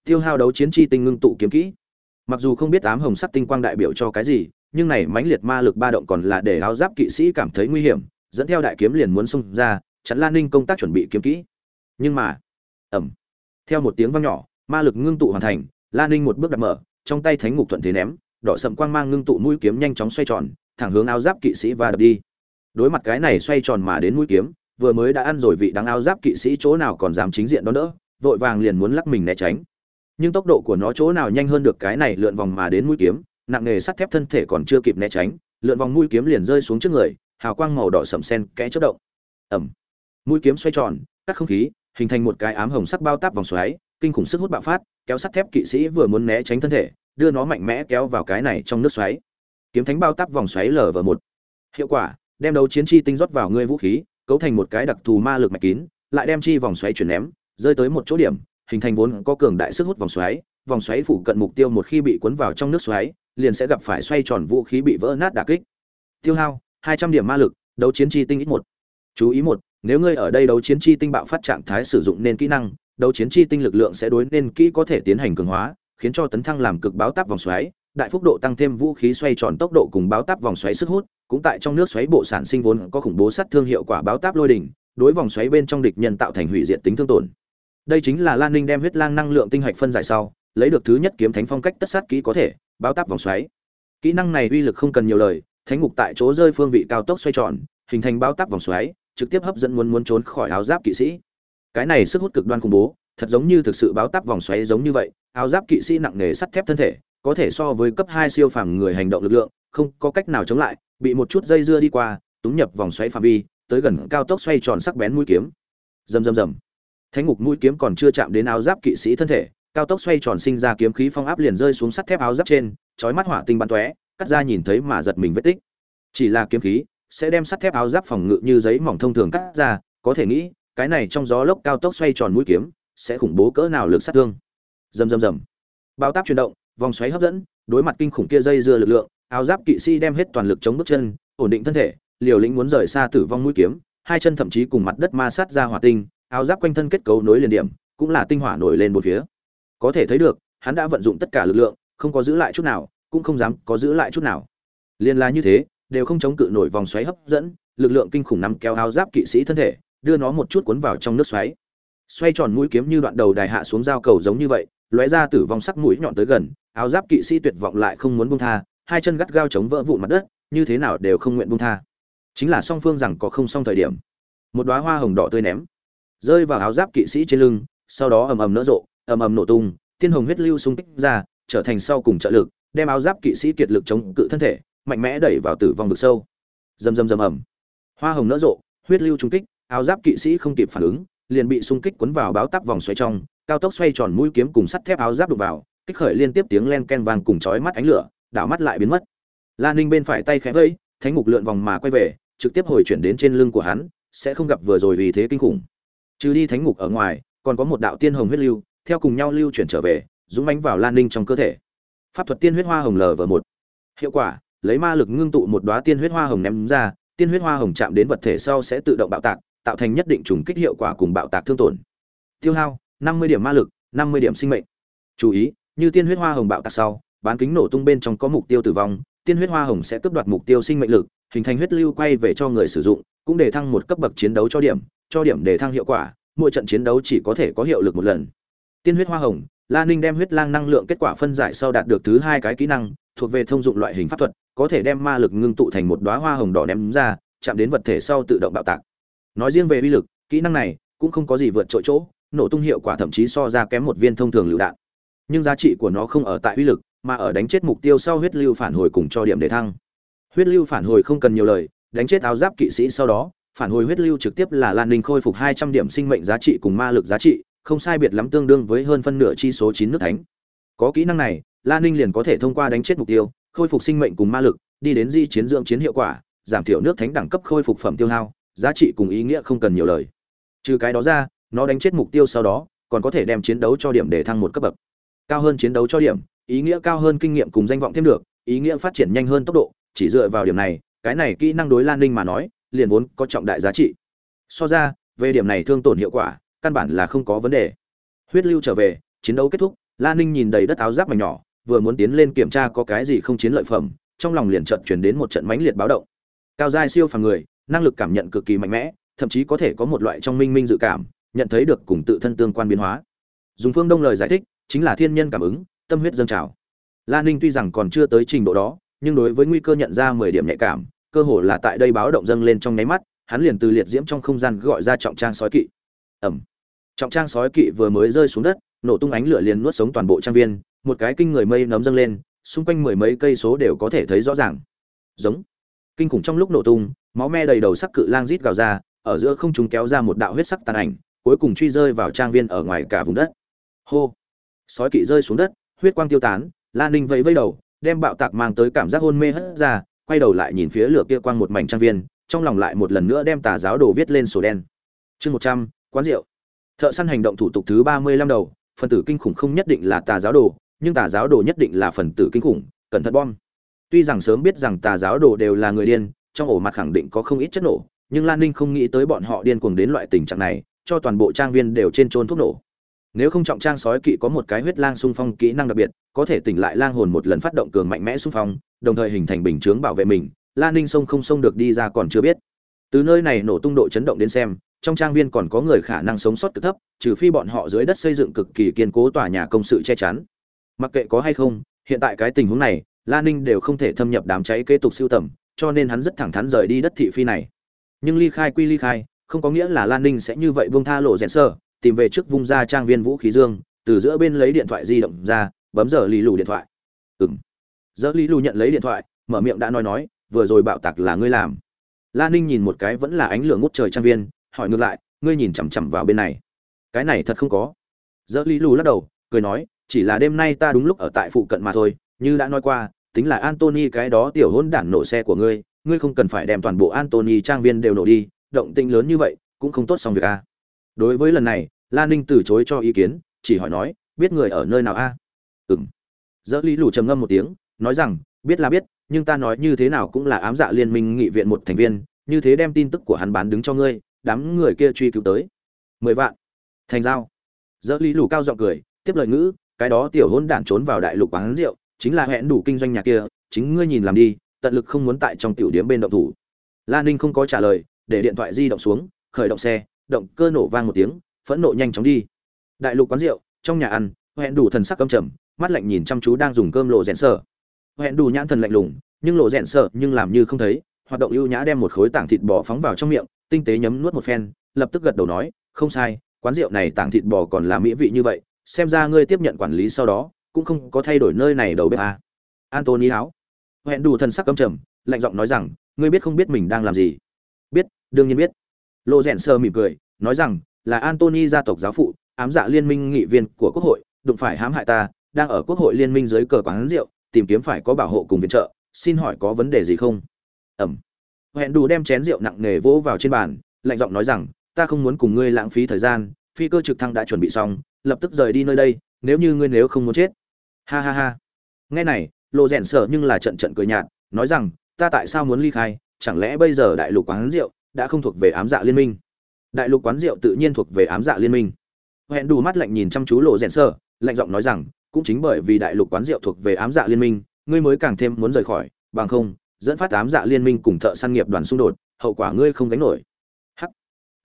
Tiêu hao đấu chiến chi tinh ngưng tụ kiếm kỹ. Mặc dù không biết ám hồng sắc tinh quang đại biểu cho cái gì, nhưng này mãnh liệt ma lực ba động còn là để áo giáp kỵ sĩ cảm thấy nguy hiểm, dẫn theo đại kiếm liền muốn xông ra, chặn lan ninh công tác chuẩn bị kiếm kỹ. Nhưng mà ẩm theo một tiếng vang nhỏ, ma lực ngưng tụ hoàn thành, lan ninh một bước đặt mở, trong tay thánh ngục thuận thế ném, đỏ sậm quang mang ngưng tụ mũi kiếm nhanh chóng xoay tròn, thẳng hướng áo giáp kỵ sĩ và đập đi. Đối mặt cái này xoay tròn mà đến mũi kiếm vừa mới đã ăn rồi vị đáng áo giáp kỵ sĩ chỗ nào còn dám chính diện đó nữa, vội vàng liền muốn lắc mình né tránh. Nhưng tốc độ của nó chỗ nào nhanh hơn được cái này lượn vòng mà đến mũi kiếm, nặng nghề sắt thép thân thể còn chưa kịp né tránh, lượn vòng mũi kiếm liền rơi xuống trước người, hào quang màu đỏ sậm sen kẽ chớp động. Ẩm mũi kiếm xoay tròn, cắt không khí, hình thành một cái ám hồng sắc bao táp vòng xoáy, kinh khủng sức hút bạo phát, kéo sắt thép kỵ sĩ vừa muốn né tránh thân thể, đưa nó mạnh mẽ kéo vào cái này trong nước xoáy. Kiếm thánh bao táp vòng xoáy lở vào một. Hiệu quả, đem đấu chiến chi tinh rót vào ngươi vũ khí cấu thành một cái đặc thù ma lực mạch kín, lại đem chi vòng xoáy chuyển ném, rơi tới một chỗ điểm, hình thành vốn có cường đại sức hút vòng xoáy vòng xoáy phụ cận mục tiêu một khi bị cuốn vào trong nước xoáy, liền sẽ gặp phải xoay tròn vũ khí bị vỡ nát đả kích. Tiêu hao 200 điểm ma lực, đấu chiến chi tinh ít một. Chú ý một, nếu ngươi ở đây đấu chiến chi tinh bạo phát trạng thái sử dụng nên kỹ năng, đấu chiến chi tinh lực lượng sẽ đối nên kỹ có thể tiến hành cường hóa, khiến cho tấn thăng làm cực báo táp vòng xoáy, đại phúc độ tăng thêm vũ khí xoay tròn tốc độ cùng báo táp vòng xoáy sức hút cũng tại trong nước xoáy bộ sản sinh vốn có khủng bố sát thương hiệu quả báo táp lôi đỉnh, đối vòng xoáy bên trong địch nhân tạo thành hủy diệt tính thương tổn. Đây chính là lan ninh đem huyết lang năng lượng tinh hạch phân giải sau, lấy được thứ nhất kiếm thánh phong cách tất sát kỹ có thể, báo táp vòng xoáy. Kỹ năng này uy lực không cần nhiều lời, thánh ngục tại chỗ rơi phương vị cao tốc xoay tròn, hình thành báo táp vòng xoáy, trực tiếp hấp dẫn muốn muốn trốn khỏi áo giáp kỵ sĩ. Cái này sức hút cực đoan khủng bố, thật giống như thực sự báo táp vòng xoáy giống như vậy, áo giáp kỵ sĩ nặng nề sắt thép thân thể có thể so với cấp hai siêu phàm người hành động lực lượng, không có cách nào chống lại, bị một chút dây dưa đi qua, túng nhập vòng xoáy phạm vi, tới gần cao tốc xoay tròn sắc bén mũi kiếm. Rầm rầm rầm. Thánh ngục mũi kiếm còn chưa chạm đến áo giáp kỵ sĩ thân thể, cao tốc xoay tròn sinh ra kiếm khí phong áp liền rơi xuống sắt thép áo giáp trên, chói mắt hỏa tinh bắn tóe, cắt ra nhìn thấy mà giật mình vết tích. Chỉ là kiếm khí sẽ đem sắt thép áo giáp phòng ngự như giấy mỏng thông thường cắt ra, có thể nghĩ, cái này trong gió lốc cao tốc xoay tròn mũi kiếm sẽ khủng bố cỡ nào lực sát thương. Rầm rầm rầm. Bao táp chuyển động vòng xoáy hấp dẫn, đối mặt kinh khủng kia dây dưa lực lượng, áo giáp kỵ sĩ đem hết toàn lực chống bước chân, ổn định thân thể, liều lĩnh muốn rời xa tử vong mũi kiếm, hai chân thậm chí cùng mặt đất ma sát ra hỏa tinh, áo giáp quanh thân kết cấu nối liền điểm, cũng là tinh hỏa nổi lên một phía. Có thể thấy được, hắn đã vận dụng tất cả lực lượng, không có giữ lại chút nào, cũng không dám có giữ lại chút nào. Liên la như thế, đều không chống cự nổi vòng xoáy hấp dẫn, lực lượng kinh khủng nắm kéo áo giáp kỵ sĩ thân thể, đưa nó một chút cuốn vào trong nước xoáy. Xoay tròn mũi kiếm như đoạn đầu đài hạ xuống giao cầu giống như vậy lóe ra tử vong sắc mũi nhọn tới gần, áo giáp kỵ sĩ tuyệt vọng lại không muốn buông tha, hai chân gắt gao chống vỡ vụn mặt đất, như thế nào đều không nguyện buông tha. Chính là song phương rằng có không xong thời điểm. Một đóa hoa hồng đỏ tươi ném, rơi vào áo giáp kỵ sĩ trên lưng, sau đó ầm ầm nở rộ, ầm ầm nổ tung, tiên hồng huyết lưu xung kích ra, trở thành sau cùng trợ lực, đem áo giáp kỵ sĩ kiệt lực chống cự thân thể, mạnh mẽ đẩy vào tử vong vực sâu. Rầm rầm rầm ầm. Hoa hồng nở rộ, huyết lưu trung kích, áo giáp kỵ sĩ không kịp phản ứng, liền bị xung kích cuốn vào báo táp vòng xoáy trong cao tốc xoay tròn mũi kiếm cùng sắt thép áo giáp đục vào, kích khởi liên tiếp tiếng len ken vang cùng chói mắt ánh lửa, đảo mắt lại biến mất. Lan ninh bên phải tay khẽ vẫy, thánh ngục lượn vòng mà quay về, trực tiếp hồi chuyển đến trên lưng của hắn, sẽ không gặp vừa rồi vì thế kinh khủng. Trừ đi thánh ngục ở ngoài, còn có một đạo tiên hồng huyết lưu, theo cùng nhau lưu chuyển trở về, dũng mánh vào lan ninh trong cơ thể. Pháp thuật tiên huyết hoa hồng lv một. Hiệu quả, lấy ma lực ngưng tụ một đoá tiên huyết hoa hồng ném ra, tiên huyết hoa hồng chạm đến vật thể sau sẽ tự động bạo tạc, tạo thành nhất định trùng kích hiệu quả cùng bạo tạc thương tổn. Tiêu hao. 50 điểm ma lực 50 điểm sinh mệnh. Chú ý, như tiên huyết hoa hồng bạo tạc sau, bán kính nổ tung bên trong có mục tiêu tử vong, tiên huyết hoa hồng sẽ cướp đoạt mục tiêu sinh mệnh lực, hình thành huyết lưu quay về cho người sử dụng, cũng để thăng một cấp bậc chiến đấu cho điểm cho điểm để thăng hiệu quả, mỗi trận chiến đấu chỉ có thể có hiệu lực một lần. Tiên huyết hoa hồng, la ninh đem huyết lang năng lượng kết quả phân giải sau đạt được thứ hai cái kỹ năng, thuộc về thông dụng loại hình pháp thuật, có thể đem ma lực ngưng tụ thành một đóa hoa hồng đỏ ném ra, chạm đến vật thể sau tự động bạo tạc. Nói riêng về uy lực, kỹ năng này cũng không có gì vượt trội chỗ nổ tung hiệu quả thậm chí so ra kém một viên thông thường lựu đạn. Nhưng giá trị của nó không ở tại uy lực, mà ở đánh chết mục tiêu sau huyết lưu phản hồi cùng cho điểm để thăng. Huyết lưu phản hồi không cần nhiều lời, đánh chết áo giáp kỵ sĩ sau đó, phản hồi huyết lưu trực tiếp là lan ninh khôi phục hai trăm điểm sinh mệnh giá trị cùng ma lực giá trị, không sai biệt lắm tương đương với hơn phân nửa chi số chín nước thánh. Có kỹ năng này, lan ninh liền có thể thông qua đánh chết mục tiêu, khôi phục sinh mệnh cùng ma lực, đi đến di chiến dưỡng chiến hiệu quả, giảm thiểu nước thánh đẳng cấp khôi phục phẩm tiêu hao, giá trị cùng ý nghĩa không cần nhiều lời. Trừ cái đó ra nó đánh chết mục tiêu sau đó, còn có thể đem chiến đấu cho điểm để thăng một cấp bậc. Cao hơn chiến đấu cho điểm, ý nghĩa cao hơn kinh nghiệm cùng danh vọng thêm được, ý nghĩa phát triển nhanh hơn tốc độ, chỉ dựa vào điểm này, cái này kỹ năng đối lan ninh mà nói, liền vốn có trọng đại giá trị. So ra, về điểm này thương tổn hiệu quả, căn bản là không có vấn đề. Huyết lưu trở về, chiến đấu kết thúc, lan ninh nhìn đầy đất áo giáp mảnh nhỏ, vừa muốn tiến lên kiểm tra có cái gì không chiến lợi phẩm, trong lòng liền trận chuyển đến một trận mãnh liệt báo động. Cao giai siêu phàm người, năng lực cảm nhận cực kỳ mạnh mẽ, thậm chí có thể có một loại trong minh minh dự cảm nhận thấy được cùng tự thân tương quan biến hóa. Dùng phương đông lời giải thích, chính là thiên nhân cảm ứng, tâm huyết dâng trào. La ninh tuy rằng còn chưa tới trình độ đó, nhưng đối với nguy cơ nhận ra mười điểm nhạy cảm, cơ hồ là tại đây báo động dâng lên trong nháy mắt, hắn liền từ liệt diễm trong không gian gọi ra trọng trang sói kỵ. Ẩm. Trọng trang sói kỵ vừa mới rơi xuống đất, nổ tung ánh lửa liền nuốt sống toàn bộ trang viên, một cái kinh người mây nấm dâng lên, xung quanh mười mấy cây số đều có thể thấy rõ ràng. Giống. Kinh khủng trong lúc nổ tung, máu me đầy đầu sắc cự lang rít gào ra, ở giữa không chúng kéo ra một đạo huyết sắc tàn ảnh cuối cùng truy rơi vào trang viên ở ngoài cả vùng đất. Hô! Sói kỵ rơi xuống đất, huyết quang tiêu tán lan ninh vẫy vẫy đầu, đem bạo tạc mang tới cảm giác hôn mê hất ra, quay đầu lại nhìn phía lửa kia quang một mảnh trang viên, trong lòng lại một lần nữa đem tà giáo đồ viết lên sổ đen. Chương một trăm, quán rượu. Thợ săn hành động thủ tục thứ ba mươi lăm đầu, phần tử kinh khủng không nhất định là tà giáo đồ, nhưng tà giáo đồ nhất định là phần tử kinh khủng, cẩn thận bom. Tuy rằng sớm biết rằng tà giáo đồ đều là người điên, trong ổ mặt khẳng định có không ít chất nổ, nhưng lan ninh không nghĩ tới bọn họ điên cuồng đến loại tình trạng này cho toàn bộ trang viên đều trên trôn thuốc nổ. Nếu không trọng trang sói kỵ có một cái huyết lang xung phong kỹ năng đặc biệt, có thể tỉnh lại lang hồn một lần phát động cường mạnh mẽ xung phong, đồng thời hình thành bình chướng bảo vệ mình. Lan ninh sông không sông được đi ra còn chưa biết. Từ nơi này nổ tung độ chấn động đến xem, trong trang viên còn có người khả năng sống sót cực thấp, trừ phi bọn họ dưới đất xây dựng cực kỳ kiên cố tòa nhà công sự che chắn. Mặc kệ có hay không, hiện tại cái tình huống này lan ninh đều không thể thâm nhập đám cháy kế tục siêu tầm, cho nên hắn rất thẳng thắn rời đi đất thị phi này. Nhưng ly khai quy ly khai không có nghĩa là lan ninh sẽ như vậy vung tha lộ rẽn sơ tìm về trước vung ra trang viên vũ khí dương, từ giữa bên lấy điện thoại di động ra, bấm giờ lì lù điện thoại. Ừ m giờ lì lù nhận lấy điện thoại, mở miệng đã nói nói, vừa rồi bạo tạc là ngươi làm. Lan ninh nhìn một cái vẫn là ánh lửa ngút trời trang viên, hỏi ngược lại, ngươi nhìn chằm chằm vào bên này. Cái này thật không có. Giờ lì lù lắc đầu, cười nói, chỉ là đêm nay ta đúng lúc ở tại phụ cận mà thôi, như đã nói qua, tính là antony cái đó tiểu hôn đản nổ xe của ngươi ngươi không cần phải đem toàn bộ antony trang viên đều nổ đi động tĩnh lớn như vậy, cũng không tốt xong việc a. Đối với lần này lan ninh từ chối cho ý kiến, chỉ hỏi nói, biết người ở nơi nào a? À? ừ m dỡ lý lù trầm ngâm một tiếng, nói rằng, biết là biết, nhưng ta nói như thế nào cũng là ám dạ liên minh nghị viện một thành viên, như thế đem tin tức của hắn bán đứng cho ngươi, đám người kia truy cứu tới. Mười vạn. Thành giao. Dỡ lý lù cao giọng cười, tiếp lời ngữ, cái đó tiểu hôn đản trốn vào đại lục bán rượu, chính là hẹn đủ kinh doanh nhà kia, chính ngươi nhìn làm đi, tận lực không muốn tại trong tiểu điếm bên động thủ. Lan ninh không có trả lời để điện thoại di động xuống, khởi động xe, động cơ nổ vang một tiếng, phẫn nộ nhanh chóng đi. Đại lục quán rượu, trong nhà ăn hẹn đủ thần sắc căm trầm, mắt lạnh nhìn chăm chú đang dùng cơm lộ rẽn sợ hẹn đủ nhãn thần lạnh lùng, nhưng lộ rẽn sợ nhưng làm như không thấy, hoạt động ưu nhã đem một khối tảng thịt bò phóng vào trong miệng, tinh tế nhấm nuốt một phen, lập tức gật đầu nói, không sai, quán rượu này tảng thịt bò còn là mỹ vị như vậy, xem ra ngươi tiếp nhận quản lý sau đó, cũng không có thay đổi nơi này đầu bếp à. antony háo. Hẹn đủ thần sắc căm trầm, lạnh giọng nói rằng, ngươi biết không biết mình đang làm gì? Biết, đương nhiên biết. Lộ rèn sơ mỉm cười, nói rằng, là antony gia tộc giáo phụ, ám dạ liên minh nghị viên của quốc hội, đụng phải hãm hại ta, đang ở quốc hội liên minh dưới cờ quán rượu, tìm kiếm phải có bảo hộ cùng viện trợ, xin hỏi có vấn đề gì không? Ẩm. Hẹn đủ đem chén rượu nặng nề vỗ vào trên bàn, lạnh giọng nói rằng, ta không muốn cùng ngươi lãng phí thời gian, phi cơ trực thăng đã chuẩn bị xong, lập tức rời đi nơi đây, nếu như ngươi nếu không muốn chết. Ha ha ha. Nghe này lộ rèn sợ nhưng là trận trận cười nhạt, nói rằng, ta tại sao muốn ly khai chẳng lẽ bây giờ đại lục quán rượu đã không thuộc về ám dạ liên minh? Đại lục quán rượu tự nhiên thuộc về ám dạ liên minh. Hẹn đủ mắt lạnh nhìn chăm chú lộ rèn sơ, lạnh giọng nói rằng, cũng chính bởi vì đại lục quán rượu thuộc về ám dạ liên minh, ngươi mới càng thêm muốn rời khỏi, bằng không, dẫn phát ám dạ liên minh cùng thợ săn nghiệp đoàn xung đột, hậu quả ngươi không gánh nổi. Hắc.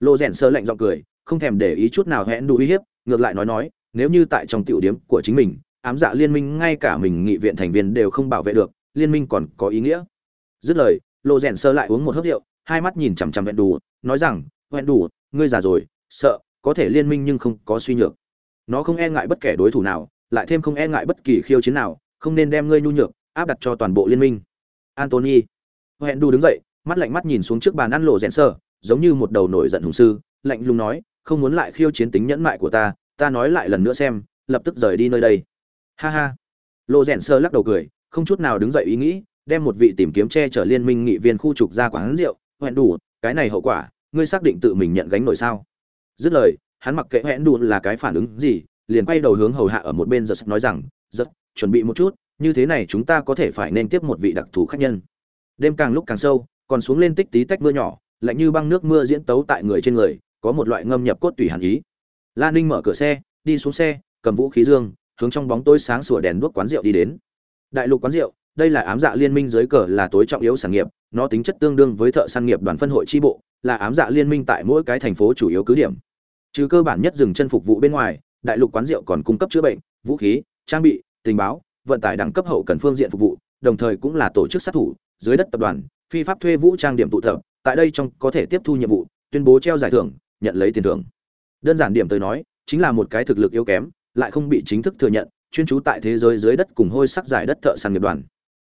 Lộ rèn sơ lạnh giọng cười, không thèm để ý chút nào hẹn đủ uy hiếp, ngược lại nói nói, nếu như tại trong tiểu điểm của chính mình, ám dạ liên minh ngay cả mình nghị viện thành viên đều không bảo vệ được, liên minh còn có ý nghĩa. Dứt lời lộ rèn sơ lại uống một hớp rượu, hai mắt nhìn chằm chằm hẹn đủ, nói rằng hẹn đủ, ngươi già rồi, sợ, có thể liên minh nhưng không có suy nhược. Nó không e ngại bất kể đối thủ nào, lại thêm không e ngại bất kỳ khiêu chiến nào, không nên đem ngươi nhu nhược, áp đặt cho toàn bộ liên minh. Antony hẹn đu đứng dậy, mắt lạnh mắt nhìn xuống trước bàn ăn lộ Rèn sơ, giống như một đầu nổi giận hùng sư, lạnh lùng nói, không muốn lại khiêu chiến tính nhẫn mại của ta ta nói lại lần nữa xem, lập tức rời đi nơi đây. Ha ha. Lộ Rèn sơ lắc đầu cười, không chút nào đứng dậy ý nghĩ đem một vị tìm kiếm che chở liên minh nghị viên khu trục ra quán rượu hẹn đủ, cái này hậu quả, ngươi xác định tự mình nhận gánh nổi sao? Dứt lời, hắn mặc kệ hẹn đủ là cái phản ứng gì, liền quay đầu hướng hầu hạ ở một bên giật nói rằng, giật, chuẩn bị một chút, như thế này chúng ta có thể phải nên tiếp một vị đặc thù khách nhân. Đêm càng lúc càng sâu, còn xuống lên tích tí tách mưa nhỏ, lạnh như băng nước mưa diễn tấu tại người trên người, có một loại ngâm nhập cốt tủy hàn ý. Lan ninh mở cửa xe, đi xuống xe, cầm vũ khí dương, hướng trong bóng tối sáng sủa đèn đuốc quán rượu đi đến. Đại lục quán rượu đây là ám dạ liên minh dưới cờ là tối trọng yếu sản nghiệp, nó tính chất tương đương với thợ săn nghiệp đoàn phân hội tri bộ, là ám dạ liên minh tại mỗi cái thành phố chủ yếu cứ điểm. Trừ cơ bản nhất dừng chân phục vụ bên ngoài, đại lục quán rượu còn cung cấp chữa bệnh, vũ khí, trang bị, tình báo, vận tải đẳng cấp hậu cần phương diện phục vụ, đồng thời cũng là tổ chức sát thủ, dưới đất tập đoàn, phi pháp thuê vũ trang điểm tụ tập, tại đây trong có thể tiếp thu nhiệm vụ, tuyên bố treo giải thưởng, nhận lấy tiền thưởng. Đơn giản điểm tới nói, chính là một cái thực lực yếu kém, lại không bị chính thức thừa nhận, chuyên trú tại thế giới dưới đất cùng hôi sắc giải đất thợ sàn nghiệp đoàn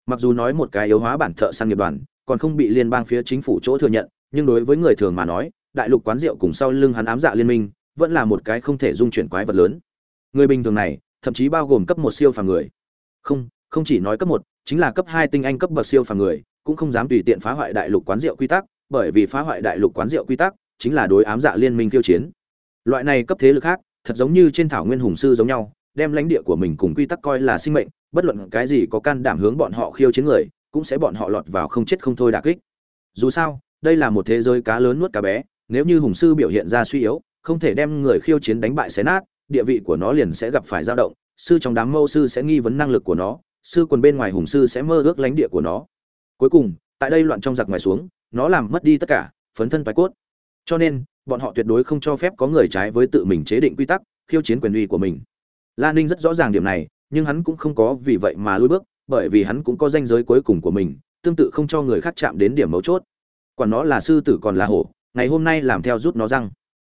mặc dù nói một cái yếu hóa bản thợ săn nghiệp đoàn, còn không bị liên bang phía chính phủ chỗ thừa nhận, nhưng đối với người thường mà nói, đại lục quán rượu cùng sau lưng hắn ám dạ liên minh, vẫn là một cái không thể dung chuyển quái vật lớn. Người bình thường này, thậm chí bao gồm cấp một siêu phàm người. Không không chỉ nói cấp một, chính là cấp hai tinh anh cấp bậc siêu phàm người, cũng không dám tùy tiện phá hoại đại lục quán rượu quy tắc, bởi vì phá hoại đại lục quán rượu quy tắc, chính là đối ám dạ liên minh kiêu chiến. Loại này cấp thế lực khác, thật giống như trên thảo nguyên hùng sư giống nhau, đem lãnh địa của mình cùng quy tắc coi là sinh mệnh bất luận cái gì có can đảm hướng bọn họ khiêu chiến người, cũng sẽ bọn họ lọt vào không chết không thôi đả kích. Dù sao, đây là một thế giới cá lớn nuốt cá bé, nếu như hùng sư biểu hiện ra suy yếu, không thể đem người khiêu chiến đánh bại xé nát, địa vị của nó liền sẽ gặp phải dao động, sư trong đám mâu sư sẽ nghi vấn năng lực của nó, sư quần bên ngoài hùng sư sẽ mơ ước lãnh địa của nó. Cuối cùng, tại đây loạn trong giặc ngoài xuống, nó làm mất đi tất cả, phấn thân bài cốt. Cho nên, bọn họ tuyệt đối không cho phép có người trái với tự mình chế định quy tắc, khiêu chiến quyền uy của mình. La ninh rất rõ ràng điểm này nhưng hắn cũng không có vì vậy mà lùi bước bởi vì hắn cũng có danh giới cuối cùng của mình tương tự không cho người khác chạm đến điểm mấu chốt. Quả nó là sư tử còn là hổ ngày hôm nay làm theo rút nó răng.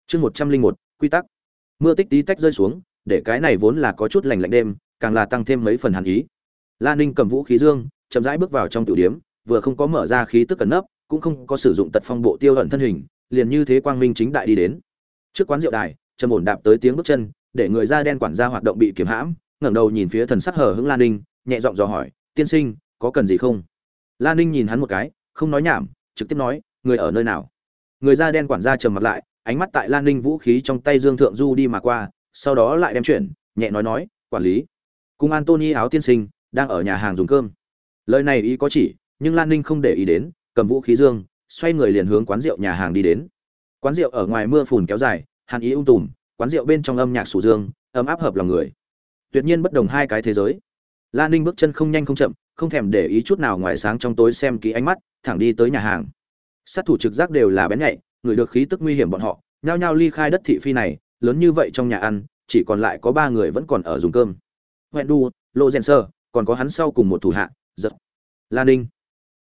Chương một trăm linh một quy tắc. Mưa tích tí tách rơi xuống để cái này vốn là có chút lành lạnh đêm càng là tăng thêm mấy phần hàn ý. La ninh cầm vũ khí dương chậm rãi bước vào trong tiểu điểm, vừa không có mở ra khí tức cẩn nấp cũng không có sử dụng tật phong bộ tiêu ẩn thân hình liền như thế quang minh chính đại đi đến. Trước quán rượu đài trầm ổn đạp tới tiếng bước chân để người da đen quản gia hoạt động bị kiềm hãm ngẩng đầu nhìn phía thần sắc hờ hững lan ninh, nhẹ giọng dò hỏi, tiên sinh, có cần gì không? Lan ninh nhìn hắn một cái, không nói nhảm, trực tiếp nói, người ở nơi nào? Người da đen quản gia trầm mặt lại, ánh mắt tại lan ninh vũ khí trong tay dương thượng du đi mà qua, sau đó lại đem chuyển nhẹ nói nói, quản lý, cùng Anthony áo tiên sinh, đang ở nhà hàng dùng cơm. Lời này ý có chỉ, nhưng lan ninh không để ý đến, cầm vũ khí dương, xoay người liền hướng quán rượu nhà hàng đi đến. Quán rượu ở ngoài mưa phùn kéo dài, hàn ý ung tùm, quán rượu bên trong âm nhạc sủ dương, ấm áp hợp lòng người tuyệt nhiên bất đồng hai cái thế giới. Lan ninh bước chân không nhanh không chậm, không thèm để ý chút nào ngoài sáng trong tối xem kỹ ánh mắt, thẳng đi tới nhà hàng. Sát thủ trực giác đều là bén nhạy, người được khí tức nguy hiểm bọn họ, nhao nhao ly khai đất thị phi này, lớn như vậy trong nhà ăn, chỉ còn lại có ba người vẫn còn ở dùng cơm. Hoẹn đu, lô rèn sơ, còn có hắn sau cùng một thủ hạ, giật. Lan ninh.